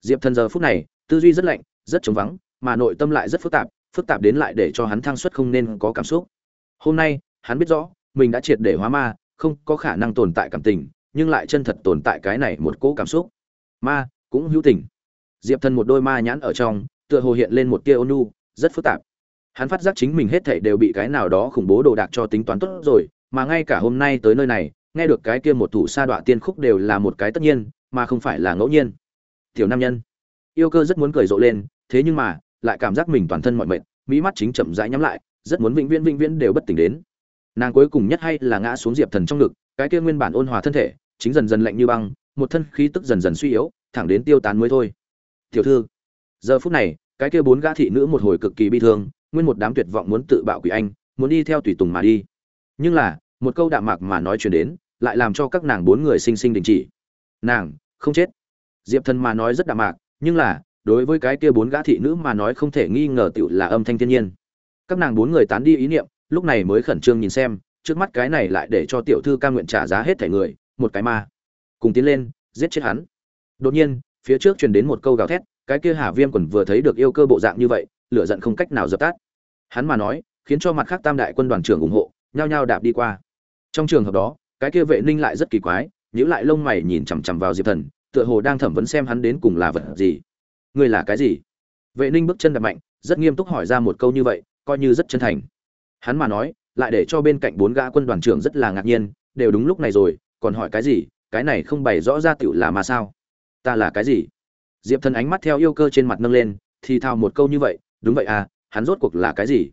diệp thần giờ phút này, tư duy rất lạnh, rất trống vắng, mà nội tâm lại rất phức tạp phức tạp đến lại để cho hắn thăng suất không nên có cảm xúc. Hôm nay, hắn biết rõ, mình đã triệt để hóa ma, không có khả năng tồn tại cảm tình, nhưng lại chân thật tồn tại cái này một cỗ cảm xúc. Ma, cũng hữu tình. Diệp thần một đôi ma nhãn ở trong, tựa hồ hiện lên một tia ônu rất phức tạp. Hắn phát giác chính mình hết thảy đều bị cái nào đó khủng bố đồ đạc cho tính toán tốt rồi, mà ngay cả hôm nay tới nơi này, nghe được cái kia một thủ sa đọa tiên khúc đều là một cái tất nhiên, mà không phải là ngẫu nhiên tiểu nam nhân. Yêu cơ rất muốn cười rộ lên, thế nhưng mà, lại cảm giác mình toàn thân mọi mệt, mỹ mắt chính chậm rãi nhắm lại, rất muốn vĩnh viễn vĩnh viễn đều bất tỉnh đến. Nàng cuối cùng nhất hay là ngã xuống diệp thần trong ngực, cái kia nguyên bản ôn hòa thân thể, chính dần dần lạnh như băng, một thân khí tức dần dần suy yếu, thẳng đến tiêu tán mới thôi. Tiểu thư, giờ phút này, cái kia bốn gã thị nữ một hồi cực kỳ bi thương, nguyên một đám tuyệt vọng muốn tự bạo quỷ anh, muốn đi theo tùy tùng mà đi. Nhưng là, một câu đạm mạc mà nói chuyện đến, lại làm cho các nàng bốn người sinh sinh đình chỉ. Nàng, không chết diệp thần mà nói rất đạm mạc, nhưng là, đối với cái kia bốn gã thị nữ mà nói không thể nghi ngờ tựu là âm thanh thiên nhiên. Các nàng bốn người tán đi ý niệm, lúc này mới khẩn trương nhìn xem, trước mắt cái này lại để cho tiểu thư ca nguyện trả giá hết thẻ người, một cái ma. Cùng tiến lên, giết chết hắn. Đột nhiên, phía trước truyền đến một câu gào thét, cái kia hà viêm quần vừa thấy được yêu cơ bộ dạng như vậy, lửa giận không cách nào dập tắt. Hắn mà nói, khiến cho mặt khác tam đại quân đoàn trưởng ủng hộ, nhao nhao đạp đi qua. Trong trường hợp đó, cái kia vệ ninh lại rất kỳ quái, nhíu lại lông mày nhìn chằm chằm vào diệp thần tựa hồ đang thẩm vấn xem hắn đến cùng là vật gì. Ngươi là cái gì? Vệ ninh bước chân đập mạnh, rất nghiêm túc hỏi ra một câu như vậy, coi như rất chân thành. Hắn mà nói, lại để cho bên cạnh bốn gã quân đoàn trưởng rất là ngạc nhiên, đều đúng lúc này rồi, còn hỏi cái gì, cái này không bày rõ ra tựu là mà sao? Ta là cái gì? Diệp thần ánh mắt theo yêu cơ trên mặt nâng lên, thì thào một câu như vậy, đúng vậy à hắn rốt cuộc là cái gì?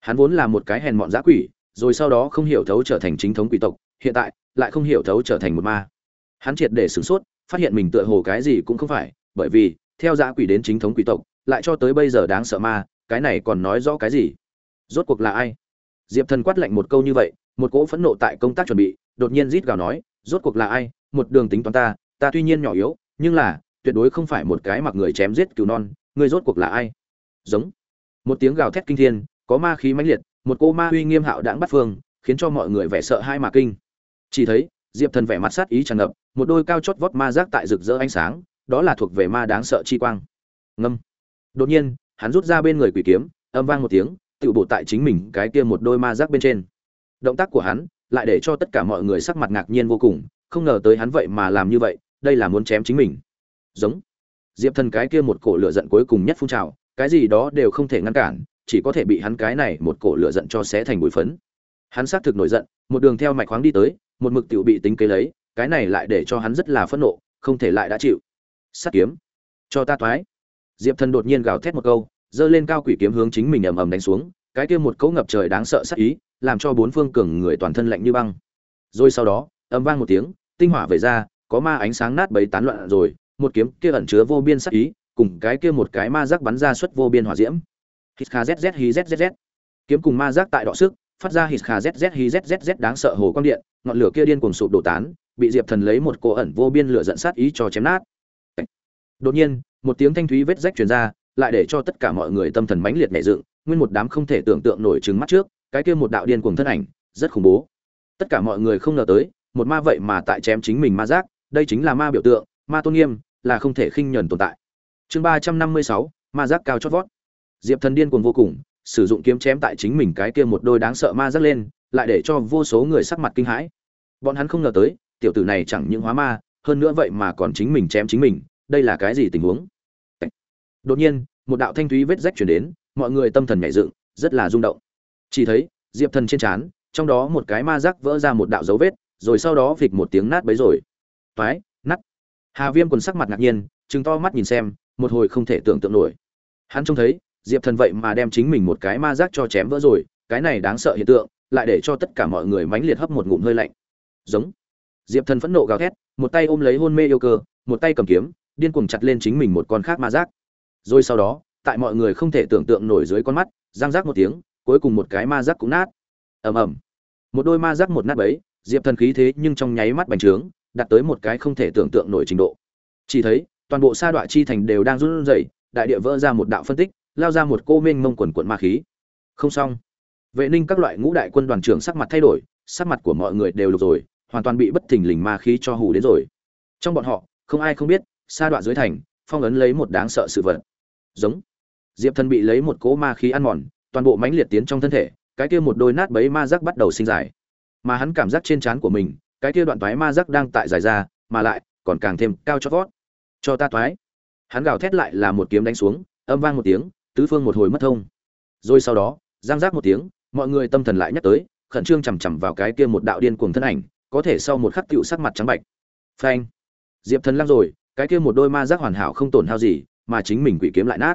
Hắn vốn là một cái hèn mọn giã quỷ, rồi sau đó không hiểu thấu trở thành chính thống quỷ tộc, hiện tại lại không hiểu thấu trở thành một ma. Hắn triệt để sửng sốt phát hiện mình tựa hồ cái gì cũng không phải, bởi vì, theo giã quỷ đến chính thống quỷ tộc, lại cho tới bây giờ đáng sợ ma, cái này còn nói rõ cái gì? Rốt cuộc là ai? Diệp thần quát lạnh một câu như vậy, một cỗ phẫn nộ tại công tác chuẩn bị, đột nhiên rít gào nói, rốt cuộc là ai? Một đường tính toán ta ta tuy nhiên nhỏ yếu, nhưng là, tuyệt đối không phải một cái mặc người chém giết cứu non, ngươi rốt cuộc là ai? Giống. Một tiếng gào thét kinh thiên, có ma khí mãnh liệt, một cô ma uy nghiêm hạo đãng bắt phương, khiến cho mọi người vẻ sợ hai mà kinh. Chỉ thấy diệp thần vẻ mặt sát ý tràn ngập, một đôi cao chót vót ma giác tại rực rỡ ánh sáng, đó là thuộc về ma đáng sợ chi quang. Ngâm. Đột nhiên, hắn rút ra bên người quỷ kiếm, âm vang một tiếng tự bổ tại chính mình cái kia một đôi ma giác bên trên. Động tác của hắn lại để cho tất cả mọi người sắc mặt ngạc nhiên vô cùng, không ngờ tới hắn vậy mà làm như vậy, đây là muốn chém chính mình. Giống. Diệp thần cái kia một cổ lửa giận cuối cùng nhất phun trào, cái gì đó đều không thể ngăn cản, chỉ có thể bị hắn cái này một cổ lửa giận cho xé thành bụi phấn. Hắn xác thực nổi giận, một đường theo mạch khoáng đi tới một mực tiểu bị tính kế lấy, cái này lại để cho hắn rất là phẫn nộ, không thể lại đã chịu. Sắt kiếm. Cho ta toái. Diệp thần đột nhiên gào thét một câu, giơ lên cao quỷ kiếm hướng chính mình ầm ầm đánh xuống, cái kia một cấu ngập trời đáng sợ sát ý, làm cho bốn phương cường người toàn thân lạnh như băng. Rồi sau đó, ầm vang một tiếng, tinh hỏa về ra, có ma ánh sáng nát bấy tán loạn rồi, một kiếm kia ẩn chứa vô biên sát ý, cùng cái kia một cái ma giác bắn ra xuất vô biên hỏa diễm. Hít kha zz hi zzz kiếm cùng ma giác tại đọ sức phát ra hít kha zz hi zzz đáng sợ hồ quang điện, ngọn lửa kia điên cuồng sụp đổ tán, bị diệp thần lấy một cô ẩn vô biên lửa giận sát ý cho chém nát. Đột nhiên, một tiếng thanh thúy vết rách truyền ra, lại để cho tất cả mọi người tâm thần mãnh liệt nhảy dựng, nguyên một đám không thể tưởng tượng nổi trừng mắt trước, cái kia một đạo điên cuồng thân ảnh, rất khủng bố. Tất cả mọi người không ngờ tới, một ma vậy mà tại chém chính mình ma giác, đây chính là ma biểu tượng, ma tôn nghiêm, là không thể khinh nhẫn tồn tại. Chương ba trăm năm mươi sáu, ma giác cao chót vót. Diệp thần điên cuồng vô cùng sử dụng kiếm chém tại chính mình cái kia một đôi đáng sợ ma rắc lên, lại để cho vô số người sắc mặt kinh hãi. Bọn hắn không ngờ tới, tiểu tử này chẳng những hóa ma, hơn nữa vậy mà còn chính mình chém chính mình, đây là cái gì tình huống? Đột nhiên, một đạo thanh thúy vết rách truyền đến, mọi người tâm thần nhảy dựng, rất là rung động. Chỉ thấy, diệp thần trên trán, trong đó một cái ma rắc vỡ ra một đạo dấu vết, rồi sau đó phịch một tiếng nát bấy rồi. Toái nắt hà viêm quần sắc mặt ngạc nhiên chừng to mắt nhìn xem, một hồi không thể tưởng tượng nổi. Hắn trông thấy diệp thần vậy mà đem chính mình một cái ma giác cho chém vỡ rồi, cái này đáng sợ hiện tượng, lại để cho tất cả mọi người mãnh liệt hấp một ngụm hơi lạnh. Giống. Diệp thần phẫn nộ gào thét, một tay ôm lấy hôn mê yêu cơ, một tay cầm kiếm, điên cuồng chặt lên chính mình một con khác ma giác. Rồi sau đó, tại mọi người không thể tưởng tượng nổi dưới con mắt giang giác một tiếng, cuối cùng một cái ma giác cũng nát. Ầm ầm. Một đôi ma giác một nát bấy, diệp thần khí thế nhưng trong nháy mắt bành trướng, đạt tới một cái không thể tưởng tượng nổi trình độ. Chỉ thấy, toàn bộ sa đoạn chi thành đều đang run rẩy, đại địa vỡ ra một đạo phân tích lao ra một cô mênh mông quần quận ma khí. Không xong. Vệ ninh các loại ngũ đại quân đoàn trưởng sắc mặt thay đổi, sắc mặt của mọi người đều lục rồi, hoàn toàn bị bất thình lình ma khí cho hù đến rồi. Trong bọn họ, không ai không biết, sa đoạn dưới thành, phong ấn lấy một đáng sợ sự vật. Giống. Diệp thần bị lấy một cỗ ma khí ăn mòn, toàn bộ mãnh liệt tiến trong thân thể, cái kia một đôi nát bấy ma giác bắt đầu sinh dài. Mà hắn cảm giác trên trán của mình, cái kia đoạn toái ma giác đang tại dài ra, mà lại, còn càng thêm cao cho vót. Cho ta toái. Hắn gào thét lại là một kiếm đánh xuống, âm vang một tiếng tứ phương một hồi mất thông. Rồi sau đó, giang giác một tiếng, mọi người tâm thần lại nhắc tới, khẩn trương chằm chằm vào cái kia một đạo điên cuồng thân ảnh, có thể sau một khắc tựu sắc mặt trắng bạch. Phanh. Diệp thần lăng rồi, cái kia một đôi ma giác hoàn hảo không tổn hao gì, mà chính mình quỷ kiếm lại nát.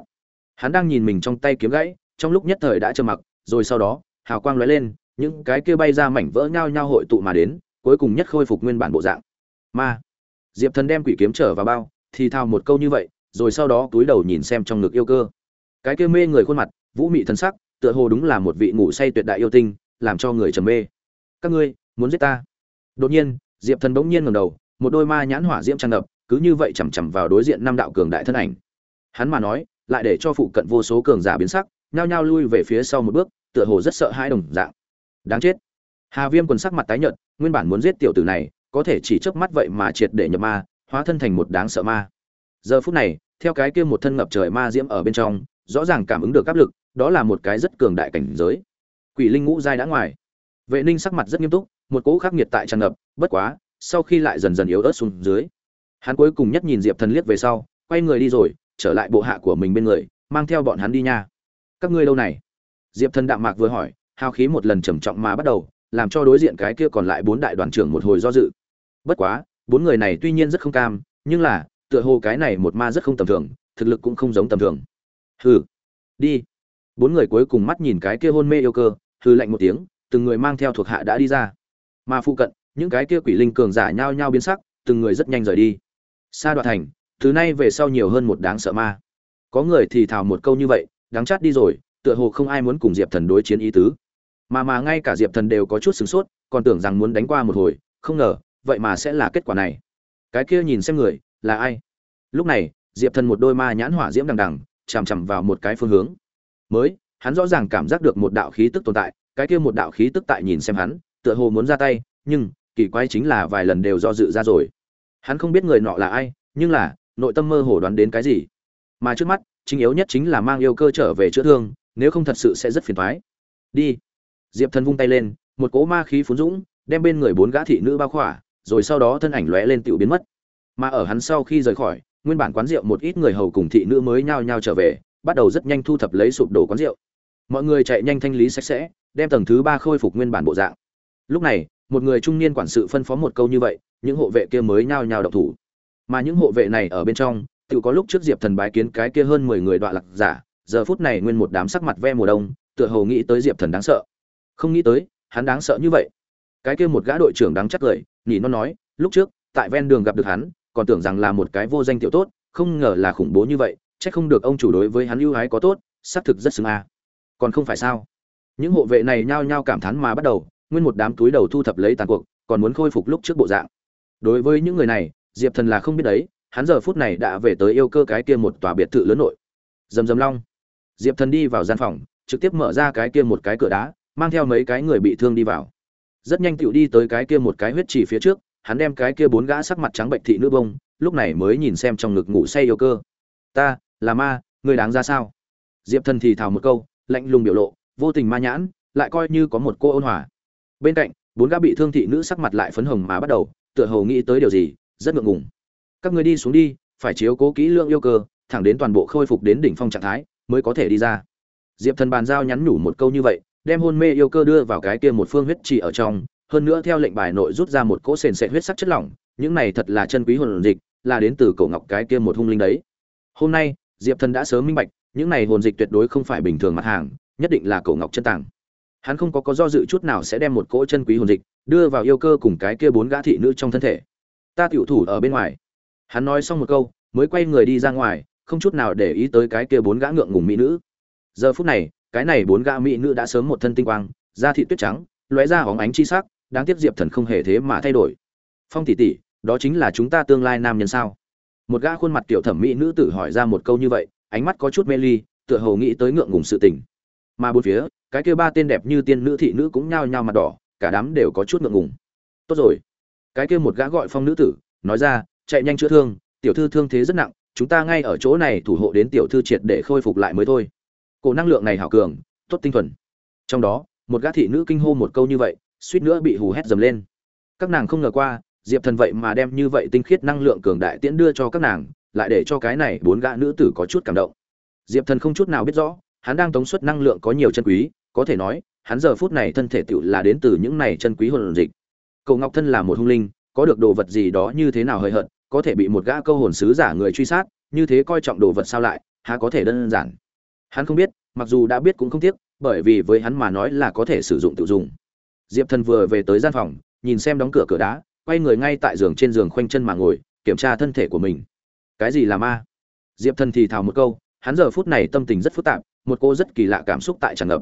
Hắn đang nhìn mình trong tay kiếm gãy, trong lúc nhất thời đã trơ mặc, rồi sau đó, hào quang lóe lên, những cái kia bay ra mảnh vỡ nhau nhau hội tụ mà đến, cuối cùng nhất khôi phục nguyên bản bộ dạng. Ma. Diệp thần đem quỷ kiếm trở vào bao, thì thao một câu như vậy, rồi sau đó túi đầu nhìn xem trong ngực yêu cơ cái kia mê người khuôn mặt, vũ mị thân sắc, tựa hồ đúng là một vị ngủ say tuyệt đại yêu tinh, làm cho người trầm mê. Các ngươi, muốn giết ta? Đột nhiên, diệp thần bỗng nhiên ngẩng đầu, một đôi ma nhãn hỏa diễm tràn ngập, cứ như vậy chằm chằm vào đối diện năm đạo cường đại thân ảnh. Hắn mà nói, lại để cho phụ cận vô số cường giả biến sắc, nhao nhao lui về phía sau một bước, tựa hồ rất sợ hai đồng dạng. Đáng chết. Hà viêm quần sắc mặt tái nhợt, nguyên bản muốn giết tiểu tử này, có thể chỉ chớp mắt vậy mà triệt để nhập ma, hóa thân thành một đáng sợ ma. Giờ phút này, theo cái kia một thân ngập trời ma diễm ở bên trong rõ ràng cảm ứng được áp lực, đó là một cái rất cường đại cảnh giới. Quỷ linh ngũ giai đã ngoài. Vệ ninh sắc mặt rất nghiêm túc, một cỗ khắc nghiệt tại tràn ngập, bất quá, sau khi lại dần dần yếu ớt xuống dưới, hắn cuối cùng nhất nhìn diệp thần liếc về sau, quay người đi rồi, trở lại bộ hạ của mình bên người, mang theo bọn hắn đi nha. Các ngươi lâu này? Diệp thần đạm mạc vừa hỏi, hào khí một lần trầm trọng mà bắt đầu, làm cho đối diện cái kia còn lại bốn đại đoàn trưởng một hồi do dự. Bất quá, bốn người này tuy nhiên rất không cam, nhưng là, tựa hồ cái này một ma rất không tầm thường, thực lực cũng không giống tầm thường hừ. Đi. Bốn người cuối cùng mắt nhìn cái kia hôn mê yêu cơ, hừ lạnh một tiếng, từng người mang theo thuộc hạ đã đi ra. Mà phụ cận, những cái kia quỷ linh cường giả nhao nhao biến sắc, từng người rất nhanh rời đi. Sa đoạn thành, từ nay về sau nhiều hơn một đáng sợ ma. Có người thì thào một câu như vậy, đáng chát đi rồi, tựa hồ không ai muốn cùng diệp thần đối chiến ý tứ. Mà mà ngay cả diệp thần đều có chút sửng sốt, còn tưởng rằng muốn đánh qua một hồi, không ngờ, vậy mà sẽ là kết quả này. Cái kia nhìn xem người, là ai? Lúc này, diệp thần một đôi ma nhãn hỏa diễm đằng đằng chằm chằm vào một cái phương hướng. Mới, hắn rõ ràng cảm giác được một đạo khí tức tồn tại, cái kia một đạo khí tức tại nhìn xem hắn, tựa hồ muốn ra tay, nhưng, kỳ quái chính là vài lần đều do dự ra rồi. Hắn không biết người nọ là ai, nhưng là, nội tâm mơ hồ đoán đến cái gì. Mà trước mắt, chính yếu nhất chính là mang yêu cơ trở về chữa thương, nếu không thật sự sẽ rất phiền toái. Đi. Diệp thần vung tay lên, một cỗ ma khí phún dũng, đem bên người bốn gã thị nữ bao khỏa, rồi sau đó thân ảnh lóe lên tiểu biến mất. Mà ở hắn sau khi rời khỏi nguyên bản quán rượu một ít người hầu cùng thị nữ mới nhao nhao trở về, bắt đầu rất nhanh thu thập lấy sụp đổ quán rượu. Mọi người chạy nhanh thanh lý sạch sẽ, đem tầng thứ ba khôi phục nguyên bản bộ dạng. Lúc này, một người trung niên quản sự phân phó một câu như vậy, những hộ vệ kia mới nhao nhao động thủ. Mà những hộ vệ này ở bên trong, tự có lúc trước diệp thần bái kiến cái kia hơn mười người đoạn lạc giả, giờ phút này nguyên một đám sắc mặt ve mùa đông, tựa hồ nghĩ tới diệp thần đáng sợ. Không nghĩ tới, hắn đáng sợ như vậy. Cái kia một gã đội trưởng đáng chắc cười, nhỉ nó nói, lúc trước, tại ven đường gặp được hắn còn tưởng rằng là một cái vô danh tiểu tốt, không ngờ là khủng bố như vậy, chắc không được ông chủ đối với hắn ưu ái có tốt, xác thực rất xứng a. Còn không phải sao? Những hộ vệ này nhao nhao cảm thán mà bắt đầu, nguyên một đám túi đầu thu thập lấy tàn cuộc, còn muốn khôi phục lúc trước bộ dạng. Đối với những người này, diệp thần là không biết đấy, hắn giờ phút này đã về tới yêu cơ cái kia một tòa biệt thự lớn nội. Dầm dầm long. Diệp thần đi vào gian phòng, trực tiếp mở ra cái kia một cái cửa đá, mang theo mấy cái người bị thương đi vào. Rất nhanh tựu đi tới cái kia một cái huyết trì phía trước hắn đem cái kia bốn gã sắc mặt trắng bệnh thị nữ bông, lúc này mới nhìn xem trong ngực ngủ say yêu cơ. Ta, là ma người đáng ra sao? Diệp thần thì thào một câu, lạnh lùng biểu lộ, vô tình ma nhãn, lại coi như có một cô ôn hòa. Bên cạnh, bốn gã bị thương thị nữ sắc mặt lại phấn hồng mà bắt đầu, tựa hồ nghĩ tới điều gì, rất ngượng ngùng. Các người đi xuống đi, phải chiếu cố kỹ lượng yêu cơ, thẳng đến toàn bộ khôi phục đến đỉnh phong trạng thái, mới có thể đi ra. Diệp thần bàn giao nhắn nhủ một câu như vậy, đem hôn mê yêu cơ đưa vào cái kia một phương huyết trì ở trong hơn nữa theo lệnh bài nội rút ra một cỗ sền sệt huyết sắc chất lỏng, những này thật là chân quý hồn dịch, là đến từ cổ ngọc cái kia một hung linh đấy. Hôm nay, diệp thần đã sớm minh bạch, những này hồn dịch tuyệt đối không phải bình thường mặt hàng, nhất định là cổ ngọc chân tàng. Hắn không có có do dự chút nào sẽ đem một cỗ chân quý hồn dịch đưa vào yêu cơ cùng cái kia bốn gã thị nữ trong thân thể. Ta tiểu thủ ở bên ngoài. Hắn nói xong một câu, mới quay người đi ra ngoài, không chút nào để ý tới cái kia bốn gã ngượng ngùng mỹ nữ. Giờ phút này, cái này bốn gã mỹ nữ đã sớm một thân tinh quang, da thị tuyết trắng, lóe ra hóng ánh chi sắc đáng tiếc diệp thần không hề thế mà thay đổi. Phong tỷ tỷ, đó chính là chúng ta tương lai nam nhân sao? Một gã khuôn mặt tiểu thẩm mỹ nữ tử hỏi ra một câu như vậy, ánh mắt có chút mê ly, tựa hồ nghĩ tới ngượng ngùng sự tình. Mà bốn phía, cái kia ba tên đẹp như tiên nữ thị nữ cũng nhao nhao mặt đỏ, cả đám đều có chút ngượng ngùng. Tốt rồi. Cái kia một gã gọi phong nữ tử, nói ra, chạy nhanh chữa thương, tiểu thư thương thế rất nặng, chúng ta ngay ở chỗ này thủ hộ đến tiểu thư triệt để khôi phục lại mới thôi. Cổ năng lượng này hảo cường, tốt tinh thuần. Trong đó, một gã thị nữ kinh hô một câu như vậy suýt nữa bị hù hét dầm lên. Các nàng không ngờ qua, diệp thần vậy mà đem như vậy tinh khiết năng lượng cường đại tiễn đưa cho các nàng, lại để cho cái này bốn gã nữ tử có chút cảm động. Diệp thần không chút nào biết rõ, hắn đang tống suất năng lượng có nhiều chân quý, có thể nói, hắn giờ phút này thân thể tựu là đến từ những này chân quý hồn dịch. Cậu ngọc thân là một hung linh, có được đồ vật gì đó như thế nào hơi hợt, có thể bị một gã câu hồn sứ giả người truy sát, như thế coi trọng đồ vật sao lại, há có thể đơn giản. Hắn không biết, mặc dù đã biết cũng không tiếc, bởi vì với hắn mà nói là có thể sử dụng tự dùng diệp thần vừa về tới gian phòng, nhìn xem đóng cửa cửa đá, quay người ngay tại giường trên giường khoanh chân mà ngồi, kiểm tra thân thể của mình. Cái gì là ma? Diệp thần thì thào một câu, hắn giờ phút này tâm tình rất phức tạp, một cô rất kỳ lạ cảm xúc tại tràn ngập.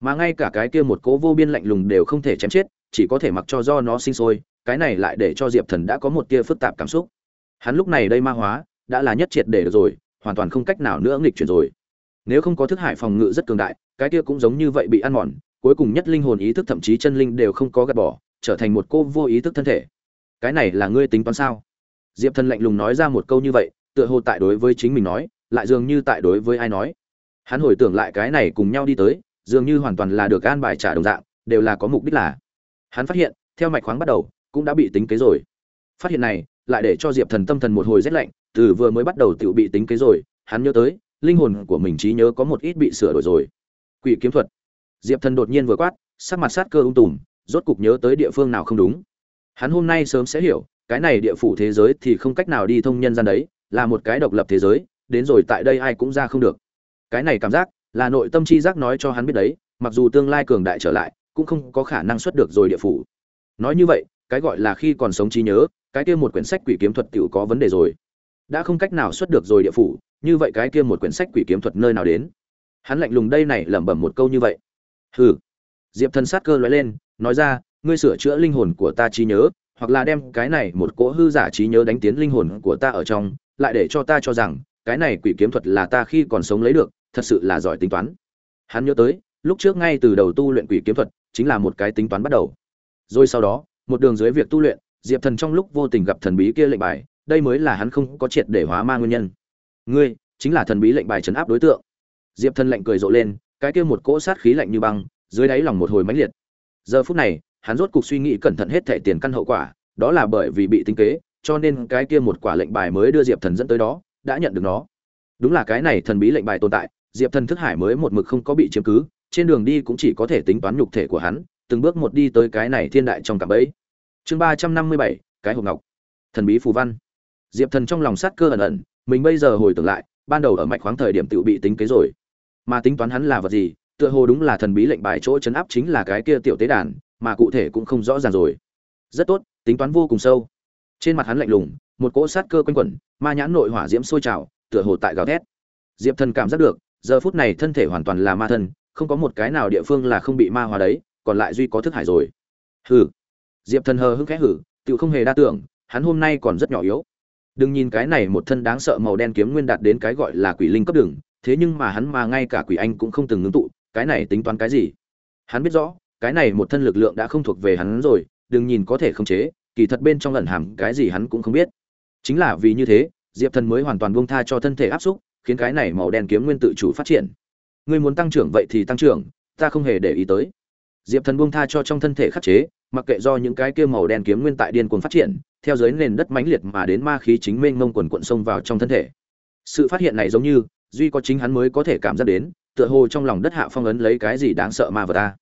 Mà ngay cả cái kia một cố vô biên lạnh lùng đều không thể chém chết, chỉ có thể mặc cho do nó sinh sôi, cái này lại để cho diệp thần đã có một tia phức tạp cảm xúc. Hắn lúc này đây ma hóa, đã là nhất triệt để được rồi, hoàn toàn không cách nào nữa nghịch chuyển rồi. Nếu không có thức hải phòng ngự rất cường đại, cái kia cũng giống như vậy bị ăn mòn cuối cùng nhất linh hồn ý thức thậm chí chân linh đều không có gạt bỏ, trở thành một cô vô ý thức thân thể. Cái này là ngươi tính toán sao? Diệp thần lạnh lùng nói ra một câu như vậy, tựa hồ tại đối với chính mình nói, lại dường như tại đối với ai nói. Hắn hồi tưởng lại cái này cùng nhau đi tới, dường như hoàn toàn là được an bài trả đồng dạng, đều là có mục đích là. Hắn phát hiện, theo mạch khoáng bắt đầu, cũng đã bị tính kế rồi. Phát hiện này, lại để cho diệp thần tâm thần một hồi rét lạnh, từ vừa mới bắt đầu tự bị tính kế rồi, hắn nhớ tới, linh hồn của mình trí nhớ có một ít bị sửa đổi rồi. Quỷ kiếm thuật diệp thần đột nhiên vừa quát, sắc mặt sát cơ ung tùm, rốt cục nhớ tới địa phương nào không đúng. Hắn hôm nay sớm sẽ hiểu, cái này địa phủ thế giới thì không cách nào đi thông nhân gian đấy, là một cái độc lập thế giới, đến rồi tại đây ai cũng ra không được. Cái này cảm giác, là nội tâm chi giác nói cho hắn biết đấy, mặc dù tương lai cường đại trở lại, cũng không có khả năng xuất được rồi địa phủ. Nói như vậy, cái gọi là khi còn sống trí nhớ, cái kia một quyển sách quỷ kiếm thuật tiểu có vấn đề rồi. Đã không cách nào xuất được rồi địa phủ, như vậy cái kia một quyển sách quỷ kiếm thuật nơi nào đến? Hắn lạnh lùng đây này lẩm bẩm một câu như vậy hừ. Diệp thần sát cơ lóe lên, nói ra, ngươi sửa chữa linh hồn của ta trí nhớ, hoặc là đem cái này một cỗ hư giả trí nhớ đánh tiến linh hồn của ta ở trong, lại để cho ta cho rằng, cái này quỷ kiếm thuật là ta khi còn sống lấy được, thật sự là giỏi tính toán. Hắn nhớ tới, lúc trước ngay từ đầu tu luyện quỷ kiếm thuật, chính là một cái tính toán bắt đầu. Rồi sau đó, một đường dưới việc tu luyện, diệp thần trong lúc vô tình gặp thần bí kia lệnh bài, đây mới là hắn không có triệt để hóa ma nguyên nhân. Ngươi, chính là thần bí lệnh bài trấn áp đối tượng. Diệp thần lạnh cười rộ lên cái kia một cỗ sát khí lạnh như băng, dưới đáy lòng một hồi mãnh liệt. Giờ phút này, hắn rốt cục suy nghĩ cẩn thận hết thảy tiền căn hậu quả, đó là bởi vì bị tính kế, cho nên cái kia một quả lệnh bài mới đưa diệp thần dẫn tới đó, đã nhận được nó. Đúng là cái này thần bí lệnh bài tồn tại, diệp thần thức hải mới một mực không có bị chiếm cứ, trên đường đi cũng chỉ có thể tính toán nhục thể của hắn, từng bước một đi tới cái này thiên đại trong cạm ấy chương ba trăm năm mươi bảy, cái hộp ngọc. Thần bí phù văn. Diệp thần trong lòng sát cơ ẩn ẩn, mình bây giờ hồi tưởng lại, ban đầu ở mạch khoáng thời điểm tự bị tính kế rồi mà tính toán hắn là vật gì, tựa hồ đúng là thần bí lệnh bài chỗ chấn áp chính là cái kia tiểu tế đàn, mà cụ thể cũng không rõ ràng rồi. Rất tốt, tính toán vô cùng sâu. Trên mặt hắn lạnh lùng, một cỗ sát cơ quanh quẩn, ma nhãn nội hỏa diễm sôi trào, tựa hồ tại gào thét. Diệp thần cảm giác được, giờ phút này thân thể hoàn toàn là ma thân, không có một cái nào địa phương là không bị ma hóa đấy, còn lại duy có thức hải rồi. Hừ. Diệp thần hờ hững khẽ hử tự không hề đa tưởng, hắn hôm nay còn rất nhỏ yếu. Đừng nhìn cái này một thân đáng sợ màu đen kiếm nguyên đạt đến cái gọi là quỷ linh cấp đường thế nhưng mà hắn mà ngay cả quỷ anh cũng không từng ngưng tụ, cái này tính toán cái gì? Hắn biết rõ, cái này một thân lực lượng đã không thuộc về hắn rồi, đừng nhìn có thể khống chế, kỳ thật bên trong ẩn hàm cái gì hắn cũng không biết. Chính là vì như thế, diệp thần mới hoàn toàn buông tha cho thân thể áp xúc, khiến cái này màu đen kiếm nguyên tự chủ phát triển. Ngươi muốn tăng trưởng vậy thì tăng trưởng, ta không hề để ý tới. Diệp thần buông tha cho trong thân thể khắc chế, mặc kệ do những cái kia màu đen kiếm nguyên tại điên cuồng phát triển, theo dưới nền đất mãnh liệt mà đến ma khí chính mênh mông quần cuộn xông vào trong thân thể. Sự phát hiện này giống như duy có chính hắn mới có thể cảm giác đến, tựa hồ trong lòng đất hạ phong ấn lấy cái gì đáng sợ ma vật ta.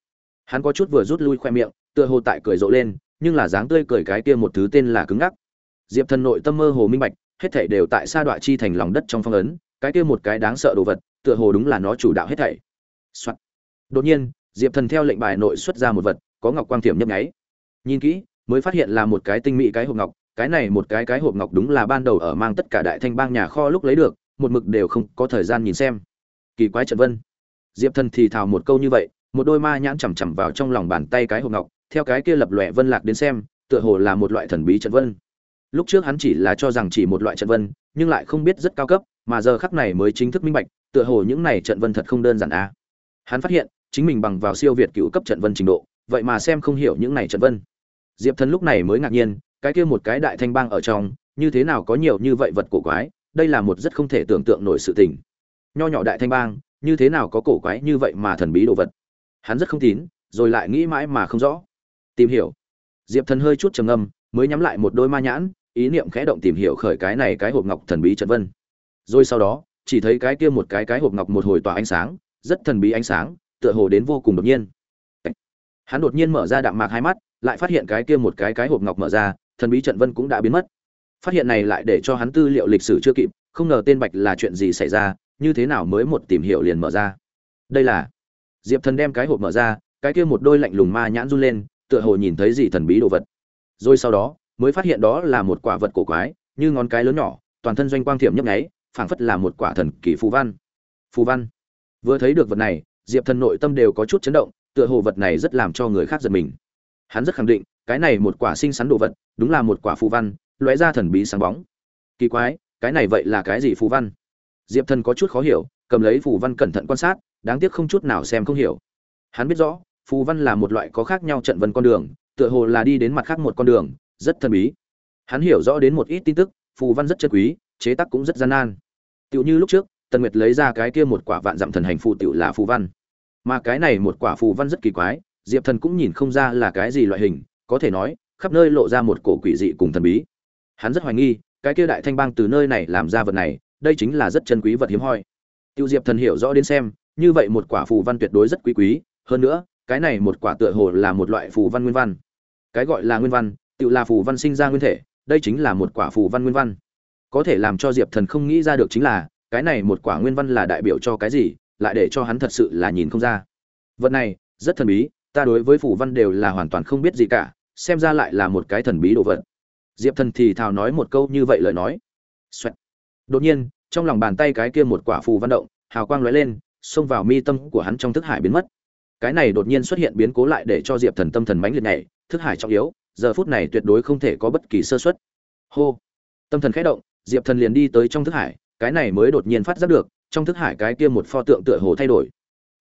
Hắn có chút vừa rút lui khoe miệng, tựa hồ tại cười rộ lên, nhưng là dáng tươi cười cái kia một thứ tên là cứng ngắc. Diệp thần nội tâm mơ hồ minh bạch, hết thảy đều tại sa đoạn chi thành lòng đất trong phong ấn, cái kia một cái đáng sợ đồ vật, tựa hồ đúng là nó chủ đạo hết thảy. Soạn. đột nhiên, diệp thần theo lệnh bài nội xuất ra một vật, có ngọc quang thiểm nhấp nháy. Nhìn kỹ, mới phát hiện là một cái tinh mỹ cái hộp ngọc, cái này một cái cái hộp ngọc đúng là ban đầu ở mang tất cả đại thanh bang nhà kho lúc lấy được một mực đều không có thời gian nhìn xem. Kỳ quái trận vân. Diệp thần thì thào một câu như vậy, một đôi ma nhãn chằm chằm vào trong lòng bàn tay cái hộp ngọc, theo cái kia lập lòe vân lạc đến xem, tựa hồ là một loại thần bí trận vân. Lúc trước hắn chỉ là cho rằng chỉ một loại trận vân, nhưng lại không biết rất cao cấp, mà giờ khắc này mới chính thức minh bạch, tựa hồ những này trận vân thật không đơn giản a hắn phát hiện, chính mình bằng vào siêu việt cựu cấp trận vân trình độ, vậy mà xem không hiểu những này trận vân. Diệp thần lúc này mới ngạc nhiên, cái kia một cái đại thanh bang ở trong, như thế nào có nhiều như vậy vật cổ quái đây là một rất không thể tưởng tượng nổi sự tình. Nho nhỏ đại thanh bang, như thế nào có cổ quái như vậy mà thần bí đồ vật? Hắn rất không tín, rồi lại nghĩ mãi mà không rõ. Tìm hiểu. Diệp thần hơi chút trầm ngâm, mới nhắm lại một đôi ma nhãn, ý niệm khẽ động tìm hiểu khởi cái này cái hộp ngọc thần bí trận vân. Rồi sau đó, chỉ thấy cái kia một cái cái hộp ngọc một hồi tỏa ánh sáng, rất thần bí ánh sáng, tựa hồ đến vô cùng đột nhiên. Hắn đột nhiên mở ra đạm mạc hai mắt, lại phát hiện cái kia một cái cái hộp ngọc mở ra, thần bí trận vân cũng đã biến mất phát hiện này lại để cho hắn tư liệu lịch sử chưa kịp, không ngờ tên bạch là chuyện gì xảy ra, như thế nào mới một tìm hiểu liền mở ra. Đây là, diệp thần đem cái hộp mở ra, cái kia một đôi lạnh lùng ma nhãn run lên, tựa hồ nhìn thấy gì thần bí đồ vật. Rồi sau đó, mới phát hiện đó là một quả vật cổ quái, như ngón cái lớn nhỏ, toàn thân doanh quang thiểm nhấp nháy, phảng phất là một quả thần kỳ phù văn. Phù văn. Vừa thấy được vật này, diệp thần nội tâm đều có chút chấn động, tựa hồ vật này rất làm cho người khác giật mình. Hắn rất khẳng định, cái này một quả sinh sắn đồ vật, đúng là một quả phù văn lóe ra thần bí sáng bóng. Kỳ quái, cái này vậy là cái gì phù văn? Diệp thần có chút khó hiểu, cầm lấy phù văn cẩn thận quan sát, đáng tiếc không chút nào xem không hiểu. Hắn biết rõ, phù văn là một loại có khác nhau trận vân con đường, tựa hồ là đi đến mặt khác một con đường, rất thần bí. Hắn hiểu rõ đến một ít tin tức, phù văn rất chân quý, chế tác cũng rất gian nan. Tựu như lúc trước, tần nguyệt lấy ra cái kia một quả vạn dặm thần hành phù tựu là phù văn. Mà cái này một quả phù văn rất kỳ quái, diệp thần cũng nhìn không ra là cái gì loại hình, có thể nói, khắp nơi lộ ra một cổ quỷ dị cùng thần bí hắn rất hoài nghi, cái kia đại thanh bang từ nơi này làm ra vật này, đây chính là rất chân quý vật hiếm hoi. Tiêu diệp thần hiểu rõ đến xem, như vậy một quả phù văn tuyệt đối rất quý quý, hơn nữa, cái này một quả tựa hồ là một loại phù văn nguyên văn. Cái gọi là nguyên văn tự là phù văn sinh ra nguyên thể, đây chính là một quả phù văn nguyên văn. Có thể làm cho diệp thần không nghĩ ra được chính là, cái này một quả nguyên văn là đại biểu cho cái gì, lại để cho hắn thật sự là nhìn không ra. Vật này, rất thần bí, ta đối với phù văn đều là hoàn toàn không biết gì cả, xem ra lại là một cái thần bí đồ vật diệp thần thì thào nói một câu như vậy lời nói. Xoẹt. đột nhiên, trong lòng bàn tay cái kia một quả phù văn động, hào quang lóe lên, xông vào mi tâm của hắn trong thức hải biến mất. Cái này đột nhiên xuất hiện biến cố lại để cho diệp thần tâm thần mãnh liệt này thức hải trọng yếu, giờ phút này tuyệt đối không thể có bất kỳ sơ suất. Hô. Tâm thần khẽ động, diệp thần liền đi tới trong thức hải, cái này mới đột nhiên phát giác được, trong thức hải cái kia một pho tượng tựa hồ thay đổi.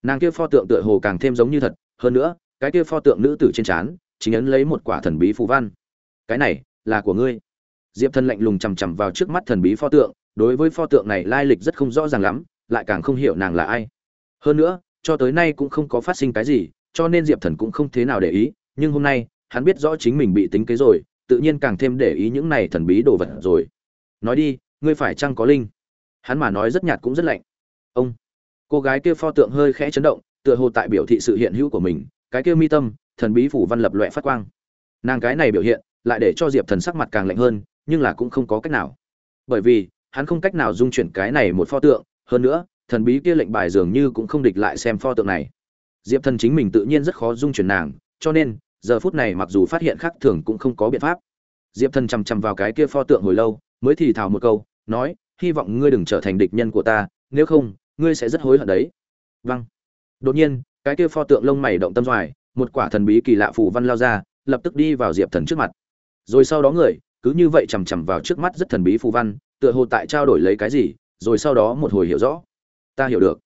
Nàng kia pho tượng tựa hồ càng thêm giống như thật, hơn nữa, cái kia pho tượng nữ tử trên trán, chính ấn lấy một quả thần bí phù văn. Cái này là của ngươi. Diệp thần lạnh lùng chằm chằm vào trước mắt thần bí pho tượng, đối với pho tượng này lai lịch rất không rõ ràng lắm, lại càng không hiểu nàng là ai. Hơn nữa, cho tới nay cũng không có phát sinh cái gì, cho nên diệp thần cũng không thế nào để ý, nhưng hôm nay, hắn biết rõ chính mình bị tính kế rồi, tự nhiên càng thêm để ý những này thần bí đồ vật rồi. Nói đi, ngươi phải chăng có linh? Hắn mà nói rất nhạt cũng rất lạnh. Ông, cô gái kia pho tượng hơi khẽ chấn động, tựa hồ tại biểu thị sự hiện hữu của mình, cái kia mi tâm, thần bí phủ văn lập loẹ phát quang. Nàng cái này biểu hiện lại để cho diệp thần sắc mặt càng lạnh hơn, nhưng là cũng không có cách nào. Bởi vì, hắn không cách nào dung chuyển cái này một pho tượng, hơn nữa, thần bí kia lệnh bài dường như cũng không địch lại xem pho tượng này. Diệp thần chính mình tự nhiên rất khó dung chuyển nàng, cho nên, giờ phút này mặc dù phát hiện khác thường cũng không có biện pháp. Diệp thần chằm chằm vào cái kia pho tượng hồi lâu, mới thì thào một câu, nói, hy vọng ngươi đừng trở thành địch nhân của ta, nếu không, ngươi sẽ rất hối hận đấy. Vâng. Đột nhiên, cái kia pho tượng lông mày động tâm doài một quả thần bí kỳ lạ phù văn lao ra, lập tức đi vào diệp thần trước mặt rồi sau đó người, cứ như vậy chằm chằm vào trước mắt rất thần bí phù văn, tựa hồ tại trao đổi lấy cái gì, rồi sau đó một hồi hiểu rõ. Ta hiểu được.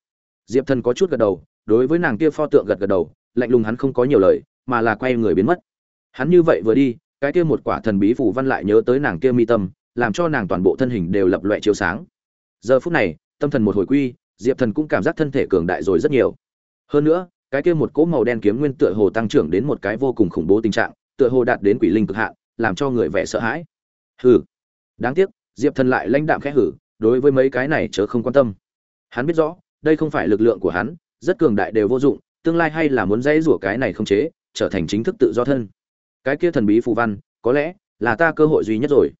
Diệp thần có chút gật đầu, đối với nàng kia pho tượng gật gật đầu, lạnh lùng hắn không có nhiều lời, mà là quay người biến mất. Hắn như vậy vừa đi, cái kia một quả thần bí phù văn lại nhớ tới nàng kia mi tâm, làm cho nàng toàn bộ thân hình đều lập loẹ chiếu sáng. Giờ phút này, tâm thần một hồi quy, diệp thần cũng cảm giác thân thể cường đại rồi rất nhiều. Hơn nữa, cái kia một cỗ màu đen kiếm nguyên tựa hồ tăng trưởng đến một cái vô cùng khủng bố tình trạng, tựa hồ đạt đến quỷ linh cực hạn làm cho người vẻ sợ hãi. Hừ. Đáng tiếc, diệp thần lại lãnh đạm khẽ hử, đối với mấy cái này chớ không quan tâm. Hắn biết rõ, đây không phải lực lượng của hắn, rất cường đại đều vô dụng, tương lai hay là muốn dãy rủa cái này không chế, trở thành chính thức tự do thân. Cái kia thần bí phù văn, có lẽ là ta cơ hội duy nhất rồi.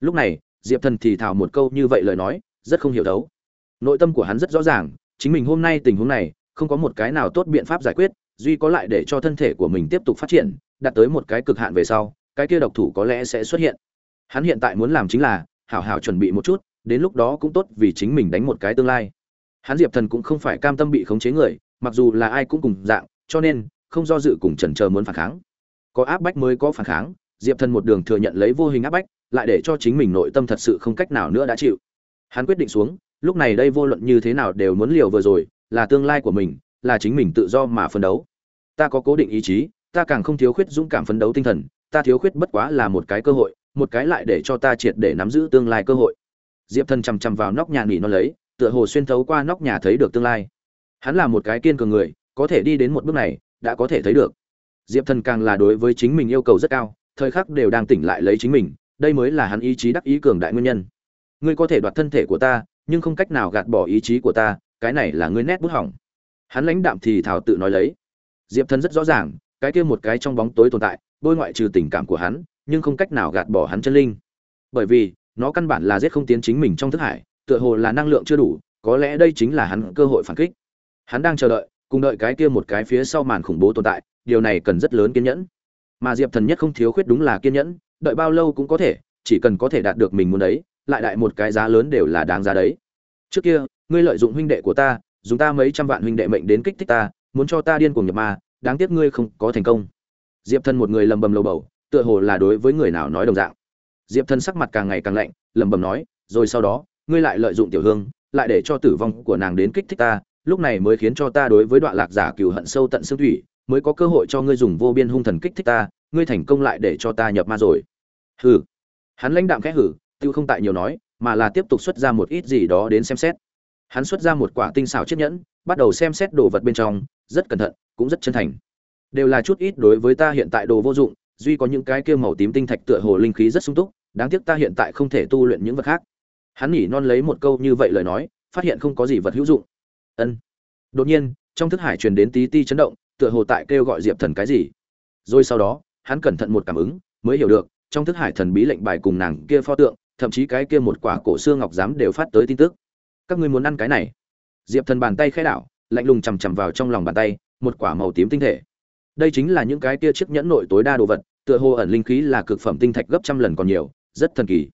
Lúc này, diệp thần thì thào một câu như vậy lời nói, rất không hiểu đấu nội tâm của hắn rất rõ ràng, chính mình hôm nay tình huống này, không có một cái nào tốt biện pháp giải quyết, duy có lại để cho thân thể của mình tiếp tục phát triển, đạt tới một cái cực hạn về sau cái kia độc thủ có lẽ sẽ xuất hiện. Hắn hiện tại muốn làm chính là, hảo hảo chuẩn bị một chút, đến lúc đó cũng tốt vì chính mình đánh một cái tương lai. Hắn diệp thần cũng không phải cam tâm bị khống chế người, mặc dù là ai cũng cùng dạng, cho nên, không do dự cùng chần chờ muốn phản kháng. Có áp bách mới có phản kháng, diệp thần một đường thừa nhận lấy vô hình áp bách, lại để cho chính mình nội tâm thật sự không cách nào nữa đã chịu. Hắn quyết định xuống, lúc này đây vô luận như thế nào đều muốn liều vừa rồi, là tương lai của mình, là chính mình tự do mà phấn đấu. Ta có cố định ý chí, ta càng không thiếu khuyết dũng cảm phấn đấu tinh thần ta thiếu khuyết bất quá là một cái cơ hội, một cái lại để cho ta triệt để nắm giữ tương lai cơ hội. Diệp thần chằm chằm vào nóc nhà nghỉ nó lấy, tựa hồ xuyên thấu qua nóc nhà thấy được tương lai. Hắn là một cái kiên cường người, có thể đi đến một bước này, đã có thể thấy được. Diệp thần càng là đối với chính mình yêu cầu rất cao, thời khắc đều đang tỉnh lại lấy chính mình, đây mới là hắn ý chí đắc ý cường đại nguyên nhân. Ngươi có thể đoạt thân thể của ta, nhưng không cách nào gạt bỏ ý chí của ta, cái này là ngươi nét bút hỏng. Hắn lãnh đạm thì thảo tự nói lấy. Diệp thần rất rõ ràng, cái kia một cái trong bóng tối tồn tại bôi ngoại trừ tình cảm của hắn, nhưng không cách nào gạt bỏ hắn chân linh. Bởi vì, nó căn bản là giết không tiến chính mình trong thức hải, tựa hồ là năng lượng chưa đủ, có lẽ đây chính là hắn cơ hội phản kích. Hắn đang chờ đợi, cùng đợi cái kia một cái phía sau màn khủng bố tồn tại, điều này cần rất lớn kiên nhẫn. Mà diệp thần nhất không thiếu khuyết đúng là kiên nhẫn, đợi bao lâu cũng có thể, chỉ cần có thể đạt được mình muốn đấy, lại đại một cái giá lớn đều là đáng giá đấy. Trước kia, ngươi lợi dụng huynh đệ của ta, dùng ta mấy trăm vạn huynh đệ mệnh đến kích thích ta, muốn cho ta điên cuồng nhập ma, đáng tiếc ngươi không có thành công diệp thần một người lầm bầm lầu bầu, tựa hồ là đối với người nào nói đồng dạng. Diệp thần sắc mặt càng ngày càng lạnh, lầm bầm nói, rồi sau đó, ngươi lại lợi dụng tiểu hương, lại để cho tử vong của nàng đến kích thích ta, lúc này mới khiến cho ta đối với đoạn lạc giả cừu hận sâu tận xương thủy, mới có cơ hội cho ngươi dùng vô biên hung thần kích thích ta, ngươi thành công lại để cho ta nhập ma rồi. Hừ. Hắn lãnh đạm khẽ hử tiêu không tại nhiều nói, mà là tiếp tục xuất ra một ít gì đó đến xem xét. Hắn xuất ra một quả tinh xảo chiếc nhẫn, bắt đầu xem xét đồ vật bên trong, rất cẩn thận, cũng rất chân thành đều là chút ít đối với ta hiện tại đồ vô dụng, duy có những cái kia màu tím tinh thạch tựa hồ linh khí rất sung túc, đáng tiếc ta hiện tại không thể tu luyện những vật khác. Hắn nhỉ non lấy một câu như vậy lời nói, phát hiện không có gì vật hữu dụng. Ân. Đột nhiên, trong thức hải truyền đến tí ti chấn động, tựa hồ tại kêu gọi diệp thần cái gì. Rồi sau đó, hắn cẩn thận một cảm ứng, mới hiểu được, trong thức hải thần bí lệnh bài cùng nàng kia pho tượng, thậm chí cái kia một quả cổ xương ngọc giám đều phát tới tin tức. Các ngươi muốn ăn cái này? Diệp thần bàn tay khai đảo, lạnh lùng chằm chằm vào trong lòng bàn tay, một quả màu tím tinh thể đây chính là những cái kia chiếc nhẫn nội tối đa đồ vật, tựa hồ ẩn linh khí là cực phẩm tinh thạch gấp trăm lần còn nhiều, rất thần kỳ.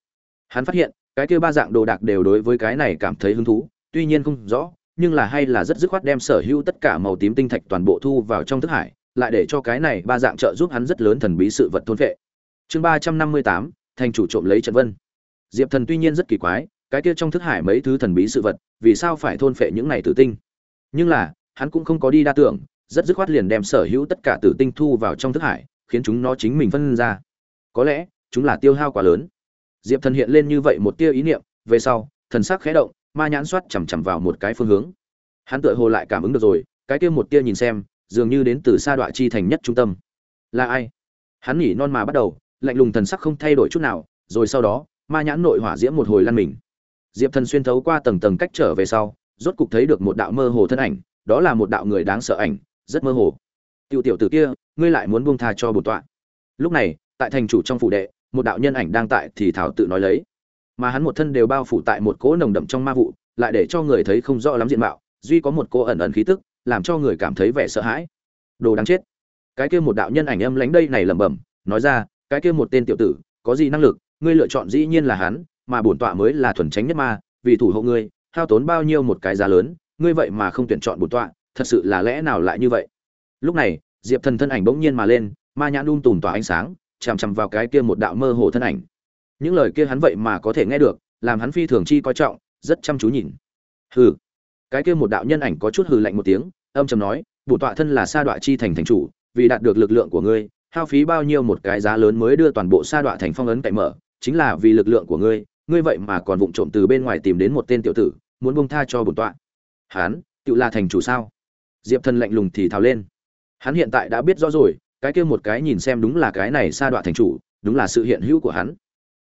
Hắn phát hiện, cái kia ba dạng đồ đạc đều đối với cái này cảm thấy hứng thú, tuy nhiên không rõ, nhưng là hay là rất dứt khoát đem sở hữu tất cả màu tím tinh thạch toàn bộ thu vào trong thức hải, lại để cho cái này ba dạng trợ giúp hắn rất lớn thần bí sự vật thôn vệ chương ba trăm năm mươi tám, thành chủ trộm lấy Trần vân. Diệp thần tuy nhiên rất kỳ quái, cái kia trong thức hải mấy thứ thần bí sự vật, vì sao phải thôn phệ những này tử tinh? Nhưng là, hắn cũng không có đi đa tưởng rất dứt khoát liền đem sở hữu tất cả tử tinh thu vào trong thức hải, khiến chúng nó chính mình phân ra. Có lẽ, chúng là tiêu hao quá lớn. Diệp thần hiện lên như vậy một tia ý niệm, về sau, thần sắc khẽ động, ma nhãn soát chằm chằm vào một cái phương hướng. Hắn tựa hồ lại cảm ứng được rồi, cái kia một tia nhìn xem, dường như đến từ xa đoạn chi thành nhất trung tâm. Là ai? Hắn nhỉ non mà bắt đầu, lạnh lùng thần sắc không thay đổi chút nào, rồi sau đó, ma nhãn nội hỏa diễm một hồi lăn mình. Diệp thần xuyên thấu qua tầng tầng cách trở về sau, rốt cục thấy được một đạo mơ hồ thân ảnh, đó là một đạo người đáng sợ ảnh rất mơ hồ. Tiểu tiểu tử kia, ngươi lại muốn buông tha cho bổn tọa. Lúc này, tại thành chủ trong phủ đệ, một đạo nhân ảnh đang tại thì thảo tự nói lấy. Mà hắn một thân đều bao phủ tại một cỗ nồng đậm trong ma vụ, lại để cho người thấy không rõ lắm diện mạo, duy có một cô ẩn ẩn khí tức, làm cho người cảm thấy vẻ sợ hãi. Đồ đáng chết. Cái kia một đạo nhân ảnh âm lánh đây này lẩm bẩm, nói ra, cái kia một tên tiểu tử, có gì năng lực, ngươi lựa chọn dĩ nhiên là hắn, mà bổn tọa mới là thuần tránh nhất ma, vì thủ hộ ngươi, hao tốn bao nhiêu một cái giá lớn, ngươi vậy mà không tuyển chọn bổn tọa thật sự là lẽ nào lại như vậy? Lúc này diệp thần thân ảnh bỗng nhiên mà lên ma nhãn đun tùn tỏa ánh sáng chằm chằm vào cái kia một đạo mơ hồ thân ảnh. Những lời kia hắn vậy mà có thể nghe được làm hắn phi thường chi coi trọng rất chăm chú nhìn. Hừ. Cái kia một đạo nhân ảnh có chút hừ lạnh một tiếng âm trầm nói bổn tọa thân là sa đọa chi thành thành chủ vì đạt được lực lượng của ngươi hao phí bao nhiêu một cái giá lớn mới đưa toàn bộ sa đọa thành phong ấn cậy mở chính là vì lực lượng của ngươi ngươi vậy mà còn vụng trộm từ bên ngoài tìm đến một tên tiểu tử muốn bông tha cho bổn tọa. Hán, tự là thành chủ sao? Diệp thần lạnh lùng thì thào lên. Hắn hiện tại đã biết rõ rồi, cái kia một cái nhìn xem đúng là cái này sa đoạn thành chủ, đúng là sự hiện hữu của hắn.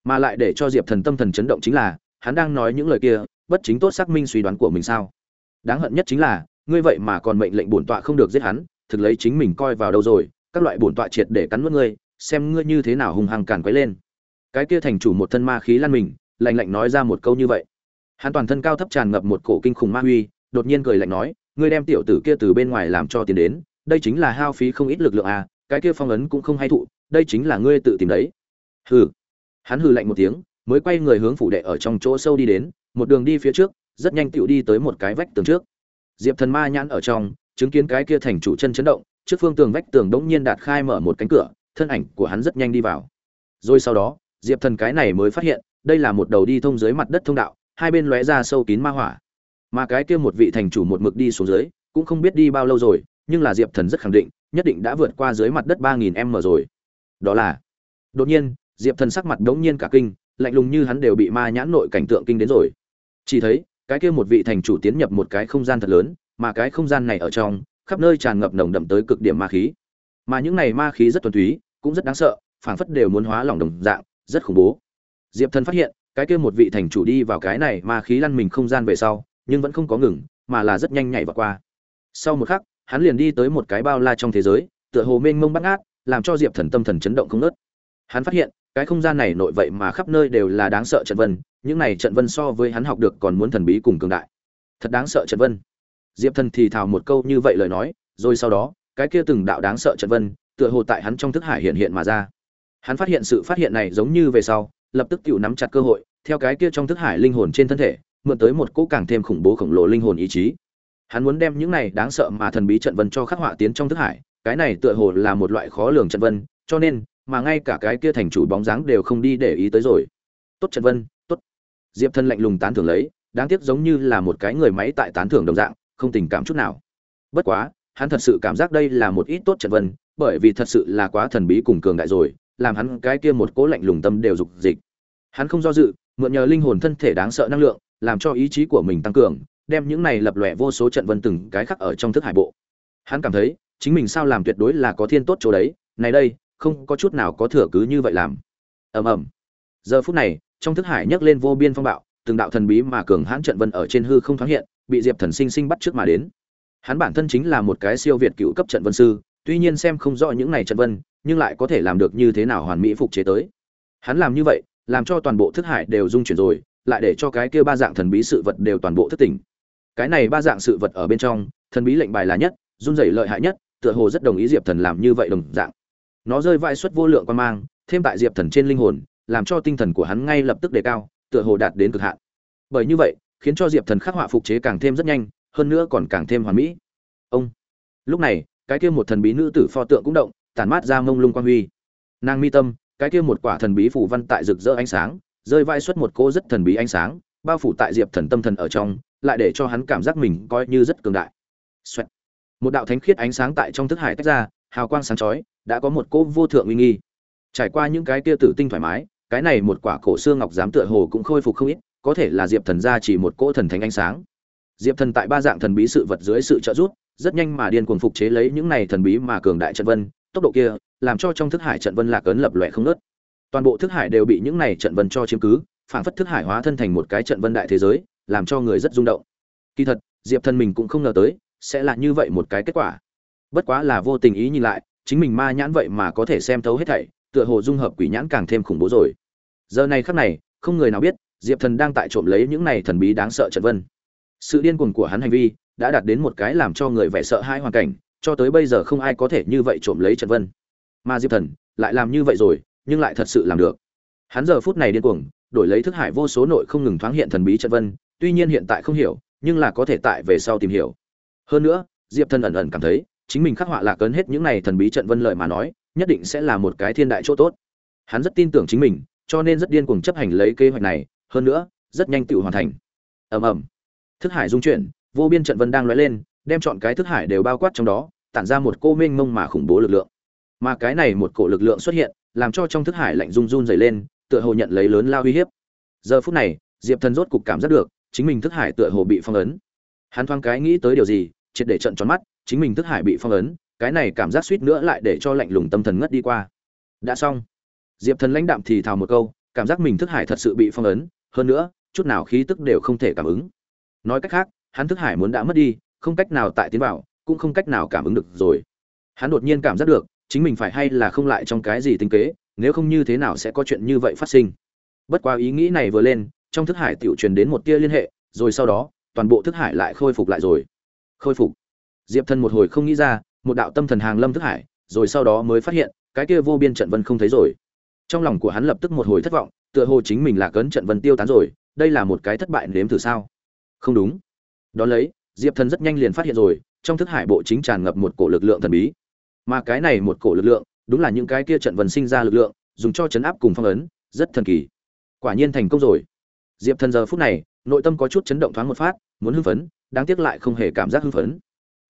Mà lại để cho diệp thần tâm thần chấn động chính là, hắn đang nói những lời kia, bất chính tốt xác minh suy đoán của mình sao? Đáng hận nhất chính là, ngươi vậy mà còn mệnh lệnh bổn tọa không được giết hắn, thực lấy chính mình coi vào đâu rồi, các loại bổn tọa triệt để cắn nuốt ngươi, xem ngươi như thế nào hung hăng càn quấy lên. Cái kia thành chủ một thân ma khí lan mình, lạnh lạnh nói ra một câu như vậy. Hắn toàn thân cao thấp tràn ngập một cổ kinh khủng ma huy, đột nhiên cười lạnh nói ngươi đem tiểu tử kia từ bên ngoài làm cho tiền đến, đây chính là hao phí không ít lực lượng à cái kia phong ấn cũng không hay thụ, đây chính là ngươi tự tìm đấy. Hừ. Hắn hừ lạnh một tiếng, mới quay người hướng phủ đệ ở trong chỗ sâu đi đến, một đường đi phía trước, rất nhanh tựu đi tới một cái vách tường trước. Diệp thần ma nhãn ở trong, chứng kiến cái kia thành chủ chân chấn động, trước phương tường vách tường đống nhiên đạt khai mở một cánh cửa, thân ảnh của hắn rất nhanh đi vào. Rồi sau đó, diệp thần cái này mới phát hiện, đây là một đầu đi thông dưới mặt đất thông đạo, hai bên lóe ra sâu kín ma hỏa mà cái kia một vị thành chủ một mực đi xuống dưới, cũng không biết đi bao lâu rồi, nhưng là diệp thần rất khẳng định, nhất định đã vượt qua dưới mặt đất ba nghìn m rồi. Đó là, đột nhiên, diệp thần sắc mặt đống nhiên cả kinh, lạnh lùng như hắn đều bị ma nhãn nội cảnh tượng kinh đến rồi. Chỉ thấy, cái kia một vị thành chủ tiến nhập một cái không gian thật lớn, mà cái không gian này ở trong, khắp nơi tràn ngập nồng đậm tới cực điểm ma khí. Mà những này ma khí rất thuần túy, cũng rất đáng sợ, phảng phất đều muốn hóa lỏng đồng dạng, rất khủng bố. Diệp thần phát hiện, cái kia một vị thành chủ đi vào cái này ma khí lăn mình không gian về sau nhưng vẫn không có ngừng, mà là rất nhanh nhảy vào qua. Sau một khắc, hắn liền đi tới một cái bao la trong thế giới, tựa hồ mênh mông bắt ngát, làm cho diệp thần tâm thần chấn động không nớt hắn phát hiện, cái không gian này nội vậy mà khắp nơi đều là đáng sợ trận vân, những này trận vân so với hắn học được còn muốn thần bí cùng cường đại. Thật đáng sợ trận vân. Diệp thần thì thào một câu như vậy lời nói, rồi sau đó, cái kia từng đạo đáng sợ trận vân, tựa hồ tại hắn trong thức hải hiện hiện mà ra. Hắn phát hiện sự phát hiện này giống như về sau, lập tức tự nắm chặt cơ hội, theo cái kia trong thức hải linh hồn trên thân thể mượn tới một cỗ càng thêm khủng bố khổng lồ linh hồn ý chí. Hắn muốn đem những này đáng sợ mà thần bí trận vân cho khắc họa tiến trong thức hải, cái này tựa hồ là một loại khó lường trận vân, cho nên, mà ngay cả cái kia thành chủ bóng dáng đều không đi để ý tới rồi. Tốt trận vân, tốt. Diệp thân lạnh lùng tán thưởng lấy, đáng tiếc giống như là một cái người máy tại tán thưởng đồng dạng, không tình cảm chút nào. Bất quá, hắn thật sự cảm giác đây là một ít tốt trận vân, bởi vì thật sự là quá thần bí cùng cường đại rồi, làm hắn cái kia một cố lạnh lùng tâm đều dục dịch. Hắn không do dự, mượn nhờ linh hồn thân thể đáng sợ năng lượng làm cho ý chí của mình tăng cường, đem những này lập lòe vô số trận vân từng cái khắc ở trong thức hải bộ. Hắn cảm thấy, chính mình sao làm tuyệt đối là có thiên tốt chỗ đấy, này đây, không có chút nào có thừa cứ như vậy làm. Ầm ầm. Giờ phút này, trong thức hải nhấc lên vô biên phong bạo, từng đạo thần bí mà cường hãn trận vân ở trên hư không thoáng hiện, bị diệp thần sinh sinh bắt trước mà đến. Hắn bản thân chính là một cái siêu việt cựu cấp trận vân sư, tuy nhiên xem không rõ những này trận vân, nhưng lại có thể làm được như thế nào hoàn mỹ phục chế tới. Hắn làm như vậy, làm cho toàn bộ thức hải đều dung chuyển rồi lại để cho cái kia ba dạng thần bí sự vật đều toàn bộ thức tỉnh cái này ba dạng sự vật ở bên trong, thần bí lệnh bài là nhất, run rẩy lợi hại nhất, tựa hồ rất đồng ý diệp thần làm như vậy đồng dạng. Nó rơi vai suất vô lượng quan mang, thêm tại diệp thần trên linh hồn, làm cho tinh thần của hắn ngay lập tức đề cao, tựa hồ đạt đến cực hạn. Bởi như vậy, khiến cho diệp thần khắc họa phục chế càng thêm rất nhanh, hơn nữa còn càng thêm hoàn mỹ. Ông! Lúc này, cái kia một thần bí nữ tử pho tượng cũng động, tản mát ra mông lung quan huy. Nàng mi tâm, cái kia một quả thần bí phủ văn tại rực rỡ ánh sáng rơi vai xuất một cô rất thần bí ánh sáng, bao phủ tại diệp thần tâm thần ở trong, lại để cho hắn cảm giác mình coi như rất cường đại. Xoẹt. một đạo thánh khiết ánh sáng tại trong thức hải tách ra, hào quang sáng chói, đã có một cô vô thượng uy nghi. Trải qua những cái kia tử tinh thoải mái, cái này một quả cổ xương ngọc giám tựa hồ cũng khôi phục không ít, có thể là diệp thần ra chỉ một cỗ thần thánh ánh sáng. Diệp thần tại ba dạng thần bí sự vật dưới sự trợ giúp, rất nhanh mà điên cuồng phục chế lấy những này thần bí mà cường đại trận vân, tốc độ kia, làm cho trong thức hải trận vân lạc ấn lập lòe không nớt toàn bộ thức hải đều bị những này trận vân cho chiếm cứ, phảng phất thức hải hóa thân thành một cái trận vân đại thế giới, làm cho người rất rung động. Kỳ thật, diệp thần mình cũng không ngờ tới, sẽ là như vậy một cái kết quả. Bất quá là vô tình ý nhìn lại, chính mình ma nhãn vậy mà có thể xem thấu hết thảy, tựa hồ dung hợp quỷ nhãn càng thêm khủng bố rồi. Giờ này khắc này, không người nào biết, diệp thần đang tại trộm lấy những này thần bí đáng sợ trận vân. Sự điên cuồng của hắn hành vi đã đạt đến một cái làm cho người vẻ sợ hai hoàn cảnh, cho tới bây giờ không ai có thể như vậy trộm lấy trận vân. Mà diệp thần lại làm như vậy rồi nhưng lại thật sự làm được. Hắn giờ phút này điên cuồng, đổi lấy thức hải vô số nội không ngừng thoáng hiện thần bí trận vân, tuy nhiên hiện tại không hiểu, nhưng là có thể tại về sau tìm hiểu. Hơn nữa, diệp thần ẩn ẩn cảm thấy, chính mình khắc họa lạc ấn hết những này thần bí trận vân lợi mà nói, nhất định sẽ là một cái thiên đại chỗ tốt. Hắn rất tin tưởng chính mình, cho nên rất điên cuồng chấp hành lấy kế hoạch này, hơn nữa, rất nhanh tự hoàn thành. Ầm ầm. Thức hải dung chuyển, vô biên trận vân đang lóe lên, đem chọn cái thức hải đều bao quát trong đó, tản ra một cô mênh mông mà khủng bố lực lượng. Mà cái này một cổ lực lượng xuất hiện làm cho trong thức hải lạnh run run dày lên, tựa hồ nhận lấy lớn lao uy hiếp. Giờ phút này, diệp thần rốt cục cảm giác được, chính mình thức hải tựa hồ bị phong ấn. Hắn thoáng cái nghĩ tới điều gì, triệt để trận tròn mắt, chính mình thức hải bị phong ấn, cái này cảm giác suýt nữa lại để cho lạnh lùng tâm thần ngất đi qua. Đã xong. Diệp thần lãnh đạm thì thào một câu, cảm giác mình thức hải thật sự bị phong ấn, hơn nữa, chút nào khí tức đều không thể cảm ứng. Nói cách khác, hắn thức hải muốn đã mất đi, không cách nào tại tiến vào, cũng không cách nào cảm ứng được rồi. Hắn đột nhiên cảm giác được chính mình phải hay là không lại trong cái gì tinh kế, nếu không như thế nào sẽ có chuyện như vậy phát sinh. Bất quá ý nghĩ này vừa lên, trong thức hải tiểu truyền đến một tia liên hệ, rồi sau đó, toàn bộ thức hải lại khôi phục lại rồi. Khôi phục. Diệp thần một hồi không nghĩ ra, một đạo tâm thần hàng lâm thức hải, rồi sau đó mới phát hiện, cái kia vô biên trận vân không thấy rồi. Trong lòng của hắn lập tức một hồi thất vọng, tựa hồ chính mình là cấn trận vân tiêu tán rồi, đây là một cái thất bại nếm thử sao? Không đúng. Đón lấy, diệp thần rất nhanh liền phát hiện rồi, trong thức hải bộ chính tràn ngập một cổ lực lượng thần bí mà cái này một cổ lực lượng, đúng là những cái kia trận vần sinh ra lực lượng, dùng cho chấn áp cùng phong ấn, rất thần kỳ. Quả nhiên thành công rồi. Diệp thần giờ phút này, nội tâm có chút chấn động thoáng một phát, muốn hưng phấn, đáng tiếc lại không hề cảm giác hưng phấn.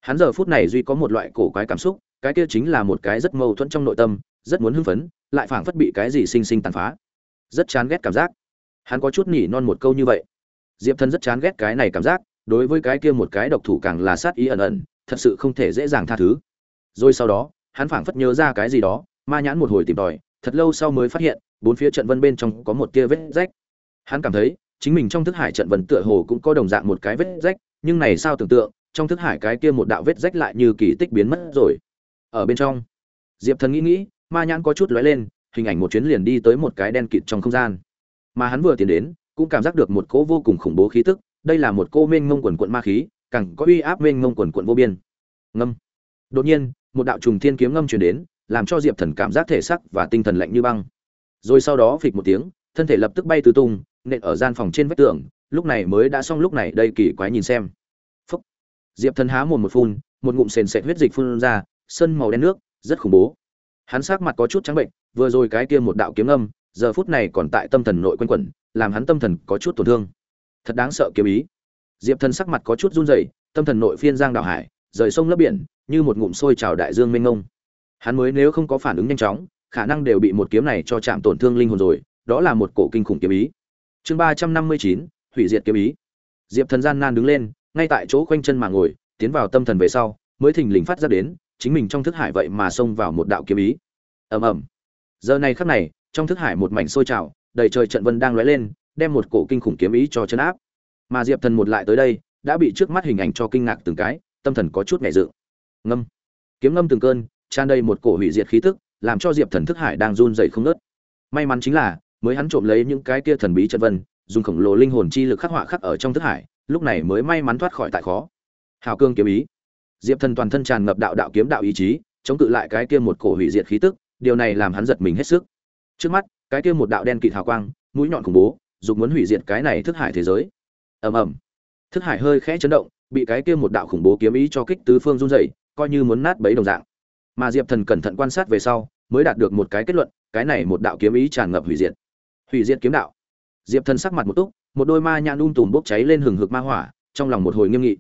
Hắn giờ phút này duy có một loại cổ quái cảm xúc, cái kia chính là một cái rất mâu thuẫn trong nội tâm, rất muốn hưng phấn, lại phảng phất bị cái gì sinh sinh tàn phá. Rất chán ghét cảm giác. Hắn có chút nỉ non một câu như vậy. Diệp thần rất chán ghét cái này cảm giác, đối với cái kia một cái độc thủ càng là sát ý ẩn ẩn, thật sự không thể dễ dàng tha thứ rồi sau đó, hắn phảng phất nhớ ra cái gì đó, ma nhãn một hồi tìm tòi, thật lâu sau mới phát hiện, bốn phía trận vân bên trong có một tia vết rách. Hắn cảm thấy, chính mình trong thức hải trận vân tựa hồ cũng có đồng dạng một cái vết rách, nhưng này sao tưởng tượng, trong thức hải cái kia một đạo vết rách lại như kỳ tích biến mất rồi. Ở bên trong, diệp thần nghĩ nghĩ, ma nhãn có chút lóe lên, hình ảnh một chuyến liền đi tới một cái đen kịt trong không gian. Mà hắn vừa tiến đến, cũng cảm giác được một cỗ vô cùng khủng bố khí tức, đây là một cô mênh mông quần quận ma khí, càng có uy áp mênh mông quần quận vô biên. Ngâm. Đột nhiên một đạo trùng thiên kiếm ngâm truyền đến, làm cho diệp thần cảm giác thể sắc và tinh thần lạnh như băng. Rồi sau đó phịch một tiếng, thân thể lập tức bay tứ tung, nện ở gian phòng trên vách tường, lúc này mới đã xong lúc này, đây kỳ quái nhìn xem. Phốc. diệp thần há mồm một phun, một ngụm sền sệt huyết dịch phun ra sân màu đen nước, rất khủng bố. Hắn sắc mặt có chút trắng bệnh, vừa rồi cái kia một đạo kiếm âm giờ phút này còn tại tâm thần nội quanh quẩn, làm hắn tâm thần có chút tổn thương. Thật đáng sợ kiếm ý. Diệp thần sắc mặt có chút run rẩy, tâm thần nội phiên giang đảo hải rời sông lấp biển, như một ngụm sôi trào đại dương mênh mông. Hắn mới nếu không có phản ứng nhanh chóng, khả năng đều bị một kiếm này cho chạm tổn thương linh hồn rồi, đó là một cổ kinh khủng kiếm ý. Chương ba trăm năm mươi chín, hủy diệt kiếm ý. Diệp thần gian nan đứng lên, ngay tại chỗ khoanh chân mà ngồi, tiến vào tâm thần về sau, mới thình lình phát ra đến, chính mình trong thức hải vậy mà xông vào một đạo kiếm ý. Ầm ầm. Giờ này khắc này, trong thức hải một mảnh sôi trào, đầy trời trận vân đang lóe lên, đem một cổ kinh khủng kiếm ý cho chấn áp. Mà diệp thần một lại tới đây, đã bị trước mắt hình ảnh cho kinh ngạc từng cái tâm thần có chút nhẹ dự. Ngâm. Kiếm ngâm từng cơn, tràn đầy một cổ hủy diệt khí tức, làm cho diệp thần thức hải đang run rẩy không nớt may mắn chính là, mới hắn trộm lấy những cái kia thần bí trận vân, dùng khổng lồ linh hồn chi lực khắc họa khắc ở trong thức hải, lúc này mới may mắn thoát khỏi tại khó. Hào cương kiếm ý. Diệp thần toàn thân tràn ngập đạo đạo kiếm đạo ý chí, chống cự lại cái kia một cổ hủy diệt khí tức, điều này làm hắn giật mình hết sức. Trước mắt, cái kia một đạo đen kịt hào quang, mũi nhọn khủng bố dùng muốn hủy diệt cái này thức hải thế giới. Ầm ầm. Thức hải hơi khẽ chấn động bị cái kia một đạo khủng bố kiếm ý cho kích tứ phương run rẩy, coi như muốn nát bấy đồng dạng. Mà diệp thần cẩn thận quan sát về sau, mới đạt được một cái kết luận, cái này một đạo kiếm ý tràn ngập hủy diệt. Hủy diệt kiếm đạo. Diệp thần sắc mặt một túc, một đôi ma nhãn um tùm bốc cháy lên hừng hực ma hỏa, trong lòng một hồi nghiêm nghị.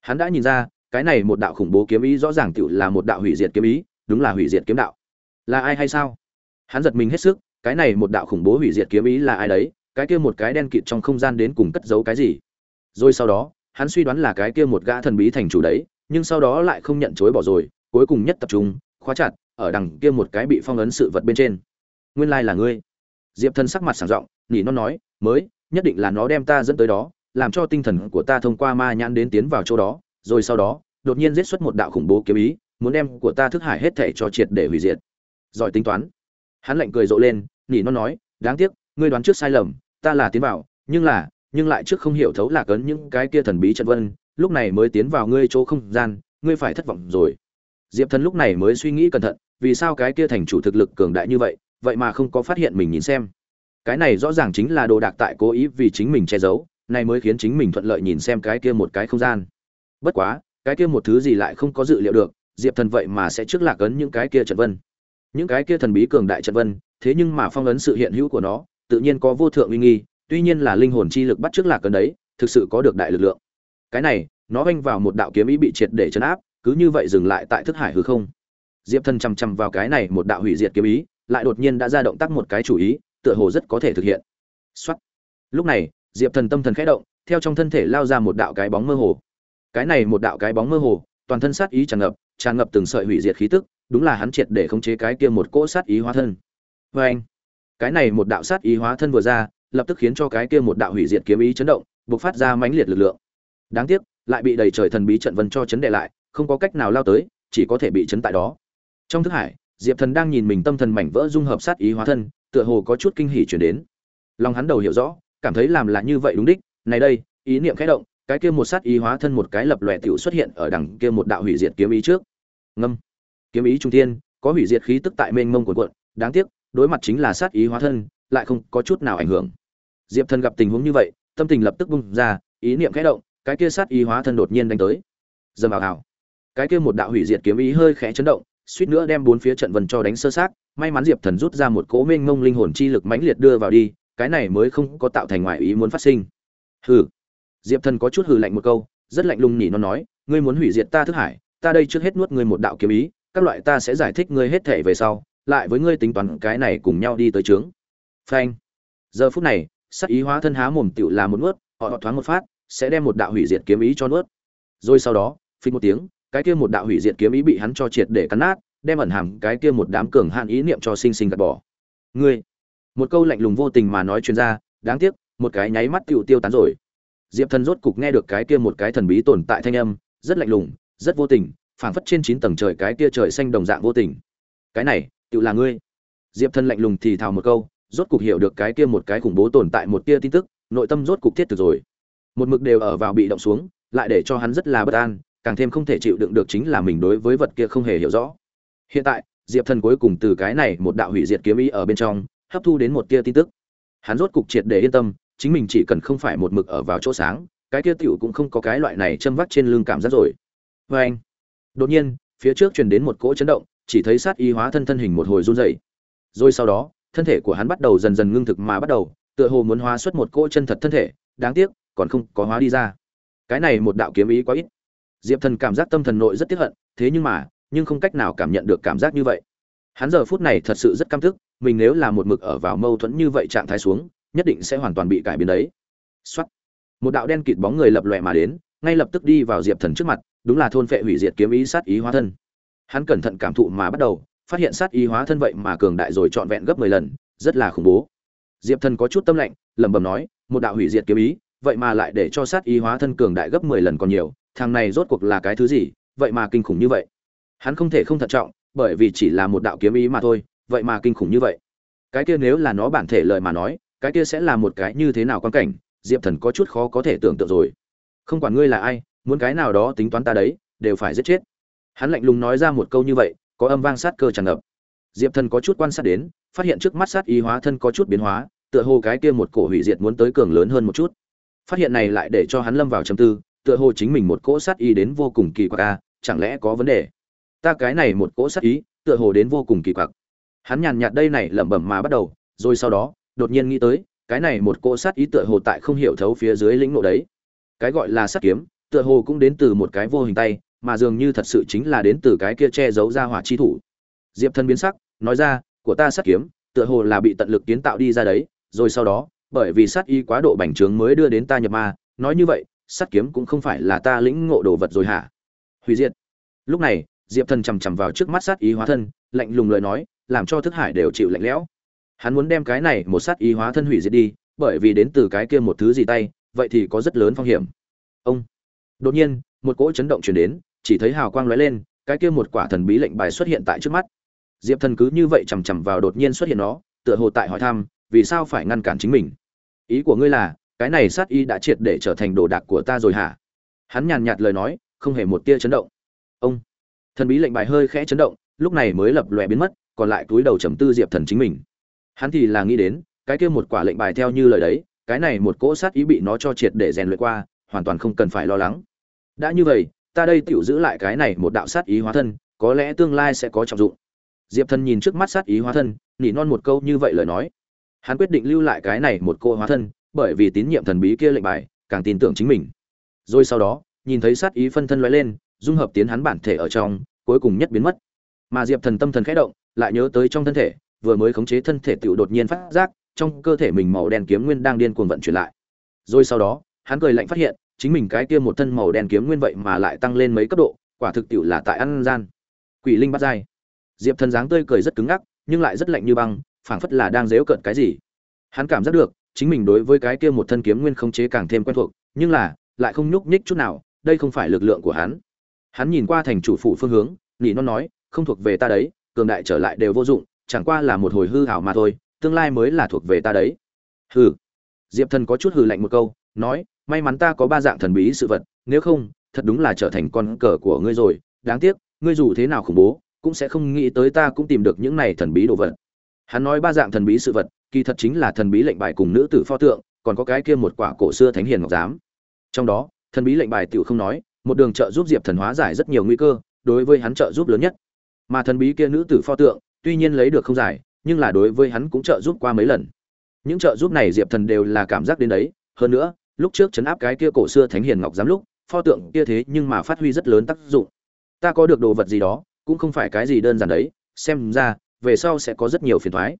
Hắn đã nhìn ra, cái này một đạo khủng bố kiếm ý rõ ràng tự là một đạo hủy diệt kiếm ý, đúng là hủy diệt kiếm đạo. Là ai hay sao? Hắn giật mình hết sức, cái này một đạo khủng bố hủy diệt kiếm ý là ai đấy? Cái kia một cái đen kịt trong không gian đến cùng cất giấu cái gì? Rồi sau đó hắn suy đoán là cái kia một gã thần bí thành chủ đấy, nhưng sau đó lại không nhận chối bỏ rồi, cuối cùng nhất tập trung, khóa chặt ở đằng kia một cái bị phong ấn sự vật bên trên. Nguyên lai là ngươi. Diệp thân sắc mặt sảng giọng nhỉ nó nói, mới, nhất định là nó đem ta dẫn tới đó, làm cho tinh thần của ta thông qua ma nhãn đến tiến vào chỗ đó, rồi sau đó, đột nhiên giết xuất một đạo khủng bố kiếm ý, muốn đem của ta thức hải hết thể cho triệt để hủy diệt. Giỏi tính toán. Hắn lạnh cười rộ lên nhỉ nó nói, đáng tiếc, ngươi đoán trước sai lầm, ta là tiến vào, nhưng là nhưng lại trước không hiểu thấu lạc ấn những cái kia thần bí trận vân, lúc này mới tiến vào ngươi chỗ không gian, ngươi phải thất vọng rồi. Diệp thần lúc này mới suy nghĩ cẩn thận, vì sao cái kia thành chủ thực lực cường đại như vậy vậy mà không có phát hiện mình nhìn xem. Cái này rõ ràng chính là đồ đạc tại cố ý vì chính mình che giấu, này mới khiến chính mình thuận lợi nhìn xem cái kia một cái không gian. Bất quá, cái kia một thứ gì lại không có dự liệu được, diệp thần vậy mà sẽ trước lạc ấn những cái kia trận vân. Những cái kia thần bí cường đại trận vân, thế nhưng mà phong ấn sự hiện hữu của nó, tự nhiên có vô thượng uy nghi tuy nhiên là linh hồn chi lực bắt trước lạc ấn đấy, thực sự có được đại lực lượng. Cái này, nó vanh vào một đạo kiếm ý bị triệt để chấn áp, cứ như vậy dừng lại tại thức hải hư không. Diệp thần chằm chằm vào cái này một đạo hủy diệt kiếm ý, lại đột nhiên đã ra động tác một cái chủ ý, tựa hồ rất có thể thực hiện. Xuất lúc này, diệp thần tâm thần khẽ động, theo trong thân thể lao ra một đạo cái bóng mơ hồ. Cái này một đạo cái bóng mơ hồ, toàn thân sát ý tràn ngập tràn ngập từng sợi hủy diệt khí tức, đúng là hắn triệt để khống chế cái kia một cỗ sát ý hóa thân. Vê anh cái này một đạo sát ý hóa thân vừa ra lập tức khiến cho cái kia một đạo hủy diệt kiếm ý chấn động, bộc phát ra mãnh liệt lực lượng. Đáng tiếc, lại bị đầy trời thần bí trận vân cho chấn đè lại, không có cách nào lao tới, chỉ có thể bị chấn tại đó. Trong thức hải, diệp thần đang nhìn mình tâm thần mảnh vỡ dung hợp sát ý hóa thân, tựa hồ có chút kinh hỉ truyền đến. Lòng hắn đầu hiểu rõ, cảm thấy làm là như vậy đúng đích. Này đây, ý niệm khẽ động, cái kia một sát ý hóa thân một cái lập lòe tiểu xuất hiện ở đằng kia một đạo hủy diệt kiếm ý trước. Ngâm. Kiếm ý trung thiên, có hủy diệt khí tức tại mênh mông cuồn cuộn, đáng tiếc, đối mặt chính là sát ý hóa thân, lại không có chút nào ảnh hưởng diệp thần gặp tình huống như vậy, tâm tình lập tức bung ra, ý niệm khẽ động, cái kia sát ý hóa thân đột nhiên đánh tới. Dầm vào hào cái kia một đạo hủy diệt kiếm ý hơi khẽ chấn động, suýt nữa đem bốn phía trận vân cho đánh sơ sát may mắn diệp thần rút ra một cỗ mênh mông linh hồn chi lực mãnh liệt đưa vào đi, cái này mới không có tạo thành ngoại ý muốn phát sinh. Hừ. Diệp thần có chút hừ lạnh một câu, rất lạnh lùng nhỉ nó nói, ngươi muốn hủy diệt ta thức hải, ta đây trước hết nuốt ngươi một đạo kiếm ý, các loại ta sẽ giải thích ngươi hết thể về sau, lại với ngươi tính toán cái này cùng nhau đi tới trướng phanh. Giờ phút này sắc ý hóa thân há mồm tiểu là một nuốt, họ thoáng một phát, sẽ đem một đạo hủy diệt kiếm ý cho nuốt. Rồi sau đó phình một tiếng, cái kia một đạo hủy diệt kiếm ý bị hắn cho triệt để cắn nát, đem ẩn hàm cái kia một đám cường hạn ý niệm cho sinh sinh gạt bỏ. Ngươi, một câu lạnh lùng vô tình mà nói chuyên ra đáng tiếc, một cái nháy mắt tiểu tiêu tán rồi. Diệp thần rốt cục nghe được cái kia một cái thần bí tồn tại thanh âm, rất lạnh lùng, rất vô tình, phảng phất trên chín tầng trời cái kia trời xanh đồng dạng vô tình. Cái này, tựu là ngươi. Diệp thần lạnh lùng thì thào một câu rốt cục hiểu được cái kia một cái khủng bố tồn tại một tia tin tức, nội tâm rốt cục thiết thực rồi. Một mực đều ở vào bị động xuống, lại để cho hắn rất là bất an, càng thêm không thể chịu đựng được chính là mình đối với vật kia không hề hiểu rõ. Hiện tại, diệp thần cuối cùng từ cái này một đạo hủy diệt kiếm ý ở bên trong, hấp thu đến một tia tin tức. Hắn rốt cục triệt để yên tâm, chính mình chỉ cần không phải một mực ở vào chỗ sáng, cái kia tiểu cũng không có cái loại này châm vắt trên lưng cảm giác rồi. Và anh, đột nhiên, phía trước truyền đến một cỗ chấn động, chỉ thấy sát y hóa thân thân hình một hồi run rẩy. Rồi sau đó thân thể của hắn bắt đầu dần dần ngưng thực mà bắt đầu, tựa hồ muốn hóa xuất một cỗ chân thật thân thể, đáng tiếc, còn không có hóa đi ra. Cái này một đạo kiếm ý quá ít. Diệp thần cảm giác tâm thần nội rất tiếc hận, thế nhưng mà, nhưng không cách nào cảm nhận được cảm giác như vậy. Hắn giờ phút này thật sự rất căm thức mình nếu là một mực ở vào mâu thuẫn như vậy trạng thái xuống, nhất định sẽ hoàn toàn bị cải biến đấy. Xuất một đạo đen kịt bóng người lập lòe mà đến, ngay lập tức đi vào diệp thần trước mặt, đúng là thôn phệ hủy diệt kiếm ý sát ý hóa thân. Hắn cẩn thận cảm thụ mà bắt đầu phát hiện sát ý hóa thân vậy mà cường đại rồi trọn vẹn gấp mười lần, rất là khủng bố. Diệp thần có chút tâm lạnh, lẩm bẩm nói, một đạo hủy diệt kiếm ý, vậy mà lại để cho sát ý hóa thân cường đại gấp mười lần còn nhiều, thằng này rốt cuộc là cái thứ gì, vậy mà kinh khủng như vậy. Hắn không thể không thận trọng, bởi vì chỉ là một đạo kiếm ý mà thôi, vậy mà kinh khủng như vậy. Cái kia nếu là nó bản thể lời mà nói, cái kia sẽ là một cái như thế nào quan cảnh, diệp thần có chút khó có thể tưởng tượng rồi. Không quản ngươi là ai, muốn cái nào đó tính toán ta đấy, đều phải giết chết. Hắn lạnh lùng nói ra một câu như vậy có âm vang sát cơ tràn ngập. Diệp thần có chút quan sát đến, phát hiện trước mắt sát ý hóa thân có chút biến hóa, tựa hồ cái kia một cổ hủy diệt muốn tới cường lớn hơn một chút. Phát hiện này lại để cho hắn lâm vào trầm tư, tựa hồ chính mình một cỗ sát ý đến vô cùng kỳ quặc a chẳng lẽ có vấn đề? Ta cái này một cỗ sát ý tựa hồ đến vô cùng kỳ quặc. Hắn nhàn nhạt đây này lẩm bẩm mà bắt đầu, rồi sau đó, đột nhiên nghĩ tới, cái này một cỗ sát ý tựa hồ tại không hiểu thấu phía dưới lĩnh nộ đấy. Cái gọi là sát kiếm, tựa hồ cũng đến từ một cái vô hình tay mà dường như thật sự chính là đến từ cái kia che giấu ra hỏa chi thủ. Diệp thân biến sắc, nói ra, của ta sát kiếm, tựa hồ là bị tận lực kiến tạo đi ra đấy, rồi sau đó, bởi vì sát y quá độ bành trướng mới đưa đến ta nhập ma. Nói như vậy, sát kiếm cũng không phải là ta lĩnh ngộ đồ vật rồi hả? Hủy diệt. Lúc này, diệp thần chằm chằm vào trước mắt sát ý hóa thân, lạnh lùng lời nói, làm cho thức hải đều chịu lạnh lẽo. Hắn muốn đem cái này một sát ý hóa thân hủy diệt đi, bởi vì đến từ cái kia một thứ gì tay, vậy thì có rất lớn phong hiểm. Ông. Đột nhiên, một cỗ chấn động chuyển đến chỉ thấy hào quang lóe lên, cái kia một quả thần bí lệnh bài xuất hiện tại trước mắt. Diệp thần cứ như vậy chằm chằm vào đột nhiên xuất hiện nó, tựa hồ tại hỏi thăm, vì sao phải ngăn cản chính mình? Ý của ngươi là, cái này sát y đã triệt để trở thành đồ đạc của ta rồi hả? Hắn nhàn nhạt lời nói, không hề một tia chấn động. Ông! Thần bí lệnh bài hơi khẽ chấn động, lúc này mới lập lòe biến mất, còn lại túi đầu trầm tư diệp thần chính mình. Hắn thì là nghĩ đến, cái kia một quả lệnh bài theo như lời đấy, cái này một cỗ sát ý bị nó cho triệt để rèn luyện qua, hoàn toàn không cần phải lo lắng. Đã như vậy ta đây tiểu giữ lại cái này một đạo sát ý hóa thân có lẽ tương lai sẽ có trọng dụng diệp thần nhìn trước mắt sát ý hóa thân nỉ non một câu như vậy lời nói hắn quyết định lưu lại cái này một cô hóa thân bởi vì tín nhiệm thần bí kia lệnh bài càng tin tưởng chính mình rồi sau đó nhìn thấy sát ý phân thân lóe lên dung hợp tiến hắn bản thể ở trong, cuối cùng nhất biến mất. Mà Diệp Thần tâm thần khẽ động, lại nhớ tới trong thân thể, vừa mới khống chế thân thể tiểu đột nhiên phát giác, trong cơ thể mình màu đen kiếm nguyên đang điên cuồng vận chuyển lại. Rồi sau đó, hắn cười lạnh phát hiện, chính mình cái kia một thân màu đen kiếm nguyên vậy mà lại tăng lên mấy cấp độ, quả thực tiểu là tại ăn gian. Quỷ linh bắt dai. Diệp Thần dáng tươi cười rất cứng ngắc, nhưng lại rất lạnh như băng, phảng phất là đang giễu cợt cái gì. Hắn cảm giác được, chính mình đối với cái kia một thân kiếm nguyên khống chế càng thêm quen thuộc, nhưng là lại không nhúc nhích chút nào, đây không phải lực lượng của hắn hắn nhìn qua thành chủ phủ phương hướng nỉ non nói không thuộc về ta đấy cường đại trở lại đều vô dụng chẳng qua là một hồi hư hảo mà thôi tương lai mới là thuộc về ta đấy hừ diệp thần có chút hừ lạnh một câu nói may mắn ta có ba dạng thần bí sự vật, nếu không, thật đúng là trở thành con cờ của ngươi rồi. Đáng tiếc, ngươi dù thế nào khủng bố, cũng sẽ không nghĩ tới ta cũng tìm được những này thần bí đồ vật. Hắn nói ba dạng thần bí sự vật, kỳ thật chính là thần bí lệnh bài cùng nữ tử pho tượng, còn có cái kia một quả cổ xưa thánh hiền ngọc giám. Trong đó, thần bí lệnh bài tiểu không nói, một đường trợ giúp diệp thần hóa giải rất nhiều nguy cơ, đối với hắn trợ giúp lớn nhất. Mà thần bí kia nữ tử pho tượng, tuy nhiên lấy được không giải, nhưng là đối với hắn cũng trợ giúp qua mấy lần. Những trợ giúp này diệp thần đều là cảm giác đến đấy, hơn nữa lúc trước chấn áp cái kia cổ xưa thánh hiền ngọc giám lúc pho tượng kia thế nhưng mà phát huy rất lớn tác dụng ta có được đồ vật gì đó cũng không phải cái gì đơn giản đấy xem ra về sau sẽ có rất nhiều phiền thoái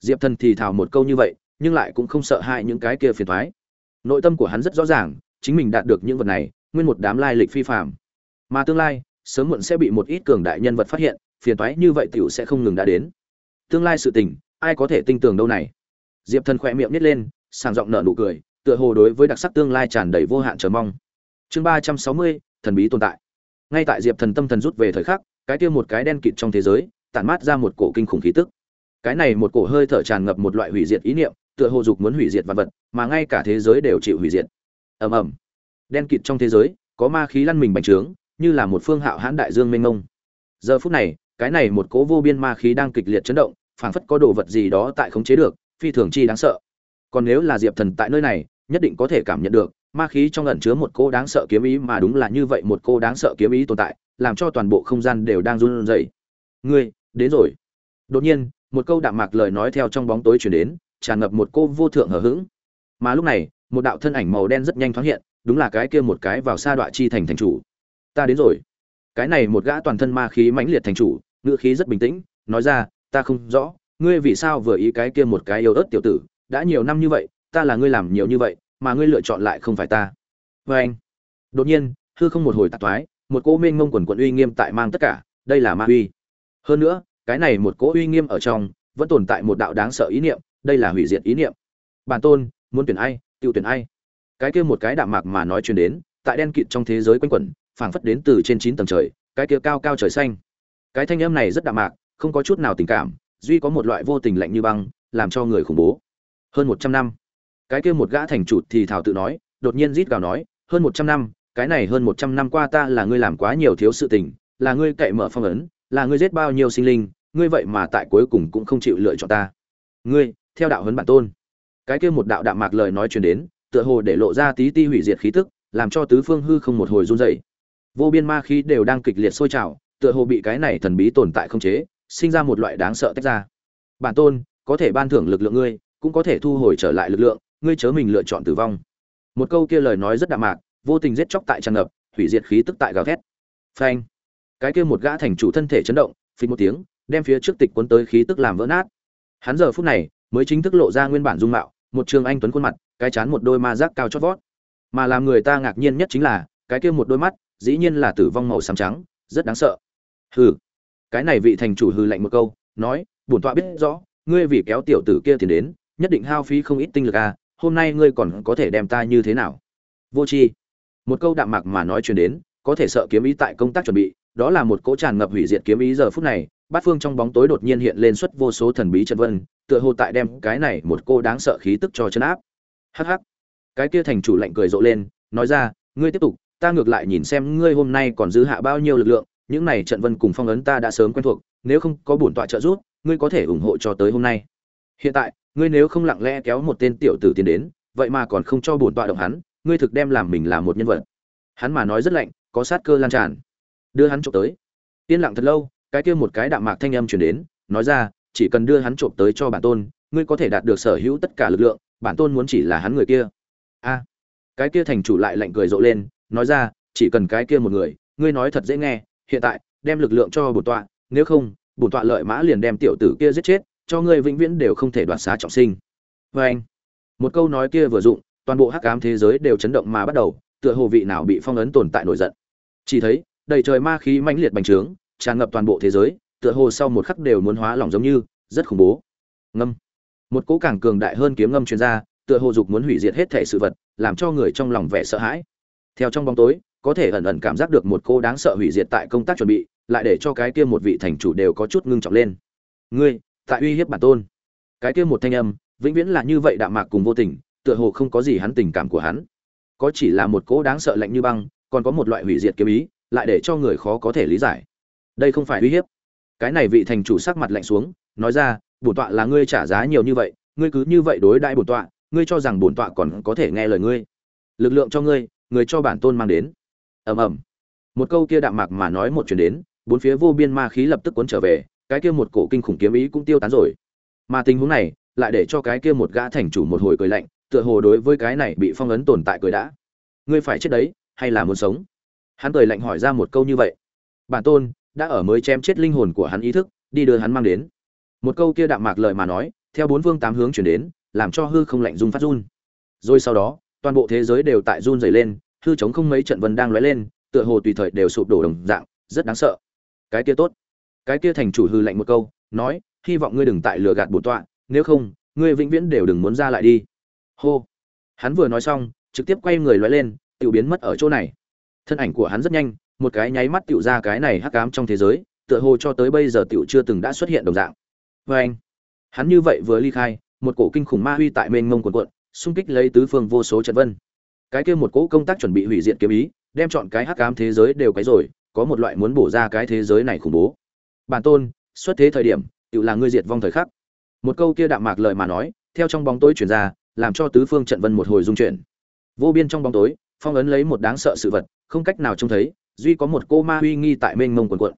diệp thần thì thào một câu như vậy nhưng lại cũng không sợ hãi những cái kia phiền toái. Nội tâm của hắn rất rõ ràng, chính mình đạt được những vật này, nguyên một đám lai lịch phi phàm. Mà tương lai, sớm muộn sẽ bị một ít cường đại nhân vật phát hiện, phiền toái như vậy tiểu sẽ không ngừng đã đến. Tương lai sự tình, ai có thể tin tưởng đâu này. Diệp Thần khẽ miệng nhếch lên, sảng giọng nở nụ cười, tựa hồ đối với đặc sắc tương lai tràn đầy vô hạn chờ mong. Chương ba trăm sáu mươi, thần bí tồn tại. Ngay tại Diệp Thần tâm thần rút về thời khắc, cái kia một cái đen kịt trong thế giới, tản mát ra một cổ kinh khủng khí tức. Cái này một cổ hơi thở tràn ngập một loại hủy diệt ý niệm, tựa hồ dục muốn hủy diệt vạn vật, mà ngay cả thế giới đều chịu hủy diệt. Ầm ầm. Đen kịt trong thế giới, có ma khí lăn mình bành trướng, như là một phương hạo hãn đại dương mênh mông. Giờ phút này, cái này một cỗ vô biên ma khí đang kịch liệt chấn động, phảng phất có đồ vật gì đó tại khống chế được, phi thường chi đáng sợ. Còn nếu là Diệp Thần tại nơi này, nhất định có thể cảm nhận được, ma khí trong ẩn chứa một cô đáng sợ kiếm ý mà đúng là như vậy một cô đáng sợ kiếm ý tồn tại, làm cho toàn bộ không gian đều đang run rẩy. "Ngươi, đến rồi." Đột nhiên, một câu đạm mạc lời nói theo trong bóng tối chuyển đến, tràn ngập một cô vô thượng hờ hững. Mà lúc này, một đạo thân ảnh màu đen rất nhanh thoáng hiện, đúng là cái kia một cái vào sa đoạn chi thành thành chủ. "Ta đến rồi." Cái này một gã toàn thân ma khí mãnh liệt thành chủ, ngữ khí rất bình tĩnh, nói ra, "Ta không rõ, ngươi vì sao vừa ý cái kia một cái yêu ớt tiểu tử, đã nhiều năm như vậy, ta là ngươi làm nhiều như vậy, mà ngươi lựa chọn lại không phải ta." Và anh. Đột nhiên, hư không một hồi tạc toái, một cỗ mênh mông quần quần uy nghiêm tại mang tất cả, đây là ma uy. Hơn nữa, cái này một cỗ uy nghiêm ở trong, vẫn tồn tại một đạo đáng sợ ý niệm, đây là hủy diệt ý niệm. Bản tôn, muốn tuyển ai, tiêu tuyển ai. Cái kia một cái đạm mạc mà nói chuyện đến, tại đen kịt trong thế giới quanh quẩn, phảng phất đến từ trên chín tầng trời, cái kia cao cao trời xanh. Cái thanh âm này rất đạm mạc, không có chút nào tình cảm, duy có một loại vô tình lạnh như băng, làm cho người khủng bố. Hơn một trăm năm. Cái kia một gã thành chủ thì thảo tự nói, đột nhiên rít gào nói, hơn một trăm năm, cái này hơn một trăm năm qua ta là ngươi làm quá nhiều thiếu sự tình, là ngươi cậy mở phong ấn, là ngươi giết bao nhiêu sinh linh, ngươi vậy mà tại cuối cùng cũng không chịu lựa chọn ta. Ngươi, theo đạo huấn bản tôn. Cái kia một đạo đạm mạc lời nói truyền đến, tựa hồ để lộ ra tí ti hủy diệt khí tức, làm cho tứ phương hư không một hồi run rẩy. Vô biên ma khí đều đang kịch liệt sôi trào, tựa hồ bị cái này thần bí tồn tại không chế, sinh ra một loại đáng sợ tách ra. Bản tôn, có thể ban thưởng lực lượng ngươi, cũng có thể thu hồi trở lại lực lượng, ngươi chớ mình lựa chọn tử vong. Một câu kia lời nói rất đạm mạc, vô tình giết chóc tại tràn ngập, hủy diệt khí tức tại gào thét. Phanh! Cái kia một gã thành chủ thân thể chấn động, phình một tiếng, đem phía trước tịch cuốn tới khí tức làm vỡ nát. Hắn giờ phút này mới chính thức lộ ra nguyên bản dung mạo, một trường anh tuấn khuôn mặt, cái chán một đôi ma giác cao chót vót. Mà làm người ta ngạc nhiên nhất chính là, cái kia một đôi mắt, dĩ nhiên là tử vong màu xám trắng, rất đáng sợ. Hừ. Cái này vị thành chủ hừ lạnh một câu, nói, bổn tọa biết rõ, ngươi vì kéo tiểu tử kia tiền đến, nhất định hao phí không ít tinh lực à, hôm nay ngươi còn có thể đem ta như thế nào? Vô tri. Một câu đạm mạc mà nói truyền đến, có thể sợ kiếm ý tại công tác chuẩn bị, đó là một cỗ tràn ngập hủy diệt kiếm ý giờ phút này, bát phương trong bóng tối đột nhiên hiện lên xuất vô số thần bí chân vân, tựa hồ tại đem cái này một cô đáng sợ khí tức cho chân áp. Hắc hắc. Cái kia thành chủ lạnh cười rộ lên, nói ra, ngươi tiếp tục, ta ngược lại nhìn xem ngươi hôm nay còn dư hạ bao nhiêu lực lượng, những này trận vân cùng phong ấn ta đã sớm quen thuộc, nếu không có bổn tọa trợ giúp, ngươi có thể ủng hộ cho tới hôm nay. Hiện tại, ngươi nếu không lặng lẽ kéo một tên tiểu tử tiến đến, vậy mà còn không cho bổn tọa động hắn, ngươi thực đem làm mình là một nhân vật. Hắn mà nói rất lạnh, có sát cơ lan tràn. Đưa hắn trộm tới. Tiên lặng thật lâu, cái kia một cái đạm mạc thanh âm truyền đến, nói ra, chỉ cần đưa hắn trộm tới cho bản tôn, ngươi có thể đạt được sở hữu tất cả lực lượng, bản tôn muốn chỉ là hắn người kia. A. cái kia thành chủ lại lạnh cười rộ lên, nói ra, chỉ cần cái kia một người, ngươi nói thật dễ nghe, hiện tại, đem lực lượng cho bổn tọa, nếu không, bổn tọa lợi mã liền đem tiểu tử kia giết chết, cho ngươi vĩnh viễn đều không thể đoạt xá trọng sinh. Và anh, một câu nói kia vừa dụng, toàn bộ hắc ám thế giới đều chấn động mà bắt đầu, tựa hồ vị nào bị phong ấn tồn tại nổi giận. Chỉ thấy, đầy trời ma khí mãnh liệt bành trướng, tràn ngập toàn bộ thế giới, tựa hồ sau một khắc đều muốn hóa lỏng giống như, rất khủng bố. Ngâm. Một cỗ càng cường đại hơn kiếm ngâm truyền ra, tựa hồ dục muốn hủy diệt hết thể sự vật, làm cho người trong lòng vẻ sợ hãi. Theo trong bóng tối, có thể ẩn ẩn cảm giác được một cô đáng sợ hủy diệt tại công tác chuẩn bị, lại để cho cái kia một vị thành chủ đều có chút ngưng trọng lên. Ngươi, tại uy hiếp bản tôn. Cái kia một thanh âm, vĩnh viễn là như vậy đạm mạc cùng vô tình, tựa hồ không có gì hắn tình cảm của hắn. Có chỉ là một cỗ đáng sợ lạnh như băng, còn có một loại hủy diệt kiếm ý, lại để cho người khó có thể lý giải. Đây không phải uy hiếp. Cái này vị thành chủ sắc mặt lạnh xuống, nói ra, bổn tọa là ngươi trả giá nhiều như vậy, ngươi cứ như vậy đối đãi bổn tọa, ngươi cho rằng bổn tọa còn có thể nghe lời ngươi. Lực lượng cho ngươi, người cho bản tôn mang đến. Ầm ầm. Một câu kia đạm mạc mà nói một truyền đến, bốn phía vô biên ma khí lập tức cuốn trở về, cái kia một cổ kinh khủng kiếm ý cũng tiêu tán rồi. Mà tình huống này, lại để cho cái kia một gã thành chủ một hồi cười lạnh, tựa hồ đối với cái này bị phong ấn tồn tại cười đã. Ngươi phải chết đấy, hay là muốn sống? Hắn cười lạnh hỏi ra một câu như vậy. Bản tôn đã ở mới chém chết linh hồn của hắn ý thức, đi đưa hắn mang đến. Một câu kia đạm mạc lời mà nói, theo bốn phương tám hướng truyền đến, làm cho hư không lạnh run phát run rồi sau đó toàn bộ thế giới đều tại run rẩy lên hư chống không mấy trận vân đang lóe lên tựa hồ tùy thời đều sụp đổ đồng dạng rất đáng sợ cái kia tốt cái kia thành chủ hư lạnh một câu, nói, hy vọng ngươi đừng tại lừa gạt bổn tọa, nếu không, ngươi vĩnh viễn đều đừng muốn ra lại đi. Hô. Hắn vừa nói xong, trực tiếp quay người lóe lên tự biến mất ở chỗ này. Thân ảnh của hắn rất nhanh, một cái nháy mắt tựu ra cái này hắc ám trong thế giới, tựa hồ cho tới bây giờ tựu chưa từng đã xuất hiện đồng dạng. Vê anh, hắn như vậy vừa ly khai, một cổ kinh khủng ma huy tại mênh mông quần quận xung kích lấy tứ phương vô số trận vân. Cái kia một cỗ công tác chuẩn bị hủy diệt kiếm ý, đem chọn cái hắc ám thế giới đều cái rồi có một loại muốn bổ ra cái thế giới này khủng bố bản tôn, xuất thế thời điểm, tự là ngươi diệt vong thời khắc. Một câu kia đạm mạc lời mà nói, theo trong bóng tối chuyển ra, làm cho tứ phương trận vân một hồi dung chuyển. Vô biên trong bóng tối, phong ấn lấy một đáng sợ sự vật, không cách nào trông thấy, duy có một cô ma uy nghi tại mênh mông quần quận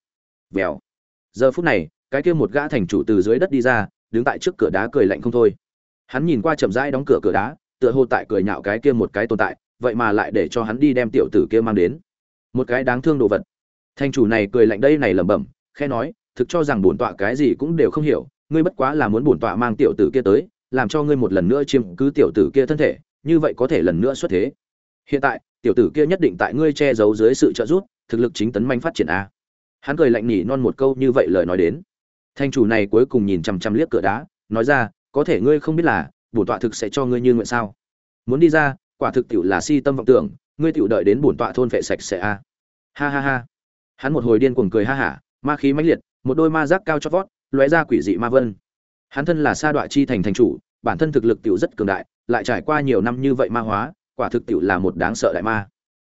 vèo. Giờ phút này, cái kia một gã thành chủ từ dưới đất đi ra, đứng tại trước cửa đá cười lạnh không thôi. Hắn nhìn qua chậm rãi đóng cửa cửa đá, tựa hồ tại cười nhạo cái kia một cái tồn tại, vậy mà lại để cho hắn đi đem tiểu tử kia mang đến. Một cái đáng thương đồ vật. Thành chủ này cười lạnh đây này lẩm bẩm khe nói, thực cho rằng bổn tọa cái gì cũng đều không hiểu, ngươi bất quá là muốn bổn tọa mang tiểu tử kia tới, làm cho ngươi một lần nữa chiếm cứ tiểu tử kia thân thể, như vậy có thể lần nữa xuất thế. Hiện tại, tiểu tử kia nhất định tại ngươi che giấu dưới sự trợ giúp, thực lực chính tấn manh phát triển a. Hắn cười lạnh nhỉ non một câu như vậy lời nói đến. Thanh chủ này cuối cùng nhìn chằm chằm liếc cửa đá, nói ra, có thể ngươi không biết là, bổn tọa thực sẽ cho ngươi như nguyện sao? Muốn đi ra, quả thực tiểu là si tâm vọng tưởng, ngươi tiểu đợi đến bổn tọa thôn vệ sạch sẽ a. Ha ha ha. Hắn một hồi điên cuồng cười ha hả ma khí mãnh liệt, một đôi ma giác cao chót vót, lóe ra quỷ dị ma vân. Hắn thân là sa đọa chi thành thành chủ, bản thân thực lực tiểu rất cường đại, lại trải qua nhiều năm như vậy ma hóa, quả thực tiểu là một đáng sợ đại ma.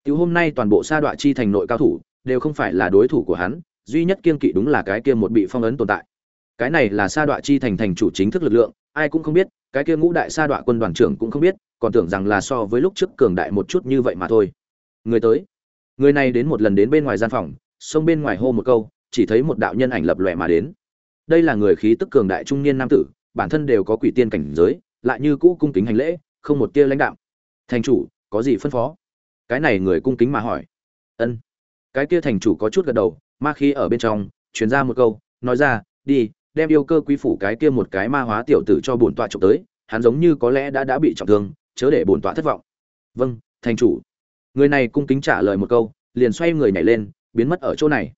Tiểu hôm nay toàn bộ sa đọa chi thành nội cao thủ, đều không phải là đối thủ của hắn, duy nhất kiên kỵ đúng là cái kia một bị phong ấn tồn tại. Cái này là sa đọa chi thành thành chủ chính thức lực lượng, ai cũng không biết, cái kia ngũ đại sa đọa quân đoàn trưởng cũng không biết, còn tưởng rằng là so với lúc trước cường đại một chút như vậy mà thôi. Người tới. Người này đến một lần đến bên ngoài gian phòng, xông bên ngoài hô một câu chỉ thấy một đạo nhân ảnh lập lòe mà đến. Đây là người khí tức cường đại trung niên nam tử, bản thân đều có quỷ tiên cảnh giới, lại như cũ cung kính hành lễ, không một tia lãnh đạo thành chủ, có gì phân phó? Cái này người cung kính mà hỏi. Ân. Cái kia thành chủ có chút gật đầu, ma khí ở bên trong, truyền ra một câu, nói ra, đi, đem yêu cơ quý phủ cái kia một cái ma hóa tiểu tử cho bổn tọa chụp tới, hắn giống như có lẽ đã đã bị trọng thương, chớ để bổn tọa thất vọng. Vâng thành chủ. Người này cung kính trả lời một câu, liền xoay người nhảy lên, biến mất ở chỗ này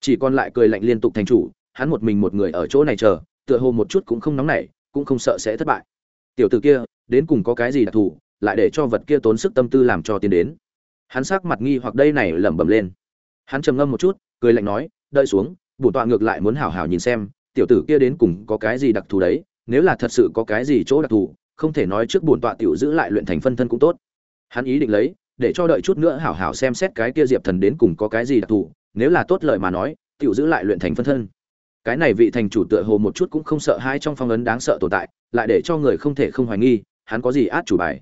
chỉ còn lại cười lạnh liên tục thành chủ, hắn một mình một người ở chỗ này chờ, tựa hồ một chút cũng không nóng nảy, cũng không sợ sẽ thất bại. Tiểu tử kia, đến cùng có cái gì đặc thù, lại để cho vật kia tốn sức tâm tư làm cho tiến đến. Hắn sắc mặt nghi hoặc đây này lẩm bẩm lên. Hắn trầm ngâm một chút, cười lạnh nói, đợi xuống, bổn tọa ngược lại muốn hảo hảo nhìn xem, tiểu tử kia đến cùng có cái gì đặc thù đấy, nếu là thật sự có cái gì chỗ đặc thù, không thể nói trước bổn tọa tiểu giữ lại luyện thành phân thân cũng tốt. Hắn ý định lấy, để cho đợi chút nữa hảo hảo xem xét cái kia diệp thần đến cùng có cái gì đặc thù nếu là tốt lời mà nói tiểu giữ lại luyện thành phân thân. Cái này vị thành chủ tựa hồ một chút cũng không sợ hai trong phong ấn đáng sợ tồn tại lại để cho người không thể không hoài nghi hắn có gì át chủ bài.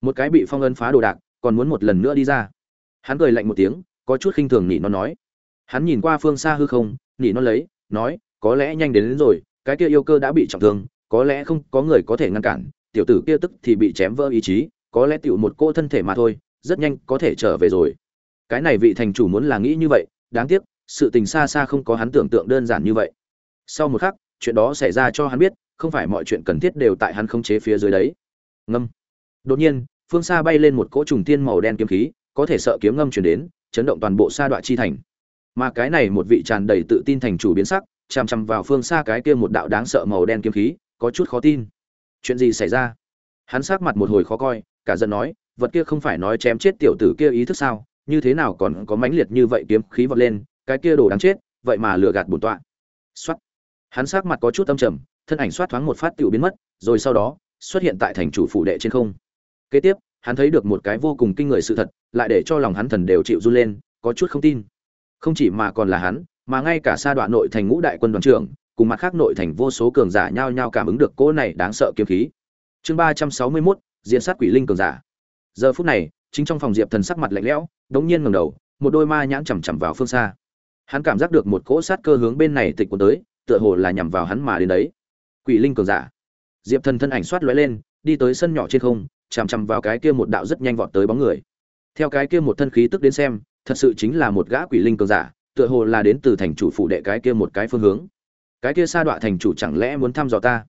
Một cái bị phong ấn phá đồ đạc còn muốn một lần nữa đi ra. Hắn cười lạnh một tiếng có chút khinh thường nhị nó nói. Hắn nhìn qua phương xa hư không nhị nó lấy nói có lẽ nhanh đến, đến rồi cái kia yêu cơ đã bị trọng thương có lẽ không có người có thể ngăn cản tiểu tử kia tức thì bị chém vỡ ý chí có lẽ tiểu một cô thân thể mà thôi rất nhanh có thể trở về rồi. Cái này vị thành chủ muốn là nghĩ như vậy đáng tiếc, sự tình xa xa không có hắn tưởng tượng đơn giản như vậy. Sau một khắc, chuyện đó xảy ra cho hắn biết, không phải mọi chuyện cần thiết đều tại hắn không chế phía dưới đấy. Ngâm. Đột nhiên, phương xa bay lên một cỗ trùng tiên màu đen kiếm khí, có thể sợ kiếm ngâm chuyển đến, chấn động toàn bộ sa đoạn chi thành. Mà cái này một vị tràn đầy tự tin thành chủ biến sắc, chằm chằm vào phương xa cái kia một đạo đáng sợ màu đen kiếm khí, có chút khó tin. Chuyện gì xảy ra? Hắn sắc mặt một hồi khó coi, cả giận nói, vật kia không phải nói chém chết tiểu tử kia ý thức sao? Như thế nào còn có mãnh liệt như vậy kiếm khí vọt lên cái kia đồ đáng chết vậy mà lừa gạt bổn tọa. Xoát hắn sắc mặt có chút âm trầm thân ảnh xoát thoáng một phát tiểu biến mất rồi sau đó xuất hiện tại thành chủ phủ đệ trên không. Kế tiếp hắn thấy được một cái vô cùng kinh người sự thật lại để cho lòng hắn thần đều chịu run lên có chút không tin. Không chỉ mà còn là hắn mà ngay cả xa đoạn nội thành ngũ đại quân đoàn trưởng cùng mặt khác nội thành vô số cường giả nhao nhao cảm ứng được cỗ này đáng sợ kiếm khí. Chương ba trăm sáu mươi 361, diễn sát quỷ linh cường giả. Giờ phút này chính trong phòng diệp thần sắc mặt lạnh lẽo, đống nhiên ngẩng đầu, một đôi ma nhãn chằm chằm vào phương xa. Hắn cảm giác được một cỗ sát cơ hướng bên này tịch cuốn tới, tựa hồ là nhằm vào hắn mà đến đấy. Quỷ linh cường giả. Diệp thần thân ảnh xoát lóe lên, đi tới sân nhỏ trên không, chằm chằm vào cái kia một đạo rất nhanh vọt tới bóng người. Theo cái kia một thân khí tức đến xem, thật sự chính là một gã quỷ linh cường giả, tựa hồ là đến từ thành chủ phụ đệ cái kia một cái phương hướng. Cái kia sa đọa thành chủ chẳng lẽ muốn thăm dò ta?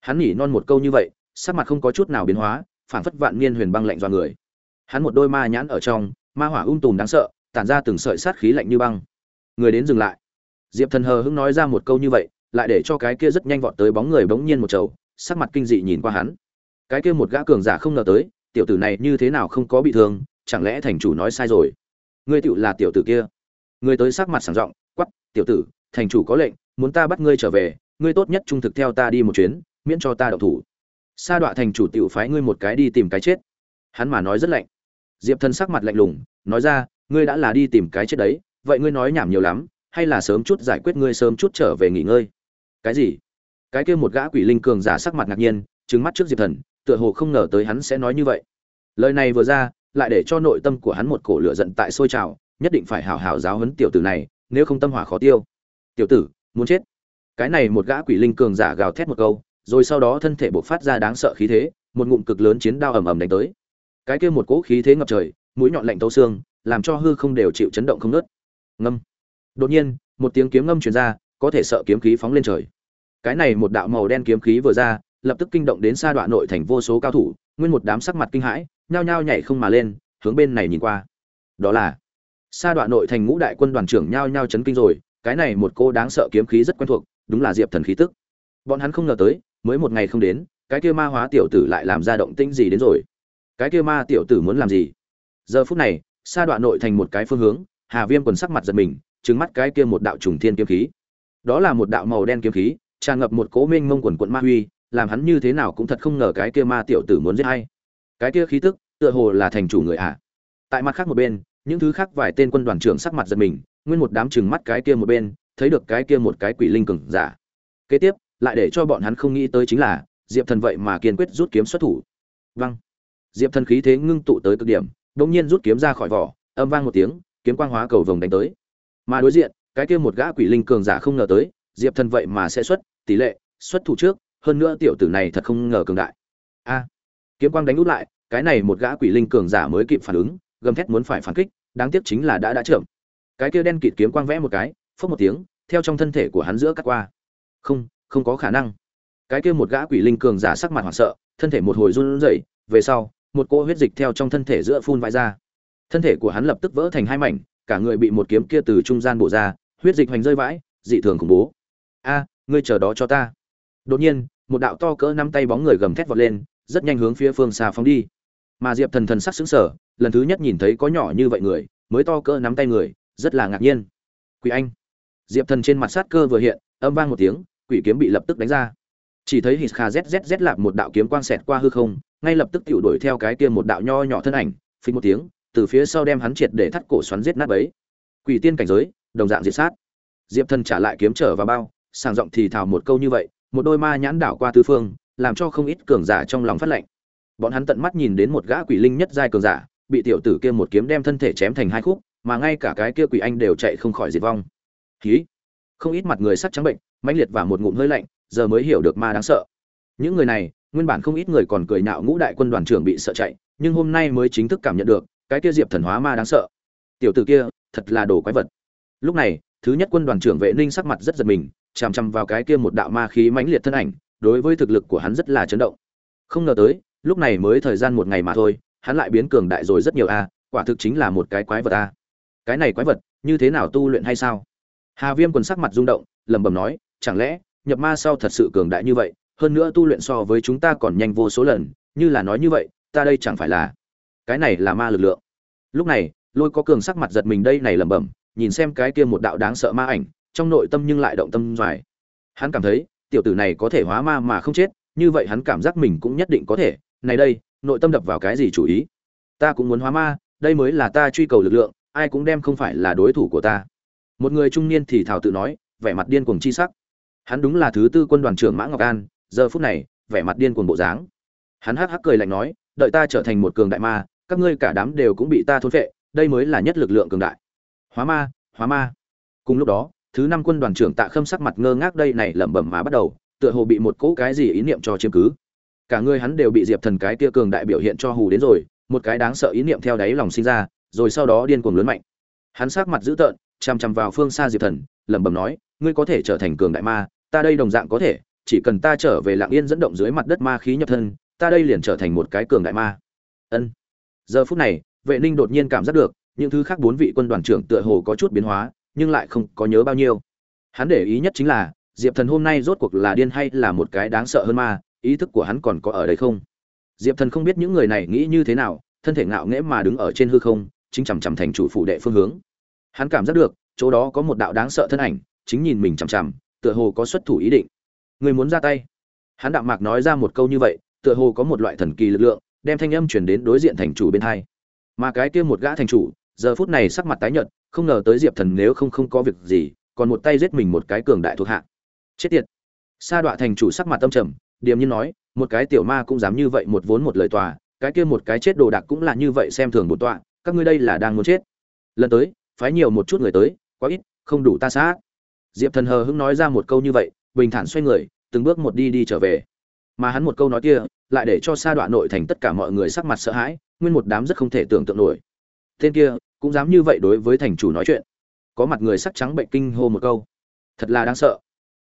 Hắn nhỉ non một câu như vậy, sắc mặt không có chút nào biến hóa, phảng phất vạn niên huyền băng lạnh do người hắn một đôi ma nhãn ở trong, ma hỏa um tùm đáng sợ, tản ra từng sợi sát khí lạnh như băng. Người đến dừng lại. Diệp thần hờ hững nói ra một câu như vậy, lại để cho cái kia rất nhanh vọt tới bóng người bỗng nhiên một chầu, sắc mặt kinh dị nhìn qua hắn. Cái kia một gã cường giả không ngờ tới, tiểu tử này như thế nào không có bị thương, chẳng lẽ thành chủ nói sai rồi? Ngươi tựu là tiểu tử kia. Ngươi tới sắc mặt sảng giọng quắp tiểu tử, thành chủ có lệnh, muốn ta bắt ngươi trở về, ngươi tốt nhất trung thực theo ta đi một chuyến, miễn cho ta đậu thủ. Sa đọa thành chủ tiểu phái ngươi một cái đi tìm cái chết. Hắn mà nói rất lạnh diệp thần sắc mặt lạnh lùng, nói ra, ngươi đã là đi tìm cái chết đấy, vậy ngươi nói nhảm nhiều lắm, hay là sớm chút giải quyết ngươi sớm chút trở về nghỉ ngơi. Cái gì? Cái kia một gã quỷ linh cường giả sắc mặt ngạc nhiên trứng mắt trước diệp thần, tựa hồ không ngờ tới hắn sẽ nói như vậy. Lời này vừa ra, lại để cho nội tâm của hắn một cổ lửa giận tại sôi trào, nhất định phải hào hào giáo huấn tiểu tử này, nếu không tâm hỏa khó tiêu. Tiểu tử, muốn chết? Cái này một gã quỷ linh cường giả gào thét một câu, rồi sau đó thân thể bộc phát ra đáng sợ khí thế, một ngụm cực lớn chiến đao ầm ầm đánh tới cái kia một cỗ khí thế ngập trời, mũi nhọn lạnh tấu xương, làm cho hư không đều chịu chấn động không nớt ngâm. Đột nhiên, một tiếng kiếm ngâm truyền ra, có thể sợ kiếm khí phóng lên trời. Cái này một đạo màu đen kiếm khí vừa ra, lập tức kinh động đến xa đoạn nội thành vô số cao thủ, nguyên một đám sắc mặt kinh hãi, nhao nhao nhảy không mà lên, hướng bên này nhìn qua. Đó là xa đoạn nội thành ngũ đại quân đoàn trưởng nhao nhao chấn kinh rồi, cái này một cô đáng sợ kiếm khí rất quen thuộc, đúng là diệp thần khí tức. Bọn hắn không ngờ tới, mới một ngày không đến, cái kia ma hóa tiểu tử lại làm ra động tĩnh gì đến rồi cái kia ma tiểu tử muốn làm gì? Giờ phút này xa đoạn nội thành một cái phương hướng, hà viêm quần sắc mặt giật mình trứng mắt cái kia một đạo trùng thiên kiếm khí. Đó là một đạo màu đen kiếm khí, tràn ngập một cố minh mông quần quận ma huy, làm hắn như thế nào cũng thật không ngờ cái kia ma tiểu tử muốn giết hay cái kia khí tức, tựa hồ là thành chủ người ạ. À. tại mặt khác một bên, những thứ khác vài tên quân đoàn trưởng sắc mặt giật mình, nguyên một đám chừng mắt cái kia một bên, thấy được cái kia một cái quỷ linh cường giả. Kế tiếp, lại để cho bọn hắn không nghĩ tới chính là, diệp thần vậy mà kiên quyết rút kiếm xuất thủ. Văng diệp thần khí thế ngưng tụ tới cực điểm đ ỗ n g nhiên rút kiếm ra khỏi vỏ, âm vang một tiếng, kiếm quang hóa cầu vồng đánh tới. Mà đối diện, cái kia một gã quỷ linh cường giả không ngờ tới, diệp thần vậy mà sẽ xuất, tỷ lệ, xuất thủ trước, hơn nữa tiểu tử này thật không ngờ cường đại. A! Kiếm quang đánh út lại, cái này một gã quỷ linh cường giả mới kịp phản ứng, gầm thét muốn phải phản kích, đáng tiếc chính là đã đã chậm. Cái kia đen kịt kiếm quang vẽ một cái, phốc một tiếng, theo trong thân thể của hắn giữa cắt qua. Không không có khả năng. Cái kia một gã quỷ linh cường giả sắc mặt hoảng sợ, thân thể một hồi run rẩy, về sau một cỗ huyết dịch theo trong thân thể giữa phun vãi ra. Thân thể của hắn lập tức vỡ thành hai mảnh, cả người bị một kiếm kia từ trung gian bổ ra, huyết dịch hoành rơi vãi, dị thường khủng bố. A, ngươi chờ đó cho ta. Đột nhiên, một đạo to cỡ năm tay bóng người gầm thét vọt lên, rất nhanh hướng phía phương xa phóng đi. Mà diệp thần thần sắc xứng sở lần thứ nhất nhìn thấy có nhỏ như vậy người, mới to cỡ nắm tay người, rất là ngạc nhiên. Quỷ anh. Diệp thần trên mặt sát cơ vừa hiện, âm vang một tiếng, quỷ kiếm bị lập tức đánh ra. Chỉ thấy hít kha zzz lạp một đạo kiếm quang xẹt qua hư không ngay lập tức tiểu đuổi theo cái kia một đạo nho nhỏ thân ảnh phình một tiếng, từ phía sau đem hắn triệt để thắt cổ xoắn giết nát bấy. Quỷ tiên cảnh giới, đồng dạng diệt sát. Diệp thần trả lại kiếm trở vào bao, sàng giọng thì thào một câu như vậy, một đôi ma nhãn đảo qua tứ phương, làm cho không ít cường giả trong lòng phát lạnh bọn hắn tận mắt nhìn đến một gã quỷ linh nhất giai cường giả, bị tiểu tử kia một kiếm đem thân thể chém thành hai khúc, mà ngay cả cái kia quỷ anh đều chạy không khỏi diệt vong. Khí không ít mặt người sắc trắng bệnh, mãnh liệt và một ngụm hơi lạnh, giờ mới hiểu được ma đáng sợ. Những người này nguyên bản không ít người còn cười nhạo ngũ đại quân đoàn trưởng bị sợ chạy, nhưng hôm nay mới chính thức cảm nhận được, cái kia diệp thần hóa ma đáng sợ. Tiểu tử kia, thật là đồ quái vật. Lúc này, thứ nhất quân đoàn trưởng vệ ninh sắc mặt rất giật mình, chằm chằm vào cái kia một đạo ma khí mãnh liệt thân ảnh, đối với thực lực của hắn rất là chấn động. Không ngờ tới, lúc này mới thời gian một ngày mà thôi, hắn lại biến cường đại rồi rất nhiều a, quả thực chính là một cái quái vật a. Cái này quái vật, như thế nào tu luyện hay sao? Hà viêm quần sắc mặt rung động, lẩm bẩm nói, chẳng lẽ, nhập ma sau thật sự cường đại như vậy hơn nữa tu luyện so với chúng ta còn nhanh vô số lần, như là nói như vậy, ta đây chẳng phải là cái này là ma lực lượng. Lúc này, lôi có cường sắc mặt giật mình đây này lẩm bẩm, nhìn xem cái kia một đạo đáng sợ ma ảnh, trong nội tâm nhưng lại động tâm doài hắn cảm thấy, tiểu tử này có thể hóa ma mà không chết, như vậy hắn cảm giác mình cũng nhất định có thể. Này đây, nội tâm đập vào cái gì chủ ý? Ta cũng muốn hóa ma, đây mới là ta truy cầu lực lượng, ai cũng đem không phải là đối thủ của ta. Một người trung niên thì thảo tự nói, vẻ mặt điên cuồng chi sắc. Hắn đúng là thứ tư quân đoàn trưởng mã ngọc an giờ phút này, vẻ mặt điên cuồng bộ dáng. Hắn hắc hắc cười lạnh nói, đợi ta trở thành một cường đại ma, các ngươi cả đám đều cũng bị ta thôn phệ, đây mới là nhất lực lượng cường đại. Hóa ma hóa ma. Cùng lúc đó, thứ năm quân đoàn trưởng tạ khâm sắc mặt ngơ ngác đây này lẩm bẩm mà bắt đầu, tựa hồ bị một cỗ cái gì ý niệm cho chiếm cứ. Cả người hắn đều bị diệp thần cái kia cường đại biểu hiện cho hù đến rồi, một cái đáng sợ ý niệm theo đáy lòng sinh ra, rồi sau đó điên cuồng lớn mạnh. Hắn sắc mặt dữ tợn chằm chằm vào phương xa diệp thần, lẩm bẩm nói, ngươi có thể trở thành cường đại ma, ta đây đồng dạng có thể chỉ cần ta trở về lạng yên dẫn động dưới mặt đất ma khí nhập thân, ta đây liền trở thành một cái cường đại ma. Ân. Giờ phút này, vệ ninh đột nhiên cảm giác được, những thứ khác bốn vị quân đoàn trưởng tựa hồ có chút biến hóa, nhưng lại không có nhớ bao nhiêu. Hắn để ý nhất chính là, diệp thần hôm nay rốt cuộc là điên hay là một cái đáng sợ hơn ma, ý thức của hắn còn có ở đây không? Diệp thần không biết những người này nghĩ như thế nào, thân thể ngạo nghễ mà đứng ở trên hư không, chính chằm chằm thành chủ phụ đệ phương hướng. Hắn cảm giác được, chỗ đó có một đạo đáng sợ thân ảnh, chính nhìn mình chằm chằm, tựa hồ có xuất thủ ý định người muốn ra tay. Hắn đạm mạc nói ra một câu như vậy, tựa hồ có một loại thần kỳ lực lượng, đem thanh âm chuyển đến đối diện thành chủ bên hai. Mà cái kia một gã thành chủ, giờ phút này sắc mặt tái nhợt, không ngờ tới diệp thần nếu không không có việc gì, còn một tay giết mình một cái cường đại thuộc hạ. Chết tiệt. Sa đọa thành chủ sắc mặt tâm trầm, điềm nhiên nói, một cái tiểu ma cũng dám như vậy một vốn một lời tòa, cái kia một cái chết đồ đạc cũng là như vậy xem thường một tọa, các ngươi đây là đang muốn chết. Lần tới, phái nhiều một chút người tới, quá ít, không đủ ta sát. Diệp thần hờ hững nói ra một câu như vậy bình thản xoay người, từng bước một đi đi trở về. Mà hắn một câu nói kia, lại để cho sa đoạn nội thành tất cả mọi người sắc mặt sợ hãi, nguyên một đám rất không thể tưởng tượng nổi. Tên kia, cũng dám như vậy đối với thành chủ nói chuyện. Có mặt người sắc trắng bệnh kinh hô một câu. Thật là đáng sợ.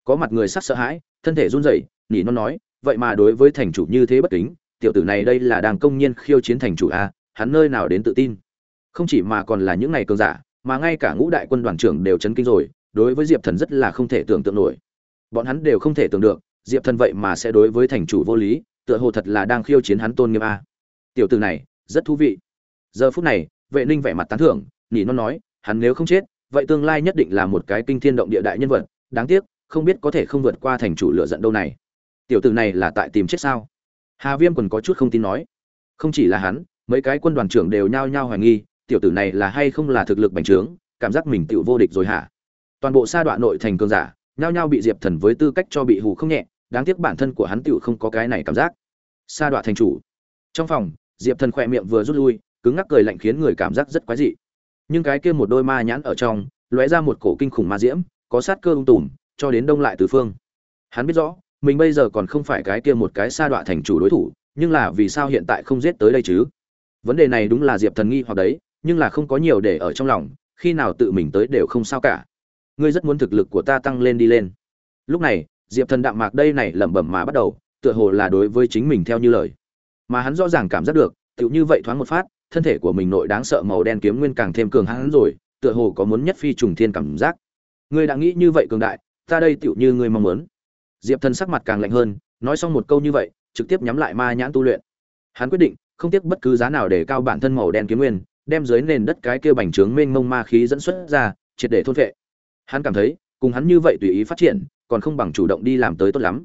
Có mặt người sắc sợ hãi, thân thể run rẩy nhỉ non nói, vậy mà đối với thành chủ như thế bất kính, tiểu tử này đây là đang công nhiên khiêu chiến thành chủ a, hắn nơi nào đến tự tin. Không chỉ mà còn là những ngày cường giả, mà ngay cả ngũ đại quân đoàn trưởng đều chấn kinh rồi, đối với diệp thần rất là không thể tưởng tượng nổi bọn hắn đều không thể tưởng được, diệp thần vậy mà sẽ đối với thành chủ vô lý, tựa hồ thật là đang khiêu chiến hắn tôn nghiêm a. Tiểu tử này, rất thú vị. Giờ phút này, vệ ninh vẻ mặt tán thưởng nhỉ non nói, hắn nếu không chết, vậy tương lai nhất định là một cái kinh thiên động địa đại nhân vật, đáng tiếc, không biết có thể không vượt qua thành chủ lựa giận đâu này. Tiểu tử này là tại tìm chết sao? Hà viêm còn có chút không tin nói. Không chỉ là hắn, mấy cái quân đoàn trưởng đều nhao nhao hoài nghi, tiểu tử này là hay không là thực lực bành trướng, cảm giác mình tựu vô địch rồi hả? Toàn bộ sa đoạn nội thành cơn giả nhao nhao bị diệp thần với tư cách cho bị hù không nhẹ, đáng tiếc bản thân của hắn tựu không có cái này cảm giác. Sa đoạn thành chủ. Trong phòng, diệp thần khỏe miệng vừa rút lui, cứng ngắc cười lạnh khiến người cảm giác rất quái dị. Nhưng cái kia một đôi ma nhãn ở trong, lóe ra một cổ kinh khủng ma diễm, có sát cơ ung tùm, cho đến đông lại từ phương. Hắn biết rõ, mình bây giờ còn không phải cái kia một cái sa đọa thành chủ đối thủ, nhưng là vì sao hiện tại không giết tới đây chứ? Vấn đề này đúng là diệp thần nghi hoặc đấy, nhưng là không có nhiều để ở trong lòng, khi nào tự mình tới đều không sao cả ngươi rất muốn thực lực của ta tăng lên đi lên. Lúc này, diệp thần đạm mạc đây này lẩm bẩm mà bắt đầu, tựa hồ là đối với chính mình theo như lời. Mà hắn rõ ràng cảm giác được, tựu như vậy thoáng một phát, thân thể của mình nội đáng sợ màu đen kiếm nguyên càng thêm cường hãn rồi, tựa hồ có muốn nhất phi trùng thiên cảm giác. Ngươi đã nghĩ như vậy cường đại, ta đây tựu như ngươi mong muốn. Diệp thần sắc mặt càng lạnh hơn, nói xong một câu như vậy, trực tiếp nhắm lại ma nhãn tu luyện. Hắn quyết định, không tiếc bất cứ giá nào để cao bản thân màu đen kiếm nguyên, đem dưới nền đất cái kia bành trướng mênh mông ma khí dẫn xuất ra, triệt để thôn vệ hắn cảm thấy, cùng hắn như vậy tùy ý phát triển, còn không bằng chủ động đi làm tới tốt lắm.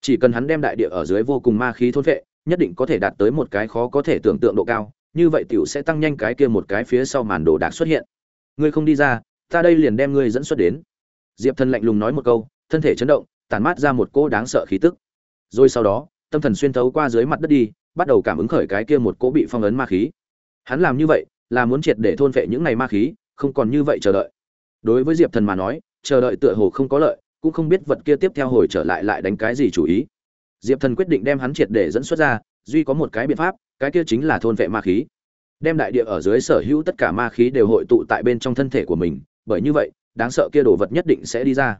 Chỉ cần hắn đem đại địa ở dưới vô cùng ma khí thôn vệ nhất định có thể đạt tới một cái khó có thể tưởng tượng độ cao, như vậy tiểu sẽ tăng nhanh cái kia một cái phía sau màn đồ đạc xuất hiện. Ngươi không đi ra, ta đây liền đem ngươi dẫn xuất đến. Diệp thần lạnh lùng nói một câu, thân thể chấn động tàn mát ra một cô đáng sợ khí tức. Rồi sau đó, tâm thần xuyên thấu qua dưới mặt đất đi, bắt đầu cảm ứng khởi cái kia một cỗ bị phong ấn ma khí. Hắn làm như vậy, là muốn triệt để thôn vệ những này ma khí, không còn như vậy chờ đợi đối với diệp thần mà nói, chờ đợi tựa hồ không có lợi, cũng không biết vật kia tiếp theo hồi trở lại lại đánh cái gì chủ ý. Diệp thần quyết định đem hắn triệt để dẫn xuất ra, duy có một cái biện pháp, cái kia chính là thôn vệ ma khí. Đem đại địa ở dưới sở hữu tất cả ma khí đều hội tụ tại bên trong thân thể của mình, bởi như vậy, đáng sợ kia đồ vật nhất định sẽ đi ra.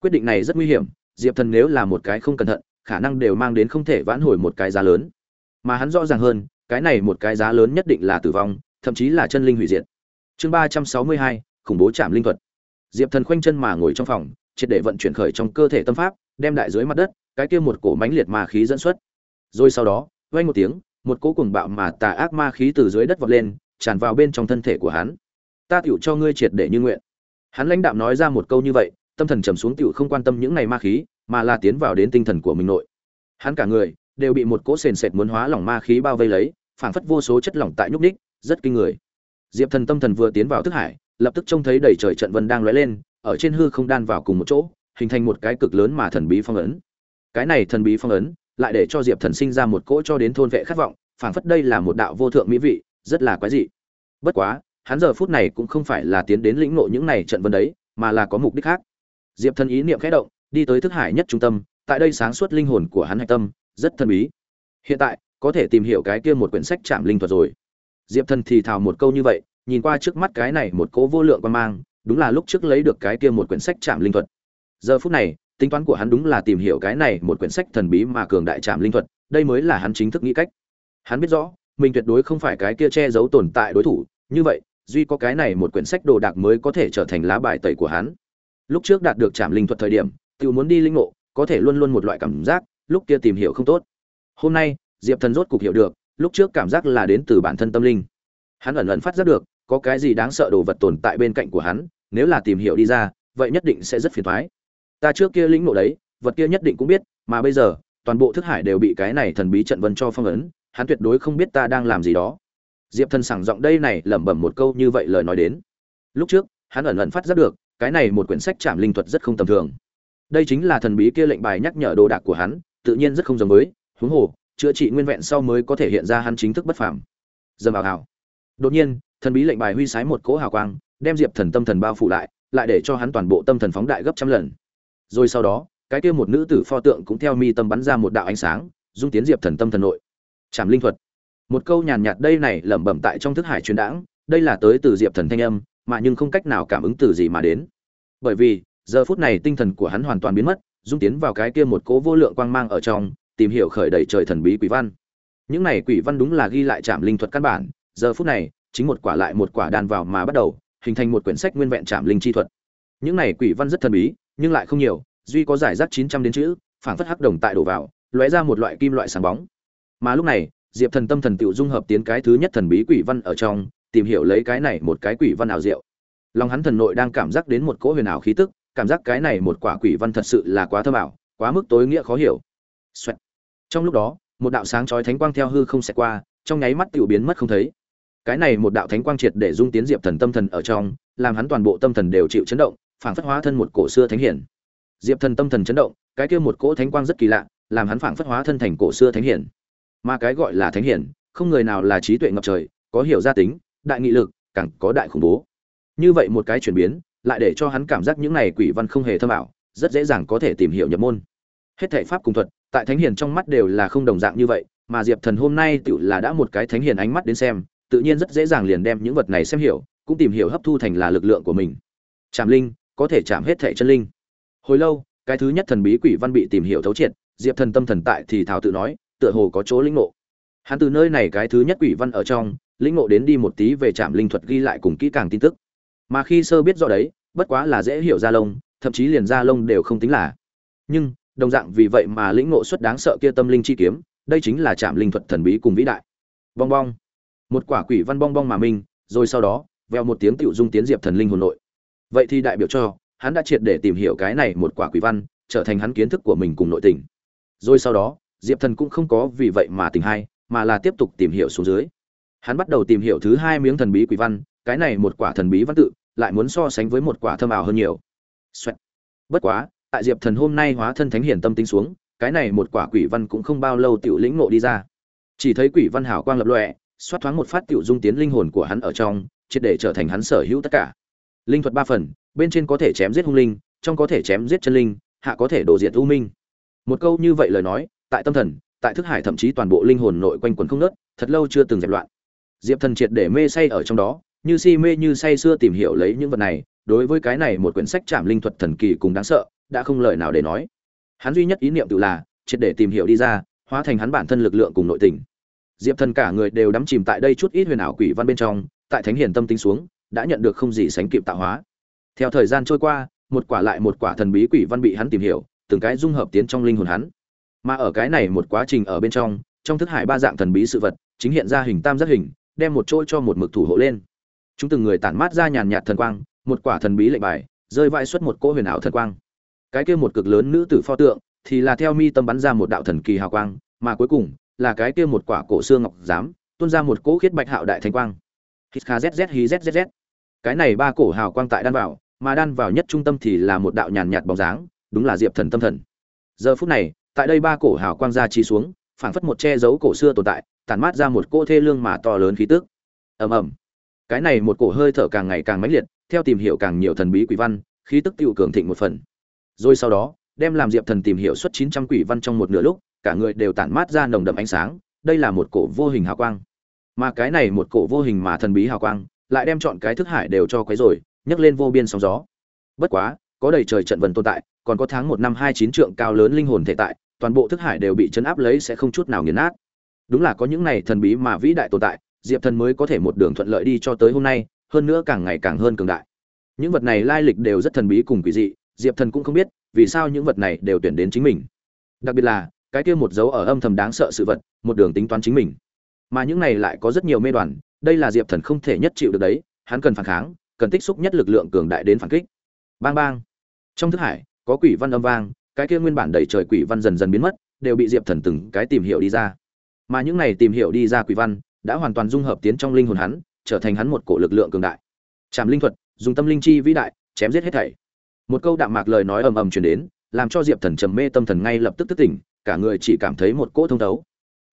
Quyết định này rất nguy hiểm, diệp thần nếu là một cái không cẩn thận, khả năng đều mang đến không thể vãn hồi một cái giá lớn. Mà hắn rõ ràng hơn, cái này một cái giá lớn nhất định là tử vong, thậm chí là chân linh hủy diệt. Chương ba trăm sáu mươi hai khủng bố chạm linh thuật. Diệp thần khoanh chân mà ngồi trong phòng, triệt để vận chuyển khởi trong cơ thể tâm pháp, đem đại dưới mặt đất, cái kia một cổ mánh liệt ma khí dẫn xuất. Rồi sau đó, vang một tiếng, một cỗ cuồng bạo mà tà ác ma khí từ dưới đất vọt lên, tràn vào bên trong thân thể của hắn. Ta tựu cho ngươi triệt để như nguyện. Hắn lãnh đạm nói ra một câu như vậy, tâm thần trầm xuống tựu không quan tâm những này ma khí, mà là tiến vào đến tinh thần của mình nội. Hắn cả người đều bị một cỗ sền sệt muốn hóa lỏng ma khí bao vây lấy, phảng phất vô số chất lỏng tại nhúc ních rất kinh người. Diệp thần tâm thần vừa tiến vào thức hải lập tức trông thấy đầy trời trận vân đang lóe lên, ở trên hư không đan vào cùng một chỗ, hình thành một cái cực lớn mà thần bí phong ấn. Cái này thần bí phong ấn, lại để cho diệp thần sinh ra một cỗ cho đến thôn vệ khát vọng, phảng phất đây là một đạo vô thượng mỹ vị, rất là quái dị. Bất quá, hắn giờ phút này cũng không phải là tiến đến lĩnh ngộ những này trận vân đấy, mà là có mục đích khác. Diệp thần ý niệm khẽ động, đi tới thức hải nhất trung tâm, tại đây sáng suốt linh hồn của hắn hạch tâm, rất thần bí. Hiện tại, có thể tìm hiểu cái kia một quyển sách chạm linh thuật rồi. Diệp thần thì thào một câu như vậy nhìn qua trước mắt cái này một cố vô lượng quan mang, đúng là lúc trước lấy được cái kia một quyển sách chạm linh thuật. Giờ phút này, tính toán của hắn đúng là tìm hiểu cái này một quyển sách thần bí mà cường đại chạm linh thuật, đây mới là hắn chính thức nghĩ cách. Hắn biết rõ, mình tuyệt đối không phải cái kia che giấu tồn tại đối thủ, như vậy, duy có cái này một quyển sách đồ đạc mới có thể trở thành lá bài tẩy của hắn. Lúc trước đạt được trảm linh thuật thời điểm tự muốn đi linh ngộ, có thể luôn luôn một loại cảm giác, lúc kia tìm hiểu không tốt. Hôm nay, diệp thần rốt cục hiểu được, lúc trước cảm giác là đến từ bản thân tâm linh. Hắn ẩn ẩn phát giác được có cái gì đáng sợ đồ vật tồn tại bên cạnh của hắn, nếu là tìm hiểu đi ra, vậy nhất định sẽ rất phiền thoái. Ta trước kia lĩnh ngộ đấy, vật kia nhất định cũng biết, mà bây giờ, toàn bộ thức hải đều bị cái này thần bí trận vân cho phong ấn, hắn tuyệt đối không biết ta đang làm gì đó. Diệp thần sảng giọng đây này lẩm bẩm một câu như vậy lời nói đến. Lúc trước, hắn ẩn ẩn phát giác được, cái này một quyển sách trảm linh thuật rất không tầm thường. Đây chính là thần bí kia lệnh bài nhắc nhở đồ đạc của hắn, tự nhiên rất không giống với, huống hồ, chữa trị nguyên vẹn sau mới có thể hiện ra hắn chính thức bất phàm. Dầm vào hào đột nhiên thần bí lệnh bài huy sái một cỗ hào quang, đem diệp thần tâm thần bao phủ lại lại để cho hắn toàn bộ tâm thần phóng đại gấp trăm lần. Rồi sau đó, cái kia một nữ tử pho tượng cũng theo mi tâm bắn ra một đạo ánh sáng, dung tiến diệp thần tâm thần nội. Trảm linh thuật. Một câu nhàn nhạt đây này lẩm bẩm tại trong thức hải truyền đãng, đây là tới từ diệp thần thanh âm, mà nhưng không cách nào cảm ứng từ gì mà đến. Bởi vì, giờ phút này tinh thần của hắn hoàn toàn biến mất, dung tiến vào cái kia một cố vô lượng quang mang ở trong, tìm hiểu khởi đầy trời thần bí quỷ văn. Những này quỷ văn đúng là ghi lại trảm linh thuật căn bản, giờ phút này chính một quả lại một quả đan vào mà bắt đầu, hình thành một quyển sách nguyên vẹn trảm linh chi thuật. Những này quỷ văn rất thần bí, nhưng lại không nhiều, duy có giải rác chín trăm đến chữ, phảng phất hắc đồng tại đổ vào, lóe ra một loại kim loại sáng bóng. Mà lúc này, diệp thần tâm thần tự dung hợp tiến cái thứ nhất thần bí quỷ văn ở trong, tìm hiểu lấy cái này một cái quỷ văn ảo diệu. Lòng hắn thần nội đang cảm giác đến một cỗ huyền ảo khí tức, cảm giác cái này một quả quỷ văn thật sự là quá thơm ảo, quá mức tối nghĩa khó hiểu、Xoẹt. Trong lúc đó, một đạo sáng chói thánh quang theo hư không xẹt qua, trong nháy mắt tiểu biến mất không thấy cái này một đạo thánh quang triệt để dung tiến diệp thần tâm thần ở trong, làm hắn toàn bộ tâm thần đều chịu chấn động, phảng phất hóa thân một cổ xưa thánh hiển. Diệp thần tâm thần chấn động, cái kia một cỗ thánh quang rất kỳ lạ, làm hắn phảng phất hóa thân thành cổ xưa thánh hiển. Mà cái gọi là thánh hiển, không người nào là trí tuệ ngập trời, có hiểu gia tính, đại nghị lực, càng có đại khủng bố. Như vậy một cái chuyển biến, lại để cho hắn cảm giác những này quỷ văn không hề thâm ảo, rất dễ dàng có thể tìm hiểu nhập môn. Hết thảy pháp cùng thuật, tại thánh hiền trong mắt đều là không đồng dạng như vậy, mà diệp thần hôm nay tự là đã một cái thánh hiền ánh mắt đến xem tự nhiên rất dễ dàng liền đem những vật này xem hiểu, cũng tìm hiểu hấp thu thành là lực lượng của mình. Chạm linh, có thể chạm hết thể chân linh. Hồi lâu, cái thứ nhất thần bí quỷ văn bị tìm hiểu thấu triệt, diệp thần tâm thần tại thì thảo tự nói, tựa hồ có chỗ linh ngộ. Hắn từ nơi này cái thứ nhất quỷ văn ở trong linh ngộ đến đi một tí về trạm linh thuật ghi lại cùng kỹ càng tin tức. Mà khi sơ biết rõ đấy, bất quá là dễ hiểu ra lông, thậm chí liền ra lông đều không tính là. Nhưng, đồng dạng vì vậy mà lĩnh ngộ xuất đáng sợ kia tâm linh chi kiếm, đây chính là trạm linh thuật thần bí cùng vĩ đại. Bong bong một quả quỷ văn bong bong mà minh rồi sau đó veo một tiếng tiểu dung tiến diệp thần linh hồn nội. Vậy thì đại biểu cho, hắn đã triệt để tìm hiểu cái này một quả quỷ văn, trở thành hắn kiến thức của mình cùng nội tình. Rồi sau đó, diệp thần cũng không có vì vậy mà tình hay, mà là tiếp tục tìm hiểu xuống dưới. Hắn bắt đầu tìm hiểu thứ hai miếng thần bí quỷ văn, cái này một quả thần bí văn tự, lại muốn so sánh với một quả thâm ảo hơn nhiều. Xoẹt. bất quá, tại diệp thần hôm nay hóa thân thánh hiển tâm tính xuống, cái này một quả quỷ văn cũng không bao lâu tiểu lĩnh ngộ đi ra. Chỉ thấy quỷ văn hảo quang lập lòe xoát thoáng một phát tiểu dung tiến linh hồn của hắn ở trong triệt để trở thành hắn sở hữu tất cả. Linh thuật ba phần bên trên có thể chém giết hung linh trong có thể chém giết chân linh hạ có thể đổ diệt u minh. Một câu như vậy lời nói tại tâm thần tại thức hải thậm chí toàn bộ linh hồn nội quanh quẩn không ngớt, thật lâu chưa từng dẹp loạn. Diệp thần triệt để mê say ở trong đó như si mê như say xưa tìm hiểu lấy những vật này đối với cái này một quyển sách trảm linh thuật thần kỳ cùng đáng sợ đã không lời nào để nói. Hắn duy nhất ý niệm tự là triệt để tìm hiểu đi ra hóa thành hắn bản thân lực lượng cùng nội tình diệp thần cả người đều đắm chìm tại đây chút ít huyền ảo quỷ văn bên trong, tại thánh hiền tâm tính xuống, đã nhận được không gì sánh kịp tạo hóa. Theo thời gian trôi qua, một quả lại một quả thần bí quỷ văn bị hắn tìm hiểu, từng cái dung hợp tiến trong linh hồn hắn. Mà ở cái này một quá trình ở bên trong trong thức hải ba dạng thần bí sự vật, chính hiện ra hình tam giác hình, đem một chỗ cho một mực thủ hộ lên. Chúng từng người tản mát ra nhàn nhạt thần quang, một quả thần bí lệnh bài, rơi vãi xuất một cỗ huyền ảo thần quang. Cái kia một cực lớn nữ tử pho tượng, thì là theo mi tâm bắn ra một đạo thần kỳ hào quang, mà cuối cùng là cái kia một quả cổ xương ngọc giám, tuôn ra một cỗ khiết bạch hạo đại thanh quang. Hít kha zz, hí zzz cái này ba cổ hào quang tại đan vào, mà đan vào nhất trung tâm thì là một đạo nhàn nhạt bóng dáng, đúng là diệp thần tâm thần. Giờ phút này, tại đây ba cổ hào quang ra chi xuống, phảng phất một che giấu cổ xưa tồn tại, tản mát ra một cỗ thê lương mà to lớn khí tức. Ầm ầm. Cái này một cổ hơi thở càng ngày càng mãnh liệt, theo tìm hiểu càng nhiều thần bí quỷ văn, khí tức tiêu cường thịnh một phần. Rồi sau đó, đem làm diệp thần tìm hiểu suốt chín trăm quỷ văn trong một nửa lúc cả người đều tản mát ra nồng đậm ánh sáng, đây là một cổ vô hình hào quang. Mà cái này một cổ vô hình mà thần bí hào quang, lại đem chọn cái thức hải đều cho quấy rồi nhấc lên vô biên sóng gió. Bất quá, có đầy trời trận vần tồn tại, còn có tháng một năm hai chín trượng cao lớn linh hồn thể tại, toàn bộ thức hải đều bị chấn áp lấy sẽ không chút nào nghiền nát. Đúng là có những này thần bí mà vĩ đại tồn tại, diệp thần mới có thể một đường thuận lợi đi cho tới hôm nay, hơn nữa càng ngày càng hơn cường đại. Những vật này lai lịch đều rất thần bí cùng quỷ dị, diệp thần cũng không biết vì sao những vật này đều tuyển đến chính mình. Đặc biệt là cái kia một dấu ở âm thầm đáng sợ sự vật, một đường tính toán chính mình. Mà những này lại có rất nhiều mê đoàn, đây là diệp thần không thể nhất chịu được đấy, hắn cần phản kháng, cần tích xúc nhất lực lượng cường đại đến phản kích. Bang bang. Trong thức hải, có quỷ văn âm vang, cái kia nguyên bản đầy trời quỷ văn dần dần biến mất, đều bị diệp thần từng cái tìm hiểu đi ra. Mà những này tìm hiểu đi ra quỷ văn, đã hoàn toàn dung hợp tiến trong linh hồn hắn, trở thành hắn một cổ lực lượng cường đại. Trảm linh thuật, dùng tâm linh chi vĩ đại, chém giết hết thảy. Một câu đạm mạc lời nói ầm ầm truyền đến, làm cho diệp thần trầm mê tâm thần ngay lập tức thức tỉnh cả người chỉ cảm thấy một cỗ thông thấu.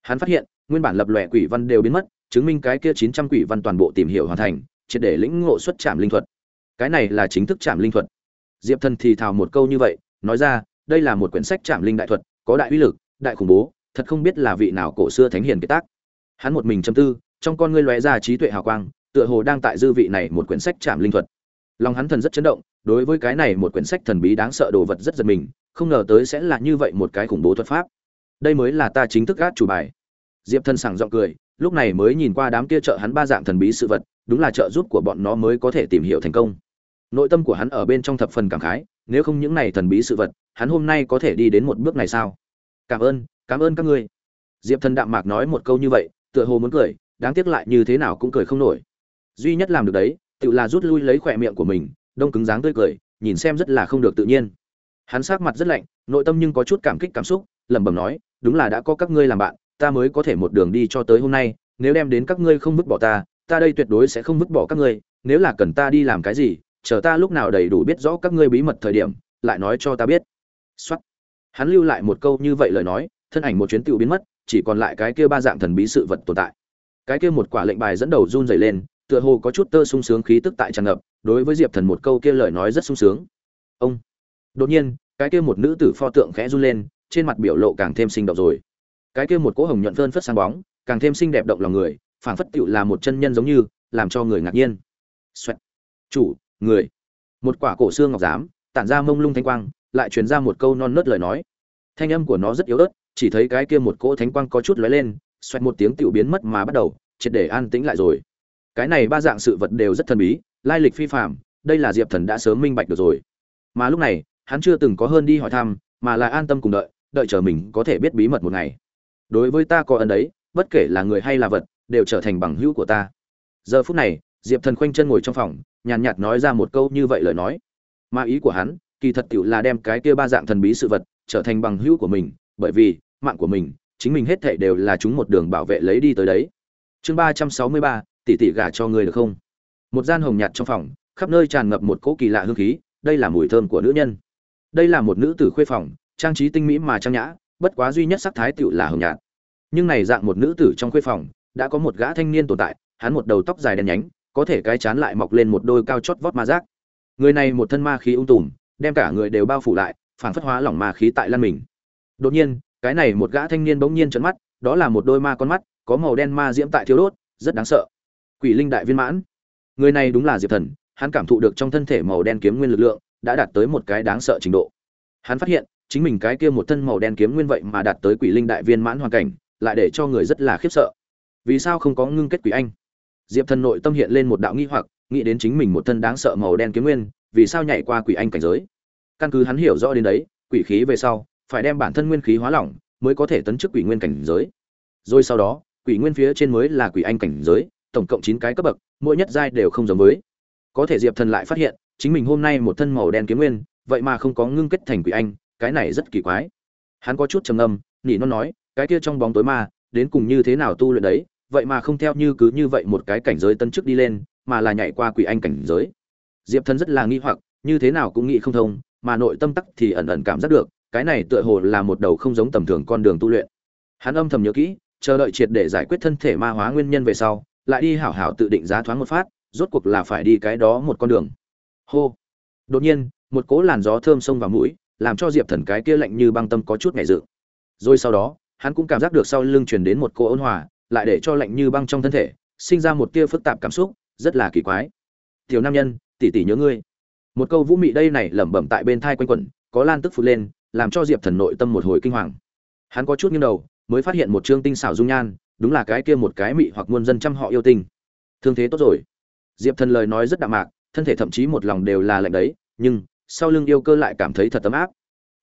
Hắn phát hiện, nguyên bản lập lòe quỷ văn đều biến mất, chứng minh cái kia chín trăm quỷ văn toàn bộ tìm hiểu hoàn thành, triệt để lĩnh ngộ xuất trạm linh thuật. Cái này là chính thức trạm linh thuật. Diệp thần thì thào một câu như vậy, nói ra, đây là một quyển sách trạm linh đại thuật, có đại uy lực, đại khủng bố, thật không biết là vị nào cổ xưa thánh hiền kế tác. Hắn một mình châm tư, trong con ngươi lóe ra trí tuệ hào quang, tựa hồ đang tại dư vị này một quyển sách trạm linh thuật lòng hắn thần rất chấn động, đối với cái này một quyển sách thần bí đáng sợ đồ vật rất giật mình, không ngờ tới sẽ là như vậy một cái khủng bố thuật pháp. Đây mới là ta chính thức gác chủ bài. Diệp thần sảng giọng cười, lúc này mới nhìn qua đám kia trợ hắn ba dạng thần bí sự vật, đúng là trợ giúp của bọn nó mới có thể tìm hiểu thành công. Nội tâm của hắn ở bên trong thập phần cảm khái, nếu không những này thần bí sự vật, hắn hôm nay có thể đi đến một bước này sao? Cảm ơn cảm ơn các ngươi. Diệp thần đạm mạc nói một câu như vậy, tựa hồ muốn cười, đáng tiếc lại như thế nào cũng cười không nổi. Duy nhất làm được đấy tự là rút lui lấy khỏe miệng của mình, đông cứng dáng tươi cười, nhìn xem rất là không được tự nhiên. Hắn sát mặt rất lạnh, nội tâm nhưng có chút cảm kích cảm xúc, lẩm bẩm nói, đúng là đã có các ngươi làm bạn, ta mới có thể một đường đi cho tới hôm nay, nếu đem đến các ngươi không vứt bỏ ta ta đây tuyệt đối sẽ không vứt bỏ các ngươi, nếu là cần ta đi làm cái gì, chờ ta lúc nào đầy đủ biết rõ các ngươi bí mật thời điểm, lại nói cho ta biết. Xuất hắn lưu lại một câu như vậy lời nói, thân ảnh một chuyến tự biến mất, chỉ còn lại cái kia ba dạng thần bí sự vật tồn tại. Cái kia một quả lệnh bài dẫn đầu run rẩy lên tựa hồ có chút tơ sung sướng khí tức tại tràn ngập, đối với diệp thần một câu kia lời nói rất sung sướng. Ông. Đột nhiên, cái kia một nữ tử pho tượng khẽ run lên, trên mặt biểu lộ càng thêm sinh động rồi. Cái kia một cỗ hồng nhuận phơn phất sáng bóng, càng thêm xinh đẹp động lòng người, phảng phất tựu là một chân nhân giống như, làm cho người ngạc nhiên. Xoẹt. chủ, người. Một quả cổ xương ngọc giám, tản ra mông lung thanh quang, lại truyền ra một câu non nớt lời nói. Thanh âm của nó rất yếu ớt, chỉ thấy cái kia một cỗ thánh quang có chút lóe lên, xoẹt một tiếng tiểu biến mất mà bắt đầu, triệt để an tĩnh lại rồi cái này ba dạng sự vật đều rất thần bí, lai lịch phi phạm đây là diệp thần đã sớm minh bạch được rồi. Mà lúc này, hắn chưa từng có hơn đi hỏi thăm, mà là an tâm cùng đợi đợi chờ mình có thể biết bí mật một ngày. Đối với ta có ân đấy, bất kể là người hay là vật, đều trở thành bằng hữu của ta. Giờ phút này, diệp thần khoanh chân ngồi trong phòng, nhàn nhạt nói ra một câu như vậy lời nói. Mà ý của hắn, kỳ thật tiểu là đem cái kia ba dạng thần bí sự vật trở thành bằng hữu của mình, bởi vì, mạng của mình, chính mình hết thảy đều là chúng một đường bảo vệ lấy đi tới đấy. Chương ba trăm sáu mươi ba tỷ tỷ gả cho người được không? Một gian hồng nhạt trong phòng, khắp nơi tràn ngập một cỗ kỳ lạ hương khí, đây là mùi thơm của nữ nhân. Đây là một nữ tử khuê phòng, trang trí tinh mỹ mà trang nhã, bất quá duy nhất sắc thái tựu là hồng nhạt. Nhưng này dạng một nữ tử trong khuê phòng, đã có một gã thanh niên tồn tại, hắn một đầu tóc dài đen nhánh, có thể cái chán lại mọc lên một đôi cao chót vót ma giác người này một thân ma khí ung tùm, đem cả người đều bao phủ lại phản phất hóa lỏng ma khí tại lăn mình. Đột nhiên, cái này một gã thanh niên bỗng nhiên trợn mắt, đó là một đôi ma con mắt, có màu đen ma diễm tại thiếu đốt, rất đáng sợ quỷ linh đại viên mãn. Người này đúng là diệp thần, hắn cảm thụ được trong thân thể màu đen kiếm nguyên lực lượng, đã đạt tới một cái đáng sợ trình độ. Hắn phát hiện, chính mình cái kia một thân màu đen kiếm nguyên vậy mà đạt tới quỷ linh đại viên mãn hoàn cảnh, lại để cho người rất là khiếp sợ. Vì sao không có ngưng kết quỷ anh? Diệp thần nội tâm hiện lên một đạo nghi hoặc, nghĩ đến chính mình một thân đáng sợ màu đen kiếm nguyên, vì sao nhảy qua quỷ anh cảnh giới? Căn cứ hắn hiểu rõ đến đấy, quỷ khí về sau, phải đem bản thân nguyên khí hóa lỏng, mới có thể tấn chức quỷ nguyên cảnh giới. Rồi sau đó, quỷ nguyên phía trên mới là quỷ anh cảnh giới tổng cộng chín cái cấp bậc, mỗi nhất giai đều không giống với. Có thể diệp thần lại phát hiện, chính mình hôm nay một thân màu đen kiếm nguyên, vậy mà không có ngưng kết thành quỷ anh, cái này rất kỳ quái. Hắn có chút trầm ngâm, nỉ non nói, cái kia trong bóng tối ma, đến cùng như thế nào tu luyện đấy, vậy mà không theo như cứ như vậy một cái cảnh giới tân chức đi lên, mà là nhảy qua quỷ anh cảnh giới. Diệp thần rất là nghi hoặc, như thế nào cũng nghĩ không thông, mà nội tâm tắc thì ẩn ẩn cảm giác được, cái này tựa hồ là một đầu không giống tầm thường con đường tu luyện. Hắn âm thầm nhớ kỹ, chờ đợi triệt để giải quyết thân thể ma hóa nguyên nhân về sau lại đi hảo hảo tự định giá thoáng một phát, rốt cuộc là phải đi cái đó một con đường. Hô. Đột nhiên, một cỗ làn gió thơm xông vào mũi, làm cho diệp thần cái kia lạnh như băng tâm có chút nhẹ dự rồi sau đó, hắn cũng cảm giác được sau lưng truyền đến một cỗ ôn hòa, lại để cho lạnh như băng trong thân thể, sinh ra một tia phức tạp cảm xúc, rất là kỳ quái. Tiểu nam nhân, tỷ tỷ nhớ ngươi. Một câu vũ mị đây này lẩm bẩm tại bên thai quanh quẩn, có lan tức phụt lên, làm cho diệp thần nội tâm một hồi kinh hoàng. Hắn có chút nghiêng đầu, mới phát hiện một trương tinh xảo dung nhan đúng là cái kia một cái mị hoặc muôn dân trăm họ yêu tinh. Thương thế tốt rồi. Diệp thần lời nói rất đạm mạc, thân thể thậm chí một lòng đều là lạnh đấy, nhưng sau lưng yêu cơ lại cảm thấy thật tấm áp.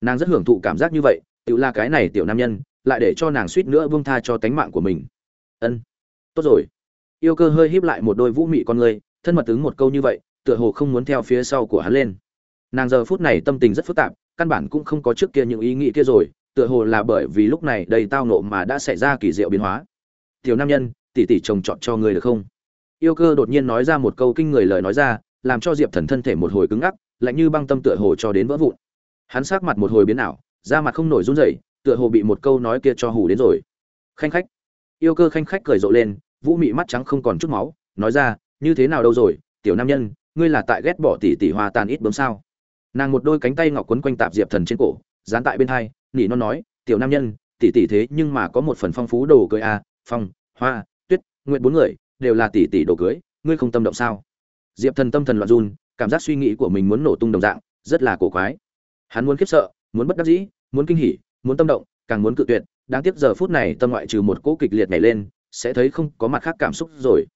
Nàng rất hưởng thụ cảm giác như vậy tự là cái này tiểu nam nhân, lại để cho nàng suýt nữa buông tha cho tánh mạng của mình. Ân, tốt rồi. Yêu cơ hơi híp lại một đôi vũ mị con người, thân mật ứng một câu như vậy, tựa hồ không muốn theo phía sau của hắn lên. Nàng giờ phút này tâm tình rất phức tạp, căn bản cũng không có trước kia những ý nghĩ kia rồi, tựa hồ là bởi vì lúc này đầy tao nộ mà đã xảy ra kỳ diệu biến hóa tiểu nam nhân tỷ tỷ chồng chọn cho người được không? Yêu cơ đột nhiên nói ra một câu kinh người lời nói ra làm cho diệp thần thân thể một hồi cứng ngắc lạnh như băng tâm tựa hồ cho đến vỡ vụn. Hắn sát mặt một hồi biến ảo da mặt không nổi run rẩy tựa hồ bị một câu nói kia cho hù đến rồi. Khanh khách. Yêu cơ khanh khách cười rộ lên vũ mị mắt trắng không còn chút máu nói ra như thế nào đâu rồi tiểu nam nhân ngươi là tại ghét bỏ tỷ tỷ hoa tàn ít bấm sao? Nàng một đôi cánh tay ngọc quấn quanh tạp diệp thần trên cổ dán tại bên hai nỉ non nói tiểu nam nhân tỷ tỷ thế nhưng mà có một phần phong phú đồ cưới a à, phong, hoa, tuyết nguyện bốn người, đều là tỷ tỷ đồ cưới, ngươi không tâm động sao? Diệp thần tâm thần loạn run, cảm giác suy nghĩ của mình muốn nổ tung đồng dạng, rất là cổ quái. Hắn muốn khiếp sợ, muốn bất đắc dĩ, muốn kinh hỉ, muốn tâm động, càng muốn cự tuyệt, đáng tiếc giờ phút này tâm ngoại trừ một cỗ kịch liệt nhảy lên, sẽ thấy không có mặt khác cảm xúc rồi.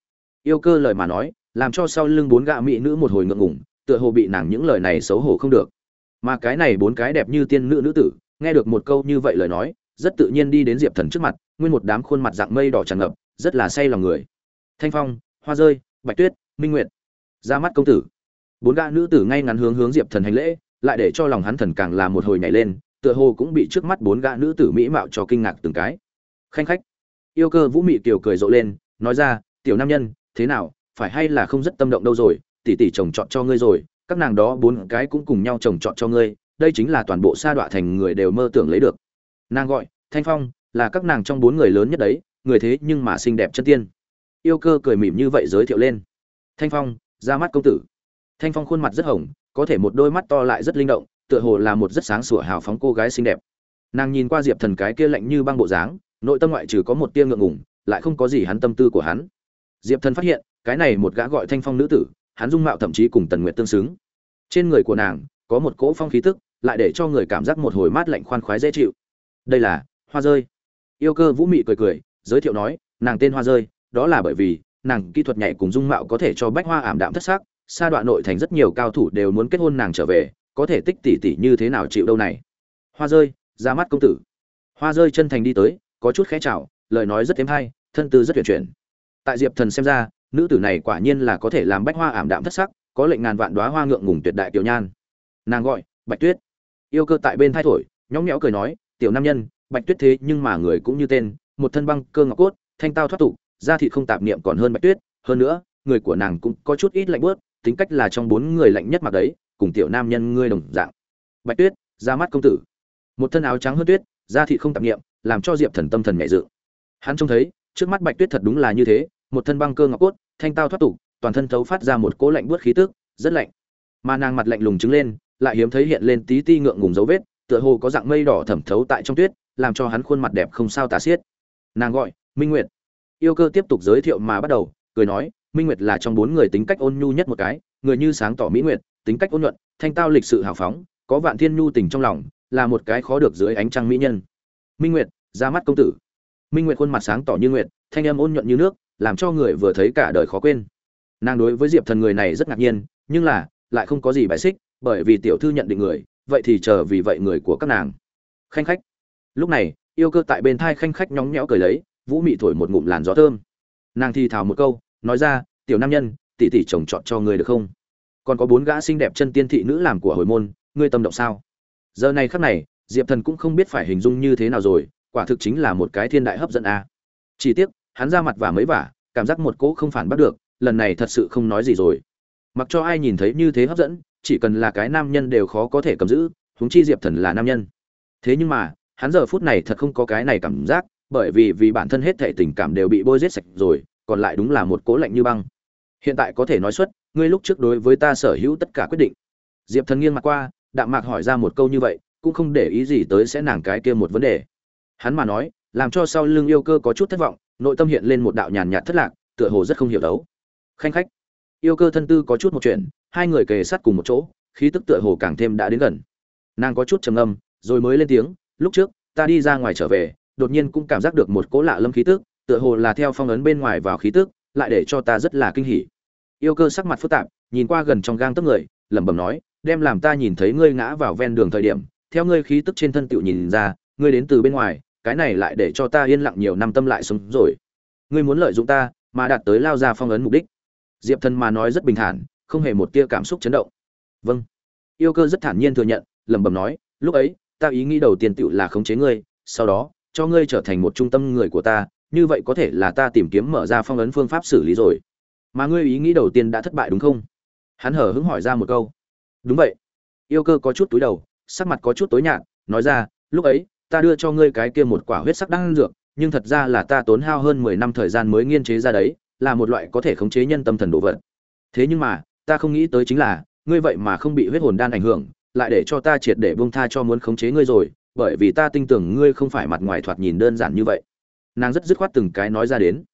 Yêu cơ lời mà nói, làm cho sau lưng bốn gã mỹ nữ một hồi ngượng ngùng, tựa hồ bị nàng những lời này xấu hổ không được. Mà cái này bốn cái đẹp như tiên nữ nữ tử, nghe được một câu như vậy lời nói, rất tự nhiên đi đến diệp thần trước mặt nguyên một đám khuôn mặt dạng mây đỏ tràn ngập, rất là say lòng người. Thanh phong, hoa rơi, bạch tuyết, minh nguyệt. Ra mắt công tử. Bốn gã nữ tử ngay ngắn hướng hướng diệp thần hành lễ, lại để cho lòng hắn thần càng là một hồi nhảy lên, tựa hồ cũng bị trước mắt bốn gã nữ tử mỹ mạo cho kinh ngạc từng cái. Khanh khách. Yêu cơ vũ mị tiểu cười rộ lên, nói ra, tiểu nam nhân, thế nào, phải hay là không rất tâm động đâu rồi, tỷ tỷ chồng chọn cho ngươi rồi, các nàng đó bốn cái cũng cùng nhau chồng chọn cho ngươi, đây chính là toàn bộ sa đọa thành người đều mơ tưởng lấy được. Nàng gọi, thanh phong là các nàng trong bốn người lớn nhất đấy, người thế nhưng mà xinh đẹp chân tiên. Yêu cơ cười mỉm như vậy giới thiệu lên. Thanh phong, ra mắt công tử. Thanh phong khuôn mặt rất hồng, có thể một đôi mắt to lại rất linh động, tựa hồ là một rất sáng sủa hào phóng cô gái xinh đẹp. Nàng nhìn qua diệp thần cái kia lạnh như băng bộ dáng, nội tâm ngoại trừ có một tia ngượng ngùng, lại không có gì hắn tâm tư của hắn. Diệp thần phát hiện, cái này một gã gọi thanh phong nữ tử, hắn dung mạo thậm chí cùng tần nguyện tương xứng. Trên người của nàng, có một cỗ phong khí tức, lại để cho người cảm giác một hồi mát lạnh khoan khoái dễ chịu. Đây là hoa rơi yêu cơ vũ mị cười cười, giới thiệu nói, nàng tên hoa rơi, đó là bởi vì nàng kỹ thuật nhảy cùng dung mạo có thể cho bách hoa ảm đạm thất xác xa đoạn nội thành rất nhiều cao thủ đều muốn kết hôn nàng trở về, có thể tích tỷ tỷ như thế nào chịu đâu này? Hoa rơi, ra mắt công tử. Hoa rơi chân thành đi tới, có chút khẽ chào, lời nói rất thêm hay, thân tư rất tuyệt chuyển. Tại diệp thần xem ra, nữ tử này quả nhiên là có thể làm bách hoa ảm đạm thất sắc, có lệnh ngàn vạn đoá hoa ngượng ngùng tuyệt đại tiểu nhan. Nàng gọi, bạch tuyết. Yêu cơ tại bên thai thổi, nhõng nhẽo cười nói, tiểu nam nhân bạch tuyết thế nhưng mà người cũng như tên, một thân băng cơ ngọc cốt, thanh tao thoát tục, da thịt không tạp niệm còn hơn bạch tuyết. Hơn nữa, người của nàng cũng có chút ít lạnh bớt, tính cách là trong bốn người lạnh nhất mặc đấy, cùng tiểu nam nhân ngươi đồng dạng. Bạch tuyết, ra mắt công tử. Một thân áo trắng hơn tuyết, da thịt không tạp niệm, làm cho diệp thần tâm thần nhẹ dự. Hắn trông thấy, trước mắt bạch tuyết thật đúng là như thế, một thân băng cơ ngọc cốt, thanh tao thoát tục, toàn thân thấu phát ra một cỗ lạnh buốt khí tức, rất lạnh. Mà nàng mặt lạnh lùng trứng lên, lại hiếm thấy hiện lên tí ti ngượng ngùng dấu vết, tựa hồ có dạng mây đỏ thẩm thấu tại trong tuyết làm cho hắn khuôn mặt đẹp không sao tả xiết. Nàng gọi, minh nguyệt. Yêu cơ tiếp tục giới thiệu mà bắt đầu, cười nói, minh nguyệt là trong bốn người tính cách ôn nhu nhất một cái, người như sáng tỏ mỹ nguyệt, tính cách ôn nhuận, thanh tao lịch sự hào phóng, có vạn thiên nhu tình trong lòng, là một cái khó được dưới ánh trăng mỹ nhân. Minh nguyệt, ra mắt công tử. Minh nguyệt khuôn mặt sáng tỏ như nguyệt, thanh âm ôn nhuận như nước, làm cho người vừa thấy cả đời khó quên. Nàng đối với diệp thần người này rất ngạc nhiên, nhưng là, lại không có gì bài xích, bởi vì tiểu thư nhận định người, vậy thì chờ vì vậy người của các nàng. Khanh khách lúc này, yêu cơ tại bên thai khanh khách nhóng nhẽo cười lấy, vũ mị thổi một ngụm làn gió thơm. Nàng thì thào một câu, nói ra, tiểu nam nhân, tỷ tỷ chồng chọn cho người được không? Còn có bốn gã xinh đẹp chân tiên thị nữ làm của hồi môn, ngươi tâm động sao? Giờ này khắc này, diệp thần cũng không biết phải hình dung như thế nào rồi, quả thực chính là một cái thiên đại hấp dẫn a. Chỉ tiếc, hắn ra mặt và mấy vả, cảm giác một cỗ không phản bắt được, lần này thật sự không nói gì rồi. Mặc cho ai nhìn thấy như thế hấp dẫn, chỉ cần là cái nam nhân đều khó có thể cầm giữ, huống chi diệp thần là nam nhân. Thế nhưng mà hắn giờ phút này thật không có cái này cảm giác, bởi vì vì bản thân hết thể tình cảm đều bị bôi rết sạch rồi, còn lại đúng là một cố lạnh như băng. Hiện tại có thể nói xuất, ngươi lúc trước đối với ta sở hữu tất cả quyết định. Diệp thần nghiêng mặt qua, đạm mạc hỏi ra một câu như vậy, cũng không để ý gì tới sẽ nàng cái kia một vấn đề. Hắn mà nói, làm cho sau lưng yêu cơ có chút thất vọng, nội tâm hiện lên một đạo nhàn nhạt thất lạc, tựa hồ rất không hiểu đấu. Khanh khách. Yêu cơ thân tư có chút một chuyện, hai người kề sát cùng một chỗ, khí tức tựa hồ càng thêm đã đến gần. Nàng có chút trầm âm rồi mới lên tiếng lúc trước, ta đi ra ngoài trở về, đột nhiên cũng cảm giác được một cỗ lạ lâm khí tức, tựa hồ là theo phong ấn bên ngoài vào khí tức, lại để cho ta rất là kinh hỉ. Yêu cơ sắc mặt phức tạp, nhìn qua gần trong gang tấc người, lẩm bẩm nói, đem làm ta nhìn thấy ngươi ngã vào ven đường thời điểm, theo ngươi khí tức trên thân tựu nhìn ra, ngươi đến từ bên ngoài, cái này lại để cho ta yên lặng nhiều năm tâm lại sống rồi. Ngươi muốn lợi dụng ta, mà đạt tới lao ra phong ấn mục đích. Diệp thần mà nói rất bình thản, không hề một tia cảm xúc chấn động. Vâng. Yêu cơ rất thản nhiên thừa nhận, lẩm bẩm nói, lúc ấy ta ý nghĩ đầu tiên tựu là khống chế ngươi, sau đó, cho ngươi trở thành một trung tâm người của ta, như vậy có thể là ta tìm kiếm mở ra phong ấn phương pháp xử lý rồi. Mà ngươi ý nghĩ đầu tiên đã thất bại đúng không? Hắn hở hứng hỏi ra một câu. Đúng vậy. Yêu cơ có chút túi đầu, sắc mặt có chút tối nhạt, nói ra, lúc ấy, ta đưa cho ngươi cái kia một quả huyết sắc đan dược, nhưng thật ra là ta tốn hao hơn mười năm thời gian mới nghiên chế ra đấy, là một loại có thể khống chế nhân tâm thần đồ vật. Thế nhưng mà, ta không nghĩ tới chính là, ngươi vậy mà không bị huyết hồn đan ảnh hưởng lại để cho ta triệt để buông tha cho muốn khống chế ngươi rồi, bởi vì ta tin tưởng ngươi không phải mặt ngoài thoạt nhìn đơn giản như vậy. Nàng rất dứt khoát từng cái nói ra đến.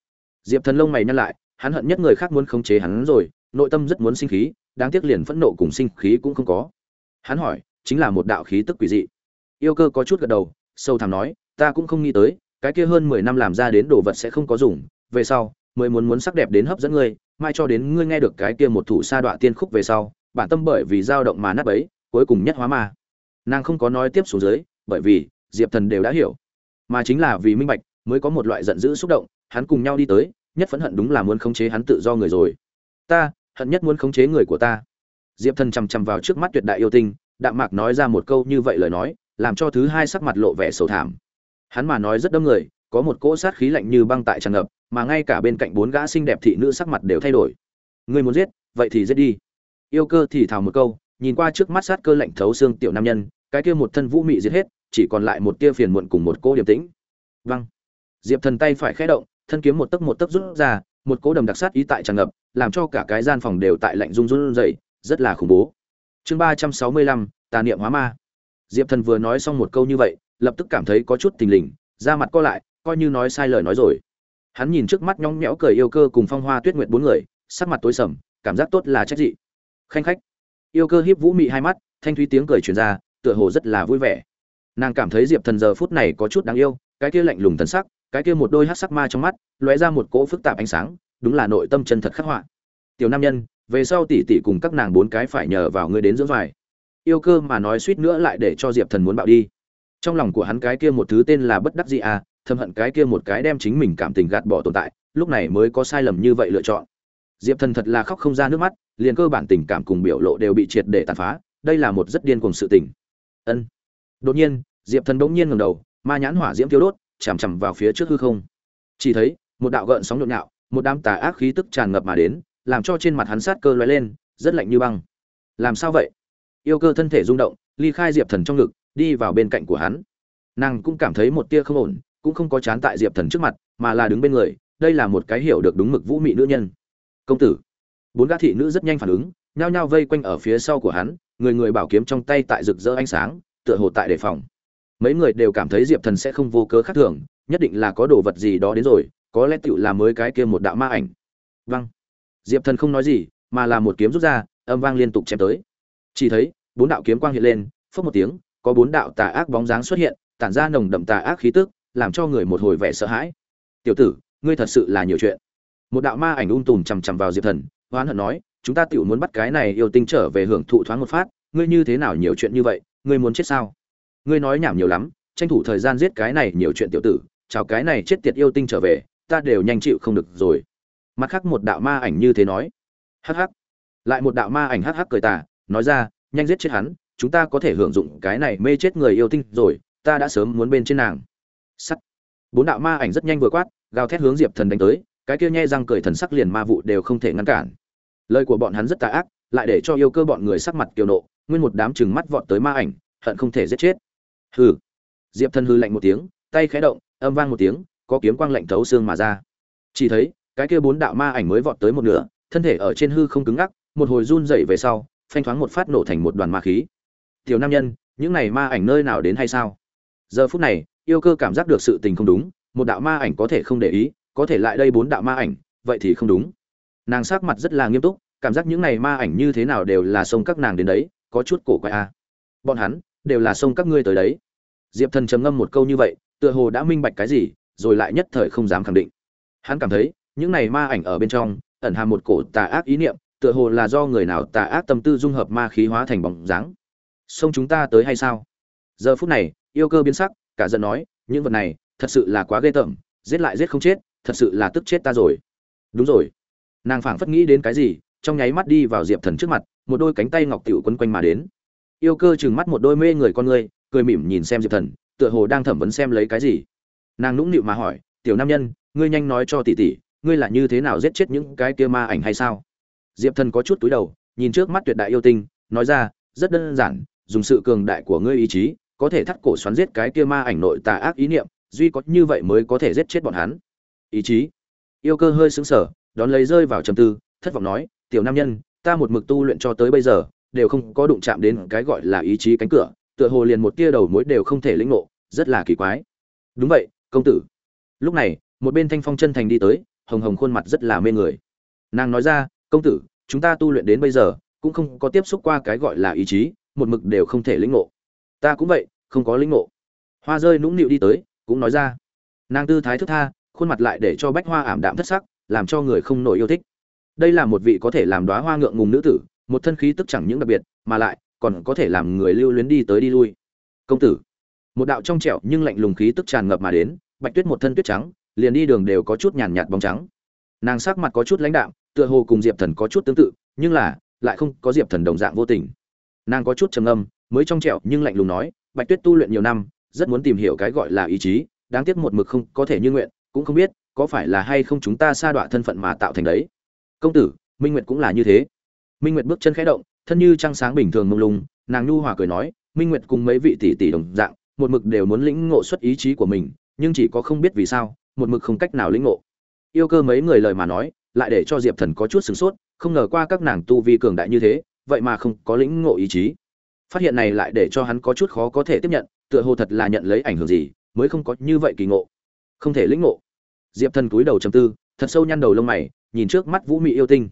Diệp thần lông mày nhăn lại, hắn hận nhất người khác muốn khống chế hắn rồi, nội tâm rất muốn sinh khí, đáng tiếc liền phẫn nộ cùng sinh khí cũng không có. Hắn hỏi, chính là một đạo khí tức quỷ dị. Yêu cơ có chút gật đầu, sâu thẳm nói, ta cũng không nghĩ tới, cái kia hơn mười năm làm ra đến đồ vật sẽ không có dùng, về sau, mới muốn muốn sắc đẹp đến hấp dẫn ngươi, mai cho đến ngươi nghe được cái kia một thủ sa đoạn tiên khúc về sau, bản tâm bởi vì dao động mà nát bấy cuối cùng nhất hóa ma. Nàng không có nói tiếp xuống dưới, bởi vì diệp thần đều đã hiểu. Mà chính là vì minh bạch, mới có một loại giận dữ xúc động, hắn cùng nhau đi tới, nhất phẫn hận đúng là muốn khống chế hắn tự do người rồi. Ta, hận nhất muốn khống chế người của ta. Diệp thần chằm chằm vào trước mắt tuyệt đại yêu tinh, đạm mạc nói ra một câu như vậy lời nói, làm cho thứ hai sắc mặt lộ vẻ sầu thảm. Hắn mà nói rất đông người, có một cỗ sát khí lạnh như băng tại tràn ngập, mà ngay cả bên cạnh bốn gã xinh đẹp thị nữ sắc mặt đều thay đổi. Ngươi muốn giết, vậy thì giết đi. Yêu cơ thì thào một câu nhìn qua trước mắt sát cơ lạnh thấu xương tiểu nam nhân, cái kia một thân vũ mị giết hết, chỉ còn lại một tia phiền muộn cùng một cô điềm tĩnh. Văng diệp thần tay phải khẽ động, thân kiếm một tấc một tấc rút ra, một cỗ đầm đặc sát ý tại tràn ngập, làm cho cả cái gian phòng đều tại lạnh run run rẩy, rất là khủng bố. Chương ba trăm sáu mươi lăm, tà niệm hóa ma. Diệp thần vừa nói xong một câu như vậy, lập tức cảm thấy có chút tình lình ra mặt co lại, coi như nói sai lời nói rồi. Hắn nhìn trước mắt nhõng nhẽo cười yêu cơ cùng phong hoa tuyết nguyệt bốn người, sắc mặt tối sầm, cảm giác tốt là trách dị. Khanh khách yêu cơ hiếp vũ mị hai mắt, thanh thúy tiếng cười truyền ra, tựa hồ rất là vui vẻ. Nàng cảm thấy diệp thần giờ phút này có chút đáng yêu, cái kia lạnh lùng thần sắc, cái kia một đôi hát sắc ma trong mắt, lóe ra một cỗ phức tạp ánh sáng, đúng là nội tâm chân thật khắc họa. Tiểu nam nhân, về sau tỷ tỷ cùng các nàng bốn cái phải nhờ vào ngươi đến dưỡng vải yêu cơ mà nói suýt nữa lại để cho diệp thần muốn bạo đi. Trong lòng của hắn cái kia một thứ tên là bất đắc dĩ à thầm hận cái kia một cái đem chính mình cảm tình gạt bỏ tồn tại, lúc này mới có sai lầm như vậy lựa chọn diệp thần thật là khóc không ra nước mắt, liền cơ bản tình cảm cùng biểu lộ đều bị triệt để tàn phá, đây là một rất điên cuồng sự tình. Ân. Đột nhiên, diệp thần bỗng nhiên ngầm đầu, ma nhãn hỏa diễm tiêu đốt, chằm chằm vào phía trước hư không. Chỉ thấy, một đạo gợn sóng nhộn nhạo, một đám tà ác khí tức tràn ngập mà đến, làm cho trên mặt hắn sát cơ lóe lên, rất lạnh như băng. Làm sao vậy? Yêu cơ thân thể rung động, ly khai diệp thần trong ngực, đi vào bên cạnh của hắn. Nàng cũng cảm thấy một tia không ổn, cũng không có chán tại diệp thần trước mặt, mà là đứng bên người, đây là một cái hiểu được đúng mực vũ mị nữ nhân công tử. Bốn gã thị nữ rất nhanh phản ứng, nhao nhao vây quanh ở phía sau của hắn, người người bảo kiếm trong tay tại rực rỡ ánh sáng, tựa hồ tại đề phòng. Mấy người đều cảm thấy diệp thần sẽ không vô cớ khác thường, nhất định là có đồ vật gì đó đến rồi, có lẽ tựu là mới cái kia một đạo ma ảnh. Văng diệp thần không nói gì, mà là một kiếm rút ra, âm vang liên tục chém tới. Chỉ thấy, bốn đạo kiếm quang hiện lên phất một tiếng, có bốn đạo tà ác bóng dáng xuất hiện, tản ra nồng đậm tà ác khí tức, làm cho người một hồi vẻ sợ hãi. Tiểu tử, ngươi thật sự là nhiều chuyện một đạo ma ảnh ung tùm chằm chằm vào diệp thần hoán hận nói, chúng ta tiểu muốn bắt cái này yêu tinh trở về hưởng thụ thoáng một phát, ngươi như thế nào nhiều chuyện như vậy, ngươi muốn chết sao? Ngươi nói nhảm nhiều lắm, tranh thủ thời gian giết cái này nhiều chuyện tiểu tử, chào cái này chết tiệt yêu tinh trở về, ta đều nhanh chịu không được rồi. Mặt khác một đạo ma ảnh như thế nói. Hắc hắc. Lại một đạo ma ảnh hắc hắc cười tà, nói ra, nhanh giết chết hắn, chúng ta có thể hưởng dụng cái này mê chết người yêu tinh rồi, ta đã sớm muốn bên trên nàng. Sắt. Bốn đạo ma ảnh rất nhanh vừa quát, gào thét hướng diệp thần đánh tới cái kia nhe răng cười thần sắc liền ma vụ đều không thể ngăn cản. Lời của bọn hắn rất tà ác, lại để cho yêu cơ bọn người sắc mặt kiều nộ, nguyên một đám chừng mắt vọt tới ma ảnh, hận không thể giết chết. Hừ. Diệp thần hư lạnh một tiếng, tay khẽ động, âm vang một tiếng, có kiếm quang lạnh thấu xương mà ra. Chỉ thấy, cái kia bốn đạo ma ảnh mới vọt tới một nửa, thân thể ở trên hư không cứng ngắc, một hồi run dậy về sau, phanh thoáng một phát nổ thành một đoàn ma khí. Tiểu nam nhân, những này ma ảnh nơi nào đến hay sao? Giờ phút này, yêu cơ cảm giác được sự tình không đúng, một đạo ma ảnh có thể không để ý có thể lại đây bốn đạo ma ảnh, vậy thì không đúng. Nàng sắc mặt rất là nghiêm túc, cảm giác những này ma ảnh như thế nào đều là xông các nàng đến đấy, có chút cổ quái a à. bọn hắn, đều là xông các ngươi tới đấy. Diệp thần trầm ngâm một câu như vậy, tựa hồ đã minh bạch cái gì, rồi lại nhất thời không dám khẳng định. Hắn cảm thấy, những này ma ảnh ở bên trong, ẩn hàm một cổ tà ác ý niệm, tựa hồ là do người nào tà ác tâm tư dung hợp ma khí hóa thành bóng dáng. Xông chúng ta tới hay sao? Giờ phút này, yêu cơ biến sắc, cả giận nói, những vật này, thật sự là quá ghê tởm, giết lại giết không chết thật sự là tức chết ta rồi. Đúng rồi. Nàng phảng phất nghĩ đến cái gì, trong nháy mắt đi vào diệp thần trước mặt, một đôi cánh tay ngọc tiểu quấn quanh mà đến. Yêu cơ chừng mắt một đôi mê người con ngươi, cười mỉm nhìn xem diệp thần, tựa hồ đang thẩm vấn xem lấy cái gì. Nàng nũng nịu mà hỏi, tiểu nam nhân, ngươi nhanh nói cho tỷ tỷ, ngươi là như thế nào giết chết những cái kia ma ảnh hay sao? Diệp thần có chút túi đầu, nhìn trước mắt tuyệt đại yêu tinh, nói ra, rất đơn giản, dùng sự cường đại của ngươi ý chí, có thể thắt cổ xoắn giết cái kia ma ảnh nội tà ác ý niệm, duy có như vậy mới có thể giết chết bọn hắn ý chí. Yêu cơ hơi sững sờ, đón lấy rơi vào trầm tư, thất vọng nói, tiểu nam nhân, ta một mực tu luyện cho tới bây giờ, đều không có đụng chạm đến cái gọi là ý chí cánh cửa, tựa hồ liền một tia đầu mối đều không thể lĩnh ngộ, rất là kỳ quái. Đúng vậy, công tử. Lúc này, một bên thanh phong chân thành đi tới, hồng hồng khuôn mặt rất là mê người. Nàng nói ra, công tử, chúng ta tu luyện đến bây giờ, cũng không có tiếp xúc qua cái gọi là ý chí, một mực đều không thể lĩnh ngộ. Ta cũng vậy, không có lĩnh ngộ. Hoa rơi nũng nịu đi tới, cũng nói ra. Nàng tư thái thức tha khuôn mặt lại để cho bách hoa ảm đạm thất sắc, làm cho người không nổi yêu thích. Đây là một vị có thể làm đoá hoa ngượng ngùng nữ tử, một thân khí tức chẳng những đặc biệt, mà lại còn có thể làm người lưu luyến đi tới đi lui. Công tử. Một đạo trong trẻo nhưng lạnh lùng khí tức tràn ngập mà đến, bạch tuyết một thân tuyết trắng, liền đi đường đều có chút nhàn nhạt bóng trắng. Nàng sắc mặt có chút lãnh đạm, tựa hồ cùng diệp thần có chút tương tự, nhưng là lại không có diệp thần đồng dạng vô tình. Nàng có chút trầm âm mới trong trẻo nhưng lạnh lùng nói, bạch tuyết tu luyện nhiều năm, rất muốn tìm hiểu cái gọi là ý chí, đáng tiếc một mực không có thể như nguyện cũng không biết có phải là hay không chúng ta sa đọa thân phận mà tạo thành đấy. Công tử, minh nguyệt cũng là như thế. Minh nguyệt bước chân khẽ động, thân như trăng sáng bình thường mông lung, nàng nhu hòa cười nói, minh nguyệt cùng mấy vị tỷ tỷ đồng dạng, một mực đều muốn lĩnh ngộ xuất ý chí của mình, nhưng chỉ có không biết vì sao, một mực không cách nào lĩnh ngộ. Yêu cơ mấy người lời mà nói, lại để cho diệp thần có chút sửng sốt, không ngờ qua các nàng tu vi cường đại như thế, vậy mà không có lĩnh ngộ ý chí. Phát hiện này lại để cho hắn có chút khó có thể tiếp nhận, tựa hồ thật là nhận lấy ảnh hưởng gì, mới không có như vậy kỳ ngộ. Không thể lĩnh ngộ diệp thần cúi đầu trầm tư, thật sâu nhăn đầu lông mày, nhìn trước mắt vũ mị yêu tinh.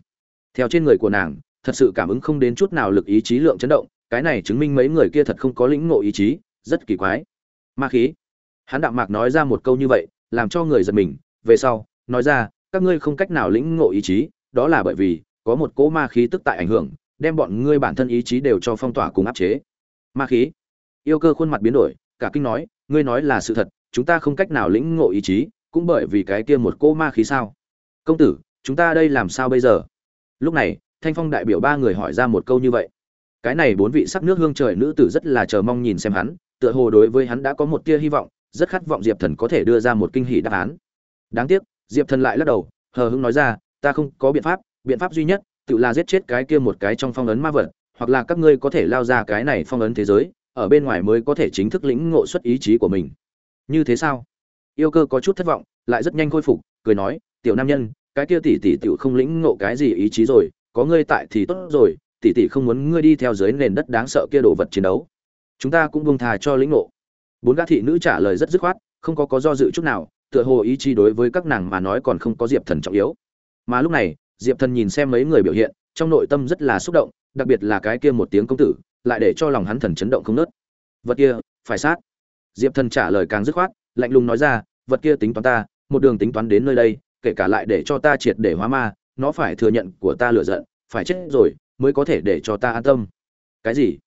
Theo trên người của nàng, thật sự cảm ứng không đến chút nào lực ý chí lượng chấn động, cái này chứng minh mấy người kia thật không có lĩnh ngộ ý chí, rất kỳ quái. Ma khí. Hắn đạo mạc nói ra một câu như vậy, làm cho người giật mình. Về sau, nói ra, các ngươi không cách nào lĩnh ngộ ý chí, đó là bởi vì, có một cỗ ma khí tức tại ảnh hưởng, đem bọn ngươi bản thân ý chí đều cho phong tỏa cùng áp chế. Ma khí. Yêu cơ khuôn mặt biến đổi, cả kinh nói, ngươi nói là sự thật, chúng ta không cách nào lĩnh ngộ ý chí cũng bởi vì cái kia một cỗ ma khí sao? Công tử, chúng ta đây làm sao bây giờ? Lúc này, thanh phong đại biểu ba người hỏi ra một câu như vậy. Cái này bốn vị sắc nước hương trời nữ tử rất là chờ mong nhìn xem hắn, tựa hồ đối với hắn đã có một tia hy vọng, rất khát vọng diệp thần có thể đưa ra một kinh hỷ đáp án. Đáng tiếc, diệp thần lại lắc đầu, hờ hững nói ra, ta không có biện pháp biện pháp duy nhất, tự là giết chết cái kia một cái trong phong ấn ma vật, hoặc là các ngươi có thể lao ra cái này phong ấn thế giới, ở bên ngoài mới có thể chính thức lĩnh ngộ xuất ý chí của mình. Như thế sao? Yêu cơ có chút thất vọng, lại rất nhanh khôi phục, cười nói, tiểu nam nhân, cái kia tỷ tỷ tiểu không lĩnh ngộ cái gì ý chí rồi, có ngươi tại thì tốt rồi, tỷ tỷ không muốn ngươi đi theo dưới nền đất đáng sợ kia đồ vật chiến đấu. Chúng ta cũng buông thà cho lĩnh ngộ. Bốn gã thị nữ trả lời rất dứt khoát, không có có do dự chút nào, tựa hồ ý chí đối với các nàng mà nói còn không có diệp thần trọng yếu. Mà lúc này, diệp thần nhìn xem mấy người biểu hiện, trong nội tâm rất là xúc động, đặc biệt là cái kia một tiếng công tử, lại để cho lòng hắn thần chấn động không nớt. Vật kia, phải sát. Diệp thần trả lời càng dứt khoát lạnh lùng nói ra, vật kia tính toán ta, một đường tính toán đến nơi đây, kể cả lại để cho ta triệt để hóa ma, nó phải thừa nhận của ta lựa giận, phải chết rồi mới có thể để cho ta an tâm. Cái gì?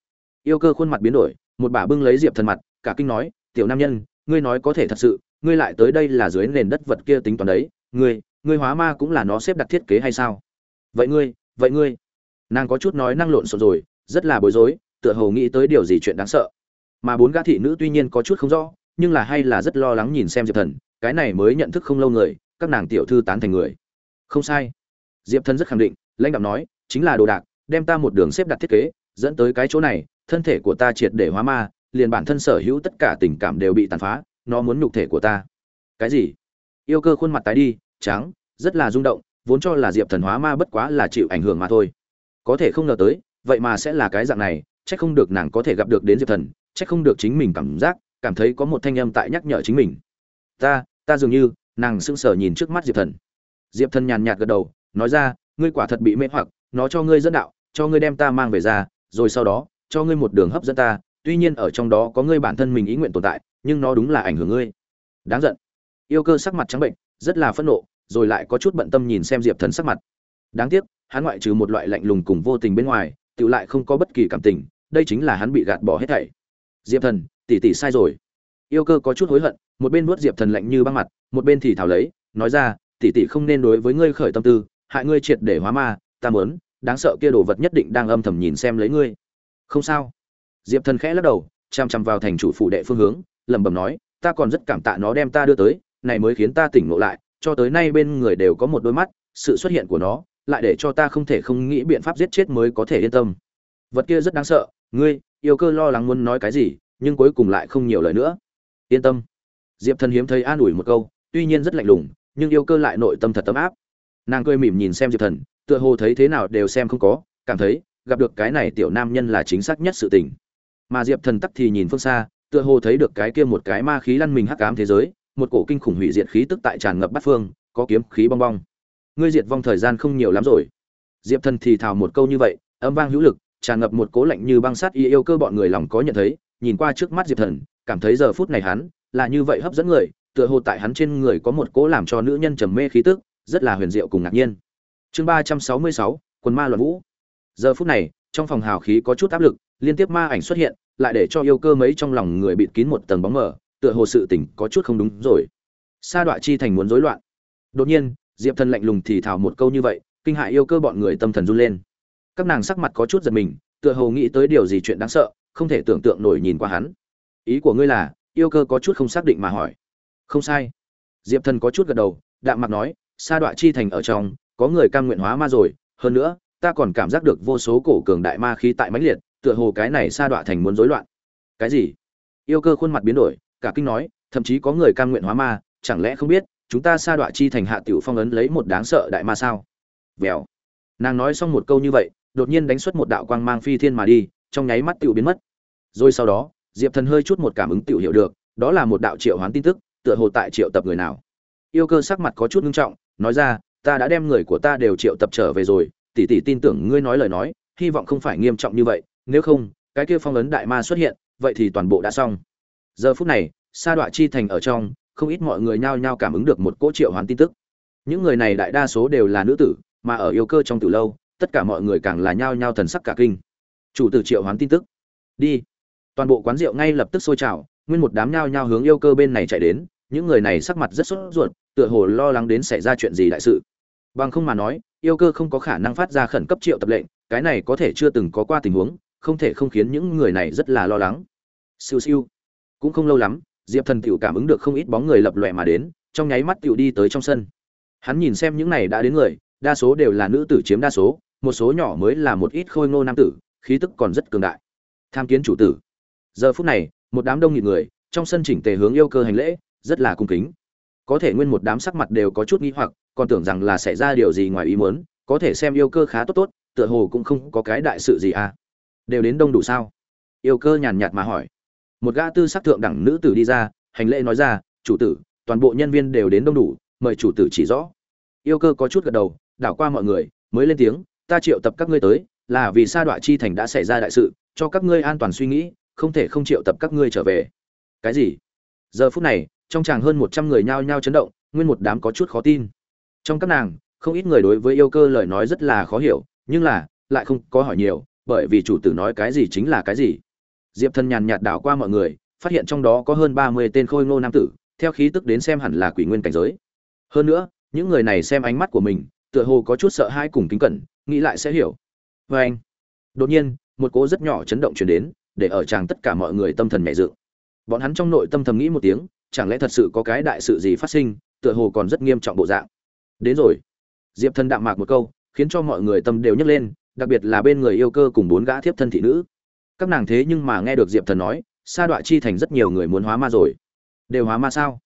Yêu cơ khuôn mặt biến đổi, một bà bưng lấy diệp thần mặt, cả kinh nói, tiểu nam nhân, ngươi nói có thể thật sự, ngươi lại tới đây là dưới nền đất vật kia tính toán đấy, ngươi ngươi hóa ma cũng là nó xếp đặt thiết kế hay sao? Vậy ngươi vậy ngươi. Nàng có chút nói năng lộn xộn rồi, rất là bối rối, tựa hồ nghĩ tới điều gì chuyện đáng sợ. Mà bốn gã thị nữ tuy nhiên có chút không rõ nhưng là hay là rất lo lắng nhìn xem diệp thần, cái này mới nhận thức không lâu người, các nàng tiểu thư tán thành người. Không sai. Diệp thần rất khẳng định, lãnh đạo nói, chính là đồ đạc, đem ta một đường xếp đặt thiết kế, dẫn tới cái chỗ này, thân thể của ta triệt để hóa ma, liền bản thân sở hữu tất cả tình cảm đều bị tàn phá, nó muốn nhục thể của ta. Cái gì? Yêu cơ khuôn mặt tái đi, trắng, rất là rung động, vốn cho là diệp thần hóa ma bất quá là chịu ảnh hưởng mà thôi. Có thể không ngờ tới, vậy mà sẽ là cái dạng này c h ắ c không được nàng có thể gặp được đến diệp thần c h ắ c không được chính mình cảm giác cảm thấy có một thanh âm tại nhắc nhở chính mình. Ta ta dường như, nàng sững sờ nhìn trước mắt diệp thần. Diệp thần nhàn nhạt gật đầu, nói ra, ngươi quả thật bị mê hoặc, nó cho ngươi dẫn đạo, cho ngươi đem ta mang về ra, rồi sau đó, cho ngươi một đường hấp dẫn ta, tuy nhiên ở trong đó có ngươi bản thân mình ý nguyện tồn tại, nhưng nó đúng là ảnh hưởng ngươi. Đáng giận. Yêu cơ sắc mặt trắng bệnh, rất là phẫn nộ, rồi lại có chút bận tâm nhìn xem diệp thần sắc mặt. Đáng tiếc, hắn ngoại trừ một loại lạnh lùng cùng vô tình bên ngoài tự lại không có bất kỳ cảm tình, đây chính là hắn bị gạt bỏ hết thảy diệp thần, tỷ tỷ sai rồi. Yêu cơ có chút hối hận, một bên nuốt diệp thần lạnh như băng mặt, một bên thì thảo lấy, nói ra, tỷ tỷ không nên đối với ngươi khởi tâm tư, hại ngươi triệt để hóa ma, ta muốn, đáng sợ kia đồ vật nhất định đang âm thầm nhìn xem lấy ngươi. Không sao. Diệp thần khẽ lắc đầu, chăm chăm vào thành chủ phủ đệ phương hướng, lẩm bẩm nói, ta còn rất cảm tạ nó đem ta đưa tới, này mới khiến ta tỉnh ngộ lại, cho tới nay bên người đều có một đôi mắt, sự xuất hiện của nó, lại để cho ta không thể không nghĩ biện pháp giết chết mới có thể yên tâm. Vật kia rất đáng sợ, ngươi yêu cơ lo lắng muốn nói cái gì, nhưng cuối cùng lại không nhiều lời nữa. Yên tâm. Diệp thần hiếm thấy an ủi một câu, tuy nhiên rất lạnh lùng, nhưng yêu cơ lại nội tâm thật tấm áp. Nàng cười mỉm nhìn xem diệp thần, tựa hồ thấy thế nào đều xem không có, cảm thấy, gặp được cái này tiểu nam nhân là chính xác nhất sự tình. Mà diệp thần tắc thì nhìn phương xa, tựa hồ thấy được cái kia một cái ma khí lăn mình hắc ám thế giới, một cổ kinh khủng hủy diệt khí tức tại tràn ngập bát phương, có kiếm khí bong bong. Ngươi diệt vong thời gian không nhiều lắm rồi. Diệp thần thì thào một câu như vậy, âm vang hữu lực tràn ngập một cố lạnh như băng sát y yêu cơ bọn người lòng có nhận thấy, nhìn qua trước mắt diệp thần, cảm thấy giờ phút này hắn là như vậy hấp dẫn người, tựa hồ tại hắn trên người có một cố làm cho nữ nhân trầm mê khí tức, rất là huyền diệu cùng ngạc nhiên. Chương ba trăm sáu mươi sáu, quần ma loạn vũ. Giờ phút này, trong phòng hào khí có chút áp lực, liên tiếp ma ảnh xuất hiện, lại để cho yêu cơ mấy trong lòng người bịt kín một tầng bóng mờ, tựa hồ sự tình có chút không đúng rồi. Sa đọa chi thành muốn rối loạn. Đột nhiên, diệp thần lạnh lùng thì thào một câu như vậy, kinh hại yêu cơ bọn người tâm thần run lên các nàng sắc mặt có chút giật mình, tựa hồ nghĩ tới điều gì chuyện đáng sợ, không thể tưởng tượng nổi nhìn qua hắn. Ý của ngươi là, yêu cơ có chút không xác định mà hỏi. Không sai. Diệp thần có chút gật đầu, đạm mặt nói, sa đọa chi thành ở trong, có người cam nguyện hóa ma rồi, hơn nữa, ta còn cảm giác được vô số cổ cường đại ma khí tại mãnh liệt, tựa hồ cái này sa đọa thành muốn rối loạn. Cái gì? Yêu cơ khuôn mặt biến đổi, cả kinh nói, thậm chí có người cam nguyện hóa ma, chẳng lẽ không biết, chúng ta sa đọa chi thành hạ tiểu phong ấn lấy một đáng sợ đại ma sao? Vèo. Nàng nói xong một câu như vậy đột nhiên đánh xuất một đạo quang mang phi thiên mà đi, trong nháy mắt tiểu biến mất. Rồi sau đó, diệp thần hơi chút một cảm ứng tiểu hiểu được, đó là một đạo triệu hoán tin tức, tựa hồ tại triệu tập người nào. Yêu cơ sắc mặt có chút nghiêm trọng, nói ra, ta đã đem người của ta đều triệu tập trở về rồi, tỷ tỷ tin tưởng ngươi nói lời nói, hy vọng không phải nghiêm trọng như vậy, nếu không, cái kia phong ấn đại ma xuất hiện, vậy thì toàn bộ đã xong. Giờ phút này, sa Đoạ chi thành ở trong, không ít mọi người nhao nhao cảm ứng được một cỗ triệu hoán tin tức. Những người này đại đa số đều là nữ tử, mà ở yêu cơ trong từ lâu tất cả mọi người càng là nhao nhao thần sắc cả kinh. Chủ tử triệu hoán tin tức. Đi. Toàn bộ quán rượu ngay lập tức sôi trào, nguyên một đám nhao nhao hướng yêu cơ bên này chạy đến, những người này sắc mặt rất sốt ruột, tựa hồ lo lắng đến xảy ra chuyện gì đại sự. Bằng không mà nói, yêu cơ không có khả năng phát ra khẩn cấp triệu tập lệnh, cái này có thể chưa từng có qua tình huống, không thể không khiến những người này rất là lo lắng. Siêu siêu. Cũng không lâu lắm, diệp thần tiểu cảm ứng được không ít bóng người lập lòe mà đến, trong nháy mắt tiểu đi tới trong sân. Hắn nhìn xem những này đã đến người, đa số đều là nữ tử chiếm đa số một số nhỏ mới là một ít khôi ngô nam tử, khí tức còn rất cường đại. Tham kiến chủ tử. Giờ phút này, một đám đông nghịt người, trong sân chỉnh tề hướng yêu cơ hành lễ, rất là cung kính. Có thể nguyên một đám sắc mặt đều có chút nghi hoặc, còn tưởng rằng là xảy ra điều gì ngoài ý muốn, có thể xem yêu cơ khá tốt tốt, tựa hồ cũng không có cái đại sự gì à. Đều đến đông đủ sao? Yêu cơ nhàn nhạt mà hỏi. Một gã tư sắc thượng đẳng nữ tử đi ra, hành lễ nói ra, chủ tử, toàn bộ nhân viên đều đến đông đủ, mời chủ tử chỉ rõ. Yêu cơ có chút gật đầu, đảo qua mọi người, mới lên tiếng ta triệu tập các ngươi tới, là vì sa đọa chi thành đã xảy ra đại sự, cho các ngươi an toàn suy nghĩ, không thể không triệu tập các ngươi trở về. Cái gì? Giờ phút này, trong chàng hơn một trăm người nhao nhao chấn động, nguyên một đám có chút khó tin. Trong các nàng, không ít người đối với yêu cơ lời nói rất là khó hiểu, nhưng là, lại không có hỏi nhiều, bởi vì chủ tử nói cái gì chính là cái gì. Diệp thần nhàn nhạt đảo qua mọi người, phát hiện trong đó có hơn ba mươi tên khôi ngô nam tử, theo khí tức đến xem hẳn là quỷ nguyên cảnh giới. Hơn nữa, những người này xem ánh mắt của mình, tựa hồ có chút sợ hãi cùng kính cẩn nghĩ lại sẽ hiểu. Vê anh, đột nhiên, một cỗ rất nhỏ chấn động chuyển đến, để ở chàng tất cả mọi người tâm thần nhẹ dự bọn hắn trong nội tâm thầm nghĩ một tiếng, chẳng lẽ thật sự có cái đại sự gì phát sinh, tựa hồ còn rất nghiêm trọng bộ dạng. Đến rồi. Diệp thần đạm mạc một câu, khiến cho mọi người tâm đều nhấc lên, đặc biệt là bên người yêu cơ cùng bốn gã thiếp thân thị nữ. Các nàng thế nhưng mà nghe được diệp thần nói, sa đọa chi thành rất nhiều người muốn hóa ma rồi. Đều hóa ma sao?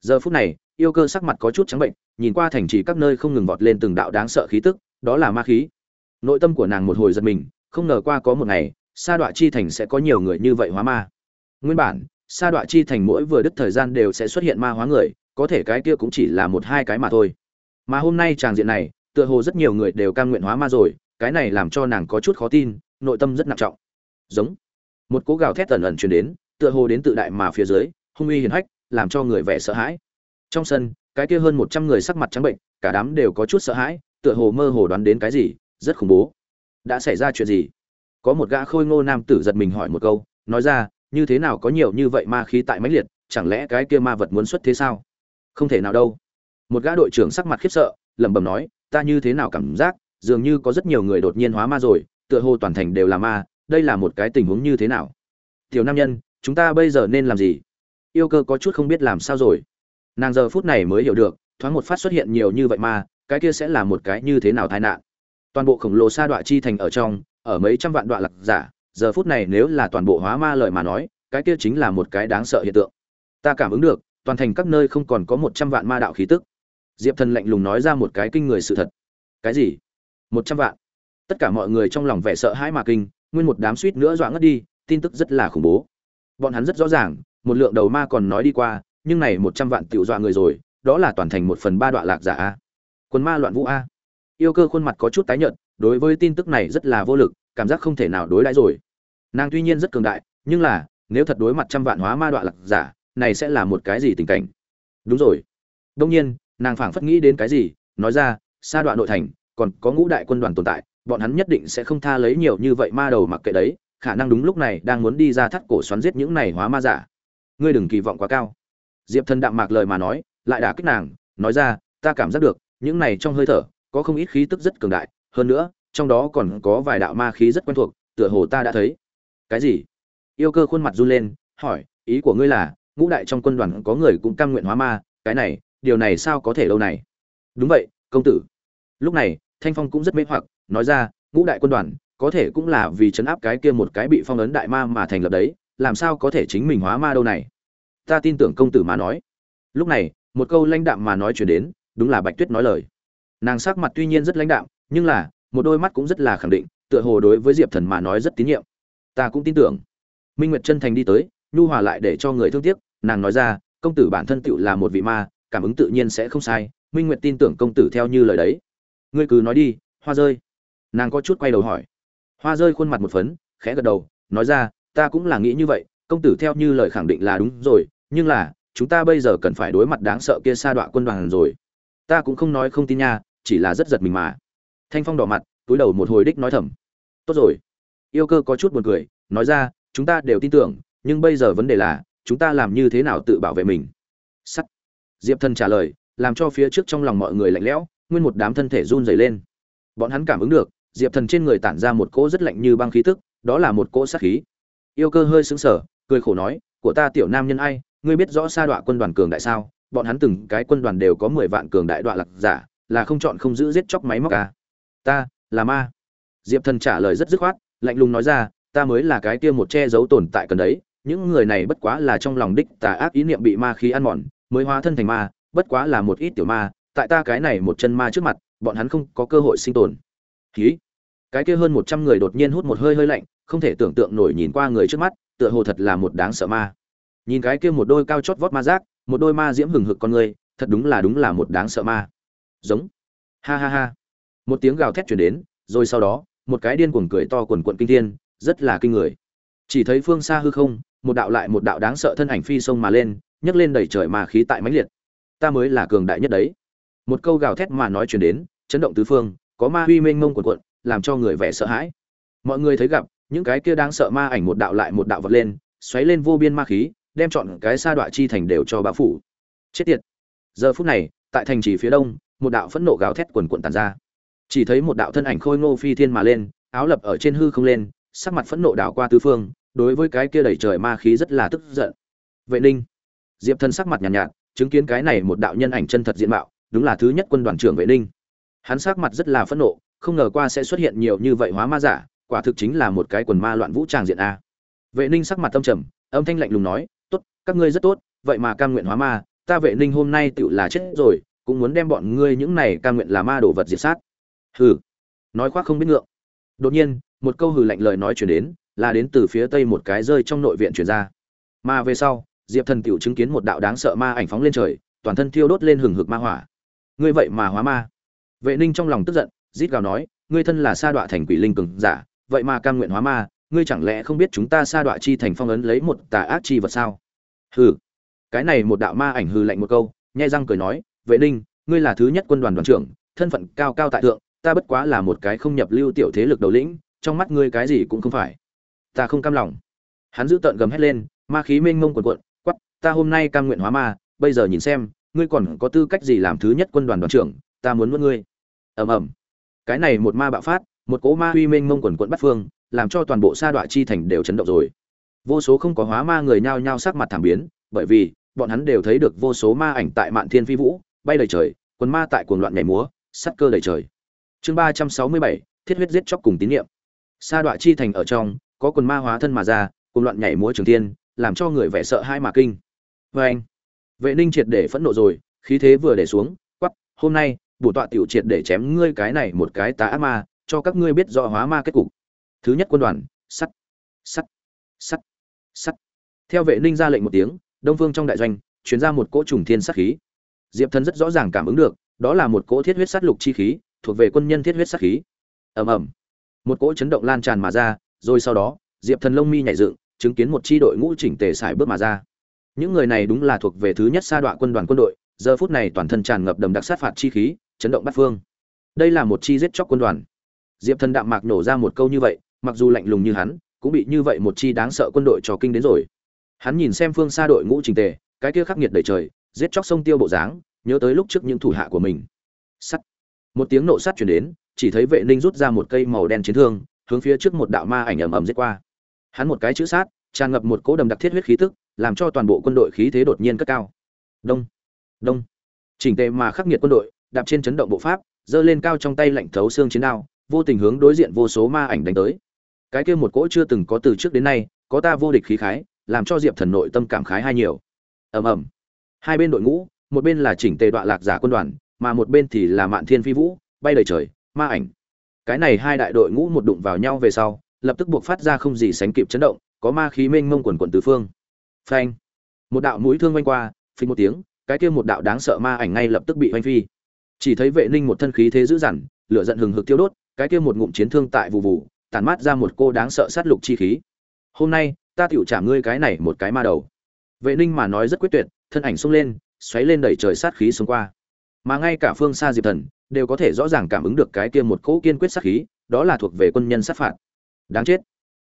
Giờ phút này, yêu cơ sắc mặt có chút trắng bệnh, nhìn qua thành trì các nơi không ngừng vọt lên từng đạo đáng sợ khí tức đó là ma khí. Nội tâm của nàng một hồi giật mình, không ngờ qua có một ngày, sa đọa chi thành sẽ có nhiều người như vậy hóa ma. Nguyên bản, sa đọa chi thành mỗi vừa đứt thời gian đều sẽ xuất hiện ma hóa người, có thể cái kia cũng chỉ là một hai cái mà thôi. Mà hôm nay tràng diện này, tựa hồ rất nhiều người đều cam nguyện hóa ma rồi, cái này làm cho nàng có chút khó tin, nội tâm rất nặng trọng. Giống. Một cố gào thét tần ẩn truyền đến, tựa hồ đến tự đại mà phía dưới, hung uy hiển hách, làm cho người vẻ sợ hãi. Trong sân, cái kia hơn một trăm người sắc mặt trắng bệnh, cả đám đều có chút sợ hãi tựa hồ mơ hồ đoán đến cái gì, rất khủng bố. Đã xảy ra chuyện gì? Có một gã khôi ngô nam tử giật mình hỏi một câu, nói ra, như thế nào có nhiều như vậy ma khí tại mãnh liệt, chẳng lẽ cái kia ma vật muốn xuất thế sao? Không thể nào đâu. Một gã đội trưởng sắc mặt khiếp sợ, lẩm bẩm nói, ta như thế nào cảm giác, dường như có rất nhiều người đột nhiên hóa ma rồi, tựa hồ toàn thành đều là ma, đây là một cái tình huống như thế nào? Tiểu nam nhân, chúng ta bây giờ nên làm gì? Yêu cơ có chút không biết làm sao rồi. Nàng giờ phút này mới hiểu được, thoáng một phát xuất hiện nhiều như vậy mà cái kia sẽ là một cái như thế nào tai nạn? Toàn bộ khổng lồ sa đoạn chi thành ở trong, ở mấy trăm vạn đoạn lạc giả, giờ phút này nếu là toàn bộ hóa ma lời mà nói, cái kia chính là một cái đáng sợ hiện tượng. Ta cảm ứng được, toàn thành các nơi không còn có một trăm vạn ma đạo khí tức. Diệp thần lạnh lùng nói ra một cái kinh người sự thật. Cái gì? Một trăm vạn? Tất cả mọi người trong lòng vẻ sợ hãi mà kinh, nguyên một đám suýt nữa dọa ngất đi, tin tức rất là khủng bố. Bọn hắn rất rõ ràng, một lượng đầu ma còn nói đi qua, nhưng này một trăm vạn tiểu dọa người rồi, đó là toàn thành một phần ba đoạn lạc giả a quân ma loạn vũ a. Yêu cơ khuôn mặt có chút tái nhợt, đối với tin tức này rất là vô lực, cảm giác không thể nào đối đãi rồi. Nàng tuy nhiên rất cường đại, nhưng là, nếu thật đối mặt trăm vạn hóa ma đoạn lạc giả, này sẽ là một cái gì tình cảnh? Đúng rồi. Đông nhiên, nàng phảng phất nghĩ đến cái gì, nói ra xa đoạn nội thành, còn có ngũ đại quân đoàn tồn tại, bọn hắn nhất định sẽ không tha lấy nhiều như vậy ma đầu mặc kệ đấy, khả năng đúng lúc này đang muốn đi ra thắt cổ xoắn giết những này hóa ma giả. Ngươi đừng kỳ vọng quá cao. Diệp thần đạm mạc lời mà nói, lại đả kích nàng, nói ra, ta cảm giác được những này trong hơi thở có không ít khí tức rất cường đại, hơn nữa, trong đó còn có vài đạo ma khí rất quen thuộc, tựa hồ ta đã thấy. Cái gì? Yêu cơ khuôn mặt run lên, hỏi, ý của ngươi là, ngũ đại trong quân đoàn có người cũng cam nguyện hóa ma, cái này, điều này sao có thể lâu này? Đúng vậy, công tử. Lúc này, thanh phong cũng rất mê hoặc, nói ra, ngũ đại quân đoàn, có thể cũng là vì chấn áp cái kia một cái bị phong ấn đại ma mà thành lập đấy, làm sao có thể chính mình hóa ma đâu này? Ta tin tưởng công tử mà nói. Lúc này, một câu lãnh đạm mà nói chuyển đến đúng là bạch tuyết nói lời. Nàng sắc mặt tuy nhiên rất lãnh đạm, nhưng là, một đôi mắt cũng rất là khẳng định, tựa hồ đối với diệp thần mà nói rất tín nhiệm. Ta cũng tin tưởng. Minh nguyệt chân thành đi tới, nhu hòa lại để cho người thương tiếc, nàng nói ra, công tử bản thân tựu là một vị ma, cảm ứng tự nhiên sẽ không sai, minh nguyệt tin tưởng công tử theo như lời đấy. Ngươi cứ nói đi, hoa rơi. Nàng có chút quay đầu hỏi. Hoa rơi khuôn mặt một phấn, khẽ gật đầu, nói ra, ta cũng là nghĩ như vậy, công tử theo như lời khẳng định là đúng rồi, nhưng là, chúng ta bây giờ cần phải đối mặt đáng sợ kia sa đọa quân đoàn rồi ta cũng không nói không tin nha, chỉ là rất giật mình mà. Thanh phong đỏ mặt, túi đầu một hồi đích nói thầm. Tốt rồi. Yêu cơ có chút buồn cười, nói ra, chúng ta đều tin tưởng, nhưng bây giờ vấn đề là, chúng ta làm như thế nào tự bảo vệ mình? Sắt. Diệp thần trả lời, làm cho phía trước trong lòng mọi người lạnh lẽo, nguyên một đám thân thể run rẩy lên. Bọn hắn cảm ứng được, diệp thần trên người tản ra một cỗ rất lạnh như băng khí tức, đó là một cỗ sát khí. Yêu cơ hơi sững sờ, cười khổ nói, của ta tiểu nam nhân ai, ngươi biết rõ sa đọa quân đoàn cường đại sao? Bọn hắn từng cái quân đoàn đều có mười vạn cường đại đoạn lạc giả, là không chọn không giữ giết chóc máy móc à. ta, là ma. Diệp thần trả lời rất dứt khoát, lạnh lùng nói ra, ta mới là cái kia một che giấu tồn tại cần đấy, những người này bất quá là trong lòng đích tà ác ý niệm bị ma khí ăn mòn, mới hóa thân thành ma, bất quá là một ít tiểu ma, tại ta cái này một chân ma trước mặt, bọn hắn không có cơ hội sinh tồn. Khí cái kia hơn một trăm người đột nhiên hút một hơi hơi lạnh, không thể tưởng tượng nổi nhìn qua người trước mắt, tựa hồ thật là một đáng sợ ma. Nhìn cái kia một đôi cao chót vót ma giác một đôi ma diễm hừng hực con người thật đúng là đúng là một đáng sợ ma. Giống. Ha ha ha. Một tiếng gào thét chuyển đến, rồi sau đó, một cái điên cuồng cười to quần quận kinh thiên, rất là kinh người. Chỉ thấy phương xa hư không, một đạo lại một đạo đáng sợ thân ảnh phi sông mà lên, nhấc lên đẩy trời mà khí tại mãnh liệt. Ta mới là cường đại nhất đấy. Một câu gào thét mà nói chuyển đến, chấn động tứ phương, có ma huy mênh mông quần quận, làm cho người vẻ sợ hãi. Mọi người thấy gặp, những cái kia đáng sợ ma ảnh một đạo lại một đạo vật lên, xoáy lên vô biên ma khí đem chọn cái sa đoạn chi thành đều cho bá phủ. Chết tiệt. Giờ phút này tại thành trì phía đông một đạo phẫn nộ gào thét quần quận tàn ra. Chỉ thấy một đạo thân ảnh khôi ngô phi thiên mà lên áo lập ở trên hư không lên sắc mặt phẫn nộ đảo qua tứ phương đối với cái kia đẩy trời ma khí rất là tức giận. Vệ ninh. Diệp thân sắc mặt nhàn nhạt, nhạt chứng kiến cái này một đạo nhân ảnh chân thật diện mạo đúng là thứ nhất quân đoàn trưởng vệ ninh. Hắn sắc mặt rất là phẫn nộ không ngờ qua sẽ xuất hiện nhiều như vậy hóa ma giả quả thực chính là một cái quần ma loạn vũ tràng diện a. Vệ ninh sắc mặt tâm trầm âm thanh lạnh lùng nói các ngươi rất tốt, vậy mà cam nguyện hóa ma, ta vệ ninh hôm nay tựu là chết rồi, cũng muốn đem bọn ngươi những này cam nguyện là ma đồ vật diệt sát. Hừ. Nói khoác không biết ngượng. Đột nhiên, một câu hừ lạnh lời nói chuyển đến, là đến từ phía tây một cái rơi trong nội viện chuyển ra. Mà về sau, diệp thần tiểu chứng kiến một đạo đáng sợ ma ảnh phóng lên trời, toàn thân thiêu đốt lên hừng hực ma hỏa. Ngươi vậy mà hóa ma. Vệ ninh trong lòng tức giận, rít gào nói, ngươi thân là sa đọa thành quỷ linh cường giả, vậy mà cam nguyện hóa ma, ngươi chẳng lẽ không biết chúng ta sa đọa chi thành phong ấn lấy một tà ác chi vật sao? Hừ. Cái này một đạo ma ảnh hừ lạnh một câu nhai răng cười nói, vệ ninh, ngươi là thứ nhất quân đoàn đoàn trưởng, thân phận cao cao tại thượng, ta bất quá là một cái không nhập lưu tiểu thế lực đầu lĩnh, trong mắt ngươi cái gì cũng không phải. Ta không cam lòng. Hắn giữ tợn gầm hét lên, ma khí mênh mông quần quận quắp ta hôm nay cam nguyện hóa ma, bây giờ nhìn xem, ngươi còn có tư cách gì làm thứ nhất quân đoàn đoàn trưởng, ta muốn mất ngươi. Ầm ầm. Cái này một ma bạo phát, một cỗ ma uy mênh mông quần quận bắt phương, làm cho toàn bộ sa đọa chi thành đều chấn động rồi vô số không có hóa ma người nhao nhao sắc mặt thảm biến, bởi vì, bọn hắn đều thấy được vô số ma ảnh tại mạn thiên phi vũ, bay đầy trời, quần ma tại cuồng loạn nhảy múa, sắt cơ đầy trời. Chương ba trăm sáu mươi bảy, thiết huyết giết chóc cùng tín nhiệm sa đọa chi thành ở trong, có quần ma hóa thân mà ra, cuồng loạn nhảy múa trường tiên, làm cho người vẻ sợ hai mà kinh. Vê anh vệ ninh triệt để phẫn nộ rồi, khí thế vừa để xuống quắp hôm nay, bổ tọa tiểu triệt để chém ngươi cái này một cái tá ác ma, cho các ngươi biết rõ hóa ma kết cục. Thứ nhất quân đoàn, sắt sắt sắt sắt. Theo vệ ninh ra lệnh một tiếng, đông phương trong đại doanh chuyển ra một cỗ trùng thiên sát khí. Diệp thần rất rõ ràng cảm ứng được, đó là một cỗ thiết huyết sát lục chi khí, thuộc về quân nhân thiết huyết sát khí. Ầm ầm. Một cỗ chấn động lan tràn mà ra, rồi sau đó, diệp thần lông mi nhảy dựng, chứng kiến một chi đội ngũ chỉnh tề xài bước mà ra. Những người này đúng là thuộc về thứ nhất sa đọa quân đoàn quân đội, giờ phút này toàn thân tràn ngập đầm đặc sát phạt chi khí, chấn động bát phương. Đây là một chi giết chóc quân đoàn. Diệp thần đạm mạc nổ ra một câu như vậy, mặc dù lạnh lùng như hắn cũng bị như vậy một chi đáng sợ quân đội trò kinh đến rồi. Hắn nhìn xem phương xa đội ngũ trình tề, cái kia khắc nghiệt đầy trời, giết chóc sông tiêu bộ dáng, nhớ tới lúc trước những thủ hạ của mình. Sắt. Một tiếng nộ sắt chuyển đến, chỉ thấy vệ ninh rút ra một cây màu đen chiến thương, hướng phía trước một đạo ma ảnh ầm ầm giết qua. Hắn một cái chữ sát, tràn ngập một cỗ đầm đặc thiết huyết khí tức, làm cho toàn bộ quân đội khí thế đột nhiên cất cao. Đông. Đông. Chỉnh tề mà khắc nghiệt quân đội, đạp trên chấn động bộ pháp, giơ lên cao trong tay lạnh thấu xương chiến đao, vô tình hướng đối diện vô số ma ảnh đánh tới cái kia một cỗ chưa từng có từ trước đến nay, có ta vô địch khí khái, làm cho diệp thần nội tâm cảm khái hai nhiều. Ầm ầm. Hai bên đội ngũ, một bên là chỉnh tề đoạn lạc giả quân đoàn, mà một bên thì là mạn thiên phi vũ, bay đầy trời, ma ảnh. Cái này hai đại đội ngũ một đụng vào nhau về sau, lập tức buộc phát ra không gì sánh kịp chấn động, có ma khí mênh mông quần quần tứ phương. Phanh. Một đạo mũi thương quanh qua, phình một tiếng, cái kia một đạo đáng sợ ma ảnh ngay lập tức bị oanh phi. Chỉ thấy vệ ninh một thân khí thế dữ dằn, lửa giận hừng hực tiêu đốt, cái kia một ngụm chiến thương tại vụ vụ tàn mát ra một cô đáng sợ sát lục chi khí. Hôm nay, ta tựu trả ngươi cái này một cái ma đầu. Vệ ninh mà nói rất quyết tuyệt, thân ảnh xông lên, xoáy lên đẩy trời sát khí xông qua. Mà ngay cả phương xa diệp thần, đều có thể rõ ràng cảm ứng được cái kia một cỗ kiên quyết sát khí, đó là thuộc về quân nhân sát phạt. Đáng chết.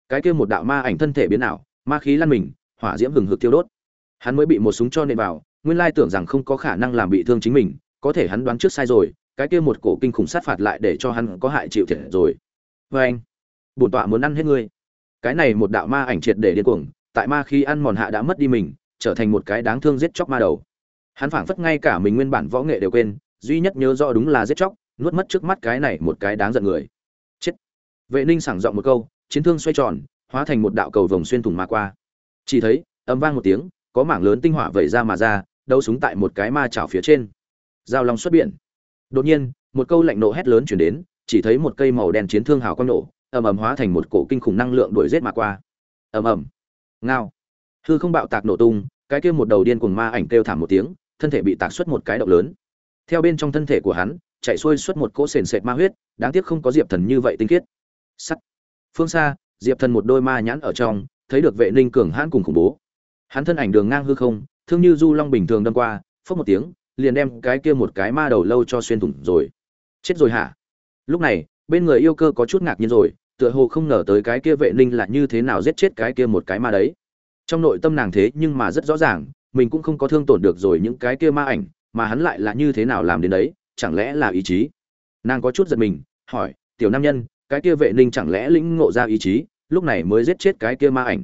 Cái kia một đạo ma ảnh thân thể biến ảo, ma khí lăn mình, hỏa diễm hừng hực tiêu đốt. Hắn mới bị một súng cho nện vào, nguyên lai tưởng rằng không có khả năng làm bị thương chính mình, có thể hắn đoán trước sai rồi, cái kia một cổ kinh khủng sát phạt lại để cho hắn có hại chịu thiệt rồi. Vê anh bổn tọa muốn ăn hết ngươi. Cái này một đạo ma ảnh triệt để điên cuồng, tại ma khi ăn mòn hạ đã mất đi mình, trở thành một cái đáng thương giết chóc ma đầu. Hắn phảng phất ngay cả mình nguyên bản võ nghệ đều quên, duy nhất nhớ rõ đúng là giết chóc, nuốt mất trước mắt cái này một cái đáng giận người. Chết. Vệ ninh sảng giọng một câu, chiến thương xoay tròn, hóa thành một đạo cầu vồng xuyên thủng ma qua. Chỉ thấy, âm vang một tiếng, có mảng lớn tinh hỏa vẩy ra mà ra, đấu súng tại một cái ma chảo phía trên. Giao long xuất biển. Đột nhiên, một câu lạnh nộ hét lớn chuyển đến, chỉ thấy một cây màu đen chiến thương hào quang nổ ầm ầm hóa thành một cổ kinh khủng năng lượng đuổi giết mà qua. Ầm ầm. Ngao. Hư không bạo tạc nổ tung, cái kia một đầu điên cuồng ma ảnh kêu thảm một tiếng, thân thể bị tạc xuất một cái động lớn. Theo bên trong thân thể của hắn, chạy xuôi xuất một cỗ sền sệt ma huyết, đáng tiếc không có diệp thần như vậy tinh khiết. Sắt. Phương xa, diệp thần một đôi ma nhãn ở trong, thấy được vệ ninh cường hãn cùng khủng bố. Hắn thân ảnh đường ngang hư không, thương như du long bình thường đâm qua, phốc một tiếng, liền đem cái kia một cái ma đầu lâu cho xuyên thủng rồi. Chết rồi hả? Lúc này, bên người yêu cơ có chút ngạc nhiên rồi tựa hồ không ngờ tới cái kia vệ ninh là như thế nào giết chết cái kia một cái ma đấy. Trong nội tâm nàng thế nhưng mà rất rõ ràng, mình cũng không có thương tổn được rồi những cái kia ma ảnh, mà hắn lại là như thế nào làm đến đấy, chẳng lẽ là ý chí? Nàng có chút giật mình, hỏi, tiểu nam nhân, cái kia vệ ninh chẳng lẽ lĩnh ngộ ra ý chí, lúc này mới giết chết cái kia ma ảnh?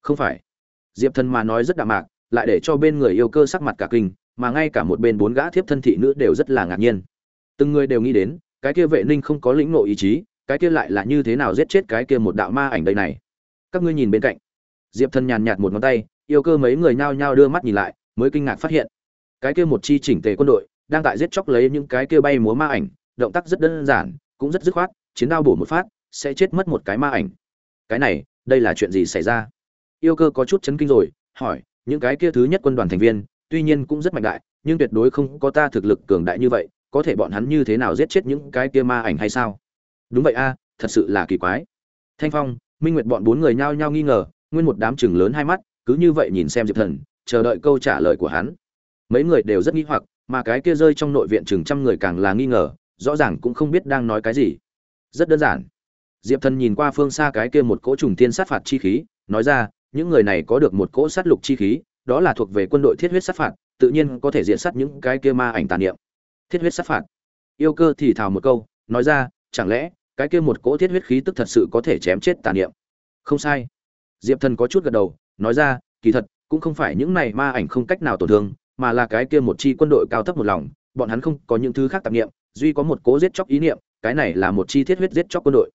Không phải. Diệp thần mà nói rất đạm mạc, lại để cho bên người yêu cơ sắc mặt cả kinh, mà ngay cả một bên bốn gã thiếp thân thị nữ đều rất là ngạc nhiên. Từng người đều nghĩ đến, cái kia vệ ninh không có lĩnh ngộ ý chí cái kia lại là như thế nào giết chết cái kia một đạo ma ảnh đây này? Các ngươi nhìn bên cạnh. Diệp thần nhàn nhạt một ngón tay, yêu cơ mấy người nhao nhao đưa mắt nhìn lại, mới kinh ngạc phát hiện, cái kia một chi chỉnh tề quân đội đang tại giết chóc lấy những cái kia bay múa ma ảnh, động tác rất đơn giản, cũng rất dứt khoát, chiến đao bổ một phát, sẽ chết mất một cái ma ảnh. Cái này, đây là chuyện gì xảy ra? Yêu cơ có chút chấn kinh rồi, hỏi, những cái kia thứ nhất quân đoàn thành viên, tuy nhiên cũng rất mạnh đại, nhưng tuyệt đối không có ta thực lực cường đại như vậy, có thể bọn hắn như thế nào giết chết những cái kia ma ảnh hay sao? Đúng vậy a, thật sự là kỳ quái. Thanh phong, minh nguyệt bọn bốn người nhao nhao nghi ngờ, nguyên một đám chừng lớn hai mắt, cứ như vậy nhìn xem diệp thần, chờ đợi câu trả lời của hắn. Mấy người đều rất nghi hoặc, mà cái kia rơi trong nội viện chừng trăm người càng là nghi ngờ, rõ ràng cũng không biết đang nói cái gì. Rất đơn giản. Diệp thần nhìn qua phương xa cái kia một cỗ trùng tiên sát phạt chi khí, nói ra, những người này có được một cỗ sát lục chi khí, đó là thuộc về quân đội thiết huyết sát phạt, tự nhiên có thể diện sát những cái kia ma ảnh tàn niệm. Thiết huyết sát phạt. Yêu cơ thì thào một câu, nói ra, chẳng lẽ cái kia một cỗ thiết huyết khí tức thật sự có thể chém chết tàn niệm. Không sai. Diệp thần có chút gật đầu, nói ra, kỳ thật, cũng không phải những này ma ảnh không cách nào tổn thương, mà là cái kia một chi quân đội cao thấp một lòng, bọn hắn không có những thứ khác tạp niệm, duy có một cố giết chóc ý niệm, cái này là một chi thiết huyết giết chóc quân đội.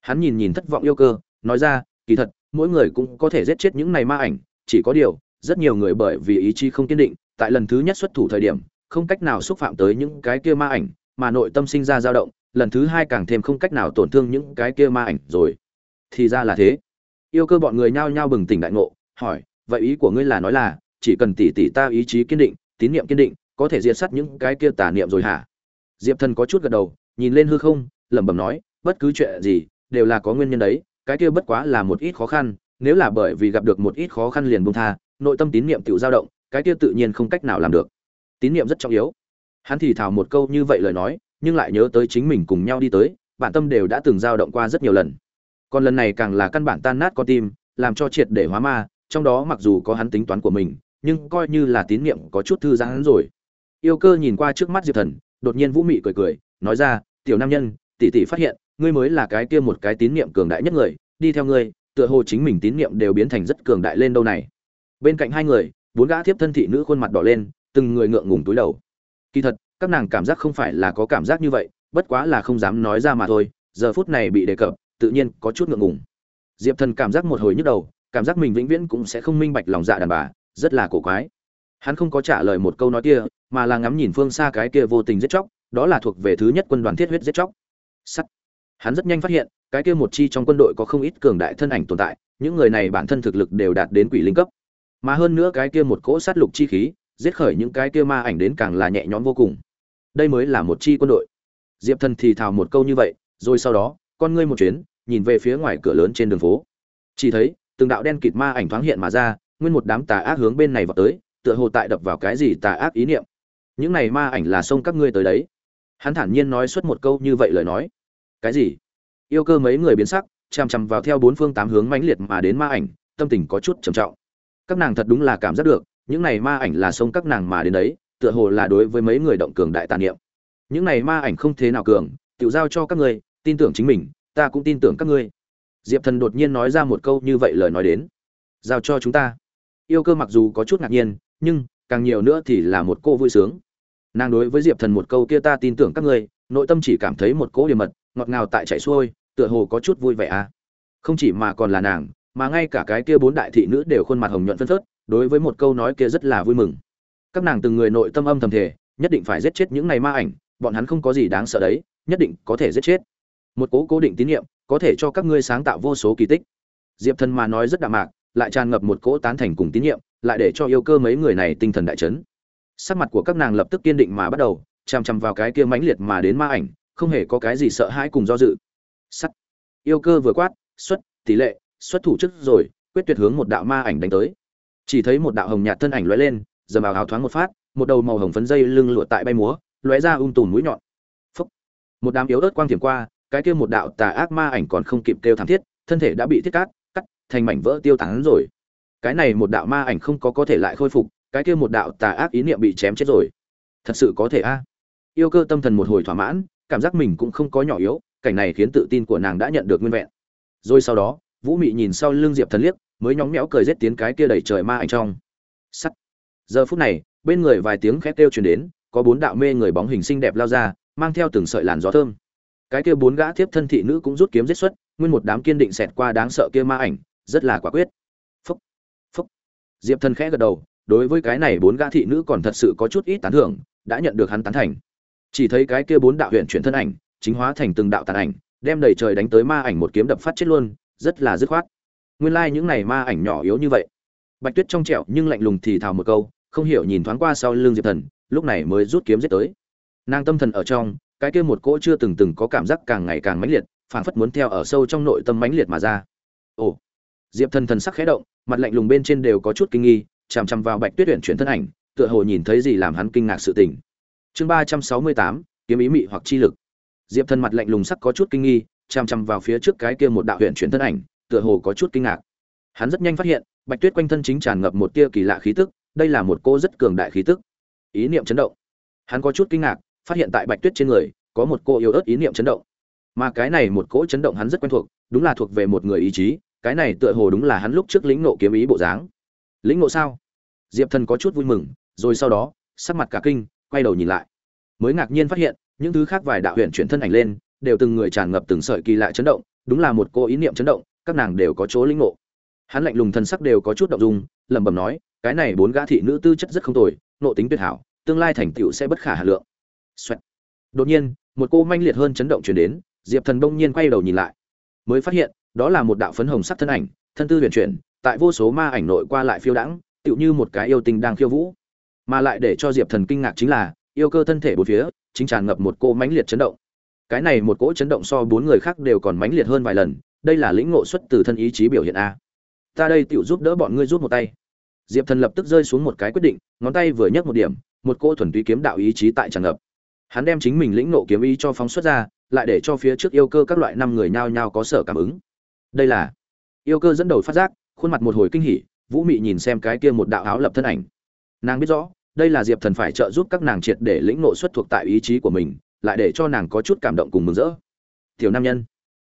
Hắn nhìn nhìn thất vọng yêu cơ, nói ra, kỳ thật, mỗi người cũng có thể giết chết những này ma ảnh, chỉ có điều, rất nhiều người bởi vì ý chí không kiên định, tại lần thứ nhất xuất thủ thời điểm, không cách nào xúc phạm tới những cái kia ma ảnh, mà nội tâm sinh ra dao động lần thứ hai càng thêm không cách nào tổn thương những cái kia ma ảnh rồi. Thì ra là thế. Yêu cơ bọn người nhao nhao bừng tỉnh đại ngộ, hỏi, vậy ý của ngươi là nói là, chỉ cần tỷ tỷ ta ý chí kiên định, tín niệm kiên định, có thể diệt sát những cái kia tà niệm rồi hả? Diệp thần có chút gật đầu, nhìn lên hư không, lẩm bẩm nói, bất cứ chuyện gì, đều là có nguyên nhân đấy, cái kia bất quá là một ít khó khăn, nếu là bởi vì gặp được một ít khó khăn liền buông tha, nội tâm tín niệm tự dao động, cái kia tự nhiên không cách nào làm được. Tín niệm rất trọng yếu. Hắn thì thào một câu như vậy lời nói nhưng lại nhớ tới chính mình cùng nhau đi tới, bản tâm đều đã từng dao động qua rất nhiều lần. Còn lần này càng là căn bản tan nát con tim, làm cho triệt để hóa ma, trong đó mặc dù có hắn tính toán của mình, nhưng coi như là tín niệm có chút thư giãn rồi. Yêu cơ nhìn qua trước mắt diệp thần, đột nhiên vũ mị cười cười, nói ra, tiểu nam nhân, tỷ tỷ phát hiện, ngươi mới là cái kia một cái tín niệm cường đại nhất người, đi theo ngươi, tựa hồ chính mình tín niệm đều biến thành rất cường đại lên đâu này. Bên cạnh hai người, bốn gã thiếp thân thị nữ khuôn mặt đỏ lên, từng người ngượng ngùng túi đầu. Kỳ thật các nàng cảm giác không phải là có cảm giác như vậy, bất quá là không dám nói ra mà thôi, giờ phút này bị đề cập, tự nhiên có chút ngượng ngùng. Diệp thần cảm giác một hồi nhức đầu, cảm giác mình vĩnh viễn cũng sẽ không minh bạch lòng dạ đàn bà, rất là cổ quái. Hắn không có trả lời một câu nói kia, mà là ngắm nhìn phương xa cái kia vô tình giết chóc, đó là thuộc về thứ nhất quân đoàn thiết huyết giết chóc. Sắt. Hắn rất nhanh phát hiện, cái kia một chi trong quân đội có không ít cường đại thân ảnh tồn tại, những người này bản thân thực lực đều đạt đến quỷ linh cấp. Mà hơn nữa cái kia một cỗ sát lục chi khí, giết khởi những cái kia ma ảnh đến càng là nhẹ nhõm vô cùng đây mới là một chi quân đội. Diệp thần thì thào một câu như vậy, rồi sau đó, con ngươi một chuyến, nhìn về phía ngoài cửa lớn trên đường phố. Chỉ thấy, từng đạo đen kịt ma ảnh thoáng hiện mà ra, nguyên một đám tà ác hướng bên này vào tới, tựa hồ tại đập vào cái gì tà ác ý niệm. Những này ma ảnh là xông các ngươi tới đấy. Hắn thản nhiên nói suốt một câu như vậy lời nói. Cái gì? Yêu cơ mấy người biến sắc, chằm chằm vào theo bốn phương tám hướng mãnh liệt mà đến ma ảnh, tâm tình có chút trầm trọng. Các nàng thật đúng là cảm giác được, những này ma ảnh là xông các nàng mà đến đấy tựa hồ là đối với mấy người động cường đại tàn niệm. Những này ma ảnh không thế nào cường tự giao cho các ngươi, tin tưởng chính mình, ta cũng tin tưởng các ngươi. Diệp thần đột nhiên nói ra một câu như vậy lời nói đến. Giao cho chúng ta. Yêu cơ mặc dù có chút ngạc nhiên, nhưng càng nhiều nữa thì là một cô vui sướng. Nàng đối với diệp thần một câu kia ta tin tưởng các ngươi, nội tâm chỉ cảm thấy một cỗ điểm mật, ngọt ngào tại chạy xuôi, tựa hồ có chút vui vẻ à. Không chỉ mà còn là nàng, mà ngay cả cái kia bốn đại thị nữ đều khuôn mặt hồng nhuận phân phớt, đối với một câu nói kia rất là vui mừng các nàng từng người nội tâm âm thầm thể nhất định phải giết chết những này ma ảnh, bọn hắn không có gì đáng sợ đấy, nhất định có thể giết chết. Một cố cố định tín nhiệm có thể cho các ngươi sáng tạo vô số kỳ tích. Diệp thần mà nói rất đạm mạc, lại tràn ngập một cỗ tán thành cùng tín nhiệm lại để cho yêu cơ mấy người này tinh thần đại chấn. Sắc mặt của các nàng lập tức kiên định mà bắt đầu, chằm chằm vào cái kia mãnh liệt mà đến ma ảnh, không hề có cái gì sợ hãi cùng do dự. Sắt. Yêu cơ vừa quát, xuất, tỷ lệ, xuất thủ chức rồi, quyết tuyệt hướng một đạo ma ảnh đánh tới. Chỉ thấy một đạo hồng nhạt thân ảnh lóe lên dầm vào hào thoáng một phát, một đầu màu hồng phấn dây lưng lụa tại bay múa, lóe ra um tùm mũi nhọn. Phúc. một đám yếu ớt quang thiểm qua, cái kia một đạo tà ác ma ảnh còn không kịp kêu thảm thiết, thân thể đã bị thiết cát, cắt, thành mảnh vỡ tiêu tán rồi. Cái này một đạo ma ảnh không có có thể lại khôi phục, cái kia một đạo tà ác ý niệm bị chém chết rồi. Thật sự có thể a? Yêu cơ tâm thần một hồi thỏa mãn, cảm giác mình cũng không có nhỏ yếu, cảnh này khiến tự tin của nàng đã nhận được nguyên vẹn. Rồi sau đó, vũ mị nhìn sau lưng diệp thần liếc, mới nhóng nhẽo cười rết tiến cái kia đẩy trời ma ảnh trong. Sắt giờ phút này, bên người vài tiếng khét kêu truyền đến, có bốn đạo mê người bóng hình xinh đẹp lao ra, mang theo từng sợi làn gió thơm. Cái kia bốn gã thiếp thân thị nữ cũng rút kiếm giết xuất, nguyên một đám kiên định xẹt qua đáng sợ kia ma ảnh, rất là quả quyết. Phúc phúc. Diệp thân khẽ gật đầu, đối với cái này bốn gã thị nữ còn thật sự có chút ít tán thưởng, đã nhận được hắn tán thành. Chỉ thấy cái kia bốn đạo huyện chuyển thân ảnh, chính hóa thành từng đạo tàn ảnh, đem đầy trời đánh tới ma ảnh một kiếm đập phát chết luôn, rất là dứt khoát. Nguyên lai like những này ma ảnh nhỏ yếu như vậy. Bạch tuyết trong trẻo nhưng lạnh lùng thì thào một câu không hiểu nhìn thoáng qua sau lưng diệp thần, lúc này mới rút kiếm giết tới. Nàng tâm thần ở trong, cái kia một cỗ chưa từng từng có cảm giác càng ngày càng mãnh liệt, phảng phất muốn theo ở sâu trong nội tâm mãnh liệt mà ra. Ồ! Diệp thần thần sắc khẽ động, mặt lạnh lùng bên trên đều có chút kinh nghi, chằm chằm vào bạch tuyết tuyển chuyển thân ảnh, tựa hồ nhìn thấy gì làm hắn kinh ngạc sự tình. Chương ba trăm sáu mươi tám, kiếm ý mị hoặc chi lực. Diệp thần mặt lạnh lùng sắc có chút kinh nghi, chằm chằm vào phía trước cái kia một đạo huyện chuyển thân ảnh, tựa hồ có chút kinh ngạc. Hắn rất nhanh phát hiện, bạch tuyết quanh thân chính tràn ngập một tia kỳ lạ khí tức đây là một cô rất cường đại khí tức. Ý niệm chấn động. Hắn có chút kinh ngạc, phát hiện tại bạch tuyết trên người, có một cô yếu ớt ý niệm chấn động. Mà cái này một cỗ chấn động hắn rất quen thuộc, đúng là thuộc về một người ý chí, cái này tựa hồ đúng là hắn lúc trước lĩnh nộ kiếm ý bộ dáng. Lĩnh nộ sao? Diệp thần có chút vui mừng, rồi sau đó, sắc mặt cả kinh, quay đầu nhìn lại. Mới ngạc nhiên phát hiện, những thứ khác vài đạo huyện chuyển thân ảnh lên, đều từng người tràn ngập từng sợi kỳ lạ chấn động, đúng là một cô ý niệm chấn động, các nàng đều có chỗ lĩnh ngộ. Hắn lạnh lùng thân sắc đều có chút động dung, lẩm bẩm nói cái này bốn gã thị nữ tư chất rất không tồi nộ tính tuyệt hảo, tương lai thành tựu sẽ bất khả hà lượng. Xoẹt. đột nhiên, một cô manh liệt hơn chấn động chuyển đến, diệp thần đông nhiên quay đầu nhìn lại. Mới phát hiện, đó là một đạo phấn hồng sắc thân ảnh, thân tư huyền chuyển, tại vô số ma ảnh nội qua lại phiêu đãng, tựu như một cái yêu tinh đang khiêu vũ. Mà lại để cho diệp thần kinh ngạc chính là, yêu cơ thân thể bốn phía, chính tràn ngập một cô mãnh liệt chấn động. Cái này một cỗ chấn động so bốn người khác đều còn mãnh liệt hơn vài lần, đây là lĩnh ngộ xuất từ thân ý chí biểu hiện a. Ta đây tựu giúp đỡ bọn ngươi rút một tay diệp thần lập tức rơi xuống một cái quyết định, ngón tay vừa nhấc một điểm, một cỗ thuần túy kiếm đạo ý chí tại tràn ngập. Hắn đem chính mình lĩnh ngộ kiếm ý cho phóng xuất ra, lại để cho phía trước yêu cơ các loại năm người nhao nhao có sở cảm ứng. Đây là, yêu cơ dẫn đầu phát giác, khuôn mặt một hồi kinh hỉ, vũ mị nhìn xem cái kia một đạo áo lập thân ảnh. Nàng biết rõ, đây là diệp thần phải trợ giúp các nàng triệt để lĩnh ngộ xuất thuộc tại ý chí của mình, lại để cho nàng có chút cảm động cùng mừng rỡ. Tiểu nam nhân.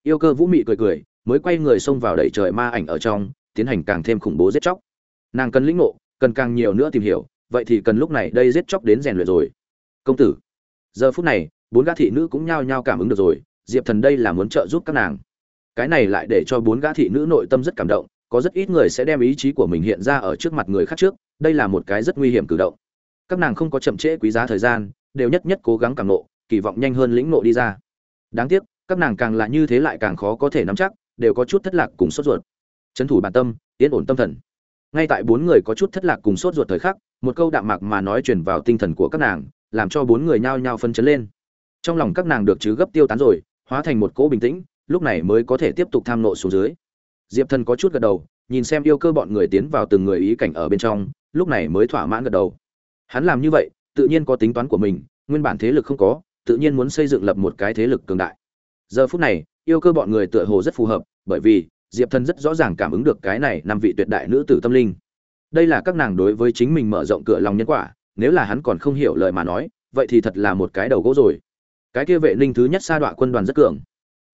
Yêu cơ vũ mị cười cười, mới quay người xông vào đẩy trời ma ảnh ở trong, tiến hành càng thêm khủng bố giết chóc nàng cần lĩnh ngộ, cần càng nhiều nữa tìm hiểu, vậy thì cần lúc này đây giết chóc đến rèn luyện rồi. Công tử, giờ phút này, bốn gã thị nữ cũng nhao nhao cảm ứng được rồi, diệp thần đây là muốn trợ giúp các nàng. Cái này lại để cho bốn gã thị nữ nội tâm rất cảm động, có rất ít người sẽ đem ý chí của mình hiện ra ở trước mặt người khác trước, đây là một cái rất nguy hiểm cử động. Các nàng không có chậm trễ quý giá thời gian, đều nhất nhất cố gắng càng nộ kỳ vọng nhanh hơn lĩnh nộ đi ra. Đáng tiếc, các nàng càng là như thế lại càng khó có thể nắm chắc, đều có chút thất lạc cùng sốt ruột. Trấn thủ bản tâm, yên ổn tâm thần ngay tại bốn người có chút thất lạc cùng sốt ruột thời khắc, một câu đạm mạc mà nói truyền vào tinh thần của các nàng, làm cho bốn người nhao nhao phân chấn lên. Trong lòng các nàng được chứ gấp tiêu tán rồi, hóa thành một cỗ bình tĩnh, lúc này mới có thể tiếp tục tham nộ xuống dưới. Diệp thần có chút gật đầu, nhìn xem yêu cơ bọn người tiến vào từng người ý cảnh ở bên trong, lúc này mới thỏa mãn gật đầu. Hắn làm như vậy, tự nhiên có tính toán của mình, nguyên bản thế lực không có, tự nhiên muốn xây dựng lập một cái thế lực cường đại. Giờ phút này, yêu cơ bọn người tựa hồ rất phù hợp, bởi vì diệp thần rất rõ ràng cảm ứng được cái này năm vị tuyệt đại nữ tử tâm linh. Đây là các nàng đối với chính mình mở rộng cửa lòng nhân quả, nếu là hắn còn không hiểu lời mà nói, vậy thì thật là một cái đầu gỗ rồi. Cái kia vệ ninh thứ nhất sa đọa quân đoàn rất cường.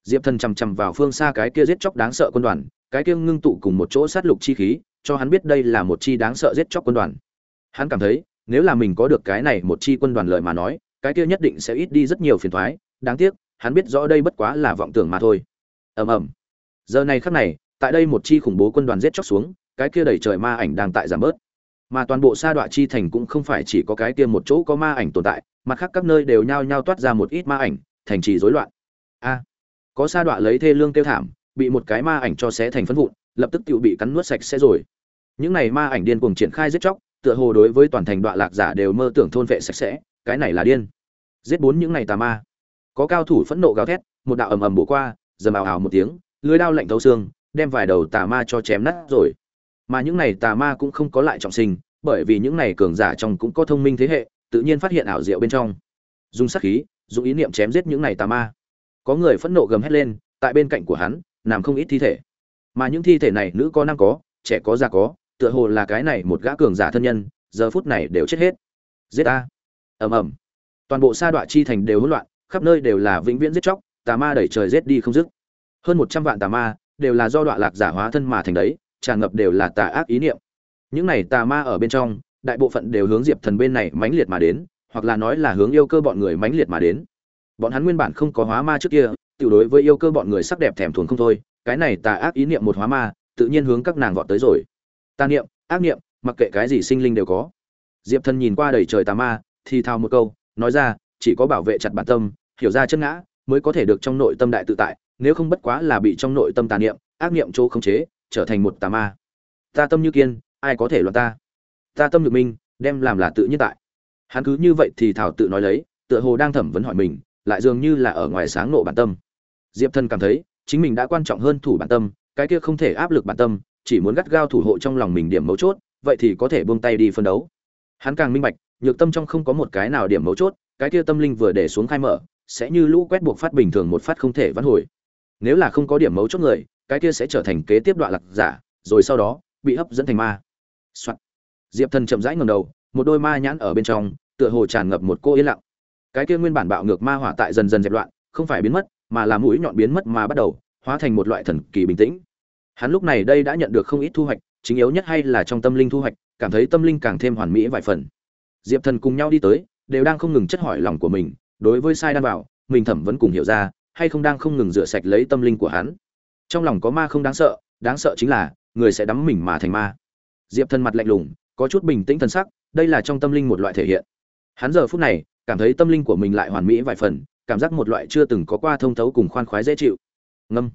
Diệp thần chằm chằm vào phương xa cái kia giết chóc đáng sợ quân đoàn, cái kia ngưng tụ cùng một chỗ sát lục chi khí, cho hắn biết đây là một chi đáng sợ giết chóc quân đoàn. Hắn cảm thấy, nếu là mình có được cái này một chi quân đoàn lời mà nói, cái kia nhất định sẽ ít đi rất nhiều phiền thoái, đáng tiếc, hắn biết rõ đây bất quá là vọng tưởng mà thôi. Ầm ầm giờ này khắc này, tại đây một chi khủng bố quân đoàn giết chóc xuống, cái kia đẩy trời ma ảnh đang tại giảm bớt. Mà toàn bộ sa đọa chi thành cũng không phải chỉ có cái kia một chỗ có ma ảnh tồn tại, mặt khác các nơi đều nhao nhao toát ra một ít ma ảnh, thành trì rối loạn. A, có sa đọa lấy thê lương tiêu thảm, bị một cái ma ảnh cho xé thành phân vụn, lập tức tự bị cắn nuốt sạch sẽ rồi. Những này ma ảnh điên cuồng triển khai giết chóc, tựa hồ đối với toàn thành đoạn lạc giả đều mơ tưởng thôn vệ sạch sẽ, cái này là điên. Giết bốn những này tà ma. Có cao thủ phẫn nộ gào thét, một đạo ầm ầm bổ qua, dầm ào ào một tiếng lưới đao lạnh thấu xương, đem vài đầu tà ma cho chém nát rồi. Mà những này tà ma cũng không có lại trọng sinh, bởi vì những này cường giả trong cũng có thông minh thế hệ, tự nhiên phát hiện ảo diệu bên trong. Dùng sát khí, dùng ý niệm chém giết những này tà ma. Có người phẫn nộ gầm hét lên, tại bên cạnh của hắn, nằm không ít thi thể. Mà những thi thể này nữ có nam có, trẻ có già có, tựa hồ là cái này một gã cường giả thân nhân, giờ phút này đều chết hết. Giết a ầm ầm. Toàn bộ sa đoạn chi thành đều hỗn loạn, khắp nơi đều là vĩnh viễn giết chóc, tà ma đẩy trời giết đi không dứt hơn một trăm vạn tà ma đều là do đoạn lạc giả hóa thân mà thành đấy tràn ngập đều là tà ác ý niệm. Những này tà ma ở bên trong, đại bộ phận đều hướng diệp thần bên này mãnh liệt mà đến, hoặc là nói là hướng yêu cơ bọn người mãnh liệt mà đến. Bọn hắn nguyên bản không có hóa ma trước kia tự đối với yêu cơ bọn người sắc đẹp thèm thuồng không thôi, cái này tà ác ý niệm một hóa ma, tự nhiên hướng các nàng vọt tới rồi. Tà niệm, ác niệm, mặc kệ cái gì sinh linh đều có. Diệp thần nhìn qua đầy trời tà ma, thì thào một câu, nói ra, chỉ có bảo vệ chặt bản tâm, hiểu ra chân ngã, mới có thể được trong nội tâm đại tự tại nếu không bất quá là bị trong nội tâm tà niệm, ác niệm chỗ khống chế, trở thành một tà ma. Ta tâm như kiên, ai có thể loạn ta? Ta tâm nhược minh đem làm là tự nhiên tại. Hắn cứ như vậy thì thảo tự nói lấy, tựa hồ đang thẩm vấn hỏi mình, lại dường như là ở ngoài sáng nộ bản tâm. Diệp thần cảm thấy, chính mình đã quan trọng hơn thủ bản tâm, cái kia không thể áp lực bản tâm, chỉ muốn gắt gao thủ hộ trong lòng mình điểm mấu chốt, vậy thì có thể buông tay đi phân đấu. Hắn càng minh bạch, nhược tâm trong không có một cái nào điểm mấu chốt, cái kia tâm linh vừa để xuống khai mở, sẽ như lũ quét buộc phát bình thường một phát không thể vãn hồi nếu là không có điểm mấu chốt người, cái kia sẽ trở thành kế tiếp đoạn lạc giả, rồi sau đó, bị hấp dẫn thành ma、Soạn. diệp thần chậm rãi ngầm đầu, một đôi ma nhãn ở bên trong, tựa hồ tràn ngập một cô yên lặng. Cái kia nguyên bản bạo ngược ma hỏa tại dần dần dẹp loạn, không phải biến mất, mà là mũi nhọn biến mất mà bắt đầu, hóa thành một loại thần kỳ bình tĩnh. Hắn lúc này đây đã nhận được không ít thu hoạch, chính yếu nhất hay là trong tâm linh thu hoạch, cảm thấy tâm linh càng thêm hoàn mỹ vài phần. Diệp thần cùng nhau đi tới, đều đang không ngừng chất hỏi lòng của mình, đối với sai đan bảo, mình thẩm vẫn cùng hiểu ra hay không đang không ngừng rửa sạch lấy tâm linh của hắn. Trong lòng có ma không đáng sợ đáng sợ chính là, người sẽ đắm mình mà thành ma. Diệp thần mặt lạnh lùng, có chút bình tĩnh t sắc, đây là trong tâm linh một loại thể hiện. Hắn giờ phút này, cảm thấy tâm linh của mình lại hoàn mỹ vài phần, cảm giác một loại chưa từng có qua thông thấu cùng khoan khoái dễ chịu. Ngâm.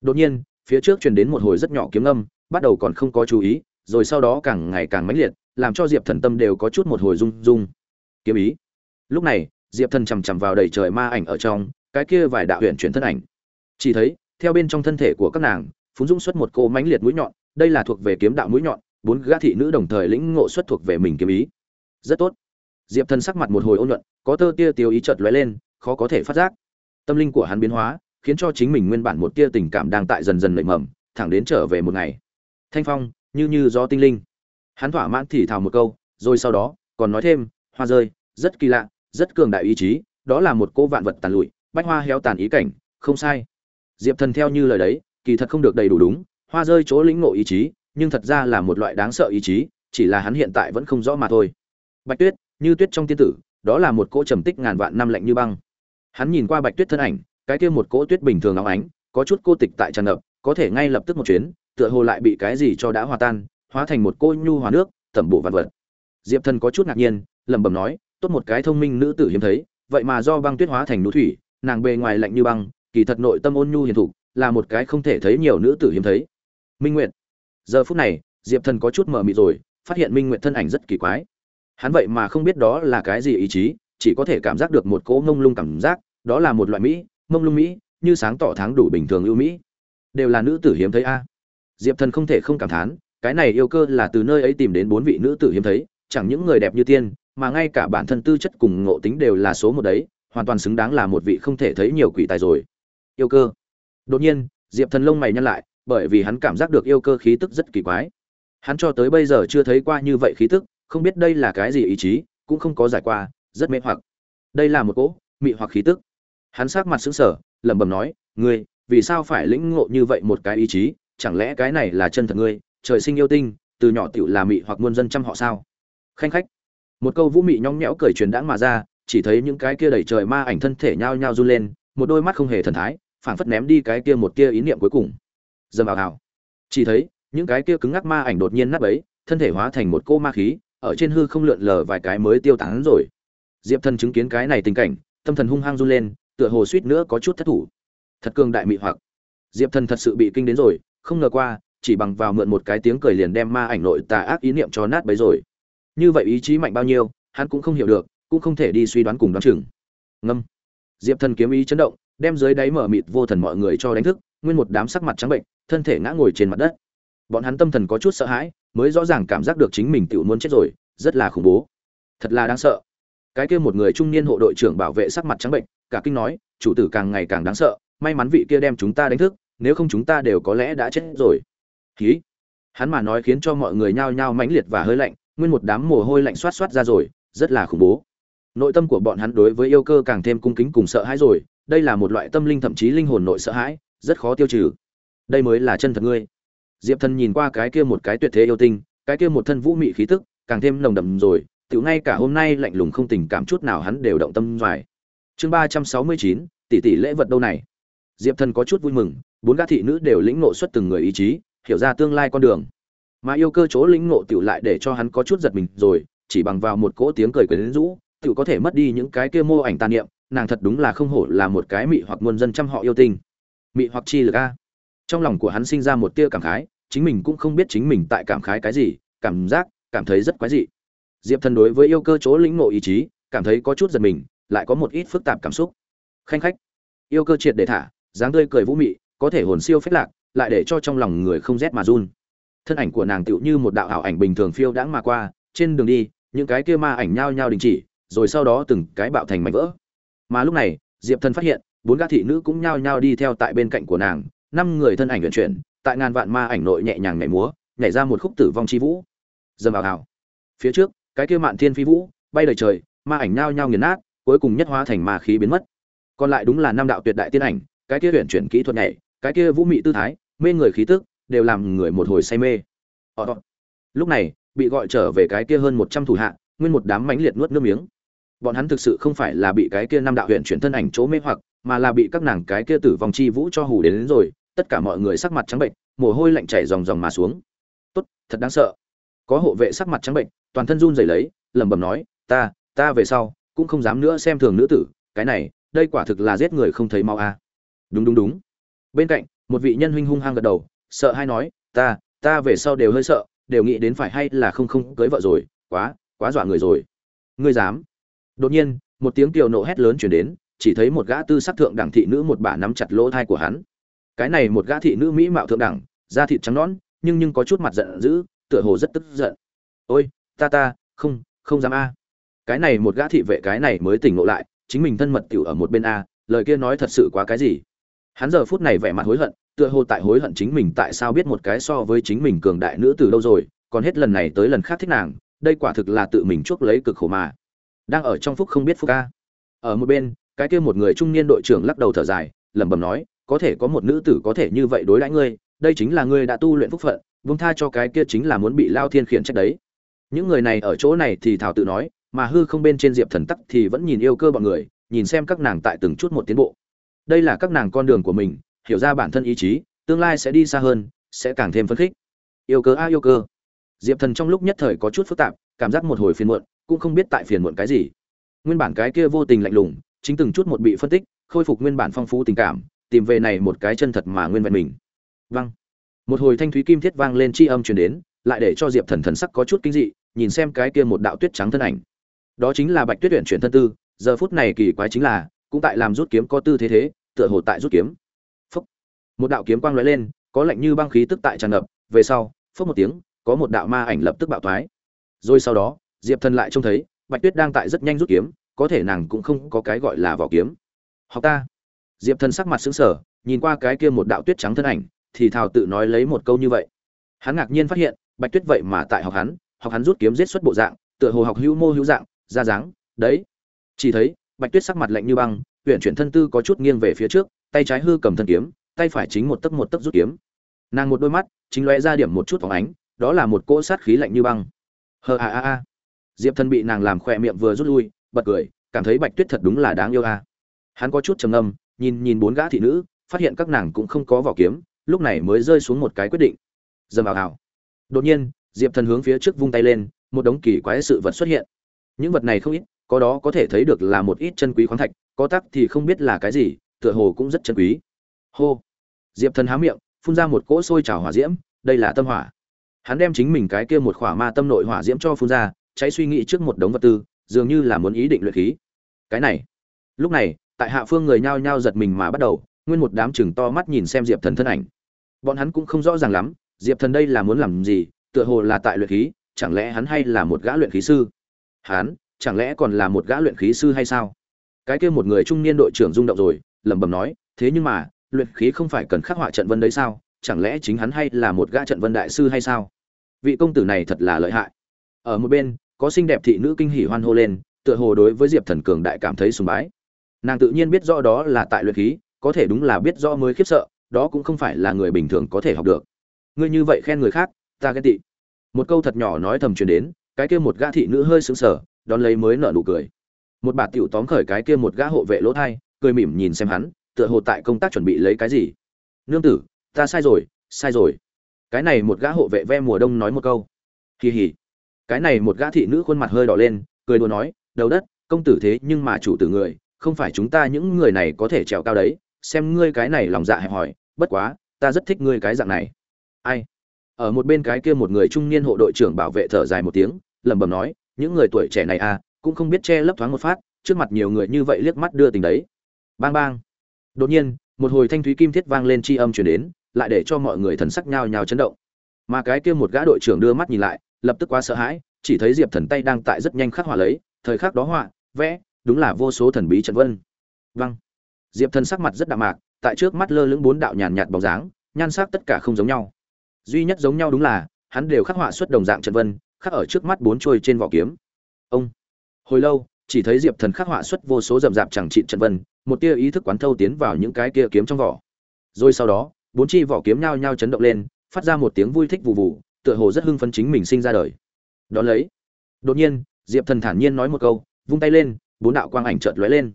Đột nhiên, phía trước truyền đến một hồi rất nhỏ kiếm ngâm, bắt đầu còn không có chú ý, rồi sau đó càng ngày càng mãnh liệt, làm cho diệp thần tâm đều có chút một hồi rung rung. Kiếm ý. Lúc này, diệp thần chằm chằm vào đầy trời ma ảnh ở trong cái kia vài đạo huyện chuyển thân ảnh. Chỉ thấy, theo bên trong thân thể của các nàng phúng dũng xuất một cô mãnh liệt mũi nhọn, đây là thuộc về kiếm đạo mũi nhọn, bốn gã thị nữ đồng thời lĩnh ngộ xuất thuộc về mình kiếm ý. Rất tốt. Diệp thần sắc mặt một hồi ôn nhuận có tơ tia tiêu ý chợt lóe lên, khó có thể phát giác. Tâm linh của hắn biến hóa, khiến cho chính mình nguyên bản một tia tình cảm đang tại dần dần nảy mầm, thẳng đến trở về một ngày. Thanh phong, như như gió tinh linh. Hắn thỏa mãn thì thào một câu, rồi sau đó, còn nói thêm, hoa rơi, rất kỳ lạ, rất cường đại ý chí, đó là một cô vạn vật tàn lụi bách hoa héo tàn ý cảnh, không sai. Diệp thần theo như lời đấy, kỳ thật không được đầy đủ đúng, hoa rơi chỗ lĩnh ngộ ý chí, nhưng thật ra là một loại đáng sợ ý chí, chỉ là hắn hiện tại vẫn không rõ mà thôi. Bạch tuyết, như tuyết trong tiên tử, đó là một cỗ trầm tích ngàn vạn năm lạnh như băng. Hắn nhìn qua bạch tuyết thân ảnh, cái kia một cỗ tuyết bình thường óng ánh, có chút cô tịch tại tràn ngập, có thể ngay lập tức một chuyến, tựa hồ lại bị cái gì cho đã hòa tan, hóa thành một cô nhu hòa nước, tẩm bộ vạn vật. Diệp thần có chút ngạc nhiên, lẩm bẩm nói, tốt một cái thông minh nữ tử hiếm thấy, vậy mà do băng tuyết hóa thành núi thủy nàng bề ngoài lạnh như băng, kỳ thật nội tâm ôn nhu hiền thục, là một cái không thể thấy nhiều nữ tử hiếm thấy. Minh nguyệt. Giờ phút này, diệp thần có chút mờ mịt rồi, phát hiện minh nguyệt thân ảnh rất kỳ quái. Hắn vậy mà không biết đó là cái gì ý chí, chỉ có thể cảm giác được một cỗ mông lung cảm giác, đó là một loại mỹ, mông lung mỹ, như sáng tỏ tháng đủ bình thường ưu mỹ. Đều là nữ tử hiếm thấy a. Diệp thần không thể không cảm thán, cái này yêu cơ là từ nơi ấy tìm đến bốn vị nữ tử hiếm thấy, chẳng những người đẹp như tiên, mà ngay cả bản thân tư chất cùng ngộ tính đều là số một đấy hoàn toàn xứng đáng là một vị không thể thấy nhiều quỷ tài rồi. Yêu cơ. Đột nhiên, diệp thần lông mày nhăn lại, bởi vì hắn cảm giác được yêu cơ khí tức rất kỳ quái. Hắn cho tới bây giờ chưa thấy qua như vậy khí tức, không biết đây là cái gì ý chí, cũng không có giải qua, rất mê hoặc. Đây là một cỗ mị hoặc khí tức. Hắn sát mặt sững sờ, lẩm bẩm nói, ngươi, vì sao phải lĩnh ngộ như vậy một cái ý chí? Chẳng lẽ cái này là chân thật ngươi? Trời sinh yêu tinh, từ nhỏ tiểu là mị hoặc muôn dân trăm họ sao? Khanh khách. Một câu vũ mị nhõng nhẽo cười truyền đãng mà ra chỉ thấy những cái kia đẩy trời ma ảnh thân thể nhao nhao run lên, một đôi mắt không hề thần thái, phảng phất ném đi cái kia một kia ý niệm cuối cùng. Dầm vào ào. chỉ thấy, những cái kia cứng ngắc ma ảnh đột nhiên nát bấy, thân thể hóa thành một cô ma khí, ở trên hư không lượn lờ vài cái mới tiêu tán rồi. Diệp thần chứng kiến cái này tình cảnh, tâm thần hung hăng run lên, tựa hồ suýt nữa có chút thất thủ. Thật cường đại mị hoặc. Diệp thần thật sự bị kinh đến rồi, không ngờ qua, chỉ bằng vào mượn một cái tiếng cười liền đem ma ảnh nội tà ác ý niệm cho nát bấy rồi. Như vậy ý chí mạnh bao nhiêu, hắn cũng không hiểu được cũng không thể đi suy đoán cùng đoán chừng. Ngâm. Diệp thần kiếm ý chấn động, đem dưới đáy mở mịt vô thần mọi người cho đánh thức, nguyên một đám sắc mặt trắng bệnh, thân thể ngã ngồi trên mặt đất. Bọn hắn tâm thần có chút sợ hãi, mới rõ ràng cảm giác được chính mình tự muốn chết rồi, rất là khủng bố. Thật là đáng sợ. Cái kia một người trung niên hộ đội trưởng bảo vệ sắc mặt trắng bệnh, cả kinh nói, chủ tử càng ngày càng đáng sợ, may mắn vị kia đem chúng ta đánh thức, nếu không chúng ta đều có lẽ đã chết rồi. Khí hắn mà nói khiến cho mọi người nhao nhao mãnh liệt và hơi lạnh, nguyên một đám mồ hôi lạnh xoát xoát ra rồi, rất là khủng bố nội tâm của bọn hắn đối với yêu cơ càng thêm cung kính cùng sợ hãi rồi, đây là một loại tâm linh thậm chí linh hồn nội sợ hãi, rất khó tiêu trừ. Đây mới là chân thật ngươi. Diệp thần nhìn qua cái kia một cái tuyệt thế yêu tinh, cái kia một thân vũ mị khí tức, càng thêm nồng đầm rồi tiểu ngay cả hôm nay lạnh lùng không tình cảm chút nào hắn đều động tâm doài chương ba trăm sáu mươi chín, tỷ tỷ lễ vật đâu này? Diệp thần có chút vui mừng, bốn gã thị nữ đều lĩnh nộ xuất từng người ý chí, hiểu ra tương lai con đường. Mà yêu cơ chỗ lĩnh ngộ tiểu lại để cho hắn có chút giật mình rồi, chỉ bằng vào một cỗ tiếng cười quyến rũ tự có thể mất đi những cái kia mô ảnh tàn niệm, nàng thật đúng là không hổ là một cái mị hoặc muôn dân trăm họ yêu tinh. Mị hoặc chi lực a. Trong lòng của hắn sinh ra một tia cảm khái, chính mình cũng không biết chính mình tại cảm khái cái gì, cảm giác, cảm thấy rất quái dị. Diệp thần đối với yêu cơ chỗ lĩnh ngộ ý chí, cảm thấy có chút giật mình, lại có một ít phức tạp cảm xúc. Khanh khách, yêu cơ triệt để thả, dáng tươi cười vũ mị, có thể hồn siêu phách lạc, lại để cho trong lòng người không rét mà run. Thân ảnh của nàng tựu như một đạo ảo ảnh bình thường phiêu đãng mà qua, trên đường đi, những cái kia ma ảnh nhao nhao đình chỉ rồi sau đó từng cái bạo thành mảnh vỡ. Mà lúc này, diệp thần phát hiện, bốn gã thị nữ cũng nhao nhao đi theo tại bên cạnh của nàng, năm người thân ảnh vận chuyển, tại ngàn vạn ma ảnh nội nhẹ nhàng nhảy múa, nhảy ra một khúc tử vong chi vũ. Dầm vào hào phía trước, cái kia mạn thiên phi vũ, bay đầy trời, ma ảnh nhao nhao nghiền nát, cuối cùng nhất hóa thành ma khí biến mất. Còn lại đúng là năm đạo tuyệt đại tiên ảnh, cái kia luyện chuyển kỹ thuật nhảy, cái kia vũ mị tư thái, mê người khí tức, đều làm người một hồi say mê. Ở lúc này, bị gọi trở về cái kia hơn một trăm thủ hạ, nguyên một đám mãnh liệt nuốt nước miếng bọn hắn thực sự không phải là bị cái kia năm đạo huyện chuyển thân ảnh chỗ mê hoặc mà là bị các nàng cái kia tử vong chi vũ cho hù đến, đến rồi tất cả mọi người sắc mặt trắng bệnh mồ hôi lạnh chảy ròng ròng mà xuống. Tốt thật đáng sợ. Có hộ vệ sắc mặt trắng bệnh toàn thân run rẩy lấy lẩm bẩm nói ta ta về sau cũng không dám nữa xem thường nữ tử cái này đây quả thực là giết người không thấy mau a. À. đúng đúng đúng. Bên cạnh một vị nhân huynh hung hăng gật đầu sợ hay nói ta ta về sau đều hơi sợ đều nghĩ đến phải hay là không không cưới vợ rồi quá quá dọa người rồi. Ngươi dám? Đột nhiên, một tiếng kiều nộ hét lớn chuyển đến, chỉ thấy một gã tư sắc thượng đẳng thị nữ một bà nắm chặt lỗ thai của hắn. Cái này một gã thị nữ mỹ mạo thượng đẳng, da thịt trắng nõn, nhưng nhưng có chút mặt giận dữ, tựa hồ rất tức giận. Ôi, ta ta, không không dám a. Cái này một gã thị vệ, cái này mới tỉnh ngộ lại, chính mình thân mật tiểu ở một bên a, lời kia nói thật sự quá cái gì? Hắn giờ phút này vẻ mặt hối hận, tựa hồ tại hối hận chính mình tại sao biết một cái so với chính mình cường đại nữ từ đâu rồi, còn hết lần này tới lần khác thích nàng, đây quả thực là tự mình chuốc lấy cực khổ mà đang ở trong phúc không biết phúc ca. Ở một bên, cái kia một người trung niên đội trưởng lắc đầu thở dài, lẩm bẩm nói, có thể có một nữ tử có thể như vậy đối đãi ngươi, đây chính là ngươi đã tu luyện phúc phận vung tha cho cái kia chính là muốn bị lao thiên khiển trách đấy. Những người này ở chỗ này thì thảo tự nói, mà hư không bên trên diệp thần tắc thì vẫn nhìn yêu cơ bọn người, nhìn xem các nàng tại từng chút một tiến bộ. Đây là các nàng con đường của mình, hiểu ra bản thân ý chí, tương lai sẽ đi xa hơn, sẽ càng thêm phấn khích. Yêu cơ a, yêu cơ diệp thần trong lúc nhất thời có chút phức tạp, cảm giác một hồi phiền muộn, cũng không biết tại phiền muộn cái gì. Nguyên bản cái kia vô tình lạnh lùng, chính từng chút một bị phân tích, khôi phục nguyên bản phong phú tình cảm, tìm về này một cái chân thật mà nguyên vẹn mình. Vang một hồi thanh thúy kim thiết vang lên tri âm truyền đến, lại để cho diệp thần thần sắc có chút kinh dị, nhìn xem cái kia một đạo tuyết trắng thân ảnh. Đó chính là bạch tuyết tuyển chuyển thân tư, giờ phút này kỳ quái chính là, cũng tại làm rút kiếm có tư thế thế, tựa hồ tại rút kiếm. Phúc một đạo kiếm quang lóe lên, có lạnh như băng khí tức tại tràn ngập, về sau phúc một tiếng có một đạo ma ảnh lập tức bạo thoái. Rồi sau đó, diệp thần lại trông thấy, bạch tuyết đang tại rất nhanh rút kiếm, có thể nàng cũng không có cái gọi là vỏ kiếm. Học ta. Diệp thần sắc mặt xứng sở nhìn qua cái kia một đạo tuyết trắng thân ảnh, thì thào tự nói lấy một câu như vậy. Hắn ngạc nhiên phát hiện, bạch tuyết vậy mà tại học hắn học hắn rút kiếm giết xuất bộ dạng, tựa hồ học hữu mô hữu dạng, ra dáng, đấy. Chỉ thấy, bạch tuyết sắc mặt lạnh như băng huyện chuyển thân tư có chút nghiêng về phía trước, tay trái hư cầm thân kiếm, tay phải chính một tấc một tấc rút kiếm. Nàng một đôi mắt, chính lóe ra điểm một chút phóng ánh đó là một cỗ sát khí lạnh như băng. Hờ a a a. Diệp Thần bị nàng làm khỏe miệng vừa rút lui, bật cười, cảm thấy bạch tuyết thật đúng là đáng yêu a. Hắn có chút trầm ngâm, nhìn nhìn bốn gã thị nữ, phát hiện các nàng cũng không có vỏ kiếm, lúc này mới rơi xuống một cái quyết định. Dầm vào hào đột nhiên, diệp thần hướng phía trước vung tay lên, một đống kỳ quái sự vật xuất hiện. Những vật này không ít, có đó có thể thấy được là một ít chân quý khoáng thạch, có tắc thì không biết là cái gì, tựa hồ cũng rất chân quý. Hô. Diệp thần há miệng, phun ra một cỗ sôi trào hỏa diễm, đây là tâm hỏa hắn đem chính mình cái kia một khỏa ma tâm nội hỏa diễm cho phun ra, cháy suy nghĩ trước một đống vật tư, dường như là muốn ý định luyện khí. Cái này, lúc này, tại hạ phương người nhao nhao giật mình mà bắt đầu, nguyên một đám chừng to mắt nhìn xem diệp thần thân ảnh. Bọn hắn cũng không rõ ràng lắm, diệp thần đây là muốn làm gì, tựa hồ là tại luyện khí, chẳng lẽ hắn hay là một gã luyện khí sư? Hắn, chẳng lẽ còn là một gã luyện khí sư hay sao? Cái kia một người trung niên đội trưởng rung động rồi, lẩm bẩm nói, thế nhưng mà, luyện khí không phải cần khắc họa trận vân đấy sao? Chẳng lẽ chính hắn hay là một gã trận vân đại sư hay sao? Vị công tử này thật là lợi hại. Ở một bên, có xinh đẹp thị nữ kinh hỉ hoan hô lên, tựa hồ đối với diệp thần cường đại cảm thấy sùng bái. Nàng tự nhiên biết rõ đó là tại luyện khí, có thể đúng là biết rõ mới khiếp sợ, đó cũng không phải là người bình thường có thể học được. Ngươi như vậy khen người khác, ta ghen tị. Một câu thật nhỏ nói thầm truyền đến, cái kia một gã thị nữ hơi sững sờ, đón lấy mới nở nụ cười. Một bà tiểu tóm khởi cái kia một gã hộ vệ lỗ thai, cười mỉm nhìn xem hắn, tựa hồ tại công tác chuẩn bị lấy cái gì. Nương tử, ta sai rồi sai rồi cái này một gã hộ vệ ve mùa đông nói một câu. Kỳ hỉ cái này một gã thị nữ khuôn mặt hơi đỏ lên, cười đùa nói, đầu đất, công tử thế nhưng mà chủ tử người, không phải chúng ta những người này có thể trèo cao đấy. Xem ngươi cái này lòng dạ hẹp hòi, bất quá, ta rất thích ngươi cái dạng này. Ai? Ở một bên cái kia một người trung niên hộ đội trưởng bảo vệ thở dài một tiếng, lẩm bẩm nói, những người tuổi trẻ này à cũng không biết che lấp thoáng một phát, trước mặt nhiều người như vậy liếc mắt đưa tình đấy. Bang bang. Đột nhiên, một hồi thanh thúy kim thiết vang lên chi âm chuyển đến lại để cho mọi người thần sắc nhao nhao chấn động. Mà cái kia một gã đội trưởng đưa mắt nhìn lại, lập tức quá sợ hãi, chỉ thấy diệp thần tay đang tại rất nhanh khắc họa lấy, thời khắc đó họa, vẽ, đúng là vô số thần bí trận vân. Vâng. Diệp thần sắc mặt rất đạm mạc, tại trước mắt lơ lửng bốn đạo nhàn nhạt bóng dáng, nhan sắc tất cả không giống nhau. Duy nhất giống nhau đúng là, hắn đều khắc họa xuất đồng dạng trận vân, khắc ở trước mắt bốn trôi trên vỏ kiếm. Ông. Hồi lâu, chỉ thấy diệp thần khắc họa xuất vô số rậm rạp chẳng trị trận vân, một tia ý thức quán thâu tiến vào những cái kia kiếm trong vỏ. Rồi sau đó bốn chi vỏ kiếm nhao nhao chấn động lên, phát ra một tiếng vui thích vụ vụ tựa hồ rất hưng phấn chính mình sinh ra đời. Đón lấy, đột nhiên, diệp thần thản nhiên nói một câu, vung tay lên, bốn đạo quang ảnh chợt lóe lên.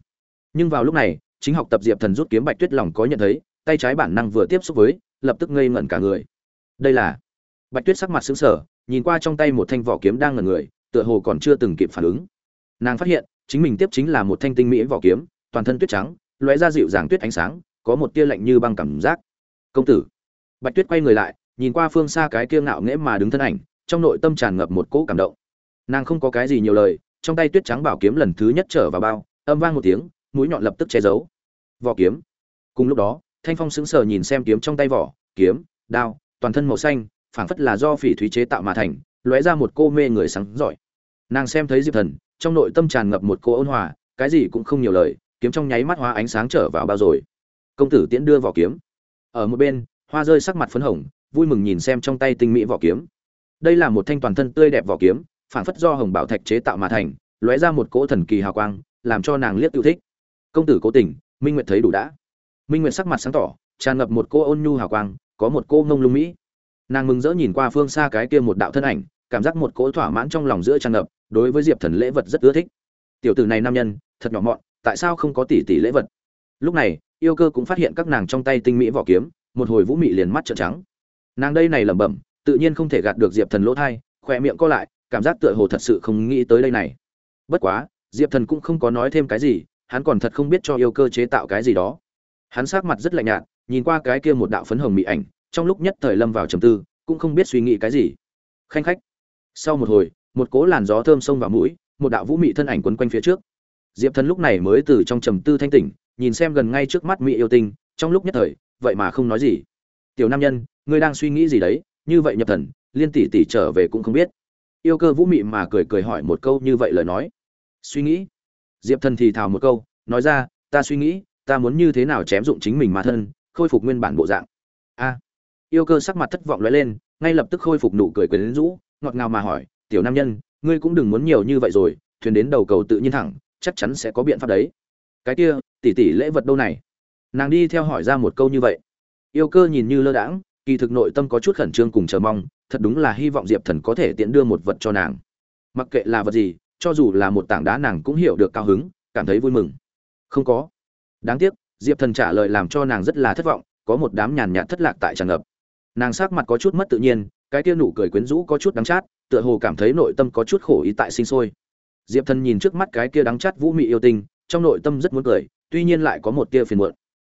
Nhưng vào lúc này, chính học tập diệp thần rút kiếm bạch tuyết lòng có nhận thấy, tay trái bản năng vừa tiếp xúc với, lập tức ngây ngẩn cả người. Đây là, bạch tuyết sắc mặt xứng sở nhìn qua trong tay một thanh vỏ kiếm đang ngẩn người, tựa hồ còn chưa từng kịp phản ứng. Nàng phát hiện, chính mình tiếp chính là một thanh tinh mỹ vỏ kiếm, toàn thân tuyết trắng, lóe ra dịu dàng tuyết ánh sáng, có một tia lạnh như băng cảm giác công tử. Bạch tuyết quay người lại, nhìn qua phương xa cái kia ngạo nghễ mà đứng thân ảnh, trong nội tâm tràn ngập một cỗ cảm động. Nàng không có cái gì nhiều lời, trong tay tuyết trắng bảo kiếm lần thứ nhất trở vào bao, âm vang một tiếng, mũi nhọn lập tức che giấu. Vỏ kiếm. Cùng lúc đó, thanh phong sững sờ nhìn xem kiếm trong tay vỏ, kiếm, đao, toàn thân màu xanh, phảng phất là do phỉ thúy chế tạo mà thành, lóe ra một cô mê người sáng giỏi. Nàng xem thấy diệp thần, trong nội tâm tràn ngập một cô ôn hòa, cái gì cũng không nhiều lời, kiếm trong nháy mắt hóa ánh sáng trở vào bao rồi. Công tử tiễn đưa vỏ kiếm ở một bên, hoa rơi sắc mặt phấn hồng, vui mừng nhìn xem trong tay tinh mỹ vỏ kiếm. Đây là một thanh toàn thân tươi đẹp vỏ kiếm phản phất do hồng bảo thạch chế tạo mà thành, lóe ra một cỗ thần kỳ hào quang, làm cho nàng liếc yêu thích. Công tử cố tình, minh nguyệt thấy đủ đã. Minh nguyệt sắc mặt sáng tỏ, tràn ngập một cô ôn nhu hào quang, có một cô ngông lung mỹ. Nàng mừng rỡ nhìn qua phương xa cái kia một đạo thân ảnh, cảm giác một cỗ thỏa mãn trong lòng giữa tràn ngập, đối với diệp thần lễ vật rất ưa thích. Tiểu tử này nam nhân, thật nhỏ mọn, tại sao không có tỷ tỷ lễ vật? Lúc này yêu cơ cũng phát hiện các nàng trong tay tinh mỹ vỏ kiếm, một hồi vũ mị liền mắt trợn trắng. Nàng đây này lẩm bẩm, tự nhiên không thể gạt được diệp thần lỗ thai, khỏe miệng co lại, cảm giác tựa hồ thật sự không nghĩ tới đây này. Bất quá, diệp thần cũng không có nói thêm cái gì, hắn còn thật không biết cho yêu cơ chế tạo cái gì đó. Hắn sát mặt rất lạnh nhạt, nhìn qua cái kia một đạo phấn hồng mị ảnh, trong lúc nhất thời lâm vào trầm tư, cũng không biết suy nghĩ cái gì. Khanh khách. Sau một hồi, một cố làn gió thơm xông vào mũi, một đạo vũ mị thân ảnh quấn quanh phía trước diệp thần lúc này mới từ trong trầm tư thanh tỉnh, nhìn xem gần ngay trước mắt mỹ yêu tinh, trong lúc nhất thời, vậy mà không nói gì. Tiểu nam nhân, ngươi đang suy nghĩ gì đấy? Như vậy nhập thần, liên tỷ tỷ trở về cũng không biết. Yêu cơ vũ mị mà cười cười hỏi một câu như vậy lời nói. Suy nghĩ? Diệp thần thì thào một câu, nói ra, ta suy nghĩ, ta muốn như thế nào chém dụng chính mình mà thân, khôi phục nguyên bản bộ dạng. A. Yêu cơ sắc mặt thất vọng lóe lên, ngay lập tức khôi phục nụ cười quyến rũ, ngọt ngào mà hỏi, tiểu nam nhân, ngươi cũng đừng muốn nhiều như vậy rồi, thuyền đến đầu cầu tự nhiên thẳng chắc chắn sẽ có biện pháp đấy. Cái kia, tỷ tỷ lễ vật đâu này? Nàng đi theo hỏi ra một câu như vậy. Yêu cơ nhìn như lơ đãng, kỳ thực nội tâm có chút khẩn trương cùng chờ mong, thật đúng là hy vọng diệp thần có thể tiện đưa một vật cho nàng. Mặc kệ là vật gì, cho dù là một tảng đá nàng cũng hiểu được cao hứng, cảm thấy vui mừng. Không có. Đáng tiếc, diệp thần trả lời làm cho nàng rất là thất vọng, có một đám nhàn nhạt thất lạc tại tràn ngập. Nàng sắc mặt có chút mất tự nhiên, cái kia nụ cười quyến rũ có chút đắng chát, tựa hồ cảm thấy nội tâm có chút khổ ý tại sinh sôi diệp thần nhìn trước mắt cái kia đắng chát vũ mị yêu tinh, trong nội tâm rất muốn cười, tuy nhiên lại có một tia phiền muộn.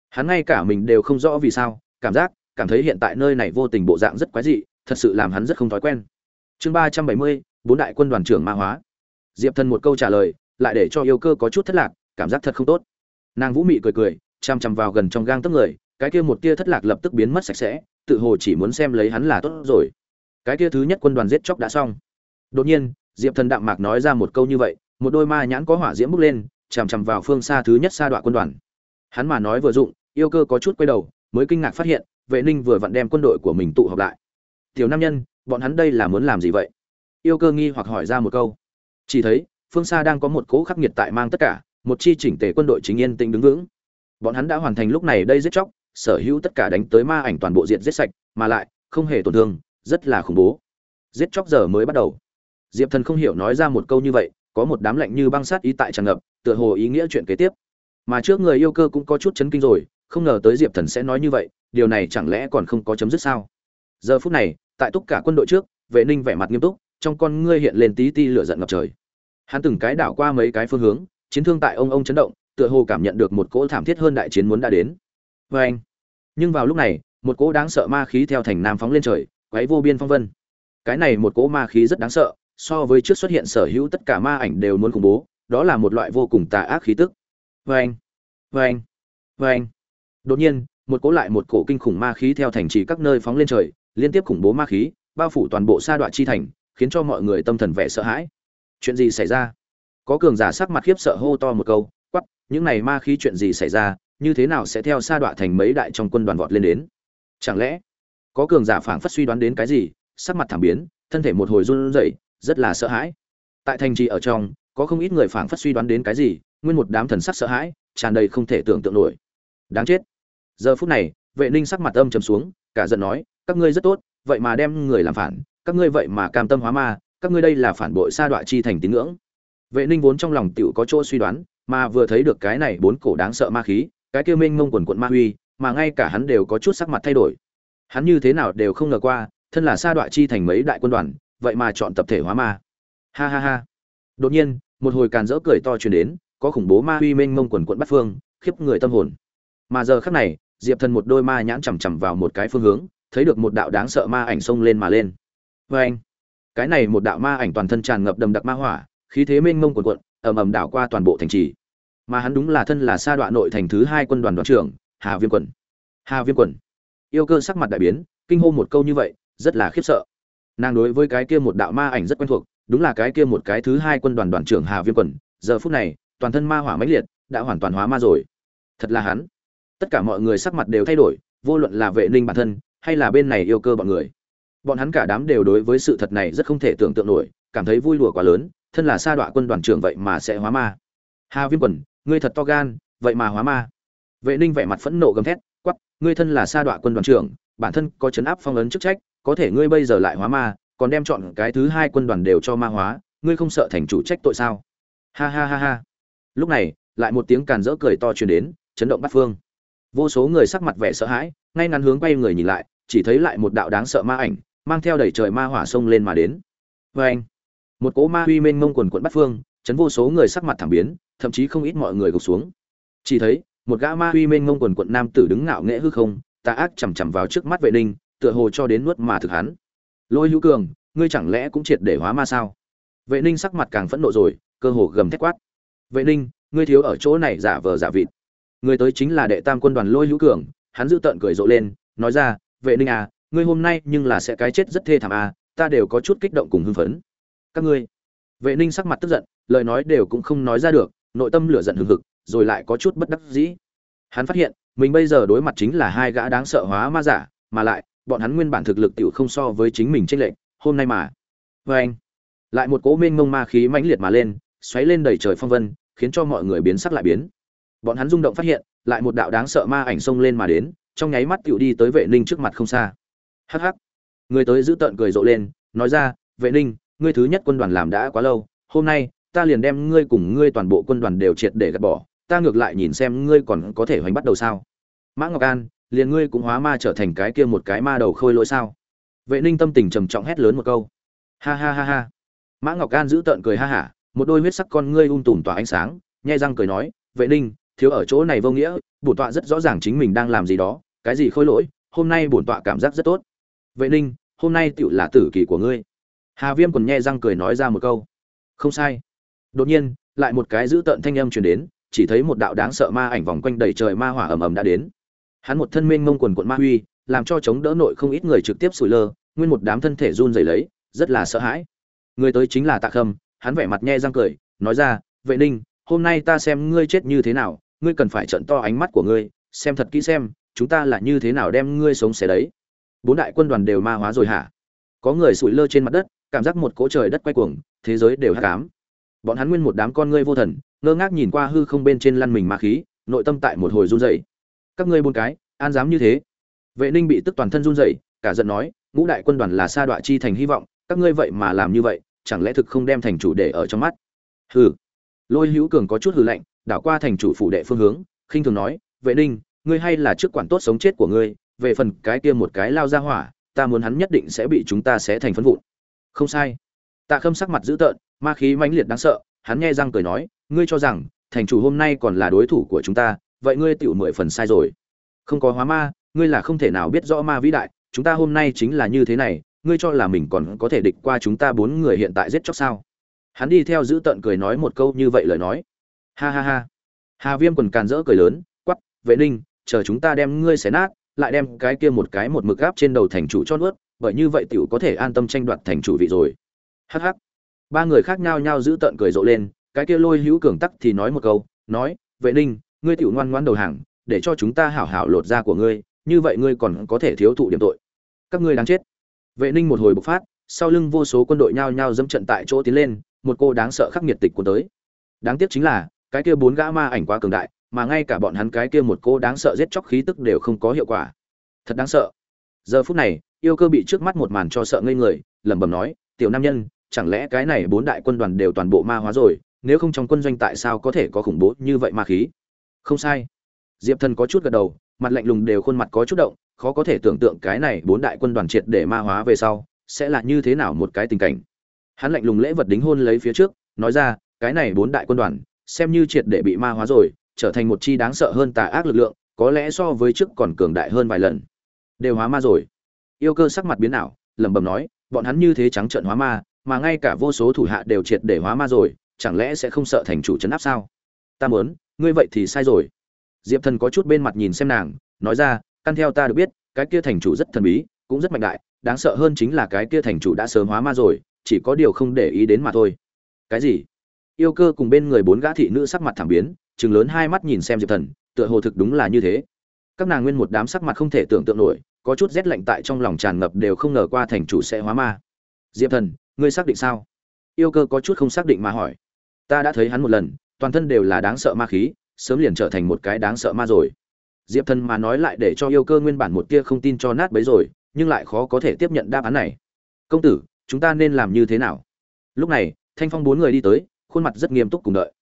Hắn ngay cả mình đều không rõ vì sao, cảm giác, cảm thấy hiện tại nơi này vô tình bộ dạng rất quái dị, thật sự làm hắn rất không thói quen. Chương ba trăm bảy mươi, bốn đại quân đoàn trưởng ma hóa. Diệp thần một câu trả lời, lại để cho yêu cơ có chút thất lạc, cảm giác thật không tốt. Nàng vũ mị cười cười chằm chằm vào gần trong gang tấc người, cái kia một tia thất lạc lập tức biến mất sạch sẽ, tự hồ chỉ muốn xem lấy hắn là tốt rồi. Cái kia thứ nhất quân đoàn giết chóc đã xong. Đột nhiên diệp thần đạm mạc nói ra một câu như vậy, một đôi ma nhãn có hỏa diễm bốc lên, chằm chằm vào phương xa thứ nhất xa đoạn quân đoàn. Hắn mà nói vừa dụng, yêu cơ có chút quay đầu, mới kinh ngạc phát hiện, vệ ninh vừa vặn đem quân đội của mình tụ họp lại. Tiểu nam nhân, bọn hắn đây là muốn làm gì vậy? Yêu cơ nghi hoặc hỏi ra một câu. Chỉ thấy, phương xa đang có một cỗ khắc nghiệt tại mang tất cả, một chi chỉnh tề quân đội chính yên tĩnh đứng vững. Bọn hắn đã hoàn thành lúc này đây giết chóc, sở hữu tất cả đánh tới ma ảnh toàn bộ diện giết sạch, mà lại, không hề tổn thương, rất là khủng bố. Giết chóc giờ mới bắt đầu diệp thần không hiểu nói ra một câu như vậy, có một đám lạnh như băng sát ý tại tràn ngập, tựa hồ ý nghĩa chuyện kế tiếp. Mà trước người yêu cơ cũng có chút chấn kinh rồi, không ngờ tới diệp thần sẽ nói như vậy, điều này chẳng lẽ còn không có chấm dứt sao? Giờ phút này, tại túc cả quân đội trước, vệ ninh vẻ mặt nghiêm túc, trong con ngươi hiện lên tí ti lửa giận ngập trời. Hắn từng cái đảo qua mấy cái phương hướng, chiến thương tại ông ông chấn động, tựa hồ cảm nhận được một cỗ thảm thiết hơn đại chiến muốn đã đến. Vê anh, nhưng vào lúc này, một cỗ đáng sợ ma khí theo thành nam phóng lên trời, quấy vô biên phong vân. Cái này một cỗ ma khí rất đáng sợ so với trước xuất hiện sở hữu tất cả ma ảnh đều muốn khủng bố, đó là một loại vô cùng tà ác khí tức. Vê anh vê anh vê anh đột nhiên, một cỗ lại một cổ kinh khủng ma khí theo thành trì các nơi phóng lên trời, liên tiếp khủng bố ma khí, bao phủ toàn bộ sa đoạn chi thành, khiến cho mọi người tâm thần vẻ sợ hãi. Chuyện gì xảy ra? Có cường giả sắc mặt khiếp sợ hô to một câu quắp những này ma khí chuyện gì xảy ra, như thế nào sẽ theo sa đoạn thành mấy đại trong quân đoàn vọt lên đến? Chẳng lẽ, có cường giả phảng phất suy đoán đến cái gì, sắc mặt thảm biến, thân thể một hồi run rẩy rất là sợ hãi. Tại thành trì ở trong, có không ít người phảng phất suy đoán đến cái gì, nguyên một đám thần sắc sợ hãi, tràn đầy không thể tưởng tượng nổi. Đáng chết. Giờ phút này, vệ ninh sắc mặt âm trầm xuống, cả giận nói, các ngươi rất tốt, vậy mà đem người làm phản, các ngươi vậy mà cam tâm hóa ma, các ngươi đây là phản bội sa đọa chi thành tín ngưỡng. Vệ ninh vốn trong lòng tựu có chỗ suy đoán, mà vừa thấy được cái này bốn cổ đáng sợ ma khí, cái kia mênh mông quần quận ma huy, mà ngay cả hắn đều có chút sắc mặt thay đổi. Hắn như thế nào đều không ngờ qua, thân là sa đọa chi thành mấy đại quân đoàn vậy mà chọn tập thể hóa ma. Ha ha ha. Đột nhiên, một hồi càn rỡ cười to truyền đến, có khủng bố ma huy mênh mông quần quận bắt phương, khiếp người tâm hồn. Mà giờ khắc này, diệp thần một đôi ma nhãn chằm chằm vào một cái phương hướng, thấy được một đạo đáng sợ ma ảnh xông lên mà lên. Vê anh, cái này một đạo ma ảnh toàn thân tràn ngập đầm đặc ma hỏa, khí thế mênh mông quần quận, ầm ầm đảo qua toàn bộ thành trì. Mà hắn đúng là thân là sa đoạn nội thành thứ hai quân đoàn đoàn trưởng, hà viêm quần. Hà viêm quần. Yêu cơ sắc mặt đại biến, kinh hô một câu như vậy, rất là khiếp sợ nàng đối với cái kia một đạo ma ảnh rất quen thuộc, đúng là cái kia một cái thứ hai quân đoàn đoàn trưởng hà viêm quần, giờ phút này, toàn thân ma hỏa mãnh liệt, đã hoàn toàn hóa ma rồi. Thật là hắn. Tất cả mọi người sắc mặt đều thay đổi, vô luận là vệ ninh bản thân, hay là bên này yêu cơ bọn người. Bọn hắn cả đám đều đối với sự thật này rất không thể tưởng tượng nổi, cảm thấy vui lùa quá lớn, thân là sa đọa quân đoàn trưởng vậy mà sẽ hóa ma. Hà viêm quần, ngươi thật to gan, vậy mà hóa ma. Vệ ninh vẻ mặt phẫn nộ gầm thét quắp ngươi thân là sa đọa quân đoàn trưởng, bản thân có chấn áp phong ấn chức trách có thể ngươi bây giờ lại hóa ma, còn đem chọn cái thứ hai quân đoàn đều cho ma hóa, ngươi không sợ thành chủ trách tội sao? Ha ha ha ha. Lúc này, lại một tiếng càn rỡ cười to truyền đến, chấn động bắt phương. Vô số người sắc mặt vẻ sợ hãi, ngay ngắn hướng quay người nhìn lại, chỉ thấy lại một đạo đáng sợ ma ảnh, mang theo đầy trời ma hỏa sông lên mà đến. Vê anh một cỗ ma huy mênh mông quần quận bắt phương, chấn vô số người sắc mặt thảm biến, thậm chí không ít mọi người gục xuống. Chỉ thấy, một gã ma huy mênh mông quần quận nam tử đứng ngạo nghễ hư không, tà ác chằm chằm vào trước mắt vệ ninh tựa hồ cho đến nuốt mà thực hắn. Lôi hữu cường, ngươi chẳng lẽ cũng triệt để hóa ma sao? Vệ ninh sắc mặt càng phẫn nộ rồi, cơ hồ gầm thét quát. Vệ ninh, ngươi thiếu ở chỗ này giả vờ giả vịt. Người tới chính là đệ tam quân đoàn lôi hữu cường, hắn giữ tợn cười rộ lên, nói ra, vệ ninh à ngươi hôm nay nhưng là sẽ cái chết rất thê thảm à ta đều có chút kích động cùng hưng phấn. Các ngươi? Vệ ninh sắc mặt tức giận, lời nói đều cũng không nói ra được, nội tâm lửa giận hừng hực, rồi lại có chút bất đắc dĩ. Hắn phát hiện, mình bây giờ đối mặt chính là hai gã đáng sợ hóa ma giả, mà lại bọn hắn nguyên bản thực lực tiểu không so với chính mình chênh lệch, hôm nay mà. Vê anh, lại một cỗ mênh mông ma khí mãnh liệt mà lên, xoáy lên đầy trời phong vân, khiến cho mọi người biến sắc lại biến. Bọn hắn rung động phát hiện, lại một đạo đáng sợ ma ảnh xông lên mà đến, trong nháy mắt tiểu đi tới vệ ninh trước mặt không xa. Hắc hắc. Người tới giữ tợn cười rộ lên, nói ra, vệ ninh, ngươi thứ nhất quân đoàn làm đã quá lâu, hôm nay, ta liền đem ngươi cùng ngươi toàn bộ quân đoàn đều triệt để gạt bỏ, ta ngược lại nhìn xem ngươi còn có thể hoành bắt đầu sao? Mã ngọc an liền ngươi cũng hóa ma trở thành cái kia một cái ma đầu khôi lỗi sao? Vệ ninh tâm tình trầm trọng hét lớn một câu. Ha ha ha ha. Mã ngọc an giữ tợn cười ha hả, một đôi huyết sắc con ngươi um tùm tỏa ánh sáng, nhai răng cười nói, vệ ninh, thiếu ở chỗ này vô nghĩa, bổn tọa rất rõ ràng chính mình đang làm gì đó, cái gì khôi lỗi, hôm nay bổn tọa cảm giác rất tốt. Vệ ninh, hôm nay tựu là tử kỳ của ngươi. Hà viêm còn nhẹ răng cười nói ra một câu. Không sai. Đột nhiên, lại một cái dữ tợn thanh âm truyền đến, chỉ thấy một đạo đáng sợ ma ảnh vòng quanh đầy trời ma hỏa ầm ầm đã đến hắn một thân mênh mông quần quận ma huy, làm cho chống đỡ nội không ít người trực tiếp sủi lơ, nguyên một đám thân thể run rẩy lấy, rất là sợ hãi. Người tới chính là tạ khâm, hắn vẻ mặt nhe răng cười, nói ra, vệ ninh, hôm nay ta xem ngươi chết như thế nào, ngươi cần phải trận to ánh mắt của ngươi, xem thật kỹ xem, chúng ta là như thế nào đem ngươi sống xé đấy. Bốn đại quân đoàn đều ma hóa rồi hả? Có người sủi lơ trên mặt đất, cảm giác một cỗ trời đất quay cuồng, thế giới đều hắc ám. Bọn hắn nguyên một đám con ngươi vô thần, ngơ ngác nhìn qua hư không bên trên lăn mình ma khí, nội tâm tại một hồi run rẩy các ngươi buôn cái, an dám như thế. Vệ ninh bị tức toàn thân run rẩy, cả giận nói, ngũ đại quân đoàn là sa đọa chi thành hy vọng, các ngươi vậy mà làm như vậy, chẳng lẽ thực không đem thành chủ để ở trong mắt? Hừ. Lôi hữu cường có chút hừ lạnh, đảo qua thành chủ phủ đệ phương hướng, khinh thường nói, vệ ninh, ngươi hay là trước quản tốt sống chết của ngươi, về phần cái kia một cái lao ra hỏa, ta muốn hắn nhất định sẽ bị chúng ta xé thành phân vụn. Không sai. Tạ khâm sắc mặt dữ tợn, ma khí mãnh liệt đáng sợ, hắn nghe răng cười nói, ngươi cho rằng, thành chủ hôm nay còn là đối thủ của chúng ta vậy ngươi tựu mười phần sai rồi. Không có hóa ma, ngươi là không thể nào biết rõ ma vĩ đại, chúng ta hôm nay chính là như thế này, ngươi cho là mình còn có thể địch qua chúng ta bốn người hiện tại giết chóc sao? Hắn đi theo giữ tận cười nói một câu như vậy lời nói. Ha ha ha. Hà viêm quần càn rỡ cười lớn quắp vệ ninh, chờ chúng ta đem ngươi xé nát, lại đem cái kia một cái một mực gáp trên đầu thành chủ cho nuốt, bởi như vậy tiểu có thể an tâm tranh đoạt thành chủ vị rồi. Hắc hắc. Ba người khác nhau nhau giữ tận cười rộ lên, cái kia lôi hữu cường tắc thì nói một câu, nói, vệ ninh ngươi tiểu ngoan ngoãn đầu hàng, để cho chúng ta hảo hảo lột da của ngươi, như vậy ngươi còn có thể thiếu thụ điểm tội. Các ngươi đáng chết. Vệ ninh một hồi bộc phát, sau lưng vô số quân đội nhao nhao dẫm trận tại chỗ tiến lên, một cô đáng sợ khắc nghiệt tịch của tới. Đáng tiếc chính là, cái kia bốn gã ma ảnh quá cường đại, mà ngay cả bọn hắn cái kia một cô đáng sợ giết chóc khí tức đều không có hiệu quả. Thật đáng sợ. Giờ phút này, yêu cơ bị trước mắt một màn cho sợ ngây người, lẩm bẩm nói, tiểu nam nhân, chẳng lẽ cái này bốn đại quân đoàn đều toàn bộ ma hóa rồi, nếu không trong quân doanh tại sao có thể có khủng bố như vậy ma khí? Không sai. Diệp thần có chút gật đầu, mặt lạnh lùng đều khuôn mặt có chút động, khó có thể tưởng tượng cái này bốn đại quân đoàn triệt để ma hóa về sau, sẽ là như thế nào một cái tình cảnh. Hắn lạnh lùng lễ vật đính hôn lấy phía trước, nói ra, cái này bốn đại quân đoàn, xem như triệt để bị ma hóa rồi, trở thành một chi đáng sợ hơn tà ác lực lượng, có lẽ so với trước còn cường đại hơn vài lần. Đều hóa ma rồi. Yêu cơ sắc mặt biến ảo, lẩm bẩm nói, bọn hắn như thế trắng trợn hóa ma, mà ngay cả vô số thủ hạ đều triệt để hóa ma rồi, chẳng lẽ sẽ không sợ thành chủ chấn áp sao? Ta muốn ngươi vậy thì sai rồi. Diệp thần có chút bên mặt nhìn xem nàng, nói ra, căn theo ta được biết, cái kia thành chủ rất thần bí, cũng rất mạnh đại, đáng sợ hơn chính là cái kia thành chủ đã sớm hóa ma rồi, chỉ có điều không để ý đến mà thôi. Cái gì? Yêu cơ cùng bên người bốn gã thị nữ sắc mặt thảm biến chừng lớn hai mắt nhìn xem diệp thần, tựa hồ thực đúng là như thế. Các nàng nguyên một đám sắc mặt không thể tưởng tượng nổi, có chút rét lạnh tại trong lòng tràn ngập đều không ngờ qua thành chủ sẽ hóa ma. Diệp thần, ngươi xác định sao? Yêu cơ có chút không xác định mà hỏi. Ta đã thấy hắn một lần toàn thân đều là đáng sợ ma khí, sớm liền trở thành một cái đáng sợ ma rồi. Diệp thần mà nói lại để cho yêu cơ nguyên bản một tia không tin cho nát bấy rồi, nhưng lại khó có thể tiếp nhận đáp án này. Công tử, chúng ta nên làm như thế nào? Lúc này, thanh phong bốn người đi tới, khuôn mặt rất nghiêm túc cùng đợi.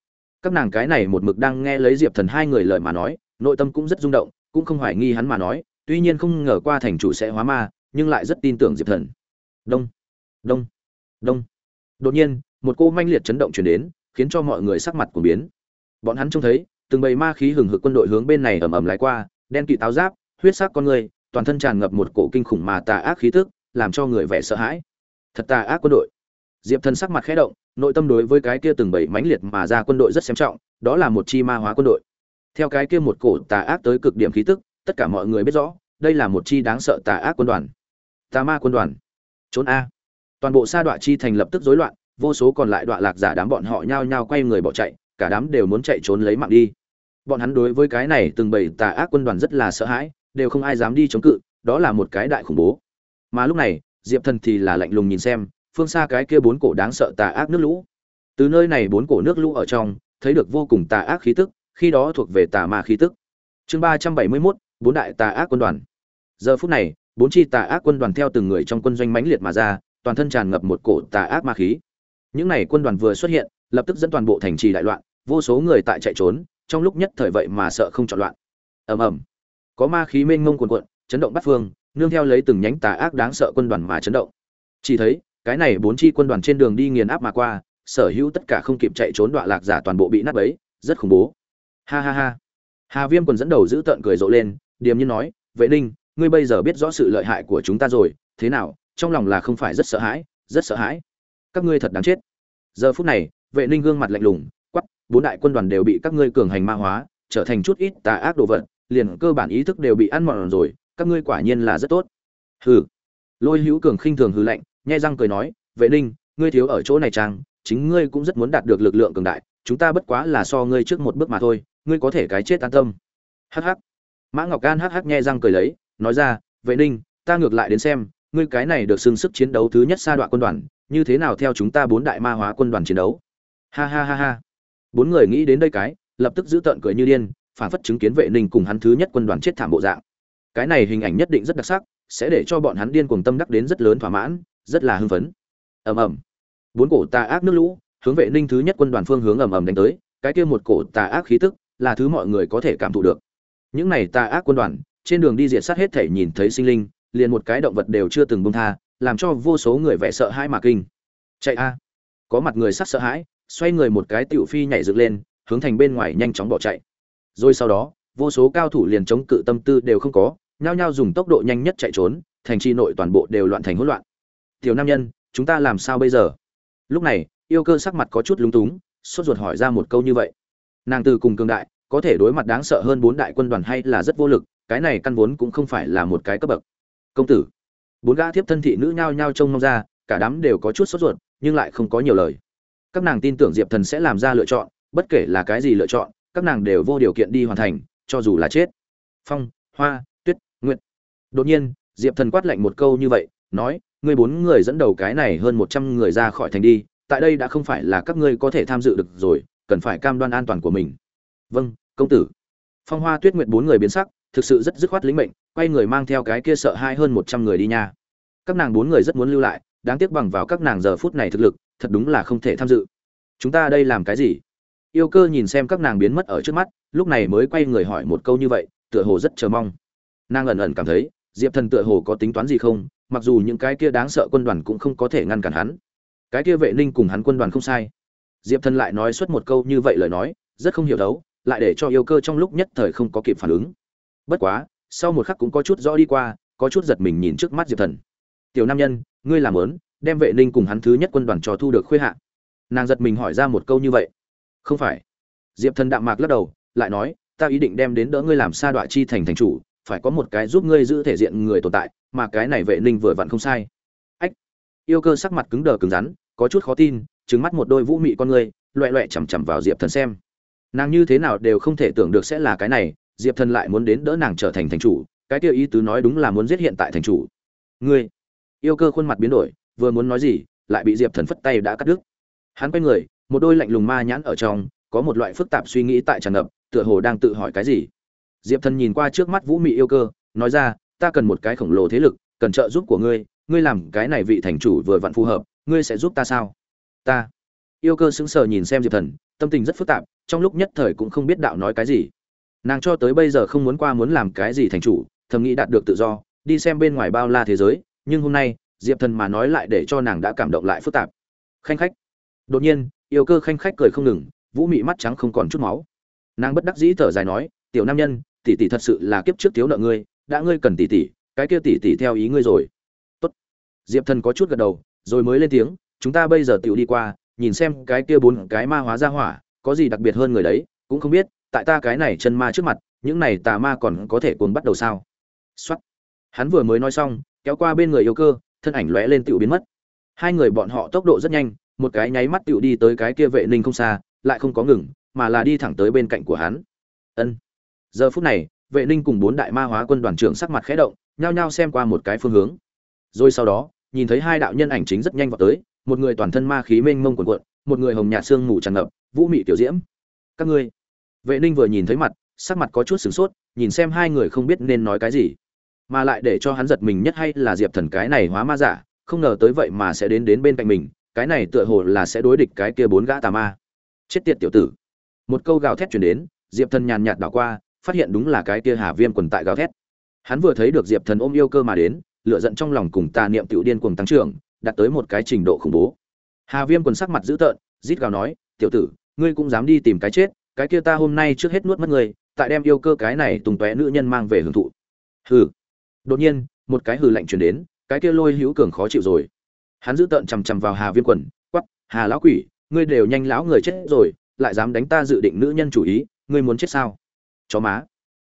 Các nàng cái này một mực đang nghe lấy diệp thần hai người lời mà nói, nội tâm cũng rất rung động, cũng không hoài nghi hắn mà nói, tuy nhiên không ngờ qua thành chủ sẽ hóa ma, nhưng lại rất tin tưởng diệp thần. Đông đông đông. Đột nhiên, một cô manh liệt chấn động chuyển đến khiến cho mọi người sắc mặt của biến. Bọn hắn trông thấy, từng bầy ma khí hừng hực quân đội hướng bên này ầm ầm lái qua, đen kỵ táo giáp, huyết sắc con người, toàn thân tràn ngập một cổ kinh khủng mà tà ác khí tức, làm cho người vẻ sợ hãi. Thật tà ác quân đội. Diệp thần sắc mặt khẽ động, nội tâm đối với cái kia từng bầy mãnh liệt mà ra quân đội rất xem trọng, đó là một chi ma hóa quân đội. Theo cái kia một cổ tà ác tới cực điểm khí tức, tất cả mọi người biết rõ, đây là một chi đáng sợ tà ác quân đoàn. Tà ma quân đoàn. Trốn a. Toàn bộ sa đoạn chi thành lập tức rối loạn vô số còn lại đoạn lạc giả đám bọn họ nhao nhao quay người bỏ chạy, cả đám đều muốn chạy trốn lấy mạng đi. Bọn hắn đối với cái này từng bảy tà ác quân đoàn rất là sợ hãi, đều không ai dám đi chống cự, đó là một cái đại khủng bố. Mà lúc này, diệp thần thì là lạnh lùng nhìn xem, phương xa cái kia bốn cổ đáng sợ tà ác nước lũ. Từ nơi này bốn cổ nước lũ ở trong, thấy được vô cùng tà ác khí tức, khi đó thuộc về tà ma khí tức. Chương ba trăm bảy mươi mốt, bốn đại tà ác quân đoàn. Giờ phút này, bốn chi tà ác quân đoàn theo từng người trong quân doanh mãnh liệt mà ra, toàn thân tràn ngập một cổ tà ác ma khí những này quân đoàn vừa xuất hiện, lập tức dẫn toàn bộ thành trì đại loạn, vô số người tại chạy trốn, trong lúc nhất thời vậy mà sợ không chọn loạn. Ầm ầm. Có ma khí mênh mông cuồn cuộn, chấn động bắt phương, nương theo lấy từng nhánh tà ác đáng sợ quân đoàn mà chấn động. Chỉ thấy, cái này bốn chi quân đoàn trên đường đi nghiền áp mà qua, sở hữu tất cả không kịp chạy trốn đoạn lạc giả toàn bộ bị nát bấy, rất khủng bố. Ha ha ha. Hà viêm còn dẫn đầu giữ tợn cười rộ lên, điềm nhiên nói, vệ ninh, ngươi bây giờ biết rõ sự lợi hại của chúng ta rồi, thế nào? Trong lòng là không phải rất sợ hãi, rất sợ hãi các ngươi thật đáng chết. Giờ phút này vệ ninh gương mặt lạnh lùng quắp bốn đại quân đoàn đều bị các ngươi cường hành ma hóa trở thành chút ít tà ác đồ vật liền cơ bản ý thức đều bị ăn mòn rồi các ngươi quả nhiên là rất tốt. Hừ. Lôi hữu cường khinh thường hư lạnh nhai răng cười nói vệ ninh ngươi thiếu ở chỗ này trang, chính ngươi cũng rất muốn đạt được lực lượng cường đại chúng ta bất quá là so ngươi trước một bước mà thôi ngươi có thể cái chết an tâm. Hh mã ngọc gan hh nhai răng cười lấy nói ra vệ ninh ta ngược lại đến xem ngươi cái này được xưng sức chiến đấu thứ nhất sa đoạn quân đoàn như thế nào theo chúng ta bốn đại ma hóa quân đoàn chiến đấu? Ha ha ha ha. Bốn người nghĩ đến đây cái, lập tức giữ tợn cười như điên phản phất chứng kiến vệ ninh cùng hắn thứ nhất quân đoàn chết thảm bộ dạng. Cái này hình ảnh nhất định rất đặc sắc, sẽ để cho bọn hắn điên cuồng tâm đắc đến rất lớn thỏa mãn, rất là hưng phấn. Ầm ầm. Bốn cổ tà ác nước lũ, hướng vệ ninh thứ nhất quân đoàn phương hướng ầm ầm đánh tới, cái kia một cổ tà ác khí tức, là thứ mọi người có thể cảm thụ được. Những này tà ác quân đoàn, trên đường đi diệt sát hết thể nhìn thấy sinh linh, liền một cái động vật đều chưa từng bông tha làm cho vô số người vẻ sợ hãi mà kinh. Chạy a. Có mặt người sắc sợ hãi, xoay người một cái tiểu phi nhảy dựng lên, hướng thành bên ngoài nhanh chóng bỏ chạy. Rồi sau đó, vô số cao thủ liền chống cự tâm tư đều không có, nhao nhao dùng tốc độ nhanh nhất chạy trốn, thành trì nội toàn bộ đều loạn thành hỗn loạn. Tiểu nam nhân, chúng ta làm sao bây giờ? Lúc này, yêu cơ sắc mặt có chút lúng túng, sốt ruột hỏi ra một câu như vậy. Nàng từ cùng cường đại, có thể đối mặt đáng sợ hơn bốn đại quân đoàn hay là rất vô lực, cái này căn vốn cũng không phải là một cái cấp bậc. Công tử bốn gã thiếp thân thị nữ nhao nhao trông mong ra, cả đám đều có chút sốt ruột, nhưng lại không có nhiều lời. Các nàng tin tưởng diệp thần sẽ làm ra lựa chọn, bất kể là cái gì lựa chọn, các nàng đều vô điều kiện đi hoàn thành, cho dù là chết. Phong, hoa, tuyết nguyện đột nhiên, diệp thần quát lạnh một câu như vậy, nói, ngươi bốn người dẫn đầu cái này hơn một trăm người ra khỏi thành đi, tại đây đã không phải là các ngươi có thể tham dự được rồi, cần phải cam đoan an toàn của mình. Vâng công tử. Phong hoa tuyết nguyện bốn người biến sắc, thực sự rất dứt khoát lĩnh mệnh quay người mang theo cái kia sợ hai hơn một trăm người đi nha. Các nàng bốn người rất muốn lưu lại, đáng tiếc bằng vào các nàng giờ phút này thực lực, thật đúng là không thể tham dự. Chúng ta đây làm cái gì? Yêu cơ nhìn xem các nàng biến mất ở trước mắt, lúc này mới quay người hỏi một câu như vậy, tựa hồ rất chờ mong. Nàng ẩn ẩn cảm thấy, diệp thần tựa hồ có tính toán gì không, mặc dù những cái kia đáng sợ quân đoàn cũng không có thể ngăn cản hắn. Cái kia vệ ninh cùng hắn quân đoàn không sai. Diệp thần lại nói suốt một câu như vậy lời nói, rất không hiểu đấu, lại để cho yêu cơ trong lúc nhất thời không có kịp phản ứng. Bất quá sau một khắc cũng có chút rõ đi qua, có chút giật mình nhìn trước mắt diệp thần. Tiểu nam nhân, ngươi làm lớn đem vệ ninh cùng hắn thứ nhất quân đoàn cho thu được khuê hạ. Nàng giật mình hỏi ra một câu như vậy. Không phải. Diệp thần đạm mạc lắc đầu, lại nói, ta ý định đem đến đỡ ngươi làm sa đọa chi thành thành chủ, phải có một cái giúp ngươi giữ thể diện người tồn tại, mà cái này vệ ninh vừa vặn không sai. Ách. Yêu cơ sắc mặt cứng đờ cứng rắn, có chút khó tin trứng mắt một đôi vũ mị con ngươi loẹ loẹ chằm chằm vào diệp thần xem. Nàng như thế nào đều không thể tưởng được sẽ là cái này diệp thần lại muốn đến đỡ nàng trở thành thành chủ, cái kia ý tứ nói đúng là muốn giết hiện tại thành chủ. Ngươi, yêu cơ khuôn mặt biến đổi, vừa muốn nói gì, lại bị diệp thần phất tay đã cắt đứt. Hắn quay người, một đôi lạnh lùng ma nhãn ở trong, có một loại phức tạp suy nghĩ tại tràn ngập, tựa hồ đang tự hỏi cái gì. Diệp thần nhìn qua trước mắt vũ mị yêu cơ, nói ra, ta cần một cái khổng lồ thế lực, cần trợ giúp của ngươi ngươi làm cái này vị thành chủ vừa vặn phù hợp, ngươi sẽ giúp ta sao? Ta. Yêu cơ sững sờ nhìn xem diệp thần, tâm tình rất phức tạp, trong lúc nhất thời cũng không biết đạo nói cái gì nàng cho tới bây giờ không muốn qua muốn làm cái gì thành chủ, thầm nghĩ đạt được tự do, đi xem bên ngoài bao la thế giới, nhưng hôm nay, diệp thần mà nói lại để cho nàng đã cảm động lại phức tạp. Khanh khách. Đột nhiên, yêu cơ khanh khách cười không ngừng, vũ mị mắt trắng không còn chút máu. Nàng bất đắc dĩ thở dài nói, tiểu nam nhân, tỷ tỷ thật sự là kiếp trước thiếu nợ ngươi, đã ngươi cần tỷ tỷ, cái kia tỷ tỷ theo ý ngươi rồi. Tốt. Diệp thần có chút gật đầu, rồi mới lên tiếng, chúng ta bây giờ tiểu đi qua, nhìn xem cái kia bốn cái ma hóa ra hỏa, có gì đặc biệt hơn người đấy, cũng không biết tại ta cái này chân ma trước mặt, những này tà ma còn có thể cuồng bắt đầu sao? Xuất hắn vừa mới nói xong, kéo qua bên người yêu cơ, thân ảnh lóe lên tựu biến mất. Hai người bọn họ tốc độ rất nhanh, một cái nháy mắt tựu đi tới cái kia vệ ninh không xa, lại không có ngừng, mà là đi thẳng tới bên cạnh của hắn. Ân. Giờ phút này, vệ ninh cùng bốn đại ma hóa quân đoàn trưởng sắc mặt khẽ động, nhao nhao xem qua một cái phương hướng. Rồi sau đó, nhìn thấy hai đạo nhân ảnh chính rất nhanh vào tới, một người toàn thân ma khí mênh mông quần quận một người hồng nhạt xương ngủ tràn ngập, vũ mị tiểu diễm. Các ngươi vệ ninh vừa nhìn thấy mặt, sắc mặt có chút sửng sốt, nhìn xem hai người không biết nên nói cái gì. Mà lại để cho hắn giật mình nhất hay là diệp thần cái này hóa ma giả, không ngờ tới vậy mà sẽ đến đến bên cạnh mình, cái này tựa hồ là sẽ đối địch cái kia bốn gã tà ma. Chết tiệt tiểu tử. Một câu gào thét chuyển đến, diệp thần nhàn nhạt đảo qua, phát hiện đúng là cái kia hà viêm quần tại gào thét. Hắn vừa thấy được diệp thần ôm yêu cơ mà đến lựa giận trong lòng cùng tà niệm tiểu điên cuồng tăng trưởng, đạt tới một cái trình độ khủng bố. Hà viêm quần sắc mặt dữ tợn, rít gào nói, tiểu tử, ngươi cũng dám đi tìm cái chết cái kia ta hôm nay trước hết nuốt mất người, tại đem yêu cơ cái này tùng tóe nữ nhân mang về hưởng thụ. Hừ. Đột nhiên một cái hừ lạnh truyền đến cái kia lôi hữu cường khó chịu rồi. Hắn giữ tợn chằm chằm vào hà viêm quần quắp hà lão quỷ ngươi đều nhanh lão người chết rồi lại dám đánh ta dự định nữ nhân chủ ý ngươi muốn chết sao? Chó má.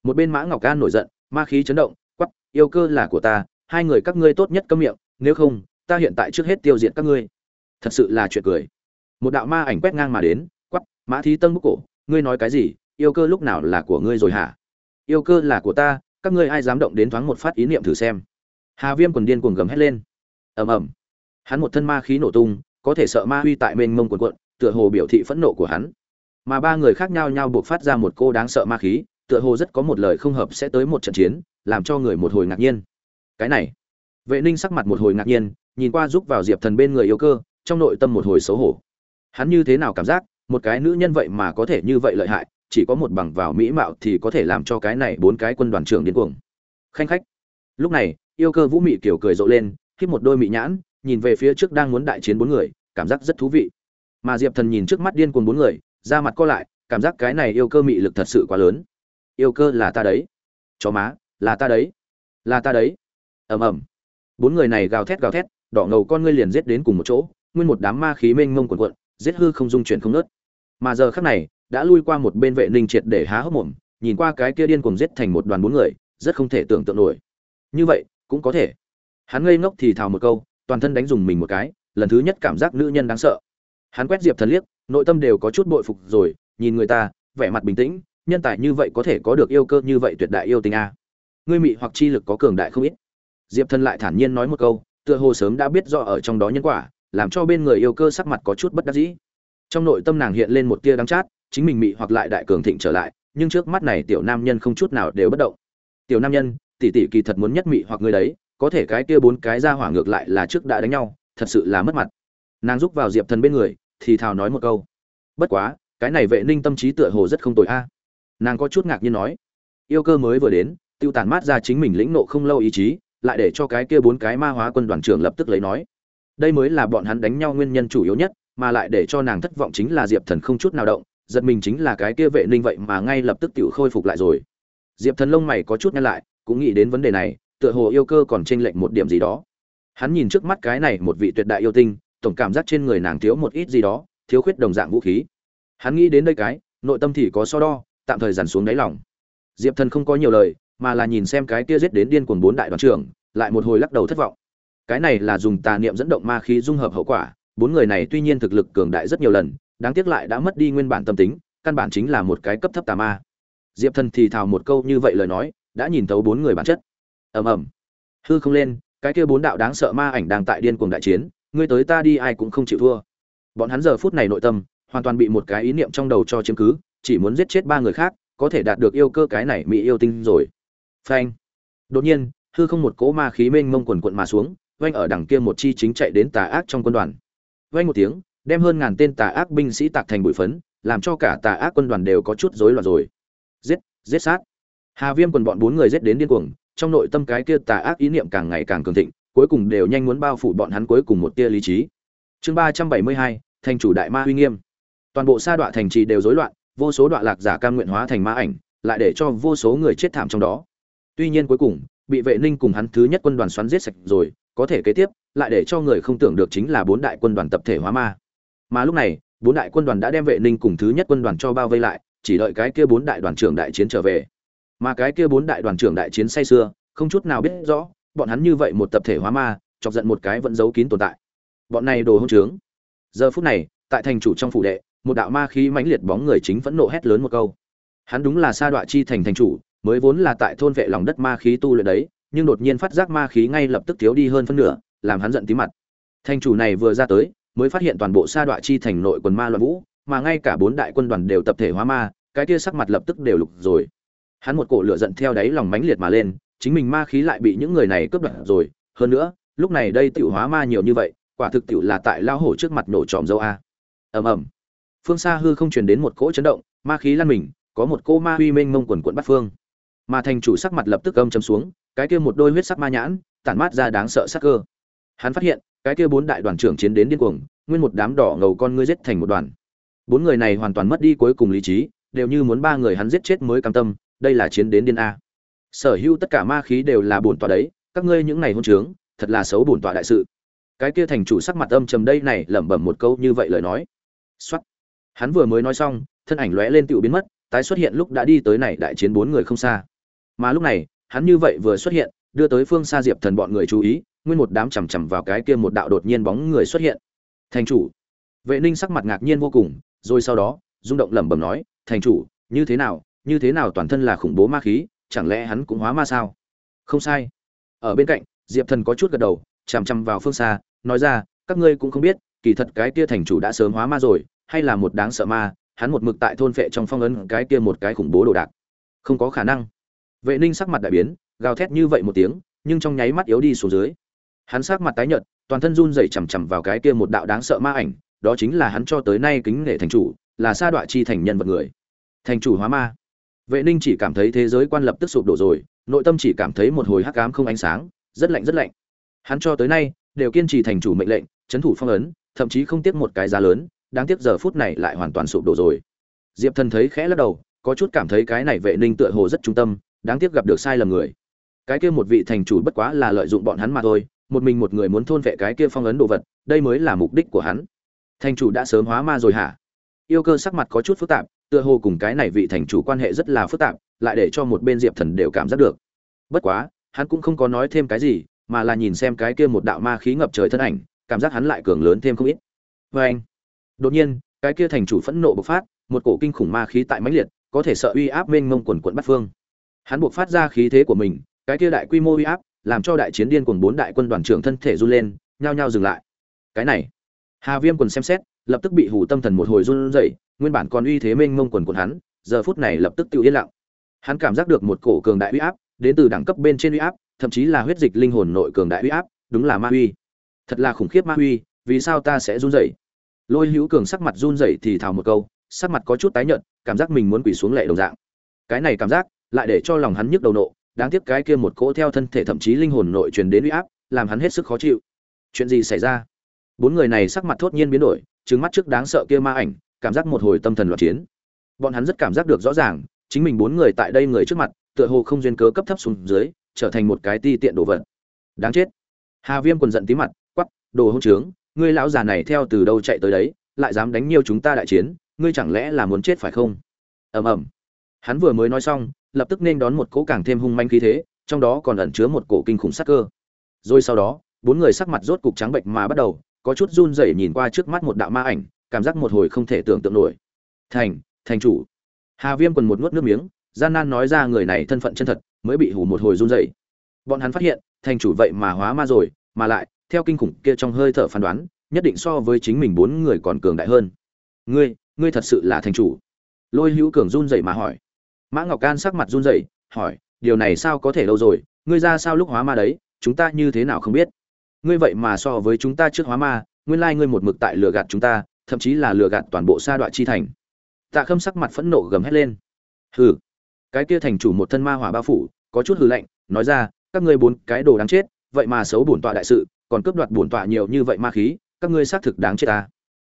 Một bên mã ngọc can nổi giận ma khí chấn động quắp yêu cơ là của ta hai người các ngươi tốt nhất câm miệng nếu không ta hiện tại trước hết tiêu diệt các ngươi. Thật sự là chuyện cười. Một đạo ma ảnh quét ngang mà đến quắp mã thí tân bức cổ ngươi nói cái gì, yêu cơ lúc nào là của ngươi rồi hả? Yêu cơ là của ta, các ngươi ai dám động đến thoáng một phát ý niệm thử xem. Hà viêm quần điên cuồng gầm hét lên. Ầm ầm. Hắn một thân ma khí nổ tung, có thể sợ ma huy tại mênh mông quần quận tựa hồ biểu thị phẫn nộ của hắn. Mà ba người khác nhau nhau buộc phát ra một cô đáng sợ ma khí, tựa hồ rất có một lời không hợp sẽ tới một trận chiến, làm cho người một hồi ngạc nhiên. Cái này. Vệ ninh sắc mặt một hồi ngạc nhiên, nhìn qua giúp vào diệp thần bên người yêu cơ, trong nội tâm một hồi xấu hổ. Hắn như thế nào cảm giác? Một cái nữ nhân vậy mà có thể như vậy lợi hại, chỉ có một bằng vào mỹ mạo thì có thể làm cho cái này bốn cái quân đoàn trưởng điên cuồng. Khanh khách. Lúc này, yêu cơ vũ mị kiểu cười rộ lên, khiếp một đôi mị nhãn, nhìn về phía trước đang muốn đại chiến bốn người, cảm giác rất thú vị. Mà diệp thần nhìn trước mắt điên cuồng bốn người ra mặt co lại, cảm giác cái này yêu cơ mị lực thật sự quá lớn. Yêu cơ là ta đấy. Chó má, là ta đấy. Là ta đấy. Ầm ầm. Bốn người này gào thét gào thét, đỏ ngầu con ngươi liền giết đến cùng một chỗ, nguyên một đám ma khí mênh mông quần quận giết hư không dung chuyển không nớt mà giờ khắc này, đã lui qua một bên vệ ninh triệt để há hốc mồm, nhìn qua cái kia điên cuồng giết thành một đoàn bốn người, rất không thể tưởng tượng nổi. Như vậy, cũng có thể. Hắn ngây ngốc thì thào một câu, toàn thân đánh dùng mình một cái, lần thứ nhất cảm giác nữ nhân đáng sợ. Hắn quét diệp thần liếc, nội tâm đều có chút bội phục rồi, nhìn người ta, vẻ mặt bình tĩnh, nhân tài như vậy có thể có được yêu cơ như vậy tuyệt đại yêu tình a. Ngươi mị hoặc chi lực có cường đại không ít. Diệp thần lại thản nhiên nói một câu, tựa hồ sớm đã biết rõ ở trong đó nhân quả, làm cho bên người yêu cơ sắc mặt có chút bất đắc dĩ trong nội tâm nàng hiện lên một tia đắng chát, chính mình mị hoặc lại đại cường thịnh trở lại, nhưng trước mắt này tiểu nam nhân không chút nào đều bất động. Tiểu nam nhân, tỷ tỷ kỳ thật muốn nhất mị hoặc người đấy, có thể cái kia bốn cái ra hỏa ngược lại là trước đã đánh nhau, thật sự là mất mặt. Nàng rúc vào diệp thần bên người, thì thào nói một câu. Bất quá, cái này vệ ninh tâm trí tựa hồ rất không tồi a. À. Nàng có chút ngạc nhiên nói. Yêu cơ mới vừa đến, tiêu tàn mát ra chính mình lĩnh nộ không lâu ý chí, lại để cho cái kia bốn cái ma hóa quân đoàn trưởng lập tức lấy nói. Đây mới là bọn hắn đánh nhau nguyên nhân chủ yếu nhất mà lại để cho nàng thất vọng chính là diệp thần không chút nào động, giật mình chính là cái kia vệ ninh vậy mà ngay lập tức tự khôi phục lại rồi. Diệp thần lông mày có chút nhăn lại, cũng nghĩ đến vấn đề này, tựa hồ yêu cơ còn chênh lệch một điểm gì đó. Hắn nhìn trước mắt cái này một vị tuyệt đại yêu tinh, tổng cảm giác trên người nàng thiếu một ít gì đó, thiếu khuyết đồng dạng vũ khí. Hắn nghĩ đến đây cái, nội tâm thì có so đo, tạm thời dằn xuống đáy lòng. Diệp thần không có nhiều lời, mà là nhìn xem cái kia giết đến điên cuồng bốn đại đoàn trưởng, lại một hồi lắc đầu thất vọng. Cái này là dùng tà niệm dẫn động ma khí dung hợp hậu quả bốn người này tuy nhiên thực lực cường đại rất nhiều lần, đáng tiếc lại đã mất đi nguyên bản tâm tính, căn bản chính là một cái cấp thấp tà ma. Diệp thần thì thào một câu như vậy lời nói, đã nhìn thấu bốn người bản chất. Ầm ầm. Hư không lên, cái kia bốn đạo đáng sợ ma ảnh đang tại điên cuồng đại chiến, ngươi tới ta đi ai cũng không chịu thua. Bọn hắn giờ phút này nội tâm, hoàn toàn bị một cái ý niệm trong đầu cho chiếm cứ, chỉ muốn giết chết ba người khác, có thể đạt được yêu cơ cái này mỹ yêu tinh rồi. Phanh. Đột nhiên, hư không một cỗ ma khí mênh mông quần quận mà xuống oanh ở đằng kia một chi chính chạy đến tà ác trong quân đoàn vang một tiếng, đem hơn ngàn tên tà ác binh sĩ tạc thành bụi phấn, làm cho cả tà ác quân đoàn đều có chút rối loạn rồi. Giết giết sát. Hà viêm quần bọn bốn người giết đến điên cuồng, trong nội tâm cái kia tà ác ý niệm càng ngày càng cường thịnh, cuối cùng đều nhanh muốn bao phủ bọn hắn cuối cùng một tia lý trí. Chương ba trăm bảy mươi hai, thành chủ đại ma uy nghiêm. Toàn bộ sa đoạn thành trì đều rối loạn, vô số đoạn lạc giả cam nguyện hóa thành ma ảnh, lại để cho vô số người chết thảm trong đó. Tuy nhiên cuối cùng, bị vệ ninh cùng hắn thứ nhất quân đoàn xoắn giết sạch rồi có thể kế tiếp, lại để cho người không tưởng được chính là bốn đại quân đoàn tập thể hóa ma. Mà lúc này, bốn đại quân đoàn đã đem vệ ninh cùng thứ nhất quân đoàn cho bao vây lại, chỉ đợi cái kia bốn đại đoàn trưởng đại chiến trở về. Mà cái kia bốn đại đoàn trưởng đại chiến say xưa không chút nào biết rõ, bọn hắn như vậy một tập thể hóa ma, chọc giận một cái vẫn giấu kín tồn tại. Bọn này đồ hỗn trướng. Giờ phút này, tại thành chủ trong phủ đệ, một đạo ma khí mãnh liệt bóng người chính phẫn nộ hét lớn một câu. Hắn đúng là sa đọa chi thành thành chủ, mới vốn là tại thôn vệ lòng đất ma khí tu luyện đấy nhưng đột nhiên phát giác ma khí ngay lập tức thiếu đi hơn phân nửa, làm hắn giận tí mặt. Thành chủ này vừa ra tới, mới phát hiện toàn bộ sa đọa chi thành nội quần ma loạn vũ, mà ngay cả bốn đại quân đoàn đều tập thể hóa ma, cái kia sắc mặt lập tức đều lục rồi. Hắn một cổ lửa giận theo đáy lòng mãnh liệt mà lên, chính mình ma khí lại bị những người này cướp đoạt rồi. Hơn nữa, lúc này đây tiểu hóa ma nhiều như vậy, quả thực tiểu là tại lao hổ trước mặt nổ trọm dâu a. Ầm ầm. Phương xa hư không truyền đến một cỗ chấn động, ma khí lan mình, có một cô ma uy mênh mông quần quần bắt phương. Mà thành chủ sắc mặt lập tức âm chấm xuống cái kia một đôi huyết sắc ma nhãn, tản mát ra đáng sợ sắc cơ. Hắn phát hiện, cái kia bốn đại đoàn trưởng chiến đến điên cuồng, nguyên một đám đỏ ngầu con ngươi giết thành một đoàn. Bốn người này hoàn toàn mất đi cuối cùng lý trí, đều như muốn ba người hắn giết chết mới cam tâm, đây là chiến đến điên a. Sở hữu tất cả ma khí đều là bổn tọa đấy, các ngươi những này hôn trướng, thật là xấu bổn tọa đại sự. Cái kia thành chủ sắc mặt âm trầm đây này lẩm bẩm một câu như vậy lời nói. Xuất hắn vừa mới nói xong, thân ảnh lóe lên tựu biến mất, tái xuất hiện lúc đã đi tới này đại chiến bốn người không xa. Mà lúc này hắn như vậy vừa xuất hiện, đưa tới phương xa diệp thần bọn người chú ý, nguyên một đám chằm chằm vào cái kia một đạo đột nhiên bóng người xuất hiện. Thành chủ. Vệ ninh sắc mặt ngạc nhiên vô cùng, rồi sau đó, rung động lẩm bẩm nói, thành chủ, như thế nào, như thế nào toàn thân là khủng bố ma khí, chẳng lẽ hắn cũng hóa ma sao? Không sai. Ở bên cạnh, diệp thần có chút gật đầu, chằm chằm vào phương xa nói ra, các ngươi cũng không biết, kỳ thật cái kia thành chủ đã sớm hóa ma rồi, hay là một đáng sợ ma, hắn một mực tại thôn phệ trong phong ấn cái kia một cái khủng bố đồ đạc. Không có khả năng vệ ninh sắc mặt đại biến, gào thét như vậy một tiếng, nhưng trong nháy mắt yếu đi xuống dưới. Hắn sắc mặt tái nhợt, toàn thân run rẩy chằm chằm vào cái kia một đạo đáng sợ ma ảnh, đó chính là hắn cho tới nay kính nể thành chủ, là sa đọa chi thành nhân vật người. Thành chủ hóa ma. Vệ ninh chỉ cảm thấy thế giới quan lập tức sụp đổ rồi, nội tâm chỉ cảm thấy một hồi hắc ám không ánh sáng, rất lạnh rất lạnh. Hắn cho tới nay đều kiên trì thành chủ mệnh lệnh, chấn thủ phong ấn, thậm chí không tiếc một cái giá lớn, đáng tiếc giờ phút này lại hoàn toàn sụp đổ rồi. Diệp thần thấy khẽ lắc đầu, có chút cảm thấy cái này vệ ninh tựa hồ rất trung tâm đáng tiếc gặp được sai lầm người. Cái kia một vị thành chủ bất quá là lợi dụng bọn hắn mà thôi, một mình một người muốn thôn vệ cái kia phong ấn đồ vật, đây mới là mục đích của hắn. Thành chủ đã sớm hóa ma rồi hả? Yêu cơ sắc mặt có chút phức tạp, tựa hồ cùng cái này vị thành chủ quan hệ rất là phức tạp, lại để cho một bên diệp thần đều cảm giác được. Bất quá, hắn cũng không có nói thêm cái gì, mà là nhìn xem cái kia một đạo ma khí ngập trời thân ảnh, cảm giác hắn lại cường lớn thêm không ít. Vê anh, đột nhiên, cái kia thành chủ phẫn nộ bộc phát, một cổ kinh khủng ma khí tại mãnh liệt, có thể sợ uy áp mênh mông quần quận bắt phương hắn buộc phát ra khí thế của mình, cái kia đại quy mô uy áp, làm cho đại chiến điên cùng bốn đại quân đoàn trưởng thân thể run lên, nhao nhao dừng lại. Cái này, hà viêm quần xem xét, lập tức bị hủ tâm thần một hồi run rẩy, nguyên bản còn uy thế mênh mông quần quần hắn, giờ phút này lập tức tự yên lặng. Hắn cảm giác được một cổ cường đại uy áp, đến từ đẳng cấp bên trên uy áp, thậm chí là huyết dịch linh hồn nội cường đại uy áp, đúng là ma uy. Thật là khủng khiếp ma uy, vì sao ta sẽ run rẩy? Lôi hữu cường sắc mặt run rẩy thì thào một câu, sắc mặt có chút tái nhợt, cảm giác mình muốn quỳ xuống lệ đồng dạng. Cái này cảm giác lại để cho lòng hắn nhức đầu nộ, đáng tiếc cái kia một cỗ theo thân thể thậm chí linh hồn nội truyền đến uy áp, làm hắn hết sức khó chịu. Chuyện gì xảy ra? Bốn người này sắc mặt thốt nhiên biến đổi trứng mắt trước đáng sợ kia ma ảnh, cảm giác một hồi tâm thần loạn chiến. Bọn hắn rất cảm giác được rõ ràng, chính mình bốn người tại đây người trước mặt, tựa hồ không duyên cớ cấp thấp xuống dưới, trở thành một cái ti tiện đồ vật. Đáng chết. Hà viêm quần giận tí mặt quắp đồ hỗn trướng, ngươi lão già này theo từ đâu chạy tới đấy, lại dám đánh nhiều chúng ta đại chiến, ngươi chẳng lẽ là muốn chết phải không? Ầm ầm. Hắn vừa mới nói xong lập tức nên đón một cỗ càng thêm hung manh khí thế, trong đó còn ẩn chứa một cổ kinh khủng sát cơ. Rồi sau đó, bốn người sắc mặt rốt cục trắng bệnh mà bắt đầu, có chút run rẩy nhìn qua trước mắt một đạo ma ảnh, cảm giác một hồi không thể tưởng tượng nổi. Thành thành chủ. Hà viêm quần một nuốt nước miếng, gian nan nói ra người này thân phận chân thật, mới bị hù một hồi run rẩy. Bọn hắn phát hiện, thành chủ vậy mà hóa ma rồi, mà lại, theo kinh khủng kia trong hơi thở phán đoán, nhất định so với chính mình bốn người còn cường đại hơn. Ngươi ngươi thật sự là thành chủ. Lôi hữu cường run rẩy mà hỏi mã ngọc can sắc mặt run rẩy, hỏi, điều này sao có thể lâu rồi? Ngươi ra sao lúc hóa ma đấy? Chúng ta như thế nào không biết? Ngươi vậy mà so với chúng ta trước hóa ma, nguyên lai ngươi một mực tại lừa gạt chúng ta, thậm chí là lừa gạt toàn bộ sa đoạn chi thành. Tạ khâm sắc mặt phẫn nộ gầm hét lên. Hừ, cái kia thành chủ một thân ma hỏa bao phủ, có chút hừ lạnh, nói ra, các ngươi bốn cái đồ đáng chết, vậy mà xấu bổn tọa đại sự, còn cướp đoạt bổn tọa nhiều như vậy ma khí, các ngươi xác thực đáng chết ta.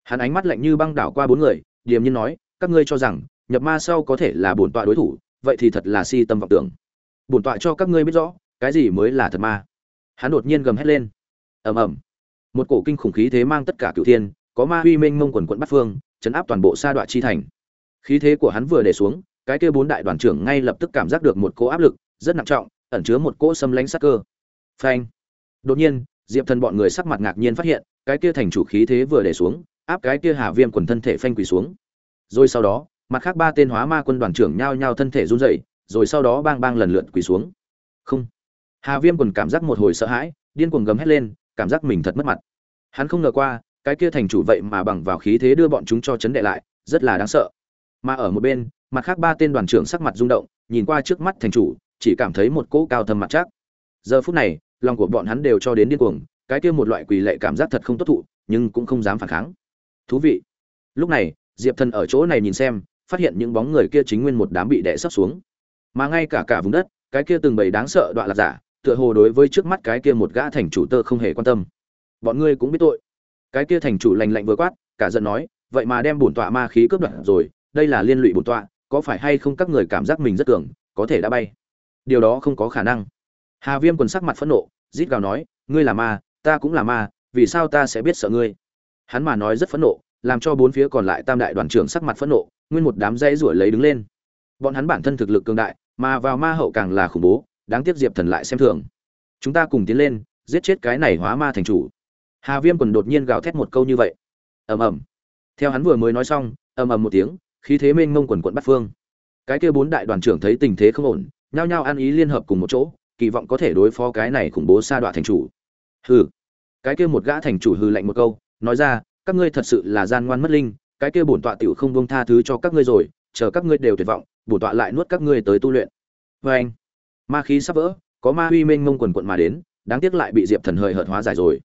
Hắn ánh mắt lạnh như băng đảo qua bốn người, điềm nhiên nói, các ngươi cho rằng nhập ma sau có thể là bổn tọa đối thủ, vậy thì thật là si tâm vọng tưởng. Bổn tọa cho các ngươi biết rõ, cái gì mới là thật ma. Hắn đột nhiên gầm hét lên. Ầm ầm. Một cổ kinh khủng khí thế mang tất cả cửu thiên, có ma uy minh mông quần quận bắt phương, chấn áp toàn bộ sa đoạn chi thành. Khí thế của hắn vừa để xuống, cái kia bốn đại đoàn trưởng ngay lập tức cảm giác được một cỗ áp lực rất nặng trọng, ẩn chứa một cỗ xâm lánh sắc cơ. Phanh. Đột nhiên, diệp thần bọn người sắc mặt ngạc nhiên phát hiện, cái kia thành chủ khí thế vừa để xuống, áp cái kia hà viêm quần thân thể phanh quỳ xuống. Rồi sau đó mặt khác ba tên hóa ma quân đoàn trưởng nhao nhao thân thể run rẩy, rồi sau đó bang bang lần lượt quỳ xuống. Không. Hà viêm còn cảm giác một hồi sợ hãi, điên cuồng gầm hét lên, cảm giác mình thật mất mặt. Hắn không ngờ qua, cái kia thành chủ vậy mà bằng vào khí thế đưa bọn chúng cho chấn đệ lại, rất là đáng sợ. Mà ở một bên, mặt khác ba tên đoàn trưởng sắc mặt rung động, nhìn qua trước mắt thành chủ, chỉ cảm thấy một cỗ cao thâm mặt chắc. Giờ phút này, lòng của bọn hắn đều cho đến điên cuồng, cái kia một loại quỳ lệ cảm giác thật không tốt thụ, nhưng cũng không dám phản kháng. Thú vị. Lúc này, diệp thần ở chỗ này nhìn xem phát hiện những bóng người kia chính nguyên một đám bị đè sấp xuống. Mà ngay cả cả vùng đất, cái kia từng bầy đáng sợ đoạn lạc giả, tựa hồ đối với trước mắt cái kia một gã thành chủ tơ không hề quan tâm. Bọn ngươi cũng biết tội. Cái kia thành chủ lành lạnh vừa quát, cả giận nói, vậy mà đem bổn tọa ma khí cướp đoạt rồi, đây là liên lụy bổn tọa, có phải hay không các người cảm giác mình rất cường, có thể đã bay? Điều đó không có khả năng. Hà viêm quần sắc mặt phẫn nộ, rít gào nói, ngươi là ma, ta cũng là ma, vì sao ta sẽ biết sợ ngươi? Hắn mà nói rất phẫn nộ, làm cho bốn phía còn lại tam đại đoàn trưởng sắc mặt phẫn nộ nguyên một đám dây ruổi lấy đứng lên. Bọn hắn bản thân thực lực cường đại, mà vào ma hậu càng là khủng bố, đáng tiếc diệp thần lại xem thường. Chúng ta cùng tiến lên, giết chết cái này hóa ma thành chủ. Hà viêm còn đột nhiên gào thét một câu như vậy. Ầm ầm. Theo hắn vừa mới nói xong, ầm ầm một tiếng, khí thế mênh mông quần quận bắt phương. Cái kia bốn đại đoàn trưởng thấy tình thế không ổn, nhao nhao ăn ý liên hợp cùng một chỗ, kỳ vọng có thể đối phó cái này khủng bố sa đoạn thành chủ. Hừ. Cái kia một gã thành chủ hừ lạnh một câu, nói ra, các ngươi thật sự là gian ngoan mất linh cái kia bổn tọa tiểu không buông tha thứ cho các ngươi rồi, chờ các ngươi đều tuyệt vọng, bổn tọa lại nuốt các ngươi tới tu luyện. Và anh. Ma khí sắp vỡ, có ma huy mênh mông quần quần mà đến, đáng tiếc lại bị diệp thần hời hợt hóa giải rồi.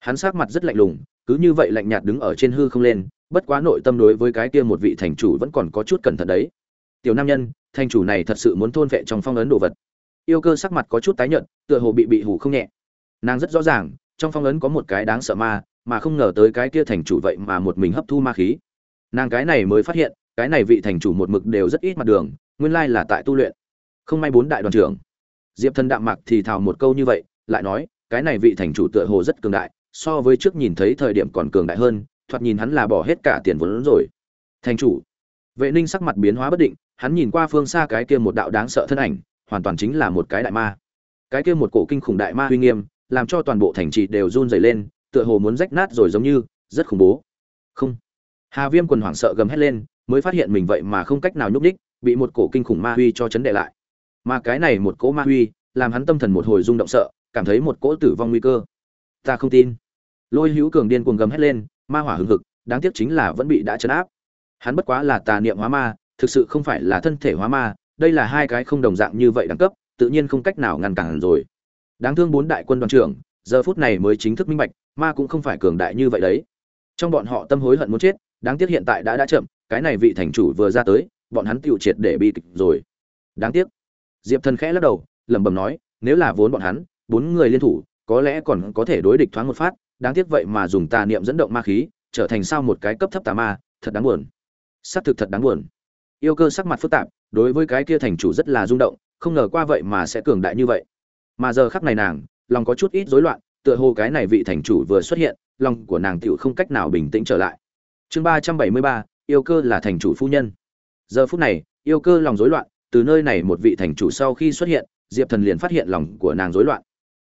Hắn sắc mặt rất lạnh lùng, cứ như vậy lạnh nhạt đứng ở trên hư không lên, bất quá nội tâm đối với cái kia một vị thành chủ vẫn còn có chút cẩn thận đấy. Tiểu nam nhân, thành chủ này thật sự muốn thôn vệ trong phong ấn đồ vật. Yêu cơ sắc mặt có chút tái nhợt, tựa hồ bị bị hủ không nhẹ. Nàng rất rõ ràng, trong phong ấn có một cái đáng sợ ma, mà không ngờ tới cái kia thành chủ vậy mà một mình hấp thu ma khí nàng cái này mới phát hiện, cái này vị thành chủ một mực đều rất ít mặt đường, nguyên lai là tại tu luyện. Không may bốn đại đoàn trưởng. Diệp thần đạm mặc thì thào một câu như vậy, lại nói, cái này vị thành chủ tựa hồ rất cường đại, so với trước nhìn thấy thời điểm còn cường đại hơn, thoạt nhìn hắn là bỏ hết cả tiền vốn rồi. Thành chủ. Vệ ninh sắc mặt biến hóa bất định, hắn nhìn qua phương xa cái kia một đạo đáng sợ thân ảnh, hoàn toàn chính là một cái đại ma. Cái kia một cổ kinh khủng đại ma uy nghiêm, làm cho toàn bộ thành trì đều run rẩy lên, tựa hồ muốn rách nát rồi giống như, rất khủng bố. Không hà viêm quần hoảng sợ gầm hét lên, mới phát hiện mình vậy mà không cách nào nhúc đích bị một cổ kinh khủng ma huy cho chấn đệ lại. Mà cái này một cỗ ma huy, làm hắn tâm thần một hồi rung động sợ, cảm thấy một cỗ tử vong nguy cơ. Ta không tin. Lôi hữu cường điên cuồng gầm hét lên, ma hỏa hừng hực, đáng tiếc chính là vẫn bị đã chấn áp. Hắn bất quá là tà niệm hóa ma, thực sự không phải là thân thể hóa ma, đây là hai cái không đồng dạng như vậy đẳng cấp, tự nhiên không cách nào ngăn cản rồi. Đáng thương bốn đại quân đoàn trưởng, giờ phút này mới chính thức minh bạch, ma cũng không phải cường đại như vậy đấy. Trong bọn họ tâm hối hận muốn chết đáng tiếc hiện tại đã đã chậm, cái này vị thành chủ vừa ra tới, bọn hắn tiêu triệt để bi kịch rồi. Đáng tiếc. Diệp thần khẽ lắc đầu, lẩm bẩm nói, nếu là vốn bọn hắn, bốn người liên thủ, có lẽ còn có thể đối địch thoáng một phát, đáng tiếc vậy mà dùng tà niệm dẫn động ma khí, trở thành sao một cái cấp thấp tà ma, thật đáng buồn. Xác thực thật đáng buồn. Yêu cơ sắc mặt phức tạp, đối với cái kia thành chủ rất là rung động, không ngờ qua vậy mà sẽ cường đại như vậy. Mà giờ khắc này nàng, lòng có chút ít rối loạn, tựa hồ cái này vị thành chủ vừa xuất hiện, lòng của nàng tựu không cách nào bình tĩnh trở lại chương ba trăm bảy mươi ba, yêu cơ là thành chủ phu nhân. Giờ phút này, yêu cơ lòng rối loạn, từ nơi này một vị thành chủ sau khi xuất hiện, diệp thần liền phát hiện lòng của nàng rối loạn.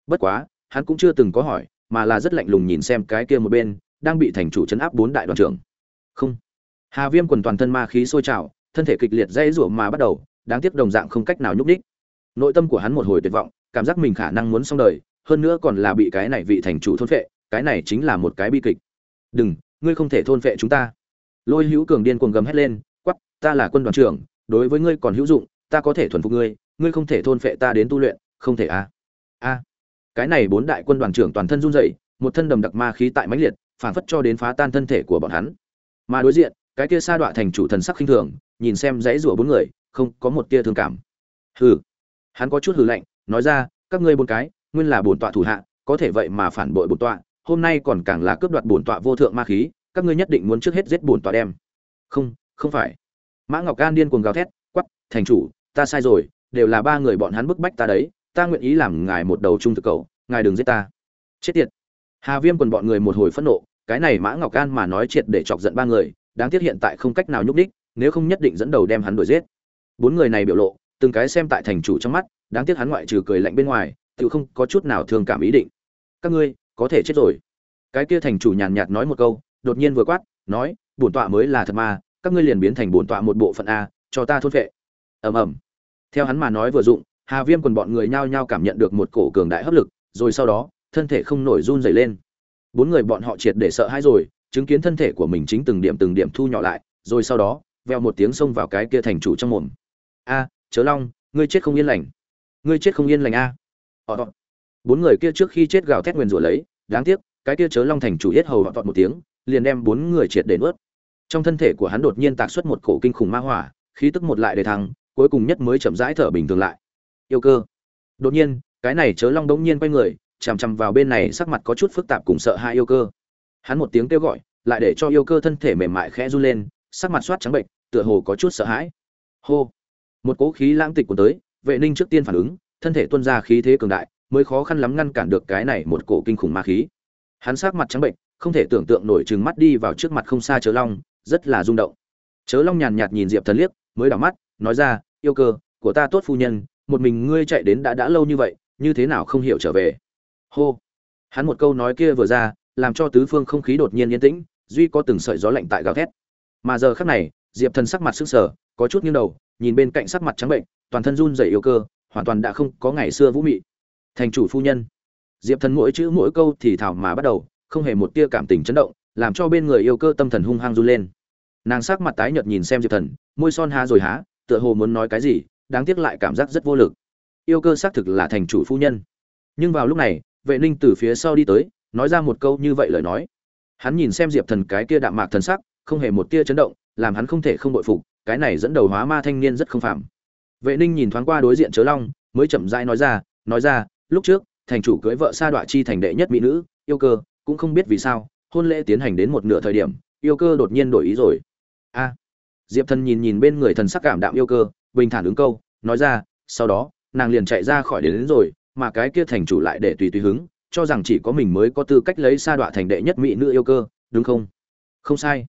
Bất quá, hắn cũng chưa từng có hỏi, mà là rất lạnh lùng nhìn xem cái kia một bên, đang bị thành chủ chấn áp bốn đại đoàn trưởng. Không. Hà viêm quần toàn thân ma khí sôi trào, thân thể kịch liệt dây rủa mà bắt đầu, đáng tiếc đồng dạng không cách nào nhúc đích nội tâm của hắn một hồi tuyệt vọng, cảm giác mình khả năng muốn xong đời, hơn nữa còn là bị cái này vị thành chủ thôn phệ, cái này chính là một cái bi kịch. Đừng ngươi không thể thôn phệ chúng ta. Lôi hữu cường điên cuồng gầm hét lên quắp ta là quân đoàn trưởng, đối với ngươi còn hữu dụng, ta có thể thuần phục ngươi ngươi không thể thôn phệ ta đến tu luyện, không thể a à. a cái này bốn đại quân đoàn trưởng toàn thân run rẩy, một thân đầm đặc ma khí tại mãnh liệt, phản phất cho đến phá tan thân thể của bọn hắn. Mà đối diện, cái kia sa đọa thành chủ thần sắc khinh thường, nhìn xem dãy rủa bốn người, không có một tia thương cảm. Hừ, hắn có chút hừ lạnh, nói ra, các ngươi bốn cái, nguyên là bổn tọa thủ hạ, có thể vậy mà phản bội bổn tọa hôm nay còn càng là cướp đoạt bổn tọa vô thượng ma khí, các ngươi nhất định muốn trước hết giết bổn tọa đem. Không không phải. Mã ngọc Can điên cuồng gào thét quắp thành chủ, ta sai rồi, đều là ba người bọn hắn bức bách ta đấy, ta nguyện ý làm ngài một đầu trung thực cầu, ngài đừng giết ta. Chết tiệt. Hà viêm quần bọn người một hồi phẫn nộ, cái này mã ngọc Can mà nói triệt để chọc giận ba người, đáng tiếc hiện tại không cách nào nhúc đích nếu không nhất định dẫn đầu đem hắn đuổi giết. Bốn người này biểu lộ, từng cái xem tại thành chủ trong mắt, đáng tiếc hắn ngoại trừ cười lạnh bên ngoài, tự không có chút nào thương cảm ý định. Các ngươi có thể chết rồi. Cái kia thành chủ nhàn nhạt nói một câu, đột nhiên vừa quát, nói, bổn tọa mới là thật ma, các ngươi liền biến thành bổn tọa một bộ phận a, cho ta thôn vệ. Ầm ầm. Theo hắn mà nói vừa dụng, hà viêm quần bọn người nhao nhao cảm nhận được một cổ cường đại hấp lực, rồi sau đó, thân thể không nổi run dày lên. Bốn người bọn họ triệt để sợ hãi rồi, chứng kiến thân thể của mình chính từng điểm từng điểm thu nhỏ lại, rồi sau đó, veo một tiếng xông vào cái kia thành chủ trong mồm. A, chớ long, ngươi chết không yên lành. Ngươi chết không yên lành a. Bốn người kia trước khi chết gào thét nguyền rủa lấy đáng tiếc, cái kia chớ long thành chủ yết hầu vọt tọt một tiếng, liền đem bốn người triệt để nuốt. Trong thân thể của hắn đột nhiên tạc xuất một cổ kinh khủng ma hỏa, khí tức một lại để thăng, cuối cùng nhất mới chậm rãi thở bình thường lại. Yêu cơ. Đột nhiên, cái này chớ long đống nhiên quay người, chằm chằm vào bên này sắc mặt có chút phức tạp cùng sợ hai yêu cơ. Hắn một tiếng kêu gọi, lại để cho yêu cơ thân thể mềm mại khẽ run lên, sắc mặt soát trắng bệnh, tựa hồ có chút sợ hãi. Hô. Một cỗ khí lãng tịch của tới, vệ ninh trước tiên phản ứng, thân thể tuôn ra khí thế cường đại mới khó khăn lắm ngăn cản được cái này một cổ kinh khủng ma khí. Hắn sắc mặt trắng bệnh, không thể tưởng tượng nổi chừng mắt đi vào trước mặt không xa chớ long, rất là rung động. Chớ long nhàn nhạt nhìn diệp thần liếc, mới đảo mắt, nói ra, yêu cơ, của ta tốt phu nhân, một mình ngươi chạy đến đã đã lâu như vậy, như thế nào không hiểu trở về? Hô. Hắn một câu nói kia vừa ra, làm cho tứ phương không khí đột nhiên yên tĩnh, duy có từng sợi gió lạnh tại gào thét. Mà giờ khắc này, diệp thần sắc mặt sững sờ, có chút nghiêng đầu, nhìn bên cạnh sắc mặt trắng bệnh, toàn thân run rẩy yêu cơ, hoàn toàn đã không có ngày xưa vũ mị thành chủ phu nhân. Diệp thần mỗi chữ mỗi câu thì thảo mà bắt đầu, không hề một tia cảm tình chấn động, làm cho bên người yêu cơ tâm thần hung hăng run lên. Nàng sắc mặt tái nhợt nhìn xem diệp thần, môi son há rồi há, tựa hồ muốn nói cái gì, đáng tiếc lại cảm giác rất vô lực. Yêu cơ xác thực là thành chủ phu nhân. Nhưng vào lúc này, vệ ninh từ phía sau đi tới, nói ra một câu như vậy lời nói. Hắn nhìn xem diệp thần cái kia đạm mạc thần sắc, không hề một tia chấn động, làm hắn không thể không bội phục, cái này dẫn đầu hóa ma thanh niên rất không phạm vệ ninh nhìn thoáng qua đối diện chớ long, mới chậm rãi nói ra nói ra lúc trước thành chủ cưới vợ sa đọa chi thành đệ nhất mỹ nữ yêu cơ cũng không biết vì sao hôn lễ tiến hành đến một nửa thời điểm yêu cơ đột nhiên đổi ý rồi. A! Diệp thần nhìn nhìn bên người thần sắc cảm đạm yêu cơ bình thản ứng câu nói ra sau đó nàng liền chạy ra khỏi đến, đến rồi mà cái kia thành chủ lại để tùy tùy hứng cho rằng chỉ có mình mới có tư cách lấy sa đọa thành đệ nhất mỹ nữ yêu cơ đúng không? Không sai.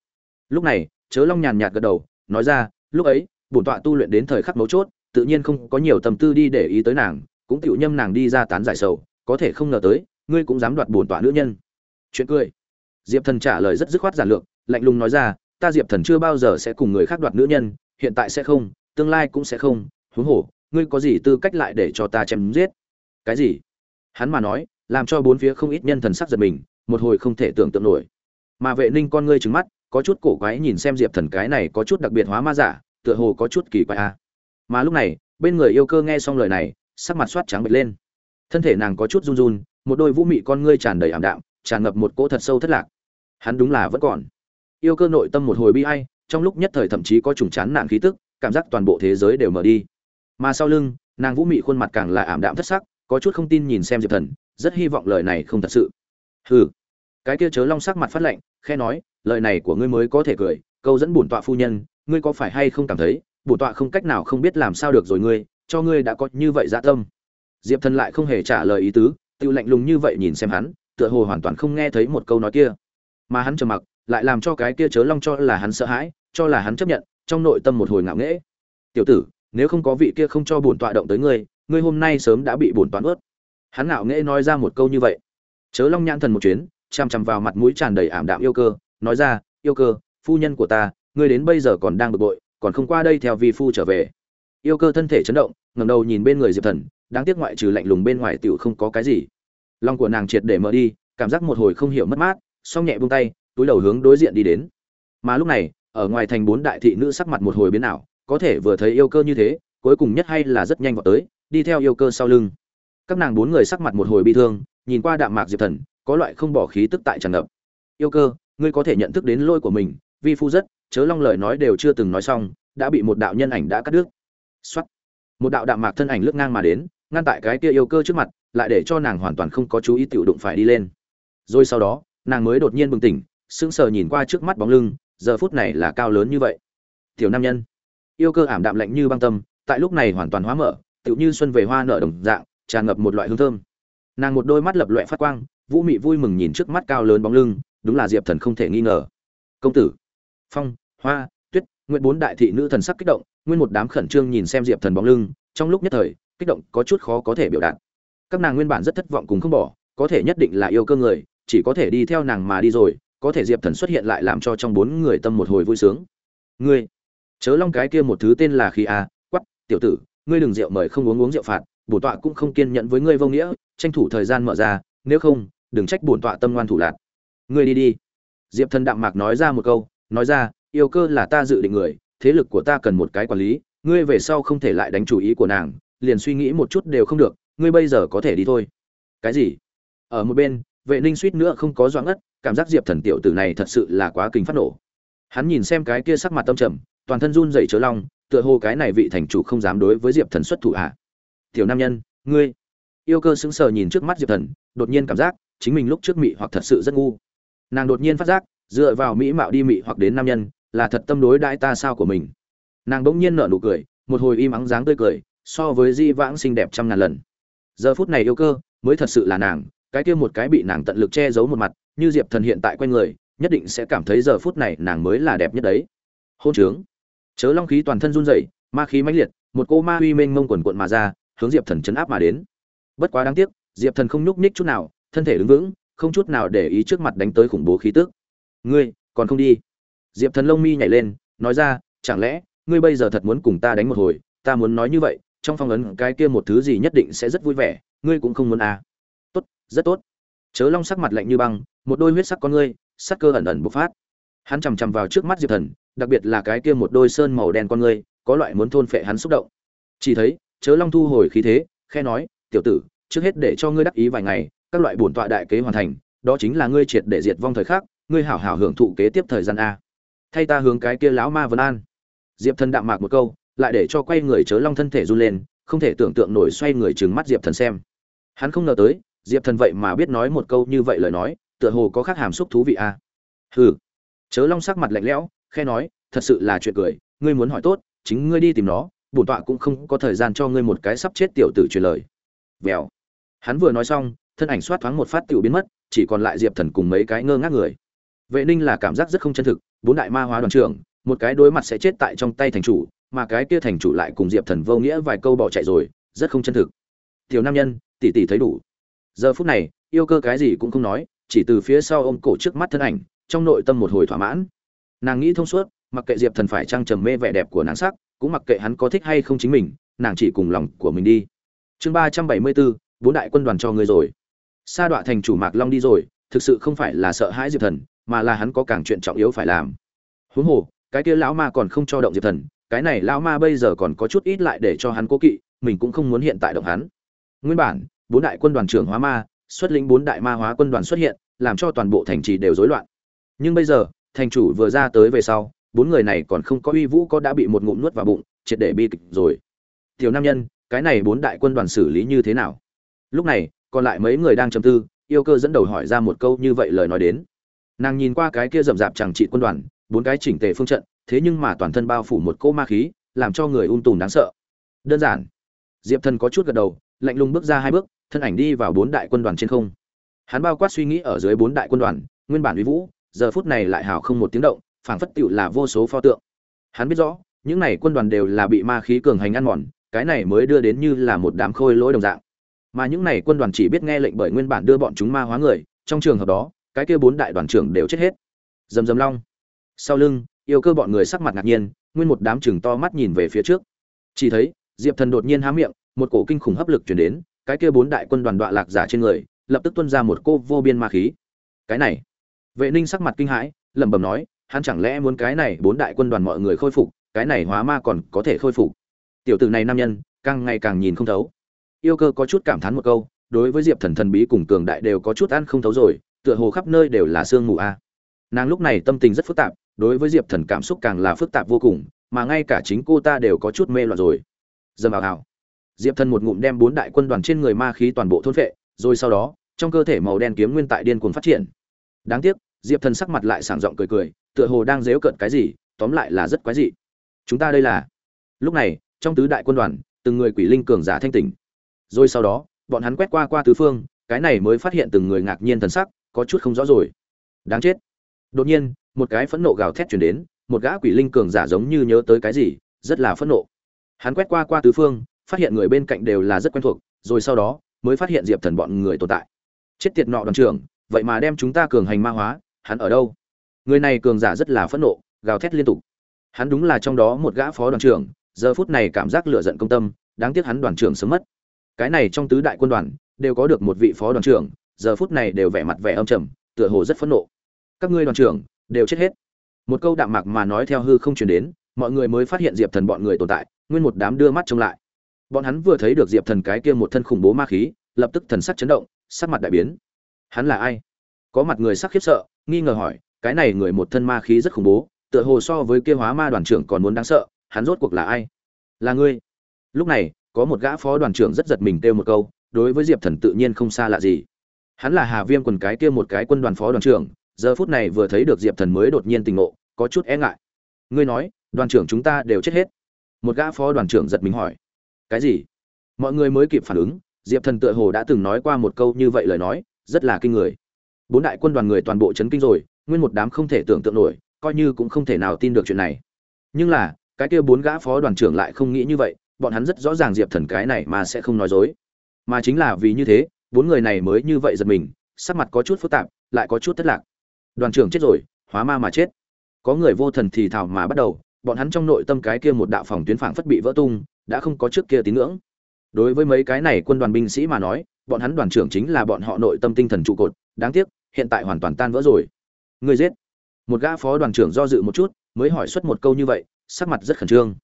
Lúc này chớ long nhàn nhạt gật đầu nói ra lúc ấy bổn tọa tu luyện đến thời khắc mấu chốt tự nhiên không có nhiều tâm tư đi để ý tới nàng cũng tiểu nhâm nàng đi ra tán giải sầu, có thể không ngờ tới, ngươi cũng dám đoạt bổn tọa nữ nhân. Chuyện cười. Diệp thần trả lời rất dứt khoát giản lược, lạnh lùng nói ra, ta diệp thần chưa bao giờ sẽ cùng người khác đoạt nữ nhân, hiện tại sẽ không, tương lai cũng sẽ không, huống hồ, ngươi có gì tư cách lại để cho ta chém giết? Cái gì? Hắn mà nói, làm cho bốn phía không ít nhân thần sắc giật mình, một hồi không thể tưởng tượng nổi. Mà vệ ninh con ngươi trứng mắt, có chút cổ quái nhìn xem diệp thần cái này có chút đặc biệt hóa ma giả, tựa hồ có chút kỳ quái a mà lúc này, bên người yêu cơ nghe xong lời này sắc mặt soát trắng bệch lên. Thân thể nàng có chút run run một đôi vũ mị con ngươi tràn đầy ảm đạm tràn ngập một cỗ thật sâu thất lạc. Hắn đúng là vẫn còn. Yêu cơ nội tâm một hồi bi ai trong lúc nhất thời thậm chí có trùng chán nạn khí tức cảm giác toàn bộ thế giới đều mở đi. Mà sau lưng nàng vũ mị khuôn mặt càng là ảm đạm thất sắc có chút không tin nhìn xem diệp thần rất hy vọng lời này không thật sự. Hừ. Cái kia chớ long sắc mặt phát lạnh, khe nói lời này của ngươi mới có thể cười câu dẫn bổn tọa phu nhân ngươi có phải hay không cảm thấy bổn tọa không cách nào không biết làm sao được rồi ngươi cho ngươi đã có như vậy dạ tâm. Diệp thần lại không hề trả lời ý tứ tự lạnh lùng như vậy nhìn xem hắn, tựa hồ hoàn toàn không nghe thấy một câu nói kia. Mà hắn trầm mặc, lại làm cho cái kia chớ long cho là hắn sợ hãi, cho là hắn chấp nhận, trong nội tâm một hồi ngạo nghễ. Tiểu tử, nếu không có vị kia không cho bổn tọa động tới ngươi ngươi hôm nay sớm đã bị bổn toán ướt. Hắn ngạo nghễ nói ra một câu như vậy. Chớ long nhãn thần một chuyến chằm chằm vào mặt mũi tràn đầy ảm đạm yêu cơ, nói ra, yêu cơ, phu nhân của ta, ngươi đến bây giờ còn đang bực bội, còn không qua đây theo vi phu trở về. Yêu cơ thân thể chấn động ngẩng đầu nhìn bên người diệp thần, đáng tiếc ngoại trừ lạnh lùng bên ngoài tiểu không có cái gì. Lòng của nàng triệt để mở đi, cảm giác một hồi không hiểu mất mát, song nhẹ buông tay, túi đầu hướng đối diện đi đến. Mà lúc này, ở ngoài thành bốn đại thị nữ sắc mặt một hồi biến ảo, có thể vừa thấy yêu cơ như thế, cuối cùng nhất hay là rất nhanh vào tới, đi theo yêu cơ sau lưng. Các nàng bốn người sắc mặt một hồi bi thương, nhìn qua đạm mạc diệp thần, có loại không bỏ khí tức tại tràn ngập. Yêu cơ, ngươi có thể nhận thức đến lôi của mình, vi phu rất, chớ long lời nói đều chưa từng nói xong, đã bị một đạo nhân ảnh đã cắt đứt. Xuất một đạo đạm mạc thân ảnh lướt ngang mà đến, ngăn tại cái kia yêu cơ trước mặt, lại để cho nàng hoàn toàn không có chú ý tiểu đụng phải đi lên. Rồi sau đó, nàng mới đột nhiên bừng tỉnh, sững sờ nhìn qua trước mắt bóng lưng, giờ phút này là cao lớn như vậy. Tiểu nam nhân. Yêu cơ ảm đạm lạnh như băng tâm, tại lúc này hoàn toàn hóa mở, tựu như xuân về hoa nở đồng dạng, tràn ngập một loại hương thơm. Nàng một đôi mắt lập loẹ phát quang, vũ mị vui mừng nhìn trước mắt cao lớn bóng lưng, đúng là diệp thần không thể nghi ngờ. Công tử. Phong, hoa, tuyết nguyện bốn đại thị nữ thần sắc kích động nguyên một đám khẩn trương nhìn xem diệp thần bóng lưng, trong lúc nhất thời, kích động có chút khó có thể biểu đạt. Các nàng nguyên bản rất thất vọng cùng không bỏ, có thể nhất định là yêu cơ người, chỉ có thể đi theo nàng mà đi rồi, có thể diệp thần xuất hiện lại làm cho trong bốn người tâm một hồi vui sướng. Ngươi, chớ long cái kia một thứ tên là khí a quắp tiểu tử, ngươi đừng rượu mời không uống uống rượu phạt, bổn tọa cũng không kiên nhẫn với ngươi vô nghĩa, tranh thủ thời gian mở ra, nếu không, đừng trách bổn tọa tâm ngoan thủ lạn ngươi đi đi. Diệp thần đạm mạc nói ra một câu, nói ra, yêu cơ là ta dự định người thế lực của ta cần một cái quản lý ngươi về sau không thể lại đánh chủ ý của nàng liền suy nghĩ một chút đều không được ngươi bây giờ có thể đi thôi. Cái gì? Ở một bên vệ ninh suýt nữa không có doãn ất, cảm giác diệp thần tiểu tử này thật sự là quá kinh phát nổ. Hắn nhìn xem cái kia sắc mặt tâm trầm toàn thân run rẩy chớ long tựa hồ cái này vị thành chủ không dám đối với diệp thần xuất thủ ạ à. tiểu nam nhân ngươi. Yêu cơ sững sờ nhìn trước mắt diệp thần đột nhiên cảm giác chính mình lúc trước mị hoặc thật sự rất ngu. Nàng đột nhiên phát giác dựa vào mỹ mạo đi mị hoặc đến nam nhân là thật tâm đối đãi ta sao của mình. Nàng bỗng nhiên nở nụ cười, một hồi im ắng dáng tươi cười, so với di vãng xinh đẹp trăm ngàn lần. Giờ phút này yêu cơ, mới thật sự là nàng, cái kia một cái bị nàng tận lực che giấu một mặt, như diệp thần hiện tại quanh người, nhất định sẽ cảm thấy giờ phút này nàng mới là đẹp nhất đấy. Hôn trướng. Chớ long khí toàn thân run rẩy, ma khí mãnh liệt, một cô ma uy mênh mông quần quận mà ra, hướng diệp thần chấn áp mà đến. Bất quá đáng tiếc, diệp thần không nhúc nhích chút nào, thân thể đứng vững, không chút nào để ý trước mặt đánh tới khủng bố khí tức. Ngươi, còn không đi? Diệp thần lông mi nhảy lên, nói ra, chẳng lẽ, ngươi bây giờ thật muốn cùng ta đánh một hồi? Ta muốn nói như vậy, trong phong ấn cái kia một thứ gì nhất định sẽ rất vui vẻ, ngươi cũng không muốn à. tốt, rất tốt. Chớ long sắc mặt lạnh như băng, một đôi huyết sắc con ngươi, sắc cơ ẩn ẩn bộc phát. Hắn chằm chằm vào trước mắt diệp thần, đặc biệt là cái kia một đôi sơn màu đen con ngươi, có loại muốn thôn phệ hắn xúc động. Chỉ thấy, chớ long thu hồi khí thế khe nói, tiểu tử, trước hết để cho ngươi đắc ý vài ngày, các loại bổn tọa đại kế hoàn thành, đó chính là ngươi triệt để diệt vong thời khắc, ngươi hảo hảo hưởng thụ kế tiếp thời gian a thay ta hướng cái kia lão ma vân an. Diệp thần đạm mạc một câu, lại để cho quay người chớ long thân thể run lên, không thể tưởng tượng nổi xoay người trừng mắt diệp thần xem. Hắn không ngờ tới, diệp thần vậy mà biết nói một câu như vậy lời nói, tựa hồ có khác hàm xúc thú vị à? hừ. Chớ long sắc mặt lạnh lẽo, khe nói, thật sự là chuyện cười, ngươi muốn hỏi tốt, chính ngươi đi tìm nó, bổn tọa cũng không có thời gian cho ngươi một cái sắp chết tiểu tử truyền lời. Vèo. Hắn vừa nói xong, thân ảnh xoát thoáng một phát tiểu biến mất, chỉ còn lại diệp thần cùng mấy cái ngơ ngác người vệ ninh là cảm giác rất không chân thực, bốn đại ma hóa đoàn trưởng, một cái đối mặt sẽ chết tại trong tay thành chủ, mà cái kia thành chủ lại cùng diệp thần vô nghĩa vài câu bỏ chạy rồi, rất không chân thực. Tiểu nam nhân, tỷ tỷ thấy đủ. Giờ phút này, yêu cơ cái gì cũng không nói, chỉ từ phía sau ôm cổ trước mắt thân ảnh, trong nội tâm một hồi thỏa mãn. Nàng nghĩ thông suốt, mặc kệ diệp thần phải trang trầm mê vẻ đẹp của nàng sắc, cũng mặc kệ hắn có thích hay không chính mình, nàng chỉ cùng lòng của mình đi. Chương ba trăm bảy mươi bốn bốn đại quân đoàn cho ngươi rồi. Sa đọa thành chủ mạc long đi rồi, thực sự không phải là sợ hãi diệp thần mà là hắn có càng chuyện trọng yếu phải làm. Huống hồ, cái kia lão ma còn không cho động diệp thần, cái này lão ma bây giờ còn có chút ít lại để cho hắn cố kỵ, mình cũng không muốn hiện tại động hắn. Nguyên bản, bốn đại quân đoàn trưởng hóa ma, xuất lĩnh bốn đại ma hóa quân đoàn xuất hiện, làm cho toàn bộ thành trì đều rối loạn. Nhưng bây giờ, thành chủ vừa ra tới về sau, bốn người này còn không có uy vũ có đã bị một ngụm nuốt vào bụng, triệt để bi kịch rồi. Tiểu nam nhân, cái này bốn đại quân đoàn xử lý như thế nào? Lúc này, còn lại mấy người đang trầm tư, yêu cơ dẫn đầu hỏi ra một câu như vậy lời nói đến nàng nhìn qua cái kia rậm rạp chẳng trị quân đoàn, bốn cái chỉnh tề phương trận, thế nhưng mà toàn thân bao phủ một cỗ ma khí, làm cho người un tùm đáng sợ. Đơn giản. Diệp thần có chút gật đầu, lạnh lùng bước ra hai bước, thân ảnh đi vào bốn đại quân đoàn trên không. Hắn bao quát suy nghĩ ở dưới bốn đại quân đoàn, nguyên bản uy vũ, giờ phút này lại hào không một tiếng động, phảng phất tựu là vô số pho tượng. Hắn biết rõ, những này quân đoàn đều là bị ma khí cường hành ăn mòn, cái này mới đưa đến như là một đám khôi lỗi đồng dạng. Mà những này quân đoàn chỉ biết nghe lệnh bởi nguyên bản đưa bọn chúng ma hóa người, trong trường hợp đó cái kia bốn đại đoàn trưởng đều chết hết. Dầm dầm long. Sau lưng, yêu cơ bọn người sắc mặt ngạc nhiên, nguyên một đám chừng to mắt nhìn về phía trước. Chỉ thấy, diệp thần đột nhiên há miệng, một cổ kinh khủng hấp lực chuyển đến, cái kia bốn đại quân đoàn đọa lạc giả trên người, lập tức tuân ra một cô vô biên ma khí. Cái này. Vệ ninh sắc mặt kinh hãi, lẩm bẩm nói, hắn chẳng lẽ muốn cái này bốn đại quân đoàn mọi người khôi phục, cái này hóa ma còn có thể khôi phục. Tiểu tử này nam nhân, càng ngày càng nhìn không thấu. Yêu cơ có chút cảm thán một câu, đối với diệp thần thần bí cùng cường đại đều có chút ăn không thấu rồi tựa hồ khắp nơi đều là sương mù a. Nàng lúc này tâm tình rất phức tạp, đối với diệp thần cảm xúc càng là phức tạp vô cùng, mà ngay cả chính cô ta đều có chút mê loạn rồi. Dầm vào hào diệp thần một ngụm đem bốn đại quân đoàn trên người ma khí toàn bộ thôn phệ, rồi sau đó, trong cơ thể màu đen kiếm nguyên tại điên cuồng phát triển. Đáng tiếc, diệp thần sắc mặt lại sảng giọng cười cười, tựa hồ đang dếu cận cái gì, tóm lại là rất quái dị. Chúng ta đây là. Lúc này, trong tứ đại quân đoàn, từng người quỷ linh cường giả thanh tỉnh. Rồi sau đó, bọn hắn quét qua qua tứ phương, cái này mới phát hiện từng người ngạc nhiên thần sắc có chút không rõ rồi. Đáng chết. Đột nhiên, một cái phẫn nộ gào thét chuyển đến, một gã quỷ linh cường giả giống như nhớ tới cái gì, rất là phẫn nộ. Hắn quét qua qua tứ phương, phát hiện người bên cạnh đều là rất quen thuộc, rồi sau đó mới phát hiện diệp thần bọn người tồn tại. Chết tiệt nọ đoàn trưởng, vậy mà đem chúng ta cường hành ma hóa, hắn ở đâu? Người này cường giả rất là phẫn nộ, gào thét liên tục. Hắn đúng là trong đó một gã phó đoàn trưởng, giờ phút này cảm giác lựa giận công tâm, đáng tiếc hắn đoàn trưởng sớm mất. Cái này trong tứ đại quân đoàn, đều có được một vị phó đoàn trưởng giờ phút này đều vẻ mặt vẻ âm trầm, tựa hồ rất phẫn nộ. Các ngươi đoàn trưởng, đều chết hết. Một câu đạm mạc mà nói theo hư không truyền đến, mọi người mới phát hiện diệp thần bọn người tồn tại, nguyên một đám đưa mắt trông lại. Bọn hắn vừa thấy được diệp thần cái kia một thân khủng bố ma khí, lập tức thần sắc chấn động, sắc mặt đại biến. Hắn là ai? Có mặt người sắc khiếp sợ, nghi ngờ hỏi, cái này người một thân ma khí rất khủng bố, tựa hồ so với kia hóa ma đoàn trưởng còn muốn đáng sợ, hắn rốt cuộc là ai? Là ngươi. Lúc này, có một gã phó đoàn trưởng rất giật mình kêu một câu, đối với diệp thần tự nhiên không xa lạ gì hắn là hà viêm quần cái kia một cái quân đoàn phó đoàn trưởng, giờ phút này vừa thấy được diệp thần mới đột nhiên tình ngộ, có chút e ngại. Ngươi nói, đoàn trưởng chúng ta đều chết hết. Một gã phó đoàn trưởng giật mình hỏi. Cái gì? Mọi người mới kịp phản ứng, diệp thần tựa hồ đã từng nói qua một câu như vậy lời nói, rất là kinh người. Bốn đại quân đoàn người toàn bộ chấn kinh rồi, nguyên một đám không thể tưởng tượng nổi, coi như cũng không thể nào tin được chuyện này. Nhưng là, cái kia bốn gã phó đoàn trưởng lại không nghĩ như vậy, bọn hắn rất rõ ràng diệp thần cái này mà sẽ không nói dối. Mà chính là vì như thế bốn người này mới như vậy giật mình, sắc mặt có chút phức tạp, lại có chút thất lạc. Đoàn trưởng chết rồi, hóa ma mà chết. Có người vô thần thì thào mà bắt đầu, bọn hắn trong nội tâm cái kia một đạo phòng tuyến phảng phất bị vỡ tung, đã không có trước kia tín ngưỡng. Đối với mấy cái này quân đoàn binh sĩ mà nói, bọn hắn đoàn trưởng chính là bọn họ nội tâm tinh thần trụ cột, đáng tiếc, hiện tại hoàn toàn tan vỡ rồi. Người giết. Một gã phó đoàn trưởng do dự một chút, mới hỏi xuất một câu như vậy, sắc mặt rất khẩn trương.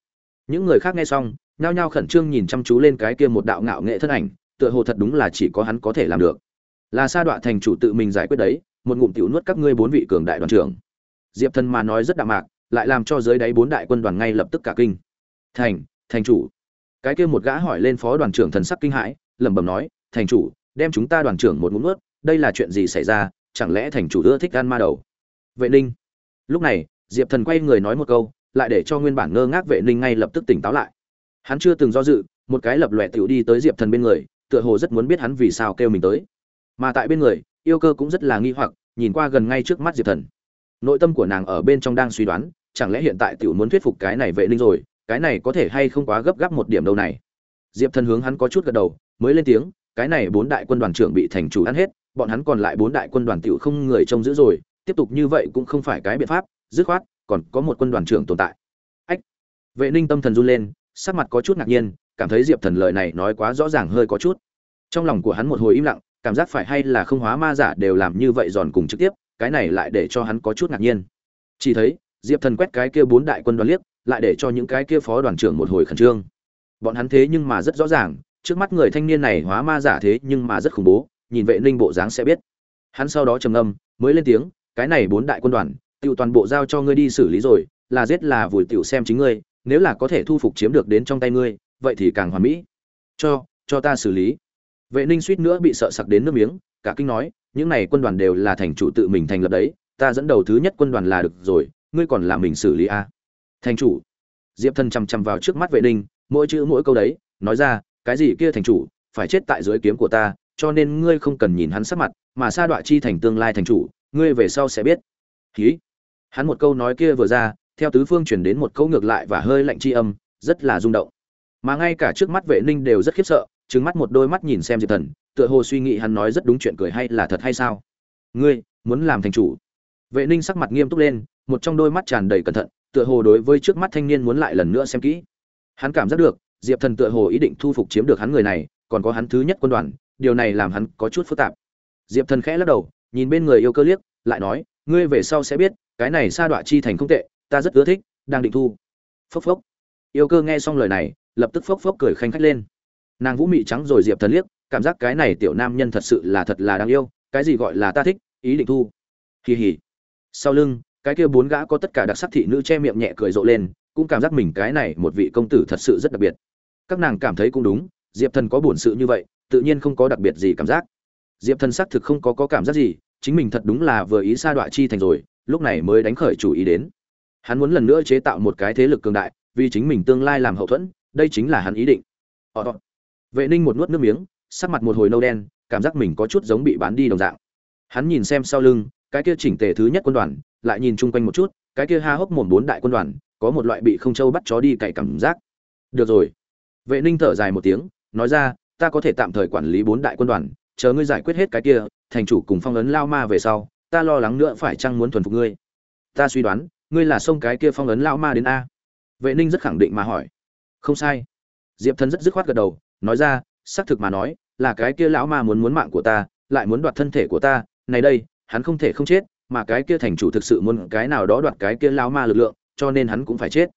Những người khác nghe xong, nhao nhao khẩn trương nhìn chăm chú lên cái kia một đạo ngạo nghệ thân ảnh tựa hồ thật đúng là chỉ có hắn có thể làm được. Là sa đọa thành chủ tự mình giải quyết đấy, một ngụm tiểu nuốt các ngươi bốn vị cường đại đoàn trưởng. Diệp thần mà nói rất đạm mạc, lại làm cho dưới đáy bốn đại quân đoàn ngay lập tức cả kinh. Thành thành chủ. Cái kia một gã hỏi lên phó đoàn trưởng thần sắc kinh hãi, lẩm bẩm nói, thành chủ, đem chúng ta đoàn trưởng một ngụm nuốt, đây là chuyện gì xảy ra, chẳng lẽ thành chủ ưa thích gan ma đầu? Vệ ninh. Lúc này, diệp thần quay người nói một câu, lại để cho nguyên bản ngơ ngác vệ ninh ngay lập tức tỉnh táo lại. Hắn chưa từng do dự, một cái lập lòe tiểu đi tới diệp thần bên người tựa hồ rất muốn biết hắn vì sao kêu mình tới. Mà tại bên người, yêu cơ cũng rất là nghi hoặc, nhìn qua gần ngay trước mắt diệp thần. Nội tâm của nàng ở bên trong đang suy đoán, chẳng lẽ hiện tại tiểu muốn thuyết phục cái này vệ ninh rồi, cái này có thể hay không quá gấp gáp một điểm đâu này. Diệp thần hướng hắn có chút gật đầu, mới lên tiếng, cái này bốn đại quân đoàn trưởng bị thành chủ ăn hết, bọn hắn còn lại bốn đại quân đoàn tiểu không người trông giữ rồi, tiếp tục như vậy cũng không phải cái biện pháp, dứt khoát, còn có một quân đoàn trưởng tồn tại. Ách! Vệ ninh tâm thần run lên, sắc mặt có chút ngạc nhiên cảm thấy diệp thần lời này nói quá rõ ràng hơi có chút. Trong lòng của hắn một hồi im lặng, cảm giác phải hay là không hóa ma giả đều làm như vậy giòn cùng trực tiếp, cái này lại để cho hắn có chút ngạc nhiên. Chỉ thấy, diệp thần quét cái kia bốn đại quân đoàn liếc, lại để cho những cái kia phó đoàn trưởng một hồi khẩn trương. Bọn hắn thế nhưng mà rất rõ ràng, trước mắt người thanh niên này hóa ma giả thế nhưng mà rất khủng bố, nhìn vệ ninh bộ dáng sẽ biết. Hắn sau đó trầm ngâm, mới lên tiếng, cái này bốn đại quân đoàn tiêu toàn bộ giao cho ngươi đi xử lý rồi, là giết là vùi tiểu xem chính ngươi, nếu là có thể thu phục chiếm được đến trong tay ngươi vậy thì càng hoàn mỹ. Cho cho ta xử lý. Vệ ninh suýt nữa bị sợ sặc đến nước miếng, cả kinh nói, những này quân đoàn đều là thành chủ tự mình thành lập đấy, ta dẫn đầu thứ nhất quân đoàn là được rồi, ngươi còn là mình xử lý a à. thành chủ. Diệp thần chằm chằm vào trước mắt vệ ninh, mỗi chữ mỗi câu đấy, nói ra, cái gì kia thành chủ, phải chết tại dưới kiếm của ta, cho nên ngươi không cần nhìn hắn sắc mặt, mà sa đọa chi thành tương lai thành chủ, ngươi về sau sẽ biết. Hí. Hắn một câu nói kia vừa ra, theo tứ phương chuyển đến một câu ngược lại và hơi lạnh chi âm, rất là rung động mà ngay cả trước mắt vệ ninh đều rất khiếp sợ trứng mắt một đôi mắt nhìn xem diệp thần, tựa hồ suy nghĩ hắn nói rất đúng chuyện cười hay là thật hay sao? Ngươi, muốn làm thành chủ. Vệ ninh sắc mặt nghiêm túc lên, một trong đôi mắt tràn đầy cẩn thận, tựa hồ đối với trước mắt thanh niên muốn lại lần nữa xem kỹ. Hắn cảm giác được, diệp thần tựa hồ ý định thu phục chiếm được hắn người này, còn có hắn thứ nhất quân đoàn, điều này làm hắn có chút phức tạp. Diệp thần khẽ lắc đầu, nhìn bên người yêu cơ liếc, lại nói, ngươi về sau sẽ biết, cái này sa đọa chi thành không tệ, ta rất ưa thích, đang định thu. Phốc phốc. Yêu cơ nghe xong lời này lập tức phốc phốc cười khanh khách lên. Nàng vũ mị trắng rồi diệp thần liếc cảm giác cái này tiểu nam nhân thật sự là thật là đáng yêu cái gì gọi là ta thích ý định thu. Kỳ hỉ sau lưng cái kia bốn gã có tất cả đặc sắc thị nữ che miệng nhẹ cười rộ lên cũng cảm giác mình cái này một vị công tử thật sự rất đặc biệt. Các nàng cảm thấy cũng đúng diệp thần có bổn sự như vậy tự nhiên không có đặc biệt gì cảm giác. Diệp thần xác thực không có, có cảm giác gì chính mình thật đúng là vừa ý sa đọa chi thành rồi lúc này mới đánh khởi chủ ý đến. Hắn muốn lần nữa chế tạo một cái thế lực cường đại vì chính mình tương lai làm hậu thuẫn đây chính là hắn ý định. Họ vệ ninh một nuốt nước miếng, sắc mặt một hồi nâu đen, cảm giác mình có chút giống bị bán đi đồng dạng. Hắn nhìn xem sau lưng, cái kia chỉnh tề thứ nhất quân đoàn, lại nhìn chung quanh một chút, cái kia ha hốc mồm bốn đại quân đoàn, có một loại bị không châu bắt chó đi cày cảm giác. Được rồi. Vệ ninh thở dài một tiếng, nói ra, ta có thể tạm thời quản lý bốn đại quân đoàn, chờ ngươi giải quyết hết cái kia, thành chủ cùng phong ấn lao ma về sau, ta lo lắng nữa phải chăng muốn thuần phục ngươi. Ta suy đoán, ngươi là xông cái kia phong ấn lao ma đến a. Vệ ninh rất khẳng định mà hỏi không sai. Diệp thần rất dứt khoát gật đầu, nói ra, xác thực mà nói, là cái kia lão ma muốn muốn mạng của ta, lại muốn đoạt thân thể của ta, này đây, hắn không thể không chết, mà cái kia thành chủ thực sự muốn cái nào đó đoạt cái kia lão ma lực lượng, cho nên hắn cũng phải chết.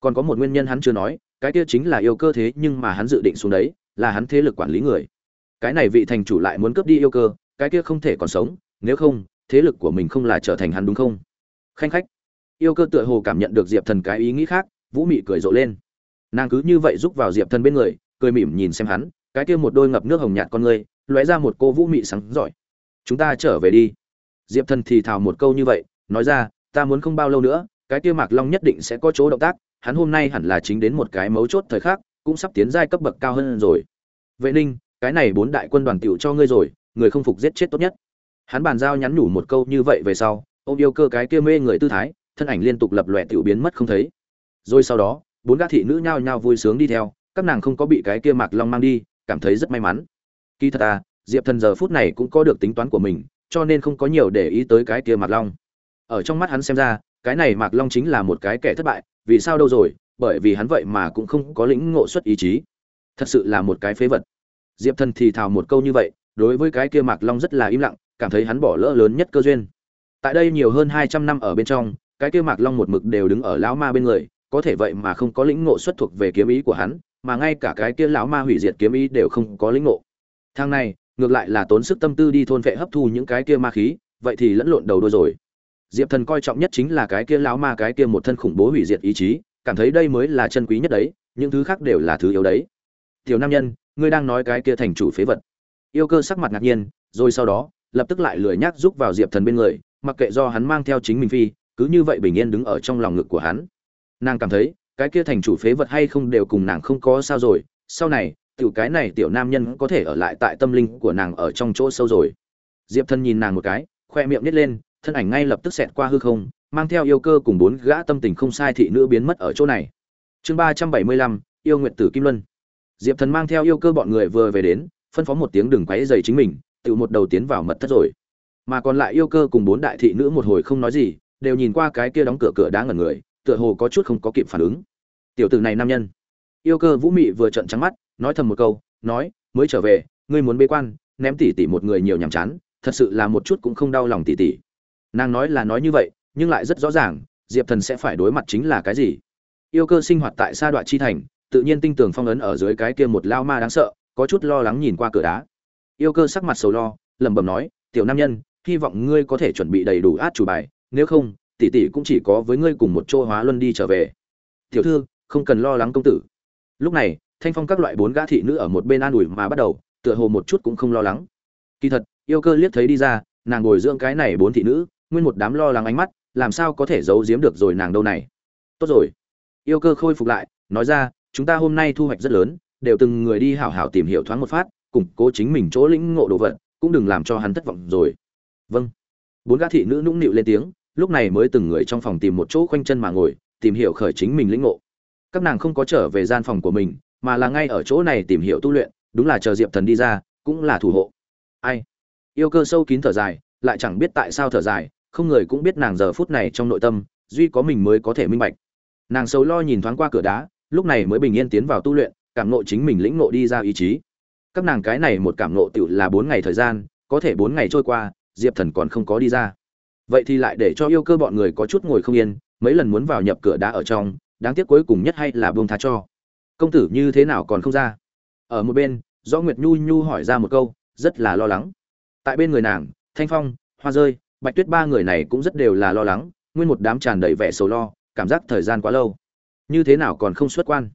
Còn có một nguyên nhân hắn chưa nói, cái kia chính là yêu cơ thế nhưng mà hắn dự định xuống đấy, là hắn thế lực quản lý người. Cái này vị thành chủ lại muốn cướp đi yêu cơ, cái kia không thể còn sống, nếu không, thế lực của mình không là trở thành hắn đúng không? Khanh khách. Yêu cơ tựa hồ cảm nhận được diệp thần cái ý nghĩ khác, vũ mị cười rộ lên nàng cứ như vậy rúc vào diệp thần bên người, cười mỉm nhìn xem hắn, cái kia một đôi ngập nước hồng nhạt con người lóe ra một cô vũ mị sáng giỏi. Chúng ta trở về đi. Diệp thần thì thào một câu như vậy, nói ra, ta muốn không bao lâu nữa, cái kia mạc long nhất định sẽ có chỗ động tác, hắn hôm nay hẳn là chính đến một cái mấu chốt thời khắc, cũng sắp tiến giai cấp bậc cao hơn rồi. Vệ ninh, cái này bốn đại quân đoàn tiểu cho ngươi rồi, người không phục giết chết tốt nhất. Hắn bàn giao nhắn nhủ một câu như vậy về sau ôm yêu cơ cái kia mê người tư thái, thân ảnh liên tục lập lòe tiểu biến mất không thấy. Rồi sau đó bốn gã thị nữ nhao nhao vui sướng đi theo, các nàng không có bị cái kia mạc long mang đi, cảm thấy rất may mắn. Kỳ thật à diệp thần giờ phút này cũng có được tính toán của mình, cho nên không có nhiều để ý tới cái kia mạc long. Ở trong mắt hắn xem ra, cái này mạc long chính là một cái kẻ thất bại, vì sao đâu rồi, bởi vì hắn vậy mà cũng không có lĩnh ngộ xuất ý chí. Thật sự là một cái phế vật. Diệp thần thì thào một câu như vậy, đối với cái kia mạc long rất là im lặng, cảm thấy hắn bỏ lỡ lớn nhất cơ duyên. Tại đây nhiều hơn hai trăm năm ở bên trong, cái kia mạc long một mực đều đứng ở lão ma bên người có thể vậy mà không có lĩnh ngộ xuất thuộc về kiếm ý của hắn, mà ngay cả cái kia lão ma hủy diệt kiếm ý đều không có lĩnh ngộ. Thang này, ngược lại là tốn sức tâm tư đi thôn vệ hấp thu những cái kia ma khí, vậy thì lẫn lộn đầu đôi rồi. Diệp thần coi trọng nhất chính là cái kia lão ma, cái kia một thân khủng bố hủy diệt ý chí, cảm thấy đây mới là chân quý nhất đấy, những thứ khác đều là thứ yếu đấy. Tiểu nam nhân, ngươi đang nói cái kia thành chủ phế vật. Yêu cơ sắc mặt ngạc nhiên, rồi sau đó, lập tức lại lười nhác giúp vào diệp thần bên người, mặc kệ do hắn mang theo chính mình phi, cứ như vậy bình yên đứng ở trong lòng ngực của hắn nàng cảm thấy, cái kia thành chủ phế vật hay không đều cùng nàng không có sao rồi. Sau này, tiểu cái này tiểu nam nhân có thể ở lại tại tâm linh của nàng ở trong chỗ sâu rồi. Diệp thân nhìn nàng một cái, khoe miệng nít lên, thân ảnh ngay lập tức xẹt qua hư không, mang theo yêu cơ cùng bốn gã tâm tình không sai thị nữ biến mất ở chỗ này. Chương ba trăm bảy mươi lăm, yêu nguyện tử kim luân. Diệp thần mang theo yêu cơ bọn người vừa về đến, phân phó một tiếng đừng quấy dày chính mình tự một đầu tiến vào mật thất rồi. Mà còn lại yêu cơ cùng bốn đại thị nữ một hồi không nói gì, đều nhìn qua cái kia đóng cửa cửa đá ngẩn người tựa hồ có chút không có kịp phản ứng. Tiểu tử này nam nhân. Yêu cơ vũ mị vừa trợn trắng mắt, nói thầm một câu, nói, mới trở về, ngươi muốn bế quan, ném tỉ tỉ một người nhiều nhàm chán, thật sự là một chút cũng không đau lòng tỉ tỉ. Nàng nói là nói như vậy, nhưng lại rất rõ ràng, diệp thần sẽ phải đối mặt chính là cái gì. Yêu cơ sinh hoạt tại sa đoạn chi thành, tự nhiên tinh tường phong ấn ở dưới cái kia một lao ma đáng sợ, có chút lo lắng nhìn qua cửa đá. Yêu cơ sắc mặt sầu lo, lẩm bẩm nói, tiểu nam nhân, hy vọng ngươi có thể chuẩn bị đầy đủ át chủ bài, nếu không tỷ tỷ cũng chỉ có với ngươi cùng một chỗ hóa luân đi trở về. Tiểu thư, không cần lo lắng công tử. Lúc này, thanh phong các loại bốn gã thị nữ ở một bên an ủi mà bắt đầu, tựa hồ một chút cũng không lo lắng. Kỳ thật, yêu cơ liếc thấy đi ra, nàng ngồi dưỡng cái này bốn thị nữ, nguyên một đám lo lắng ánh mắt, làm sao có thể giấu giếm được rồi nàng đâu này. Tốt rồi. Yêu cơ khôi phục lại, nói ra, chúng ta hôm nay thu hoạch rất lớn, đều từng người đi hảo hảo tìm hiểu thoáng một phát, củng cố chính mình chỗ lĩnh ngộ đồ vật, cũng đừng làm cho hắn thất vọng rồi. Vâng. Bốn gã thị nữ nũng nịu lên tiếng lúc này mới từng người trong phòng tìm một chỗ khoanh chân mà ngồi, tìm hiểu khởi chính mình lĩnh ngộ. Các nàng không có trở về gian phòng của mình, mà là ngay ở chỗ này tìm hiểu tu luyện, đúng là chờ diệp thần đi ra, cũng là thủ hộ. Ai? Yêu cơ sâu kín thở dài, lại chẳng biết tại sao thở dài, không người cũng biết nàng giờ phút này trong nội tâm, duy có mình mới có thể minh bạch. Nàng sầu lo nhìn thoáng qua cửa đá, lúc này mới bình yên tiến vào tu luyện, cảm nộ chính mình lĩnh nộ đi ra ý chí. Các nàng cái này một cảm nộ tựu là bốn ngày thời gian, có thể bốn ngày trôi qua, diệp thần còn không có đi ra vậy thì lại để cho yêu cơ bọn người có chút ngồi không yên, mấy lần muốn vào nhập cửa đá ở trong, đáng tiếc cuối cùng nhất hay là buông tha cho. Công tử như thế nào còn không ra? Ở một bên do nguyệt nhu nhu hỏi ra một câu, rất là lo lắng. Tại bên người nàng, thanh phong, hoa rơi, bạch tuyết ba người này cũng rất đều là lo lắng, nguyên một đám tràn đầy vẻ sầu lo, cảm giác thời gian quá lâu. Như thế nào còn không xuất quan?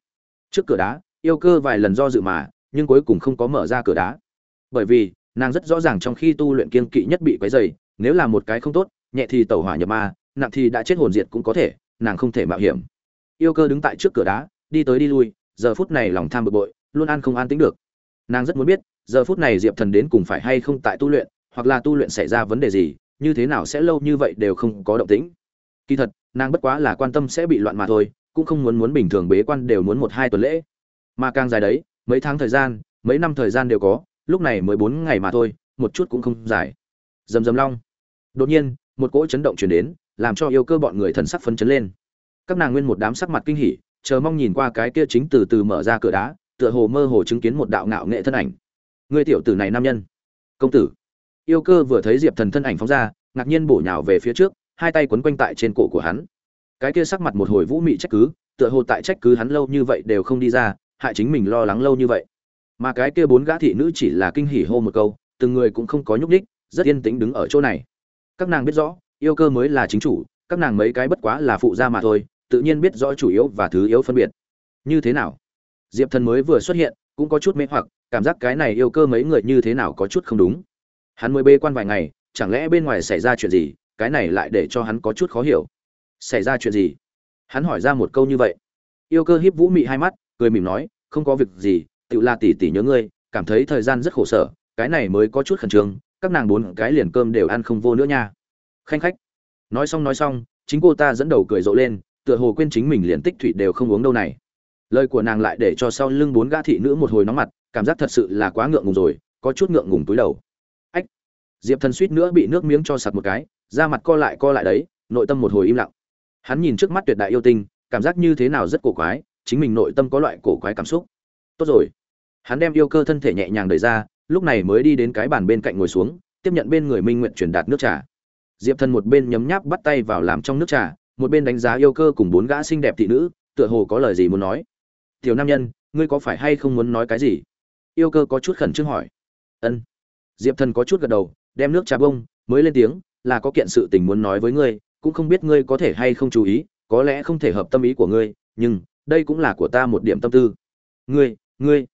Trước cửa đá, yêu cơ vài lần do dự mà, nhưng cuối cùng không có mở ra cửa đá. Bởi vì, nàng rất rõ ràng trong khi tu luyện kiên kỵ nhất bị quấy dày nếu là một cái không tốt nhẹ thì tẩu hỏa nhập ma, nặng thì đã chết hồn diệt cũng có thể, nàng không thể mạo hiểm. Yêu cơ đứng tại trước cửa đá, đi tới đi lui, giờ phút này lòng tham bực bội, luôn an không an tính được. Nàng rất muốn biết, giờ phút này diệp thần đến cùng phải hay không tại tu luyện, hoặc là tu luyện xảy ra vấn đề gì, như thế nào sẽ lâu như vậy đều không có động tĩnh. Kỳ thật, nàng bất quá là quan tâm sẽ bị loạn mà thôi, cũng không muốn muốn bình thường bế quan đều muốn một hai tuần lễ. Mà càng dài đấy, mấy tháng thời gian, mấy năm thời gian đều có, lúc này mới bốn ngày mà thôi, một chút cũng không dài. Dầm dầm long. Đột nhiên một cỗ chấn động chuyển đến, làm cho yêu cơ bọn người thần sắc phấn chấn lên. Các nàng nguyên một đám sắc mặt kinh hỉ, chờ mong nhìn qua cái kia chính từ từ mở ra cửa đá, tựa hồ mơ hồ chứng kiến một đạo ngạo nghệ thân ảnh. Người tiểu tử này nam nhân. Công tử. Yêu cơ vừa thấy diệp thần thân ảnh phóng ra, ngạc nhiên bổ nhào về phía trước, hai tay quấn quanh tại trên cổ của hắn. Cái kia sắc mặt một hồi vũ mị trách cứ, tựa hồ tại trách cứ hắn lâu như vậy đều không đi ra, hại chính mình lo lắng lâu như vậy. Mà cái kia bốn gã thị nữ chỉ là kinh hỉ hô một câu, từng người cũng không có nhúc nhích, rất yên tĩnh đứng ở chỗ này các nàng biết rõ, yêu cơ mới là chính chủ, các nàng mấy cái bất quá là phụ gia mà thôi, tự nhiên biết rõ chủ yếu và thứ yếu phân biệt. Như thế nào? Diệp thần mới vừa xuất hiện, cũng có chút mê hoặc, cảm giác cái này yêu cơ mấy người như thế nào có chút không đúng. Hắn mới bê quan vài ngày, chẳng lẽ bên ngoài xảy ra chuyện gì, cái này lại để cho hắn có chút khó hiểu. Xảy ra chuyện gì? Hắn hỏi ra một câu như vậy. Yêu cơ hiếp vũ mị hai mắt, cười mỉm nói, không có việc gì tự là tỷ tỷ nhớ ngươi, cảm thấy thời gian rất khổ sở, cái này mới có chút khẩn trương các nàng bốn cái liền cơm đều ăn không vô nữa nha. Khanh khách. Nói xong nói xong, chính cô ta dẫn đầu cười rộ lên, tựa hồ quên chính mình liền tích thủy đều không uống đâu này. Lời của nàng lại để cho sau lưng bốn gã thị nữ một hồi nóng mặt, cảm giác thật sự là quá ngượng ngùng rồi, có chút ngượng ngùng túi đầu. Ách. Diệp thần suýt nữa bị nước miếng cho sặc một cái, da mặt co lại co lại đấy, nội tâm một hồi im lặng. Hắn nhìn trước mắt tuyệt đại yêu tinh, cảm giác như thế nào rất cổ quái, chính mình nội tâm có loại cổ quái cảm xúc. Tốt rồi. Hắn đem yêu cơ thân thể nhẹ nhàng đẩy ra lúc này mới đi đến cái bàn bên cạnh ngồi xuống, tiếp nhận bên người minh nguyện truyền đạt nước trà. Diệp thần một bên nhấm nháp bắt tay vào làm trong nước trà, một bên đánh giá yêu cơ cùng bốn gã xinh đẹp thị nữ, tựa hồ có lời gì muốn nói. Tiểu nam nhân, ngươi có phải hay không muốn nói cái gì? Yêu cơ có chút khẩn trương hỏi. Ân. Diệp thần có chút gật đầu, đem nước trà bông, mới lên tiếng, là có kiện sự tình muốn nói với ngươi, cũng không biết ngươi có thể hay không chú ý, có lẽ không thể hợp tâm ý của ngươi, nhưng đây cũng là của ta một điểm tâm tư. Ngươi ngươi.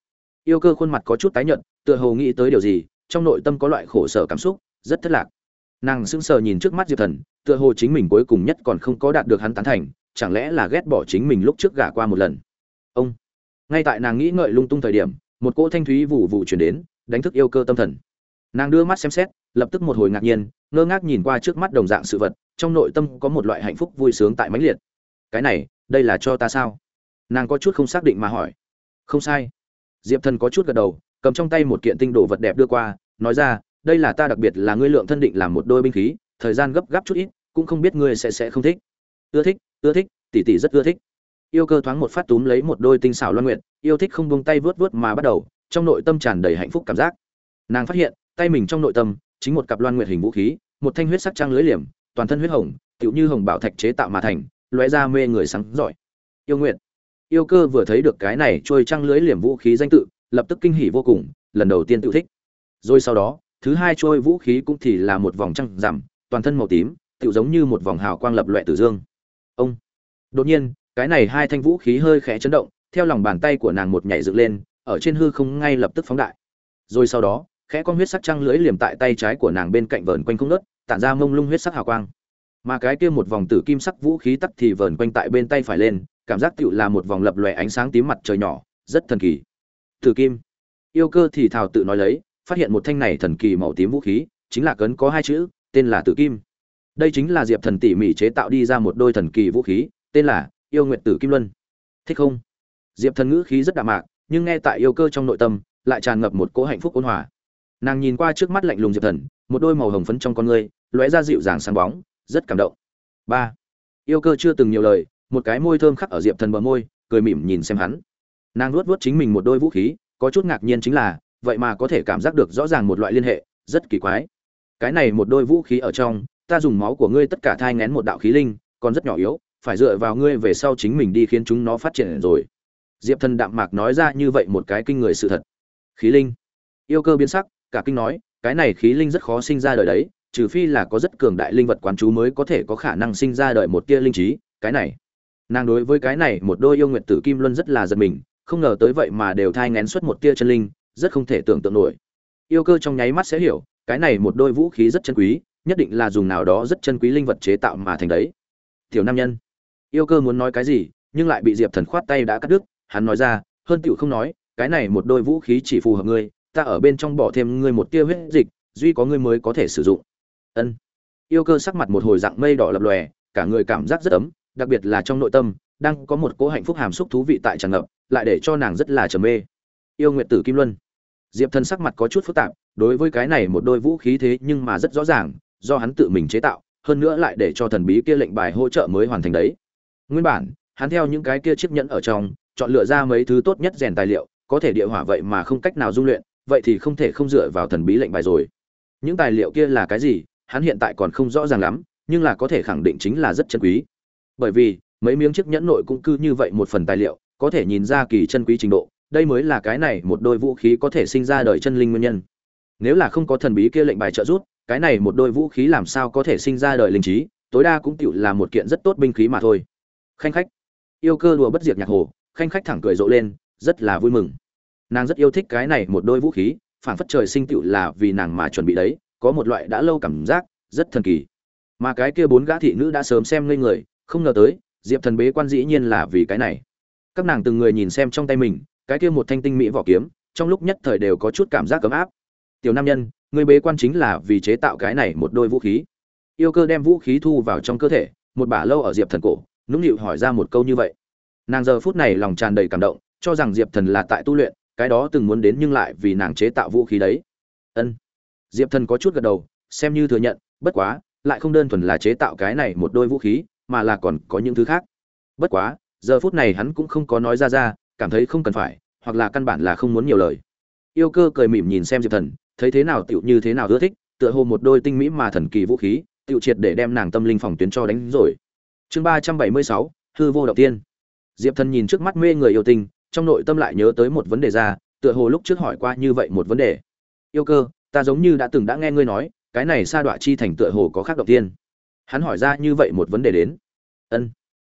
Yêu cơ khuôn mặt có chút tái nhợt tựa hồ nghĩ tới điều gì, trong nội tâm có loại khổ sở cảm xúc, rất thất lạc. Nàng sững sờ nhìn trước mắt diệp thần, tựa hồ chính mình cuối cùng nhất còn không có đạt được hắn tán thành, chẳng lẽ là ghét bỏ chính mình lúc trước gả qua một lần? Ông! Ngay tại nàng nghĩ ngợi lung tung thời điểm, một cỗ thanh thúy vụ vụ chuyển đến, đánh thức yêu cơ tâm thần. Nàng đưa mắt xem xét, lập tức một hồi ngạc nhiên, ngơ ngác nhìn qua trước mắt đồng dạng sự vật, trong nội tâm có một loại hạnh phúc vui sướng tại mãnh liệt. Cái này, đây là cho ta sao? Nàng có chút không xác định mà hỏi. Không sai. Diệp thần có chút gật đầu cầm trong tay một kiện tinh đồ vật đẹp đưa qua, nói ra, đây là ta đặc biệt là ngươi lượng thân định làm một đôi binh khí, thời gian gấp gáp chút ít, cũng không biết ngươi sẽ sẽ không thích. Ưa thích ưa thích, tỷ tỷ rất ưa thích. Yêu cơ thoáng một phát túm lấy một đôi tinh xảo loan nguyện yêu thích không buông tay vớt vớt mà bắt đầu, trong nội tâm tràn đầy hạnh phúc cảm giác. Nàng phát hiện, tay mình trong nội tâm, chính một cặp loan nguyện hình vũ khí, một thanh huyết sắc trang lưới liềm, toàn thân huyết hồng, tựu như hồng bảo thạch chế tạo mà thành, lóe ra mê người sáng giỏi yêu nguyện yêu cơ vừa thấy được cái này trôi trăng lưới liềm vũ khí danh tự lập tức kinh hỉ vô cùng, lần đầu tiên tự thích. Rồi sau đó, thứ hai trôi vũ khí cũng thì là một vòng trăng rằm, toàn thân màu tím tự giống như một vòng hào quang lập loè từ dương. Ông. Đột nhiên, cái này hai thanh vũ khí hơi khẽ chấn động, theo lòng bàn tay của nàng một nhảy dựng lên, ở trên hư không ngay lập tức phóng đại. Rồi sau đó, khẽ con huyết sắc trăng lưới liềm tại tay trái của nàng bên cạnh vờn quanh không nớt tản ra mông lung huyết sắc hào quang. Mà cái kia một vòng tử kim sắc vũ khí tắc thì vờn quanh tại bên tay phải lên, cảm giác tựu là một vòng lập lòe ánh sáng tím mặt trời nhỏ, rất thần kỳ tử kim. Yêu cơ thì thào tự nói lấy, phát hiện một thanh này thần kỳ màu tím vũ khí, chính là cấn có hai chữ, tên là tử kim. Đây chính là diệp thần tỉ mỉ chế tạo đi ra một đôi thần kỳ vũ khí, tên là yêu nguyện tử kim luân. Thích không? Diệp thần ngữ khí rất đạm mạc, nhưng nghe tại yêu cơ trong nội tâm, lại tràn ngập một cỗ hạnh phúc ôn hòa. Nàng nhìn qua trước mắt lạnh lùng diệp thần, một đôi màu hồng phấn trong con ngươi, lóe ra dịu dàng sáng bóng, rất cảm động. Ba. Yêu cơ chưa từng nhiều lời, một cái môi thơm khắc ở diệp thần bờ môi, cười mỉm nhìn xem hắn nàng luốt vuốt chính mình một đôi vũ khí, có chút ngạc nhiên chính là, vậy mà có thể cảm giác được rõ ràng một loại liên hệ, rất kỳ quái. Cái này một đôi vũ khí ở trong, ta dùng máu của ngươi tất cả thai ngén một đạo khí linh, còn rất nhỏ yếu, phải dựa vào ngươi về sau chính mình đi khiến chúng nó phát triển rồi. Diệp thần đạm mạc nói ra như vậy một cái kinh người sự thật. Khí linh. Yêu cơ biến sắc, cả kinh nói, cái này khí linh rất khó sinh ra đời đấy, trừ phi là có rất cường đại linh vật quán chú mới có thể có khả năng sinh ra đời một tia linh trí, cái này. Nàng đối với cái này một đôi yêu nguyện tử kim luân rất là giật mình không ngờ tới vậy mà đều thai ngén xuất một tia chân linh, rất không thể tưởng tượng nổi. Yêu cơ trong nháy mắt sẽ hiểu, cái này một đôi vũ khí rất chân quý, nhất định là dùng nào đó rất chân quý linh vật chế tạo mà thành đấy. Tiểu nam nhân, yêu cơ muốn nói cái gì, nhưng lại bị diệp thần khoát tay đã cắt đứt, hắn nói ra, hơn tiểu không nói, cái này một đôi vũ khí chỉ phù hợp ngươi, ta ở bên trong bỏ thêm ngươi một tia huyết dịch, duy có ngươi mới có thể sử dụng. Ân. Yêu cơ sắc mặt một hồi dạng mây đỏ lập lòe, cả người cảm giác rất ấm, đặc biệt là trong nội tâm đang có một cỗ hạnh phúc hàm xúc thú vị tại tràn ngập, lại để cho nàng rất là trầm mê. Yêu nguyện tử kim luân. Diệp thần sắc mặt có chút phức tạp, đối với cái này một đôi vũ khí thế nhưng mà rất rõ ràng, do hắn tự mình chế tạo, hơn nữa lại để cho thần bí kia lệnh bài hỗ trợ mới hoàn thành đấy. Nguyên bản, hắn theo những cái kia chiếc nhẫn ở trong, chọn lựa ra mấy thứ tốt nhất rèn tài liệu, có thể địa hỏa vậy mà không cách nào dung luyện, vậy thì không thể không dựa vào thần bí lệnh bài rồi. Những tài liệu kia là cái gì, hắn hiện tại còn không rõ ràng lắm, nhưng là có thể khẳng định chính là rất chân quý. Bởi vì mấy miếng chiếc nhẫn nội cũng cứ như vậy một phần tài liệu, có thể nhìn ra kỳ chân quý trình độ. Đây mới là cái này một đôi vũ khí có thể sinh ra đời chân linh nguyên nhân. Nếu là không có thần bí kia lệnh bài trợ rút cái này một đôi vũ khí làm sao có thể sinh ra đời linh trí? Tối đa cũng tựu là một kiện rất tốt binh khí mà thôi. Khanh khách. Yêu cơ đùa bất diệt nhạc hồ. Khanh khách thẳng cười rộ lên, rất là vui mừng. Nàng rất yêu thích cái này một đôi vũ khí phản phất trời sinh tựu là vì nàng mà chuẩn bị đấy, có một loại đã lâu cảm giác, rất thần kỳ. Mà cái kia bốn gã thị nữ đã sớm xem ngây người, không ngờ tới diệp thần bế quan dĩ nhiên là vì cái này. Các nàng từng người nhìn xem trong tay mình, cái kia một thanh tinh mỹ vỏ kiếm, trong lúc nhất thời đều có chút cảm giác cấm áp. Tiểu nam nhân người bế quan chính là vì chế tạo cái này một đôi vũ khí. Yêu cơ đem vũ khí thu vào trong cơ thể, một bả lâu ở diệp thần cổ, nũng nịu hỏi ra một câu như vậy. Nàng giờ phút này lòng tràn đầy cảm động, cho rằng diệp thần là tại tu luyện, cái đó từng muốn đến nhưng lại vì nàng chế tạo vũ khí đấy. Ân. Diệp thần có chút gật đầu, xem như thừa nhận, bất quá, lại không đơn thuần là chế tạo cái này một đôi vũ khí mà là còn có những thứ khác. Bất quá, giờ phút này hắn cũng không có nói ra ra, cảm thấy không cần phải, hoặc là căn bản là không muốn nhiều lời. Yêu cơ cười mỉm nhìn xem diệp thần, thấy thế nào tựu như thế nào ưa thích, tựa hồ một đôi tinh mỹ mà thần kỳ vũ khí tựu triệt để đem nàng tâm linh phòng tuyến cho đánh rồi. Chương ba trăm bảy mươi sáu, hư vô đầu tiên. Diệp thần nhìn trước mắt mê người yêu tinh, trong nội tâm lại nhớ tới một vấn đề ra, tựa hồ lúc trước hỏi qua như vậy một vấn đề. Yêu cơ, ta giống như đã từng đã nghe ngươi nói, cái này sa đọa chi thành tựa hồ có khác đầu tiên hắn hỏi ra như vậy một vấn đề đến. Ân.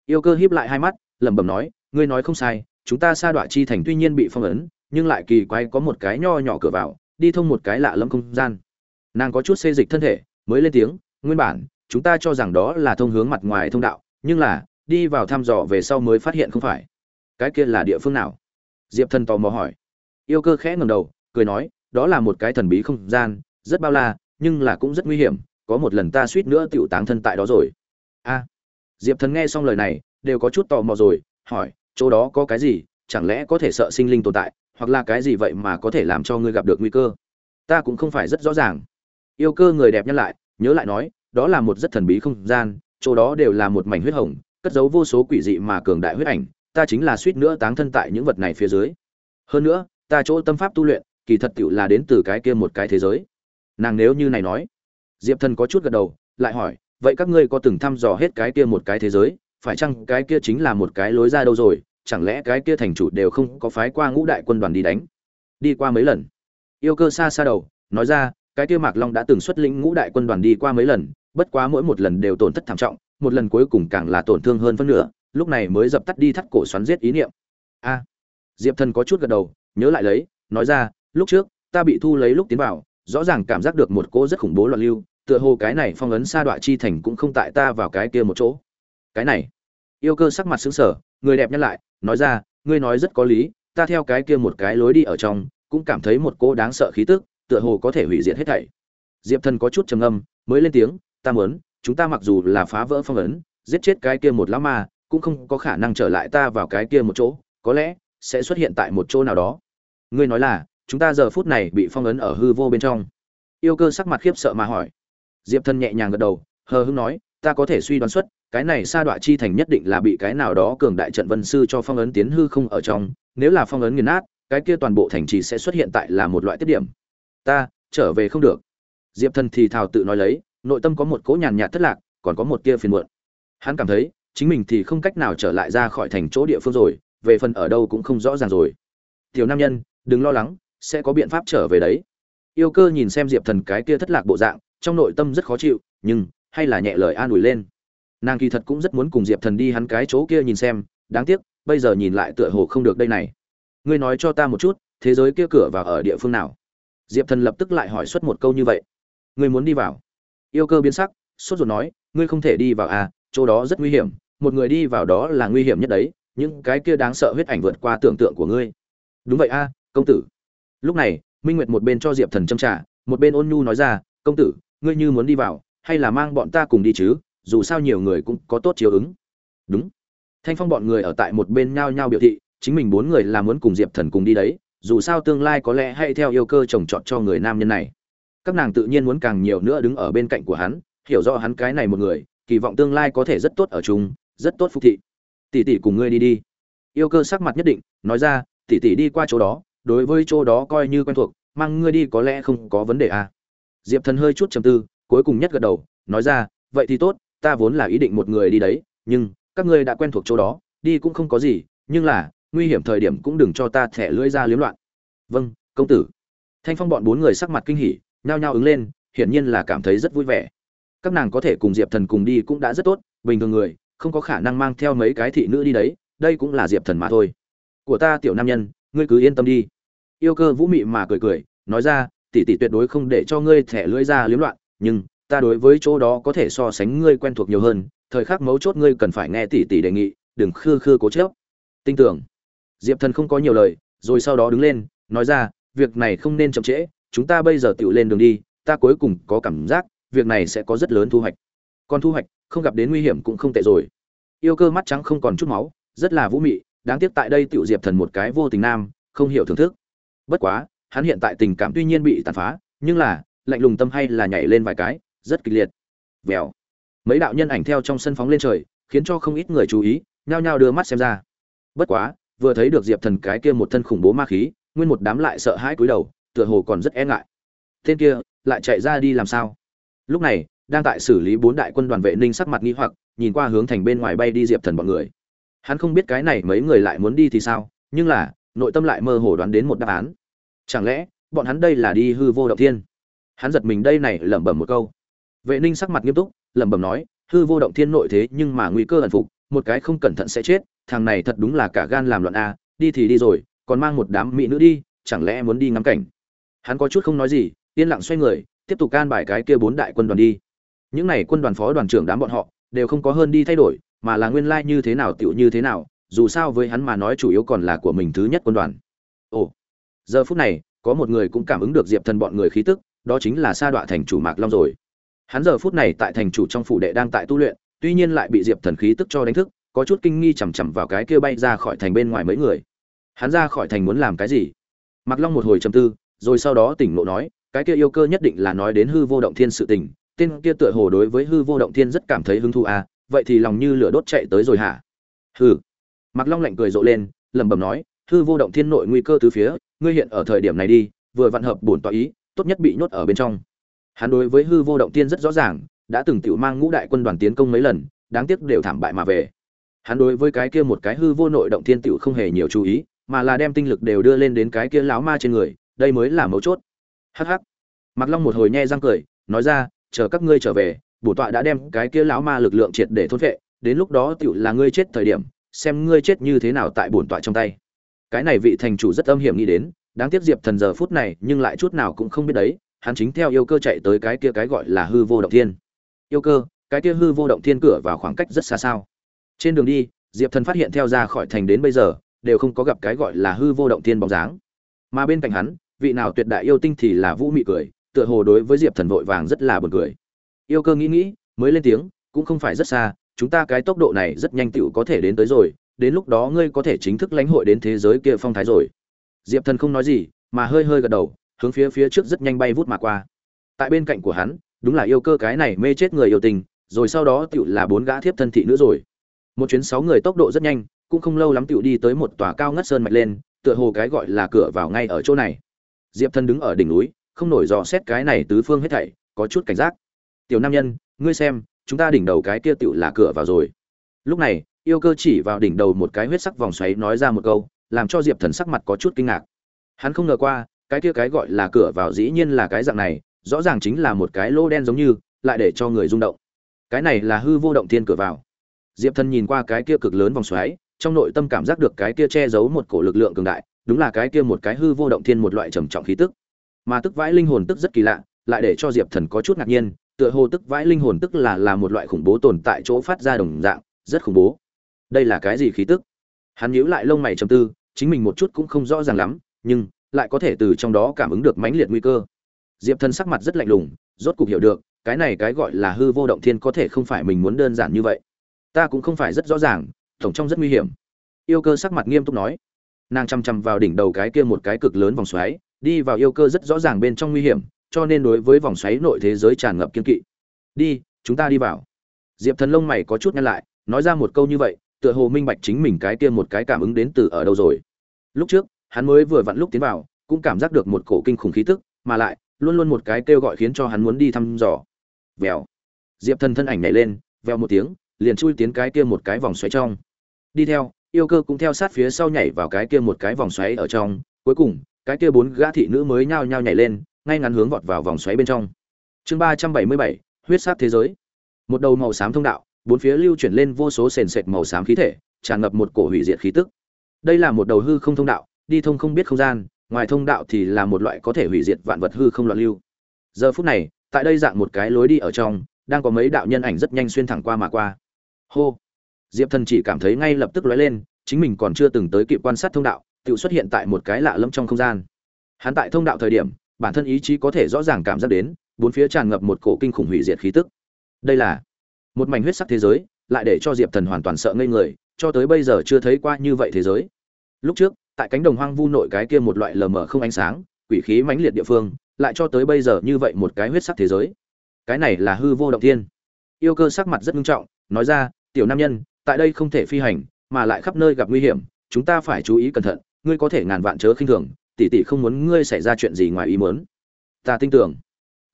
Yêu cơ hiếp lại hai mắt, lẩm bẩm nói, ngươi nói không sai, chúng ta sa đọa chi thành tuy nhiên bị phong ấn, nhưng lại kỳ quái có một cái nho nhỏ cửa vào, đi thông một cái lạ lẫm không gian. Nàng có chút xê dịch thân thể, mới lên tiếng, nguyên bản, chúng ta cho rằng đó là thông hướng mặt ngoài thông đạo, nhưng là, đi vào thăm dò về sau mới phát hiện không phải. Cái kia là địa phương nào? Diệp thần tò mò hỏi. Yêu cơ khẽ ngầm đầu, cười nói, đó là một cái thần bí không gian, rất bao la, nhưng là cũng rất nguy hiểm có một lần ta suýt nữa tiểu táng thân tại đó rồi. A. Diệp thần nghe xong lời này, đều có chút tò mò rồi, hỏi, chỗ đó có cái gì, chẳng lẽ có thể sợ sinh linh tồn tại, hoặc là cái gì vậy mà có thể làm cho ngươi gặp được nguy cơ? Ta cũng không phải rất rõ ràng. Yêu cơ người đẹp nhắc lại, nhớ lại nói, đó là một rất thần bí không gian, chỗ đó đều là một mảnh huyết hồng, cất giấu vô số quỷ dị mà cường đại huyết ảnh, ta chính là suýt nữa táng thân tại những vật này phía dưới. Hơn nữa, ta chỗ tâm pháp tu luyện, kỳ thật tựu là đến từ cái kia một cái thế giới. Nàng nếu như này nói diệp thần có chút gật đầu, lại hỏi, vậy các ngươi có từng thăm dò hết cái kia một cái thế giới? Phải chăng cái kia chính là một cái lối ra đâu rồi? Chẳng lẽ cái kia thành chủ đều không có phái qua ngũ đại quân đoàn đi đánh? Đi qua mấy lần. Yêu cơ xa xa đầu, nói ra, cái kia mạc long đã từng xuất lĩnh ngũ đại quân đoàn đi qua mấy lần, bất quá mỗi một lần đều tổn thất thảm trọng, một lần cuối cùng càng là tổn thương hơn phân nửa, lúc này mới dập tắt đi thắt cổ xoắn giết ý niệm. A. Diệp thần có chút gật đầu, nhớ lại lấy, nói ra, lúc trước, ta bị thu lấy lúc tiến vào rõ ràng cảm giác được một cỗ rất khủng bố loạn lưu, tựa hồ cái này phong ấn sa đọa chi thành cũng không tại ta vào cái kia một chỗ. Cái này, yêu cơ sắc mặt xứng sở người đẹp nhắc lại, nói ra, ngươi nói rất có lý, ta theo cái kia một cái lối đi ở trong, cũng cảm thấy một cỗ đáng sợ khí tức, tựa hồ có thể hủy diệt hết thảy. Diệp thần có chút trầm âm mới lên tiếng, ta muốn, chúng ta mặc dù là phá vỡ phong ấn, giết chết cái kia một lão ma, cũng không có khả năng trở lại ta vào cái kia một chỗ, có lẽ sẽ xuất hiện tại một chỗ nào đó. Ngươi nói là chúng ta giờ phút này bị phong ấn ở hư vô bên trong. Yêu cơ sắc mặt khiếp sợ mà hỏi. Diệp thần nhẹ nhàng gật đầu, hờ hưng nói, ta có thể suy đoán xuất, cái này sa đọa chi thành nhất định là bị cái nào đó cường đại trận vân sư cho phong ấn tiến hư không ở trong, nếu là phong ấn nghiền nát, cái kia toàn bộ thành trì sẽ xuất hiện tại là một loại tiết điểm. Ta, trở về không được. Diệp thần thì thào tự nói lấy, nội tâm có một cỗ nhàn nhạt thất lạc, còn có một tia phiền muộn. Hắn cảm thấy, chính mình thì không cách nào trở lại ra khỏi thành chỗ địa phương rồi, về phần ở đâu cũng không rõ ràng rồi. Tiểu nam nhân, đừng lo lắng sẽ có biện pháp trở về đấy. Yêu cơ nhìn xem diệp thần cái kia thất lạc bộ dạng, trong nội tâm rất khó chịu, nhưng, hay là nhẹ lời an ủi lên. Nàng kỳ thật cũng rất muốn cùng diệp thần đi hắn cái chỗ kia nhìn xem, đáng tiếc, bây giờ nhìn lại tựa hồ không được đây này. Ngươi nói cho ta một chút, thế giới kia cửa vào ở địa phương nào? Diệp thần lập tức lại hỏi xuất một câu như vậy. Ngươi muốn đi vào. Yêu cơ biến sắc, sốt ruột nói, ngươi không thể đi vào à chỗ đó rất nguy hiểm, một người đi vào đó là nguy hiểm nhất đấy, những cái kia đáng sợ huyết ảnh vượt qua tưởng tượng của ngươi. Đúng vậy a, công tử lúc này, minh nguyệt một bên cho diệp thần châm trả một bên ôn nhu nói ra, công tử, ngươi như muốn đi vào, hay là mang bọn ta cùng đi chứ? Dù sao nhiều người cũng có tốt chiếu ứng. Đúng. Thanh phong bọn người ở tại một bên nhao nhao biểu thị, chính mình bốn người là muốn cùng diệp thần cùng đi đấy, dù sao tương lai có lẽ hay theo yêu cơ trồng trọt cho người nam nhân này. Các nàng tự nhiên muốn càng nhiều nữa đứng ở bên cạnh của hắn, hiểu rõ hắn cái này một người, kỳ vọng tương lai có thể rất tốt ở chung, rất tốt phục thị. Tỷ tỷ cùng ngươi đi đi. Yêu cơ sắc mặt nhất định, nói ra, tỷ tỷ đi qua chỗ đó đối với chỗ đó coi như quen thuộc, mang ngươi đi có lẽ không có vấn đề à. diệp thần hơi chút trầm tư, cuối cùng nhất gật đầu, nói ra, vậy thì tốt, ta vốn là ý định một người đi đấy, nhưng các ngươi đã quen thuộc chỗ đó, đi cũng không có gì, nhưng là, nguy hiểm thời điểm cũng đừng cho ta thẻ lưỡi ra liếm loạn. Vâng công tử. Thanh phong bọn bốn người sắc mặt kinh hỉ, nhao nhao ứng lên, hiển nhiên là cảm thấy rất vui vẻ. Các nàng có thể cùng diệp thần cùng đi cũng đã rất tốt, bình thường người, không có khả năng mang theo mấy cái thị nữ đi đấy, đây cũng là diệp thần mà thôi. Của ta tiểu nam nhân, ngươi cứ yên tâm đi yêu cơ vũ mị mà cười cười, nói ra, tỷ tỷ tuyệt đối không để cho ngươi thẻ lưỡi ra liếm loạn, nhưng ta đối với chỗ đó có thể so sánh ngươi quen thuộc nhiều hơn, thời khắc mấu chốt ngươi cần phải nghe tỷ tỷ đề nghị, đừng khư khư cố chớp tin tưởng. Diệp thần không có nhiều lời, rồi sau đó đứng lên, nói ra, việc này không nên chậm trễ, chúng ta bây giờ tự lên đường đi, ta cuối cùng có cảm giác, việc này sẽ có rất lớn thu hoạch. Còn thu hoạch, không gặp đến nguy hiểm cũng không tệ rồi. Yêu cơ mắt trắng không còn chút máu, rất là vũ mị, đáng tiếc tại đây tiểu diệp thần một cái vô tình nam, không hiểu thưởng thức bất quá, hắn hiện tại tình cảm tuy nhiên bị tàn phá, nhưng là, lạnh lùng tâm hay là nhảy lên vài cái, rất kịch liệt. Vèo. Mấy đạo nhân ảnh theo trong sân phóng lên trời, khiến cho không ít người chú ý, nhao nhao đưa mắt xem ra. Bất quá, vừa thấy được diệp thần cái kia một thân khủng bố ma khí, nguyên một đám lại sợ hãi cúi đầu, tựa hồ còn rất e ngại. Tên kia, lại chạy ra đi làm sao? Lúc này, đang tại xử lý bốn đại quân đoàn vệ ninh sắc mặt nghi hoặc, nhìn qua hướng thành bên ngoài bay đi diệp thần bọn người. Hắn không biết cái này mấy người lại muốn đi thì sao, nhưng là, nội tâm lại mơ hồ đoán đến một đáp án chẳng lẽ, bọn hắn đây là đi hư vô động thiên? Hắn giật mình đây này lẩm bẩm một câu. Vệ ninh sắc mặt nghiêm túc, lẩm bẩm nói, hư vô động thiên nội thế nhưng mà nguy cơ ẩn phục, một cái không cẩn thận sẽ chết, thằng này thật đúng là cả gan làm loạn a, đi thì đi rồi, còn mang một đám mỹ nữ đi, chẳng lẽ muốn đi ngắm cảnh? Hắn có chút không nói gì, yên lặng xoay người, tiếp tục can bài cái kia bốn đại quân đoàn đi. Những này quân đoàn phó đoàn trưởng đám bọn họ, đều không có hơn đi thay đổi, mà là nguyên lai như thế nào tựu như thế nào, dù sao với hắn mà nói chủ yếu còn là của mình thứ nhất quân đoàn giờ phút này, có một người cũng cảm ứng được diệp thần bọn người khí tức, đó chính là sa đọa thành chủ mạc long rồi. Hắn giờ phút này tại thành chủ trong phủ đệ đang tại tu luyện, tuy nhiên lại bị diệp thần khí tức cho đánh thức, có chút kinh nghi chằm chằm vào cái kia bay ra khỏi thành bên ngoài mấy người. Hắn ra khỏi thành muốn làm cái gì? Mạc long một hồi trầm tư, rồi sau đó tỉnh ngộ nói, cái kia yêu cơ nhất định là nói đến hư vô động thiên sự tình, tên kia tựa hồ đối với hư vô động thiên rất cảm thấy hứng thú à vậy thì lòng như lửa đốt chạy tới rồi hả? Hừ. Mạc long lạnh cười rộ lên, lẩm bẩm nói, hư vô động thiên nội nguy cơ từ phía ngươi hiện ở thời điểm này đi, vừa vạn hợp bổn tọa ý, tốt nhất bị nhốt ở bên trong. Hắn đối với hư vô động thiên rất rõ ràng, đã từng tiểu mang ngũ đại quân đoàn tiến công mấy lần, đáng tiếc đều thảm bại mà về. Hắn đối với cái kia một cái hư vô nội động thiên tiểu không hề nhiều chú ý, mà là đem tinh lực đều đưa lên đến cái kia láo ma trên người, đây mới là mấu chốt. Hắc hắc. Mặc long một hồi nhe răng cười, nói ra, chờ các ngươi trở về, bổ tọa đã đem cái kia lão ma lực lượng triệt để thôn vệ đến lúc đó tiểu là ngươi chết thời điểm, xem ngươi chết như thế nào tại bổn tọa trong tay cái này vị thành chủ rất âm hiểm nghĩ đến, đáng tiếc diệp thần giờ phút này nhưng lại chút nào cũng không biết đấy, hắn chính theo yêu cơ chạy tới cái kia cái gọi là hư vô động thiên. Yêu cơ, cái kia hư vô động thiên cửa vào khoảng cách rất xa sao? Trên đường đi, diệp thần phát hiện theo ra khỏi thành đến bây giờ, đều không có gặp cái gọi là hư vô động thiên bóng dáng. Mà bên cạnh hắn, vị nào tuyệt đại yêu tinh thì là vũ mị cười, tựa hồ đối với diệp thần vội vàng rất là buồn cười. Yêu cơ nghĩ nghĩ, mới lên tiếng, cũng không phải rất xa, chúng ta cái tốc độ này rất nhanh tựu có thể đến tới rồi đến lúc đó ngươi có thể chính thức lãnh hội đến thế giới kia phong thái rồi. Diệp thần không nói gì, mà hơi hơi gật đầu, hướng phía phía trước rất nhanh bay vút mà qua. Tại bên cạnh của hắn, đúng là yêu cơ cái này mê chết người yêu tình, rồi sau đó tựu là bốn gã thiếp thân thị nữa rồi. Một chuyến sáu người tốc độ rất nhanh, cũng không lâu lắm tựu đi tới một tòa cao ngất sơn mạch lên, tựa hồ cái gọi là cửa vào ngay ở chỗ này. Diệp thần đứng ở đỉnh núi, không nổi dò xét cái này tứ phương hết thảy, có chút cảnh giác. Tiểu nam nhân, ngươi xem, chúng ta đỉnh đầu cái kia tựu là cửa vào rồi. Lúc này yêu cơ chỉ vào đỉnh đầu một cái huyết sắc vòng xoáy nói ra một câu, làm cho diệp thần sắc mặt có chút kinh ngạc. Hắn không ngờ qua, cái kia cái gọi là cửa vào dĩ nhiên là cái dạng này, rõ ràng chính là một cái lô đen giống như, lại để cho người rung động. Cái này là hư vô động thiên cửa vào. Diệp thần nhìn qua cái kia cực lớn vòng xoáy, trong nội tâm cảm giác được cái kia che giấu một cổ lực lượng cường đại, đúng là cái kia một cái hư vô động thiên một loại trầm trọng khí tức. Mà tức vãi linh hồn tức rất kỳ lạ, lại để cho diệp thần có chút ngạc nhiên, tựa hồ tức vãi linh hồn tức là là một loại khủng bố tồn tại chỗ phát ra đồng dạng, rất khủng bố đây là cái gì khí tức? Hắn nhíu lại lông mày trầm tư, chính mình một chút cũng không rõ ràng lắm, nhưng lại có thể từ trong đó cảm ứng được mãnh liệt nguy cơ. Diệp thần sắc mặt rất lạnh lùng, rốt cục hiểu được, cái này cái gọi là hư vô động thiên có thể không phải mình muốn đơn giản như vậy. Ta cũng không phải rất rõ ràng, tổng trong rất nguy hiểm. Yêu cơ sắc mặt nghiêm túc nói. Nàng chăm chăm vào đỉnh đầu cái kia một cái cực lớn vòng xoáy, đi vào yêu cơ rất rõ ràng bên trong nguy hiểm, cho nên đối với vòng xoáy nội thế giới tràn ngập kiên kỵ. Đi, chúng ta đi vào. Diệp thần lông mày có chút nhăn lại, nói ra một câu như vậy tựa hồ minh bạch chính mình cái kia một cái cảm ứng đến từ ở đâu rồi. Lúc trước, hắn mới vừa vặn lúc tiến vào, cũng cảm giác được một cổ kinh khủng khí tức, mà lại, luôn luôn một cái kêu gọi khiến cho hắn muốn đi thăm dò. Vèo. Diệp thần thân ảnh nhảy lên, vèo một tiếng, liền chui tiến cái kia một cái vòng xoáy trong. Đi theo, yêu cơ cũng theo sát phía sau nhảy vào cái kia một cái vòng xoáy ở trong. Cuối cùng, cái kia bốn gã thị nữ mới nhao nhao nhảy lên, ngay ngắn hướng vọt vào vòng xoáy bên trong. Chương ba trăm bảy mươi bảy, huyết sát thế giới. Một đầu màu xám thông đạo bốn phía lưu chuyển lên vô số sền sệt màu xám khí thể, tràn ngập một cổ hủy diệt khí tức. Đây là một đầu hư không thông đạo, đi thông không biết không gian, ngoài thông đạo thì là một loại có thể hủy diệt vạn vật hư không loạn lưu. Giờ phút này, tại đây dạng một cái lối đi ở trong, đang có mấy đạo nhân ảnh rất nhanh xuyên thẳng qua mà qua. Hô! Diệp thần chỉ cảm thấy ngay lập tức lóe lên, chính mình còn chưa từng tới kịp quan sát thông đạo, tự xuất hiện tại một cái lạ lẫm trong không gian. Hắn tại thông đạo thời điểm, bản thân ý chí có thể rõ ràng cảm giác đến, bốn phía tràn ngập một cổ kinh khủng hủy diệt khí tức. Đây là một mảnh huyết sắc thế giới, lại để cho diệp thần hoàn toàn sợ ngây người, cho tới bây giờ chưa thấy qua như vậy thế giới. Lúc trước, tại cánh đồng hoang vu nội cái kia một loại lờ mờ không ánh sáng, quỷ khí mãnh liệt địa phương, lại cho tới bây giờ như vậy một cái huyết sắc thế giới. Cái này là hư vô động thiên. Yêu cơ sắc mặt rất nghiêm trọng, nói ra, tiểu nam nhân, tại đây không thể phi hành, mà lại khắp nơi gặp nguy hiểm, chúng ta phải chú ý cẩn thận, ngươi có thể ngàn vạn chớ khinh thường, tỷ tỷ không muốn ngươi xảy ra chuyện gì ngoài ý muốn. Ta tin tưởng.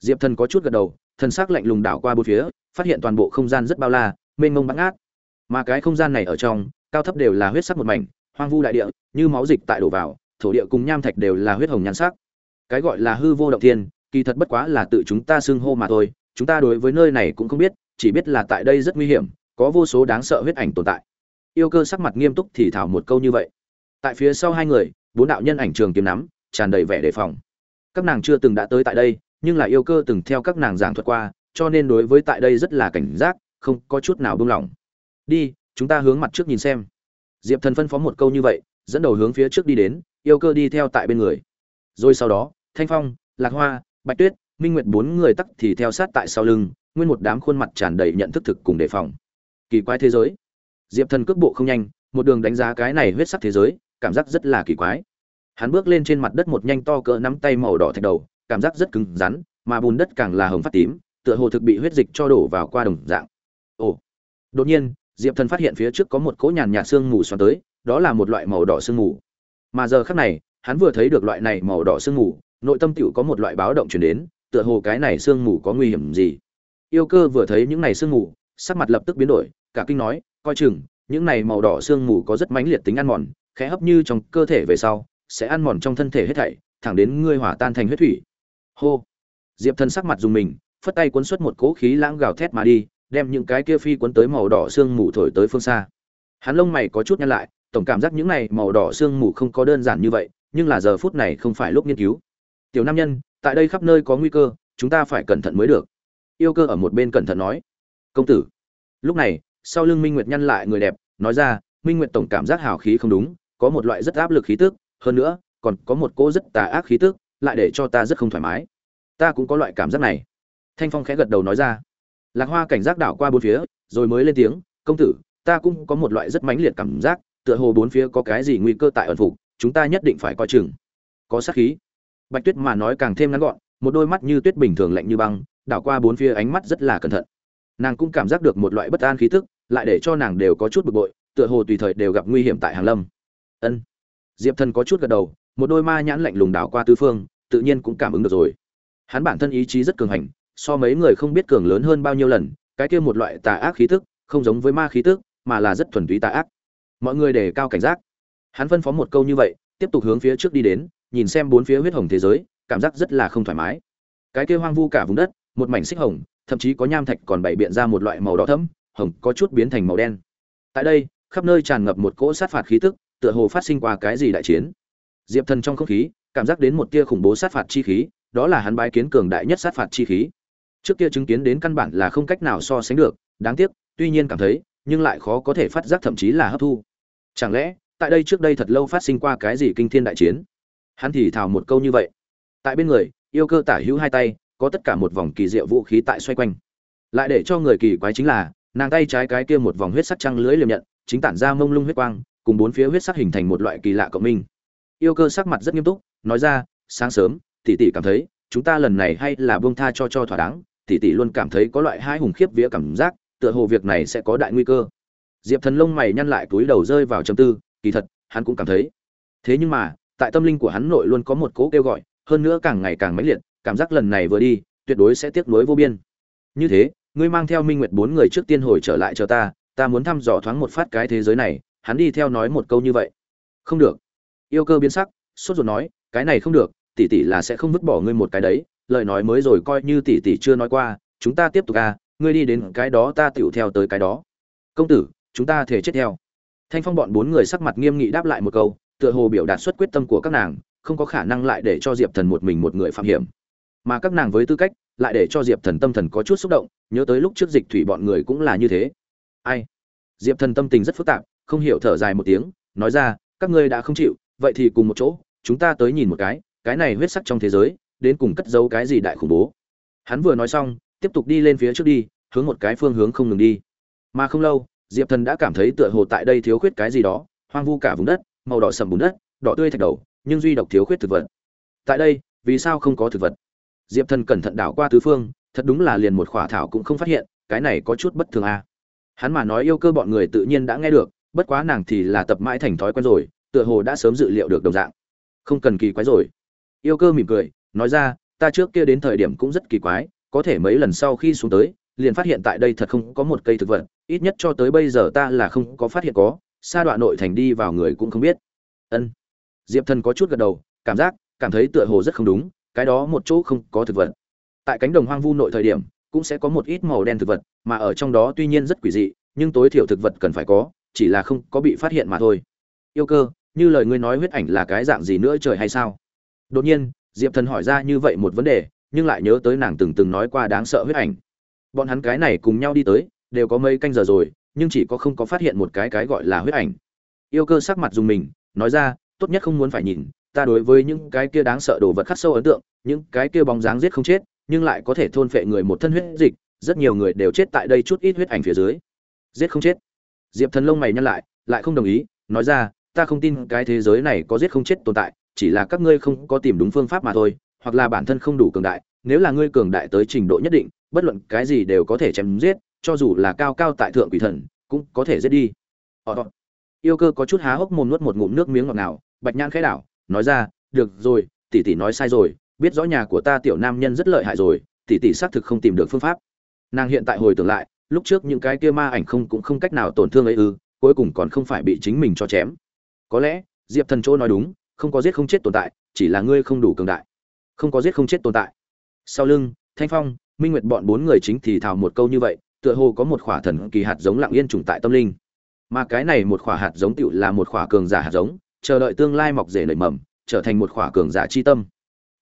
Diệp thần có chút gật đầu, thần sắc lạnh lùng đảo qua bốn phía phát hiện toàn bộ không gian rất bao la, mênh mông bắn át mà cái không gian này ở trong, cao thấp đều là huyết sắc một mảnh, hoang vu đại địa, như máu dịch tại đổ vào, thổ địa cùng nham thạch đều là huyết hồng nhan sắc. Cái gọi là hư vô động thiên, kỳ thật bất quá là tự chúng ta xưng hô mà thôi, chúng ta đối với nơi này cũng không biết, chỉ biết là tại đây rất nguy hiểm, có vô số đáng sợ huyết ảnh tồn tại. Yêu cơ sắc mặt nghiêm túc thì thảo một câu như vậy. Tại phía sau hai người, bốn đạo nhân ảnh trường kiếm nắm, tràn đầy vẻ đề phòng. Các nàng chưa từng đã tới tại đây, nhưng là yêu cơ từng theo các nàng giảng thuật qua cho nên đối với tại đây rất là cảnh giác, không có chút nào buông lỏng. Đi, chúng ta hướng mặt trước nhìn xem. Diệp thần phân phó một câu như vậy, dẫn đầu hướng phía trước đi đến, yêu cơ đi theo tại bên người. Rồi sau đó, thanh phong, lạc hoa, bạch tuyết, minh nguyệt bốn người tắc thì theo sát tại sau lưng, nguyên một đám khuôn mặt tràn đầy nhận thức thực cùng đề phòng. Kỳ quái thế giới. Diệp thần cước bộ không nhanh, một đường đánh giá cái này huyết sắc thế giới, cảm giác rất là kỳ quái. Hắn bước lên trên mặt đất một nhanh to cỡ nắm tay màu đỏ thạch đầu, cảm giác rất cứng rắn, mà bùn đất càng là hồng phát tím tựa hồ thực bị huyết dịch cho đổ vào qua đồng dạng. Ồ. Đột nhiên, diệp thần phát hiện phía trước có một cỗ nhàn nhạt sương mù xoắn tới, đó là một loại màu đỏ sương mù. Mà giờ khắc này, hắn vừa thấy được loại này màu đỏ sương mù, nội tâm tựu có một loại báo động chuyển đến, tựa hồ cái này sương mù có nguy hiểm gì. Yêu cơ vừa thấy những này sương mù, sắc mặt lập tức biến đổi, cả kinh nói, coi chừng, những này màu đỏ sương mù có rất mãnh liệt tính ăn mòn, khẽ hấp như trong cơ thể về sau, sẽ ăn mòn trong thân thể hết thảy, thẳng đến ngươi hỏa tan thành huyết thủy. Hô. Diệp thần sắc mặt dùng mình phất tay cuốn xuất một cỗ khí lãng gào thét mà đi, đem những cái kia phi cuốn tới màu đỏ sương mù thổi tới phương xa. Hắn lông mày có chút nhăn lại, tổng cảm giác những này màu đỏ sương mù không có đơn giản như vậy, nhưng là giờ phút này không phải lúc nghiên cứu. Tiểu nam nhân, tại đây khắp nơi có nguy cơ, chúng ta phải cẩn thận mới được. Yêu cơ ở một bên cẩn thận nói. Công tử. Lúc này, sau lưng minh nguyệt nhăn lại người đẹp, nói ra, minh nguyệt tổng cảm giác hào khí không đúng, có một loại rất áp lực khí tức, hơn nữa, còn có một cô rất tà ác khí tức, lại để cho ta rất không thoải mái. Ta cũng có loại cảm giác này thanh phong khẽ gật đầu nói ra. Lạc hoa cảnh giác đảo qua bốn phía, rồi mới lên tiếng, công tử, ta cũng có một loại rất mãnh liệt cảm giác, tựa hồ bốn phía có cái gì nguy cơ tại ẩn phục, chúng ta nhất định phải coi chừng. Có sát khí. Bạch tuyết mà nói càng thêm ngắn gọn, một đôi mắt như tuyết bình thường lạnh như băng, đảo qua bốn phía ánh mắt rất là cẩn thận. Nàng cũng cảm giác được một loại bất an khí tức, lại để cho nàng đều có chút bực bội, tựa hồ tùy thời đều gặp nguy hiểm tại hàng lâm. Ân. Diệp thần có chút gật đầu, một đôi ma nhãn lạnh lùng đảo qua tứ phương, tự nhiên cũng cảm ứng được rồi. Hắn bản thân ý chí rất cường hành so mấy người không biết cường lớn hơn bao nhiêu lần, cái kia một loại tà ác khí tức, không giống với ma khí tức, mà là rất thuần túy tà ác. Mọi người đề cao cảnh giác. Hắn phân phó một câu như vậy, tiếp tục hướng phía trước đi đến, nhìn xem bốn phía huyết hồng thế giới, cảm giác rất là không thoải mái. Cái kia hoang vu cả vùng đất, một mảnh xích hồng, thậm chí có nham thạch còn bày biện ra một loại màu đỏ thẫm, hồng có chút biến thành màu đen. Tại đây, khắp nơi tràn ngập một cỗ sát phạt khí tức, tựa hồ phát sinh qua cái gì đại chiến. Diệp thần trong không khí, cảm giác đến một tia khủng bố sát phạt chi khí, đó là hắn bái kiến cường đại nhất sát phạt chi khí trước kia chứng kiến đến căn bản là không cách nào so sánh được, đáng tiếc, tuy nhiên cảm thấy, nhưng lại khó có thể phát giác thậm chí là hấp thu. Chẳng lẽ, tại đây trước đây thật lâu phát sinh qua cái gì kinh thiên đại chiến? Hắn thì thào một câu như vậy. Tại bên người, yêu cơ tả hữu hai tay, có tất cả một vòng kỳ diệu vũ khí tại xoay quanh. Lại để cho người kỳ quái chính là, nàng tay trái cái kia một vòng huyết sắc trăng lưới liềm nhận, chính tản ra mông lung huyết quang, cùng bốn phía huyết sắc hình thành một loại kỳ lạ cộng minh. Yêu cơ sắc mặt rất nghiêm túc, nói ra, sáng sớm, tỷ tỷ cảm thấy, chúng ta lần này hay là buông tha cho cho thỏa đáng tỷ tỷ luôn cảm thấy có loại hai hùng khiếp vía cảm giác, tựa hồ việc này sẽ có đại nguy cơ. Diệp thần lông mày nhăn lại túi đầu rơi vào trầm tư, kỳ thật, hắn cũng cảm thấy. Thế nhưng mà, tại tâm linh của hắn nội luôn có một cố kêu gọi, hơn nữa càng ngày càng mãnh liệt, cảm giác lần này vừa đi, tuyệt đối sẽ tiếc nuối vô biên. Như thế, ngươi mang theo minh nguyệt bốn người trước tiên hồi trở lại cho ta ta muốn thăm dò thoáng một phát cái thế giới này, hắn đi theo nói một câu như vậy. Không được. Yêu cơ biến sắc, sốt ruột nói, cái này không được, tỷ tỷ là sẽ không vứt bỏ ngươi một cái đấy lời nói mới rồi coi như tỷ tỷ chưa nói qua, chúng ta tiếp tục à ngươi đi đến cái đó ta tựu theo tới cái đó. Công tử, chúng ta thể chết theo. Thanh phong bọn bốn người sắc mặt nghiêm nghị đáp lại một câu, tựa hồ biểu đạt xuất quyết tâm của các nàng, không có khả năng lại để cho diệp thần một mình một người phạm hiểm. Mà các nàng với tư cách, lại để cho diệp thần tâm thần có chút xúc động, nhớ tới lúc trước dịch thủy bọn người cũng là như thế. Ai? Diệp thần tâm tình rất phức tạp, không hiểu thở dài một tiếng, nói ra, các ngươi đã không chịu, vậy thì cùng một chỗ, chúng ta tới nhìn một cái cái này huyết sắc trong thế giới đến cùng cất giấu cái gì đại khủng bố. Hắn vừa nói xong, tiếp tục đi lên phía trước đi, hướng một cái phương hướng không ngừng đi. Mà không lâu, diệp thần đã cảm thấy tựa hồ tại đây thiếu khuyết cái gì đó, hoang vu cả vùng đất, màu đỏ sầm bùn đất, đỏ tươi thạch đầu, nhưng duy độc thiếu khuyết thực vật. Tại đây, vì sao không có thực vật? Diệp thần cẩn thận đảo qua tứ phương, thật đúng là liền một khỏa thảo cũng không phát hiện, cái này có chút bất thường à. hắn mà nói yêu cơ bọn người tự nhiên đã nghe được, bất quá nàng thì là tập mãi thành thói quen rồi, tựa hồ đã sớm dự liệu được đồng dạng. Không cần kỳ quái rồi. Yêu cơ mỉm cười nói ra, ta trước kia đến thời điểm cũng rất kỳ quái, có thể mấy lần sau khi xuống tới, liền phát hiện tại đây thật không có một cây thực vật, ít nhất cho tới bây giờ ta là không có phát hiện có xa đoạn nội thành đi vào người cũng không biết. Ân. Diệp thần có chút gật đầu, cảm giác, cảm thấy tựa hồ rất không đúng, cái đó một chỗ không có thực vật. Tại cánh đồng hoang vu nội thời điểm, cũng sẽ có một ít màu đen thực vật, mà ở trong đó tuy nhiên rất quỷ dị, nhưng tối thiểu thực vật cần phải có, chỉ là không có bị phát hiện mà thôi. Yêu cơ, như lời ngươi nói huyết ảnh là cái dạng gì nữa trời hay sao? Đột nhiên diệp thần hỏi ra như vậy một vấn đề, nhưng lại nhớ tới nàng từng từng nói qua đáng sợ huyết ảnh. Bọn hắn cái này cùng nhau đi tới, đều có mấy canh giờ rồi, nhưng chỉ có không có phát hiện một cái cái gọi là huyết ảnh. Yêu cơ sắc mặt dùng mình, nói ra, tốt nhất không muốn phải nhìn, ta đối với những cái kia đáng sợ đồ vật khắc sâu ấn tượng, những cái kia bóng dáng giết không chết, nhưng lại có thể thôn phệ người một thân huyết dịch, rất nhiều người đều chết tại đây chút ít huyết ảnh phía dưới. Giết không chết. Diệp thần lông mày nhăn lại lại không đồng ý, nói ra, ta không tin cái thế giới này có giết không chết tồn tại chỉ là các ngươi không có tìm đúng phương pháp mà thôi hoặc là bản thân không đủ cường đại nếu là ngươi cường đại tới trình độ nhất định bất luận cái gì đều có thể chém giết cho dù là cao cao tại thượng quỷ thần cũng có thể giết đi. Ờ, yêu cơ có chút há hốc mồm nuốt một ngụm nước miếng ngọt ngào bạch nhãn khẽ đảo nói ra được rồi tỷ tỷ nói sai rồi biết rõ nhà của ta tiểu nam nhân rất lợi hại rồi tỷ tỷ xác thực không tìm được phương pháp. Nàng hiện tại hồi tưởng lại lúc trước những cái kia ma ảnh không cũng không cách nào tổn thương ấy ư cuối cùng còn không phải bị chính mình cho chém. Có lẽ diệp thần chỗ nói đúng không có giết không chết tồn tại, chỉ là ngươi không đủ cường đại. Không có giết không chết tồn tại. Sau lưng, thanh phong, minh nguyệt bọn bốn người chính thì thào một câu như vậy, tựa hồ có một khỏa thần kỳ hạt giống lặng yên trùng tại tâm linh. Mà cái này một khỏa hạt giống tựu là một khỏa cường giả hạt giống, chờ đợi tương lai mọc rể nảy mầm, trở thành một khỏa cường giả chi tâm.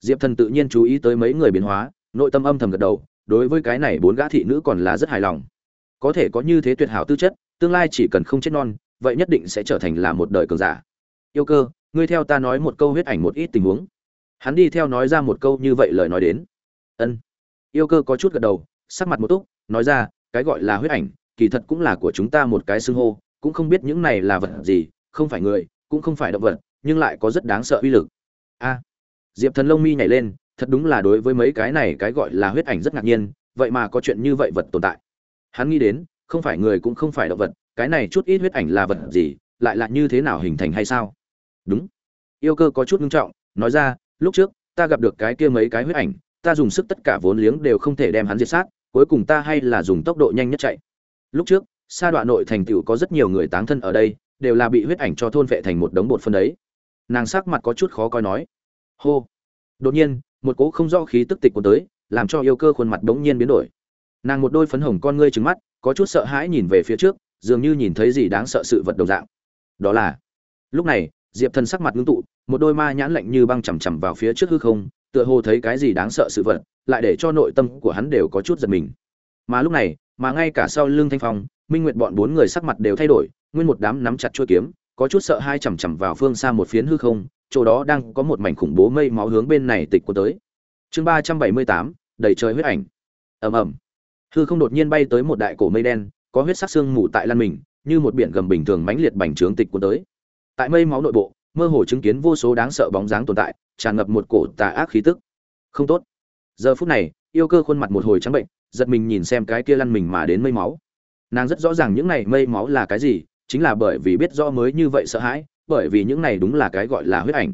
Diệp thần tự nhiên chú ý tới mấy người biến hóa, nội tâm âm thầm gật đầu, đối với cái này bốn gã thị nữ còn là rất hài lòng. Có thể có như thế tuyệt hảo tư chất, tương lai chỉ cần không chết non, vậy nhất định sẽ trở thành là một đời cường giả. Yêu cơ ngươi theo ta nói một câu huyết ảnh một ít tình huống. Hắn đi theo nói ra một câu như vậy lời nói đến. Ân. Yêu cơ có chút gật đầu, sắc mặt một túc, nói ra, cái gọi là huyết ảnh, kỳ thật cũng là của chúng ta một cái xưng hô, cũng không biết những này là vật gì, không phải người, cũng không phải động vật, nhưng lại có rất đáng sợ uy lực. A. Diệp thần lông mi nhảy lên, thật đúng là đối với mấy cái này cái gọi là huyết ảnh rất ngạc nhiên, vậy mà có chuyện như vậy vật tồn tại. Hắn nghĩ đến, không phải người cũng không phải động vật, cái này chút ít huyết ảnh là vật gì, lại là như thế nào hình thành hay sao? Đúng. Yêu cơ có chút nghiêm trọng, nói ra, lúc trước, ta gặp được cái kia mấy cái huyết ảnh, ta dùng sức tất cả vốn liếng đều không thể đem hắn diệt sát, cuối cùng ta hay là dùng tốc độ nhanh nhất chạy. Lúc trước, sa đoạn nội thành tựu có rất nhiều người táng thân ở đây, đều là bị huyết ảnh cho thôn vệ thành một đống bột phân đấy. Nàng sắc mặt có chút khó coi nói, hô. Đột nhiên, một cỗ không rõ khí tức tịch của tới, làm cho yêu cơ khuôn mặt bỗng nhiên biến đổi. Nàng một đôi phấn hồng con ngươi trứng mắt, có chút sợ hãi nhìn về phía trước, dường như nhìn thấy gì đáng sợ sự vật đồng dạng. Đó là, lúc này diệp thần sắc mặt ngưng tụ, một đôi ma nhãn lạnh như băng chằm chằm vào phía trước hư không, tựa hồ thấy cái gì đáng sợ sự vật, lại để cho nội tâm của hắn đều có chút giật mình. Mà lúc này, mà ngay cả sau lưng thanh phong, minh nguyệt bọn bốn người sắc mặt đều thay đổi, nguyên một đám nắm chặt chuôi kiếm, có chút sợ hai chằm chằm vào phương xa một phiến hư không, chỗ đó đang có một mảnh khủng bố mây máu hướng bên này tịch của tới. Chương ba trăm bảy mươi tám, đầy trời huyết ảnh. Ầm ầm. Hư không đột nhiên bay tới một đại cổ mây đen, có huyết sắc xương mù tại lan mình, như một biển gầm bình thường mãnh liệt bành trướng tịch của tới tại mây máu nội bộ, mơ hồ chứng kiến vô số đáng sợ bóng dáng tồn tại, tràn ngập một cổ tà ác khí tức. Không tốt. Giờ phút này, yêu cơ khuôn mặt một hồi trắng bệnh, giật mình nhìn xem cái kia lăn mình mà đến mây máu. Nàng rất rõ ràng những này mây máu là cái gì, chính là bởi vì biết rõ mới như vậy sợ hãi, bởi vì những này đúng là cái gọi là huyết ảnh.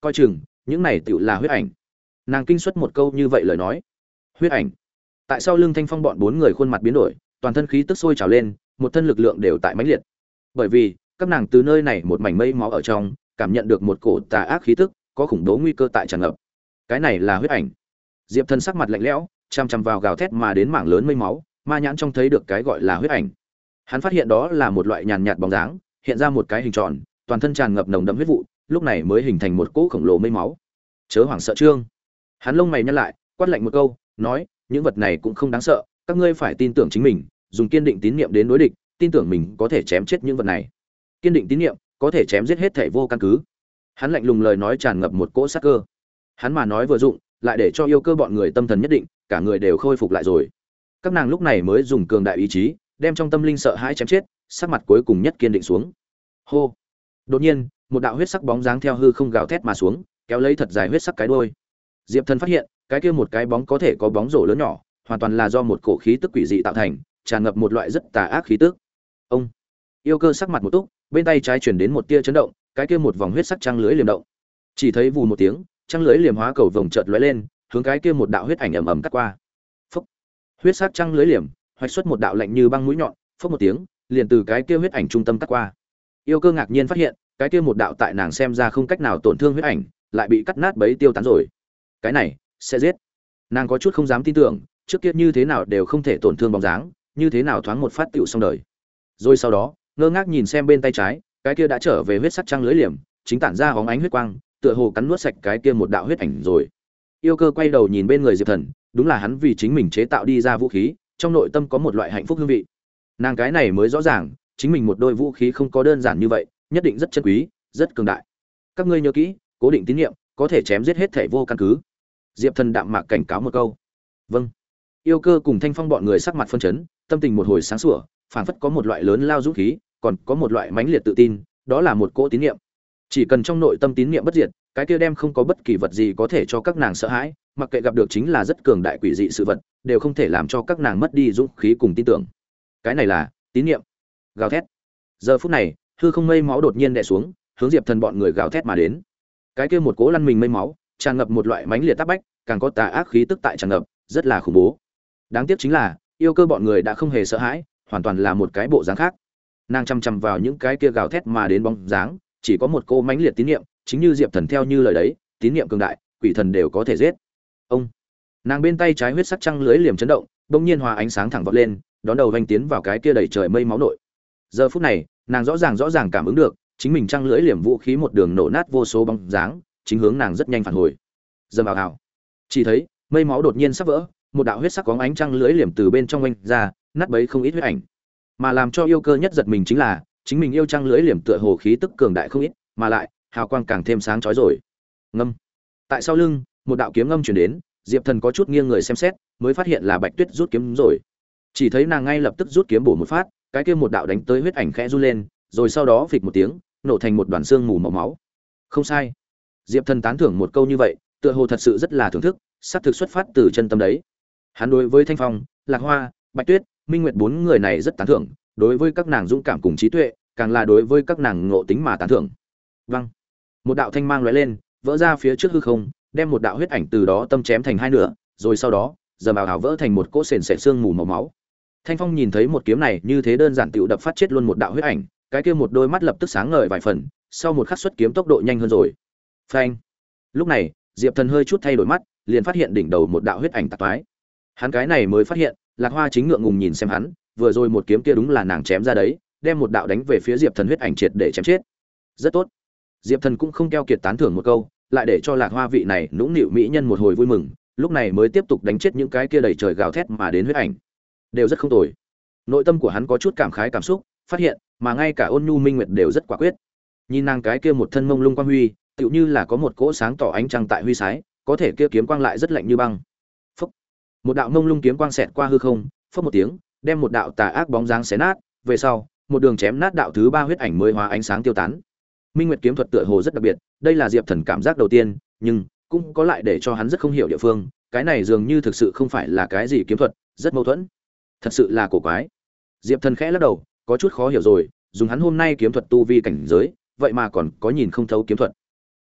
Coi chừng, những này tựu là huyết ảnh. Nàng kinh xuất một câu như vậy lời nói. Huyết ảnh. Tại sao lương thanh phong bọn bốn người khuôn mặt biến đổi, toàn thân khí tức sôi trào lên, một thân lực lượng đều tại mãnh liệt. Bởi vì các nàng từ nơi này một mảnh mây máu ở trong, cảm nhận được một cổ tà ác khí tức, có khủng bố nguy cơ tại tràn ngập. Cái này là huyết ảnh. Diệp thần sắc mặt lạnh lẽo chằm chằm vào gào thét mà đến mảng lớn mây máu, ma nhãn trông thấy được cái gọi là huyết ảnh. Hắn phát hiện đó là một loại nhàn nhạt bóng dáng, hiện ra một cái hình tròn, toàn thân tràn ngập nồng đậm huyết vụ, lúc này mới hình thành một cỗ khổng lồ mây máu. Chớ hoảng sợ trương. Hắn lông mày nhăn lại, quát lạnh một câu, nói, những vật này cũng không đáng sợ, các ngươi phải tin tưởng chính mình, dùng kiên định tín nhiệm đến đối địch, tin tưởng mình có thể chém chết những vật này kiên định tín niệm có thể chém giết hết thể vô căn cứ. Hắn lạnh lùng lời nói tràn ngập một cỗ sắc cơ. Hắn mà nói vừa dụng, lại để cho yêu cơ bọn người tâm thần nhất định, cả người đều khôi phục lại rồi. Các nàng lúc này mới dùng cường đại ý chí, đem trong tâm linh sợ hãi chém chết, sắc mặt cuối cùng nhất kiên định xuống. Hô. Đột nhiên, một đạo huyết sắc bóng dáng theo hư không gào thét mà xuống, kéo lấy thật dài huyết sắc cái đôi diệp thần phát hiện, cái kia một cái bóng có thể có bóng rổ lớn nhỏ, hoàn toàn là do một cổ khí tức quỷ dị tạo thành, tràn ngập một loại rất tà ác khí tức. Ông. Yêu cơ sắc mặt một túc bên tay trái chuyển đến một tia chấn động, cái kia một vòng huyết sắc trăng lưới liềm động. Chỉ thấy vù một tiếng, trăng lưới liềm hóa cầu vồng chợt lóe lên, hướng cái kia một đạo huyết ảnh ầm ầm cắt qua. Phúc! Huyết sắc trăng lưới liềm, hoạch xuất một đạo lạnh như băng mũi nhọn, phốc một tiếng, liền từ cái kia huyết ảnh trung tâm cắt qua. Yêu cơ ngạc nhiên phát hiện, cái kia một đạo tại nàng xem ra không cách nào tổn thương huyết ảnh, lại bị cắt nát bấy tiêu tán rồi. Cái này, sẽ giết. Nàng có chút không dám tin tưởng, trước kia như thế nào đều không thể tổn thương bóng dáng, như thế nào thoáng một phát tựu xong đời. Rồi sau đó ngơ ngác nhìn xem bên tay trái, cái kia đã trở về huyết sắc trăng lưới liềm, chính tản ra hóng ánh huyết quang, tựa hồ cắn nuốt sạch cái kia một đạo huyết ảnh rồi. Yêu cơ quay đầu nhìn bên người diệp thần, đúng là hắn vì chính mình chế tạo đi ra vũ khí, trong nội tâm có một loại hạnh phúc hương vị. Nàng cái này mới rõ ràng, chính mình một đôi vũ khí không có đơn giản như vậy, nhất định rất chân quý, rất cường đại. Các ngươi nhớ kỹ, cố định tín nhiệm, có thể chém giết hết thể vô căn cứ. Diệp thần đạm mạc cảnh cáo một câu. Vâng. Yêu cơ cùng thanh phong bọn người sắc mặt phân chấn, tâm tình một hồi sáng sủa phảng phất có một loại lớn lao dũng khí, còn có một loại mãnh liệt tự tin, đó là một cỗ tín niệm. Chỉ cần trong nội tâm tín niệm bất diệt, cái kia đem không có bất kỳ vật gì có thể cho các nàng sợ hãi, mặc kệ gặp được chính là rất cường đại quỷ dị sự vật, đều không thể làm cho các nàng mất đi dũng khí cùng tin tưởng. Cái này là tín niệm. Gào thét. Giờ phút này, hư không mây máu đột nhiên đè xuống, hướng diệp thần bọn người gào thét mà đến. Cái kia một cỗ lăn mình mây máu, tràn ngập một loại mãnh liệt tác bách, càng có tà ác khí tức tại tràn ngập, rất là khủng bố. Đáng tiếc chính là, yêu cơ bọn người đã không hề sợ hãi hoàn toàn là một cái bộ dáng khác. Nàng chăm chăm vào những cái kia gào thét mà đến bóng dáng chỉ có một cô mãnh liệt tín nhiệm, chính như diệp thần theo như lời đấy tín nhiệm cường đại quỷ thần đều có thể giết. Ông. Nàng bên tay trái huyết sắc trăng lưới liềm chấn động bỗng nhiên hòa ánh sáng thẳng vọt lên đón đầu vanh tiến vào cái kia đầy trời mây máu nội. Giờ phút này nàng rõ ràng rõ ràng cảm ứng được chính mình trăng lưỡi liềm vũ khí một đường nổ nát vô số bóng dáng chính hướng nàng rất nhanh phản hồi. Dầm vào hào chỉ thấy mây máu đột nhiên sắp vỡ một đạo huyết sắc có ánh trăng lưỡi liềm từ bên trong oanh ra nát bấy không ít huyết ảnh. Mà làm cho yêu cơ nhất giật mình chính là, chính mình yêu trăng lưỡi liềm tựa hồ khí tức cường đại không ít, mà lại, hào quang càng thêm sáng chói rồi. Ngâm. Tại sau lưng, một đạo kiếm ngâm chuyển đến, diệp thần có chút nghiêng người xem xét, mới phát hiện là bạch tuyết rút kiếm rồi. Chỉ thấy nàng ngay lập tức rút kiếm bổ một phát, cái kia một đạo đánh tới huyết ảnh khẽ du lên, rồi sau đó phịch một tiếng, nổ thành một đoàn xương mù màu máu. Không sai. Diệp thần tán thưởng một câu như vậy, tựa hồ thật sự rất là thưởng thức sát thực xuất phát từ chân tâm đấy. Hắn đối với thanh phong, lạc hoa, bạch tuyết minh nguyệt bốn người này rất tán thưởng, đối với các nàng dũng cảm cùng trí tuệ, càng là đối với các nàng ngộ tính mà tán thưởng. Vâng. Một đạo thanh mang lóe lên, vỡ ra phía trước hư không, đem một đạo huyết ảnh từ đó tâm chém thành hai nửa, rồi sau đó giờ bào hào vỡ thành một cỗ sền sệt xương mù màu máu. Thanh phong nhìn thấy một kiếm này, như thế đơn giản tựu đập phát chết luôn một đạo huyết ảnh, cái kia một đôi mắt lập tức sáng ngời vài phần, sau một khắc xuất kiếm tốc độ nhanh hơn rồi. Phanh. Lúc này, diệp thần hơi chút thay đổi mắt, liền phát hiện đỉnh đầu một đạo huyết ảnh tạc toái. Hắn cái này mới phát hiện lạc hoa chính ngượng ngùng nhìn xem hắn, vừa rồi một kiếm kia đúng là nàng chém ra đấy, đem một đạo đánh về phía diệp thần huyết ảnh triệt để chém chết. Rất tốt. Diệp thần cũng không keo kiệt tán thưởng một câu, lại để cho lạc hoa vị này nũng nịu mỹ nhân một hồi vui mừng, lúc này mới tiếp tục đánh chết những cái kia đầy trời gào thét mà đến huyết ảnh. Đều rất không tồi. Nội tâm của hắn có chút cảm khái cảm xúc, phát hiện, mà ngay cả ôn nhu minh nguyệt đều rất quả quyết. Nhìn nàng cái kia một thân mông lung quang huy, tựu như là có một cỗ sáng tỏ ánh trăng tại huy sái, có thể kia kiếm quang lại rất lạnh như băng một đạo mông lung kiếm quang xẹt qua hư không phất một tiếng, đem một đạo tà ác bóng dáng xé nát. Về sau, một đường chém nát đạo thứ ba huyết ảnh mới hóa ánh sáng tiêu tán. Minh nguyệt kiếm thuật tựa hồ rất đặc biệt, đây là diệp thần cảm giác đầu tiên, nhưng cũng có lại để cho hắn rất không hiểu địa phương, cái này dường như thực sự không phải là cái gì kiếm thuật, rất mâu thuẫn. Thật sự là cổ quái. Diệp thần khẽ lắc đầu, có chút khó hiểu rồi, dùng hắn hôm nay kiếm thuật tu vi cảnh giới, vậy mà còn có nhìn không thấu kiếm thuật.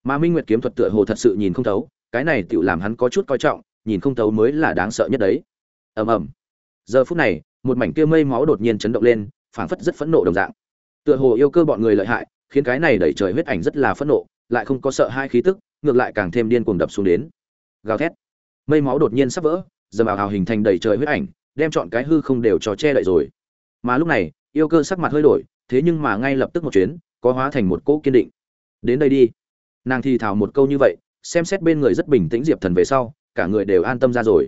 Mà minh nguyệt kiếm thuật tựa hồ thật sự nhìn không thấu, cái này tự làm hắn có chút coi trọng nhìn không thấu mới là đáng sợ nhất đấy. Ầm ầm. Giờ phút này, một mảnh kia mây máu đột nhiên chấn động lên, phảng phất rất phẫn nộ đồng dạng. Tựa hồ yêu cơ bọn người lợi hại, khiến cái này đẩy trời huyết ảnh rất là phẫn nộ, lại không có sợ hai khí tức, ngược lại càng thêm điên cuồng đập xuống đến. Gào thét. Mây máu đột nhiên sắp vỡ, dầm ảo hào hình thành đầy trời huyết ảnh, đem chọn cái hư không đều cho che đậy rồi. Mà lúc này, yêu cơ sắc mặt hơi đổi, thế nhưng mà ngay lập tức một chuyến, có hóa thành một cỗ kiên định. Đến đây đi. Nàng thì thào một câu như vậy, xem xét bên người rất bình tĩnh diệp thần về sau cả người đều an tâm ra rồi.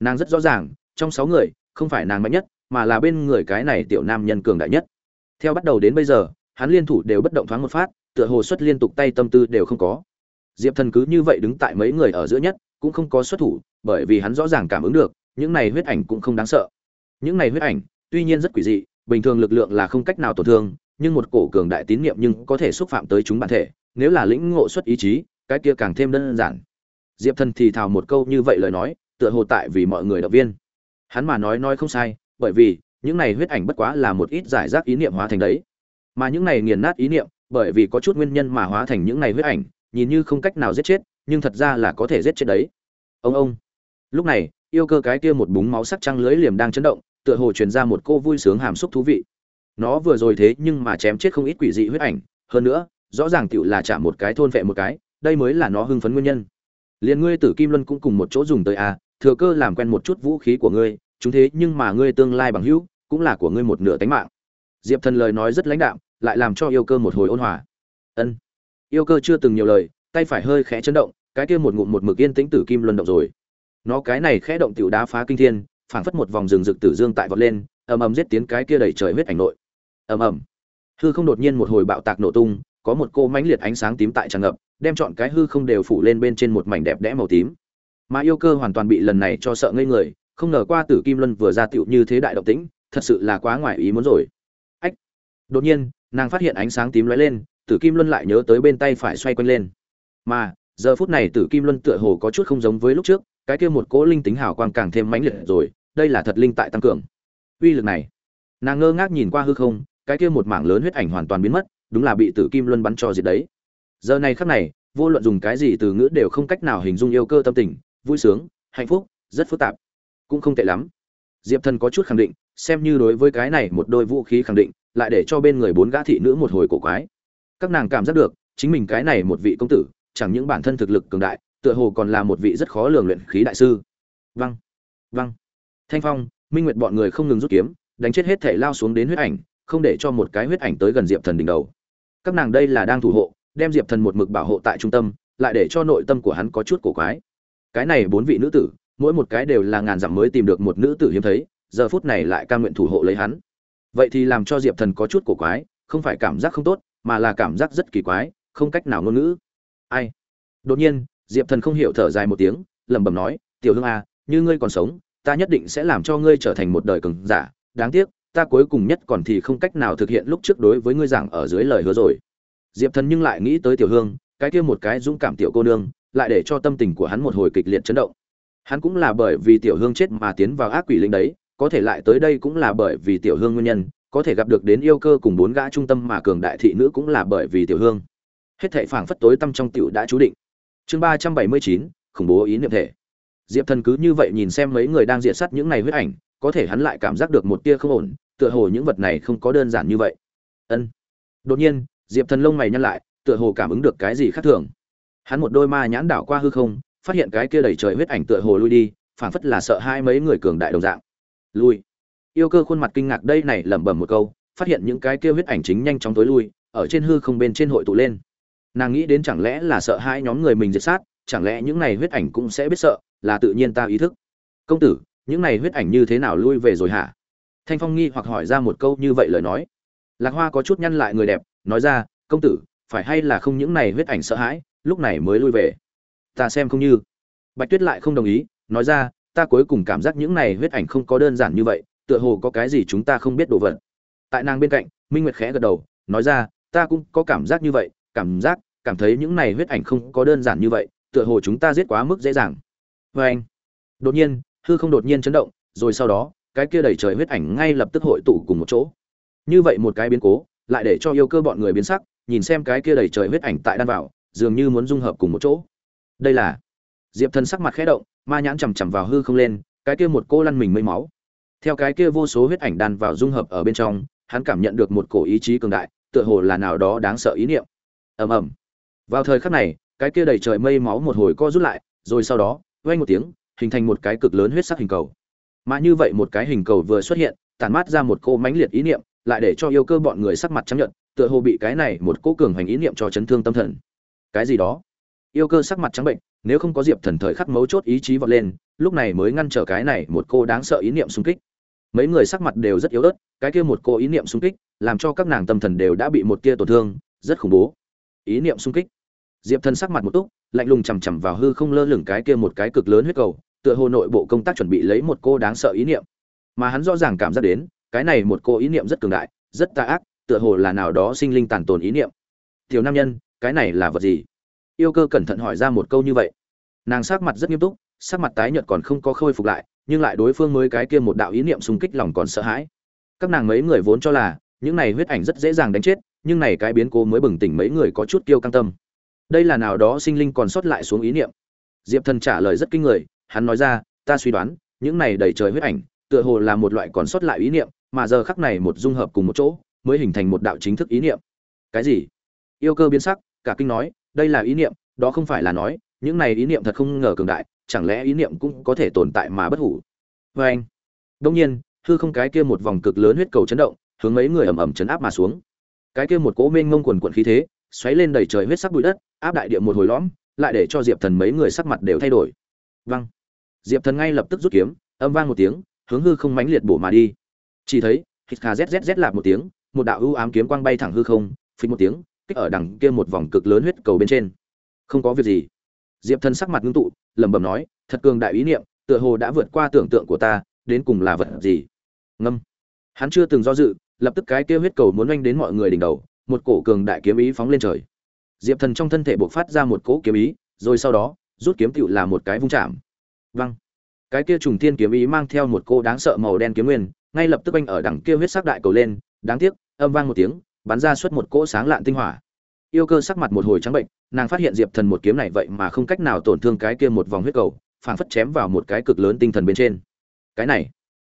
Nàng rất rõ ràng, trong sáu người, không phải nàng mạnh nhất, mà là bên người cái này tiểu nam nhân cường đại nhất. Theo bắt đầu đến bây giờ, hắn liên thủ đều bất động thoáng một phát, tựa hồ xuất liên tục tay tâm tư đều không có. Diệp thần cứ như vậy đứng tại mấy người ở giữa nhất, cũng không có xuất thủ, bởi vì hắn rõ ràng cảm ứng được, những này huyết ảnh cũng không đáng sợ. Những này huyết ảnh, tuy nhiên rất quỷ dị, bình thường lực lượng là không cách nào tổn thương, nhưng một cổ cường đại tín niệm nhưng có thể xúc phạm tới chúng bản thể, nếu là lĩnh ngộ xuất ý chí, cái kia càng thêm đơn giản diệp thần thì thào một câu như vậy lời nói, tựa hồ tại vì mọi người động viên. Hắn mà nói nói không sai, bởi vì, những này huyết ảnh bất quá là một ít giải rác ý niệm hóa thành đấy. Mà những này nghiền nát ý niệm, bởi vì có chút nguyên nhân mà hóa thành những này huyết ảnh, nhìn như không cách nào giết chết, nhưng thật ra là có thể giết chết đấy. Ông ông. Lúc này, yêu cơ cái kia một búng máu sắc trăng lưới liềm đang chấn động, tựa hồ truyền ra một cô vui sướng hàm xúc thú vị. Nó vừa rồi thế nhưng mà chém chết không ít quỷ dị huyết ảnh, hơn nữa, rõ ràng tựu là chạm một cái thôn vệ một cái, đây mới là nó hưng phấn nguyên nhân liền ngươi tử kim luân cũng cùng một chỗ dùng tới a thừa cơ làm quen một chút vũ khí của ngươi, chúng thế nhưng mà ngươi tương lai bằng hữu, cũng là của ngươi một nửa tánh mạng. Diệp thần lời nói rất lãnh đạm, lại làm cho yêu cơ một hồi ôn hòa. Ân. Yêu cơ chưa từng nhiều lời, tay phải hơi khẽ chấn động, cái kia một ngụm một mực yên tĩnh tử kim luân động rồi. Nó cái này khẽ động tiểu đá phá kinh thiên, phảng phất một vòng rừng rực tử dương tại vọt lên, ầm ầm giết tiến cái kia đầy trời huyết ảnh nội. Ầm ầm. Hư không đột nhiên một hồi bạo tạc nổ tung, có một cô mãnh liệt ánh sáng tím tại tràn ngập đem chọn cái hư không đều phủ lên bên trên một mảnh đẹp đẽ màu tím. Mà yêu cơ hoàn toàn bị lần này cho sợ ngây người, không ngờ qua tử kim luân vừa ra tựu như thế đại động tĩnh, thật sự là quá ngoài ý muốn rồi. Ách! Đột nhiên, nàng phát hiện ánh sáng tím lóe lên, tử kim luân lại nhớ tới bên tay phải xoay quanh lên. Mà, giờ phút này tử kim luân tựa hồ có chút không giống với lúc trước, cái kia một cỗ linh tính hào quang càng thêm mãnh liệt rồi, đây là thật linh tại tăng cường. Uy lực này! Nàng ngơ ngác nhìn qua hư không, cái kia một mảng lớn huyết ảnh hoàn toàn biến mất, đúng là bị tử kim luân bắn cho diệt đấy giờ này khắc này, vô luận dùng cái gì từ ngữ đều không cách nào hình dung yêu cơ tâm tình, vui sướng, hạnh phúc, rất phức tạp. Cũng không tệ lắm. Diệp thần có chút khẳng định, xem như đối với cái này một đôi vũ khí khẳng định, lại để cho bên người bốn gã thị nữ một hồi cổ quái. Các nàng cảm giác được, chính mình cái này một vị công tử, chẳng những bản thân thực lực cường đại, tựa hồ còn là một vị rất khó lường luyện khí đại sư. Văng văng thanh phong, minh nguyệt bọn người không ngừng rút kiếm, đánh chết hết thể lao xuống đến huyết ảnh, không để cho một cái huyết ảnh tới gần diệp thần đỉnh đầu. Các nàng đây là đang thủ hộ đem diệp thần một mực bảo hộ tại trung tâm lại để cho nội tâm của hắn có chút cổ quái. Cái này bốn vị nữ tử mỗi một cái đều là ngàn dặm mới tìm được một nữ tử hiếm thấy giờ phút này lại ca nguyện thủ hộ lấy hắn. Vậy thì làm cho diệp thần có chút cổ quái không phải cảm giác không tốt mà là cảm giác rất kỳ quái không cách nào ngôn ngữ. Ai? Đột nhiên diệp thần không hiểu thở dài một tiếng lẩm bẩm nói tiểu hương A, à, như ngươi còn sống ta nhất định sẽ làm cho ngươi trở thành một đời cường giả. Đáng tiếc ta cuối cùng nhất còn thì không cách nào thực hiện lúc trước đối với ngươi giảng ở dưới lời hứa rồi diệp thần nhưng lại nghĩ tới tiểu hương, cái kia một cái dũng cảm tiểu cô nương, lại để cho tâm tình của hắn một hồi kịch liệt chấn động. Hắn cũng là bởi vì tiểu hương chết mà tiến vào ác quỷ linh đấy, có thể lại tới đây cũng là bởi vì tiểu hương nguyên nhân, có thể gặp được đến yêu cơ cùng bốn gã trung tâm mà cường đại thị nữ cũng là bởi vì tiểu hương. Hết thảy phảng phất tối tâm trong tiểu đã chú định. Chương ba trăm bảy mươi chín, khủng bố ý niệm thể. Diệp thần cứ như vậy nhìn xem mấy người đang diệt sát những này huyết ảnh, có thể hắn lại cảm giác được một tia không ổn, tựa hồ những vật này không có đơn giản như vậy. Ân. Đột nhiên diệp thần lông mày nhăn lại, tựa hồ cảm ứng được cái gì khác thường. Hắn một đôi ma nhãn đảo qua hư không, phát hiện cái kia đầy trời huyết ảnh tựa hồ lui đi, phảng phất là sợ hai mấy người cường đại đồng dạng. Lui. Yêu cơ khuôn mặt kinh ngạc đây này lẩm bẩm một câu, phát hiện những cái kia huyết ảnh chính nhanh chóng tối lui, ở trên hư không bên trên hội tụ lên. Nàng nghĩ đến chẳng lẽ là sợ hai nhóm người mình diệt sát, chẳng lẽ những này huyết ảnh cũng sẽ biết sợ, là tự nhiên ta ý thức. Công tử, những này huyết ảnh như thế nào lui về rồi hả? Thanh phong nghi hoặc hỏi ra một câu như vậy lời nói. Lạc hoa có chút nhăn lại người đẹp nói ra, công tử, phải hay là không những này huyết ảnh sợ hãi, lúc này mới lui về? Ta xem không như. Bạch tuyết lại không đồng ý, nói ra, ta cuối cùng cảm giác những này huyết ảnh không có đơn giản như vậy, tựa hồ có cái gì chúng ta không biết đồ vật. Tại nàng bên cạnh, minh nguyệt khẽ gật đầu, nói ra, ta cũng có cảm giác như vậy, cảm giác, cảm thấy những này huyết ảnh không có đơn giản như vậy, tựa hồ chúng ta giết quá mức dễ dàng. Vê anh, đột nhiên, hư không đột nhiên chấn động, rồi sau đó, cái kia đầy trời huyết ảnh ngay lập tức hội tụ cùng một chỗ. Như vậy một cái biến cố lại để cho yêu cơ bọn người biến sắc, nhìn xem cái kia đầy trời huyết ảnh tại đan vào, dường như muốn dung hợp cùng một chỗ. Đây là, diệp thần sắc mặt khẽ động, ma nhãn chằm chằm vào hư không lên, cái kia một cô lăn mình mây máu. Theo cái kia vô số huyết ảnh đan vào dung hợp ở bên trong, hắn cảm nhận được một cổ ý chí cường đại, tựa hồ là nào đó đáng sợ ý niệm. Ầm ầm. Vào thời khắc này, cái kia đầy trời mây máu một hồi co rút lại, rồi sau đó, vang một tiếng, hình thành một cái cực lớn huyết sắc hình cầu. Mà như vậy một cái hình cầu vừa xuất hiện, tản mát ra một cô mãnh liệt ý niệm lại để cho yêu cơ bọn người sắc mặt trắng nhận tựa hồ bị cái này một cố cường hành ý niệm cho chấn thương tâm thần. Cái gì đó? Yêu cơ sắc mặt trắng bệnh, nếu không có diệp thần thời khắc mấu chốt ý chí vọt lên, lúc này mới ngăn trở cái này một cô đáng sợ ý niệm xung kích. Mấy người sắc mặt đều rất yếu ớt, cái kia một cô ý niệm xung kích, làm cho các nàng tâm thần đều đã bị một tia tổn thương, rất khủng bố. Ý niệm xung kích. Diệp thần sắc mặt một túc, lạnh lùng chằm chằm vào hư không lơ lửng cái kia một cái cực lớn huyết cầu, tựa hồ nội bộ công tác chuẩn bị lấy một cô đáng sợ ý niệm. Mà hắn rõ ràng cảm giác đến cái này một cô ý niệm rất cường đại, rất tà ác, tựa hồ là nào đó sinh linh tàn tồn ý niệm. Tiểu nam nhân, cái này là vật gì? Yêu cơ cẩn thận hỏi ra một câu như vậy. Nàng sát mặt rất nghiêm túc, sắc mặt tái nhợt còn không có khôi phục lại, nhưng lại đối phương mới cái kia một đạo ý niệm xung kích lòng còn sợ hãi. Các nàng mấy người vốn cho là, những này huyết ảnh rất dễ dàng đánh chết, nhưng này cái biến cố mới bừng tỉnh mấy người có chút kiêu căng tâm. Đây là nào đó sinh linh còn sót lại xuống ý niệm. Diệp thần trả lời rất kinh người, hắn nói ra, ta suy đoán, những này đầy trời huyết ảnh, tựa hồ là một loại còn sót lại ý niệm mà giờ khắc này một dung hợp cùng một chỗ, mới hình thành một đạo chính thức ý niệm. Cái gì? Yêu cơ biến sắc, cả kinh nói, đây là ý niệm, đó không phải là nói, những này ý niệm thật không ngờ cường đại, chẳng lẽ ý niệm cũng có thể tồn tại mà bất hủ? Và anh, Đương nhiên, hư không cái kia một vòng cực lớn huyết cầu chấn động, hướng mấy người ầm ầm chấn áp mà xuống. Cái kia một cỗ mênh ngông quần quần khí thế, xoáy lên đầy trời huyết sắc bụi đất, áp đại địa một hồi lõm, lại để cho diệp thần mấy người sắc mặt đều thay đổi. Văng diệp thần ngay lập tức rút kiếm, âm vang một tiếng, hướng hư không mãnh liệt bổ mà đi chỉ thấy, hít kha zzz lạp một tiếng, một đạo ưu ám kiếm quang bay thẳng hư không, phình một tiếng, kích ở đằng kia một vòng cực lớn huyết cầu bên trên. Không có việc gì. Diệp thần sắc mặt ngưng tụ, lẩm bẩm nói, thật cường đại ý niệm, tựa hồ đã vượt qua tưởng tượng của ta, đến cùng là vật gì? Ngâm. Hắn chưa từng do dự, lập tức cái kia huyết cầu muốn oanh đến mọi người đỉnh đầu, một cổ cường đại kiếm ý phóng lên trời. Diệp thần trong thân thể bộc phát ra một cỗ kiếm ý, rồi sau đó, rút kiếm tựu là một cái vung chạm. Văng cái kia trùng thiên kiếm ý mang theo một cô đáng sợ màu đen kiếm nguyên, ngay lập tức anh ở đằng kia huyết sắc đại cầu lên, đáng tiếc, âm vang một tiếng, bắn ra suốt một cỗ sáng lạn tinh hỏa. Yêu cơ sắc mặt một hồi trắng bệnh, nàng phát hiện diệp thần một kiếm này vậy mà không cách nào tổn thương cái kia một vòng huyết cầu, phảng phất chém vào một cái cực lớn tinh thần bên trên. Cái này,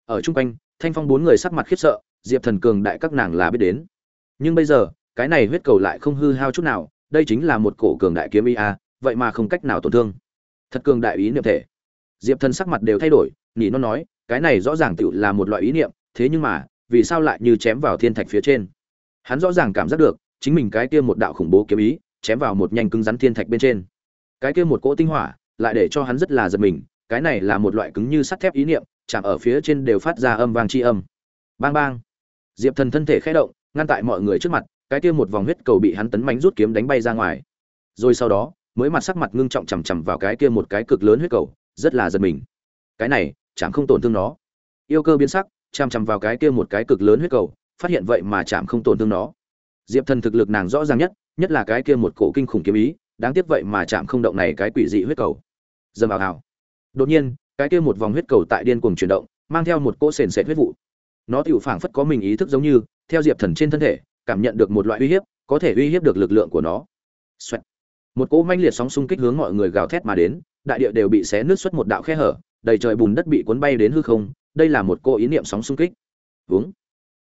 ở chung quanh, thanh phong bốn người sắc mặt khiếp sợ, diệp thần cường đại các nàng là biết đến. Nhưng bây giờ, cái này huyết cầu lại không hư hao chút nào, đây chính là một cổ cường đại kiếm ý a, vậy mà không cách nào tổn thương. Thật cường đại ý niệm thể diệp thần sắc mặt đều thay đổi, nhỉ nó nói, cái này rõ ràng tự là một loại ý niệm, thế nhưng mà, vì sao lại như chém vào thiên thạch phía trên? Hắn rõ ràng cảm giác được, chính mình cái kia một đạo khủng bố kiếm ý, chém vào một nhanh cứng rắn thiên thạch bên trên. Cái kia một cỗ tinh hỏa, lại để cho hắn rất là giật mình, cái này là một loại cứng như sắt thép ý niệm, chạm ở phía trên đều phát ra âm vang chi âm. Bang bang. Diệp thần thân thể khẽ động, ngăn tại mọi người trước mặt, cái kia một vòng huyết cầu bị hắn tấn mánh rút kiếm đánh bay ra ngoài. Rồi sau đó, mới mặt sắc mặt ngưng trọng chằm chằm vào cái kia một cái cực lớn huyết cầu rất là giật mình. Cái này chẳng không tổn thương nó. Yêu cơ biến sắc chằm chằm vào cái kia một cái cực lớn huyết cầu, phát hiện vậy mà chạm không tổn thương nó. Diệp thần thực lực nàng rõ ràng nhất nhất là cái kia một cổ kinh khủng kiếm ý, đáng tiếc vậy mà chạm không động này cái quỷ dị huyết cầu. Dầm vào hào đột nhiên, cái kia một vòng huyết cầu tại điên cuồng chuyển động, mang theo một cỗ sền sệt huyết vụ. Nó tựu phảng phất có mình ý thức giống như, theo diệp thần trên thân thể, cảm nhận được một loại uy hiếp, có thể uy hiếp được lực lượng của nó. Xoẹt một cỗ manh liệt sóng xung kích hướng mọi người gào thét mà đến, đại địa đều bị xé nứt xuất một đạo khe hở, đầy trời bùn đất bị cuốn bay đến hư không, đây là một cỗ ý niệm sóng xung kích. Vướng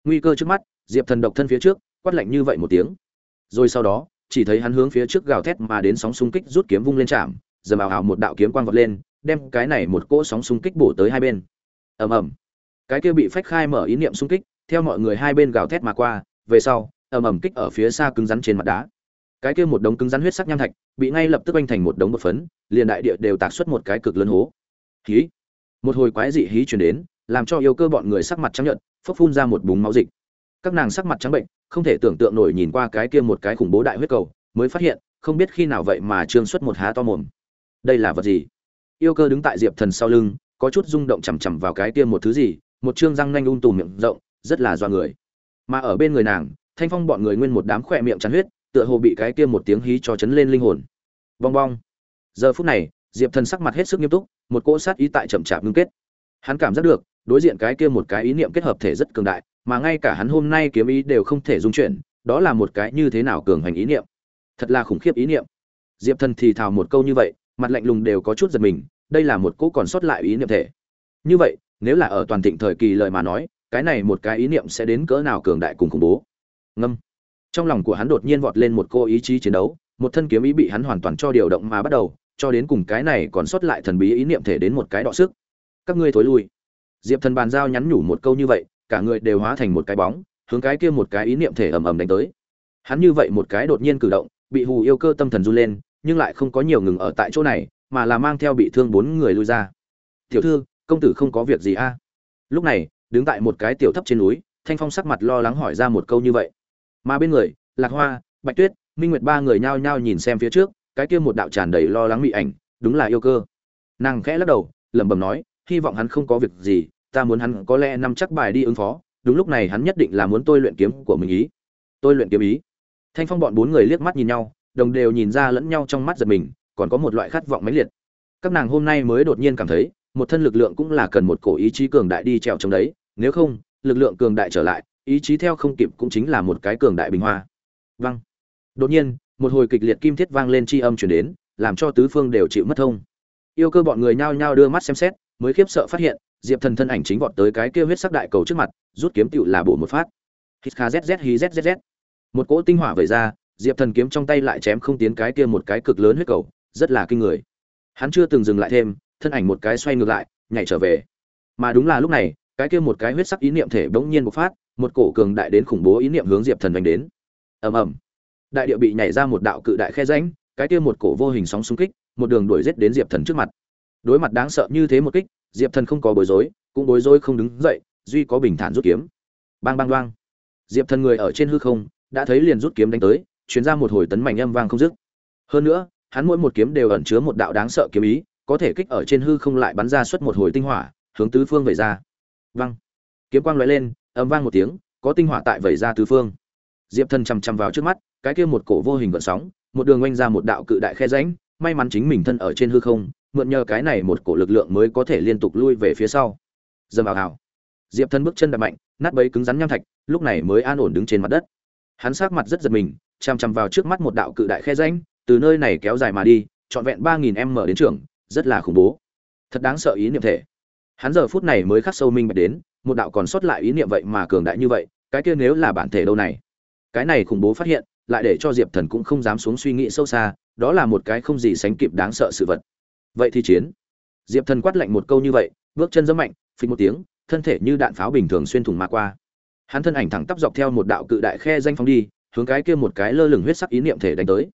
nguy cơ trước mắt, diệp thần độc thân phía trước, quát lạnh như vậy một tiếng. Rồi sau đó, chỉ thấy hắn hướng phía trước gào thét mà đến sóng xung kích rút kiếm vung lên chạm giờ ảo ảo một đạo kiếm quang vọt lên, đem cái này một cỗ sóng xung kích bổ tới hai bên. Ầm ầm. Cái kia bị phách khai mở ý niệm xung kích, theo mọi người hai bên gào thét mà qua, về sau, ầm ầm kích ở phía xa cứng rắn trên mặt đá cái kia một đống cứng rắn huyết sắc nham thạch, bị ngay lập tức anh thành một đống bột phấn, liền đại địa đều tạc xuất một cái cực lớn hố. Hí! Một hồi quái dị hí chuyển đến, làm cho yêu cơ bọn người sắc mặt trắng nhợt, phốc phun ra một búng máu dịch. Các nàng sắc mặt trắng bệnh, không thể tưởng tượng nổi nhìn qua cái kia một cái khủng bố đại huyết cầu, mới phát hiện, không biết khi nào vậy mà trương xuất một há to mồm. Đây là vật gì? Yêu cơ đứng tại diệp thần sau lưng, có chút rung động chằm chằm vào cái kia một thứ gì, một trương răng nanh un tùm miệng rộng, rất là do người. Mà ở bên người nàng, thanh phong bọn người nguyên một đám khỏe miệng chắn huyết tựa hồ bị cái kia một tiếng hí cho chấn lên linh hồn. Bong bong. Giờ phút này, diệp thần sắc mặt hết sức nghiêm túc, một cỗ sát ý tại chậm chạp ngưng kết. Hắn cảm giác được, đối diện cái kia một cái ý niệm kết hợp thể rất cường đại, mà ngay cả hắn hôm nay kiếm ý đều không thể dung chuyển, đó là một cái như thế nào cường hành ý niệm? Thật là khủng khiếp ý niệm. Diệp thần thì thào một câu như vậy, mặt lạnh lùng đều có chút giật mình, đây là một cỗ còn sót lại ý niệm thể. Như vậy, nếu là ở toàn thịnh thời kỳ lời mà nói, cái này một cái ý niệm sẽ đến cỡ nào cường đại cùng khủng bố? Ngâm trong lòng của hắn đột nhiên vọt lên một cô ý chí chiến đấu, một thân kiếm ý bị hắn hoàn toàn cho điều động mà bắt đầu, cho đến cùng cái này còn sót lại thần bí ý niệm thể đến một cái đọ sức. Các ngươi thối lui. Diệp thần bàn giao nhắn nhủ một câu như vậy, cả người đều hóa thành một cái bóng, hướng cái kia một cái ý niệm thể ầm ầm đánh tới. Hắn như vậy một cái đột nhiên cử động, bị hù yêu cơ tâm thần run lên, nhưng lại không có nhiều ngừng ở tại chỗ này, mà là mang theo bị thương bốn người lui ra. Tiểu thư, công tử không có việc gì a? Lúc này, đứng tại một cái tiểu thấp trên núi, thanh phong sắc mặt lo lắng hỏi ra một câu như vậy mà bên người, lạc hoa, bạch tuyết, minh nguyệt ba người nhao nhao nhìn xem phía trước, cái kia một đạo tràn đầy lo lắng bị ảnh, đúng là yêu cơ. Nàng khẽ lắc đầu, lẩm bẩm nói, hy vọng hắn không có việc gì, ta muốn hắn có lẽ nắm chắc bài đi ứng phó, đúng lúc này hắn nhất định là muốn tôi luyện kiếm của mình ý. Tôi luyện kiếm ý. Thanh phong bọn bốn người liếc mắt nhìn nhau, đồng đều nhìn ra lẫn nhau trong mắt giật mình, còn có một loại khát vọng mãnh liệt. Các nàng hôm nay mới đột nhiên cảm thấy, một thân lực lượng cũng là cần một cổ ý chí cường đại đi trèo trong đấy, nếu không, lực lượng cường đại trở lại ý chí theo không kịp cũng chính là một cái cường đại bình hoa. Vang đột nhiên, một hồi kịch liệt kim thiết vang lên chi âm chuyển đến, làm cho tứ phương đều chịu mất thông. Yêu cơ bọn người nhao nhao đưa mắt xem xét, mới khiếp sợ phát hiện, diệp thần thân ảnh chính vọt tới cái kia huyết sắc đại cầu trước mặt, rút kiếm tựu là bổ một phát. Hít kha zz hí zzz một cỗ tinh hỏa vẩy ra, diệp thần kiếm trong tay lại chém không tiến cái kia một cái cực lớn huyết cầu, rất là kinh người. Hắn chưa từng dừng lại thêm, thân ảnh một cái xoay ngược lại, nhảy trở về. Mà đúng là lúc này, cái kia một cái huyết sắc ý niệm thể bỗng nhiên bộc phát một cổ cường đại đến khủng bố ý niệm hướng diệp thần đánh đến. Ầm ầm. Đại địa bị nhảy ra một đạo cự đại khe rãnh, cái kia một cổ vô hình sóng xung kích, một đường đuổi giết đến diệp thần trước mặt. Đối mặt đáng sợ như thế một kích, diệp thần không có bối rối, cũng bối rối không đứng dậy, duy có bình thản rút kiếm. Bang bang đoang. Diệp thần người ở trên hư không, đã thấy liền rút kiếm đánh tới chuyến ra một hồi tấn mạnh âm vang không dứt. Hơn nữa, hắn mỗi một kiếm đều ẩn chứa một đạo đáng sợ kiếm ý, có thể kích ở trên hư không lại bắn ra suốt một hồi tinh hỏa, hướng tứ phương vẩy ra. Văng kiếm quang lóe lên ầm vang một tiếng, có tinh hỏa tại vẩy ra tứ phương. Diệp thần chằm chằm vào trước mắt, cái kia một cổ vô hình gợn sóng, một đường oanh ra một đạo cự đại khe rãnh, may mắn chính mình thân ở trên hư không, mượn nhờ cái này một cổ lực lượng mới có thể liên tục lui về phía sau. Dầm vào hào diệp thần bước chân đạp mạnh, nát bấy cứng rắn nham thạch, lúc này mới an ổn đứng trên mặt đất. Hắn sắc mặt rất giật mình, chằm chằm vào trước mắt một đạo cự đại khe rãnh, từ nơi này kéo dài mà đi, trọn vẹn ba nghìn m đến trường, rất là khủng bố. Thật đáng sợ ý niệm thể. Hắn giờ phút này mới khắc sâu minh bạch đến một đạo còn sót lại ý niệm vậy mà cường đại như vậy, cái kia nếu là bản thể đâu này? Cái này khủng bố phát hiện, lại để cho diệp thần cũng không dám xuống suy nghĩ sâu xa, đó là một cái không gì sánh kịp đáng sợ sự vật. Vậy thì chiến. Diệp thần quát lạnh một câu như vậy, bước chân rất mạnh phình một tiếng, thân thể như đạn pháo bình thường xuyên thủng mà qua. Hắn thân ảnh thẳng tắp dọc theo một đạo cự đại khe danh phóng đi, hướng cái kia một cái lơ lửng huyết sắc ý niệm thể đánh tới.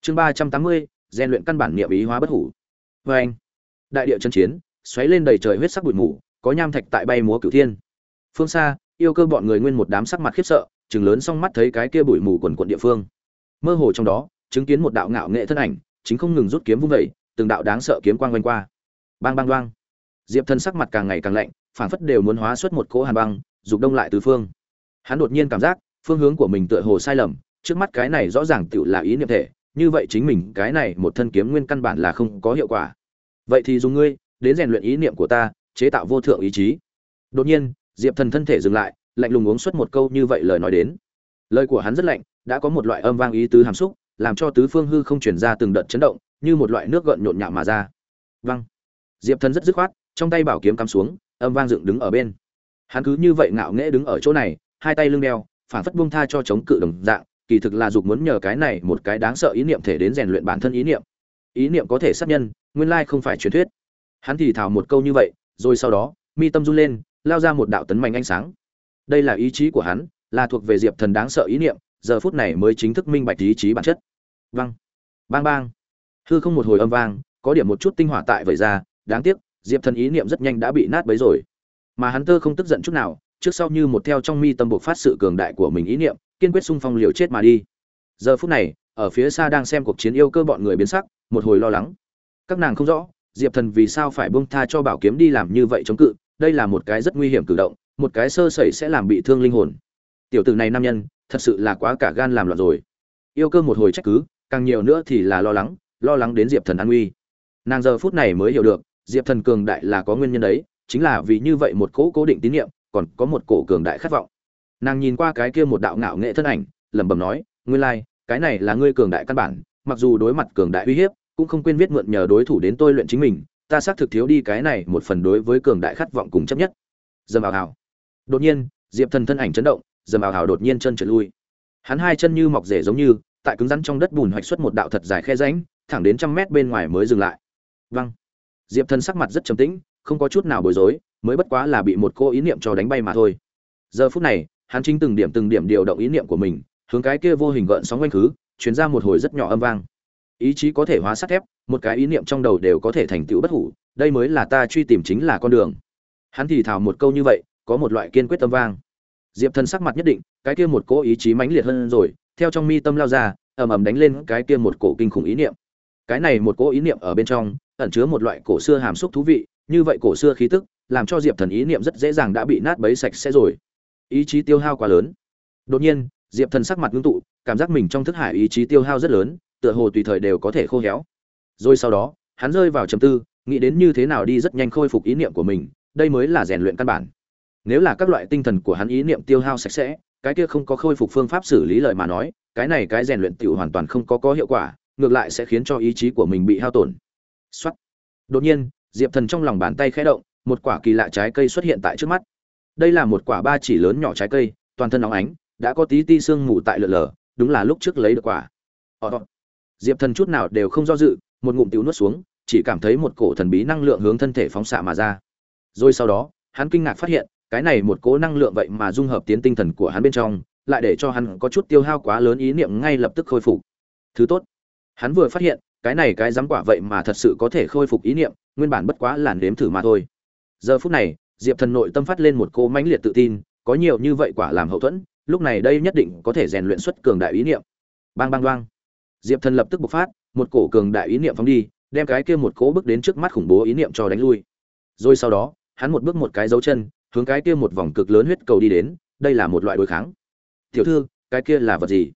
Chương ba trăm tám mươi, rèn luyện căn bản niệm ý hóa bất hủ. Vê anh đại địa chân chiến, xoáy lên đầy trời huyết sắc bụi mù có nham thạch tại bay múa cửu thiên. Phương xa, yêu cơ bọn người nguyên một đám sắc mặt khiếp sợ chừng lớn xong mắt thấy cái kia bụi mù quần quận địa phương. Mơ hồ trong đó, chứng kiến một đạo ngạo nghệ thân ảnh, chính không ngừng rút kiếm vung vẩy từng đạo đáng sợ kiếm quang quanh qua. Bang bang đoang. Diệp thân sắc mặt càng ngày càng lạnh, phảng phất đều muốn hóa xuất một cỗ hàn băng, dục đông lại tứ phương. Hắn đột nhiên cảm giác, phương hướng của mình tựa hồ sai lầm, trước mắt cái này rõ ràng tựu là ý niệm thể, như vậy chính mình cái này một thân kiếm nguyên căn bản là không có hiệu quả. Vậy thì dùng ngươi, đến rèn luyện ý niệm của ta chế tạo vô thượng ý chí. Đột nhiên, diệp thần thân thể dừng lại, lạnh lùng uống suốt một câu như vậy lời nói đến. Lời của hắn rất lạnh, đã có một loại âm vang ý tứ hàm xúc, làm cho tứ phương hư không chuyển ra từng đợt chấn động, như một loại nước gợn nhộn nhạo mà ra. Vang diệp thần rất dứt khoát, trong tay bảo kiếm cắm xuống, âm vang dựng đứng ở bên. Hắn cứ như vậy ngạo nghễ đứng ở chỗ này, hai tay lưng đeo, phản phất buông tha cho chống cự đồng dạng, kỳ thực là dục muốn nhờ cái này một cái đáng sợ ý niệm thể đến rèn luyện bản thân ý niệm. Ý niệm có thể sát nhân, nguyên lai không phải truyền thuyết. Hắn thì thào một câu như vậy rồi sau đó, mi tâm run lên, lao ra một đạo tấn mạnh ánh sáng. Đây là ý chí của hắn, là thuộc về diệp thần đáng sợ ý niệm, giờ phút này mới chính thức minh bạch ý chí bản chất. Văng bang bang. Hư không một hồi âm vang, có điểm một chút tinh hỏa tại vậy ra, đáng tiếc, diệp thần ý niệm rất nhanh đã bị nát bấy rồi. Mà hắn tơ không tức giận chút nào, trước sau như một theo trong mi tâm buộc phát sự cường đại của mình ý niệm, kiên quyết xung phong liều chết mà đi. Giờ phút này, ở phía xa đang xem cuộc chiến yêu cơ bọn người biến sắc, một hồi lo lắng. Các nàng không rõ diệp thần vì sao phải bông tha cho bảo kiếm đi làm như vậy chống cự? Đây là một cái rất nguy hiểm cử động, một cái sơ sẩy sẽ làm bị thương linh hồn. Tiểu tử này nam nhân, thật sự là quá cả gan làm loạn rồi. Yêu cơ một hồi trách cứ, càng nhiều nữa thì là lo lắng lo lắng đến diệp thần an nguy. Nàng giờ phút này mới hiểu được, diệp thần cường đại là có nguyên nhân đấy, chính là vì như vậy một cỗ cố định tín nhiệm còn có một cổ cường đại khát vọng. Nàng nhìn qua cái kia một đạo ngạo nghệ thân ảnh, lẩm bẩm nói, nguyên lai, cái này là ngươi cường đại căn bản, mặc dù đối mặt cường đại uy hiếp cũng không quên viết mượn nhờ đối thủ đến tôi luyện chính mình, ta xác thực thiếu đi cái này một phần đối với cường đại khát vọng cùng chấp nhất. Dầm ảo hào đột nhiên, diệp thần thân ảnh chấn động, dầm ảo hào đột nhiên chân trượt lui. Hắn hai chân như mọc rể giống như, tại cứng rắn trong đất bùn hoạch xuất một đạo thật dài khe ránh thẳng đến trăm mét bên ngoài mới dừng lại. Văng diệp thần sắc mặt rất trầm tĩnh, không có chút nào bối rối, mới bất quá là bị một cô ý niệm cho đánh bay mà thôi. Giờ phút này, hắn chính từng điểm từng điểm điều động ý niệm của mình, hướng cái kia vô hình gợn sóng quanh khứ chuyển ra một hồi rất nhỏ âm vang ý chí có thể hóa sắt thép, một cái ý niệm trong đầu đều có thể thành tựu bất hủ, đây mới là ta truy tìm chính là con đường. Hắn thì thào một câu như vậy, có một loại kiên quyết tâm vang. Diệp thần sắc mặt nhất định, cái kia một cỗ ý chí mãnh liệt hơn rồi, theo trong mi tâm lao ra, ầm ầm đánh lên cái kia một cổ kinh khủng ý niệm. Cái này một cỗ ý niệm ở bên trong, ẩn chứa một loại cổ xưa hàm xúc thú vị, như vậy cổ xưa khí tức, làm cho diệp thần ý niệm rất dễ dàng đã bị nát bấy sạch sẽ rồi. Ý chí tiêu hao quá lớn. Đột nhiên, diệp thần sắc mặt ngưng tụ, cảm giác mình trong thức hải ý chí tiêu hao rất lớn tựa hồ tùy thời đều có thể khô héo. Rồi sau đó hắn rơi vào trầm tư nghĩ đến như thế nào đi rất nhanh khôi phục ý niệm của mình đây mới là rèn luyện căn bản. Nếu là các loại tinh thần của hắn ý niệm tiêu hao sạch sẽ cái kia không có khôi phục phương pháp xử lý lời mà nói cái này cái rèn luyện tiểu hoàn toàn không có có hiệu quả ngược lại sẽ khiến cho ý chí của mình bị hao tổn. Soát. đột nhiên diệp thần trong lòng bàn tay khẽ động một quả kỳ lạ trái cây xuất hiện tại trước mắt. Đây là một quả ba chỉ lớn nhỏ trái cây toàn thân nóng ánh đã có tí ti sương mù tại lượn lờ đúng là lúc trước lấy được quả. Ờ, diệp thần chút nào đều không do dự, một ngụm tiểu nuốt xuống, chỉ cảm thấy một cổ thần bí năng lượng hướng thân thể phóng xạ mà ra. Rồi sau đó, hắn kinh ngạc phát hiện, cái này một cỗ năng lượng vậy mà dung hợp tiến tinh thần của hắn bên trong, lại để cho hắn có chút tiêu hao quá lớn ý niệm ngay lập tức khôi phục. Thứ tốt, hắn vừa phát hiện, cái này cái dám quả vậy mà thật sự có thể khôi phục ý niệm, nguyên bản bất quá làn đếm thử mà thôi. Giờ phút này, diệp thần nội tâm phát lên một cô mãnh liệt tự tin, có nhiều như vậy quả làm hậu thuẫn, lúc này đây nhất định có thể rèn luyện xuất cường đại ý niệm. Bang bang bang diệp thần lập tức bộc phát, một cổ cường đại ý niệm phóng đi, đem cái kia một cỗ bước đến trước mắt khủng bố ý niệm cho đánh lui. Rồi sau đó, hắn một bước một cái dấu chân, hướng cái kia một vòng cực lớn huyết cầu đi đến, đây là một loại đối kháng. Tiểu thư, cái kia là vật gì?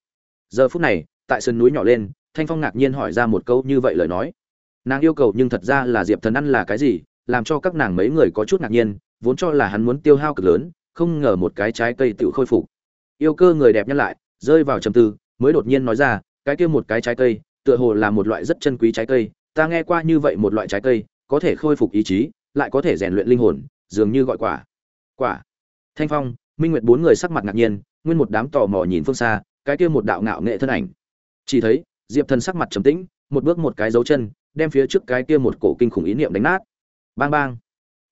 Giờ phút này, tại sườn núi nhỏ lên, thanh phong ngạc nhiên hỏi ra một câu như vậy lời nói. Nàng yêu cầu nhưng thật ra là diệp thần ăn là cái gì, làm cho các nàng mấy người có chút ngạc nhiên, vốn cho là hắn muốn tiêu hao cực lớn, không ngờ một cái trái cây tự khôi phục. Yêu cơ người đẹp nhắc lại, rơi vào trầm tư, mới đột nhiên nói ra cái kia một cái trái cây, tựa hồ là một loại rất chân quý trái cây. Ta nghe qua như vậy một loại trái cây, có thể khôi phục ý chí, lại có thể rèn luyện linh hồn, dường như gọi quả. Quả. Thanh phong, minh nguyệt bốn người sắc mặt ngạc nhiên, nguyên một đám tò mò nhìn phương xa, cái kia một đạo ngạo nghệ thân ảnh. Chỉ thấy, diệp thần sắc mặt trầm tĩnh, một bước một cái dấu chân, đem phía trước cái kia một cổ kinh khủng ý niệm đánh nát. Bang bang.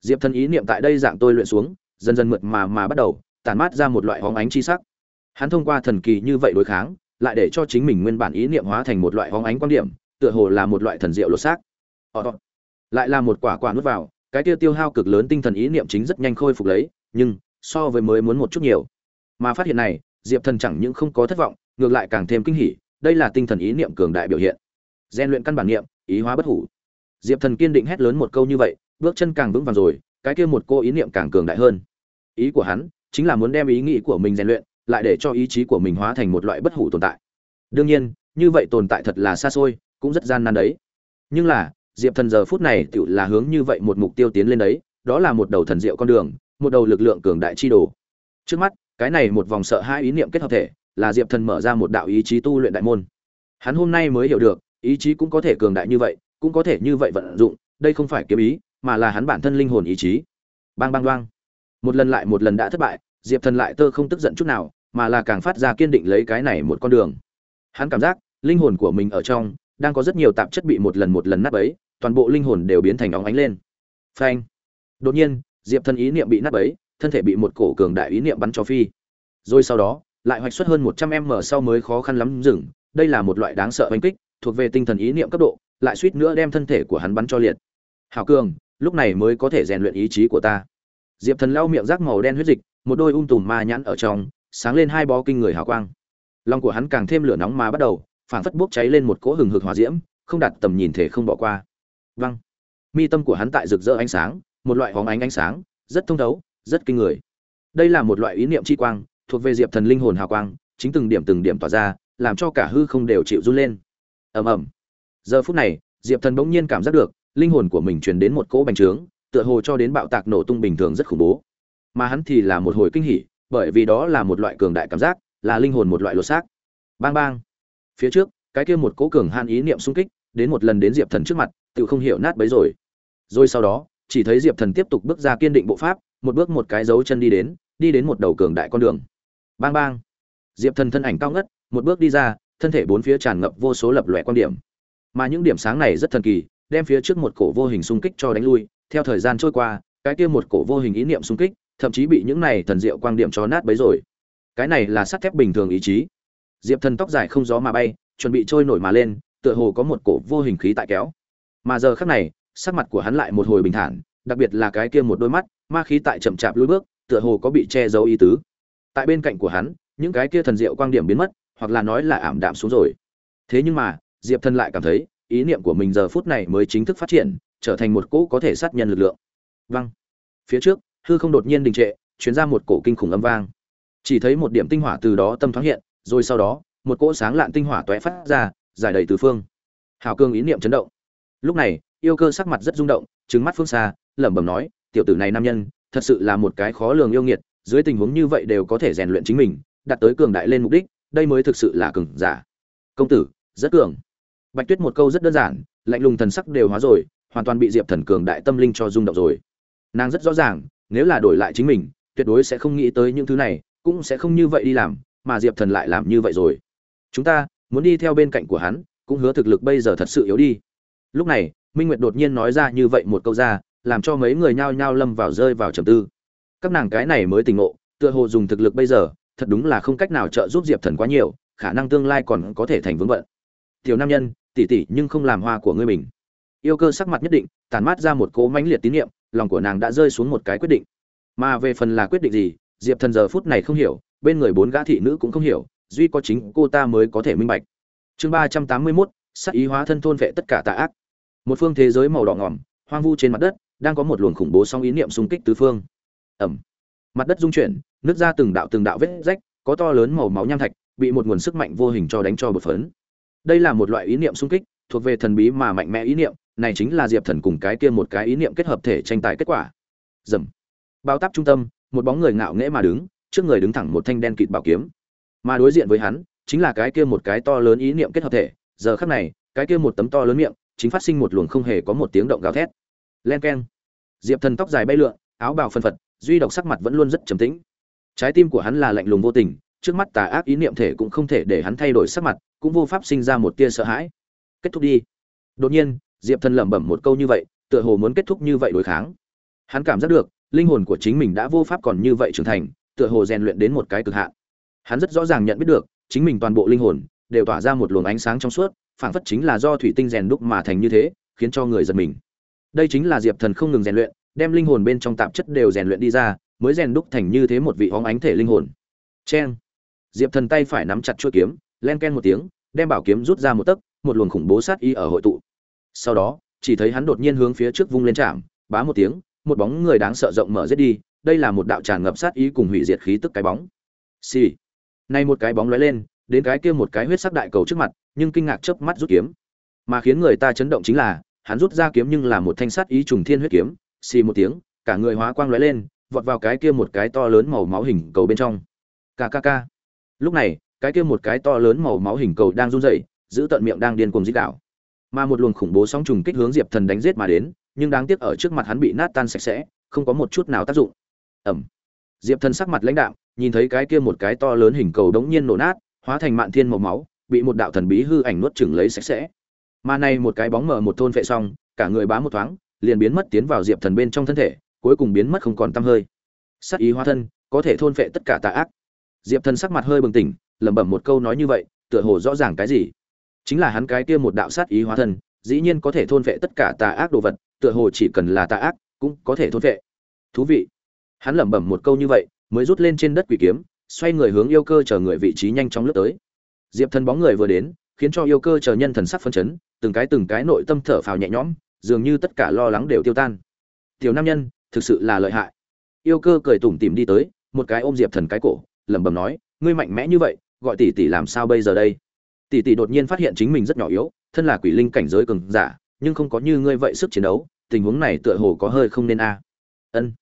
Diệp thần ý niệm tại đây dạng tôi luyện xuống, dần dần mượt mà mà bắt đầu, tản mát ra một loại hóng ánh chi sắc. Hắn thông qua thần kỳ như vậy đối kháng lại để cho chính mình nguyên bản ý niệm hóa thành một loại hóng ánh quan điểm, tựa hồ là một loại thần diệu lột xác. Ờ, ờ. Lại là một quả quả nuốt vào, cái tiêu tiêu hao cực lớn tinh thần ý niệm chính rất nhanh khôi phục lấy, nhưng, so với mới muốn một chút nhiều. Mà phát hiện này, diệp thần chẳng những không có thất vọng, ngược lại càng thêm kinh hỉ, đây là tinh thần ý niệm cường đại biểu hiện. Gian luyện căn bản niệm, ý hóa bất hủ. Diệp thần kiên định hét lớn một câu như vậy, bước chân càng vững vàng rồi, cái kia một cô ý niệm càng cường đại hơn. Ý của hắn, chính là muốn đem ý nghĩ của mình rèn luyện lại để cho ý chí của mình hóa thành một loại bất hủ tồn tại. Đương nhiên, như vậy tồn tại thật là xa xôi, cũng rất gian nan đấy. Nhưng là, diệp thần giờ phút này tự là hướng như vậy một mục tiêu tiến lên đấy, đó là một đầu thần diệu con đường, một đầu lực lượng cường đại chi đồ. Trước mắt, cái này một vòng sợ hai ý niệm kết hợp thể, là diệp thần mở ra một đạo ý chí tu luyện đại môn. Hắn hôm nay mới hiểu được, ý chí cũng có thể cường đại như vậy, cũng có thể như vậy vận dụng, đây không phải kiếm ý, mà là hắn bản thân linh hồn ý chí. Bang bang bang. Một lần lại một lần đã thất bại diệp thần lại tơ không tức giận chút nào, mà là càng phát ra kiên định lấy cái này một con đường. Hắn cảm giác, linh hồn của mình ở trong, đang có rất nhiều tạp chất bị một lần một lần nát bấy, toàn bộ linh hồn đều biến thành óng ánh lên. Phanh. Đột nhiên, diệp thần ý niệm bị nát bấy, thân thể bị một cổ cường đại ý niệm bắn cho phi. Rồi sau đó, lại hoạch xuất hơn một trăm m sau mới khó khăn lắm dừng. Đây là một loại đáng sợ oanh kích, thuộc về tinh thần ý niệm cấp độ, lại suýt nữa đem thân thể của hắn bắn cho liệt. Hảo cường, lúc này mới có thể rèn luyện ý chí của ta. Diệp thần lau miệng rác màu đen huyết dịch một đôi um tùm ma nhãn ở trong, sáng lên hai bó kinh người hào quang. Lòng của hắn càng thêm lửa nóng mà bắt đầu, phảng phất bốc cháy lên một cỗ hừng hực hỏa diễm, không đặt tầm nhìn thể không bỏ qua. Văng mi tâm của hắn tại rực rỡ ánh sáng, một loại hóng ánh ánh sáng, rất thông thấu, rất kinh người. Đây là một loại ý niệm chi quang, thuộc về diệp thần linh hồn hào quang, chính từng điểm từng điểm tỏa ra, làm cho cả hư không đều chịu run lên. Ầm ầm. Giờ phút này, diệp thần bỗng nhiên cảm giác được, linh hồn của mình truyền đến một cỗ bành trướng, tựa hồ cho đến bạo tạc nổ tung bình thường rất khủng bố mà hắn thì là một hồi kinh hỉ, bởi vì đó là một loại cường đại cảm giác, là linh hồn một loại lột xác. Bang bang. Phía trước, cái kia một cố cường han ý niệm xung kích, đến một lần đến diệp thần trước mặt, tự không hiểu nát bấy rồi. Rồi sau đó, chỉ thấy diệp thần tiếp tục bước ra kiên định bộ pháp, một bước một cái dấu chân đi đến đi đến một đầu cường đại con đường. Bang bang. Diệp thần thân ảnh cao ngất, một bước đi ra, thân thể bốn phía tràn ngập vô số lập lòe quan điểm. Mà những điểm sáng này rất thần kỳ, đem phía trước một cổ vô hình xung kích cho đánh lui, theo thời gian trôi qua, cái kia một cổ vô hình ý niệm xung kích thậm chí bị những này thần diệu quang điểm cho nát bấy rồi. Cái này là sắt thép bình thường ý chí. Diệp thần tóc dài không gió mà bay, chuẩn bị trôi nổi mà lên, tựa hồ có một cổ vô hình khí tại kéo. Mà giờ khắc này, sắc mặt của hắn lại một hồi bình thản, đặc biệt là cái kia một đôi mắt, ma khí tại chậm chạp lùi bước, tựa hồ có bị che giấu ý tứ. Tại bên cạnh của hắn, những cái kia thần diệu quang điểm biến mất, hoặc là nói là ảm đạm xuống rồi. Thế nhưng mà, diệp thần lại cảm thấy, ý niệm của mình giờ phút này mới chính thức phát triển, trở thành một cỗ có thể sát nhân lực lượng. Văng phía trước hư không đột nhiên đình trệ chuyển ra một cổ kinh khủng âm vang. Chỉ thấy một điểm tinh hỏa từ đó tâm thoáng hiện, rồi sau đó, một cỗ sáng lạn tinh hỏa tóe phát ra, giải đầy từ phương. Hào cương ý niệm chấn động. Lúc này, yêu cơ sắc mặt rất rung động trứng mắt phương xa, lẩm bẩm nói, tiểu tử này nam nhân, thật sự là một cái khó lường yêu nghiệt, dưới tình huống như vậy đều có thể rèn luyện chính mình, đạt tới cường đại lên mục đích, đây mới thực sự là cường giả. Công tử, rất cường. Bạch tuyết một câu rất đơn giản, lạnh lùng thần sắc đều hóa rồi, hoàn toàn bị diệp thần cường đại tâm linh cho rung động rồi. Nàng rất rõ ràng nếu là đổi lại chính mình, tuyệt đối sẽ không nghĩ tới những thứ này, cũng sẽ không như vậy đi làm, mà diệp thần lại làm như vậy rồi. Chúng ta muốn đi theo bên cạnh của hắn, cũng hứa thực lực bây giờ thật sự yếu đi. Lúc này, minh nguyệt đột nhiên nói ra như vậy một câu ra, làm cho mấy người nhao nhao lâm vào rơi vào trầm tư. Các nàng cái này mới tỉnh ngộ, tựa hồ dùng thực lực bây giờ, thật đúng là không cách nào trợ giúp diệp thần quá nhiều, khả năng tương lai còn có thể thành vướng vận tiểu nam nhân, tỉ tỉ nhưng không làm hoa của ngươi mình. Yêu cơ sắc mặt nhất định tàn mát ra một cố mãnh liệt tín nhiệm lòng của nàng đã rơi xuống một cái quyết định. Mà về phần là quyết định gì, diệp thần giờ phút này không hiểu, bên người bốn gã thị nữ cũng không hiểu, duy có chính cô ta mới có thể minh bạch. Chương ba trăm tám mươi mốt, sắc ý hóa thân thôn vệ tất cả tà ác. Một phương thế giới màu đỏ ngỏm, hoang vu trên mặt đất, đang có một luồng khủng bố song ý niệm xung kích tứ phương. Ẩm. Mặt đất rung chuyển, nứt ra từng đạo từng đạo vết rách, có to lớn màu máu nham thạch, bị một nguồn sức mạnh vô hình cho đánh cho bột phấn. Đây là một loại ý niệm xung kích, thuộc về thần bí mà mạnh mẽ ý niệm này chính là diệp thần cùng cái kia một cái ý niệm kết hợp thể tranh tài kết quả. Dầm. Bao táp trung tâm, một bóng người ngạo nghễ mà đứng, trước người đứng thẳng một thanh đen kịt bảo kiếm. Mà đối diện với hắn, chính là cái kia một cái to lớn ý niệm kết hợp thể. Giờ khắc này, cái kia một tấm to lớn miệng, chính phát sinh một luồng không hề có một tiếng động gào thét. Len keng. Diệp thần tóc dài bay lượn, áo bào phân phật, duy độc sắc mặt vẫn luôn rất trầm tĩnh. Trái tim của hắn là lạnh lùng vô tình, trước mắt tà ác ý niệm thể cũng không thể để hắn thay đổi sắc mặt, cũng vô pháp sinh ra một tia sợ hãi. Kết thúc đi. Đột nhiên diệp thần lẩm bẩm một câu như vậy, tựa hồ muốn kết thúc như vậy đối kháng. Hắn cảm giác được, linh hồn của chính mình đã vô pháp còn như vậy trưởng thành, tựa hồ rèn luyện đến một cái cực hạn. Hắn rất rõ ràng nhận biết được, chính mình toàn bộ linh hồn, đều tỏa ra một luồng ánh sáng trong suốt, phảng phất chính là do thủy tinh rèn đúc mà thành như thế, khiến cho người giật mình. Đây chính là diệp thần không ngừng rèn luyện, đem linh hồn bên trong tạp chất đều rèn luyện đi ra, mới rèn đúc thành như thế một vị hóng ánh thể linh hồn. Cheng. Diệp thần tay phải nắm chặt chuôi kiếm, len ken một tiếng, đem bảo kiếm rút ra một tấc, một luồng khủng bố sát ý ở hội tụ sau đó, chỉ thấy hắn đột nhiên hướng phía trước vung lên chạm, bá một tiếng, một bóng người đáng sợ rộng mở giết đi, đây là một đạo tràn ngập sát ý cùng hủy diệt khí tức cái bóng. Xì、sì. nay một cái bóng lóe lên, đến cái kia một cái huyết sắc đại cầu trước mặt, nhưng kinh ngạc chớp mắt rút kiếm. Mà khiến người ta chấn động chính là, hắn rút ra kiếm nhưng là một thanh sát ý trùng thiên huyết kiếm. Xì một tiếng, cả người hóa quang lóe lên, vọt vào cái kia một cái to lớn màu máu hình cầu bên trong. Kkk lúc này, cái kia một cái to lớn màu máu hình cầu đang run rẩy, giữ tận miệng đang điên cuồng dít đảo mà một luồng khủng bố sóng trùng kích hướng diệp thần đánh giết mà đến nhưng đáng tiếc ở trước mặt hắn bị nát tan sạch sẽ không có một chút nào tác dụng. Ẩm diệp thần sắc mặt lãnh đạo, nhìn thấy cái kia một cái to lớn hình cầu đống nhiên nổ nát hóa thành mạn thiên màu máu bị một đạo thần bí hư ảnh nuốt chửng lấy sạch sẽ. Mà này một cái bóng mờ một thôn vệ xong cả người bá một thoáng liền biến mất tiến vào diệp thần bên trong thân thể cuối cùng biến mất không còn tăm hơi. Sắc ý hóa thân có thể thôn vệ tất cả tà ác. Diệp thần sắc mặt hơi bừng tỉnh lẩm bẩm một câu nói như vậy tựa hồ rõ ràng cái gì? Chính là hắn cái kia một đạo sát ý hóa thân, dĩ nhiên có thể thôn vệ tất cả tà ác đồ vật, tựa hồ chỉ cần là tà ác, cũng có thể thôn vệ. Thú vị. Hắn lẩm bẩm một câu như vậy, mới rút lên trên đất quỷ kiếm, xoay người hướng yêu cơ chờ người vị trí nhanh chóng lướt tới. Diệp thần bóng người vừa đến, khiến cho yêu cơ chờ nhân thần sắc phân chấn, từng cái từng cái nội tâm thở phào nhẹ nhõm, dường như tất cả lo lắng đều tiêu tan. Tiểu nam nhân, thực sự là lợi hại. Yêu cơ cười tủm tỉm đi tới, một cái ôm diệp thần cái cổ, lẩm bẩm nói, ngươi mạnh mẽ như vậy, gọi tỷ tỷ làm sao bây giờ đây? Tỷ tỷ đột nhiên phát hiện chính mình rất nhỏ yếu, thân là quỷ linh cảnh giới cường giả, nhưng không có như ngươi vậy sức chiến đấu, tình huống này tựa hồ có hơi không nên a. Ân.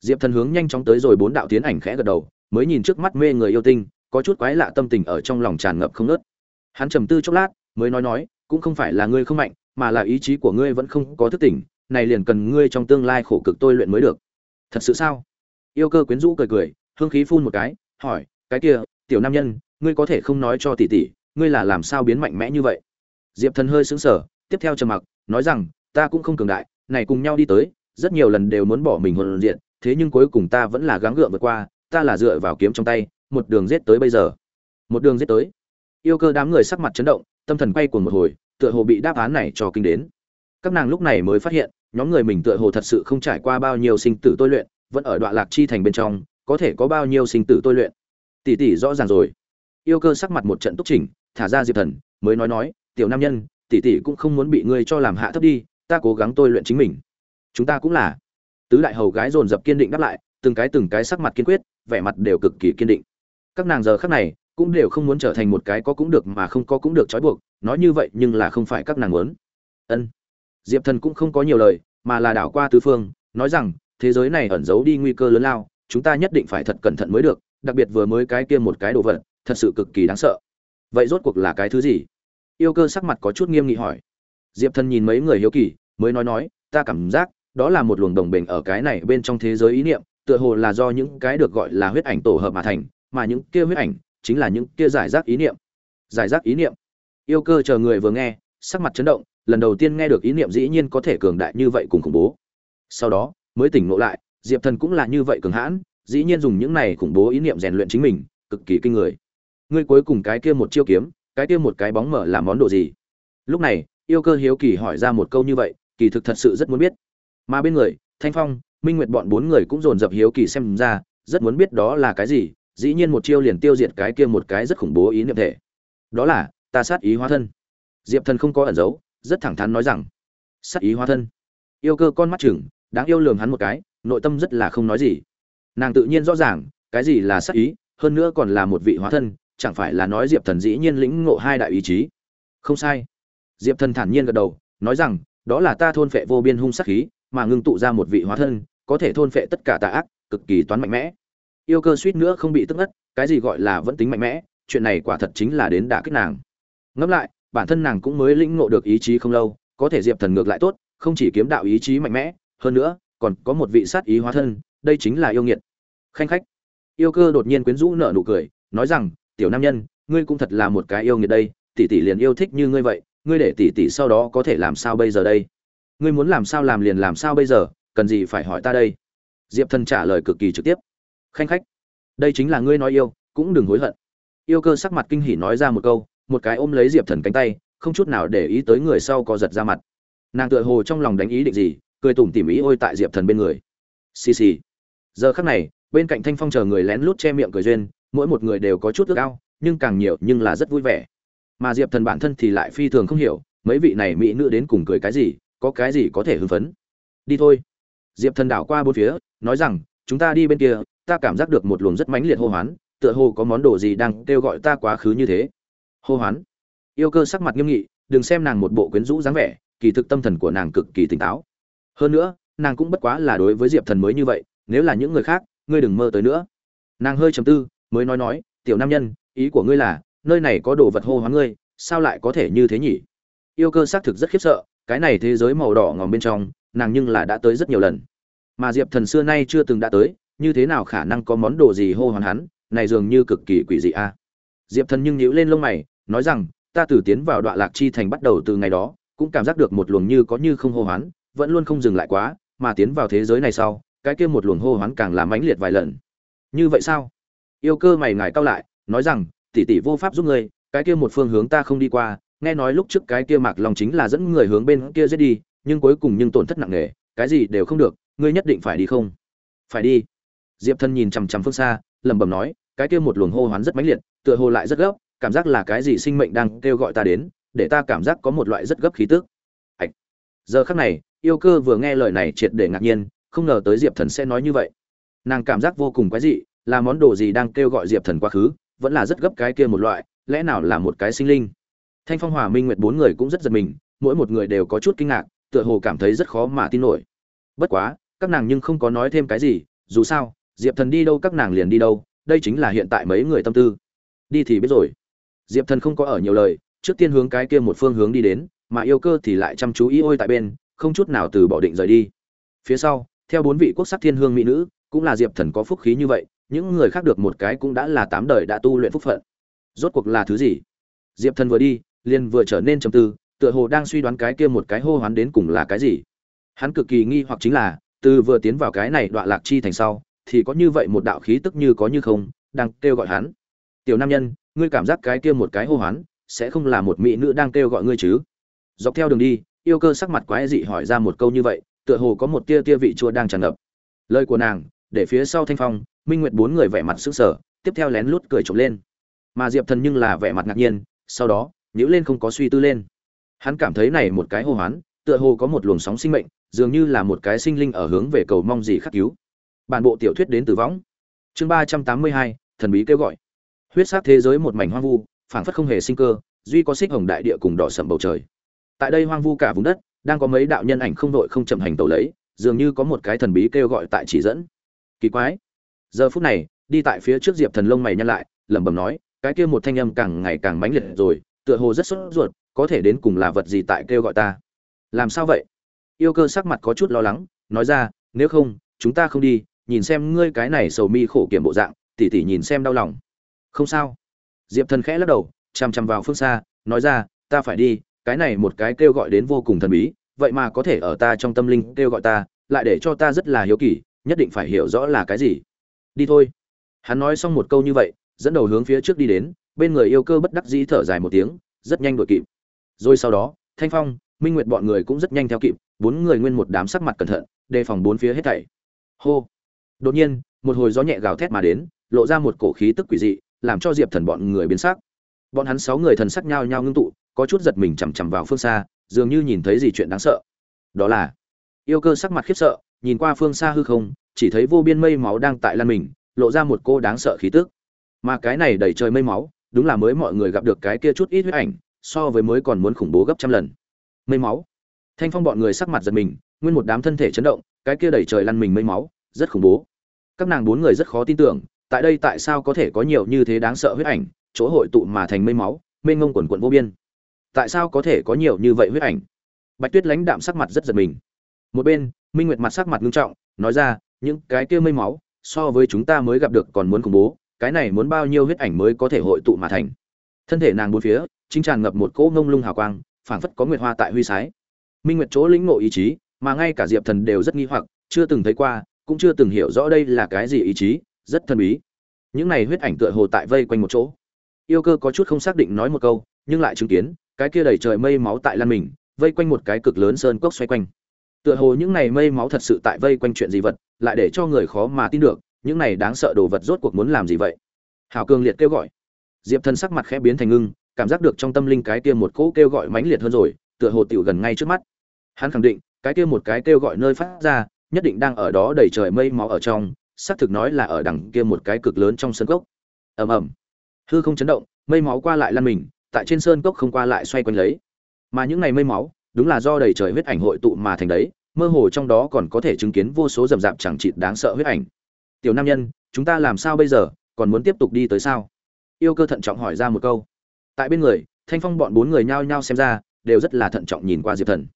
Diệp thần hướng nhanh chóng tới rồi bốn đạo tiến ảnh khẽ gật đầu, mới nhìn trước mắt mê người yêu tinh, có chút quái lạ tâm tình ở trong lòng tràn ngập không nớt hắn trầm tư chốc lát, mới nói nói, cũng không phải là ngươi không mạnh, mà là ý chí của ngươi vẫn không có thức tỉnh, này liền cần ngươi trong tương lai khổ cực tôi luyện mới được. Thật sự sao? Yêu cơ quyến rũ cười cười, hương khí phun một cái, hỏi, cái kia, tiểu nam nhân, ngươi có thể không nói cho tỷ tỷ ngươi là làm sao biến mạnh mẽ như vậy? Diệp thần hơi sững sờ, tiếp theo trầm mặc, nói rằng, ta cũng không cường đại, này cùng nhau đi tới, rất nhiều lần đều muốn bỏ mình hồn diện thế nhưng cuối cùng ta vẫn là gắng gượng vượt qua, ta là dựa vào kiếm trong tay, một đường giết tới bây giờ. Một đường giết tới. Yêu cơ đám người sắc mặt chấn động, tâm thần quay cuồng một hồi, tựa hồ bị đáp án này cho kinh đến. Các nàng lúc này mới phát hiện, nhóm người mình tựa hồ thật sự không trải qua bao nhiêu sinh tử tôi luyện, vẫn ở đoạn lạc chi thành bên trong, có thể có bao nhiêu sinh tử tôi luyện. Tỷ tỷ rõ ràng rồi. Yêu cơ sắc mặt một trận túc trình thả ra diệp thần, mới nói nói, tiểu nam nhân, tỷ tỷ cũng không muốn bị ngươi cho làm hạ thấp đi, ta cố gắng tôi luyện chính mình. Chúng ta cũng là. Tứ đại hầu gái dồn dập kiên định đáp lại, từng cái từng cái sắc mặt kiên quyết, vẻ mặt đều cực kỳ kiên định. Các nàng giờ khắc này, cũng đều không muốn trở thành một cái có cũng được mà không có cũng được trói buộc, nói như vậy nhưng là không phải các nàng muốn. Ân. Diệp thần cũng không có nhiều lời, mà là đảo qua tứ phương, nói rằng, thế giới này ẩn giấu đi nguy cơ lớn lao, chúng ta nhất định phải thật cẩn thận mới được, đặc biệt vừa mới cái kia một cái đồ vật, thật sự cực kỳ đáng sợ vậy rốt cuộc là cái thứ gì? Yêu cơ sắc mặt có chút nghiêm nghị hỏi. Diệp thần nhìn mấy người hiếu kỳ, mới nói nói, ta cảm giác, đó là một luồng đồng bình ở cái này bên trong thế giới ý niệm, tựa hồ là do những cái được gọi là huyết ảnh tổ hợp mà thành, mà những kia huyết ảnh chính là những kia giải rác ý niệm. Giải rác ý niệm. Yêu cơ chờ người vừa nghe, sắc mặt chấn động, lần đầu tiên nghe được ý niệm dĩ nhiên có thể cường đại như vậy cùng khủng bố. Sau đó, mới tỉnh ngộ lại, diệp thần cũng là như vậy cường hãn, dĩ nhiên dùng những này khủng bố ý niệm rèn luyện chính mình, cực kỳ kinh người ngươi cuối cùng cái kia một chiêu kiếm, cái kia một cái bóng mở là món đồ gì? Lúc này, yêu cơ hiếu kỳ hỏi ra một câu như vậy, kỳ thực thật sự rất muốn biết. Mà bên người, thanh phong, minh nguyệt bọn bốn người cũng dồn dập hiếu kỳ xem ra, rất muốn biết đó là cái gì, dĩ nhiên một chiêu liền tiêu diệt cái kia một cái rất khủng bố ý niệm thể. Đó là, ta sát ý hóa thân. Diệp thần không có ẩn giấu, rất thẳng thắn nói rằng, sát ý hóa thân. Yêu cơ con mắt chừng đáng yêu lường hắn một cái, nội tâm rất là không nói gì. Nàng tự nhiên rõ ràng, cái gì là sát ý, hơn nữa còn là một vị hóa thân chẳng phải là nói diệp thần dĩ nhiên lĩnh ngộ hai đại ý chí? Không sai. Diệp thần thản nhiên gật đầu, nói rằng, đó là ta thôn phệ vô biên hung sắc khí, mà ngưng tụ ra một vị hóa thân, có thể thôn phệ tất cả tà ác, cực kỳ toán mạnh mẽ. Yêu cơ suýt nữa không bị tức ngất, cái gì gọi là vẫn tính mạnh mẽ, chuyện này quả thật chính là đến đả kích nàng. Ngẫm lại, bản thân nàng cũng mới lĩnh ngộ được ý chí không lâu, có thể diệp thần ngược lại tốt, không chỉ kiếm đạo ý chí mạnh mẽ, hơn nữa, còn có một vị sát ý hóa thân, đây chính là yêu nghiệt. Khanh khách. Yêu cơ đột nhiên quyến rũ nở nụ cười, nói rằng tiểu nam nhân, ngươi cũng thật là một cái yêu nghiệt đây, tỷ tỷ liền yêu thích như ngươi vậy, ngươi để tỷ tỷ sau đó có thể làm sao bây giờ đây? Ngươi muốn làm sao làm liền làm sao bây giờ, cần gì phải hỏi ta đây? Diệp thần trả lời cực kỳ trực tiếp. Khanh khách, đây chính là ngươi nói yêu, cũng đừng hối hận. Yêu cơ sắc mặt kinh hỉ nói ra một câu, một cái ôm lấy diệp thần cánh tay, không chút nào để ý tới người sau có giật ra mặt. Nàng tựa hồ trong lòng đánh ý định gì, cười tủm tỉm ý ôi tại diệp thần bên người. Xì xì. Giờ khắc này, bên cạnh thanh phong chờ người lén lút che miệng cười duyên mỗi một người đều có chút ước ao, nhưng càng nhiều nhưng là rất vui vẻ. Mà diệp thần bản thân thì lại phi thường không hiểu, mấy vị này mỹ nữ đến cùng cười cái gì, có cái gì có thể hưng phấn. Đi thôi. Diệp thần đảo qua bốn phía, nói rằng, chúng ta đi bên kia, ta cảm giác được một luồng rất mãnh liệt hô hoán, tựa hồ có món đồ gì đang kêu gọi ta quá khứ như thế. Hô hoán. Yêu cơ sắc mặt nghiêm nghị, đừng xem nàng một bộ quyến rũ dáng vẻ, kỳ thực tâm thần của nàng cực kỳ tỉnh táo. Hơn nữa, nàng cũng bất quá là đối với diệp thần mới như vậy, nếu là những người khác, ngươi đừng mơ tới nữa. Nàng hơi chầm tư mới nói nói, tiểu nam nhân, ý của ngươi là, nơi này có đồ vật hô hoán ngươi, sao lại có thể như thế nhỉ? Yêu cơ xác thực rất khiếp sợ, cái này thế giới màu đỏ ngòm bên trong, nàng nhưng là đã tới rất nhiều lần. Mà diệp thần xưa nay chưa từng đã tới, như thế nào khả năng có món đồ gì hô hoán hắn, này dường như cực kỳ quỷ dị a. Diệp thần nhưng nhíu lên lông mày, nói rằng, ta từ tiến vào đoạn lạc chi thành bắt đầu từ ngày đó, cũng cảm giác được một luồng như có như không hô hoán, vẫn luôn không dừng lại quá, mà tiến vào thế giới này sau, cái kia một luồng hô hoán càng làm mãnh liệt vài lần. Như vậy sao? Yêu cơ mày ngài cao lại, nói rằng, tỷ tỷ vô pháp giúp ngươi, cái kia một phương hướng ta không đi qua. Nghe nói lúc trước cái kia mạc lòng chính là dẫn người hướng bên kia giết đi, nhưng cuối cùng nhưng tổn thất nặng nề, cái gì đều không được, ngươi nhất định phải đi không? Phải đi. Diệp thân nhìn chằm chằm phương xa, lẩm bẩm nói, cái kia một luồng hô hoán rất mãnh liệt, tựa hồ lại rất gấp, cảm giác là cái gì sinh mệnh đang kêu gọi ta đến, để ta cảm giác có một loại rất gấp khí tức. Ạch. Giờ khắc này, yêu cơ vừa nghe lời này triệt để ngạc nhiên, không ngờ tới diệp thần sẽ nói như vậy. Nàng cảm giác vô cùng quái dị là món đồ gì đang kêu gọi diệp thần quá khứ, vẫn là rất gấp cái kia một loại, lẽ nào là một cái sinh linh? Thanh phong, hòa minh nguyệt bốn người cũng rất giật mình, mỗi một người đều có chút kinh ngạc, tựa hồ cảm thấy rất khó mà tin nổi. Bất quá, các nàng nhưng không có nói thêm cái gì, dù sao, diệp thần đi đâu các nàng liền đi đâu, đây chính là hiện tại mấy người tâm tư. Đi thì biết rồi. Diệp thần không có ở nhiều lời, trước tiên hướng cái kia một phương hướng đi đến, mà yêu cơ thì lại chăm chú ý ôi tại bên, không chút nào từ bỏ định rời đi. Phía sau, theo bốn vị quốc sắc thiên hương mỹ nữ, cũng là diệp thần có phúc khí như vậy những người khác được một cái cũng đã là tám đời đã tu luyện phúc phận. Rốt cuộc là thứ gì? Diệp thần vừa đi, liền vừa trở nên trầm tư, tựa hồ đang suy đoán cái kia một cái hô hoán đến cùng là cái gì. Hắn cực kỳ nghi hoặc chính là, từ vừa tiến vào cái này đoạn lạc chi thành sau, thì có như vậy một đạo khí tức như có như không, đang kêu gọi hắn. Tiểu nam nhân, ngươi cảm giác cái kia một cái hô hoán sẽ không là một mỹ nữ đang kêu gọi ngươi chứ? Dọc theo đường đi, yêu cơ sắc mặt quái dị hỏi ra một câu như vậy, tựa hồ có một tia tia vị chua đang tràn ngập. Lời của nàng, để phía sau thanh phong minh nguyệt bốn người vẻ mặt sững sờ, tiếp theo lén lút cười trộm lên. Mà diệp thần nhưng là vẻ mặt ngạc nhiên, sau đó nhữ lên không có suy tư lên. Hắn cảm thấy này một cái hô hoán, tựa hồ có một luồng sóng sinh mệnh, dường như là một cái sinh linh ở hướng về cầu mong gì khắc cứu. Bản bộ tiểu thuyết đến từ võng chương ba trăm tám mươi hai, thần bí kêu gọi. Huyết sát thế giới một mảnh hoang vu, phảng phất không hề sinh cơ, duy có xích hồng đại địa cùng đỏ sậm bầu trời. Tại đây hoang vu cả vùng đất, đang có mấy đạo nhân ảnh không đội không chậm hành tẩu lấy, dường như có một cái thần bí kêu gọi tại chỉ dẫn. Kỳ quái giờ phút này, đi tại phía trước diệp thần lông mày nhăn lại, lẩm bẩm nói, cái kia một thanh âm càng ngày càng mãnh liệt rồi, tựa hồ rất sốt ruột, có thể đến cùng là vật gì tại kêu gọi ta? Làm sao vậy? Yêu cơ sắc mặt có chút lo lắng, nói ra, nếu không, chúng ta không đi, nhìn xem ngươi cái này sầu mi khổ kiểm bộ dạng, tỉ tỉ nhìn xem đau lòng. Không sao. Diệp thần khẽ lắc đầu chằm chằm vào phương xa, nói ra, ta phải đi, cái này một cái kêu gọi đến vô cùng thần bí, vậy mà có thể ở ta trong tâm linh kêu gọi ta, lại để cho ta rất là hiếu kỳ, nhất định phải hiểu rõ là cái gì đi thôi. Hắn nói xong một câu như vậy, dẫn đầu hướng phía trước đi đến, bên người yêu cơ bất đắc dĩ thở dài một tiếng, rất nhanh đuổi kịp. Rồi sau đó, thanh phong, minh nguyệt bọn người cũng rất nhanh theo kịp, bốn người nguyên một đám sắc mặt cẩn thận, đề phòng bốn phía hết thảy. Hô! Đột nhiên, một hồi gió nhẹ gào thét mà đến, lộ ra một cổ khí tức quỷ dị, làm cho diệp thần bọn người biến sắc. Bọn hắn sáu người thần sắc nhao nhao ngưng tụ, có chút giật mình chằm chằm vào phương xa, dường như nhìn thấy gì chuyện đáng sợ. Đó là, yêu cơ sắc mặt khiếp sợ, nhìn qua phương xa hư không chỉ thấy vô biên mây máu đang tại lan mình, lộ ra một cô đáng sợ khí tức. Mà cái này đầy trời mây máu, đúng là mới mọi người gặp được cái kia chút ít huyết ảnh, so với mới còn muốn khủng bố gấp trăm lần. Mây máu. Thanh phong bọn người sắc mặt giật mình, nguyên một đám thân thể chấn động, cái kia đầy trời lăn mình mây máu, rất khủng bố. Các nàng bốn người rất khó tin tưởng, tại đây tại sao có thể có nhiều như thế đáng sợ huyết ảnh, chỗ hội tụ mà thành mây máu, mênh ngông quần quận vô biên. Tại sao có thể có nhiều như vậy huyết ảnh? Bạch tuyết lãnh đạm sắc mặt rất giật mình. Một bên, minh nguyệt mặt sắc mặt nghiêm trọng, nói ra những cái kia mây máu, so với chúng ta mới gặp được còn muốn khủng bố, cái này muốn bao nhiêu huyết ảnh mới có thể hội tụ mà thành. Thân thể nàng bốn phía, chính tràn ngập một cỗ ngông lung hào quang, phảng phất có nguyệt hoa tại huy sái. Minh nguyệt chỗ lĩnh ngộ ý chí, mà ngay cả diệp thần đều rất nghi hoặc, chưa từng thấy qua, cũng chưa từng hiểu rõ đây là cái gì ý chí, rất thần bí. Những này huyết ảnh tựa hồ tại vây quanh một chỗ. Yêu cơ có chút không xác định nói một câu, nhưng lại chứng kiến, cái kia đầy trời mây máu tại lan mình, vây quanh một cái cực lớn sơn cốc xoay quanh. Tựa hồ những này mây máu thật sự tại vây quanh chuyện gì vật lại để cho người khó mà tin được, những này đáng sợ đồ vật rốt cuộc muốn làm gì vậy? Hảo cường liệt kêu gọi. Diệp thần sắc mặt khẽ biến thành ngưng, cảm giác được trong tâm linh cái kia một cỗ kêu gọi mãnh liệt hơn rồi, tựa hồ tiểu gần ngay trước mắt. Hắn khẳng định, cái kia một cái kêu gọi nơi phát ra, nhất định đang ở đó đầy trời mây máu ở trong, xác thực nói là ở đằng kia một cái cực lớn trong sân cốc. Ầm ầm. Hư không chấn động, mây máu qua lại lăn mình, tại trên sơn cốc không qua lại xoay quanh lấy. Mà những ngày mây máu, đúng là do đầy trời huyết ảnh hội tụ mà thành đấy mơ hồ trong đó còn có thể chứng kiến vô số rầm rạp chẳng chịt đáng sợ huyết ảnh. Tiểu nam nhân, chúng ta làm sao bây giờ? Còn muốn tiếp tục đi tới sao? Yêu cơ thận trọng hỏi ra một câu. Tại bên người, thanh phong bọn bốn người nhao nhao xem ra, đều rất là thận trọng nhìn qua diệp thần.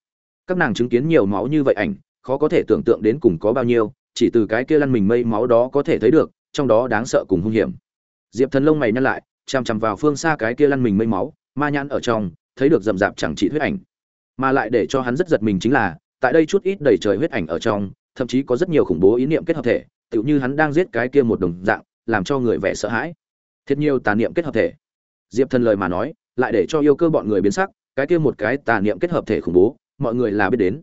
Các nàng chứng kiến nhiều máu như vậy ảnh, khó có thể tưởng tượng đến cùng có bao nhiêu, chỉ từ cái kia lăn mình mây máu đó có thể thấy được, trong đó đáng sợ cùng hung hiểm. Diệp thần lông mày nhăn lại, chằm chằm vào phương xa cái kia lăn mình mây máu, ma nhãn ở trong, thấy được rầm rạp chẳng chỉ huyết ảnh. Mà lại để cho hắn rất giật mình chính là tại đây chút ít đầy trời huyết ảnh ở trong, thậm chí có rất nhiều khủng bố ý niệm kết hợp thể, tựu như hắn đang giết cái kia một đồng dạng, làm cho người vẻ sợ hãi. Thiệt nhiều tà niệm kết hợp thể. Diệp thần lời mà nói, lại để cho yêu cơ bọn người biến sắc, cái kia một cái tà niệm kết hợp thể khủng bố, mọi người là biết đến.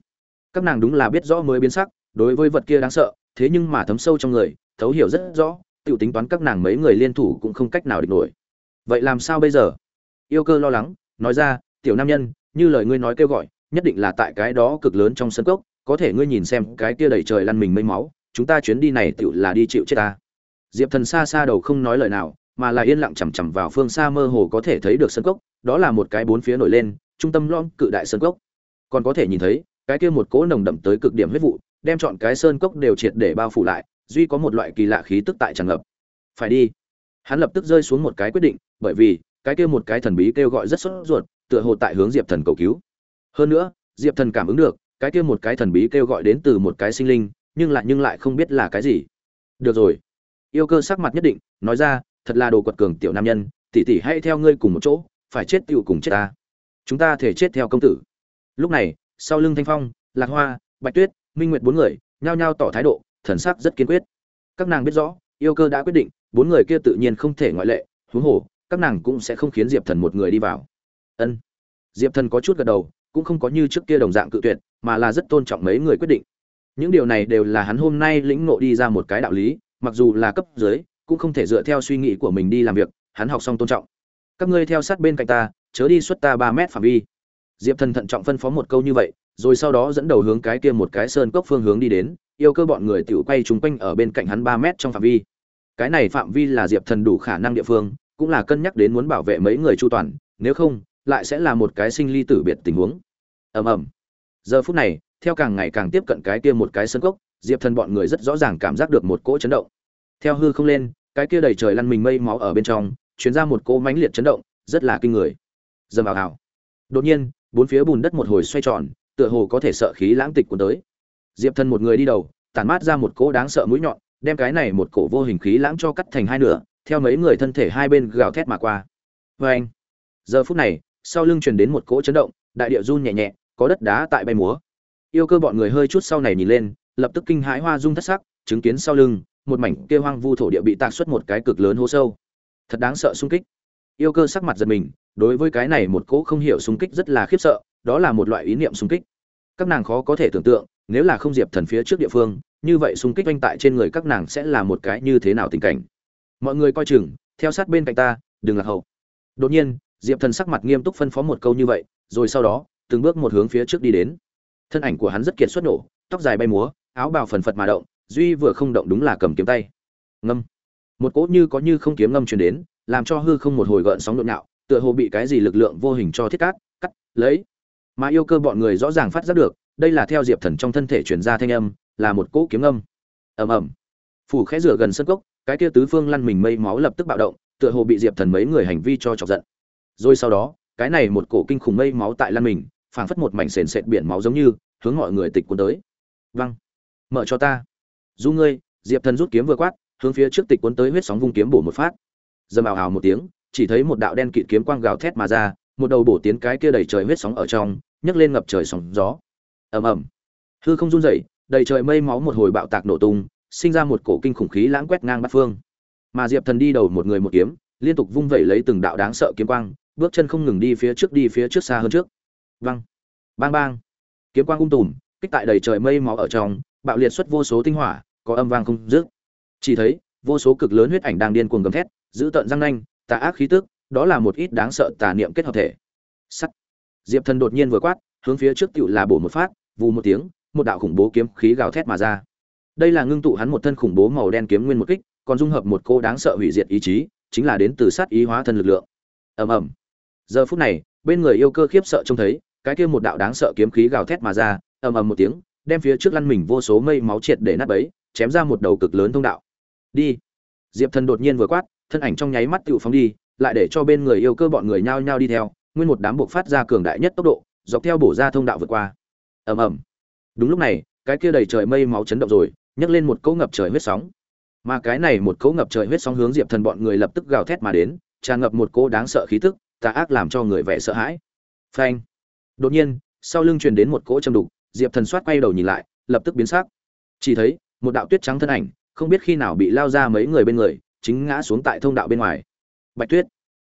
Các nàng đúng là biết rõ mới biến sắc, đối với vật kia đáng sợ, thế nhưng mà thấm sâu trong người, thấu hiểu rất rõ tiểu tính toán các nàng mấy người liên thủ cũng không cách nào địch nổi. Vậy làm sao bây giờ? Yêu cơ lo lắng, nói ra, tiểu nam nhân, như lời ngươi nói kêu gọi nhất định là tại cái đó cực lớn trong sân cốc, có thể ngươi nhìn xem cái kia đầy trời lăn mình mây máu, chúng ta chuyến đi này tựu là đi chịu chết ta. Diệp thần xa xa đầu không nói lời nào, mà là yên lặng chằm chằm vào phương xa mơ hồ có thể thấy được sân cốc, đó là một cái bốn phía nổi lên, trung tâm lon cự đại sân cốc. Còn có thể nhìn thấy, cái kia một cỗ nồng đậm tới cực điểm huyết vụ, đem chọn cái sơn cốc đều triệt để bao phủ lại, duy có một loại kỳ lạ khí tức tại tràn ngập. Phải đi. Hắn lập tức rơi xuống một cái quyết định, bởi vì, cái kia một cái thần bí kêu gọi rất sốt ruột, tựa hồ tại hướng diệp thần cầu cứu hơn nữa, diệp thần cảm ứng được, cái kia một cái thần bí kêu gọi đến từ một cái sinh linh, nhưng lại nhưng lại không biết là cái gì. Được rồi. Yêu cơ sắc mặt nhất định, nói ra, thật là đồ quật cường tiểu nam nhân tỷ tỷ hãy theo ngươi cùng một chỗ, phải chết tựu cùng chết ta. Chúng ta thể chết theo công tử. Lúc này, sau lưng thanh phong, lạc hoa, bạch tuyết, minh nguyệt bốn người, nhao nhao tỏ thái độ, thần sắc rất kiên quyết. Các nàng biết rõ, yêu cơ đã quyết định, bốn người kia tự nhiên không thể ngoại lệ, huống hồ, các nàng cũng sẽ không khiến diệp thần một người đi vào. Ân. Diệp thần có chút gật đầu cũng không có như trước kia đồng dạng cự tuyệt, mà là rất tôn trọng mấy người quyết định. Những điều này đều là hắn hôm nay lĩnh ngộ đi ra một cái đạo lý, mặc dù là cấp dưới, cũng không thể dựa theo suy nghĩ của mình đi làm việc, hắn học xong tôn trọng. Các ngươi theo sát bên cạnh ta, chớ đi xuất ta ba mét phạm vi. Diệp thần thận trọng phân phó một câu như vậy, rồi sau đó dẫn đầu hướng cái kia một cái sơn cốc phương hướng đi đến, yêu cơ bọn người tiểu quay chúng quanh ở bên cạnh hắn ba mét trong phạm vi. Cái này phạm vi là diệp thần đủ khả năng địa phương, cũng là cân nhắc đến muốn bảo vệ mấy người chu toàn, nếu không lại sẽ là một cái sinh ly tử biệt tình huống. Ầm ầm. Giờ phút này, theo càng ngày càng tiếp cận cái kia một cái sân cốc, diệp thần bọn người rất rõ ràng cảm giác được một cỗ chấn động. Theo hư không lên, cái kia đầy trời lăn mình mây máu ở bên trong chuyến ra một cỗ mãnh liệt chấn động, rất là kinh người. Dầm vào hào đột nhiên, bốn phía bùn đất một hồi xoay tròn, tựa hồ có thể sợ khí lãng tịch cuốn tới. Diệp thần một người đi đầu, tản mát ra một cỗ đáng sợ mũi nhọn, đem cái này một cổ vô hình khí lãng cho cắt thành hai nửa, theo mấy người thân thể hai bên gào thét mà qua. Vê anh giờ phút này sau lưng truyền đến một cỗ chấn động, đại địa run nhẹ nhẹ, có đất đá tại bay múa. Yêu cơ bọn người hơi chút sau này nhìn lên, lập tức kinh hãi hoa dung thất sắc, chứng kiến sau lưng, một mảnh kia hoang vu thổ địa bị tạc xuất một cái cực lớn hố sâu. Thật đáng sợ xung kích. Yêu cơ sắc mặt giật mình, đối với cái này một cỗ không hiểu xung kích rất là khiếp sợ, đó là một loại ý niệm xung kích. Các nàng khó có thể tưởng tượng, nếu là không diệp thần phía trước địa phương, như vậy xung kích vênh tại trên người các nàng sẽ là một cái như thế nào tình cảnh. Mọi người coi chừng, theo sát bên cạnh ta, đừng lạc hậu. Đột nhiên diệp thần sắc mặt nghiêm túc phân phó một câu như vậy, rồi sau đó, từng bước một hướng phía trước đi đến. Thân ảnh của hắn rất kiệt xuất nổ, tóc dài bay múa, áo bào phần phật mà động, duy vừa không động đúng là cầm kiếm tay. Ngâm. Một cỗ như có như không kiếm ngâm truyền đến, làm cho hư không một hồi gợn sóng nhộn nhạo, tựa hồ bị cái gì lực lượng vô hình cho thiết cát, cắt, lấy. Mà yêu cơ bọn người rõ ràng phát giác được, đây là theo diệp thần trong thân thể truyền ra thanh âm, là một cỗ kiếm ngâm. Ầm ầm. Phủ khẽ rửa gần sân cốc, cái kia tứ phương lăn mình mây máu lập tức bạo động, tựa hồ bị diệp thần mấy người hành vi cho chọc giận rồi sau đó, cái này một cổ kinh khủng mây máu tại lan mình, phảng phất một mảnh sền sệt biển máu giống như, hướng mọi người tịch cuốn tới. Văng mở cho ta. Du ngươi, diệp thần rút kiếm vừa quát, hướng phía trước tịch cuốn tới huyết sóng vung kiếm bổ một phát. Dầm ào ào một tiếng, chỉ thấy một đạo đen kịt kiếm quang gào thét mà ra, một đầu bổ tiến cái kia đầy trời huyết sóng ở trong, nhấc lên ngập trời sóng gió. Ầm ầm. Hư không run rẩy, đầy trời mây máu một hồi bạo tạc nổ tung, sinh ra một cổ kinh khủng khí lãng quét ngang bát phương. Mà diệp thần đi đầu một người một kiếm, liên tục vung vẩy lấy từng đạo đáng sợ kiếm quang bước chân không ngừng đi phía trước đi phía trước xa hơn trước. Văng bang bang. Kiếm quang ung tùm, kích tại đầy trời mây máu ở trong, bạo liệt xuất vô số tinh hỏa, có âm vang không dứt. Chỉ thấy, vô số cực lớn huyết ảnh đang điên cuồng gầm thét giữ tận răng nanh, tà ác khí tức, đó là một ít đáng sợ tà niệm kết hợp thể. Sắt. Diệp thần đột nhiên vừa quát, hướng phía trước tựu là bổ một phát, vù một tiếng, một đạo khủng bố kiếm khí gào thét mà ra. Đây là ngưng tụ hắn một thân khủng bố màu đen kiếm nguyên một kích, còn dung hợp một cô đáng sợ hủy diệt ý chí, chính là đến từ sát ý hóa thân lực lượng. Ầm ầm giờ phút này, bên người yêu cơ khiếp sợ trông thấy, cái kia một đạo đáng sợ kiếm khí gào thét mà ra, ầm ầm một tiếng, đem phía trước lăn mình vô số mây máu triệt để nát bấy, chém ra một đầu cực lớn thông đạo. Đi! Diệp thần đột nhiên vừa quát, thân ảnh trong nháy mắt tự phóng đi, lại để cho bên người yêu cơ bọn người nhao nhao đi theo, nguyên một đám buộc phát ra cường đại nhất tốc độ, dọc theo bổ ra thông đạo vượt qua. Ầm ầm. Đúng lúc này, cái kia đầy trời mây máu chấn động rồi, nhấc lên một cỗ ngập trời huyết sóng. Mà cái này một cỗ ngập trời huyết sóng hướng diệp thần bọn người lập tức gào thét mà đến, tràn ngập một cỗ đáng sợ khí tức tà ác làm cho người vẻ sợ hãi. Phanh. Đột nhiên, sau lưng truyền đến một cỗ châm đục, diệp thần soát quay đầu nhìn lại, lập tức biến sắc. Chỉ thấy, một đạo tuyết trắng thân ảnh, không biết khi nào bị lao ra mấy người bên người, chính ngã xuống tại thông đạo bên ngoài. Bạch tuyết.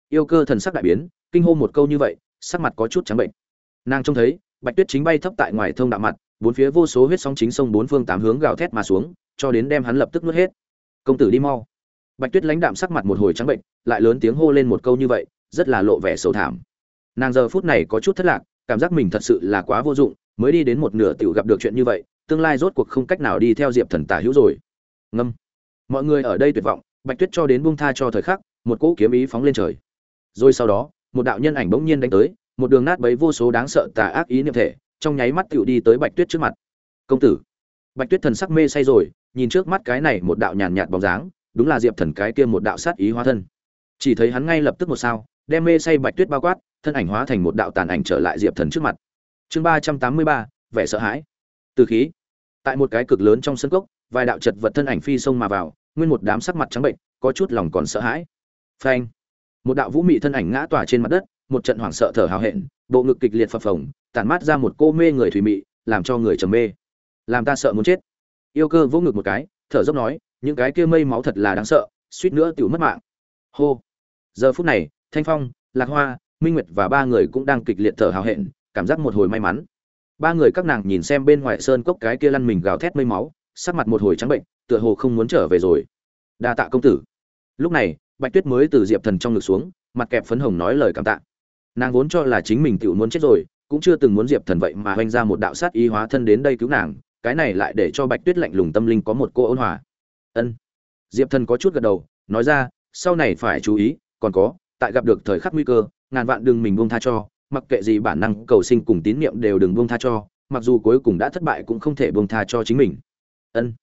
Yêu cơ thần sắc đại biến, kinh hô một câu như vậy, sắc mặt có chút trắng bệnh. Nàng trông thấy, bạch tuyết chính bay thấp tại ngoài thông đạo mặt, bốn phía vô số huyết sóng chính sông bốn phương tám hướng gào thét mà xuống, cho đến đem hắn lập tức nuốt hết. Công tử đi mau. Bạch tuyết lãnh đạm sắc mặt một hồi trắng bệnh, lại lớn tiếng hô lên một câu như vậy rất là lộ vẻ sầu thảm. Nàng giờ phút này có chút thất lạc, cảm giác mình thật sự là quá vô dụng, mới đi đến một nửa tiểu gặp được chuyện như vậy, tương lai rốt cuộc không cách nào đi theo diệp thần tả hữu rồi. Ngâm. Mọi người ở đây tuyệt vọng, bạch tuyết cho đến buông tha cho thời khắc, một cỗ kiếm ý phóng lên trời. Rồi sau đó, một đạo nhân ảnh bỗng nhiên đánh tới, một đường nát bấy vô số đáng sợ tà ác ý niệm thể, trong nháy mắt tựu đi tới bạch tuyết trước mặt. Công tử. Bạch tuyết thần sắc mê say rồi, nhìn trước mắt cái này một đạo nhàn nhạt bóng dáng, đúng là diệp thần cái kia một đạo sát ý hóa thân. Chỉ thấy hắn ngay lập tức một sao đem mê say bạch tuyết bao quát, thân ảnh hóa thành một đạo tàn ảnh trở lại diệp thần trước mặt. Chương ba trăm tám mươi ba, vẻ sợ hãi. Từ khí. Tại một cái cực lớn trong sân cốc, vài đạo chật vật thân ảnh phi sông mà vào, nguyên một đám sắc mặt trắng bệnh, có chút lòng còn sợ hãi. Phanh. Một đạo vũ mị thân ảnh ngã tỏa trên mặt đất, một trận hoảng sợ thở hào hẹn, bộ ngực kịch liệt phập phồng, tản mát ra một cô mê người thủy mị, làm cho người trầm mê. Làm ta sợ muốn chết. Yêu cơ vỗ ngực một cái, thở dốc nói, những cái kia mây máu thật là đáng sợ, suýt nữa tiểu mất mạng. Hô. Giờ phút này thanh phong, lạc hoa, minh nguyệt và ba người cũng đang kịch liệt thở hào hẹn, cảm giác một hồi may mắn. Ba người các nàng nhìn xem bên ngoài sơn cốc cái kia lăn mình gào thét mây máu, sắc mặt một hồi trắng bệnh, tựa hồ không muốn trở về rồi. Đa tạ công tử. Lúc này, bạch tuyết mới từ diệp thần trong ngực xuống, mặt kẹp phấn hồng nói lời cảm tạ. Nàng vốn cho là chính mình tự muốn chết rồi, cũng chưa từng muốn diệp thần vậy mà hoành ra một đạo sát y hóa thân đến đây cứu nàng, cái này lại để cho bạch tuyết lạnh lùng tâm linh có một cô ôn hòa. Ân. Diệp thần có chút gật đầu, nói ra, sau này phải chú ý, còn có tại gặp được thời khắc nguy cơ, ngàn vạn đừng mình buông tha cho, mặc kệ gì bản năng cầu sinh cùng tín niệm đều đừng buông tha cho, mặc dù cuối cùng đã thất bại cũng không thể buông tha cho chính mình. Ân.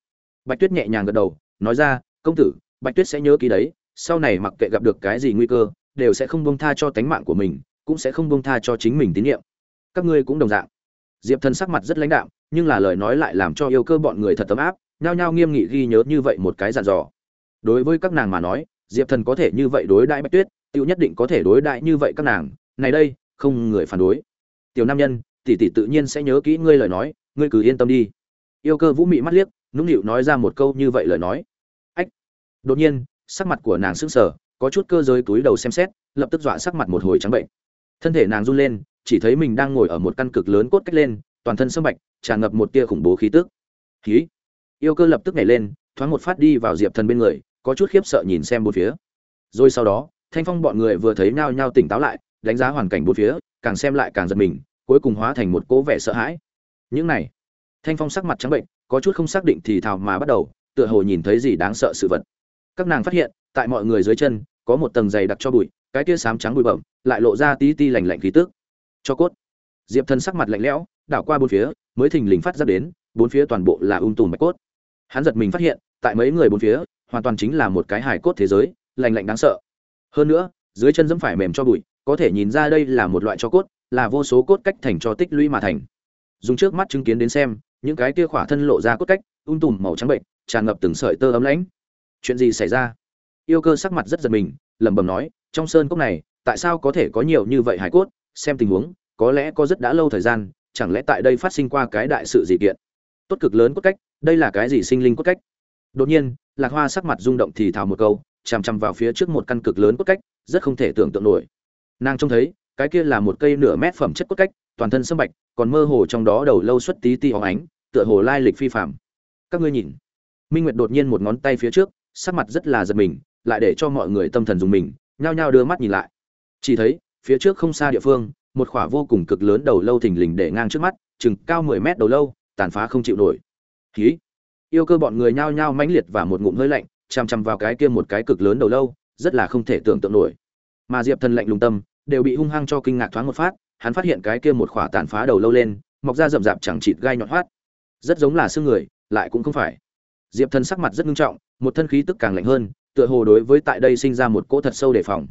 Bạch tuyết nhẹ nhàng gật đầu, nói ra, công tử, bạch tuyết sẽ nhớ ký đấy, sau này mặc kệ gặp được cái gì nguy cơ, đều sẽ không buông tha cho tánh mạng của mình, cũng sẽ không buông tha cho chính mình tín nhiệm các ngươi cũng đồng dạng. Diệp thần sắc mặt rất lãnh đạm, nhưng là lời nói lại làm cho yêu cơ bọn người thật tấm áp, nhao nhao nghiêm nghị ghi nhớ như vậy một cái dặn dò. Đối với các nàng mà nói, diệp thần có thể như vậy đối đãi bạch tuyết tiêu nhất định có thể đối đại như vậy các nàng. Này đây, không người phản đối. Tiểu nam nhân, tỷ tỷ tự nhiên sẽ nhớ kỹ ngươi lời nói, ngươi cứ yên tâm đi. Yêu cơ vũ mị mắt liếc, nũng nịu nói ra một câu như vậy lời nói. Ách. Đột nhiên, sắc mặt của nàng sững sờ, có chút cơ giới túi đầu xem xét, lập tức dọa sắc mặt một hồi trắng bệnh. Thân thể nàng run lên, chỉ thấy mình đang ngồi ở một căn cực lớn cốt cách lên, toàn thân sâm bạch, tràn ngập một tia khủng bố khí tức. Khí yêu cơ lập tức nhảy lên, thoáng một phát đi vào diệp thần bên người, có chút khiếp sợ nhìn xem bốn phía. Rồi sau đó thanh phong bọn người vừa thấy nhao nhao tỉnh táo lại, đánh giá hoàn cảnh bốn phía, càng xem lại càng giật mình, cuối cùng hóa thành một cố vẻ sợ hãi. Những này, thanh phong sắc mặt trắng bệnh, có chút không xác định thì thào mà bắt đầu, tựa hồ nhìn thấy gì đáng sợ sự vật. Các nàng phát hiện, tại mọi người dưới chân, có một tầng dày đặc cho bụi, cái tia sám trắng bụi bẩm lại lộ ra tí ti lành lạnh khí tức. Cho cốt. Diệp Thân sắc mặt lạnh lẽo, đảo qua bốn phía, mới thình lình phát ra đến, bốn phía toàn bộ là ung tùm bạch cốt. Hắn giật mình phát hiện, tại mấy người bốn phía, hoàn toàn chính là một cái hài cốt thế giới lành lạnh đáng sợ hơn nữa, dưới chân dẫm phải mềm cho bụi, có thể nhìn ra đây là một loại cho cốt, là vô số cốt cách thành cho tích lũy mà thành. Dùng trước mắt chứng kiến đến xem, những cái kia khỏa thân lộ ra cốt cách, ung tùm màu trắng bệnh, tràn ngập từng sợi tơ ấm lãnh. Chuyện gì xảy ra? Yêu cơ sắc mặt rất giật mình, lẩm bẩm nói, trong sơn cốc này, tại sao có thể có nhiều như vậy hải cốt? Xem tình huống, có lẽ có rất đã lâu thời gian, chẳng lẽ tại đây phát sinh qua cái đại sự gì kiện? Tốt cực lớn cốt cách, đây là cái gì sinh linh cốt cách? Đột nhiên, lạc hoa sắc mặt rung động thì thào một câu chằm chằm vào phía trước một căn cực lớn cốt cách, rất không thể tưởng tượng nổi. Nàng trông thấy, cái kia là một cây nửa mét phẩm chất cốt cách, toàn thân sâm bạch, còn mơ hồ trong đó đầu lâu xuất tí tí hóng ánh, tựa hồ lai lịch phi phàm. các ngươi nhìn. Minh nguyệt đột nhiên một ngón tay phía trước, sắc mặt rất là giật mình, lại để cho mọi người tâm thần dùng mình, nhao nhao đưa mắt nhìn lại. Chỉ thấy, phía trước không xa địa phương, một khỏa vô cùng cực lớn đầu lâu thình lình để ngang trước mắt, chừng cao mười mét đầu lâu, tàn phá không chịu nổi. Khí yêu cơ bọn người nhao nhao mãnh liệt và một ngụm hơi lạnh chằm chằm vào cái kia một cái cực lớn đầu lâu, rất là không thể tưởng tượng nổi. Mà diệp thần lạnh lùng tâm, đều bị hung hăng cho kinh ngạc thoáng một phát, hắn phát hiện cái kia một khỏa tàn phá đầu lâu lên, mọc ra rậm rạp chẳng chịt gai nhọn hoắt. Rất giống là xương người, lại cũng không phải. Diệp thần sắc mặt rất nghiêm trọng, một thân khí tức càng lạnh hơn, tựa hồ đối với tại đây sinh ra một cỗ thật sâu đề phòng.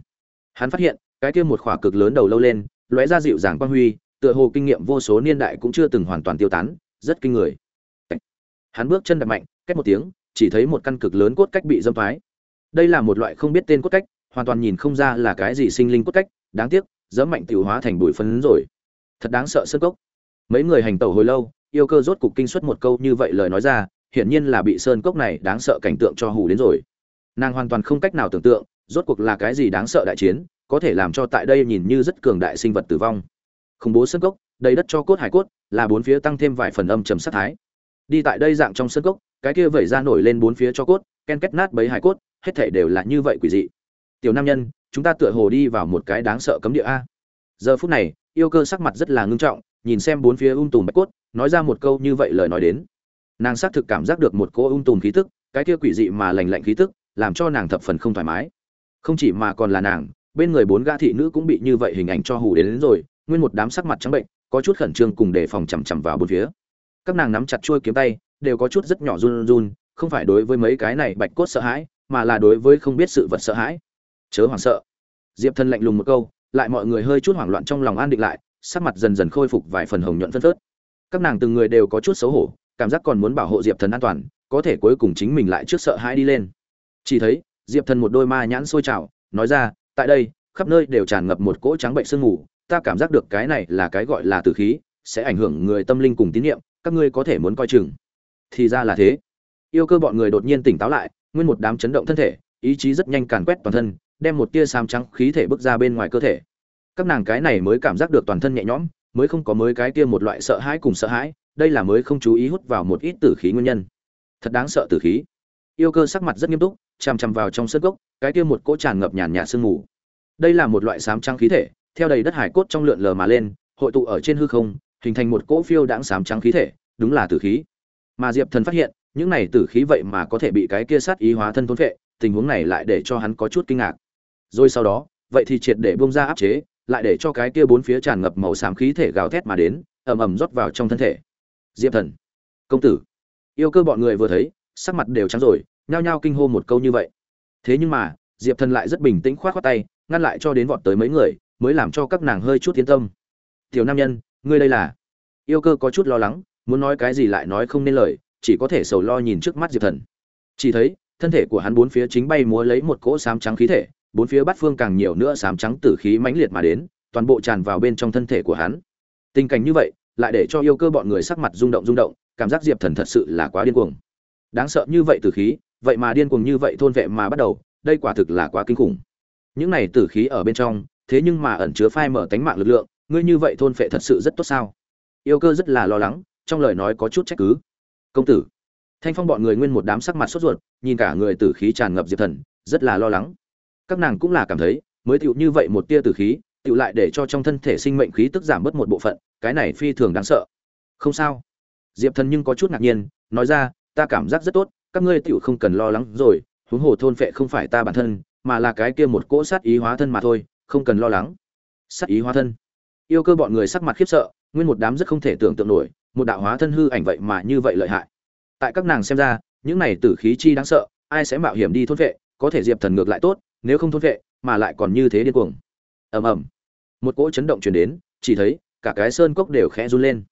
Hắn phát hiện, cái kia một khỏa cực lớn đầu lâu lên, lóe ra dịu dàng quang huy, tựa hồ kinh nghiệm vô số niên đại cũng chưa từng hoàn toàn tiêu tán, rất kinh người. Hắn bước chân đập mạnh cách một tiếng chỉ thấy một căn cực lớn cốt cách bị dâm phái đây là một loại không biết tên cốt cách, hoàn toàn nhìn không ra là cái gì sinh linh cốt cách, đáng tiếc, dẫm mạnh tiểu hóa thành bụi phấn rồi. Thật đáng sợ sơn cốc. Mấy người hành tẩu hồi lâu, yêu cơ rốt cục kinh xuất một câu như vậy lời nói ra, hiển nhiên là bị sơn cốc này đáng sợ cảnh tượng cho hù đến rồi. Nàng hoàn toàn không cách nào tưởng tượng, rốt cuộc là cái gì đáng sợ đại chiến, có thể làm cho tại đây nhìn như rất cường đại sinh vật tử vong. Khủng bố sơn cốc, đầy đất cho cốt hải cốt, là bốn phía tăng thêm vài phần âm trầm sát thái. Đi tại đây dạng trong sơn cốc cái kia vẩy ra nổi lên bốn phía cho cốt ken kết nát bấy hải cốt hết thảy đều là như vậy quỷ dị. Tiểu nam nhân chúng ta tựa hồ đi vào một cái đáng sợ cấm địa a. Giờ phút này yêu cơ sắc mặt rất là ngưng trọng nhìn xem bốn phía ung tùm bạch cốt nói ra một câu như vậy lời nói đến. Nàng xác thực cảm giác được một cô ung um tùm khí tức cái kia quỷ dị mà lành lạnh khí tức làm cho nàng thập phần không thoải mái. Không chỉ mà còn là nàng bên người bốn gã thị nữ cũng bị như vậy hình ảnh cho hù đến, đến rồi nguyên một đám sắc mặt trắng bệnh có chút khẩn trương cùng đề phòng chằm chằm vào bốn phía. Các nàng nắm chặt chuôi kiếm tay đều có chút rất nhỏ run run, không phải đối với mấy cái này bạch cốt sợ hãi, mà là đối với không biết sự vật sợ hãi. Chớ hoảng sợ. Diệp thân lạnh lùng một câu, lại mọi người hơi chút hoảng loạn trong lòng an định lại, sắc mặt dần dần khôi phục vài phần hồng nhuận phân phớt. Các nàng từng người đều có chút xấu hổ, cảm giác còn muốn bảo hộ diệp thần an toàn, có thể cuối cùng chính mình lại trước sợ hãi đi lên. Chỉ thấy, diệp thần một đôi ma nhãn sôi trào, nói ra, tại đây, khắp nơi đều tràn ngập một cỗ trắng bệnh sương mù, ta cảm giác được cái này là cái gọi là tử khí, sẽ ảnh hưởng người tâm linh cùng tín nhiệm các ngươi có thể muốn coi chừng thì ra là thế. Yêu cơ bọn người đột nhiên tỉnh táo lại, nguyên một đám chấn động thân thể, ý chí rất nhanh càn quét toàn thân, đem một tia xám trắng khí thể bước ra bên ngoài cơ thể. Các nàng cái này mới cảm giác được toàn thân nhẹ nhõm, mới không có mới cái kia một loại sợ hãi cùng sợ hãi, đây là mới không chú ý hút vào một ít tử khí nguyên nhân. Thật đáng sợ tử khí. Yêu cơ sắc mặt rất nghiêm túc, chằm chằm vào trong sân gốc, cái kia một cỗ tràn ngập nhàn nhạt sương mù. Đây là một loại sám trắng khí thể, theo đầy đất hải cốt trong lượn lờ mà lên, hội tụ ở trên hư không, hình thành một cỗ phiêu đãng sám trắng khí thể, đúng là tử khí mà diệp thần phát hiện những này tử khí vậy mà có thể bị cái kia sát ý hóa thân thôn vệ, tình huống này lại để cho hắn có chút kinh ngạc. Rồi sau đó vậy thì triệt để bung ra áp chế lại để cho cái kia bốn phía tràn ngập màu xám khí thể gào thét mà đến ầm ầm rót vào trong thân thể. Diệp thần công tử yêu cơ bọn người vừa thấy sắc mặt đều trắng rồi nhao nhao kinh hô một câu như vậy. Thế nhưng mà diệp thần lại rất bình tĩnh khoát khoát tay ngăn lại cho đến vọt tới mấy người mới làm cho các nàng hơi chút tiến tâm. Tiểu nam nhân ngươi đây là? Yêu cơ có chút lo lắng muốn nói cái gì lại nói không nên lời, chỉ có thể sầu lo nhìn trước mắt diệp thần. Chỉ thấy, thân thể của hắn bốn phía chính bay múa lấy một cỗ sám trắng khí thể, bốn phía bát phương càng nhiều nữa sám trắng tử khí mãnh liệt mà đến, toàn bộ tràn vào bên trong thân thể của hắn. Tình cảnh như vậy, lại để cho yêu cơ bọn người sắc mặt rung động rung động, cảm giác diệp thần thật sự là quá điên cuồng. Đáng sợ như vậy tử khí, vậy mà điên cuồng như vậy thôn vệ mà bắt đầu, đây quả thực là quá kinh khủng. Những này tử khí ở bên trong, thế nhưng mà ẩn chứa phai mở tánh mạng lực lượng, ngươi như vậy thôn phệ thật sự rất tốt sao? Yêu cơ rất là lo lắng trong lời nói có chút trách cứ. Công tử. Thanh phong bọn người nguyên một đám sắc mặt sốt ruột, nhìn cả người tử khí tràn ngập diệp thần, rất là lo lắng. Các nàng cũng là cảm thấy, mới tựu như vậy một tia tử khí, tựu lại để cho trong thân thể sinh mệnh khí tức giảm bớt một bộ phận, cái này phi thường đáng sợ. Không sao. Diệp thần nhưng có chút ngạc nhiên, nói ra, ta cảm giác rất tốt, các ngươi tựu không cần lo lắng rồi, huống hồ thôn phệ không phải ta bản thân, mà là cái kia một cỗ sát ý hóa thân mà thôi, không cần lo lắng. Sát ý hóa thân. Yêu cơ bọn người sắc mặt khiếp sợ, nguyên một đám rất không thể tưởng tượng nổi một đạo hóa thân hư ảnh vậy mà như vậy lợi hại. Tại các nàng xem ra, những này tử khí chi đáng sợ, ai sẽ mạo hiểm đi thôn vệ, có thể diệp thần ngược lại tốt, nếu không thôn vệ, mà lại còn như thế điên cuồng. Ầm ầm. Một cỗ chấn động truyền đến, chỉ thấy cả cái sơn cốc đều khẽ run lên.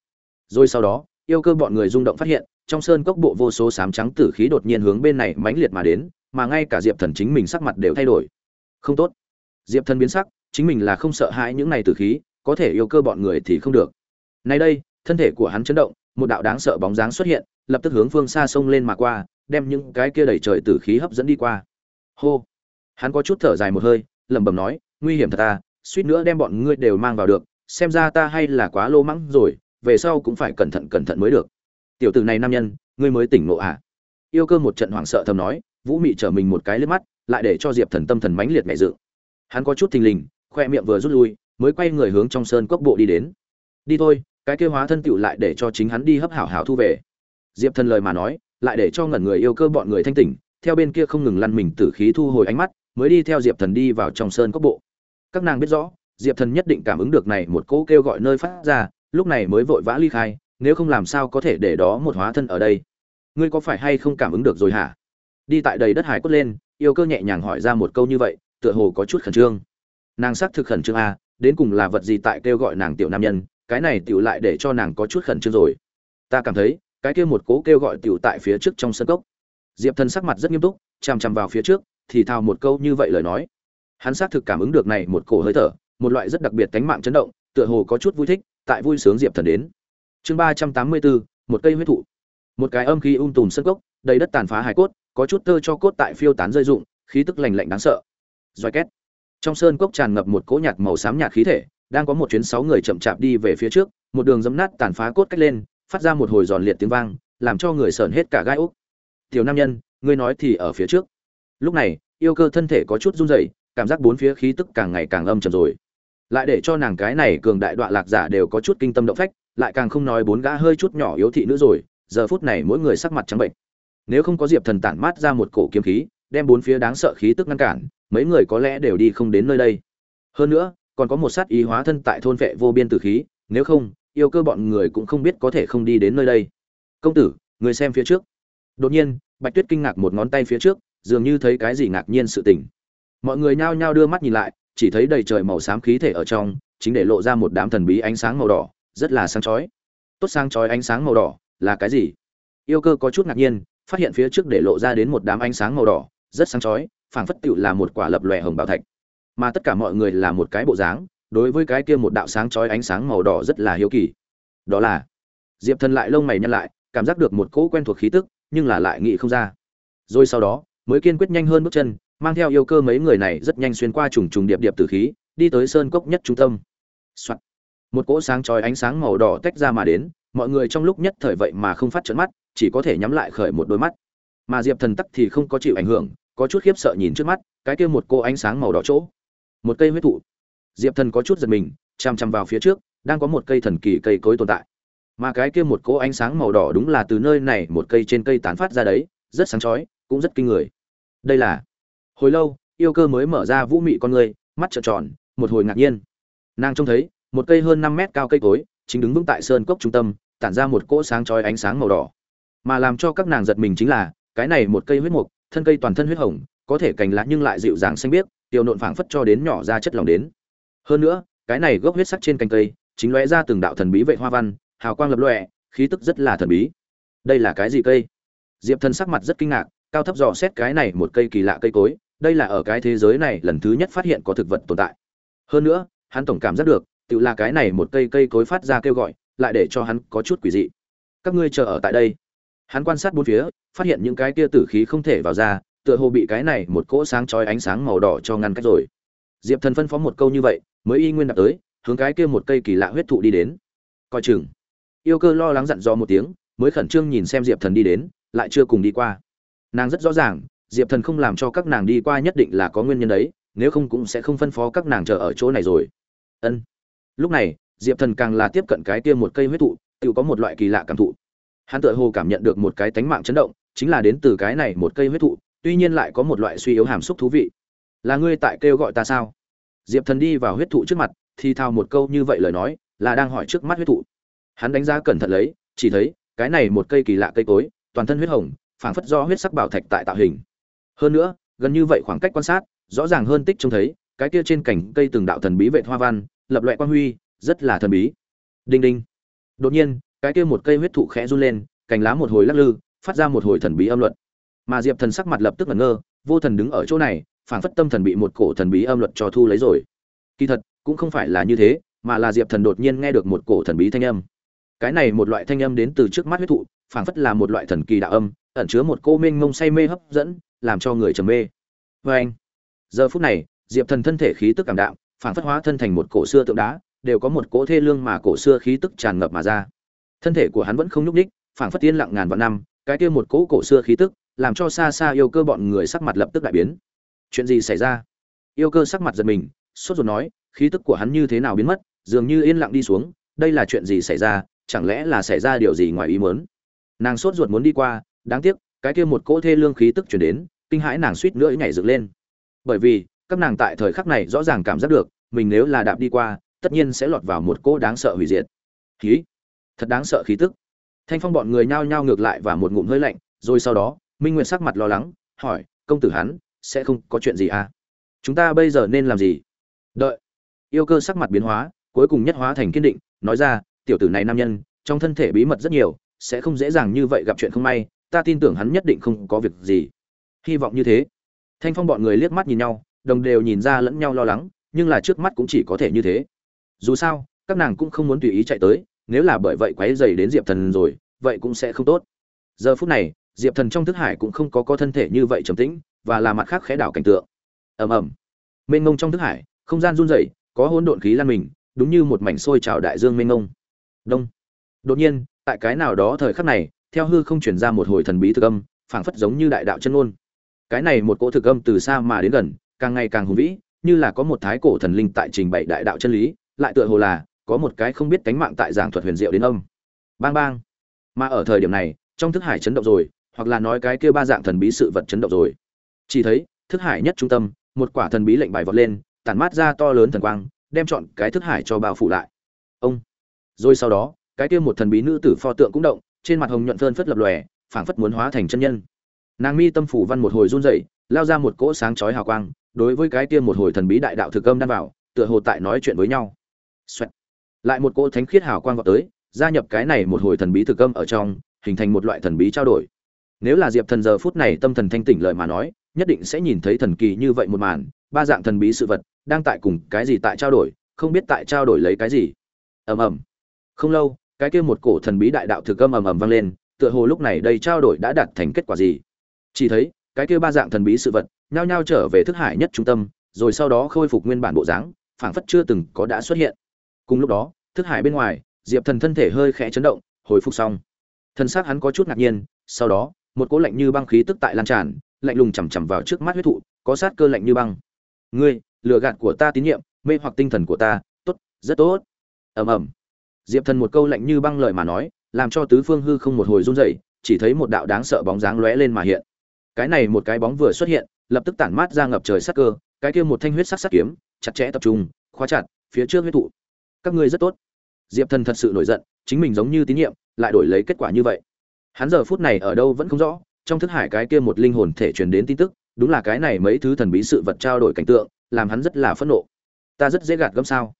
Rồi sau đó, yêu cơ bọn người rung động phát hiện, trong sơn cốc bộ vô số sám trắng tử khí đột nhiên hướng bên này mãnh liệt mà đến, mà ngay cả diệp thần chính mình sắc mặt đều thay đổi. Không tốt. Diệp thần biến sắc, chính mình là không sợ hãi những này tử khí, có thể yêu cơ bọn người thì không được. Nay đây thân thể của hắn chấn động, một đạo đáng sợ bóng dáng xuất hiện, lập tức hướng phương xa sông lên mà qua, đem những cái kia đầy trời tử khí hấp dẫn đi qua. Hô! Hắn có chút thở dài một hơi, lẩm bẩm nói, nguy hiểm thật ta suýt nữa đem bọn ngươi đều mang vào được, xem ra ta hay là quá lô mắng rồi, về sau cũng phải cẩn thận cẩn thận mới được. Tiểu tử này nam nhân, ngươi mới tỉnh ngộ à? Yêu cơ một trận hoảng sợ thầm nói, vũ mị trở mình một cái lướt mắt, lại để cho diệp thần tâm thần mãnh liệt mẹ dự hắn có chút thình lình, khoe miệng vừa rút lui, mới quay người hướng trong sơn cốc bộ đi đến. Đi thôi cái kêu hóa thân tựu lại để cho chính hắn đi hấp hảo hảo thu về. Diệp thần lời mà nói lại để cho ngẩn người yêu cơ bọn người thanh tỉnh theo bên kia không ngừng lăn mình tử khí thu hồi ánh mắt mới đi theo diệp thần đi vào trong sơn cốc bộ. Các nàng biết rõ diệp thần nhất định cảm ứng được này một cỗ kêu gọi nơi phát ra lúc này mới vội vã ly khai nếu không làm sao có thể để đó một hóa thân ở đây. Ngươi có phải hay không cảm ứng được rồi hả? Đi tại đầy đất hải cốt lên yêu cơ nhẹ nhàng hỏi ra một câu như vậy tựa hồ có chút khẩn trương. Nàng xác thực khẩn trương a à, đến cùng là vật gì tại kêu gọi nàng tiểu nam nhân cái này tiểu lại để cho nàng có chút khẩn trương rồi. Ta cảm thấy, cái kia một cố kêu gọi tiểu tại phía trước trong sân cốc. Diệp thần sắc mặt rất nghiêm túc, chằm chằm vào phía trước, thì thào một câu như vậy lời nói. Hắn xác thực cảm ứng được này một cổ hơi thở, một loại rất đặc biệt cánh mạng chấn động, tựa hồ có chút vui thích, tại vui sướng diệp thần đến. Chương ba trăm tám mươi bốn, một cây huyết thụ. Một cái âm khí ung um tùm sân cốc, đầy đất tàn phá hài cốt, có chút tơ cho cốt tại phiêu tán rơi rụng, khí tức lành lạnh đáng sợ. Rồi két. Trong sơn cốc tràn ngập một cỗ nhạt màu xám nhạt khí thể đang có một chuyến sáu người chậm chạp đi về phía trước, một đường dấm nát tàn phá cốt cách lên, phát ra một hồi giòn liệt tiếng vang, làm cho người sờn hết cả gai úc tiểu nam nhân, ngươi nói thì ở phía trước. Lúc này, yêu cơ thân thể có chút run rẩy, cảm giác bốn phía khí tức càng ngày càng âm trầm rồi. Lại để cho nàng cái này cường đại đoạn lạc giả đều có chút kinh tâm động phách, lại càng không nói bốn gã hơi chút nhỏ yếu thị nữa rồi, giờ phút này mỗi người sắc mặt trắng bệnh. Nếu không có diệp thần tản mát ra một cổ kiếm khí, đem bốn phía đáng sợ khí tức ngăn cản, mấy người có lẽ đều đi không đến nơi đây. Hơn nữa còn có một sát ý hóa thân tại thôn vệ vô biên tử khí, nếu không, yêu cơ bọn người cũng không biết có thể không đi đến nơi đây. Công tử, người xem phía trước. Đột nhiên, bạch tuyết kinh ngạc một ngón tay phía trước, dường như thấy cái gì ngạc nhiên sự tình. Mọi người nhao nhao đưa mắt nhìn lại, chỉ thấy đầy trời màu xám khí thể ở trong, chính để lộ ra một đám thần bí ánh sáng màu đỏ, rất là sáng chói. Tốt sáng chói ánh sáng màu đỏ, là cái gì? Yêu cơ có chút ngạc nhiên, phát hiện phía trước để lộ ra đến một đám ánh sáng màu đỏ, rất sáng chói, phảng phất tựu là một quả lập lòe hồng bảo thạch mà tất cả mọi người là một cái bộ dáng, đối với cái kia một đạo sáng chói ánh sáng màu đỏ rất là hiếu kỳ. Đó là, diệp thần lại lông mày nhăn lại, cảm giác được một cỗ quen thuộc khí tức, nhưng là lại nghĩ không ra. Rồi sau đó, mới kiên quyết nhanh hơn bước chân, mang theo yêu cơ mấy người này rất nhanh xuyên qua trùng trùng điệp điệp từ khí, đi tới sơn cốc nhất trung tâm、Soạn. một cỗ sáng chói ánh sáng màu đỏ tách ra mà đến, mọi người trong lúc nhất thời vậy mà không phát trận mắt, chỉ có thể nhắm lại khởi một đôi mắt. Mà diệp thần tắc thì không có chịu ảnh hưởng, có chút khiếp sợ nhìn trước mắt, cái kia một cô ánh sáng màu đỏ chỗ một cây huyết thụ. Diệp thần có chút giật mình chằm chằm vào phía trước, đang có một cây thần kỳ cây cối tồn tại. Mà cái kia một cỗ ánh sáng màu đỏ đúng là từ nơi này một cây trên cây tán phát ra đấy, rất sáng chói, cũng rất kinh người. Đây là, hồi lâu, yêu cơ mới mở ra vũ mị con người, mắt trợn tròn, một hồi ngạc nhiên. Nàng trông thấy, một cây hơn năm mét cao cây cối, chính đứng vững tại sơn cốc trung tâm, tản ra một cỗ sáng chói ánh sáng màu đỏ. Mà làm cho các nàng giật mình chính là, cái này một cây huyết mục, thân cây toàn thân huyết hồng, có thể cành lá nhưng lại dịu dàng xanh biếc tiểu nộn phảng phất cho đến nhỏ ra chất lỏng đến. Hơn nữa, cái này gốc huyết sắc trên cành cây, chính lóe ra từng đạo thần bí vệ hoa văn, hào quang lập lòe, khí tức rất là thần bí. Đây là cái gì cây? Diệp thần sắc mặt rất kinh ngạc, cao thấp dò xét cái này một cây kỳ lạ cây cối, đây là ở cái thế giới này lần thứ nhất phát hiện có thực vật tồn tại. Hơn nữa, hắn tổng cảm giác được, tự là cái này một cây cây cối phát ra kêu gọi, lại để cho hắn có chút quỷ dị. Các ngươi chờ ở tại đây. Hắn quan sát bốn phía, phát hiện những cái kia tử khí không thể vào ra tựa hồ bị cái này một cỗ sáng chói ánh sáng màu đỏ cho ngăn cách rồi. Diệp thần phân phó một câu như vậy, mới y nguyên đặt tới, hướng cái kia một cây kỳ lạ huyết thụ đi đến. Coi chừng. Yêu cơ lo lắng dặn dò một tiếng, mới khẩn trương nhìn xem diệp thần đi đến, lại chưa cùng đi qua. Nàng rất rõ ràng, diệp thần không làm cho các nàng đi qua nhất định là có nguyên nhân đấy, nếu không cũng sẽ không phân phó các nàng chờ ở chỗ này rồi. Ân. Lúc này, diệp thần càng là tiếp cận cái kia một cây huyết thụ, tự có một loại kỳ lạ cảm thụ. Hắn tựa hồ cảm nhận được một cái tánh mạng chấn động, chính là đến từ cái này một cây huyết thụ tuy nhiên lại có một loại suy yếu hàm xúc thú vị. Là ngươi tại kêu gọi ta sao? Diệp thần đi vào huyết thụ trước mặt, thì thao một câu như vậy lời nói, là đang hỏi trước mắt huyết thụ. Hắn đánh giá cẩn thận lấy, chỉ thấy, cái này một cây kỳ lạ cây cối, toàn thân huyết hồng, phảng phất do huyết sắc bảo thạch tại tạo hình. Hơn nữa, gần như vậy khoảng cách quan sát, rõ ràng hơn tích trông thấy, cái kia trên cành cây từng đạo thần bí vệ hoa văn, lập loại quan huy, rất là thần bí. Đinh đinh. Đột nhiên, cái kia một cây huyết thụ khẽ run lên, cành lá một hồi lắc lư, phát ra một hồi thần bí âm luật mà diệp thần sắc mặt lập tức ngẩn ngơ, vô thần đứng ở chỗ này, phảng phất tâm thần bị một cổ thần bí âm luật cho thu lấy rồi. Kỳ thật, cũng không phải là như thế, mà là diệp thần đột nhiên nghe được một cổ thần bí thanh âm. Cái này một loại thanh âm đến từ trước mắt huyết thụ, phảng phất là một loại thần kỳ đạo âm, ẩn chứa một cô mênh mông say mê hấp dẫn, làm cho người trầm mê. Vê anh giờ phút này, diệp thần thân thể khí tức cảm đạo phảng phất hóa thân thành một cổ xưa tượng đá, đều có một cỗ thê lương mà cổ xưa khí tức tràn ngập mà ra. Thân thể của hắn vẫn không nhúc ních phảng phất tiên lặng ngàn vạn năm, cái kia một cỗ cổ xưa khí tức làm cho xa xa yêu cơ bọn người sắc mặt lập tức đại biến. Chuyện gì xảy ra? Yêu cơ sắc mặt giật mình, sốt ruột nói, khí tức của hắn như thế nào biến mất, dường như yên lặng đi xuống, đây là chuyện gì xảy ra, chẳng lẽ là xảy ra điều gì ngoài ý muốn? Nàng sốt ruột muốn đi qua, đáng tiếc, cái kia một cỗ thê lương khí tức chuyển đến, kinh hãi nàng suýt nữa nhảy dựng lên. Bởi vì, các nàng tại thời khắc này rõ ràng cảm giác được, mình nếu là đạp đi qua, tất nhiên sẽ lọt vào một cỗ đáng sợ hủy diệt. Khí? Thật đáng sợ khí tức. Thanh phong bọn người nhao nhao ngược lại và một ngụm hơi lạnh, rồi sau đó minh nguyệt sắc mặt lo lắng, hỏi, công tử hắn sẽ không có chuyện gì à? Chúng ta bây giờ nên làm gì? Đợi. Yêu cơ sắc mặt biến hóa, cuối cùng nhất hóa thành kiên định, nói ra, tiểu tử này nam nhân, trong thân thể bí mật rất nhiều, sẽ không dễ dàng như vậy gặp chuyện không may, ta tin tưởng hắn nhất định không có việc gì. Hy vọng như thế. Thanh phong bọn người liếc mắt nhìn nhau, đồng đều nhìn ra lẫn nhau lo lắng, nhưng là trước mắt cũng chỉ có thể như thế. Dù sao, các nàng cũng không muốn tùy ý chạy tới, nếu là bởi vậy quấy dày đến diệp thần rồi, vậy cũng sẽ không tốt. Giờ phút này diệp thần trong thức hải cũng không có có thân thể như vậy trầm tĩnh, và là mặt khác khẽ đảo cảnh tượng. Ầm ầm. Mênh mông trong thức hải, không gian run rẩy, có hỗn độn khí lan mình, đúng như một mảnh sôi trào đại dương mênh mông. Đông. Đột nhiên, tại cái nào đó thời khắc này, theo hư không chuyển ra một hồi thần bí thực âm, phảng phất giống như đại đạo chân ngôn. Cái này một cỗ thực âm từ xa mà đến gần, càng ngày càng hùng vĩ, như là có một thái cổ thần linh tại trình bày đại đạo chân lý, lại tựa hồ là có một cái không biết cánh mạng tại giảng thuật huyền diệu đến âm. Bang bang. Mà ở thời điểm này, trong thức hải chấn động rồi hoặc là nói cái kia ba dạng thần bí sự vật chấn động rồi. Chỉ thấy, thức hải nhất trung tâm, một quả thần bí lệnh bài vọt lên, tản mát ra to lớn thần quang, đem chọn cái thức hải cho bao phủ lại. Ông. Rồi sau đó, cái kia một thần bí nữ tử pho tượng cũng động, trên mặt hồng nhuận phơn phất lập lòe, phảng phất muốn hóa thành chân nhân. Nàng mi tâm phủ văn một hồi run rẩy, lao ra một cỗ sáng chói hào quang, đối với cái kia một hồi thần bí đại đạo thực âm đan vào, tựa hồ tại nói chuyện với nhau. Xoẹt. lại một cỗ thánh khiết hào quang vọt tới, gia nhập cái này một hồi thần bí thực âm ở trong, hình thành một loại thần bí trao đổi nếu là diệp thần giờ phút này tâm thần thanh tỉnh lời mà nói, nhất định sẽ nhìn thấy thần kỳ như vậy một màn, ba dạng thần bí sự vật, đang tại cùng cái gì tại trao đổi, không biết tại trao đổi lấy cái gì. Ầm ầm. Không lâu, cái kia một cổ thần bí đại đạo thực âm ầm ầm vang lên, tựa hồ lúc này đây trao đổi đã đạt thành kết quả gì. Chỉ thấy, cái kia ba dạng thần bí sự vật, nhao nhao trở về thức hải nhất trung tâm, rồi sau đó khôi phục nguyên bản bộ dáng, phảng phất chưa từng có đã xuất hiện. Cùng lúc đó, thức hải bên ngoài, diệp thần thân thể hơi khẽ chấn động, hồi phục xong. Thân xác hắn có chút ngạc nhiên, sau đó một cỗ lạnh như băng khí tức tại lan tràn, lạnh lùng chằm chằm vào trước mắt huyết thụ, có sát cơ lạnh như băng. Ngươi, lừa gạt của ta tín nhiệm, mê hoặc tinh thần của ta, tốt, rất tốt. Ầm ầm. Diệp thần một câu lạnh như băng lời mà nói, làm cho tứ phương hư không một hồi run rẩy, chỉ thấy một đạo đáng sợ bóng dáng lóe lên mà hiện. Cái này một cái bóng vừa xuất hiện, lập tức tản mát ra ngập trời sát cơ, cái kia một thanh huyết sắc sắc kiếm, chặt chẽ tập trung, khóa chặt phía trước huyết thụ. Các ngươi rất tốt. Diệp thần thật sự nổi giận, chính mình giống như tín nhiệm, lại đổi lấy kết quả như vậy hắn giờ phút này ở đâu vẫn không rõ, trong thức hải cái kia một linh hồn thể truyền đến tin tức, đúng là cái này mấy thứ thần bí sự vật trao đổi cảnh tượng, làm hắn rất là phẫn nộ. Ta rất dễ gạt gẫm sao?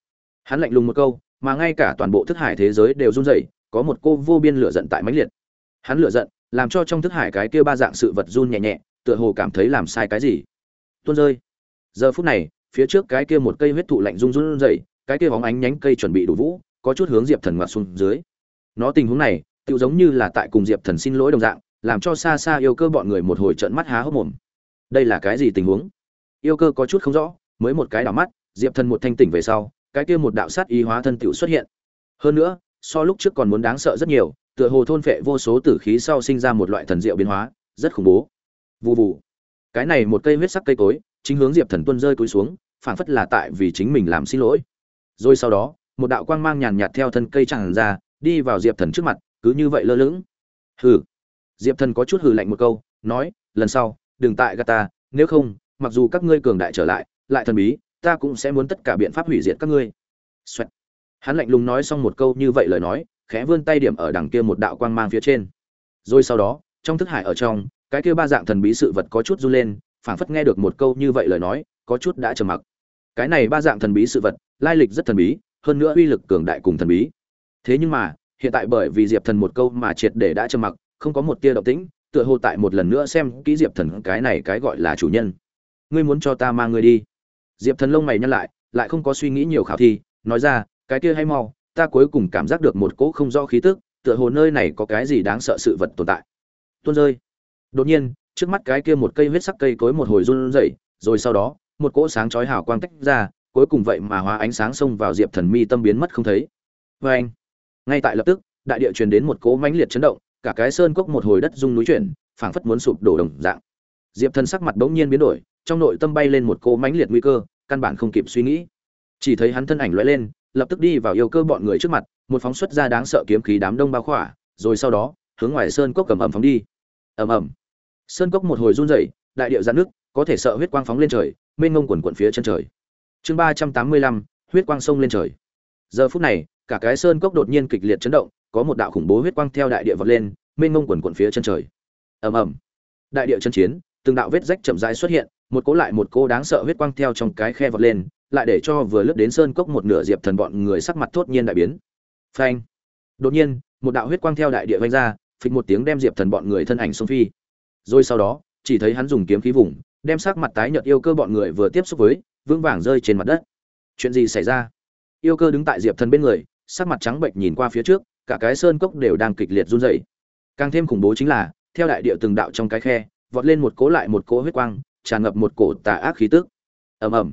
Hắn lạnh lùng một câu, mà ngay cả toàn bộ thức hải thế giới đều run rẩy, có một cô vô biên lửa giận tại mãnh liệt. Hắn lửa giận, làm cho trong thức hải cái kia ba dạng sự vật run nhẹ nhẹ, tựa hồ cảm thấy làm sai cái gì. Tuôn rơi. Giờ phút này, phía trước cái kia một cây huyết thụ lạnh run run rẩy, cái kia bóng ánh nhánh cây chuẩn bị đủ vũ, có chút hướng diệp thần ngoặt xuống dưới. Nó tình huống này tự giống như là tại cùng diệp thần xin lỗi đồng dạng, làm cho xa xa yêu cơ bọn người một hồi trợn mắt há hốc mồm. Đây là cái gì tình huống? Yêu cơ có chút không rõ, mới một cái đảo mắt, diệp thần một thanh tỉnh về sau, cái kia một đạo sát y hóa thân tiểu xuất hiện. Hơn nữa, so lúc trước còn muốn đáng sợ rất nhiều, tựa hồ thôn phệ vô số tử khí sau sinh ra một loại thần diệu biến hóa, rất khủng bố. Vù vù. Cái này một cây huyết sắc cây cối, chính hướng diệp thần tuân rơi cúi xuống, phảng phất là tại vì chính mình làm xin lỗi. Rồi sau đó, một đạo quang mang nhàn nhạt theo thân cây tràn ra, đi vào diệp thần trước mặt cứ như vậy lơ lửng. Hừ. Diệp thần có chút hừ lạnh một câu, nói, lần sau, đừng tại gata nếu không, mặc dù các ngươi cường đại trở lại lại thần bí, ta cũng sẽ muốn tất cả biện pháp hủy diệt các ngươi. Xoẹt. hắn lạnh lùng nói xong một câu như vậy lời nói, khẽ vươn tay điểm ở đằng kia một đạo quang mang phía trên. Rồi sau đó, trong thức hải ở trong, cái kia ba dạng thần bí sự vật có chút run lên, phảng phất nghe được một câu như vậy lời nói, có chút đã trầm mặc. Cái này ba dạng thần bí sự vật, lai lịch rất thần bí, hơn nữa uy lực cường đại cùng thần bí. Thế nhưng mà hiện tại bởi vì diệp thần một câu mà triệt để đã trầm mặc, không có một tia động tĩnh, tựa hồ tại một lần nữa xem kỹ diệp thần cái này cái gọi là chủ nhân. Ngươi muốn cho ta mang ngươi đi. Diệp thần lông mày nhăn lại lại không có suy nghĩ nhiều khảo thi nói ra, cái kia hay mau, ta cuối cùng cảm giác được một cỗ không do khí tức, tựa hồ nơi này có cái gì đáng sợ sự vật tồn tại. Tuôn rơi. Đột nhiên, trước mắt cái kia một cây huyết sắc cây cối một hồi run rẩy, rồi sau đó, một cỗ sáng chói hào quang tách ra, cuối cùng vậy mà hóa ánh sáng xông vào diệp thần mi tâm biến mất không thấy. Vê anh ngay tại lập tức, đại địa truyền đến một cỗ mãnh liệt chấn động, cả cái sơn cốc một hồi đất rung núi chuyển, phảng phất muốn sụp đổ đồng dạng. Diệp thần sắc mặt bỗng nhiên biến đổi, trong nội tâm bay lên một cỗ mãnh liệt nguy cơ, căn bản không kịp suy nghĩ. Chỉ thấy hắn thân ảnh lóe lên, lập tức đi vào yêu cơ bọn người trước mặt, một phóng xuất ra đáng sợ kiếm khí đám đông bao khỏa, rồi sau đó, hướng ngoài sơn cốc cầm ẩm phóng đi. Ầm ầm. Sơn cốc một hồi run rẩy, đại địa giãn nước có thể sợ huyết quang phóng lên trời, mênh mông quần quần phía chân trời. Chương ba trăm tám mươi lăm, huyết quang sông lên trời giờ phút này, cả cái sơn cốc đột nhiên kịch liệt chấn động, có một đạo khủng bố huyết quang theo đại địa vọt lên, mênh mông quần quần phía chân trời. Ầm ầm. Đại địa chân chiến, từng đạo vết rách chậm rãi xuất hiện, một cố lại một cố đáng sợ huyết quang theo trong cái khe vọt lên, lại để cho vừa lướt đến sơn cốc một nửa diệp thần bọn người sắc mặt thốt nhiên đại biến. Phanh. Đột nhiên, một đạo huyết quang theo đại địa vanh ra, phịch một tiếng đem diệp thần bọn người thân ảnh xông phi. Rồi sau đó, chỉ thấy hắn dùng kiếm khí vùng, đem sắc mặt tái nhợt yêu cơ bọn người vừa tiếp xúc với, vững vàng rơi trên mặt đất. Chuyện gì xảy ra? Yêu cơ đứng tại diệp thần bên người, sắc mặt trắng bệnh nhìn qua phía trước, cả cái sơn cốc đều đang kịch liệt run rẩy. Càng thêm khủng bố chính là, theo đại địa từng đạo trong cái khe, vọt lên một cố lại một cố huyết quang, tràn ngập một cổ tà ác khí tức. Ầm ầm.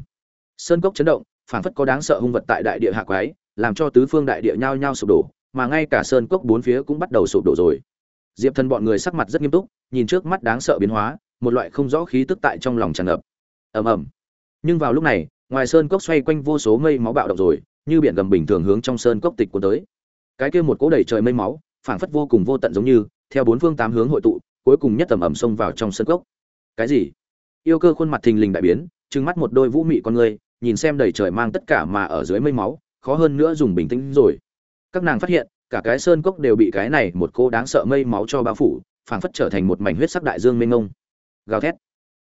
Sơn cốc chấn động, phảng phất có đáng sợ hung vật tại đại địa hạ quái, làm cho tứ phương đại địa nhao nhao sụp đổ, mà ngay cả sơn cốc bốn phía cũng bắt đầu sụp đổ rồi. Diệp thần bọn người sắc mặt rất nghiêm túc, nhìn trước mắt đáng sợ biến hóa, một loại không rõ khí tức tại trong lòng tràn ngập. Ầm ầm. Nhưng vào lúc này, ngoài sơn cốc xoay quanh vô số mây máu bạo động rồi như biển gầm bình thường hướng trong sơn cốc tịch cuốn tới. Cái kia một cỗ đầy trời mây máu, phảng phất vô cùng vô tận giống như, theo bốn phương tám hướng hội tụ, cuối cùng nhất tầm ẩm xông vào trong sơn cốc. Cái gì? Yêu cơ khuôn mặt thình lình đại biến, trừng mắt một đôi vũ mị con người, nhìn xem đầy trời mang tất cả mà ở dưới mây máu, khó hơn nữa dùng bình tĩnh rồi. Các nàng phát hiện, cả cái sơn cốc đều bị cái này một cô đáng sợ mây máu cho bao phủ, phảng phất trở thành một mảnh huyết sắc đại dương mênh mông. Gào thét.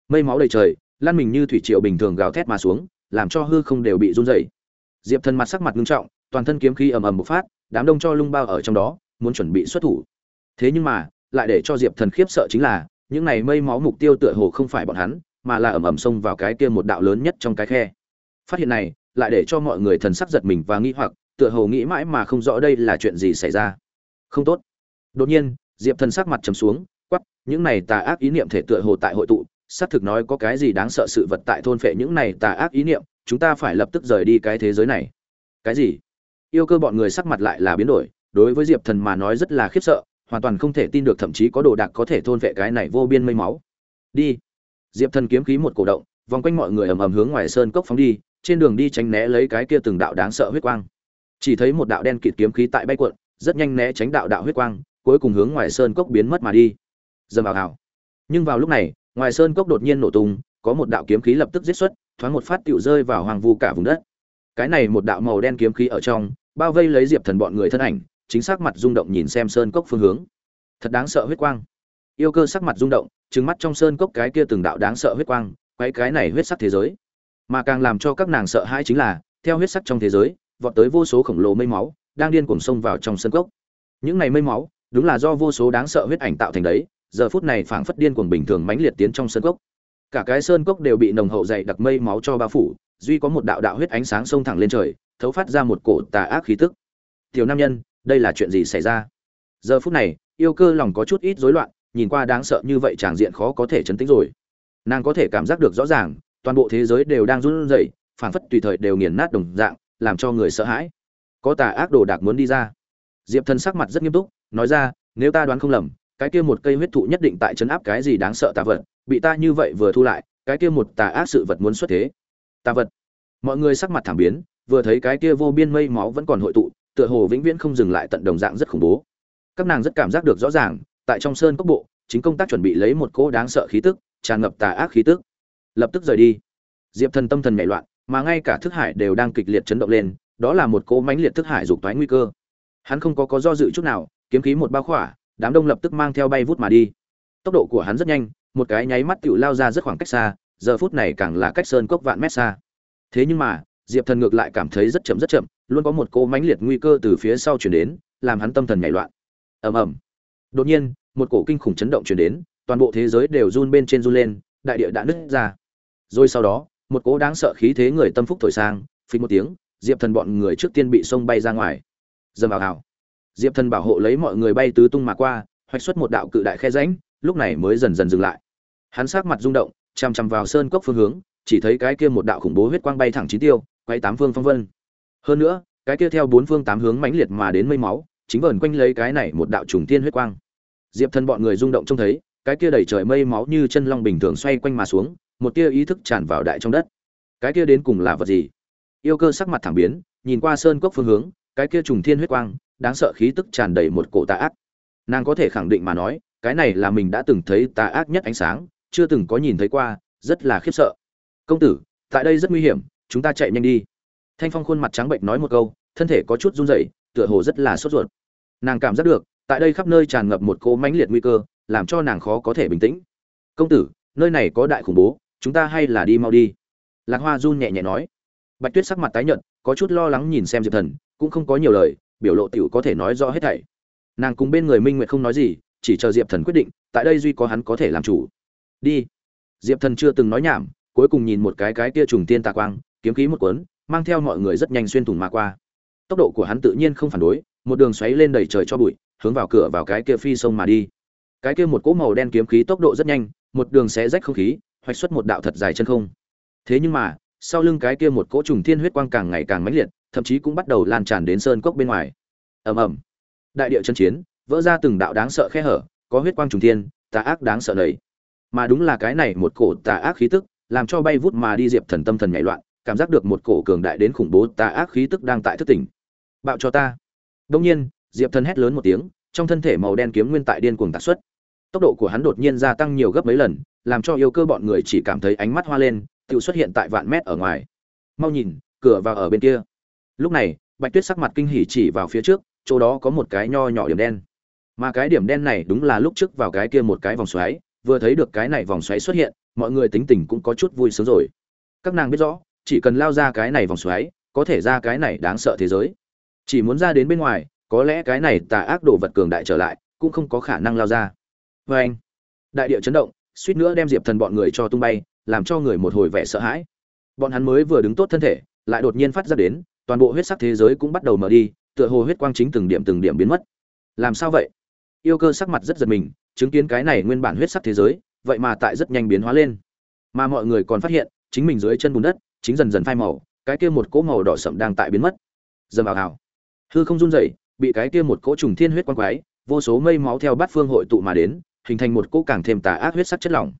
Mây máu đầy trời, lan mình như thủy triều bình thường gào thét mà xuống, làm cho hư không đều bị run rẩy diệp thần mặt sắc mặt nghiêm trọng, toàn thân kiếm khí ầm ầm bộc phát, đám đông cho lung bao ở trong đó, muốn chuẩn bị xuất thủ. Thế nhưng mà, lại để cho diệp thần khiếp sợ chính là, những này mây máu mục tiêu tựa hồ không phải bọn hắn, mà là ầm ầm xông vào cái kia một đạo lớn nhất trong cái khe. Phát hiện này, lại để cho mọi người thần sắc giật mình và nghi hoặc, tựa hồ nghĩ mãi mà không rõ đây là chuyện gì xảy ra. Không tốt. Đột nhiên, diệp thần sắc mặt trầm xuống quắp những này tà ác ý niệm thể tựa hồ tại hội tụ, xác thực nói có cái gì đáng sợ sự vật tại thôn phệ những này tà ác ý niệm chúng ta phải lập tức rời đi cái thế giới này. Cái gì? Yêu cơ bọn người sắc mặt lại là biến đổi, đối với diệp thần mà nói rất là khiếp sợ, hoàn toàn không thể tin được thậm chí có đồ đạc có thể thôn vệ cái này vô biên mây máu. Đi. Diệp thần kiếm khí một cổ động, vòng quanh mọi người ầm ầm hướng ngoài sơn cốc phóng đi, trên đường đi tránh né lấy cái kia từng đạo đáng sợ huyết quang. Chỉ thấy một đạo đen kịt kiếm khí tại bay cuộn, rất nhanh né tránh đạo đạo huyết quang, cuối cùng hướng ngoài sơn cốc biến mất mà đi. Dầm vào hào nhưng vào lúc này, ngoài sơn cốc đột nhiên nổ tung, có một đạo kiếm khí lập tức giết xuất thoáng một phát tựu rơi vào hoàng vu cả vùng đất. Cái này một đạo màu đen kiếm khí ở trong, bao vây lấy diệp thần bọn người thân ảnh, chính xác mặt rung động nhìn xem sơn cốc phương hướng. Thật đáng sợ huyết quang. Yêu cơ sắc mặt rung động, trừng mắt trong sơn cốc cái kia từng đạo đáng sợ huyết quang quay cái này huyết sắc thế giới. Mà càng làm cho các nàng sợ hãi chính là, theo huyết sắc trong thế giới, vọt tới vô số khổng lồ mây máu, đang điên cuồng xông vào trong sơn cốc. Những này mây máu, đúng là do vô số đáng sợ huyết ảnh tạo thành đấy, giờ phút này phảng phất điên cuồng bình thường mãnh liệt tiến trong sơn cốc cả cái sơn cốc đều bị nồng hậu dày đặc mây máu cho bao phủ, duy có một đạo đạo huyết ánh sáng xông thẳng lên trời, thấu phát ra một cổ tà ác khí tức. Tiểu nam nhân, đây là chuyện gì xảy ra? Giờ phút này, yêu cơ lòng có chút ít rối loạn, nhìn qua đáng sợ như vậy tràng diện khó có thể chấn tĩnh rồi. Nàng có thể cảm giác được rõ ràng, toàn bộ thế giới đều đang run rẩy, phảng phất tùy thời đều nghiền nát đồng dạng, làm cho người sợ hãi. Có tà ác đồ đạc muốn đi ra. Diệp thần sắc mặt rất nghiêm túc, nói ra, nếu ta đoán không lầm, cái kia một cây huyết thụ nhất định tại chấn áp cái gì đáng sợ tà vật bị ta như vậy vừa thu lại, cái kia một tà ác sự vật muốn xuất thế. Tà vật. Mọi người sắc mặt thảm biến, vừa thấy cái kia vô biên mây máu vẫn còn hội tụ, tựa hồ vĩnh viễn không dừng lại tận đồng dạng rất khủng bố. Các nàng rất cảm giác được rõ ràng, tại trong sơn cốc bộ, chính công tác chuẩn bị lấy một cỗ đáng sợ khí tức, tràn ngập tà ác khí tức. Lập tức rời đi. Diệp thần tâm thần nhảy loạn, mà ngay cả thức hải đều đang kịch liệt chấn động lên, đó là một cỗ mãnh liệt thức hải dục toái nguy cơ. Hắn không có có do dự chút nào, kiếm khí một bao khỏa, đám đông lập tức mang theo bay vút mà đi. Tốc độ của hắn rất nhanh một cái nháy mắt tựu lao ra rất khoảng cách xa, giờ phút này càng là cách sơn cốc vạn mét xa. Thế nhưng mà, diệp thần ngược lại cảm thấy rất chậm rất chậm, luôn có một cỗ mãnh liệt nguy cơ từ phía sau chuyển đến, làm hắn tâm thần nhảy loạn. Ầm ầm. Đột nhiên, một cổ kinh khủng chấn động chuyển đến, toàn bộ thế giới đều run bên trên run lên, đại địa đã nứt ra. Rồi sau đó, một cỗ đáng sợ khí thế người tâm phúc thổi sang, phình một tiếng, diệp thần bọn người trước tiên bị sông bay ra ngoài. Dầm vào hào diệp thần bảo hộ lấy mọi người bay tứ tung mà qua, hoạch xuất một đạo cự đại khe rãnh, lúc này mới dần dần dừng lại hắn sát mặt rung động, chằm chằm vào sơn cốc phương hướng, chỉ thấy cái kia một đạo khủng bố huyết quang bay thẳng chín tiêu, quay tám phương phong vân. Hơn nữa, cái kia theo bốn phương tám hướng mãnh liệt mà đến mây máu, chính vờn quanh lấy cái này một đạo trùng tiên huyết quang. Diệp thân bọn người rung động trông thấy, cái kia đầy trời mây máu như chân long bình thường xoay quanh mà xuống, một tia ý thức tràn vào đại trong đất. Cái kia đến cùng là vật gì? Yêu cơ sắc mặt thẳng biến, nhìn qua sơn cốc phương hướng, cái kia trùng thiên huyết quang, đáng sợ khí tức tràn đầy một cổ tà ác. Nàng có thể khẳng định mà nói, cái này là mình đã từng thấy tà ác nhất ánh sáng chưa từng có nhìn thấy qua, rất là khiếp sợ. Công tử, tại đây rất nguy hiểm, chúng ta chạy nhanh đi. Thanh phong khuôn mặt trắng bệnh nói một câu, thân thể có chút run rẩy, tựa hồ rất là sốt ruột. Nàng cảm giác được, tại đây khắp nơi tràn ngập một cỗ mãnh liệt nguy cơ, làm cho nàng khó có thể bình tĩnh. Công tử, nơi này có đại khủng bố, chúng ta hay là đi mau đi. Lạc hoa run nhẹ nhẹ nói. Bạch tuyết sắc mặt tái nhợt, có chút lo lắng nhìn xem diệp thần, cũng không có nhiều lời, biểu lộ tiểu có thể nói rõ hết thảy. Nàng cùng bên người minh nguyệt không nói gì, chỉ chờ diệp thần quyết định, tại đây duy có hắn có thể làm chủ đi. Diệp thần chưa từng nói nhảm, cuối cùng nhìn một cái cái kia trùng tiên tà quang, kiếm khí một cuốn, mang theo mọi người rất nhanh xuyên thủng mà qua. Tốc độ của hắn tự nhiên không phản đối, một đường xoáy lên đầy trời cho bụi, hướng vào cửa vào cái kia phi sông mà đi. Cái kia một cỗ màu đen kiếm khí tốc độ rất nhanh, một đường xé rách không khí, hoạch xuất một đạo thật dài chân không. Thế nhưng mà, sau lưng cái kia một cỗ trùng thiên huyết quang càng ngày càng mãnh liệt, thậm chí cũng bắt đầu lan tràn đến sơn cốc bên ngoài. Ầm ầm. Đại địa chân chiến, vỡ ra từng đạo đáng sợ khe hở, có huyết quang trùng thiên, tà ác đáng sợ lầy mà đúng là cái này một cổ tà ác khí tức, làm cho bay vút mà đi diệp thần tâm thần nhảy loạn, cảm giác được một cổ cường đại đến khủng bố tà ác khí tức đang tại thức tỉnh. Bạo cho ta. Đông nhiên, diệp thần hét lớn một tiếng, trong thân thể màu đen kiếm nguyên tại điên cuồng tạc xuất. Tốc độ của hắn đột nhiên gia tăng nhiều gấp mấy lần, làm cho yêu cơ bọn người chỉ cảm thấy ánh mắt hoa lên tự xuất hiện tại vạn mét ở ngoài. Mau nhìn, cửa vào ở bên kia. Lúc này, bạch tuyết sắc mặt kinh hỉ chỉ vào phía trước, chỗ đó có một cái nho nhỏ điểm đen. Mà cái điểm đen này đúng là lúc trước vào cái kia một cái vòng xoáy vừa thấy được cái này vòng xoáy xuất hiện, mọi người tính tình cũng có chút vui sướng rồi. Các nàng biết rõ, chỉ cần lao ra cái này vòng xoáy, có thể ra cái này đáng sợ thế giới. Chỉ muốn ra đến bên ngoài, có lẽ cái này tà ác đồ vật cường đại trở lại, cũng không có khả năng lao ra. Vê anh, đại địa chấn động, suýt nữa đem diệp thần bọn người cho tung bay, làm cho người một hồi vẻ sợ hãi. Bọn hắn mới vừa đứng tốt thân thể, lại đột nhiên phát ra đến, toàn bộ huyết sắc thế giới cũng bắt đầu mở đi, tựa hồ huyết quang chính từng điểm từng điểm biến mất. Làm sao vậy? Yêu cơ sắc mặt rất giật mình chứng kiến cái này nguyên bản huyết sắc thế giới vậy mà tại rất nhanh biến hóa lên. Mà mọi người còn phát hiện chính mình dưới chân bùn đất chính dần dần phai màu cái kia một cỗ màu đỏ sậm đang tại biến mất. Dầm vào ảo, hư không run rẩy bị cái kia một cỗ trùng thiên huyết quang quái vô số mây máu theo bát phương hội tụ mà đến hình thành một cỗ càng thêm tà ác huyết sắc chất lỏng.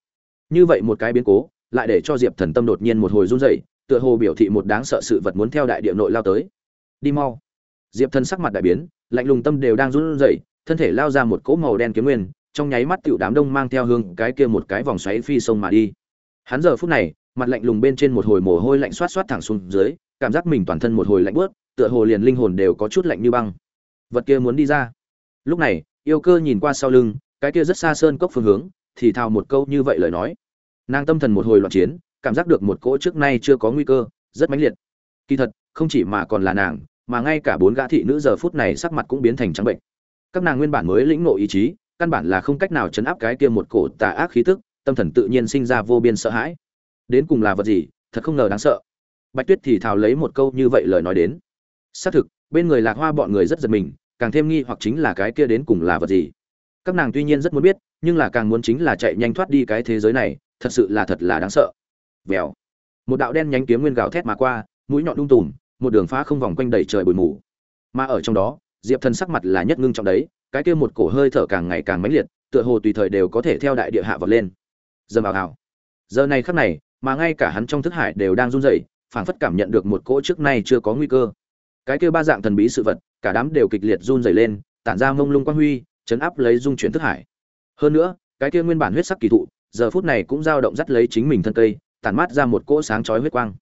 Như vậy một cái biến cố lại để cho diệp thần tâm đột nhiên một hồi run rẩy tựa hồ biểu thị một đáng sợ sự vật muốn theo đại địa nội lao tới. Đi mau. Diệp thần sắc mặt đại biến lạnh lùng tâm đều đang run rẩy thân thể lao ra một cỗ màu đen kiếm nguyên trong nháy mắt tiểu đám đông mang theo hương cái kia một cái vòng xoáy phi sông mà đi. Hắn giờ phút này, mặt lạnh lùng bên trên một hồi mồ hôi lạnh xoát xoát thẳng xuống dưới, cảm giác mình toàn thân một hồi lạnh buốt, tựa hồ liền linh hồn đều có chút lạnh như băng. Vật kia muốn đi ra. Lúc này, yêu cơ nhìn qua sau lưng, cái kia rất xa sơn cốc phương hướng, thì thào một câu như vậy lời nói. Nàng tâm thần một hồi loạn chiến, cảm giác được một cỗ trước nay chưa có nguy cơ, rất mãnh liệt. Kỳ thật, không chỉ mà còn là nàng, mà ngay cả bốn gã thị nữ giờ phút này sắc mặt cũng biến thành trắng bệnh. Các nàng nguyên bản mới lĩnh ngộ ý chí căn bản là không cách nào chấn áp cái kia một cổ tà ác khí tức, tâm thần tự nhiên sinh ra vô biên sợ hãi. Đến cùng là vật gì, thật không ngờ đáng sợ. Bạch tuyết thì thào lấy một câu như vậy lời nói đến. Xác thực, bên người lạc hoa bọn người rất giật mình, càng thêm nghi hoặc chính là cái kia đến cùng là vật gì. Các nàng tuy nhiên rất muốn biết, nhưng là càng muốn chính là chạy nhanh thoát đi cái thế giới này, thật sự là thật là đáng sợ. Vèo. Một đạo đen nhánh kiếm nguyên gào thét mà qua, mũi nhọn đung tùm, một đường phá không vòng quanh đầy trời bụi mù. Mà ở trong đó, diệp thần sắc mặt là nhất ngưng trọng đấy cái kia một cổ hơi thở càng ngày càng mãnh liệt, tựa hồ tùy thời đều có thể theo đại địa hạ vọt lên. Dầm vào hào giờ này khắc này, mà ngay cả hắn trong thức hải đều đang run rẩy, phảng phất cảm nhận được một cỗ trước nay chưa có nguy cơ. Cái kia ba dạng thần bí sự vật, cả đám đều kịch liệt run rẩy lên, tản ra mông lung quang huy, chấn áp lấy dung chuyển thức hải. Hơn nữa, cái kia nguyên bản huyết sắc kỳ thụ, giờ phút này cũng dao động dắt lấy chính mình thân cây, tản mát ra một cỗ sáng chói huyết quang.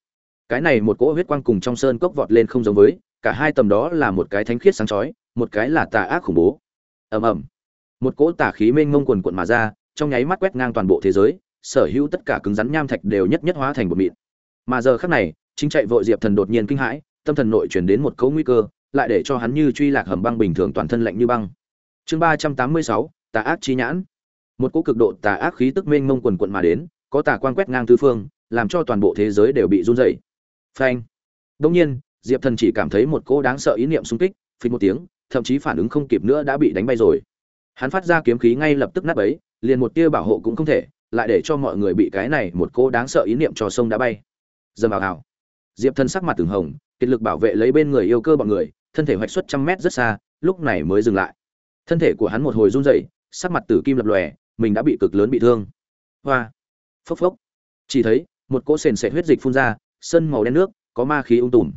Cái này một cỗ huyết quang cùng trong sơn cốc vọt lên không giống với, cả hai tầm đó là một cái thánh khiết sáng chói, một cái là tà ác khủng bố ầm ầm. Một cỗ tà khí mênh mông quần quận mà ra, trong nháy mắt quét ngang toàn bộ thế giới, sở hữu tất cả cứng rắn nham thạch đều nhất nhất hóa thành bột mịn. Mà giờ khắc này, chính chạy vội diệp thần đột nhiên kinh hãi, tâm thần nội chuyển đến một cấu nguy cơ, lại để cho hắn như truy lạc hầm băng bình thường toàn thân lạnh như băng. Chương ba trăm tám mươi sáu, tà ác chi nhãn. Một cỗ cực độ tà ác khí tức mênh mông quần quận mà đến, có tà quan quét ngang tứ phương, làm cho toàn bộ thế giới đều bị run rẩy. Phanh. Đông nhiên, diệp thần chỉ cảm thấy một cỗ đáng sợ ý niệm xung kích phình một tiếng thậm chí phản ứng không kịp nữa đã bị đánh bay rồi. Hắn phát ra kiếm khí ngay lập tức nát bấy, liền một tia bảo hộ cũng không thể, lại để cho mọi người bị cái này một cô đáng sợ ý niệm cho sông đã bay. Dầm vào hào diệp thân sắc mặt từng hồng, kiệt lực bảo vệ lấy bên người yêu cơ bọn người, thân thể hoạch xuất trăm mét rất xa, lúc này mới dừng lại. Thân thể của hắn một hồi run rẩy, sắc mặt tử kim lập lòe, mình đã bị cực lớn bị thương. Hoa. Phốc phốc. Chỉ thấy, một cỗ sền sệt huyết dịch phun ra sân màu đen nước, có ma khí ung tùm.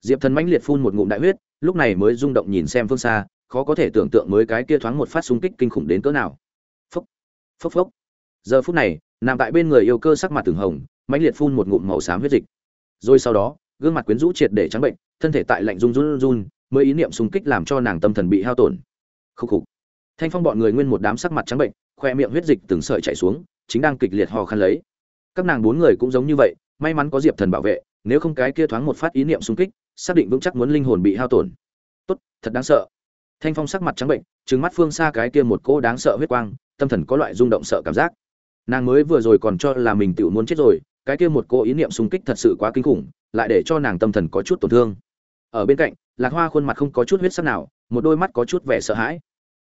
Diệp thần mãnh liệt phun một ngụm đại huyết lúc này mới rung động nhìn xem phương xa, khó có thể tưởng tượng mới cái kia thoáng một phát xung kích kinh khủng đến cỡ nào. Phốc phốc phốc. Giờ phút này, nằm tại bên người yêu cơ sắc mặt từng hồng, mãnh liệt phun một ngụm màu xám huyết dịch. Rồi sau đó, gương mặt quyến rũ triệt để trắng bệnh, thân thể tại lạnh run run run mới ý niệm xung kích làm cho nàng tâm thần bị hao tổn. Khúc khục. Thanh phong bọn người nguyên một đám sắc mặt trắng bệnh, khoe miệng huyết dịch từng sợi chảy xuống, chính đang kịch liệt hò khăn lấy. Các nàng bốn người cũng giống như vậy, may mắn có diệp thần bảo vệ, nếu không cái kia thoáng một phát ý niệm xung kích xác định vững chắc muốn linh hồn bị hao tổn. Tốt, thật đáng sợ. Thanh phong sắc mặt trắng bệnh, trừng mắt phương xa cái kia một cô đáng sợ huyết quang, tâm thần có loại rung động sợ cảm giác. Nàng mới vừa rồi còn cho là mình tự muốn chết rồi, cái kia một cô ý niệm xung kích thật sự quá kinh khủng, lại để cho nàng tâm thần có chút tổn thương. Ở bên cạnh, lạc hoa khuôn mặt không có chút huyết sắc nào, một đôi mắt có chút vẻ sợ hãi.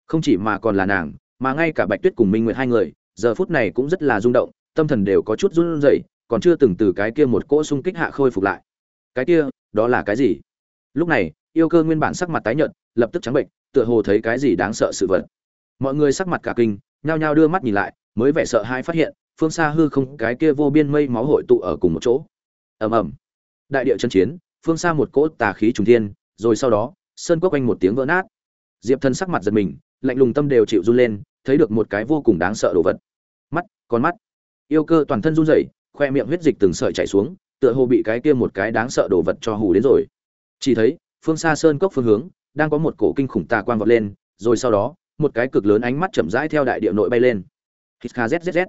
Không chỉ mà còn là nàng, mà ngay cả bạch tuyết cùng minh nguyệt hai người, giờ phút này cũng rất là rung động, tâm thần đều có chút run rẩy, còn chưa từng từ cái kia một cỗ xung kích hạ khôi phục lại cái kia, đó là cái gì? Lúc này, yêu cơ nguyên bản sắc mặt tái nhợt, lập tức trắng bệnh, tựa hồ thấy cái gì đáng sợ sự vật. Mọi người sắc mặt cả kinh, nhao nhao đưa mắt nhìn lại, mới vẻ sợ hãi phát hiện, phương xa hư không cái kia vô biên mây máu hội tụ ở cùng một chỗ. Ầm ầm. Đại địa chân chiến, phương xa một cỗ tà khí trùng thiên, rồi sau đó, sơn quốc quanh một tiếng vỡ nát. Diệp thân sắc mặt giật mình, lạnh lùng tâm đều chịu run lên, thấy được một cái vô cùng đáng sợ đồ vật. Mắt, con mắt. Yêu cơ toàn thân run rẩy, khoe miệng huyết dịch từng sợi chảy xuống tựa hồ bị cái kia một cái đáng sợ đồ vật cho hù đến rồi. Chỉ thấy, phương xa sơn cốc phương hướng, đang có một cổ kinh khủng tà quang vọt lên, rồi sau đó, một cái cực lớn ánh mắt chậm rãi theo đại địa nội bay lên. Hít kha zzz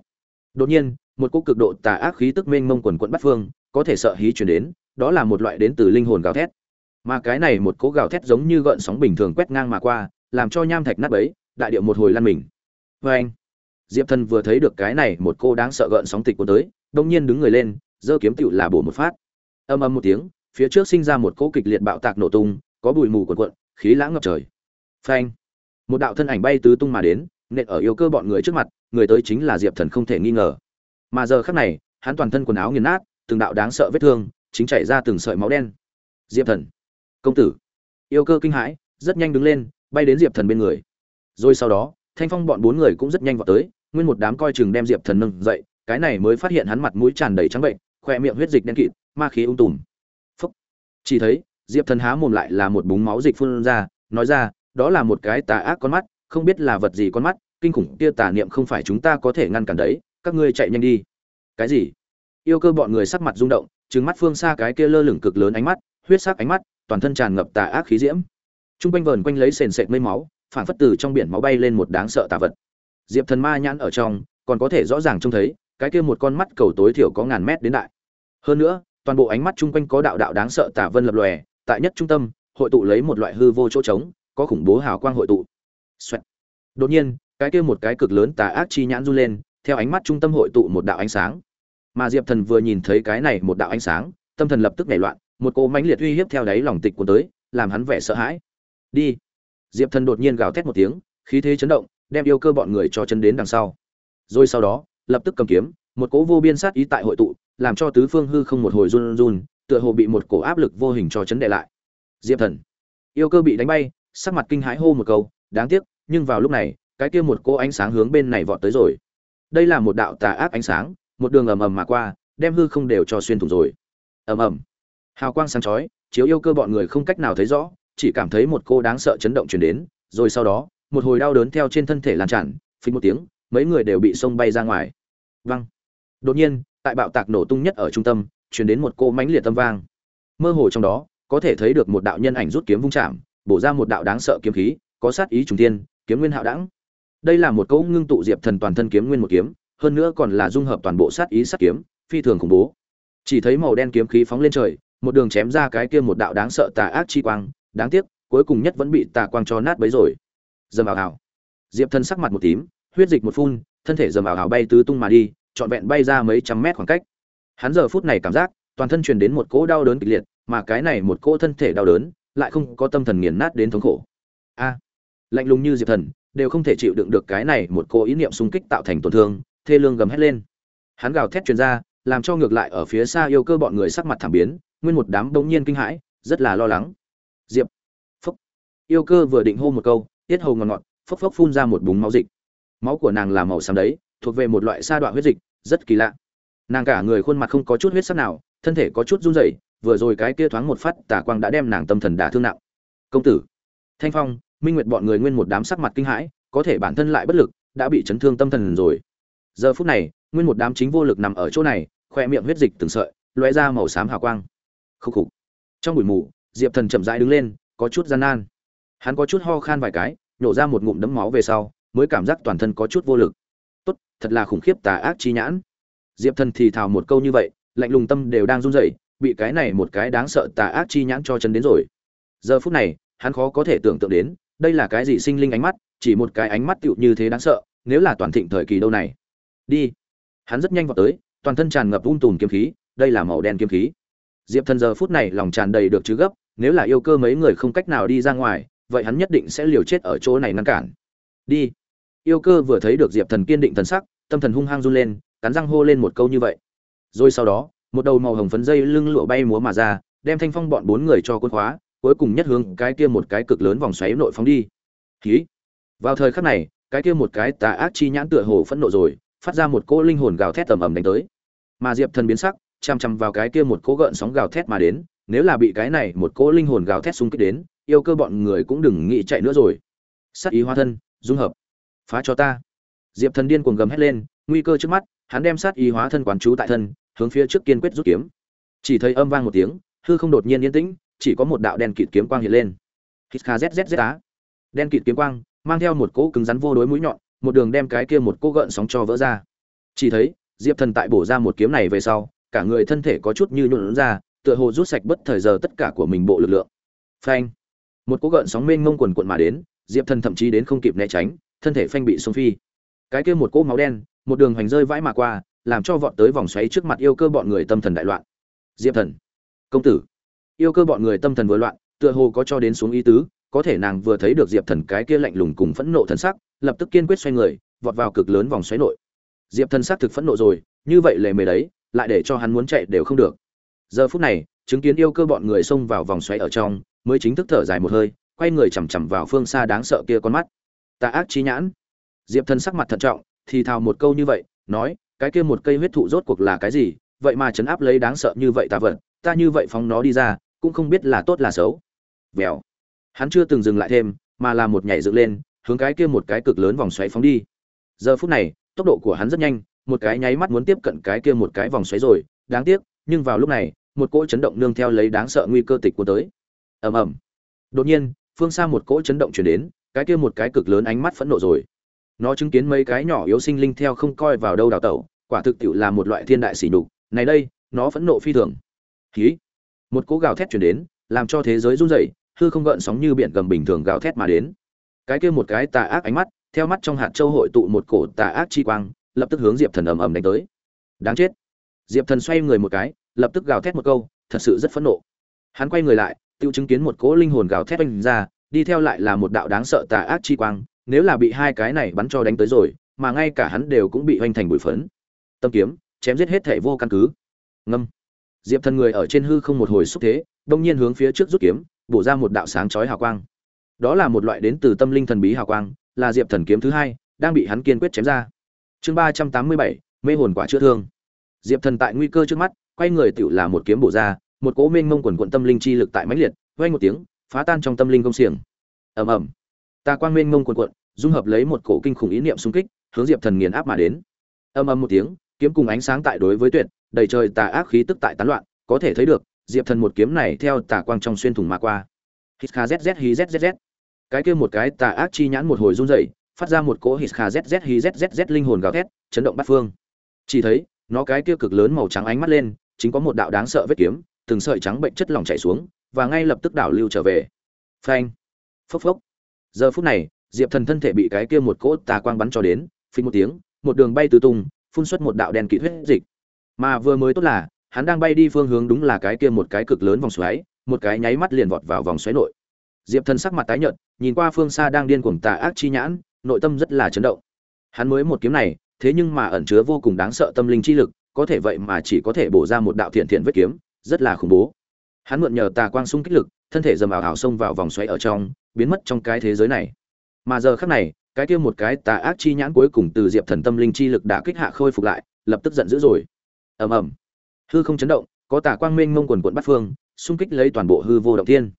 đột nhiên, một cỗ cực độ tà ác khí tức mênh mông quần quận bắt phương, có thể sợ hí chuyển đến, đó là một loại đến từ linh hồn gào thét. Mà cái này một cỗ gào thét giống như gợn sóng bình thường quét ngang mà qua, làm cho nham thạch nát bấy, đại địa một hồi lăn mình. Vê anh diệp thần vừa thấy được cái này một cô đáng sợ gợn sóng tịch của tới đông nhiên đứng người lên giơ kiếm tựu là bổ một phát. Âm âm một tiếng, phía trước sinh ra một cỗ kịch liệt bạo tạc nổ tung, có bụi mù cuộn cuộn, khí lãng ngập trời. Phanh! Một đạo thân ảnh bay tứ tung mà đến, nện ở yêu cơ bọn người trước mặt, người tới chính là diệp thần không thể nghi ngờ. Mà giờ khắc này, hắn toàn thân quần áo nghiền nát, từng đạo đáng sợ vết thương, chính chảy ra từng sợi máu đen. Diệp thần! Công tử! Yêu cơ kinh hãi, rất nhanh đứng lên, bay đến diệp thần bên người. Rồi sau đó, thanh phong bọn bốn người cũng rất nhanh vào tới, nguyên một đám coi chừng đem diệp thần nâng dậy, cái này mới phát hiện hắn mặt mũi tràn đầy trắng bệnh khoe miệng huyết dịch đen kịt, ma khí ung tùm. Phúc. Chỉ thấy, diệp thần há mồm lại là một búng máu dịch phun ra, nói ra, đó là một cái tà ác con mắt, không biết là vật gì con mắt, kinh khủng kia tà niệm không phải chúng ta có thể ngăn cản đấy, các ngươi chạy nhanh đi. Cái gì? Yêu cơ bọn người sắc mặt rung động, trừng mắt phương xa cái kia lơ lửng cực lớn ánh mắt, huyết sắc ánh mắt, toàn thân tràn ngập tà ác khí diễm. Trung quanh vờn quanh lấy sền sệt mây máu phản phất từ trong biển máu bay lên một đáng sợ tà vật. Diệp thần ma nhãn ở trong, còn có thể rõ ràng trông thấy cái kia một con mắt cầu tối thiểu có ngàn mét đến đại. Hơn nữa, toàn bộ ánh mắt chung quanh có đạo đạo đáng sợ tà vân lập lòe, tại nhất trung tâm, hội tụ lấy một loại hư vô chỗ trống, có khủng bố hào quang hội tụ. Xoẹt. đột nhiên, cái kia một cái cực lớn tà ác chi nhãn run lên, theo ánh mắt trung tâm hội tụ một đạo ánh sáng. Mà diệp thần vừa nhìn thấy cái này một đạo ánh sáng, tâm thần lập tức nảy loạn, một cỗ mãnh liệt uy hiếp theo đáy lòng tịch của tới, làm hắn vẻ sợ hãi. Đi. Diệp thần đột nhiên gào thét một tiếng, khí thế chấn động, đem yêu cơ bọn người cho chân đến đằng sau. Rồi sau đó lập tức cầm kiếm, một cỗ vô biên sát ý tại hội tụ, làm cho tứ phương hư không một hồi run run, tựa hồ bị một cổ áp lực vô hình cho chấn đệ lại. Diệp thần, yêu cơ bị đánh bay, sắc mặt kinh hãi hô một câu, đáng tiếc, nhưng vào lúc này, cái kia một cỗ ánh sáng hướng bên này vọt tới rồi. Đây là một đạo tà ác ánh sáng, một đường ầm ầm mà qua, đem hư không đều cho xuyên thủng rồi. Ầm ầm. Hào quang sáng chói, chiếu yêu cơ bọn người không cách nào thấy rõ, chỉ cảm thấy một cô đáng sợ chấn động truyền đến, rồi sau đó, một hồi đau đớn theo trên thân thể lan tràn, phình một tiếng, mấy người đều bị xông bay ra ngoài văng. Đột nhiên, tại bạo tạc nổ tung nhất ở trung tâm chuyển đến một cô mánh liệt tâm vang. Mơ hồ trong đó, có thể thấy được một đạo nhân ảnh rút kiếm vung chạm, bổ ra một đạo đáng sợ kiếm khí, có sát ý trùng tiên kiếm nguyên hạo đẳng. Đây là một câu ngưng tụ diệp thần toàn thân kiếm nguyên một kiếm, hơn nữa còn là dung hợp toàn bộ sát ý sát kiếm, phi thường khủng bố. Chỉ thấy màu đen kiếm khí phóng lên trời, một đường chém ra cái kia một đạo đáng sợ tà ác chi quang, đáng tiếc, cuối cùng nhất vẫn bị tà quang cho nát bấy rồi. Dầm ảo hào diệp thần sắc mặt một tím, huyết dịch một phun thân thể dầm ảo hảo bay tứ tung mà đi, trọn vẹn bay ra mấy trăm mét khoảng cách. Hắn giờ phút này cảm giác, toàn thân truyền đến một cỗ đau đớn kịch liệt, mà cái này một cỗ thân thể đau đớn lại không có tâm thần nghiền nát đến thống khổ. A! Lạnh lùng như diệp thần, đều không thể chịu đựng được cái này một cỗ ý niệm xung kích tạo thành tổn thương, thê lương gầm hét lên. Hắn gào thét truyền ra, làm cho ngược lại ở phía xa yêu cơ bọn người sắc mặt thảm biến, nguyên một đám bỗng nhiên kinh hãi, rất là lo lắng. Diệp! Phúc! Yêu cơ vừa định hô một câu, tiết hầu ngọt ngọt, phốc phốc phun ra một búng máu dịch máu của nàng là màu xám đấy, thuộc về một loại sa đoạn huyết dịch, rất kỳ lạ. Nàng cả người khuôn mặt không có chút huyết sắc nào, thân thể có chút run rẩy, vừa rồi cái kia thoáng một phát tà quang đã đem nàng tâm thần đả thương nặng. Công tử. Thanh phong, minh nguyệt bọn người nguyên một đám sắc mặt kinh hãi, có thể bản thân lại bất lực, đã bị chấn thương tâm thần rồi. Giờ phút này, nguyên một đám chính vô lực nằm ở chỗ này, khoe miệng huyết dịch từng sợi loe ra màu xám hào quang. Khúc khục. Trong buổi mù, diệp thần chậm rãi đứng lên, có chút gian nan. Hắn có chút ho khan vài cái, nhổ ra một ngụm đấm máu về sau mới cảm giác toàn thân có chút vô lực. Tốt, thật là khủng khiếp tà ác chi nhãn. Diệp thần thì thào một câu như vậy, lạnh lùng tâm đều đang run rẩy, bị cái này một cái đáng sợ tà ác chi nhãn cho chân đến rồi. Giờ phút này, hắn khó có thể tưởng tượng đến, đây là cái gì sinh linh ánh mắt, chỉ một cái ánh mắt tựu như thế đáng sợ, nếu là toàn thịnh thời kỳ đâu này. Đi. Hắn rất nhanh vào tới, toàn thân tràn ngập ung tùm kiếm khí, đây là màu đen kiếm khí. Diệp thần giờ phút này lòng tràn đầy được chứ gấp, nếu là yêu cơ mấy người không cách nào đi ra ngoài, vậy hắn nhất định sẽ liều chết ở chỗ này ngăn cản. Đi yêu cơ vừa thấy được diệp thần kiên định thần sắc, tâm thần hung hăng run lên, cắn răng hô lên một câu như vậy. Rồi sau đó, một đầu màu hồng phấn dây lưng lụa bay múa mà ra, đem thanh phong bọn bốn người cho quân khóa, cuối cùng nhất hướng cái kia một cái cực lớn vòng xoáy nội phóng đi. Khí vào thời khắc này, cái kia một cái tà ác chi nhãn tựa hồ phẫn nộ rồi, phát ra một cỗ linh hồn gào thét tầm ầm đánh tới. Mà diệp thần biến sắc chằm chằm vào cái kia một cỗ gợn sóng gào thét mà đến, nếu là bị cái này một cỗ linh hồn gào thét xung kích đến, yêu cơ bọn người cũng đừng nghĩ chạy nữa rồi. Sát ý hóa thân, dung hợp phá cho ta. Diệp thần điên cuồng gầm hét lên, nguy cơ trước mắt, hắn đem sát ý hóa thân quán chú tại thân, hướng phía trước kiên quyết rút kiếm. Chỉ thấy âm vang một tiếng, hư không đột nhiên yên tĩnh, chỉ có một đạo đen kịt kiếm quang hiện lên. Hít kha zzz á. Đen kịt kiếm quang, mang theo một cỗ cứng rắn vô đối mũi nhọn, một đường đem cái kia một cỗ gợn sóng cho vỡ ra. Chỉ thấy, diệp thần tại bổ ra một kiếm này về sau, cả người thân thể có chút như nhuộn ra, tựa hồ rút sạch bất thời giờ tất cả của mình bộ lực lượng. Phanh. Một cỗ gợn sóng mênh mông quần quận mà đến, diệp thần thậm chí đến không kịp né tránh thân thể phanh bị xông phi. Cái kia một cỗ máu đen, một đường hoành rơi vãi mà qua, làm cho vọt tới vòng xoáy trước mặt yêu cơ bọn người tâm thần đại loạn. Diệp thần, công tử, yêu cơ bọn người tâm thần vừa loạn, tựa hồ có cho đến xuống ý tứ, có thể nàng vừa thấy được diệp thần cái kia lạnh lùng cùng phẫn nộ thần sắc, lập tức kiên quyết xoay người, vọt vào cực lớn vòng xoáy nội. Diệp thần sắc thực phẫn nộ rồi, như vậy lề mề đấy, lại để cho hắn muốn chạy đều không được. Giờ phút này, chứng kiến yêu cơ bọn người xông vào vòng xoáy ở trong, mới chính thức thở dài một hơi, quay người chằm chằm vào phương xa đáng sợ kia con mắt tà ác trí nhãn. Diệp thần sắc mặt thận trọng, thì thào một câu như vậy, nói, cái kia một cây huyết thụ rốt cuộc là cái gì? Vậy mà chấn áp lấy đáng sợ như vậy ta vật, ta như vậy phóng nó đi ra, cũng không biết là tốt là xấu. Vèo. Hắn chưa từng dừng lại thêm, mà là một nhảy dựng lên, hướng cái kia một cái cực lớn vòng xoáy phóng đi. Giờ phút này, tốc độ của hắn rất nhanh, một cái nháy mắt muốn tiếp cận cái kia một cái vòng xoáy rồi, đáng tiếc, nhưng vào lúc này, một cỗ chấn động nương theo lấy đáng sợ nguy cơ tịch của tới. Ầm ầm. Đột nhiên, phương xa một cỗ chấn động chuyển đến cái kia một cái cực lớn ánh mắt phẫn nộ rồi. Nó chứng kiến mấy cái nhỏ yếu sinh linh theo không coi vào đâu đào tẩu, quả thực tiệu là một loại thiên đại sỉ nhục. Này đây, nó phẫn nộ phi thường. Khí một cú gào thét chuyển đến, làm cho thế giới run rẩy, hư không gợn sóng như biển gầm bình thường gào thét mà đến. Cái kia một cái tà ác ánh mắt, theo mắt trong hạt châu hội tụ một cổ tà ác chi quang, lập tức hướng diệp thần ầm ầm đánh tới. Đáng chết. Diệp thần xoay người một cái, lập tức gào thét một câu, thật sự rất phẫn nộ. Hắn quay người lại, Tiêu chứng kiến một cỗ linh hồn gào thét oanh ra đi theo lại là một đạo đáng sợ tà ác chi quang, nếu là bị hai cái này bắn cho đánh tới rồi, mà ngay cả hắn đều cũng bị hoành thành bụi phấn. Tâm kiếm, chém giết hết thể vô căn cứ. Ngâm. Diệp thần người ở trên hư không một hồi xúc thế, đông nhiên hướng phía trước rút kiếm, bổ ra một đạo sáng chói hào quang. Đó là một loại đến từ tâm linh thần bí hào quang, là diệp thần kiếm thứ hai, đang bị hắn kiên quyết chém ra. Chương ba trăm tám mươi bảy, mê hồn quả chữa thương. Diệp thần tại nguy cơ trước mắt, quay người tiểu là một kiếm bổ ra, một cỗ mênh mông quần quần tâm linh chi lực tại mãnh liệt, vang một tiếng phá tan trong tâm linh công xiềng. Ầm ầm. Ta quang mênh mông cuộn cuộn, dung hợp lấy một cổ kinh khủng ý niệm xung kích, hướng diệp thần nghiền áp mà đến. Ầm ầm một tiếng, kiếm cùng ánh sáng tại đối với tuyệt, đầy trời tà ác khí tức tại tán loạn, có thể thấy được, diệp thần một kiếm này theo tà quang trong xuyên thủng mà qua. Hít kha zz hi zzz cái kia một cái tà ác chi nhãn một hồi run rẩy, phát ra một cỗ hít kha zz hi zzz linh hồn gào thét, chấn động bát phương. Chỉ thấy, nó cái kia cực lớn màu trắng ánh mắt lên, chính có một đạo đáng sợ vết kiếm, từng sợi trắng bệnh chất lỏng chảy xuống và ngay lập tức đảo lưu trở về. Phanh. Phốc phốc. Giờ phút này, diệp thần thân thể bị cái kia một cỗ tà quang bắn cho đến, phình một tiếng, một đường bay tứ tung, phun xuất một đạo đen kỵ huyết dịch. Mà vừa mới tốt là, hắn đang bay đi phương hướng đúng là cái kia một cái cực lớn vòng xoáy, một cái nháy mắt liền vọt vào vòng xoáy nội. Diệp thần sắc mặt tái nhợt, nhìn qua phương xa đang điên cuồng tà ác chi nhãn, nội tâm rất là chấn động. Hắn mới một kiếm này, thế nhưng mà ẩn chứa vô cùng đáng sợ tâm linh chi lực, có thể vậy mà chỉ có thể bổ ra một đạo thiện thiện vết kiếm, rất là khủng bố hắn mượn nhờ tà quang xung kích lực, thân thể dầm ảo ảo xông vào vòng xoáy ở trong, biến mất trong cái thế giới này. Mà giờ khắc này, cái kia một cái tà ác chi nhãn cuối cùng từ diệp thần tâm linh chi lực đã kích hạ khôi phục lại, lập tức giận dữ rồi. Ầm ầm. Hư không chấn động, có tà quang minh mông quần quận bắt phương, xung kích lấy toàn bộ hư vô động thiên.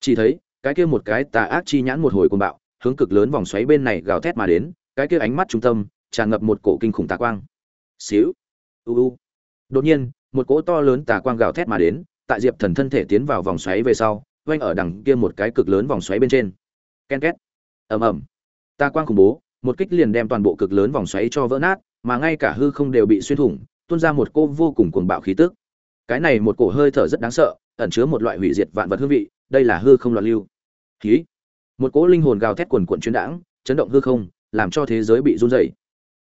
Chỉ thấy, cái kia một cái tà ác chi nhãn một hồi cuồng bạo, hướng cực lớn vòng xoáy bên này gào thét mà đến, cái kia ánh mắt trung tâm, tràn ngập một cổ kinh khủng tà quang. Xíu. U u. Đột nhiên, một cỗ to lớn tà quang gào thét mà đến tại diệp thần thân thể tiến vào vòng xoáy về sau oanh ở đằng kia một cái cực lớn vòng xoáy bên trên. Ken két. Ầm ầm. Ta quang khủng bố, một kích liền đem toàn bộ cực lớn vòng xoáy cho vỡ nát, mà ngay cả hư không đều bị xuyên thủng, tuôn ra một cô vô cùng cuồng bạo khí tức. Cái này một cổ hơi thở rất đáng sợ, ẩn chứa một loại hủy diệt vạn vật hương vị, đây là hư không loạn lưu. Khí một cỗ linh hồn gào thét quần quận chuyến đãng, chấn động hư không, làm cho thế giới bị run rẩy.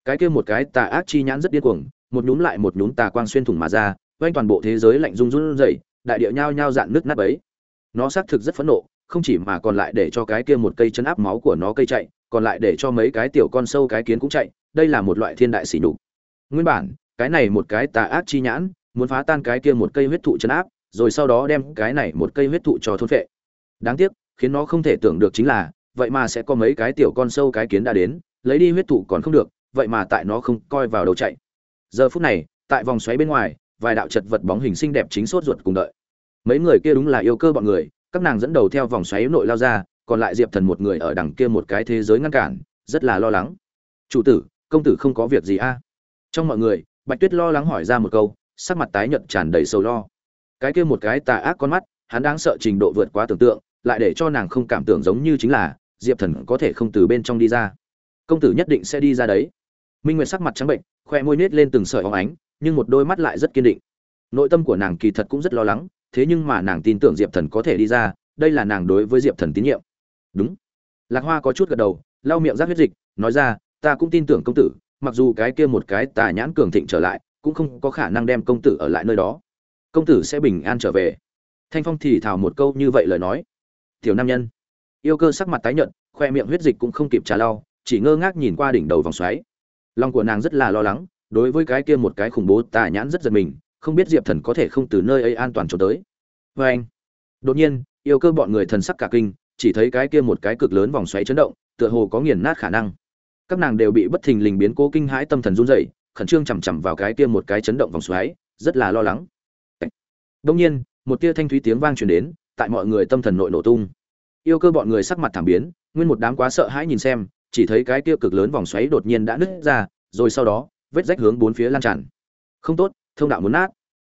Cái kia một cái tà ác chi nhãn rất điên cuồng, một nhúm lại một nhúm tà quang xuyên thủng mà ra, quanh toàn bộ thế giới lạnh run run rẩy đại địa nhao nhao dạn nước nát bấy nó xác thực rất phẫn nộ, không chỉ mà còn lại để cho cái kia một cây chấn áp máu của nó cây chạy, còn lại để cho mấy cái tiểu con sâu cái kiến cũng chạy, đây là một loại thiên đại sỉ nhục. Nguyên bản, cái này một cái tà ác chi nhãn, muốn phá tan cái kia một cây huyết thụ chấn áp, rồi sau đó đem cái này một cây huyết thụ cho thôn phệ. Đáng tiếc, khiến nó không thể tưởng được chính là, vậy mà sẽ có mấy cái tiểu con sâu cái kiến đã đến, lấy đi huyết thụ còn không được, vậy mà tại nó không coi vào đầu chạy. Giờ phút này, tại vòng xoáy bên ngoài vài đạo chật vật bóng hình xinh đẹp chính sốt ruột cùng đợi. Mấy người kia đúng là yêu cơ bọn người, các nàng dẫn đầu theo vòng xoáy nội lao ra, còn lại diệp thần một người ở đằng kia một cái thế giới ngăn cản, rất là lo lắng. Chủ tử, công tử không có việc gì a? Trong mọi người, bạch tuyết lo lắng hỏi ra một câu, sắc mặt tái nhợt tràn đầy sầu lo. Cái kia một cái tà ác con mắt, hắn đang sợ trình độ vượt quá tưởng tượng, lại để cho nàng không cảm tưởng giống như chính là, diệp thần có thể không từ bên trong đi ra. Công tử nhất định sẽ đi ra đấy. Minh nguyệt sắc mặt trắng bệnh, khoe môi nết lên từng sợi óng ánh nhưng một đôi mắt lại rất kiên định. Nội tâm của nàng kỳ thật cũng rất lo lắng, thế nhưng mà nàng tin tưởng diệp thần có thể đi ra, đây là nàng đối với diệp thần tín nhiệm. Đúng. Lạc hoa có chút gật đầu, lau miệng rác huyết dịch, nói ra, ta cũng tin tưởng công tử, mặc dù cái kia một cái tà nhãn cường thịnh trở lại, cũng không có khả năng đem công tử ở lại nơi đó. Công tử sẽ bình an trở về. Thanh phong thì thào một câu như vậy lời nói. Tiểu nam nhân. Yêu cơ sắc mặt tái nhợt, khoe miệng huyết dịch cũng không kịp trả lau, chỉ ngơ ngác nhìn qua đỉnh đầu vòng xoáy. Lòng của nàng rất là lo lắng đối với cái kia một cái khủng bố tà nhãn rất giật mình, không biết diệp thần có thể không từ nơi ấy an toàn trốn tới. Vê anh, đột nhiên, yêu cơ bọn người thần sắc cả kinh, chỉ thấy cái kia một cái cực lớn vòng xoáy chấn động, tựa hồ có nghiền nát khả năng. Các nàng đều bị bất thình lình biến cố kinh hãi tâm thần run rẩy, khẩn trương chằm chằm vào cái kia một cái chấn động vòng xoáy, rất là lo lắng. Đông nhiên, một tia thanh thúy tiếng vang truyền đến, tại mọi người tâm thần nội nổ tung. Yêu cơ bọn người sắc mặt thảm biến, nguyên một đám quá sợ hãi nhìn xem, chỉ thấy cái kia cực lớn vòng xoáy đột nhiên đã nứt ra, rồi sau đó vết rách hướng bốn phía lan tràn. Không tốt, thông đạo muốn nát.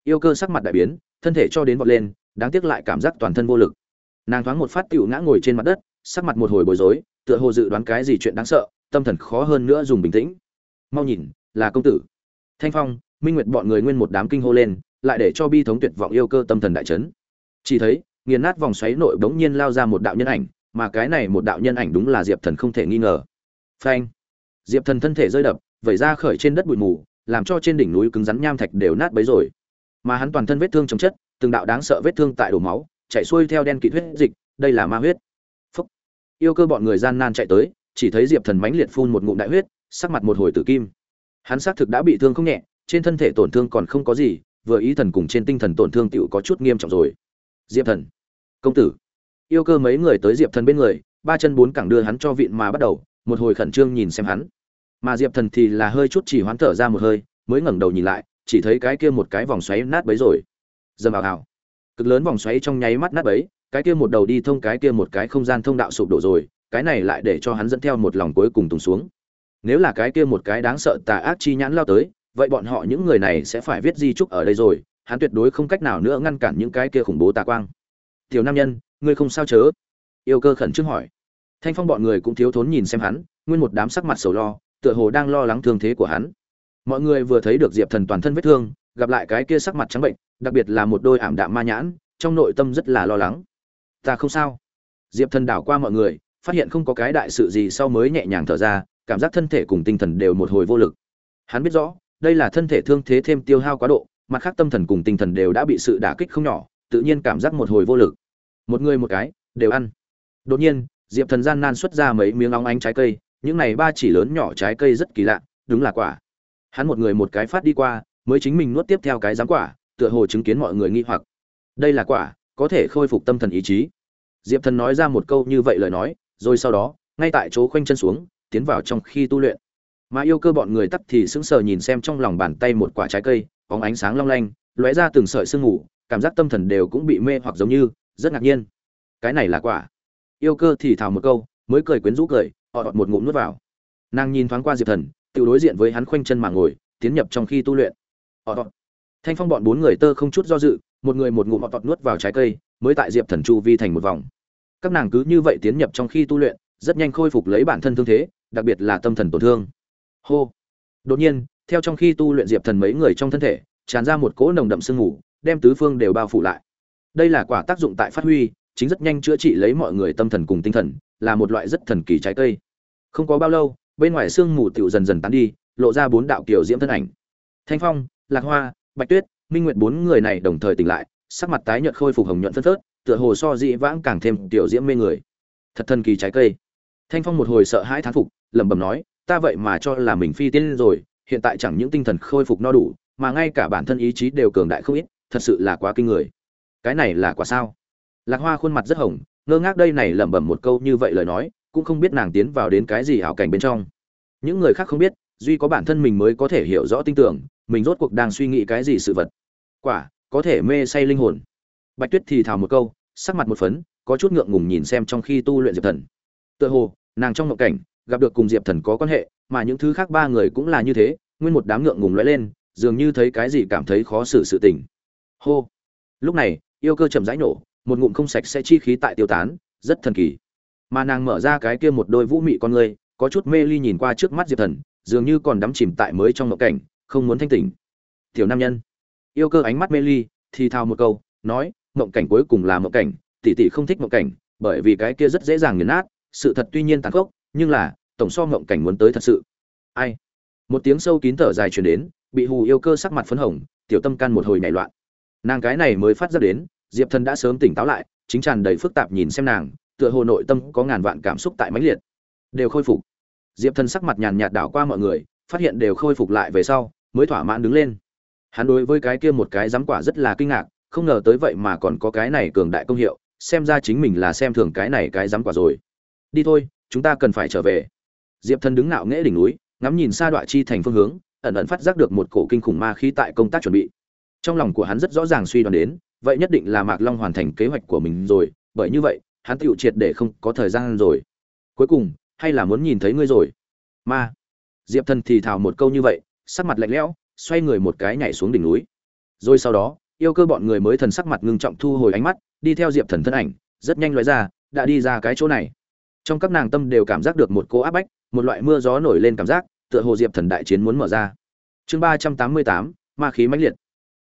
Yêu cơ sắc mặt đại biến, thân thể cho đến vọt lên, đáng tiếc lại cảm giác toàn thân vô lực. Nàng thoáng một phát tựu ngã ngồi trên mặt đất, sắc mặt một hồi bối rối, tựa hồ dự đoán cái gì chuyện đáng sợ, tâm thần khó hơn nữa dùng bình tĩnh. Mau nhìn, là công tử. Thanh phong, minh nguyệt bọn người nguyên một đám kinh hô lên, lại để cho bi thống tuyệt vọng yêu cơ tâm thần đại chấn. Chỉ thấy, nghiền nát vòng xoáy nội bỗng nhiên lao ra một đạo nhân ảnh, mà cái này một đạo nhân ảnh đúng là diệp thần không thể nghi ngờ. Phanh! Diệp thần thân thể rơi đập vẩy ra khởi trên đất bụi mù, làm cho trên đỉnh núi cứng rắn nham thạch đều nát bấy rồi. Mà hắn toàn thân vết thương chồng chất, từng đạo đáng sợ vết thương tại đổ máu chạy xuôi theo đen kịt huyết dịch, đây là ma huyết. Phúc. Yêu cơ bọn người gian nan chạy tới, chỉ thấy diệp thần mãnh liệt phun một ngụm đại huyết, sắc mặt một hồi tử kim. Hắn xác thực đã bị thương không nhẹ, trên thân thể tổn thương còn không có gì, vừa ý thần cùng trên tinh thần tổn thương tựu có chút nghiêm trọng rồi. Diệp thần. Công tử. Yêu cơ mấy người tới diệp thần bên người, ba chân bốn cẳng đưa hắn cho vịn mà bắt đầu, một hồi khẩn trương nhìn xem hắn mà diệp thần thì là hơi chút chỉ hoán thở ra một hơi, mới ngẩng đầu nhìn lại, chỉ thấy cái kia một cái vòng xoáy nát bấy rồi. Dầm ảo ảo cực lớn vòng xoáy trong nháy mắt nát bấy, cái kia một đầu đi thông cái kia một cái không gian thông đạo sụp đổ rồi, cái này lại để cho hắn dẫn theo một lòng cuối cùng tùng xuống. Nếu là cái kia một cái đáng sợ tà ác chi nhãn lao tới, vậy bọn họ những người này sẽ phải viết di trúc ở đây rồi, hắn tuyệt đối không cách nào nữa ngăn cản những cái kia khủng bố tà quang. Tiểu nam nhân, ngươi không sao chớ? Yêu cơ khẩn trương hỏi. Thanh phong bọn người cũng thiếu thốn nhìn xem hắn, nguyên một đám sắc mặt sầu lo tựa hồ đang lo lắng thương thế của hắn. Mọi người vừa thấy được diệp thần toàn thân vết thương, gặp lại cái kia sắc mặt trắng bệnh, đặc biệt là một đôi ảm đạm ma nhãn, trong nội tâm rất là lo lắng. Ta không sao. Diệp thần đảo qua mọi người, phát hiện không có cái đại sự gì sau mới nhẹ nhàng thở ra, cảm giác thân thể cùng tinh thần đều một hồi vô lực. Hắn biết rõ, đây là thân thể thương thế thêm tiêu hao quá độ, mặt khác tâm thần cùng tinh thần đều đã bị sự đả kích không nhỏ, tự nhiên cảm giác một hồi vô lực. Một người một cái, đều ăn. Đột nhiên, diệp thần gian nan xuất ra mấy miếng óng ánh trái cây những này ba chỉ lớn nhỏ trái cây rất kỳ lạ, đúng là quả. Hắn một người một cái phát đi qua, mới chính mình nuốt tiếp theo cái giám quả, tựa hồ chứng kiến mọi người nghi hoặc. Đây là quả, có thể khôi phục tâm thần ý chí. Diệp thần nói ra một câu như vậy lời nói, rồi sau đó, ngay tại chỗ khoanh chân xuống, tiến vào trong khi tu luyện. Mà yêu cơ bọn người tắt thì sững sờ nhìn xem trong lòng bàn tay một quả trái cây, bóng ánh sáng long lanh, lóe ra từng sợi sương ngủ cảm giác tâm thần đều cũng bị mê hoặc giống như, rất ngạc nhiên. Cái này là quả. Yêu cơ thì thào một câu, mới cười quyến rũ cười họ đọt một ngụm nuốt vào. Nàng nhìn thoáng qua diệp thần, tự đối diện với hắn khoanh chân mà ngồi, tiến nhập trong khi tu luyện. Họ đọt. Thanh phong bọn bốn người tơ không chút do dự, một người một ngụm họ đọt nuốt vào trái cây, mới tại diệp thần chu vi thành một vòng. Các nàng cứ như vậy tiến nhập trong khi tu luyện, rất nhanh khôi phục lấy bản thân thương thế, đặc biệt là tâm thần tổn thương. Hô. Đột nhiên, theo trong khi tu luyện diệp thần mấy người trong thân thể, tràn ra một cỗ nồng đậm sương mù, đem tứ phương đều bao phủ lại. Đây là quả tác dụng tại phát huy, chính rất nhanh chữa trị lấy mọi người tâm thần cùng tinh thần là một loại rất thần kỳ trái cây. Không có bao lâu, bên ngoài sương mù tựu dần dần tán đi, lộ ra bốn đạo kiều diễm thân ảnh. Thanh phong, lạc hoa, bạch tuyết, minh nguyệt bốn người này đồng thời tỉnh lại, sắc mặt tái nhợt khôi phục hồng nhuận phân phớt, tựa hồ so dị vãng càng thêm tiểu diễm mê người. Thật thần kỳ trái cây. Thanh phong một hồi sợ hãi thán phục, lẩm bẩm nói, ta vậy mà cho là mình phi tiên rồi, hiện tại chẳng những tinh thần khôi phục no đủ, mà ngay cả bản thân ý chí đều cường đại không ít, thật sự là quá kinh người. Cái này là quả sao? Lạc hoa khuôn mặt rất hồng ngơ ngác đây này lẩm bẩm một câu như vậy lời nói, cũng không biết nàng tiến vào đến cái gì ảo cảnh bên trong. Những người khác không biết, duy có bản thân mình mới có thể hiểu rõ tin tưởng, mình rốt cuộc đang suy nghĩ cái gì sự vật. Quả, có thể mê say linh hồn. Bạch tuyết thì thào một câu, sắc mặt một phấn, có chút ngượng ngùng nhìn xem trong khi tu luyện diệp thần. Tựa hồ, nàng trong ngộ cảnh, gặp được cùng diệp thần có quan hệ, mà những thứ khác ba người cũng là như thế, nguyên một đám ngượng ngùng lóe lên, dường như thấy cái gì cảm thấy khó xử sự tình. Hô. Lúc này, yêu cơ chậm rãi nổ một ngụm không sạch sẽ chi khí tại tiêu tán, rất thần kỳ. Mà nàng mở ra cái kia một đôi vũ mị con người có chút mê ly nhìn qua trước mắt diệp thần, dường như còn đắm chìm tại mới trong ngộ cảnh, không muốn thanh tỉnh. Tiểu nam nhân, yêu cơ ánh mắt mê ly, thì thao một câu, nói, ngộ cảnh cuối cùng là ngộ cảnh, tỷ tỷ không thích ngộ cảnh, bởi vì cái kia rất dễ dàng nghiền nát, sự thật tuy nhiên tàn khốc, nhưng là, tổng so ngộ cảnh muốn tới thật sự. Ai? Một tiếng sâu kín thở dài truyền đến, bị hù yêu cơ sắc mặt phấn hồng, tiểu tâm can một hồi nhảy loạn. Nàng cái này mới phát ra đến diệp thần đã sớm tỉnh táo lại, chính tràn đầy phức tạp nhìn xem nàng, tựa hồ nội tâm có ngàn vạn cảm xúc tại mãnh liệt. Đều khôi phục. Diệp thần sắc mặt nhàn nhạt đảo qua mọi người, phát hiện đều khôi phục lại về sau, mới thỏa mãn đứng lên. Hắn đối với cái kia một cái giám quả rất là kinh ngạc, không ngờ tới vậy mà còn có cái này cường đại công hiệu, xem ra chính mình là xem thường cái này cái giám quả rồi. Đi thôi, chúng ta cần phải trở về. Diệp thần đứng nạo nghễ đỉnh núi, ngắm nhìn xa đoạn chi thành phương hướng, ẩn ẩn phát giác được một cổ kinh khủng ma khí tại công tác chuẩn bị. Trong lòng của hắn rất rõ ràng suy đoán đến vậy nhất định là mạc long hoàn thành kế hoạch của mình rồi, bởi như vậy, hắn tựu triệt để không có thời gian rồi. Cuối cùng, hay là muốn nhìn thấy ngươi rồi? Ma, diệp thần thì thào một câu như vậy, sắc mặt lạnh lẽo, xoay người một cái nhảy xuống đỉnh núi. Rồi sau đó, yêu cơ bọn người mới thần sắc mặt ngưng trọng thu hồi ánh mắt, đi theo diệp thần thân ảnh, rất nhanh loại ra, đã đi ra cái chỗ này. Trong các nàng tâm đều cảm giác được một cô áp bách, một loại mưa gió nổi lên cảm giác, tựa hồ diệp thần đại chiến muốn mở ra. Chương ba trăm tám mươi tám, ma khí mãnh liệt.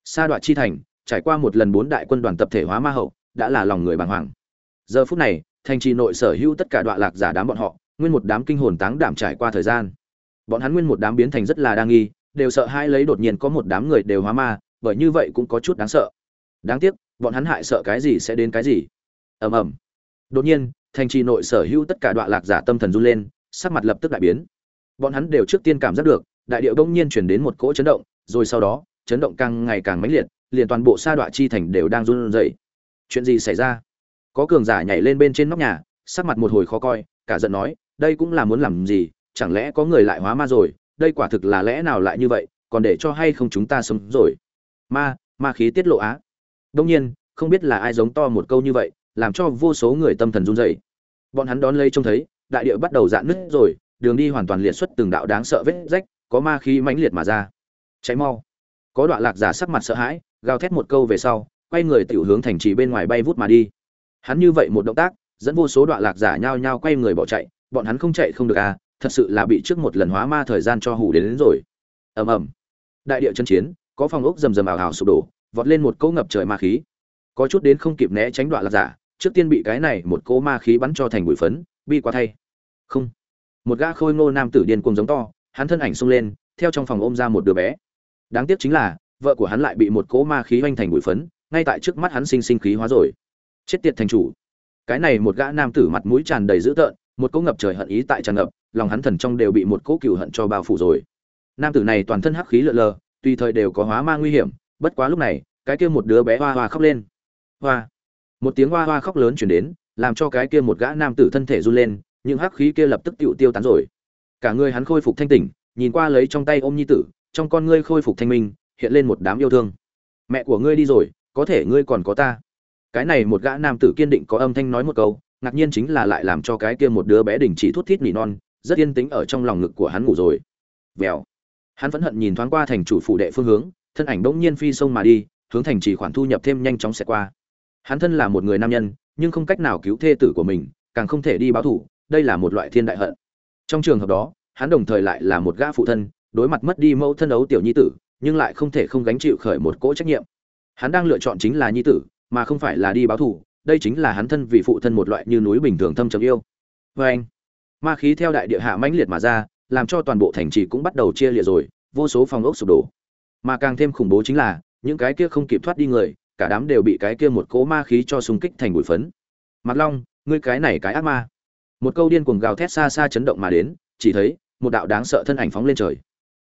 Sa đoạn chi thành trải qua một lần bốn đại quân đoàn tập thể hóa ma hậu, đã là lòng người bàng hoàng. Giờ phút này, thành trì nội sở hữu tất cả đoạn lạc giả đám bọn họ, nguyên một đám kinh hồn táng đảm trải qua thời gian. Bọn hắn nguyên một đám biến thành rất là đa nghi, đều sợ hai lấy đột nhiên có một đám người đều hóa ma, bởi như vậy cũng có chút đáng sợ. Đáng tiếc, bọn hắn hại sợ cái gì sẽ đến cái gì. Ầm ầm. Đột nhiên, thành trì nội sở hữu tất cả đoạn lạc giả tâm thần run lên, sắc mặt lập tức đại biến. Bọn hắn đều trước tiên cảm giác được, đại điệu đông nhiên chuyển đến một cỗ chấn động, rồi sau đó, chấn động càng ngày càng mãnh liệt liền toàn bộ sa đoạn chi thành đều đang run rẩy. Chuyện gì xảy ra? Có cường giả nhảy lên bên trên nóc nhà, sắc mặt một hồi khó coi, cả giận nói, đây cũng là muốn làm gì? Chẳng lẽ có người lại hóa ma rồi? Đây quả thực là lẽ nào lại như vậy? Còn để cho hay không chúng ta sống rồi? Ma ma khí tiết lộ á. Đương nhiên, không biết là ai giống to một câu như vậy, làm cho vô số người tâm thần run rẩy. Bọn hắn đón lấy trông thấy, đại địa bắt đầu dạn nứt rồi, đường đi hoàn toàn liệt xuất từng đạo đáng sợ vết rách, có ma khí mãnh liệt mà ra. Cháy mau. Có đoạn lạc giả sắc mặt sợ hãi gào thét một câu về sau quay người tiểu hướng thành trì bên ngoài bay vút mà đi. Hắn như vậy một động tác dẫn vô số đoạn lạc giả nhao nhao quay người bỏ chạy bọn hắn không chạy không được à thật sự là bị trước một lần hóa ma thời gian cho hủ đến, đến rồi. Ầm ầm. Đại địa chân chiến có phòng ốc rầm rầm ảo ảo sụp đổ vọt lên một cỗ ngập trời ma khí. Có chút đến không kịp né tránh đoạn lạc giả trước tiên bị cái này một cỗ ma khí bắn cho thành bụi phấn bi quá thay. Không. Một gã khôi ngô nam tử điên cuồng giống to hắn thân ảnh xông lên theo trong phòng ôm ra một đứa bé. Đáng tiếc chính là vợ của hắn lại bị một cỗ ma khí hoành thành bụi phấn, ngay tại trước mắt hắn sinh sinh khí hóa rồi. Chết tiệt thành chủ. Cái này một gã nam tử mặt mũi tràn đầy dữ tợn, một cỗ ngập trời hận ý tại tràn ngập, lòng hắn thần trong đều bị một cỗ cừu hận cho bao phủ rồi. Nam tử này toàn thân hắc khí lượn lờ, tùy thời đều có hóa ma nguy hiểm, bất quá lúc này, cái kia một đứa bé hoa hoa khóc lên. Hoa. Một tiếng hoa hoa khóc lớn chuyển đến, làm cho cái kia một gã nam tử thân thể run lên, những hắc khí kia lập tức tiêu tiêu tán rồi. Cả người hắn khôi phục thanh tỉnh, nhìn qua lấy trong tay ôm nhi tử, trong con ngươi khôi phục thanh minh hiện lên một đám yêu thương. Mẹ của ngươi đi rồi, có thể ngươi còn có ta. Cái này một gã nam tử kiên định có âm thanh nói một câu, ngạc nhiên chính là lại làm cho cái kia một đứa bé đình chỉ thút thít nỉ non, rất yên tĩnh ở trong lòng ngực của hắn ngủ rồi. Vèo. Hắn vẫn hận nhìn thoáng qua thành chủ phủ đệ phương hướng, thân ảnh bỗng nhiên phi sông mà đi, hướng thành chỉ khoản thu nhập thêm nhanh chóng sẽ qua. Hắn thân là một người nam nhân, nhưng không cách nào cứu thê tử của mình, càng không thể đi báo thủ đây là một loại thiên đại hận. Trong trường hợp đó, hắn đồng thời lại là một gã phụ thân, đối mặt mất đi mẫu thân ấu tiểu nhi tử nhưng lại không thể không gánh chịu khởi một cỗ trách nhiệm. Hắn đang lựa chọn chính là nhi tử, mà không phải là đi báo thù. đây chính là hắn thân vì phụ thân một loại như núi bình thường thâm trầm yêu. Vê anh, ma khí theo đại địa hạ mãnh liệt mà ra, làm cho toàn bộ thành trì cũng bắt đầu chia liệt rồi, vô số phòng ốc sụp đổ. Mà càng thêm khủng bố chính là, những cái kia không kịp thoát đi người, cả đám đều bị cái kia một cỗ ma khí cho xung kích thành bụi phấn. Mặt long, ngươi cái này cái ác ma. Một câu điên cuồng gào thét xa xa chấn động mà đến, chỉ thấy một đạo đáng sợ thân ảnh phóng lên trời.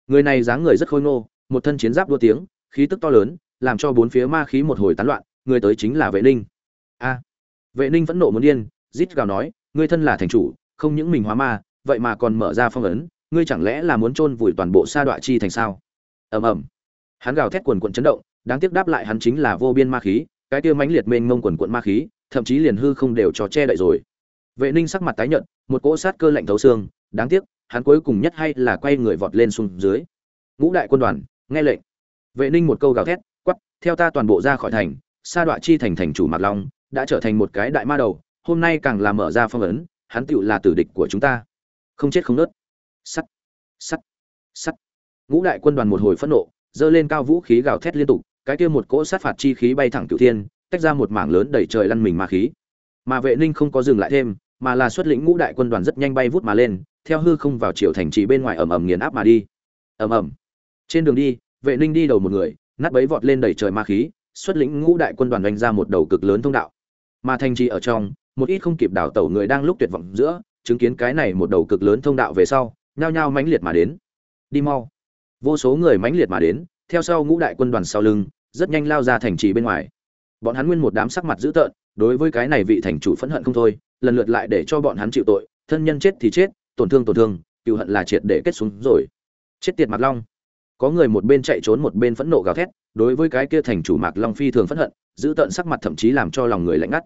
Người này dáng người rất khôi ngô một thân chiến giáp đua tiếng, khí tức to lớn, làm cho bốn phía ma khí một hồi tán loạn, người tới chính là vệ ninh. A. Vệ ninh vẫn nộ muốn điên, rít gào nói, ngươi thân là thành chủ, không những mình hóa ma, vậy mà còn mở ra phong ấn, ngươi chẳng lẽ là muốn chôn vùi toàn bộ sa đoạ chi thành sao? Ầm ầm. Hắn gào thét quần quần chấn động, đáng tiếc đáp lại hắn chính là vô biên ma khí, cái kia mãnh liệt mênh mông quần quận ma khí, thậm chí liền hư không đều cho che đậy rồi. Vệ ninh sắc mặt tái nhợt, một cỗ sát cơ lạnh thấu xương, đáng tiếc, hắn cuối cùng nhất hay là quay người vọt lên xuống dưới. Ngũ đại quân đoàn nghe lệnh. Vệ ninh một câu gào thét, quắp, theo ta toàn bộ ra khỏi thành, sa đọa chi thành thành chủ mặt long, đã trở thành một cái đại ma đầu, hôm nay càng làm mở ra phong ấn, hắn tựu là tử địch của chúng ta. Không chết không nớt. Sắt sắt sắt. Ngũ đại quân đoàn một hồi phẫn nộ giơ lên cao vũ khí gào thét liên tục, cái kia một cỗ sát phạt chi khí bay thẳng cửu thiên, tách ra một mảng lớn đẩy trời lăn mình ma khí. Mà vệ ninh không có dừng lại thêm, mà là xuất lĩnh ngũ đại quân đoàn rất nhanh bay vút mà lên, theo hư không vào chiều thành trì bên ngoài ầm ầm nghiền áp mà đi. Ầm ầm trên đường đi, vệ ninh đi đầu một người, nát bấy vọt lên đẩy trời ma khí, xuất lĩnh ngũ đại quân đoàn đánh ra một đầu cực lớn thông đạo. Mà thành trì ở trong, một ít không kịp đảo tẩu người đang lúc tuyệt vọng giữa, chứng kiến cái này một đầu cực lớn thông đạo về sau, nhao nhao mãnh liệt mà đến. Đi mau. Vô số người mãnh liệt mà đến, theo sau ngũ đại quân đoàn sau lưng, rất nhanh lao ra thành trì bên ngoài. Bọn hắn nguyên một đám sắc mặt dữ tợn, đối với cái này vị thành chủ phẫn hận không thôi, lần lượt lại để cho bọn hắn chịu tội, thân nhân chết thì chết, tổn thương tổn thương cựu hận là triệt để kết xuống rồi. Chết tiệt mặt long có người một bên chạy trốn một bên phẫn nộ gào thét, đối với cái kia thành chủ mạc long phi thường phẫn hận, giữ tận sắc mặt thậm chí làm cho lòng người lạnh ngắt.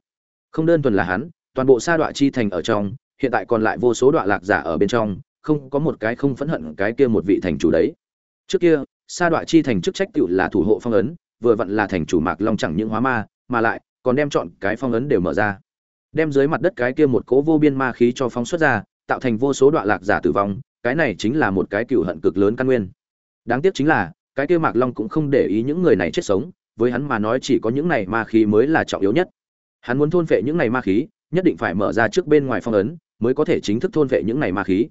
Không đơn thuần là hắn, toàn bộ sa đọa chi thành ở trong, hiện tại còn lại vô số đọa lạc giả ở bên trong, không có một cái không phẫn hận cái kia một vị thành chủ đấy. Trước kia, sa đọa chi thành chức trách cựu là thủ hộ phong ấn, vừa vặn là thành chủ mạc long chẳng những hóa ma, mà lại còn đem chọn cái phong ấn đều mở ra. Đem dưới mặt đất cái kia một cỗ vô biên ma khí cho phóng xuất ra, tạo thành vô số đoạn lạc giả tử vong, cái này chính là một cái cựu hận cực lớn căn nguyên đáng tiếc chính là, cái kia mạc long cũng không để ý những người này chết sống, với hắn mà nói chỉ có những này ma khí mới là trọng yếu nhất. Hắn muốn thôn phệ những này ma khí, nhất định phải mở ra trước bên ngoài phong ấn, mới có thể chính thức thôn phệ những này ma khí.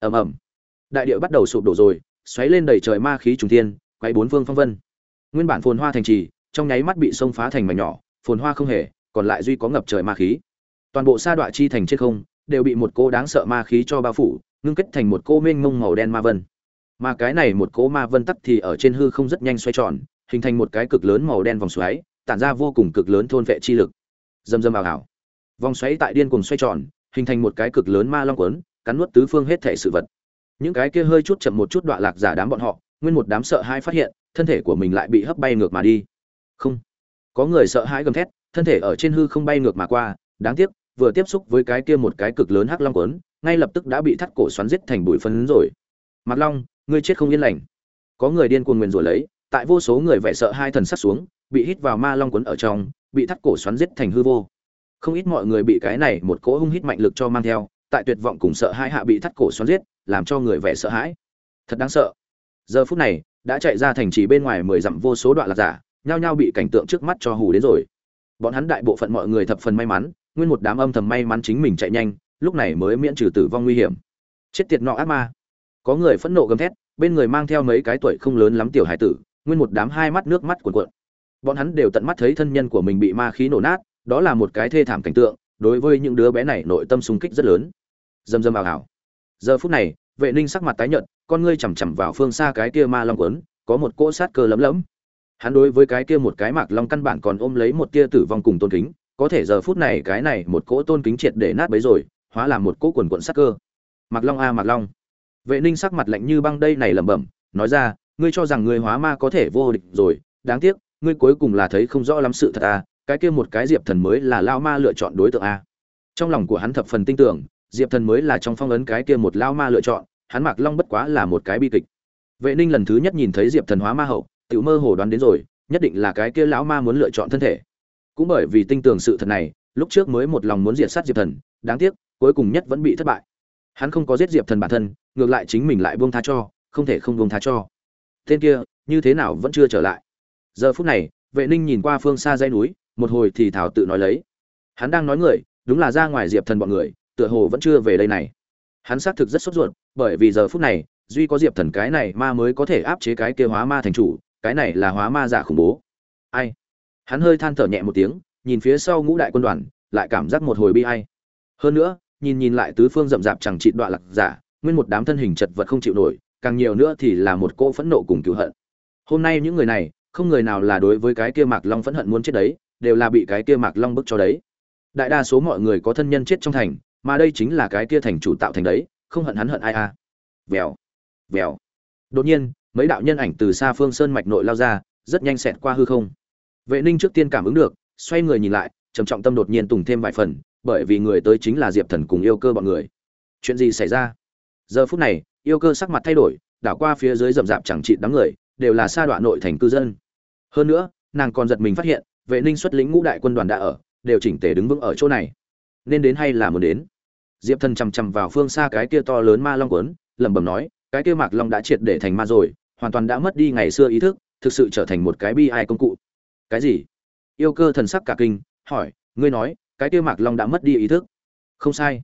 Ầm ầm. Đại địa bắt đầu sụp đổ rồi, xoáy lên đầy trời ma khí trùng thiên, quay bốn phương phong vân. Nguyên bản phồn hoa thành trì, trong nháy mắt bị sông phá thành mảnh nhỏ, phồn hoa không hề, còn lại duy có ngập trời ma khí. Toàn bộ sa đoạn chi thành trên không, đều bị một cô đáng sợ ma khí cho bao phủ, ngưng kết thành một cô mênh mông màu đen ma vân mà cái này một cỗ ma vân tắc thì ở trên hư không rất nhanh xoay tròn, hình thành một cái cực lớn màu đen vòng xoáy, tản ra vô cùng cực lớn thôn vệ chi lực. Dầm dầm ảo ảo vòng xoáy tại điên cùng xoay tròn, hình thành một cái cực lớn ma long quấn cắn nuốt tứ phương hết thể sự vật. Những cái kia hơi chút chậm một chút đoạn lạc giả đám bọn họ, nguyên một đám sợ hãi phát hiện, thân thể của mình lại bị hấp bay ngược mà đi. Không. Có người sợ hãi gầm thét, thân thể ở trên hư không bay ngược mà qua, đáng tiếc, vừa tiếp xúc với cái kia một cái cực lớn hắc long quấn ngay lập tức đã bị thắt cổ xoắn giết thành bụi phấn rồi. Mạc long ngươi chết không yên lành. Có người điên cuồng nguyền rủa lấy, tại vô số người vẻ sợ hai thần sắc xuống, bị hít vào ma long quấn ở trong, bị thắt cổ xoắn giết thành hư vô. Không ít mọi người bị cái này một cỗ hung hít mạnh lực cho mang theo, tại tuyệt vọng cùng sợ hãi hạ bị thắt cổ xoắn giết, làm cho người vẻ sợ hãi. Thật đáng sợ. Giờ phút này, đã chạy ra thành trì bên ngoài mười dặm vô số đoạn lạc giả, nhao nhao bị cảnh tượng trước mắt cho hù đến rồi. Bọn hắn đại bộ phận mọi người thập phần may mắn, nguyên một đám âm thầm may mắn chính mình chạy nhanh, lúc này mới miễn trừ tử vong nguy hiểm. Chết tiệt nọ ác ma có người phẫn nộ gầm thét, bên người mang theo mấy cái tuổi không lớn lắm tiểu hải tử, nguyên một đám hai mắt nước mắt cuồn cuộn. Bọn hắn đều tận mắt thấy thân nhân của mình bị ma khí nổ nát, đó là một cái thê thảm cảnh tượng, đối với những đứa bé này nội tâm sung kích rất lớn. Dầm dầm ảo ảo giờ phút này, vệ ninh sắc mặt tái nhợt, con ngươi chằm chằm vào phương xa cái kia ma long quấn, có một cỗ sát cơ lấm lấm. Hắn đối với cái kia một cái mạc long căn bản còn ôm lấy một tia tử vong cùng tôn kính, có thể giờ phút này cái này một cỗ tôn kính triệt để nát bấy rồi, hóa làm một cỗ quần quận sát cơ. Mạc long a, mạc long vệ ninh sắc mặt lạnh như băng đây này lẩm bẩm, nói ra, ngươi cho rằng ngươi hóa ma có thể vô địch rồi, đáng tiếc, ngươi cuối cùng là thấy không rõ lắm sự thật a cái kia một cái diệp thần mới là lao ma lựa chọn đối tượng a trong lòng của hắn thập phần tin tưởng, diệp thần mới là trong phong ấn cái kia một lao ma lựa chọn, hắn mạc long bất quá là một cái bi kịch. Vệ ninh lần thứ nhất nhìn thấy diệp thần hóa ma hậu tự mơ hồ đoán đến rồi, nhất định là cái kia lão ma muốn lựa chọn thân thể. Cũng bởi vì tin tưởng sự thật này, lúc trước mới một lòng muốn diệt sát diệp thần, đáng tiếc, cuối cùng nhất vẫn bị thất bại hắn không có giết diệp thần bản thân, ngược lại chính mình lại buông tha cho, không thể không buông tha cho. Tên kia, như thế nào vẫn chưa trở lại. Giờ phút này, vệ ninh nhìn qua phương xa dãy núi, một hồi thì thảo tự nói lấy. Hắn đang nói người, đúng là ra ngoài diệp thần bọn người, tựa hồ vẫn chưa về đây này. Hắn xác thực rất sốt ruột, bởi vì giờ phút này, duy có diệp thần cái này ma mới có thể áp chế cái kia hóa ma thành chủ, cái này là hóa ma giả khủng bố. Ai? Hắn hơi than thở nhẹ một tiếng, nhìn phía sau ngũ đại quân đoàn, lại cảm giác một hồi bi ai. Hơn nữa nhìn nhìn lại tứ phương rậm rạp chẳng trị đoạn lạc giả, nguyên một đám thân hình chật vật không chịu nổi, càng nhiều nữa thì là một cô phẫn nộ cùng cựu hận. Hôm nay những người này, không người nào là đối với cái kia mạc long phẫn hận muốn chết đấy, đều là bị cái kia mạc long bức cho đấy. Đại đa số mọi người có thân nhân chết trong thành, mà đây chính là cái kia thành chủ tạo thành đấy, không hận hắn hận ai a à. vèo vèo. Đột nhiên, mấy đạo nhân ảnh từ xa phương sơn mạch nội lao ra, rất nhanh xẹt qua hư không. Vệ ninh trước tiên cảm ứng được, xoay người nhìn lại, trầm trọng tâm đột nhiên tùng thêm vài phần bởi vì người tới chính là diệp thần cùng yêu cơ bọn người. Chuyện gì xảy ra? Giờ phút này, yêu cơ sắc mặt thay đổi, đảo qua phía dưới rậm rạp chẳng trị đám người, đều là sa đoạn nội thành cư dân. Hơn nữa, nàng còn giật mình phát hiện, vệ ninh xuất lĩnh ngũ đại quân đoàn đã ở, đều chỉnh tề đứng vững ở chỗ này. Nên đến hay là muốn đến? Diệp thần chằm chằm vào phương xa cái kia to lớn ma long quấn lẩm bẩm nói, cái kia mạc long đã triệt để thành ma rồi, hoàn toàn đã mất đi ngày xưa ý thức, thực sự trở thành một cái bi ai công cụ. Cái gì? Yêu cơ thần sắc cả kinh, hỏi, ngươi nói cái kia mạc long đã mất đi ý thức. Không sai.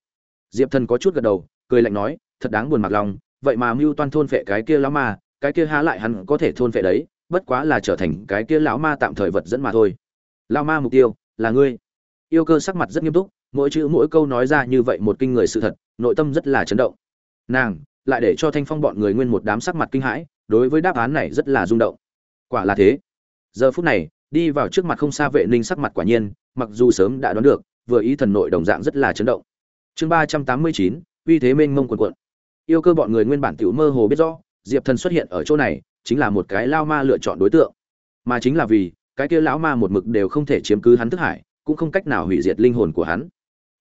Diệp thần có chút gật đầu, cười lạnh nói, thật đáng buồn mạc long, vậy mà mưu toan thôn phệ cái kia lão ma, cái kia há lại hắn có thể thôn phệ đấy, bất quá là trở thành cái kia lão ma tạm thời vật dẫn mà thôi. Lão ma mục tiêu là ngươi. Yêu cơ sắc mặt rất nghiêm túc, mỗi chữ mỗi câu nói ra như vậy một kinh người sự thật, nội tâm rất là chấn động. Nàng lại để cho thanh phong bọn người nguyên một đám sắc mặt kinh hãi, đối với đáp án này rất là rung động. Quả là thế. Giờ phút này, đi vào trước mặt không xa vệ ninh sắc mặt quả nhiên, mặc dù sớm đã đoán được vừa ý thần nội đồng dạng rất là chấn động. Chương ba trăm tám mươi chín, uy thế mênh mông quần quận. Yêu cơ bọn người nguyên bản tiểu mơ hồ biết rõ, diệp thần xuất hiện ở chỗ này, chính là một cái lao ma lựa chọn đối tượng. Mà chính là vì, cái kia lão ma một mực đều không thể chiếm cứ hắn thức hải, cũng không cách nào hủy diệt linh hồn của hắn.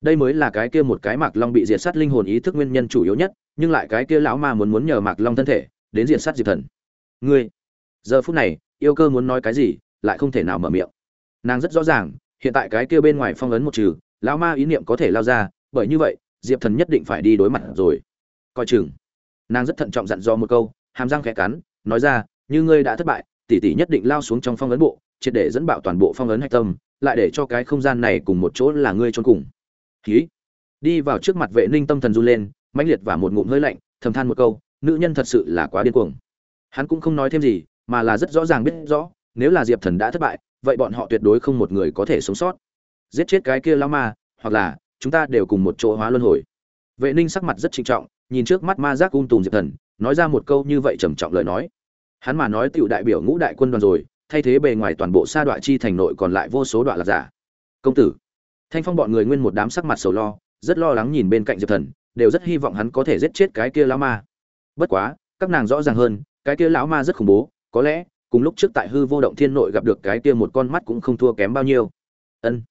Đây mới là cái kia một cái mạc long bị diệt sát linh hồn ý thức nguyên nhân chủ yếu nhất, nhưng lại cái kia lão ma muốn muốn nhờ mạc long thân thể, đến diệt sát diệp thần. Ngươi, giờ phút này, yêu cơ muốn nói cái gì, lại không thể nào mở miệng. Nàng rất rõ ràng hiện tại cái kia bên ngoài phong ấn một trừ, lão ma ý niệm có thể lao ra, bởi như vậy, diệp thần nhất định phải đi đối mặt rồi. Coi chừng. Nàng rất thận trọng dặn dò một câu, hàm răng khẽ cắn, nói ra, như ngươi đã thất bại, tỷ tỷ nhất định lao xuống trong phong ấn bộ, triệt để dẫn bạo toàn bộ phong ấn hạch tâm, lại để cho cái không gian này cùng một chỗ là ngươi trốn cùng. Khí đi vào trước mặt vệ ninh tâm thần run lên, mãnh liệt và một ngụm hơi lạnh, thầm than một câu, nữ nhân thật sự là quá điên cuồng. Hắn cũng không nói thêm gì, mà là rất rõ ràng biết rõ nếu là diệp thần đã thất bại, vậy bọn họ tuyệt đối không một người có thể sống sót. Giết chết cái kia lao ma, hoặc là chúng ta đều cùng một chỗ hóa luân hồi. Vệ ninh sắc mặt rất trinh trọng, nhìn trước mắt ma giác ung tùm diệp thần, nói ra một câu như vậy trầm trọng lời nói. Hắn mà nói tựu đại biểu ngũ đại quân đoàn rồi, thay thế bề ngoài toàn bộ sa đoạn chi thành nội còn lại vô số đoạn là giả. Công tử, thanh phong bọn người nguyên một đám sắc mặt sầu lo, rất lo lắng nhìn bên cạnh diệp thần, đều rất hy vọng hắn có thể giết chết cái kia lão ma. Bất quá, các nàng rõ ràng hơn, cái kia lão ma rất khủng bố, có lẽ cùng lúc trước tại hư vô động thiên nội gặp được cái kia một con mắt cũng không thua kém bao nhiêu. Ân.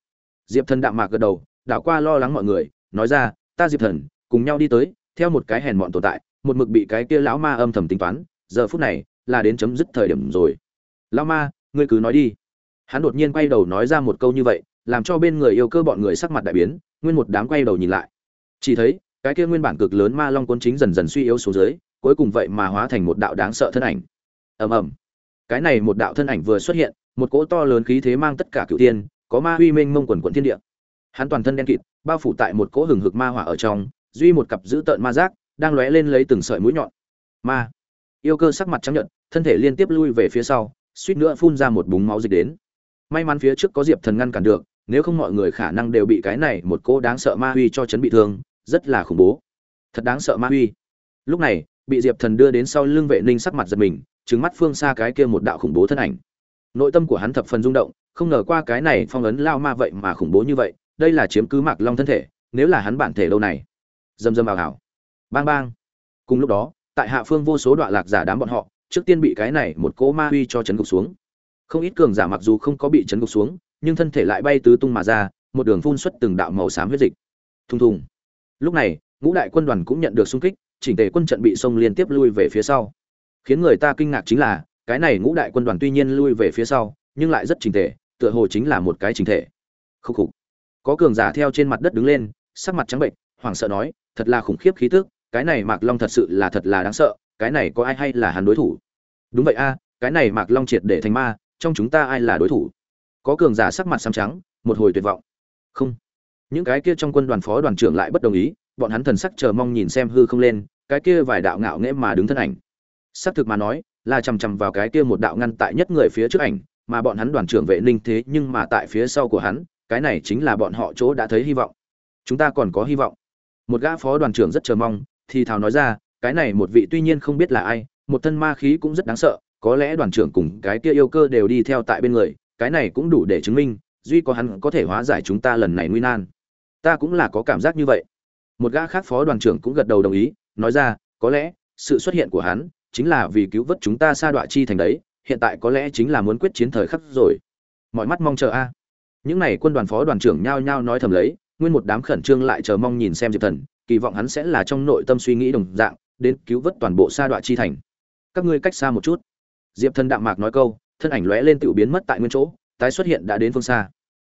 Diệp thần đạm mạc gật đầu, đảo qua lo lắng mọi người, nói ra, ta diệp thần, cùng nhau đi tới, theo một cái hèn mọn tồn tại, một mực bị cái kia lão ma âm thầm tính toán, giờ phút này là đến chấm dứt thời điểm rồi. Lão ma, ngươi cứ nói đi. Hắn đột nhiên quay đầu nói ra một câu như vậy, làm cho bên người yêu cơ bọn người sắc mặt đại biến, nguyên một đám quay đầu nhìn lại. Chỉ thấy, cái kia nguyên bản cực lớn ma long cuốn chính dần dần suy yếu xuống dưới, cuối cùng vậy mà hóa thành một đạo đáng sợ thân ảnh. Ầm ầm cái này một đạo thân ảnh vừa xuất hiện, một cỗ to lớn khí thế mang tất cả cựu tiên có ma huy minh mông quần quận thiên địa. Hắn toàn thân đen kịt, bao phủ tại một cỗ hừng hực ma hỏa ở trong, duy một cặp giữ tợn ma giác, đang lóe lên lấy từng sợi mũi nhọn. Ma. Yêu cơ sắc mặt trắng nhợt, thân thể liên tiếp lui về phía sau, suýt nữa phun ra một búng máu dịch đến. May mắn phía trước có diệp thần ngăn cản được, nếu không mọi người khả năng đều bị cái này một cỗ đáng sợ ma huy cho chấn bị thương, rất là khủng bố. Thật đáng sợ ma huy. Lúc này, bị diệp thần đưa đến sau lưng vệ ninh sắc mặt giật mình trứng mắt phương xa cái kia một đạo khủng bố thân ảnh. Nội tâm của hắn thập phần rung động, không ngờ qua cái này phong ấn lao ma vậy mà khủng bố như vậy, đây là chiếm cứ mạc long thân thể, nếu là hắn bản thể lâu này. Dầm dầm vào hảo bang bang. Cùng lúc đó, tại hạ phương vô số đoạn lạc giả đám bọn họ, trước tiên bị cái này một cỗ ma huy cho chấn gục xuống. Không ít cường giả mặc dù không có bị chấn gục xuống, nhưng thân thể lại bay tứ tung mà ra, một đường phun xuất từng đạo màu xám huyết dịch. Thùng thùng. Lúc này, ngũ đại quân đoàn cũng nhận được xung kích, chỉnh tề quân trận bị sông liên tiếp lui về phía sau khiến người ta kinh ngạc chính là cái này ngũ đại quân đoàn tuy nhiên lui về phía sau nhưng lại rất trình thể, tựa hồ chính là một cái trình thể. Khúc khục. Có cường giả theo trên mặt đất đứng lên sắc mặt trắng bệnh hoảng sợ nói thật là khủng khiếp khí tức cái này mạc long thật sự là thật là đáng sợ cái này có ai hay là hắn đối thủ? Đúng vậy a cái này mạc long triệt để thành ma trong chúng ta ai là đối thủ? Có cường giả sắc mặt xám trắng một hồi tuyệt vọng. Không. Những cái kia trong quân đoàn phó đoàn trưởng lại bất đồng ý bọn hắn thần sắc chờ mong nhìn xem hư không lên cái kia vài đạo ngạo nghễ mà đứng thân ảnh xác thực mà nói, là chằm chằm vào cái kia một đạo ngăn tại nhất người phía trước ảnh, mà bọn hắn đoàn trưởng vệ ninh thế nhưng mà tại phía sau của hắn, cái này chính là bọn họ chỗ đã thấy hy vọng. Chúng ta còn có hy vọng. Một gã phó đoàn trưởng rất chờ mong, thì thào nói ra, cái này một vị tuy nhiên không biết là ai, một thân ma khí cũng rất đáng sợ, có lẽ đoàn trưởng cùng cái kia yêu cơ đều đi theo tại bên người, cái này cũng đủ để chứng minh, duy có hắn có thể hóa giải chúng ta lần này nguy nan. Ta cũng là có cảm giác như vậy. Một gã khác phó đoàn trưởng cũng gật đầu đồng ý, nói ra, có lẽ, sự xuất hiện của hắn chính là vì cứu vớt chúng ta sa đọa chi thành đấy, hiện tại có lẽ chính là muốn quyết chiến thời khắc rồi. Mọi mắt mong chờ a. Những n à y quân đoàn phó đoàn trưởng nhao nhao nói thầm lấy, nguyên một đám khẩn trương lại chờ mong nhìn xem diệp thần, kỳ vọng hắn sẽ là trong nội tâm suy nghĩ đồng dạng, đến cứu vớt toàn bộ sa đọa chi thành. Các ngươi cách xa một chút. Diệp thần đạm mạc nói câu, thân ảnh lóe lên tự biến mất tại nguyên chỗ, tái xuất hiện đã đến phương xa.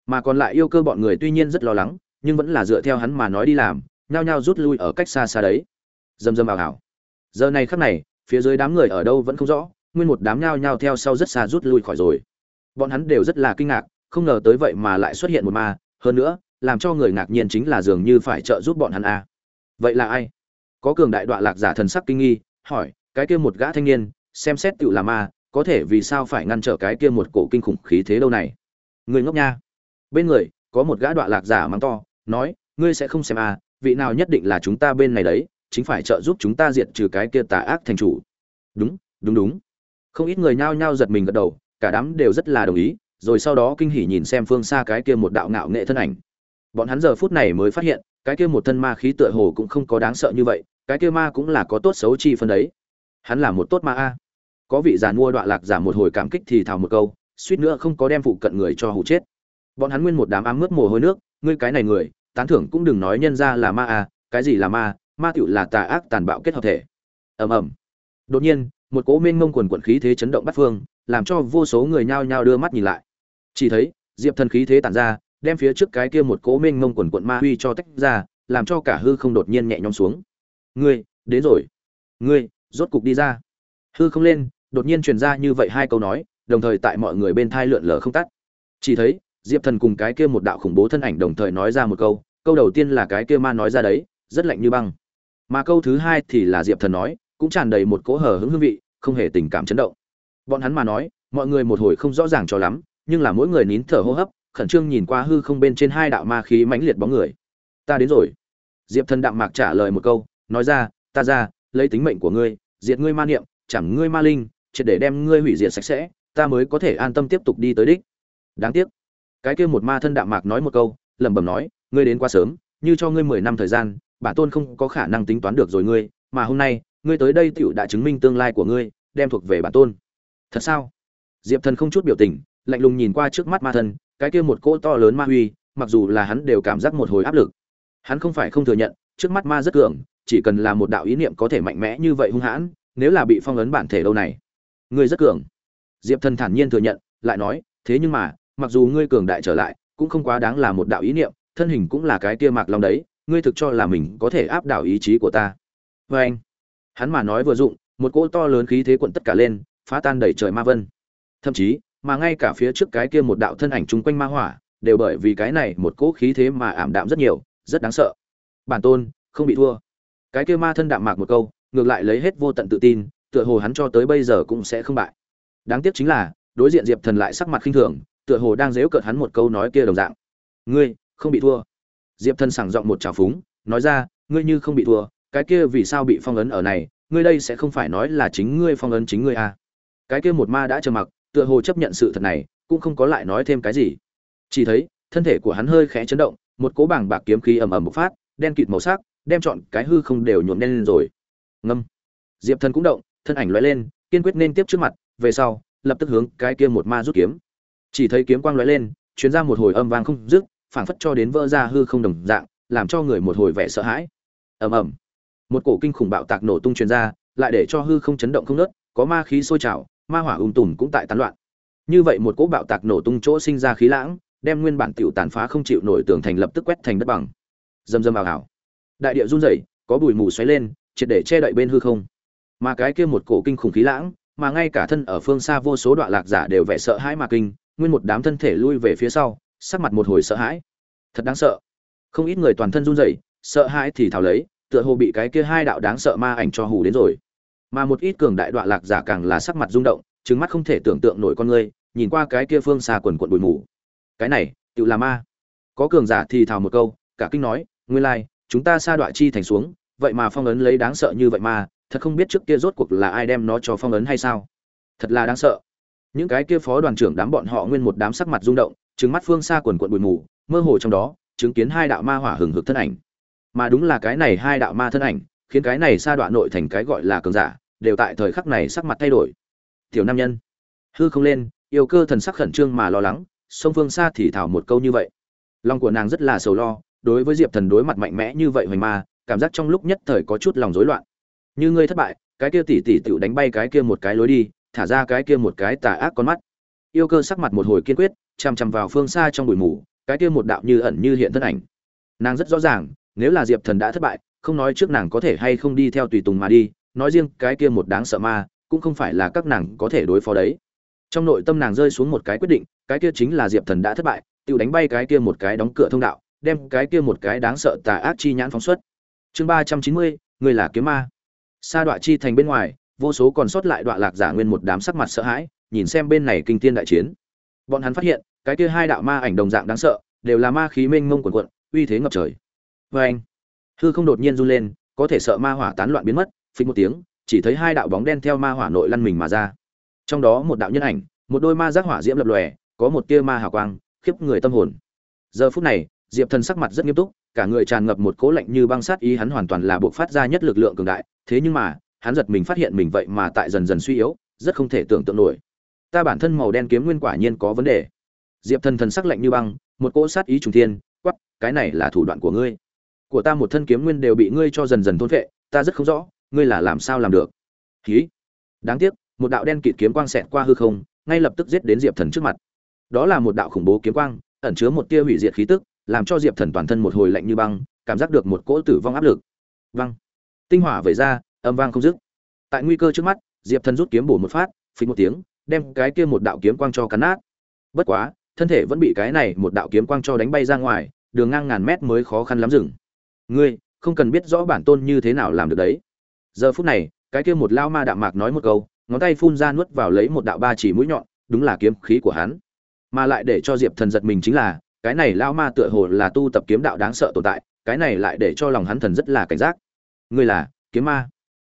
Mà còn lại yêu cơ bọn người tuy nhiên rất lo lắng, nhưng vẫn là dựa theo hắn mà nói đi làm, nhao nhao rút lui ở cách xa xa đấy. Dầm dầm ảo ảo giờ này khắc này phía dưới đám người ở đâu vẫn không rõ, nguyên một đám nhao nhao theo sau rất xa rút lui khỏi rồi. Bọn hắn đều rất là kinh ngạc, không ngờ tới vậy mà lại xuất hiện một ma, hơn nữa, làm cho người ngạc nhiên chính là dường như phải trợ giúp bọn hắn a. À. vậy là ai? Có cường đại đoạn lạc giả thần sắc kinh nghi, hỏi, cái kia một gã thanh niên, xem xét tự là ma, có thể vì sao phải ngăn trở cái kia một cổ kinh khủng khí thế đâu này? Người ngốc nha. Bên người, có một gã đoạn lạc giả mắng to, nói, ngươi sẽ không xem à vị nào nhất định là chúng ta bên này đấy chính phải trợ giúp chúng ta diệt trừ cái kia tà ác thành chủ. Đúng đúng đúng. Không ít người nhao nhao giật mình gật đầu, cả đám đều rất là đồng ý, rồi sau đó kinh hỉ nhìn xem phương xa cái kia một đạo ngạo nghệ thân ảnh. Bọn hắn giờ phút này mới phát hiện, cái kia một thân ma khí tựa hồ cũng không có đáng sợ như vậy, cái kia ma cũng là có tốt xấu chi phân đấy. Hắn là một tốt ma a. Có vị già mua đoạn lạc giả một hồi cảm kích thì thào một câu, suýt nữa không có đem phụ cận người cho hụ chết. Bọn hắn nguyên một đám ám mướt mồ hôi nước, ngươi cái này người, tán thưởng cũng đừng nói nhân ra là ma a, cái gì là ma ma tiểu là tà ác tàn bạo kết hợp thể. Ầm ầm. Đột nhiên, một cỗ mênh mông quần quần khí thế chấn động bắt phương, làm cho vô số người nhao nhao đưa mắt nhìn lại. Chỉ thấy, diệp thần khí thế tản ra, đem phía trước cái kia một cỗ mênh mông quần quận ma huy cho tách ra, làm cho cả hư không đột nhiên nhẹ nhõm xuống. Ngươi, đến rồi. Ngươi, rốt cục đi ra. Hư không lên, đột nhiên truyền ra như vậy hai câu nói, đồng thời tại mọi người bên thai lượn lờ không tắt. Chỉ thấy, diệp thần cùng cái kia một đạo khủng bố thân ảnh đồng thời nói ra một câu câu đầu tiên là cái kia ma nói ra đấy, rất lạnh như băng mà câu thứ hai thì là diệp thần nói, cũng tràn đầy một cỗ hờ hững hương vị, không hề tình cảm chấn động. Bọn hắn mà nói, mọi người một hồi không rõ ràng cho lắm, nhưng là mỗi người nín thở hô hấp, khẩn trương nhìn qua hư không bên trên hai đạo ma khí mãnh liệt bóng người. Ta đến rồi. Diệp thần đạm mạc trả lời một câu, nói ra, ta ra, lấy tính mệnh của ngươi, diệt ngươi ma niệm, chẳng ngươi ma linh, triệt để đem ngươi hủy diệt sạch sẽ, ta mới có thể an tâm tiếp tục đi tới đích. Đáng tiếc. Cái kia một ma thân đạm mạc nói một câu, lẩm bẩm nói, ngươi đến quá sớm, như cho ngươi mười năm thời gian bản tôn không có khả năng tính toán được rồi ngươi mà hôm nay ngươi tới đây tựu đã chứng minh tương lai của ngươi đem thuộc về bản tôn. Thật sao? Diệp thần không chút biểu tình lạnh lùng nhìn qua trước mắt ma thần, cái kia một cỗ to lớn ma huy mặc dù là hắn đều cảm giác một hồi áp lực. Hắn không phải không thừa nhận trước mắt ma rất cường chỉ cần là một đạo ý niệm có thể mạnh mẽ như vậy hung hãn nếu là bị phong ấn bản thể đâu này ngươi rất cường. Diệp thần thản nhiên thừa nhận lại nói thế nhưng mà mặc dù ngươi cường đại trở lại cũng không quá đáng là một đạo ý niệm thân hình cũng là cái kia mạc long đấy ngươi thực cho là mình có thể áp đảo ý chí của ta. Vê anh, hắn mà nói vừa dụng, một cỗ to lớn khí thế quận tất cả lên, phá tan đẩy trời ma vân. Thậm chí, mà ngay cả phía trước cái kia một đạo thân ảnh chung quanh ma hỏa, đều bởi vì cái này một cỗ khí thế mà ảm đạm rất nhiều, rất đáng sợ. Bản tôn, không bị thua. Cái kia ma thân đạm mạc một câu, ngược lại lấy hết vô tận tự tin, tựa hồ hắn cho tới bây giờ cũng sẽ không bại. Đáng tiếc chính là, đối diện diệp thần lại sắc mặt khinh thường, tựa hồ đang dếu cợt hắn một câu nói kia đồng dạng. Ngươi, không bị thua diệp thần sảng giọng một trào phúng, nói ra, ngươi như không bị thua, cái kia vì sao bị phong ấn ở này, ngươi đây sẽ không phải nói là chính ngươi phong ấn chính ngươi à. cái kia một ma đã trầm mặc, tựa hồ chấp nhận sự thật này, cũng không có lại nói thêm cái gì. Chỉ thấy, thân thể của hắn hơi khẽ chấn động, một cỗ bảng bạc kiếm khí ầm ầm bộc phát, đen kịt màu sắc, đem chọn cái hư không đều nhuộm đen lên rồi. Ngâm. Diệp thần cũng động, thân ảnh lóe lên, kiên quyết nên tiếp trước mặt, về sau, lập tức hướng cái kia một ma rút kiếm. Chỉ thấy kiếm quang lóe lên chuyến ra một hồi âm vang không dứt phảng phất cho đến vỡ ra hư không đồng dạng làm cho người một hồi vẻ sợ hãi. Ầm ầm. Một cổ kinh khủng bạo tạc nổ tung truyền ra lại để cho hư không chấn động không ngớt, có ma khí sôi trào ma hỏa ung tùm cũng tại tán loạn. Như vậy một cỗ bạo tạc nổ tung chỗ sinh ra khí lãng đem nguyên bản tiểu tàn phá không chịu nổi tường thành lập tức quét thành đất bằng. Dầm dầm ảo ảo đại địa run rẩy có bụi mù xoáy lên triệt để che đậy bên hư không. Mà cái kia một cổ kinh khủng khí lãng mà ngay cả thân ở phương xa vô số đoạn lạc giả đều vẻ sợ hãi mà kinh nguyên một đám thân thể lui về phía sau sắc mặt một hồi sợ hãi. Thật đáng sợ. Không ít người toàn thân run rẩy, sợ hãi thì thào lấy, tựa hồ bị cái kia hai đạo đáng sợ ma ảnh cho hù đến rồi. Mà một ít cường đại đoạn lạc giả càng là sắc mặt rung động trứng mắt không thể tưởng tượng nổi con ngươi nhìn qua cái kia phương xa quần quận bụi mù. Cái này, tự là ma. Có cường giả thì thào một câu, cả kinh nói, nguyên lai, chúng ta sa đoạn chi thành xuống, vậy mà phong ấn lấy đáng sợ như vậy mà, thật không biết trước kia rốt cuộc là ai đem nó cho phong ấn hay sao? Thật là đáng sợ. Những cái kia phó đoàn trưởng đám bọn họ nguyên một đám sắc mặt rung động trứng mắt phương xa quần quận bụi mù, mơ hồ trong đó, chứng kiến hai đạo ma hỏa hừng hực thân ảnh. Mà đúng là cái này hai đạo ma thân ảnh, khiến cái này sa đoạn nội thành cái gọi là cường giả, đều tại thời khắc này sắc mặt thay đổi. Tiểu nam nhân, hư không lên, yêu cơ thần sắc khẩn trương mà lo lắng, sông phương xa thì thảo một câu như vậy. Lòng của nàng rất là sầu lo, đối với diệp thần đối mặt mạnh mẽ như vậy hoành ma, cảm giác trong lúc nhất thời có chút lòng rối loạn. Như ngươi thất bại, cái kia tỷ tỷ tựu đánh bay cái kia một cái lối đi, thả ra cái kia một cái tà ác con mắt yêu cơ sắc mặt một hồi kiên quyết, chằm chằm vào phương xa trong bụi mù, cái kia một đạo như ẩn như hiện thân ảnh. Nàng rất rõ ràng, nếu là diệp thần đã thất bại, không nói trước nàng có thể hay không đi theo tùy tùng mà đi, nói riêng cái kia một đáng sợ ma, cũng không phải là các nàng có thể đối phó đấy. Trong nội tâm nàng rơi xuống một cái quyết định, cái kia chính là diệp thần đã thất bại, tự đánh bay cái kia một cái đóng cửa thông đạo, đem cái kia một cái đáng sợ tà ác chi nhãn phóng xuất. Chương ba trăm chín mươi, người là kiếm ma. Sa đoạn chi thành bên ngoài, vô số còn sót lại đoạn lạc giả nguyên một đám sắc mặt sợ hãi nhìn xem bên này kinh thiên đại chiến. Bọn hắn phát hiện, cái kia hai đạo ma ảnh đồng dạng đáng sợ, đều là ma khí mênh mông quần quận uy thế ngập trời. Vê anh, hư không đột nhiên run lên, có thể sợ ma hỏa tán loạn biến mất, phình một tiếng, chỉ thấy hai đạo bóng đen theo ma hỏa nội lăn mình mà ra. Trong đó một đạo nhân ảnh, một đôi ma giác hỏa diễm lập lòe, có một tia ma hào quang, khiếp người tâm hồn. Giờ phút này, diệp thần sắc mặt rất nghiêm túc, cả người tràn ngập một cố lạnh như băng sát ý hắn hoàn toàn là buộc phát ra nhất lực lượng cường đại, thế nhưng mà, hắn giật mình phát hiện mình vậy mà tại dần dần suy yếu, rất không thể tưởng tượng nổi ta bản thân màu đen kiếm nguyên quả nhiên có vấn đề. Diệp thần thần sắc lạnh như băng, một cỗ sát ý trùng thiên quắp cái này là thủ đoạn của ngươi. Của ta một thân kiếm nguyên đều bị ngươi cho dần dần thôn vệ ta rất không rõ, ngươi là làm sao làm được? Khí đáng tiếc, một đạo đen kịt kiếm quang xẹt qua hư không, ngay lập tức giết đến diệp thần trước mặt. Đó là một đạo khủng bố kiếm quang, ẩn chứa một tia hủy diệt khí tức, làm cho diệp thần toàn thân một hồi lạnh như băng, cảm giác được một cỗ tử vong áp lực. Văng tinh hỏa vẩy ra, âm vang không dứt. Tại nguy cơ trước mắt, diệp thần rút kiếm bổ một phát phình một tiếng đem cái kia một đạo kiếm quang cho cắn nát. Bất quá thân thể vẫn bị cái này một đạo kiếm quang cho đánh bay ra ngoài đường ngang ngàn mét mới khó khăn lắm dừng. Ngươi không cần biết rõ bản tôn như thế nào làm được đấy. Giờ phút này cái kia một lao ma đạm mạc nói một câu ngón tay phun ra nuốt vào lấy một đạo ba chỉ mũi nhọn đúng là kiếm khí của hắn. Mà lại để cho diệp thần giật mình chính là cái này lao ma tựa hồ là tu tập kiếm đạo đáng sợ tồn tại cái này lại để cho lòng hắn thần rất là cảnh giác. Ngươi là kiếm ma.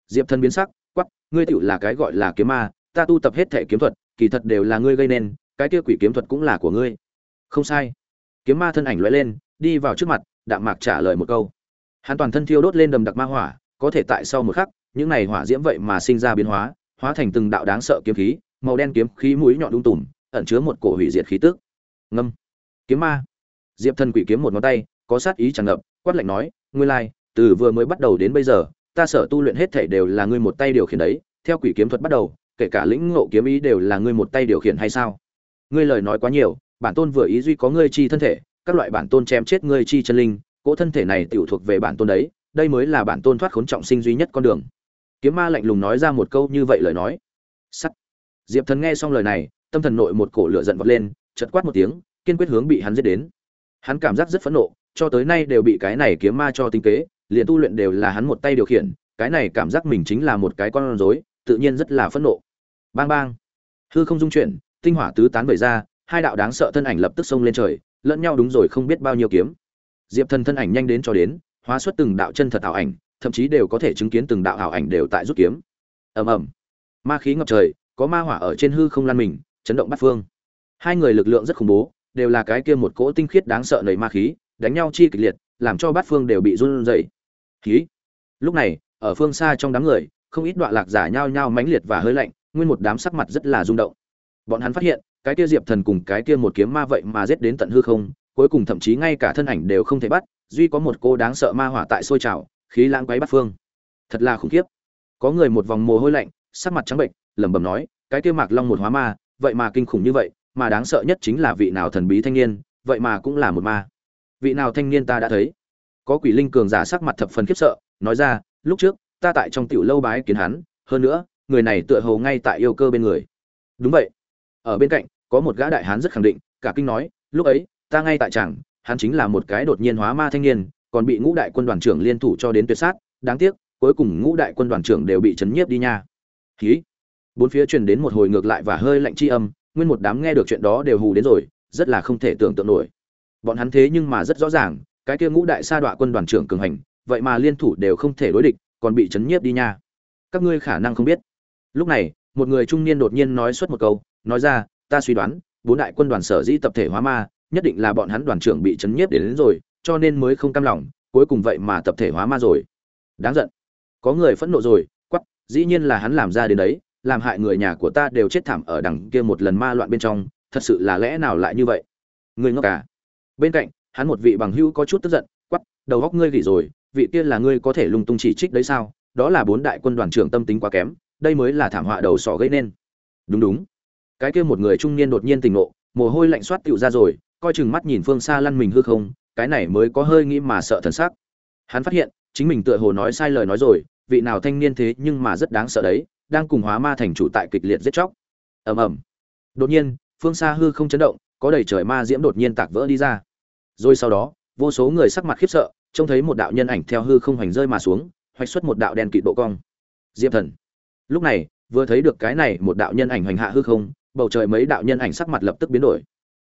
Diệp thần biến sắc quắc, ngươi tựu là cái gọi là kiếm ma ta tu tập hết thể kiếm thuật, kỳ thật đều là ngươi gây nên, cái kia quỷ kiếm thuật cũng là của ngươi. Không sai. Kiếm ma thân ảnh lóe lên, đi vào trước mặt, đạm mạc trả lời một câu. Hắn toàn thân thiêu đốt lên đầm đặc ma hỏa, có thể tại sau một khắc, những này hỏa diễm vậy mà sinh ra biến hóa hóa thành từng đạo đáng sợ kiếm khí, màu đen kiếm khí mũi nhọn đung tùm, ẩn chứa một cổ hủy diệt khí tức. Ngâm. Kiếm ma. Diệp thần quỷ kiếm một ngón tay, có sát ý tràn ngập, quát lạnh nói ngươi lai, từ vừa mới bắt đầu đến bây giờ, ta sở tu luyện hết thảy đều là ngươi một tay điều khiển đấy, theo quỷ kiếm thuật bắt đầu kể cả lĩnh ngộ kiếm ý đều là ngươi một tay điều khiển hay sao? Ngươi lời nói quá nhiều, bản tôn vừa ý duy có ngươi chi thân thể, các loại bản tôn chém chết ngươi chi chân linh, cỗ thân thể này tiểu thuộc về bản tôn đấy, đây mới là bản tôn thoát khốn trọng sinh duy nhất con đường. Kiếm ma lạnh lùng nói ra một câu như vậy lời nói. Sắt. Diệp thần nghe xong lời này, tâm thần nội một cổ lửa giận vọt lên, chợt quát một tiếng, kiên quyết hướng bị hắn giết đến. Hắn cảm giác rất phẫn nộ, cho tới nay đều bị cái này kiếm ma cho tính kế, liền tu luyện đều là hắn một tay điều khiển, cái này cảm giác mình chính là một cái con rối, tự nhiên rất là phẫn nộ bang bang. Hư không dung chuyển, tinh hỏa tứ tán vẩy ra, hai đạo đáng sợ thân ảnh lập tức xông lên trời, lẫn nhau đúng rồi không biết bao nhiêu kiếm. Diệp thần thân ảnh nhanh đến cho đến, hóa xuất từng đạo chân thật ảo ảnh, thậm chí đều có thể chứng kiến từng đạo ảo ảnh đều tại rút kiếm. Ầm ầm. Ma khí ngập trời, có ma hỏa ở trên hư không lan mình, chấn động bát phương. Hai người lực lượng rất khủng bố, đều là cái kia một cỗ tinh khiết đáng sợ nầy ma khí, đánh nhau chi kịch liệt, làm cho bát phương đều bị run rẩy. Khí. Lúc này, ở phương xa trong đám người, không ít đoạn lạc giả nhao nhao mãnh liệt và hơi lạnh nguyên một đám sắc mặt rất là rung động. Bọn hắn phát hiện, cái kia diệp thần cùng cái kia một kiếm ma vậy mà giết đến tận hư không, cuối cùng thậm chí ngay cả thân ảnh đều không thể bắt, duy có một cô đáng sợ ma hỏa tại sôi trào, khí lãng quấy bắt phương. Thật là khủng khiếp. Có người một vòng mồ hôi lạnh, sắc mặt trắng bệnh lẩm bẩm nói, cái kia mạc long một hóa ma, vậy mà kinh khủng như vậy, mà đáng sợ nhất chính là vị nào thần bí thanh niên, vậy mà cũng là một ma. Vị nào thanh niên ta đã thấy? Có quỷ linh cường giả sắc mặt thập phần khiếp sợ, nói ra, lúc trước, ta tại trong tiểu lâu bái kiến hắn, hơn nữa người này tựa hồ ngay tại yêu cơ bên người. Đúng vậy. Ở bên cạnh, có một gã đại hán rất khẳng định, cả kinh nói, lúc ấy, ta ngay tại chẳng hắn chính là một cái đột nhiên hóa ma thanh niên, còn bị ngũ đại quân đoàn trưởng liên thủ cho đến tuyệt sát, đáng tiếc, cuối cùng ngũ đại quân đoàn trưởng đều bị chấn nhiếp đi nha. Khí bốn phía truyền đến một hồi ngược lại và hơi lạnh chi âm, nguyên một đám nghe được chuyện đó đều hù đến rồi, rất là không thể tưởng tượng nổi. Bọn hắn thế nhưng mà rất rõ ràng, cái kia ngũ đại sa đọa quân đoàn trưởng cường hành, vậy mà liên thủ đều không thể đối địch, còn bị chấn nhiếp đi nha. Các ngươi khả năng không biết lúc này một người trung niên đột nhiên nói suốt một câu nói ra ta suy đoán bốn đại quân đoàn sở dĩ tập thể hóa ma nhất định là bọn hắn đoàn trưởng bị chấn nhiếp đến, đến rồi cho nên mới không cam lòng cuối cùng vậy mà tập thể hóa ma rồi. Đáng giận. Có người phẫn nộ rồi quắp dĩ nhiên là hắn làm ra đến đấy làm hại người nhà của ta đều chết thảm ở đằng kia một lần ma loạn bên trong thật sự là lẽ nào lại như vậy? Người ngốc cả bên cạnh hắn một vị bằng hữu có chút tức giận quắp đầu góc ngươi gỉ rồi vị kia là ngươi có thể lung tung chỉ trích đấy sao? Đó là bốn đại quân đoàn trưởng tâm tính quá kém đây mới là thảm họa đầu sỏ gây nên. Đúng đúng. Cái kia một người trung niên đột nhiên tỉnh ngộ, mồ hôi lạnh soát tựu ra rồi, coi chừng mắt nhìn phương xa lăn mình hư không, cái này mới có hơi nghĩ mà sợ thần sắc. Hắn phát hiện, chính mình tựa hồ nói sai lời nói rồi, vị nào thanh niên thế nhưng mà rất đáng sợ đấy, đang cùng hóa ma thành chủ tại kịch liệt giết chóc. Ầm ầm. Đột nhiên, phương xa hư không chấn động, có đầy trời ma diễm đột nhiên tạc vỡ đi ra. Rồi sau đó, vô số người sắc mặt khiếp sợ, trông thấy một đạo nhân ảnh theo hư không hoành rơi mà xuống, hoạch xuất một đạo đen kịt độ cong. Diệp thần lúc này, vừa thấy được cái này một đạo nhân ảnh hoành hạ hư không, bầu trời mấy đạo nhân ảnh sắc mặt lập tức biến đổi.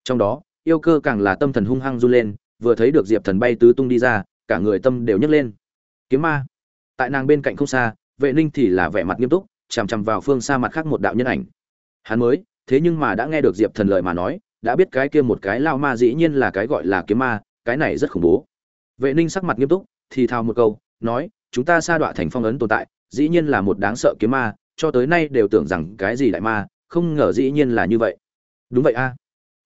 Trong đó, yêu cơ càng là tâm thần hung hăng run lên, vừa thấy được diệp thần bay tứ tung đi ra, cả người tâm đều nhấc lên. Kiếm ma. Tại nàng bên cạnh không xa, vệ ninh thì là vẻ mặt nghiêm túc, chằm chằm vào phương xa mặt khác một đạo nhân ảnh. Hắn mới, thế nhưng mà đã nghe được diệp thần lời mà nói, đã biết cái kia một cái lao ma dĩ nhiên là cái gọi là kiếm ma, cái này rất khủng bố. Vệ ninh sắc mặt nghiêm túc, thì thào một câu, nói, chúng ta sa đọa thành phong ấn tồn tại dĩ nhiên là một đáng sợ kiếm ma, cho tới nay đều tưởng rằng cái gì đại ma, không ngờ dĩ nhiên là như vậy. Đúng vậy a.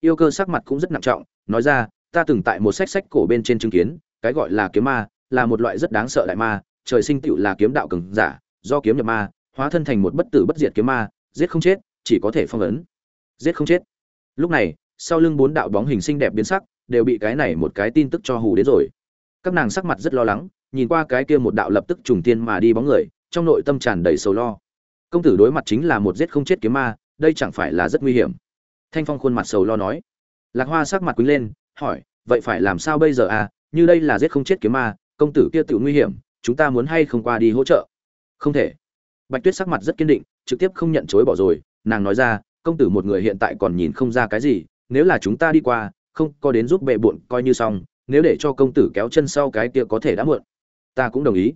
Yêu cơ sắc mặt cũng rất nặng trọng, nói ra, ta từng tại một sách sách cổ bên trên chứng kiến, cái gọi là kiếm ma, là một loại rất đáng sợ đại ma, trời sinh tựu là kiếm đạo cường giả, do kiếm nhập ma, hóa thân thành một bất tử bất diệt kiếm ma, giết không chết, chỉ có thể phong ấn. Giết không chết. Lúc này, sau lưng bốn đạo bóng hình xinh đẹp biến sắc, đều bị cái này một cái tin tức cho hù đến rồi. Các nàng sắc mặt rất lo lắng, nhìn qua cái kia một đạo lập tức trùng tiên mà đi bóng người trong nội tâm tràn đầy sầu lo. Công tử đối mặt chính là một giết không chết kiếm ma, đây chẳng phải là rất nguy hiểm. Thanh phong khuôn mặt sầu lo nói. Lạc hoa sắc mặt quý lên, hỏi, vậy phải làm sao bây giờ à? Như đây là giết không chết kiếm ma, công tử kia tự nguy hiểm, chúng ta muốn hay không qua đi hỗ trợ? Không thể. Bạch tuyết sắc mặt rất kiên định, trực tiếp không nhận chối bỏ rồi, nàng nói ra, công tử một người hiện tại còn nhìn không ra cái gì, nếu là chúng ta đi qua, không có đến giúp bệ bộn coi như xong, nếu để cho công tử kéo chân sau cái kia có thể đã muộn. Ta cũng đồng ý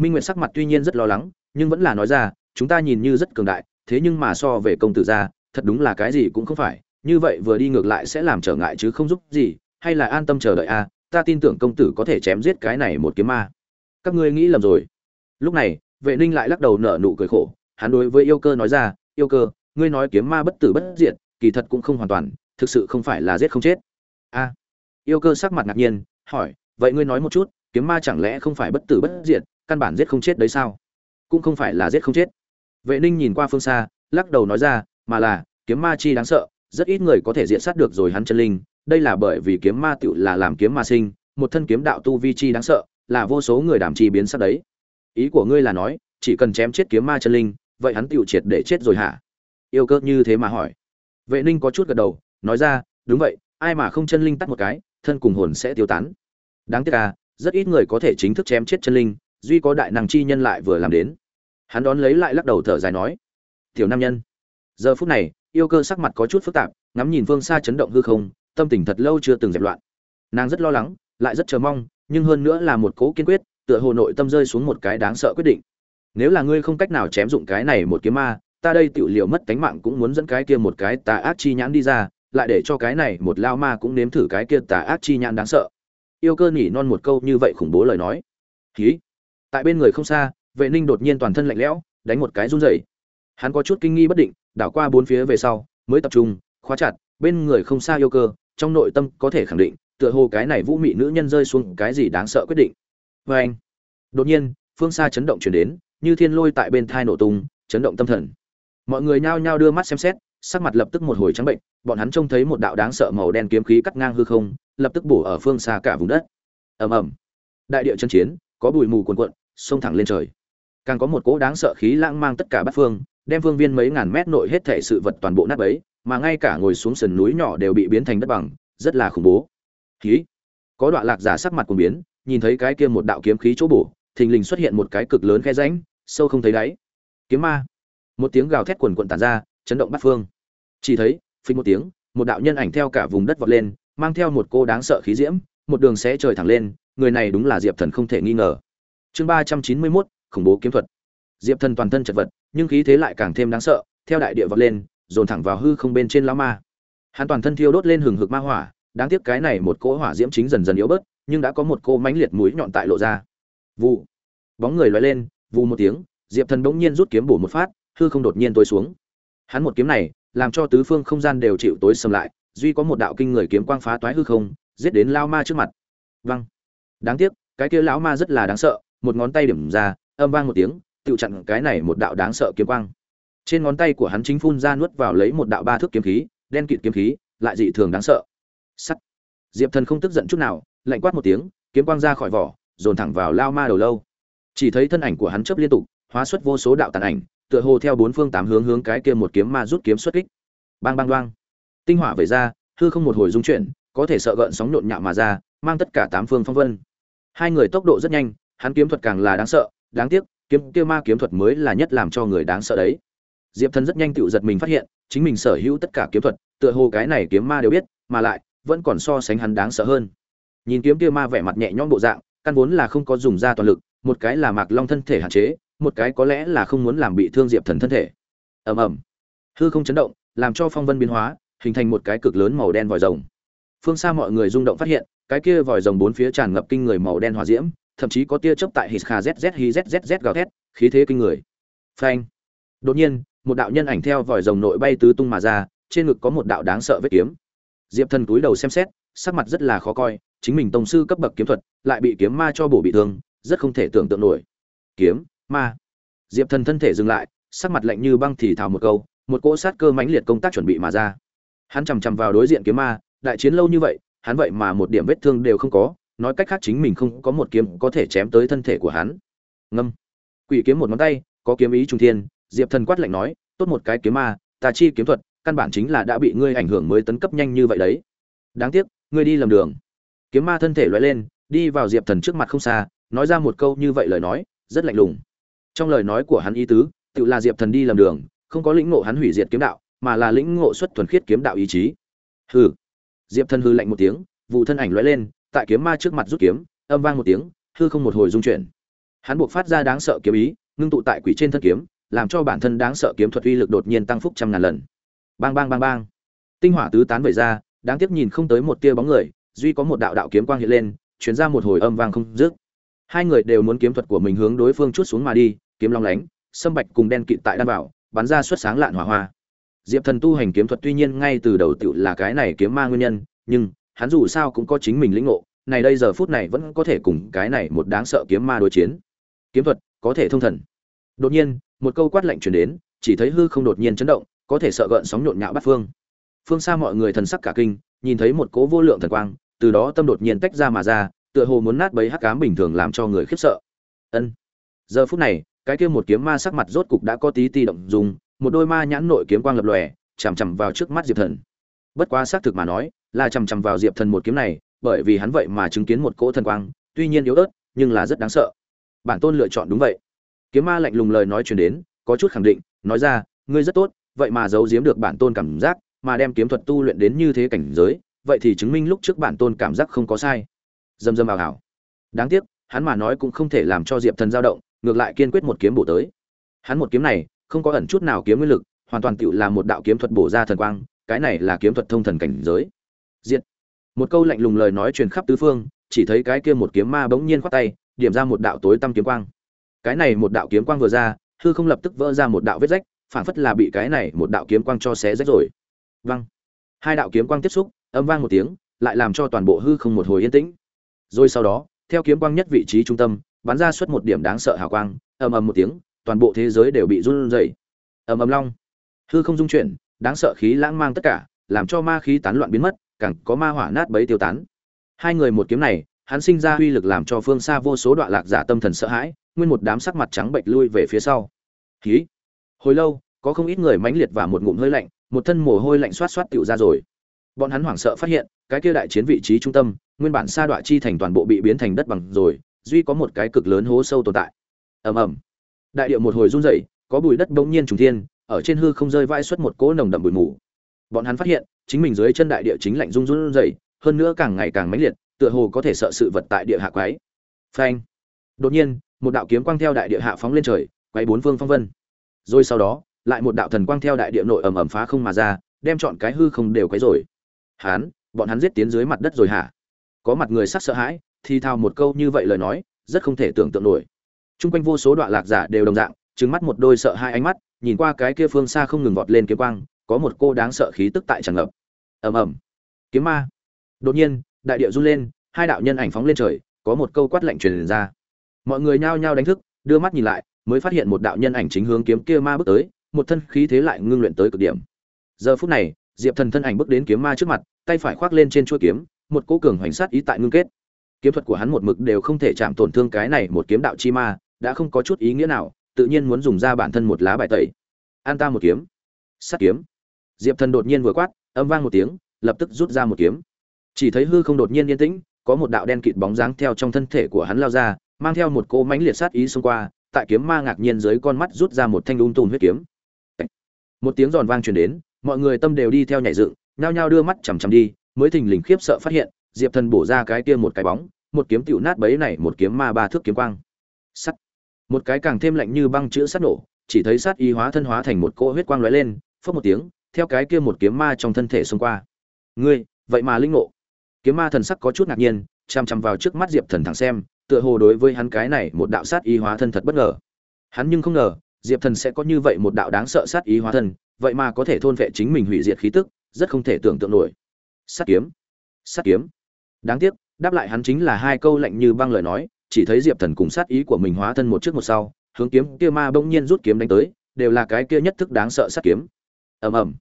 minh nguyệt sắc mặt tuy nhiên rất lo lắng, nhưng vẫn là nói ra, chúng ta nhìn như rất cường đại, thế nhưng mà so về công tử ra, thật đúng là cái gì cũng không phải. Như vậy vừa đi ngược lại sẽ làm trở ngại chứ không giúp gì, hay là an tâm chờ đợi a, ta tin tưởng công tử có thể chém giết cái này một kiếm ma. Các ngươi nghĩ lầm rồi. Lúc này, vệ ninh lại lắc đầu nở nụ cười khổ, hắn đối với yêu cơ nói ra, yêu cơ, ngươi nói kiếm ma bất tử bất diệt, kỳ thật cũng không hoàn toàn, thực sự không phải là giết không chết. A. Yêu cơ sắc mặt ngạc nhiên, hỏi, vậy ngươi nói một chút kiếm ma chẳng lẽ không phải bất tử bất diệt, căn bản giết không chết đấy sao? Cũng không phải là giết không chết. Vệ ninh nhìn qua phương xa, lắc đầu nói ra, mà là, kiếm ma chi đáng sợ, rất ít người có thể diện sát được rồi hắn chân linh. Đây là bởi vì kiếm ma tựu là làm kiếm ma sinh, một thân kiếm đạo tu vi chi đáng sợ, là vô số người đảm chi biến sát đấy. Ý của ngươi là nói, chỉ cần chém chết kiếm ma chân linh, vậy hắn tựu triệt để chết rồi hả? Yêu cơ như thế mà hỏi. Vệ ninh có chút gật đầu, nói ra, đúng vậy, ai mà không chân linh tắt một cái, thân cùng hồn sẽ tiêu tán. Đáng tiếc à rất ít người có thể chính thức chém chết chân linh, duy có đại năng chi nhân lại vừa làm đến. Hắn đón lấy lại lắc đầu thở dài nói, tiểu nam nhân. Giờ phút này, yêu cơ sắc mặt có chút phức tạp, ngắm nhìn phương xa chấn động hư không, tâm tình thật lâu chưa từng dẹp loạn. Nàng rất lo lắng, lại rất chờ mong, nhưng hơn nữa là một cố kiên quyết, tựa hồ nội tâm rơi xuống một cái đáng sợ quyết định. Nếu là ngươi không cách nào chém dụng cái này một kiếm ma, ta đây tự liệu mất tánh mạng cũng muốn dẫn cái kia một cái tà ác chi nhãn đi ra, lại để cho cái này một lao ma cũng nếm thử cái kia tà ác chi nhãn đáng sợ yêu cơ nỉ non một câu như vậy khủng bố lời nói. Hí. Tại bên người không xa, vệ ninh đột nhiên toàn thân lạnh lẽo, đánh một cái run rẩy. Hắn có chút kinh nghi bất định, đảo qua bốn phía về sau, mới tập trung, khóa chặt, bên người không xa yêu cơ, trong nội tâm có thể khẳng định, tựa hồ cái này vũ mị nữ nhân rơi xuống cái gì đáng sợ quyết định. Vê anh. Đột nhiên, phương xa chấn động chuyển đến, như thiên lôi tại bên thai nổ tung, chấn động tâm thần. Mọi người nhao nhao đưa mắt xem xét, sắc mặt lập tức một hồi trắng bệnh, bọn hắn trông thấy một đạo đáng sợ màu đen kiếm khí cắt ngang hư không lập tức bổ ở phương xa cả vùng đất. Ầm ầm. Đại địa chân chiến, có bụi mù cuồn cuộn xông thẳng lên trời. Càng có một cỗ đáng sợ khí lãng mang tất cả bát phương, đem phương viên mấy ngàn mét nội hết thể sự vật toàn bộ nát bấy, mà ngay cả ngồi xuống sườn núi nhỏ đều bị biến thành đất bằng, rất là khủng bố. Khí. Có đoạn lạc giả sắc mặt cuồng biến, nhìn thấy cái kia một đạo kiếm khí chỗ bổ, thình lình xuất hiện một cái cực lớn khe rãnh, sâu không thấy đáy. Kiếm ma. Một tiếng gào thét quần cuộn tàn ra, chấn động bát phương. Chỉ thấy, phình một tiếng, một đạo nhân ảnh theo cả vùng đất vọt lên mang theo một cô đáng sợ khí diễm, một đường sẽ trời thẳng lên, người này đúng là diệp thần không thể nghi ngờ. Chương ba trăm chín mươi mốt, khủng bố kiếm thuật. Diệp thần toàn thân chật vật, nhưng khí thế lại càng thêm đáng sợ, theo đại địa vọt lên, dồn thẳng vào hư không bên trên lão ma. Hắn toàn thân thiêu đốt lên hừng hực ma hỏa, đáng tiếc cái này một cỗ hỏa diễm chính dần dần yếu bớt, nhưng đã có một cô mãnh liệt mũi nhọn tại lộ ra. Vụ bóng người lóe lên, vù một tiếng, diệp thần bỗng nhiên rút kiếm bổ một phát, hư không đột nhiên tối xuống. Hắn một kiếm này, làm cho tứ phương không gian đều chịu tối sầm lại duy có một đạo kinh người kiếm quang phá toái hư không, giết đến lao ma trước mặt. Văng đáng tiếc, cái kia lão ma rất là đáng sợ, một ngón tay điểm ra, âm vang một tiếng tự chặn cái này một đạo đáng sợ kiếm quang. Trên ngón tay của hắn chính phun ra nuốt vào lấy một đạo ba thước kiếm khí, đen kịt kiếm khí, lại dị thường đáng sợ. Sắt. Diệp thần không tức giận chút nào, lạnh quát một tiếng, kiếm quang ra khỏi vỏ, dồn thẳng vào lao ma đầu lâu. Chỉ thấy thân ảnh của hắn chớp liên tục, hóa xuất vô số đạo tàn ảnh, tựa hồ theo bốn phương tám hướng hướng cái kia một kiếm ma rút kiếm xuất kích. Bang bang đoang tinh hỏa về ra, hư không một hồi dung chuyển, có thể sợ gợn sóng nhộn nhạo mà ra, mang tất cả tám phương phong vân. Hai người tốc độ rất nhanh, hắn kiếm thuật càng là đáng sợ, đáng tiếc, kiếm kia ma kiếm thuật mới là nhất làm cho người đáng sợ đấy. Diệp thần rất nhanh tự giật mình phát hiện, chính mình sở hữu tất cả kiếm thuật, tựa hồ cái này kiếm ma đều biết, mà lại, vẫn còn so sánh hắn đáng sợ hơn. Nhìn kiếm kia ma vẻ mặt nhẹ nhõm bộ dạng, căn vốn là không có dùng ra toàn lực, một cái là mạc long thân thể hạn chế, một cái có lẽ là không muốn làm bị thương diệp thần thân thể. Ầm ầm. Hư không chấn động, làm cho phong vân biến hóa hình thành một cái cực lớn màu đen vòi rồng. Phương xa mọi người rung động phát hiện, cái kia vòi rồng bốn phía tràn ngập kinh người màu đen hỏa diễm, thậm chí có tia chớp tại hít kha zz hi zzz gào thét, khí thế kinh người. Phanh! Đột nhiên, một đạo nhân ảnh theo vòi rồng nội bay tứ tung mà ra, trên ngực có một đạo đáng sợ vết kiếm. Diệp thần túi đầu xem xét, sắc mặt rất là khó coi, chính mình tông sư cấp bậc kiếm thuật, lại bị kiếm ma cho bổ bị thương, rất không thể tưởng tượng nổi. Kiếm, ma. Diệp thần thân thể dừng lại, sắc mặt lạnh như băng thì thào một câu, một cỗ sát cơ mãnh liệt công tác chuẩn bị mà ra hắn chằm chằm vào đối diện kiếm ma, đại chiến lâu như vậy, hắn vậy mà một điểm vết thương đều không có, nói cách khác chính mình không có một kiếm có thể chém tới thân thể của hắn. Ngâm. Quỷ kiếm một ngón tay, có kiếm ý trung thiên, diệp thần quát lạnh nói, tốt một cái kiếm ma tà chi kiếm thuật, căn bản chính là đã bị ngươi ảnh hưởng mới tấn cấp nhanh như vậy đấy. Đáng tiếc, ngươi đi lầm đường. Kiếm ma thân thể loại lên, đi vào diệp thần trước mặt không xa, nói ra một câu như vậy lời nói, rất lạnh lùng. Trong lời nói của hắn ý tứ, tự là diệp thần đi lầm đường, không có lĩnh ngộ hắn hủy diệt kiếm đạo mà là lĩnh ngộ xuất thuần khiết kiếm đạo ý chí. Hừ. Diệp thần hư lạnh một tiếng, vụ thân ảnh lóe lên, tại kiếm ma trước mặt rút kiếm, âm vang một tiếng, hư không một hồi dung chuyển. Hắn buộc phát ra đáng sợ kiếm ý, ngưng tụ tại quỷ trên thân kiếm, làm cho bản thân đáng sợ kiếm thuật uy lực đột nhiên tăng phúc trăm ngàn lần. Bang bang bang bang. Tinh hỏa tứ tán vẩy ra, đáng tiếc nhìn không tới một tia bóng người, duy có một đạo đạo kiếm quang hiện lên, chuyển ra một hồi âm vang không dứt. Hai người đều muốn kiếm thuật của mình hướng đối phương chút xuống mà đi, kiếm long lánh, sâm bạch cùng đen kịt tại đan bảo, bắn ra xuất sáng lạn hỏa hoa diệp thần tu hành kiếm thuật tuy nhiên ngay từ đầu tựu là cái này kiếm ma nguyên nhân, nhưng hắn dù sao cũng có chính mình lĩnh ngộ, này đây giờ phút này vẫn có thể cùng cái này một đáng sợ kiếm ma đối chiến. Kiếm thuật có thể thông thần. Đột nhiên, một câu quát lạnh truyền đến, chỉ thấy hư không đột nhiên chấn động, có thể sợ gợn sóng nhộn nhạo bát phương. Phương xa mọi người thần sắc cả kinh, nhìn thấy một cỗ vô lượng thần quang, từ đó tâm đột nhiên tách ra mà ra, tựa hồ muốn nát bấy hắc ám bình thường làm cho người khiếp sợ. Ân. Giờ phút này, cái kia một kiếm ma sắc mặt rốt cục đã có tí tí động dùng một đôi ma nhãn nội kiếm quang lập lòe, chằm chằm vào trước mắt diệp thần. Bất quá xác thực mà nói, là chằm chằm vào diệp thần một kiếm này, bởi vì hắn vậy mà chứng kiến một cỗ thần quang, tuy nhiên yếu ớt, nhưng là rất đáng sợ. Bản tôn lựa chọn đúng vậy. Kiếm ma lạnh lùng lời nói truyền đến, có chút khẳng định, nói ra, ngươi rất tốt, vậy mà giấu giếm được bản tôn cảm giác, mà đem kiếm thuật tu luyện đến như thế cảnh giới, vậy thì chứng minh lúc trước bản tôn cảm giác không có sai. Dâm dâm vào hảo đáng tiếc, hắn mà nói cũng không thể làm cho diệp thần dao động, ngược lại kiên quyết một kiếm bổ tới. Hắn một kiếm này không có ẩn chút nào kiếm nguyên lực, hoàn toàn tựu là một đạo kiếm thuật bổ ra thần quang, cái này là kiếm thuật thông thần cảnh giới. Diệt. Một câu lạnh lùng lời nói truyền khắp tứ phương, chỉ thấy cái kia một kiếm ma bỗng nhiên khoát tay, điểm ra một đạo tối tăm kiếm quang. Cái này một đạo kiếm quang vừa ra, hư không lập tức vỡ ra một đạo vết rách phản phất là bị cái này một đạo kiếm quang cho xé rách rồi. Văng hai đạo kiếm quang tiếp xúc, âm vang một tiếng, lại làm cho toàn bộ hư không một hồi yên tĩnh. Rồi sau đó, theo kiếm quang nhất vị trí trung tâm, bắn ra suốt một điểm đáng sợ hào quang, ầm ầm một tiếng toàn bộ thế giới đều bị run rẩy. Ầm ầm long. Hư không dung chuyển, đáng sợ khí lãng mang tất cả, làm cho ma khí tán loạn biến mất, càng có ma hỏa nát bấy tiêu tán. Hai người một kiếm này, hắn sinh ra uy lực làm cho phương xa vô số đoạn lạc giả tâm thần sợ hãi, nguyên một đám sắc mặt trắng bệch lui về phía sau. Khí hồi lâu, có không ít người mãnh liệt và một ngụm hơi lạnh, một thân mồ hôi lạnh xoát xoát tụ ra rồi. Bọn hắn hoảng sợ phát hiện, cái kia đại chiến vị trí trung tâm, nguyên bản sa đoạn chi thành toàn bộ bị biến thành đất bằng rồi, duy có một cái cực lớn hố sâu tồn tại. Ầm ầm đại điệu một hồi run rẩy, có bụi đất bỗng nhiên trùng thiên, ở trên hư không rơi vãi xuất một cỗ nồng đậm bụi mù. Bọn hắn phát hiện, chính mình dưới chân đại địa chính lạnh run run rẩy, hơn nữa càng ngày càng mãnh liệt, tựa hồ có thể sợ sự vật tại địa hạ quái phanh! Đột nhiên, một đạo kiếm quang theo đại địa hạ phóng lên trời quay bốn phương phong vân. Rồi sau đó, lại một đạo thần quang theo đại địa nội ầm ầm phá không mà ra, đem chọn cái hư không đều quấy rồi. Hán, bọn hắn giết tiến dưới mặt đất rồi hả? Có mặt người sắc sợ hãi, thì thào một câu như vậy lời nói, rất không thể tưởng tượng nổi chung quanh vô số đoạn lạc giả đều đồng dạng, trừng mắt một đôi sợ hai ánh mắt, nhìn qua cái kia phương xa không ngừng vọt lên kiếm quang, có một cô đáng sợ khí tức tại tràn ngập. Ầm ầm. Kiếm ma. Đột nhiên, đại địa run lên, hai đạo nhân ảnh phóng lên trời, có một câu quát lạnh truyền ra. Mọi người nhao nhao đánh thức, đưa mắt nhìn lại, mới phát hiện một đạo nhân ảnh chính hướng kiếm kia ma bước tới, một thân khí thế lại ngưng luyện tới cực điểm. Giờ phút này, diệp thần thân ảnh bước đến kiếm ma trước mặt, tay phải khoác lên trên chuôi kiếm, một cỗ cường hoành sát ý tại ngưng kết. Kiếm thuật của hắn một mực đều không thể chạm tổn thương cái này một kiếm đạo chi ma đã không có chút ý nghĩa nào, tự nhiên muốn dùng ra bản thân một lá bài tẩy. An ta một kiếm. Sát kiếm. Diệp thần đột nhiên vừa quát, âm vang một tiếng, lập tức rút ra một kiếm. Chỉ thấy hư không đột nhiên yên tĩnh, có một đạo đen kịt bóng dáng theo trong thân thể của hắn lao ra, mang theo một cỗ mãnh liệt sát ý xông qua, tại kiếm ma ngạc nhiên dưới con mắt rút ra một thanh ung tùn huyết kiếm. Một tiếng giòn vang truyền đến, mọi người tâm đều đi theo nhảy dựng, nhao nhao đưa mắt chằm chằm đi, mới thình lình khiếp sợ phát hiện, diệp thần bổ ra cái kia một cái bóng, một kiếm tiểu nát bấy này một kiếm ma ba thước kiếm quang. Sắt một cái càng thêm lạnh như băng chữ sát nổ, chỉ thấy sát y hóa thân hóa thành một cỗ huyết quang lóe lên phớt một tiếng, theo cái kia một kiếm ma trong thân thể xông qua. Ngươi, vậy mà linh ngộ. Kiếm ma thần sắc có chút ngạc nhiên chằm chằm vào trước mắt diệp thần thẳng xem, tựa hồ đối với hắn cái này một đạo sát y hóa thân thật bất ngờ. Hắn nhưng không ngờ, diệp thần sẽ có như vậy một đạo đáng sợ sát ý hóa thân, vậy mà có thể thôn vệ chính mình hủy diệt khí tức, rất không thể tưởng tượng nổi. Sát kiếm. Sát kiếm. Đáng tiếc, đáp lại hắn chính là hai câu lạnh như băng lời nói chỉ thấy diệp thần cùng sát ý của mình hóa thân một trước một sau, hướng kiếm kia ma bỗng nhiên rút kiếm đánh tới, đều là cái kia nhất thức đáng sợ sát kiếm. Ầm ầm.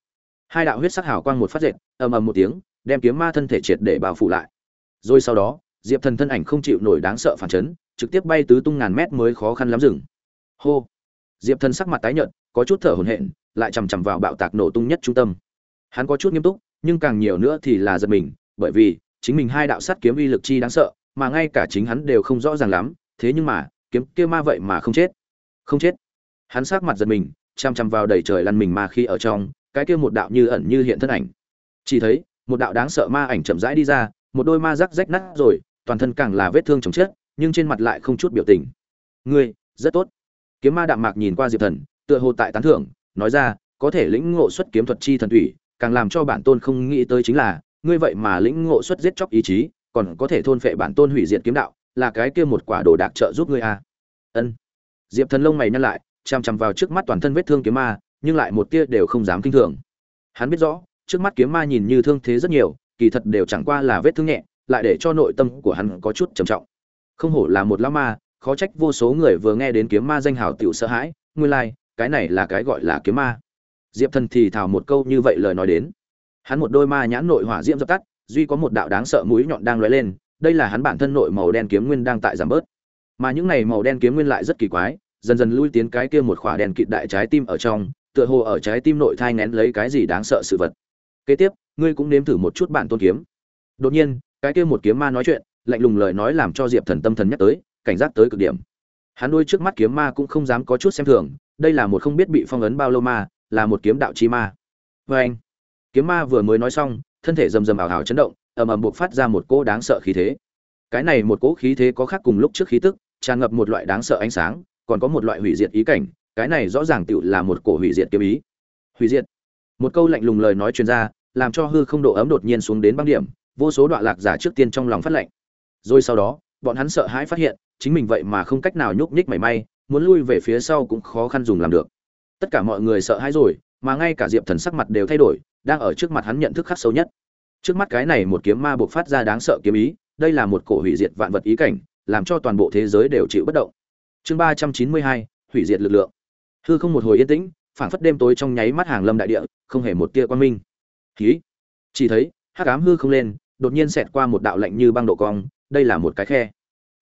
Hai đạo huyết sắc hào quang một phát dệt, ầm ầm một tiếng, đem kiếm ma thân thể triệt để bao phủ lại. Rồi sau đó, diệp thần thân ảnh không chịu nổi đáng sợ phản chấn, trực tiếp bay tứ tung ngàn mét mới khó khăn lắm dừng. Hô. Diệp thần sắc mặt tái nhợt, có chút thở hổn hển, lại chằm chằm vào bạo tạc nổ tung nhất trung tâm. Hắn có chút nghiêm túc, nhưng càng nhiều nữa thì là giật mình, bởi vì chính mình hai đạo sát kiếm uy lực chi đáng sợ mà ngay cả chính hắn đều không rõ ràng lắm, thế nhưng mà, kiếm kia ma vậy mà không chết. Không chết. Hắn sắc mặt giật mình, chăm chăm vào đầy trời lăn mình ma khi ở trong, cái kia một đạo như ẩn như hiện thân ảnh. Chỉ thấy, một đạo đáng sợ ma ảnh chậm rãi đi ra, một đôi ma rắc rách nát rồi, toàn thân càng là vết thương chồng chết, nhưng trên mặt lại không chút biểu tình. Ngươi, rất tốt. Kiếm ma đạm mạc nhìn qua diệp thần, tựa hồ tại tán thưởng, nói ra, có thể lĩnh ngộ xuất kiếm thuật chi thần thủy, càng làm cho bản tôn không nghĩ tới chính là, ngươi vậy mà lĩnh ngộ xuất giết chóc ý chí còn có thể thôn phệ bản tôn hủy diệt kiếm đạo là cái kia một quả đồ đạc trợ giúp ngươi à. ân. Diệp thần lông mày nhăn lại chằm chằm vào trước mắt toàn thân vết thương kiếm ma nhưng lại một tia đều không dám kinh thường. Hắn biết rõ trước mắt kiếm ma nhìn như thương thế rất nhiều kỳ thật đều chẳng qua là vết thương nhẹ lại để cho nội tâm của hắn có chút trầm trọng. Không hổ là một lão ma khó trách vô số người vừa nghe đến kiếm ma danh hào tiểu sợ hãi nguyên lai like, cái này là cái gọi là kiếm ma. Diệp thần thì thào một câu như vậy lời nói đến. Hắn một đôi ma nhãn nội hỏa diễm dập tắt duy có một đạo đáng sợ mũi nhọn đang lóe lên, đây là hắn bản thân nội màu đen kiếm nguyên đang tại giảm bớt. Mà những này màu đen kiếm nguyên lại rất kỳ quái, dần dần lui tiến cái kia một khỏa đèn kịt đại trái tim ở trong, tựa hồ ở trái tim nội thai nén lấy cái gì đáng sợ sự vật. Kế tiếp, ngươi cũng nếm thử một chút bản tôn kiếm. Đột nhiên, cái kia một kiếm ma nói chuyện, lạnh lùng lời nói làm cho diệp thần tâm thần nhắc tới, cảnh giác tới cực điểm. Hắn đôi trước mắt kiếm ma cũng không dám có chút xem thường, đây là một không biết bị phong ấn bao lâu ma, là một kiếm đạo chi ma. Vê anh, kiếm ma vừa mới nói xong thân thể rầm rầm ảo ảo chấn động, ầm ầm buộc phát ra một cỗ đáng sợ khí thế. Cái này một cỗ khí thế có khác cùng lúc trước khí tức, tràn ngập một loại đáng sợ ánh sáng, còn có một loại hủy diệt ý cảnh, cái này rõ ràng tựu là một cổ hủy diệt kiếm ý. Hủy diệt. Một câu lạnh lùng lời nói truyền ra, làm cho hư không độ ấm đột nhiên xuống đến băng điểm, vô số đoạn lạc giả trước tiên trong lòng phát lạnh. Rồi sau đó, bọn hắn sợ hãi phát hiện, chính mình vậy mà không cách nào nhúc nhích mảy may, muốn lui về phía sau cũng khó khăn dùng làm được. Tất cả mọi người sợ hãi rồi mà ngay cả diệp thần sắc mặt đều thay đổi, đang ở trước mặt hắn nhận thức khắc sâu nhất. Trước mắt cái này một kiếm ma buộc phát ra đáng sợ kiếm ý, đây là một cổ hủy diệt vạn vật ý cảnh, làm cho toàn bộ thế giới đều chịu bất động. Chương ba trăm chín mươi hai, hủy diệt lực lượng. Hư không một hồi yên tĩnh, phảng phất đêm tối trong nháy mắt hàng lâm đại địa, không hề một tia quan minh. Khí chỉ thấy, hắc ám hư không lên, đột nhiên xẹt qua một đạo lạnh như băng độ cong, đây là một cái khe.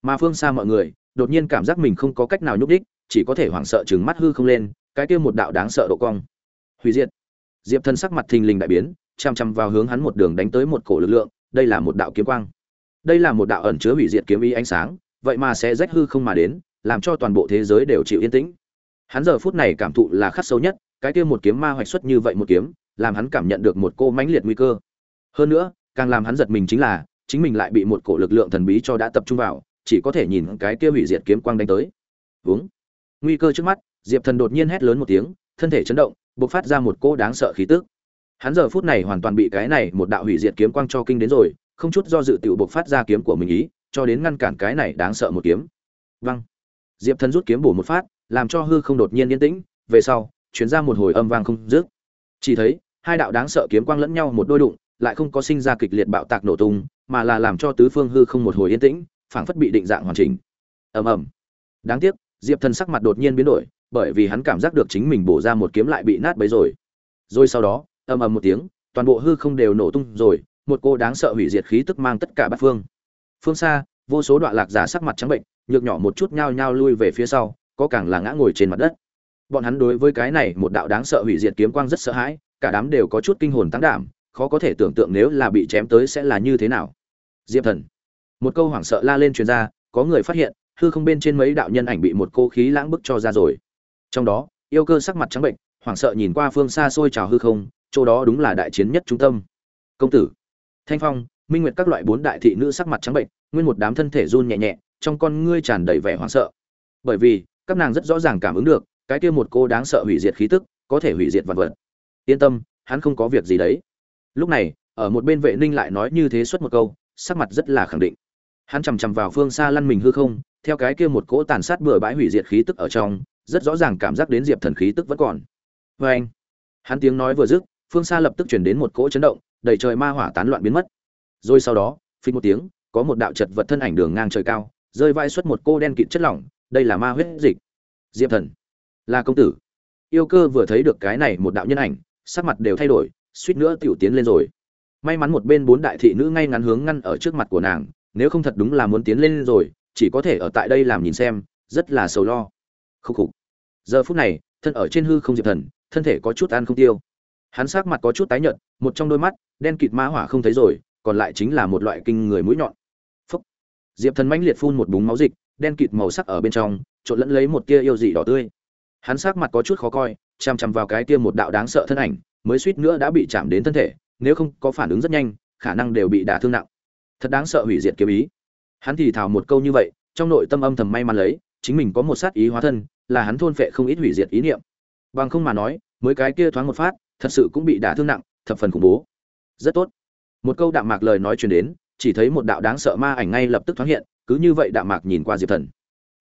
Mà phương xa mọi người, đột nhiên cảm giác mình không có cách nào nhúc đích chỉ có thể hoảng sợ chừng mắt hư không lên, cái kia một đạo đáng sợ độ cong hủy diệt. Diệp thần sắc mặt thình lình đại biến chằm chằm vào hướng hắn một đường đánh tới một cổ lực lượng, đây là một đạo kiếm quang. Đây là một đạo ẩn chứa hủy diệt kiếm ý ánh sáng, vậy mà sẽ rách hư không mà đến, làm cho toàn bộ thế giới đều chịu yên tĩnh. Hắn giờ phút này cảm thụ là khắc sâu nhất, cái kia một kiếm ma hoạch xuất như vậy một kiếm, làm hắn cảm nhận được một cô mãnh liệt nguy cơ. Hơn nữa, càng làm hắn giật mình chính là, chính mình lại bị một cổ lực lượng thần bí cho đã tập trung vào, chỉ có thể nhìn cái kia hủy diệt kiếm quang đánh tới. Uống nguy cơ trước mắt, diệp thần đột nhiên hét lớn một tiếng, thân thể chấn động bộc phát ra một cỗ đáng sợ khí tức. Hắn giờ phút này hoàn toàn bị cái này một đạo hủy diệt kiếm quang cho kinh đến rồi, không chút do dự tiểu bộc phát ra kiếm của mình ý, cho đến ngăn cản cái này đáng sợ một kiếm. Văng diệp thần rút kiếm bổ một phát, làm cho hư không đột nhiên yên tĩnh, về sau, truyền ra một hồi âm vang không dứt. Chỉ thấy, hai đạo đáng sợ kiếm quang lẫn nhau một đôi đụng, lại không có sinh ra kịch liệt bạo tạc nổ tung, mà là làm cho tứ phương hư không một hồi yên tĩnh, phảng phất bị định dạng hoàn chỉnh. Ầm ầm. Đáng tiếc, diệp thần sắc mặt đột nhiên biến đổi bởi vì hắn cảm giác được chính mình bổ ra một kiếm lại bị nát bấy rồi. Rồi sau đó, ầm ầm một tiếng, toàn bộ hư không đều nổ tung rồi, một cô đáng sợ hủy diệt khí tức mang tất cả bát phương. Phương xa, vô số đoạn lạc giả sắc mặt trắng bệnh, nhược nhỏ một chút nhao nhao lui về phía sau, có càng là ngã ngồi trên mặt đất. Bọn hắn đối với cái này một đạo đáng sợ hủy diệt kiếm quang rất sợ hãi, cả đám đều có chút kinh hồn tăng đảm, khó có thể tưởng tượng nếu là bị chém tới sẽ là như thế nào. Diệp thần. Một câu hoảng sợ la lên truyền ra, có người phát hiện, hư không bên trên mấy đạo nhân ảnh bị một cô khí lãng bức cho ra rồi trong đó, yêu cơ sắc mặt trắng bệnh, hoảng sợ nhìn qua phương xa xôi trào hư không, chỗ đó đúng là đại chiến nhất trung tâm. Công tử, thanh phong, minh nguyệt các loại bốn đại thị nữ sắc mặt trắng bệnh, nguyên một đám thân thể run nhẹ nhẹ, trong con ngươi tràn đầy vẻ hoảng sợ. Bởi vì, các nàng rất rõ ràng cảm ứng được, cái kia một cô đáng sợ hủy diệt khí tức, có thể hủy diệt vật vật. Yên tâm, hắn không có việc gì đấy. Lúc này, ở một bên vệ ninh lại nói như thế suốt một câu, sắc mặt rất là khẳng định. Hắn chằm chằm vào phương xa lăn mình hư không, theo cái kia một cỗ tàn sát bừa bãi hủy diệt khí tức ở trong rất rõ ràng cảm giác đến diệp thần khí tức vẫn còn. Vê anh, hắn tiếng nói vừa dứt, phương xa lập tức chuyển đến một cỗ chấn động, đầy trời ma hỏa tán loạn biến mất. Rồi sau đó phình một tiếng, có một đạo chật vật thân ảnh đường ngang trời cao, rơi vai xuất một cô đen kịt chất lỏng, đây là ma huyết dịch. Diệp thần, là công tử. Yêu cơ vừa thấy được cái này một đạo nhân ảnh, sắc mặt đều thay đổi, suýt nữa tiểu tiến lên rồi. May mắn một bên bốn đại thị nữ ngay ngắn hướng ngăn ở trước mặt của nàng, nếu không thật đúng là muốn tiến lên rồi, chỉ có thể ở tại đây làm nhìn xem, rất là sầu lo. Khúc khục giờ phút này, thân ở trên hư không diệp thần, thân thể có chút ăn không tiêu. Hắn sắc mặt có chút tái nhợt, một trong đôi mắt, đen kịt ma hỏa không thấy rồi, còn lại chính là một loại kinh người mũi nhọn. Phúc. Diệp thần mãnh liệt phun một búng máu dịch, đen kịt màu sắc ở bên trong, trộn lẫn lấy một tia yêu dị đỏ tươi. Hắn sắc mặt có chút khó coi chằm chằm vào cái tia một đạo đáng sợ thân ảnh, mới suýt nữa đã bị chạm đến thân thể, nếu không có phản ứng rất nhanh, khả năng đều bị đả thương nặng. Thật đáng sợ hủy diệt kiếm ý. Hắn thì thào một câu như vậy, trong nội tâm âm thầm may mắn lấy chính mình có một sát ý hóa thân, là hắn thôn phệ không ít hủy diệt ý niệm. Bằng không mà nói, mới cái kia thoáng một phát, thật sự cũng bị đả thương nặng, thập phần khủng bố. Rất tốt. Một câu đạm mạc lời nói truyền đến, chỉ thấy một đạo đáng sợ ma ảnh ngay lập tức thoáng hiện, cứ như vậy đạm mạc nhìn qua diệp thần.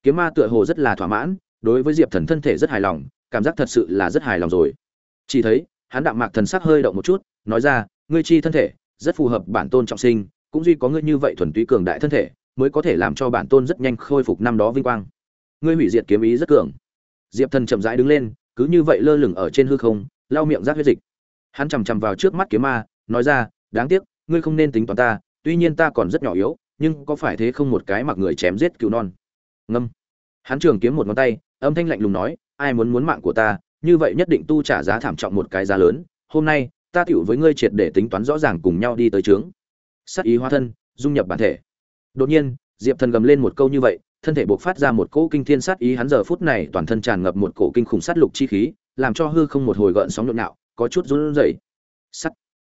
Kiếm ma tựa hồ rất là thỏa mãn, đối với diệp thần thân thể rất hài lòng, cảm giác thật sự là rất hài lòng rồi. Chỉ thấy, hắn đạm mạc thần sắc hơi động một chút, nói ra, ngươi chi thân thể, rất phù hợp bản tôn trọng sinh, cũng duy có ngươi như vậy thuần túy cường đại thân thể, mới có thể làm cho bản tôn rất nhanh khôi phục năm đó vinh quang ngươi hủy diệt kiếm ý rất cường. Diệp thần chậm rãi đứng lên, cứ như vậy lơ lửng ở trên hư không, lau miệng rác huyết dịch. Hắn chằm chằm vào trước mắt kiếm ma, nói ra, đáng tiếc, ngươi không nên tính toán ta, tuy nhiên ta còn rất nhỏ yếu, nhưng có phải thế không một cái mặc người chém giết cứu non? Ngâm. Hắn trường kiếm một ngón tay, âm thanh lạnh lùng nói, ai muốn muốn mạng của ta, như vậy nhất định tu trả giá thảm trọng một cái giá lớn. Hôm nay, ta tiểu với ngươi triệt để tính toán rõ ràng cùng nhau đi tới trướng sát ý hóa thân, dung nhập bản thể. Đột nhiên diệp thần gầm lên một câu như vậy, thân thể bộc phát ra một cỗ kinh thiên sát ý, hắn giờ phút này toàn thân tràn ngập một cổ kinh khủng sát lục chi khí, làm cho hư không một hồi gợn sóng nhộn nhạo, có chút run rẩy. Sắt.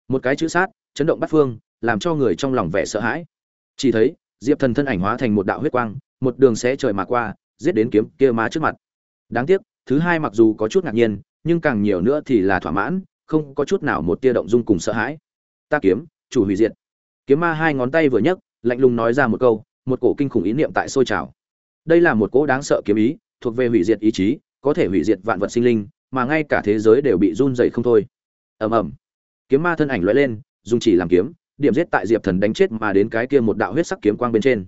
Một cái chữ sát, chấn động bát phương, làm cho người trong lòng vẻ sợ hãi. Chỉ thấy, diệp thần thân ảnh hóa thành một đạo huyết quang, một đường xé trời mà qua, giết đến kiếm kia má trước mặt. Đáng tiếc, thứ hai mặc dù có chút ngạc nhiên, nhưng càng nhiều nữa thì là thỏa mãn, không có chút nào một tia động dung cùng sợ hãi. Ta kiếm, chủ hủy diệt. Kiếm ma hai ngón tay vừa nhấc, lạnh lùng nói ra một câu một cổ kinh khủng ý niệm tại sôi trào. Đây là một cỗ đáng sợ kiếm ý, thuộc về hủy diệt ý chí, có thể hủy diệt vạn vật sinh linh, mà ngay cả thế giới đều bị run dày không thôi. Ầm ầm. Kiếm ma thân ảnh lóe lên, dùng chỉ làm kiếm, điểm giết tại diệp thần đánh chết mà đến cái kia một đạo huyết sắc kiếm quang bên trên.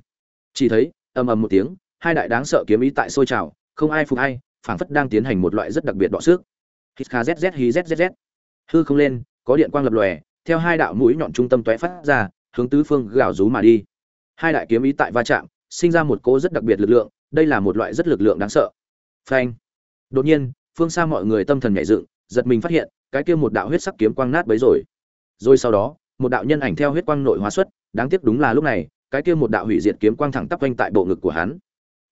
Chỉ thấy, ầm ầm một tiếng, hai đại đáng sợ kiếm ý tại sôi trào, không ai phục ai, phảng phất đang tiến hành một loại rất đặc biệt đọ xước hít kha zz hí zzz hư không lên, có điện quang lập lòe, theo hai đạo mũi nhọn trung tâm tóe phát ra, hướng tứ phương gào rú mà đi hai đại kiếm ý tại va chạm, sinh ra một cỗ rất đặc biệt lực lượng, đây là một loại rất lực lượng đáng sợ. Phanh. Đột nhiên, phương xa mọi người tâm thần nhảy dựng, giật mình phát hiện, cái kia một đạo huyết sắc kiếm quang nát bấy rồi. Rồi sau đó, một đạo nhân ảnh theo huyết quang nội hóa xuất, đáng tiếc đúng là lúc này, cái kia một đạo hủy diệt kiếm quang thẳng tắp quanh tại bộ ngực của hắn.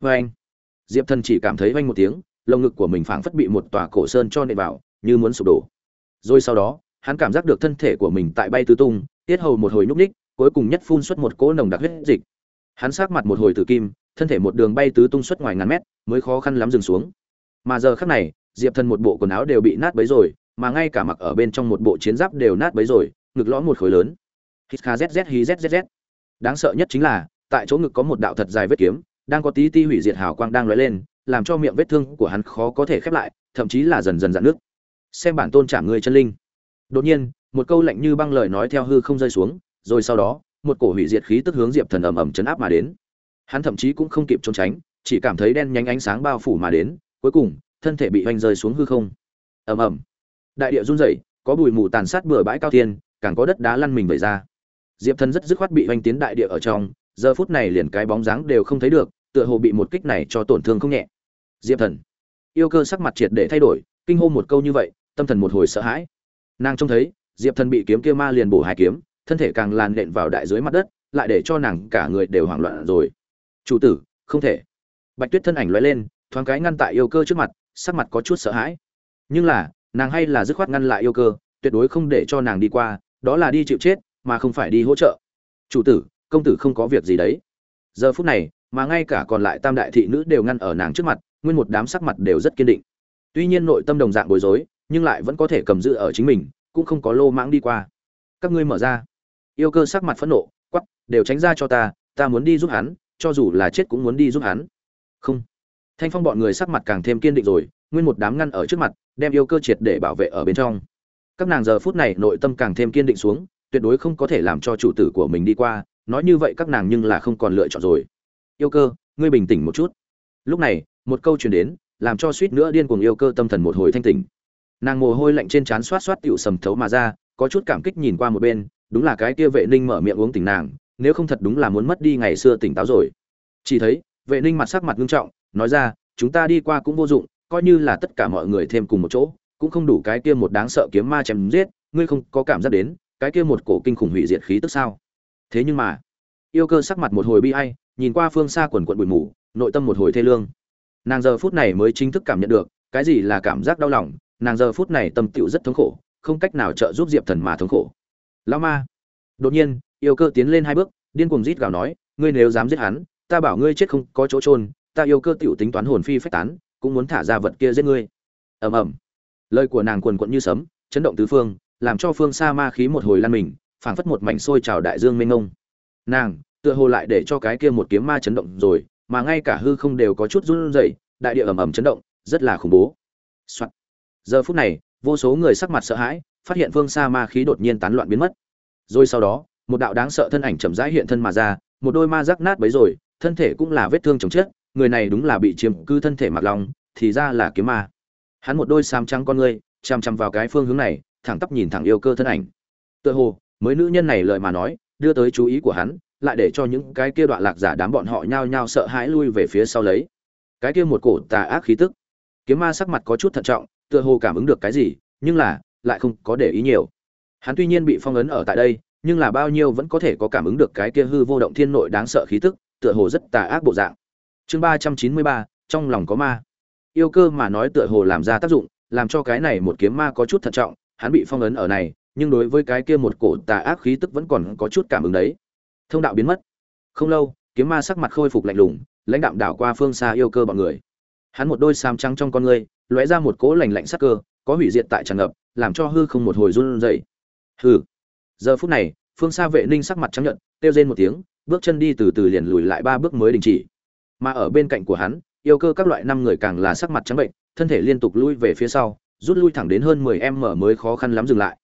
Phanh. Diệp thần chỉ cảm thấy vang một tiếng, lồng ngực của mình phảng phất bị một tòa cổ sơn cho nện vào, như muốn sụp đổ. Rồi sau đó, hắn cảm giác được thân thể của mình tại bay tứ tung, tiết hầu một hồi nhúc ních cuối cùng nhất phun xuất một cỗ nồng đặc huyết dịch. Hắn sát mặt một hồi tử kim, thân thể một đường bay tứ tung xuất ngoài ngàn mét, mới khó khăn lắm dừng xuống. Mà giờ khắc này, diệp thần một bộ quần áo đều bị nát bấy rồi, mà ngay cả mặc ở bên trong một bộ chiến giáp đều nát bấy rồi, ngực lõm một khối lớn. Hít kha zz hi zzz đáng sợ nhất chính là, tại chỗ ngực có một đạo thật dài vết kiếm, đang có tí ti hủy diệt hào quang đang lóe lên, làm cho miệng vết thương của hắn khó có thể khép lại, thậm chí là dần dần dạn nước. Xem bản tôn trả người chân linh. Đột nhiên, một câu lạnh như băng lời nói theo hư không rơi xuống rồi sau đó, một cổ hủy diệt khí tức hướng diệp thần ầm ầm chấn áp mà đến. Hắn thậm chí cũng không kịp trốn tránh, chỉ cảm thấy đen nhánh ánh sáng bao phủ mà đến, cuối cùng, thân thể bị hoành rơi xuống hư không. Ầm ầm. Đại địa run rẩy, có bụi mù tàn sát bừa bãi cao thiên, càng có đất đá lăn mình vẩy ra. Diệp thần rất dứt khoát bị hoành tiến đại địa ở trong, giờ phút này liền cái bóng dáng đều không thấy được, tựa hồ bị một kích này cho tổn thương không nhẹ. Diệp thần. Yêu cơ sắc mặt triệt để thay đổi, kinh hô một câu như vậy, tâm thần một hồi sợ hãi. Nàng trông thấy, diệp thần bị kiếm kia ma liền bổ hai kiếm thân thể càng làn nện vào đại dưới mặt đất, lại để cho nàng cả người đều hoảng loạn rồi. Chủ tử, không thể. Bạch tuyết thân ảnh loay lên, thoáng cái ngăn tại yêu cơ trước mặt, sắc mặt có chút sợ hãi. Nhưng là, nàng hay là dứt khoát ngăn lại yêu cơ, tuyệt đối không để cho nàng đi qua, đó là đi chịu chết, mà không phải đi hỗ trợ. Chủ tử, công tử không có việc gì đấy. Giờ phút này, mà ngay cả còn lại tam đại thị nữ đều ngăn ở nàng trước mặt, nguyên một đám sắc mặt đều rất kiên định. Tuy nhiên nội tâm đồng dạng bối rối, nhưng lại vẫn có thể cầm giữ ở chính mình, cũng không có lô mãng đi qua. Các ngươi mở ra yêu cơ sắc mặt phẫn nộ quắp đều tránh ra cho ta ta muốn đi giúp hắn, cho dù là chết cũng muốn đi giúp hắn. Không. Thanh phong bọn người sắc mặt càng thêm kiên định rồi, nguyên một đám ngăn ở trước mặt, đem yêu cơ triệt để bảo vệ ở bên trong. Các nàng giờ phút này nội tâm càng thêm kiên định xuống, tuyệt đối không có thể làm cho chủ tử của mình đi qua, nói như vậy các nàng nhưng là không còn lựa chọn rồi. Yêu cơ, ngươi bình tĩnh một chút. Lúc này, một câu truyền đến, làm cho suýt nữa điên cuồng yêu cơ tâm thần một hồi thanh tỉnh. Nàng mồ hôi lạnh trên trán xoát xoát tựu sầm thấu mà ra, có chút cảm kích nhìn qua một bên đúng là cái kia vệ ninh mở miệng uống tỉnh nàng, nếu không thật đúng là muốn mất đi ngày xưa tỉnh táo rồi. Chỉ thấy, vệ ninh mặt sắc mặt nghiêm trọng, nói ra, chúng ta đi qua cũng vô dụng, coi như là tất cả mọi người thêm cùng một chỗ, cũng không đủ cái kia một đáng sợ kiếm ma chém giết, ngươi không có cảm giác đến, cái kia một cổ kinh khủng hủy diệt khí tức sao? Thế nhưng mà, yêu cơ sắc mặt một hồi bi ai, nhìn qua phương xa quần quận bụi mù, nội tâm một hồi thê lương. Nàng giờ phút này mới chính thức cảm nhận được, cái gì là cảm giác đau lòng, nàng giờ phút này tâm tựu rất thống khổ, không cách nào trợ giúp diệp thần mà thống khổ lão ma. Đột nhiên, yêu cơ tiến lên hai bước, điên cuồng rít gào nói, ngươi nếu dám giết hắn, ta bảo ngươi chết không có chỗ trôn ta yêu cơ tiểu tính toán hồn phi phách tán, cũng muốn thả ra vật kia giết ngươi. Ầm ầm. Lời của nàng quần quận như sấm, chấn động tứ phương, làm cho phương xa ma khí một hồi lan mình, phảng phất một mảnh sôi trào đại dương mênh mông. Nàng, tựa hồ lại để cho cái kia một kiếm ma chấn động rồi, mà ngay cả hư không đều có chút run rẩy, đại địa ầm ầm chấn động, rất là khủng bố. Soạn. giờ phút này, vô số người sắc mặt sợ hãi phát hiện phương xa ma khí đột nhiên tán loạn biến mất. Rồi sau đó, một đạo đáng sợ thân ảnh chậm rãi hiện thân mà ra, một đôi ma rắc nát bấy rồi, thân thể cũng là vết thương chồng chết, người này đúng là bị chiếm cư thân thể mặc lòng thì ra là kiếm ma. Hắn một đôi sam trắng con ngươi, chằm chằm vào cái phương hướng này, thẳng tắp nhìn thẳng yêu cơ thân ảnh. Tựa hồ, mới nữ nhân này lời mà nói, đưa tới chú ý của hắn, lại để cho những cái kia đoạn lạc giả đám bọn họ nhao nhao sợ hãi lui về phía sau lấy. Cái kia một cổ tà ác khí tức. Kiếm ma sắc mặt có chút thận trọng, tựa hồ cảm ứng được cái gì, nhưng là lại không có để ý nhiều. Hắn tuy nhiên bị phong ấn ở tại đây, nhưng là bao nhiêu vẫn có thể có cảm ứng được cái kia hư vô động thiên nội đáng sợ khí tức, tựa hồ rất tà ác bộ dạng. Chương ba trăm chín mươi ba, trong lòng có ma. Yêu cơ mà nói tựa hồ làm ra tác dụng, làm cho cái này một kiếm ma có chút thận trọng, hắn bị phong ấn ở này, nhưng đối với cái kia một cổ tà ác khí tức vẫn còn có chút cảm ứng đấy. Thông đạo biến mất. Không lâu, kiếm ma sắc mặt khôi phục lạnh lùng, lãnh đạm đảo qua phương xa yêu cơ bọn người. Hắn một đôi sam trắng trong con ngươi lóe ra một cỗ lạnh lạnh sắc cơ, có hủy diệt tại tràn ngập làm cho hư không một hồi run rẩy. Hừ. Giờ phút này, phương xa vệ ninh sắc mặt trắng nhận kêu rên một tiếng, bước chân đi từ từ liền lùi lại ba bước mới đình chỉ. Mà ở bên cạnh của hắn, yêu cơ các loại năm người càng là sắc mặt trắng bệnh, thân thể liên tục lui về phía sau, rút lui thẳng đến hơn mười em mở mới khó khăn lắm dừng lại.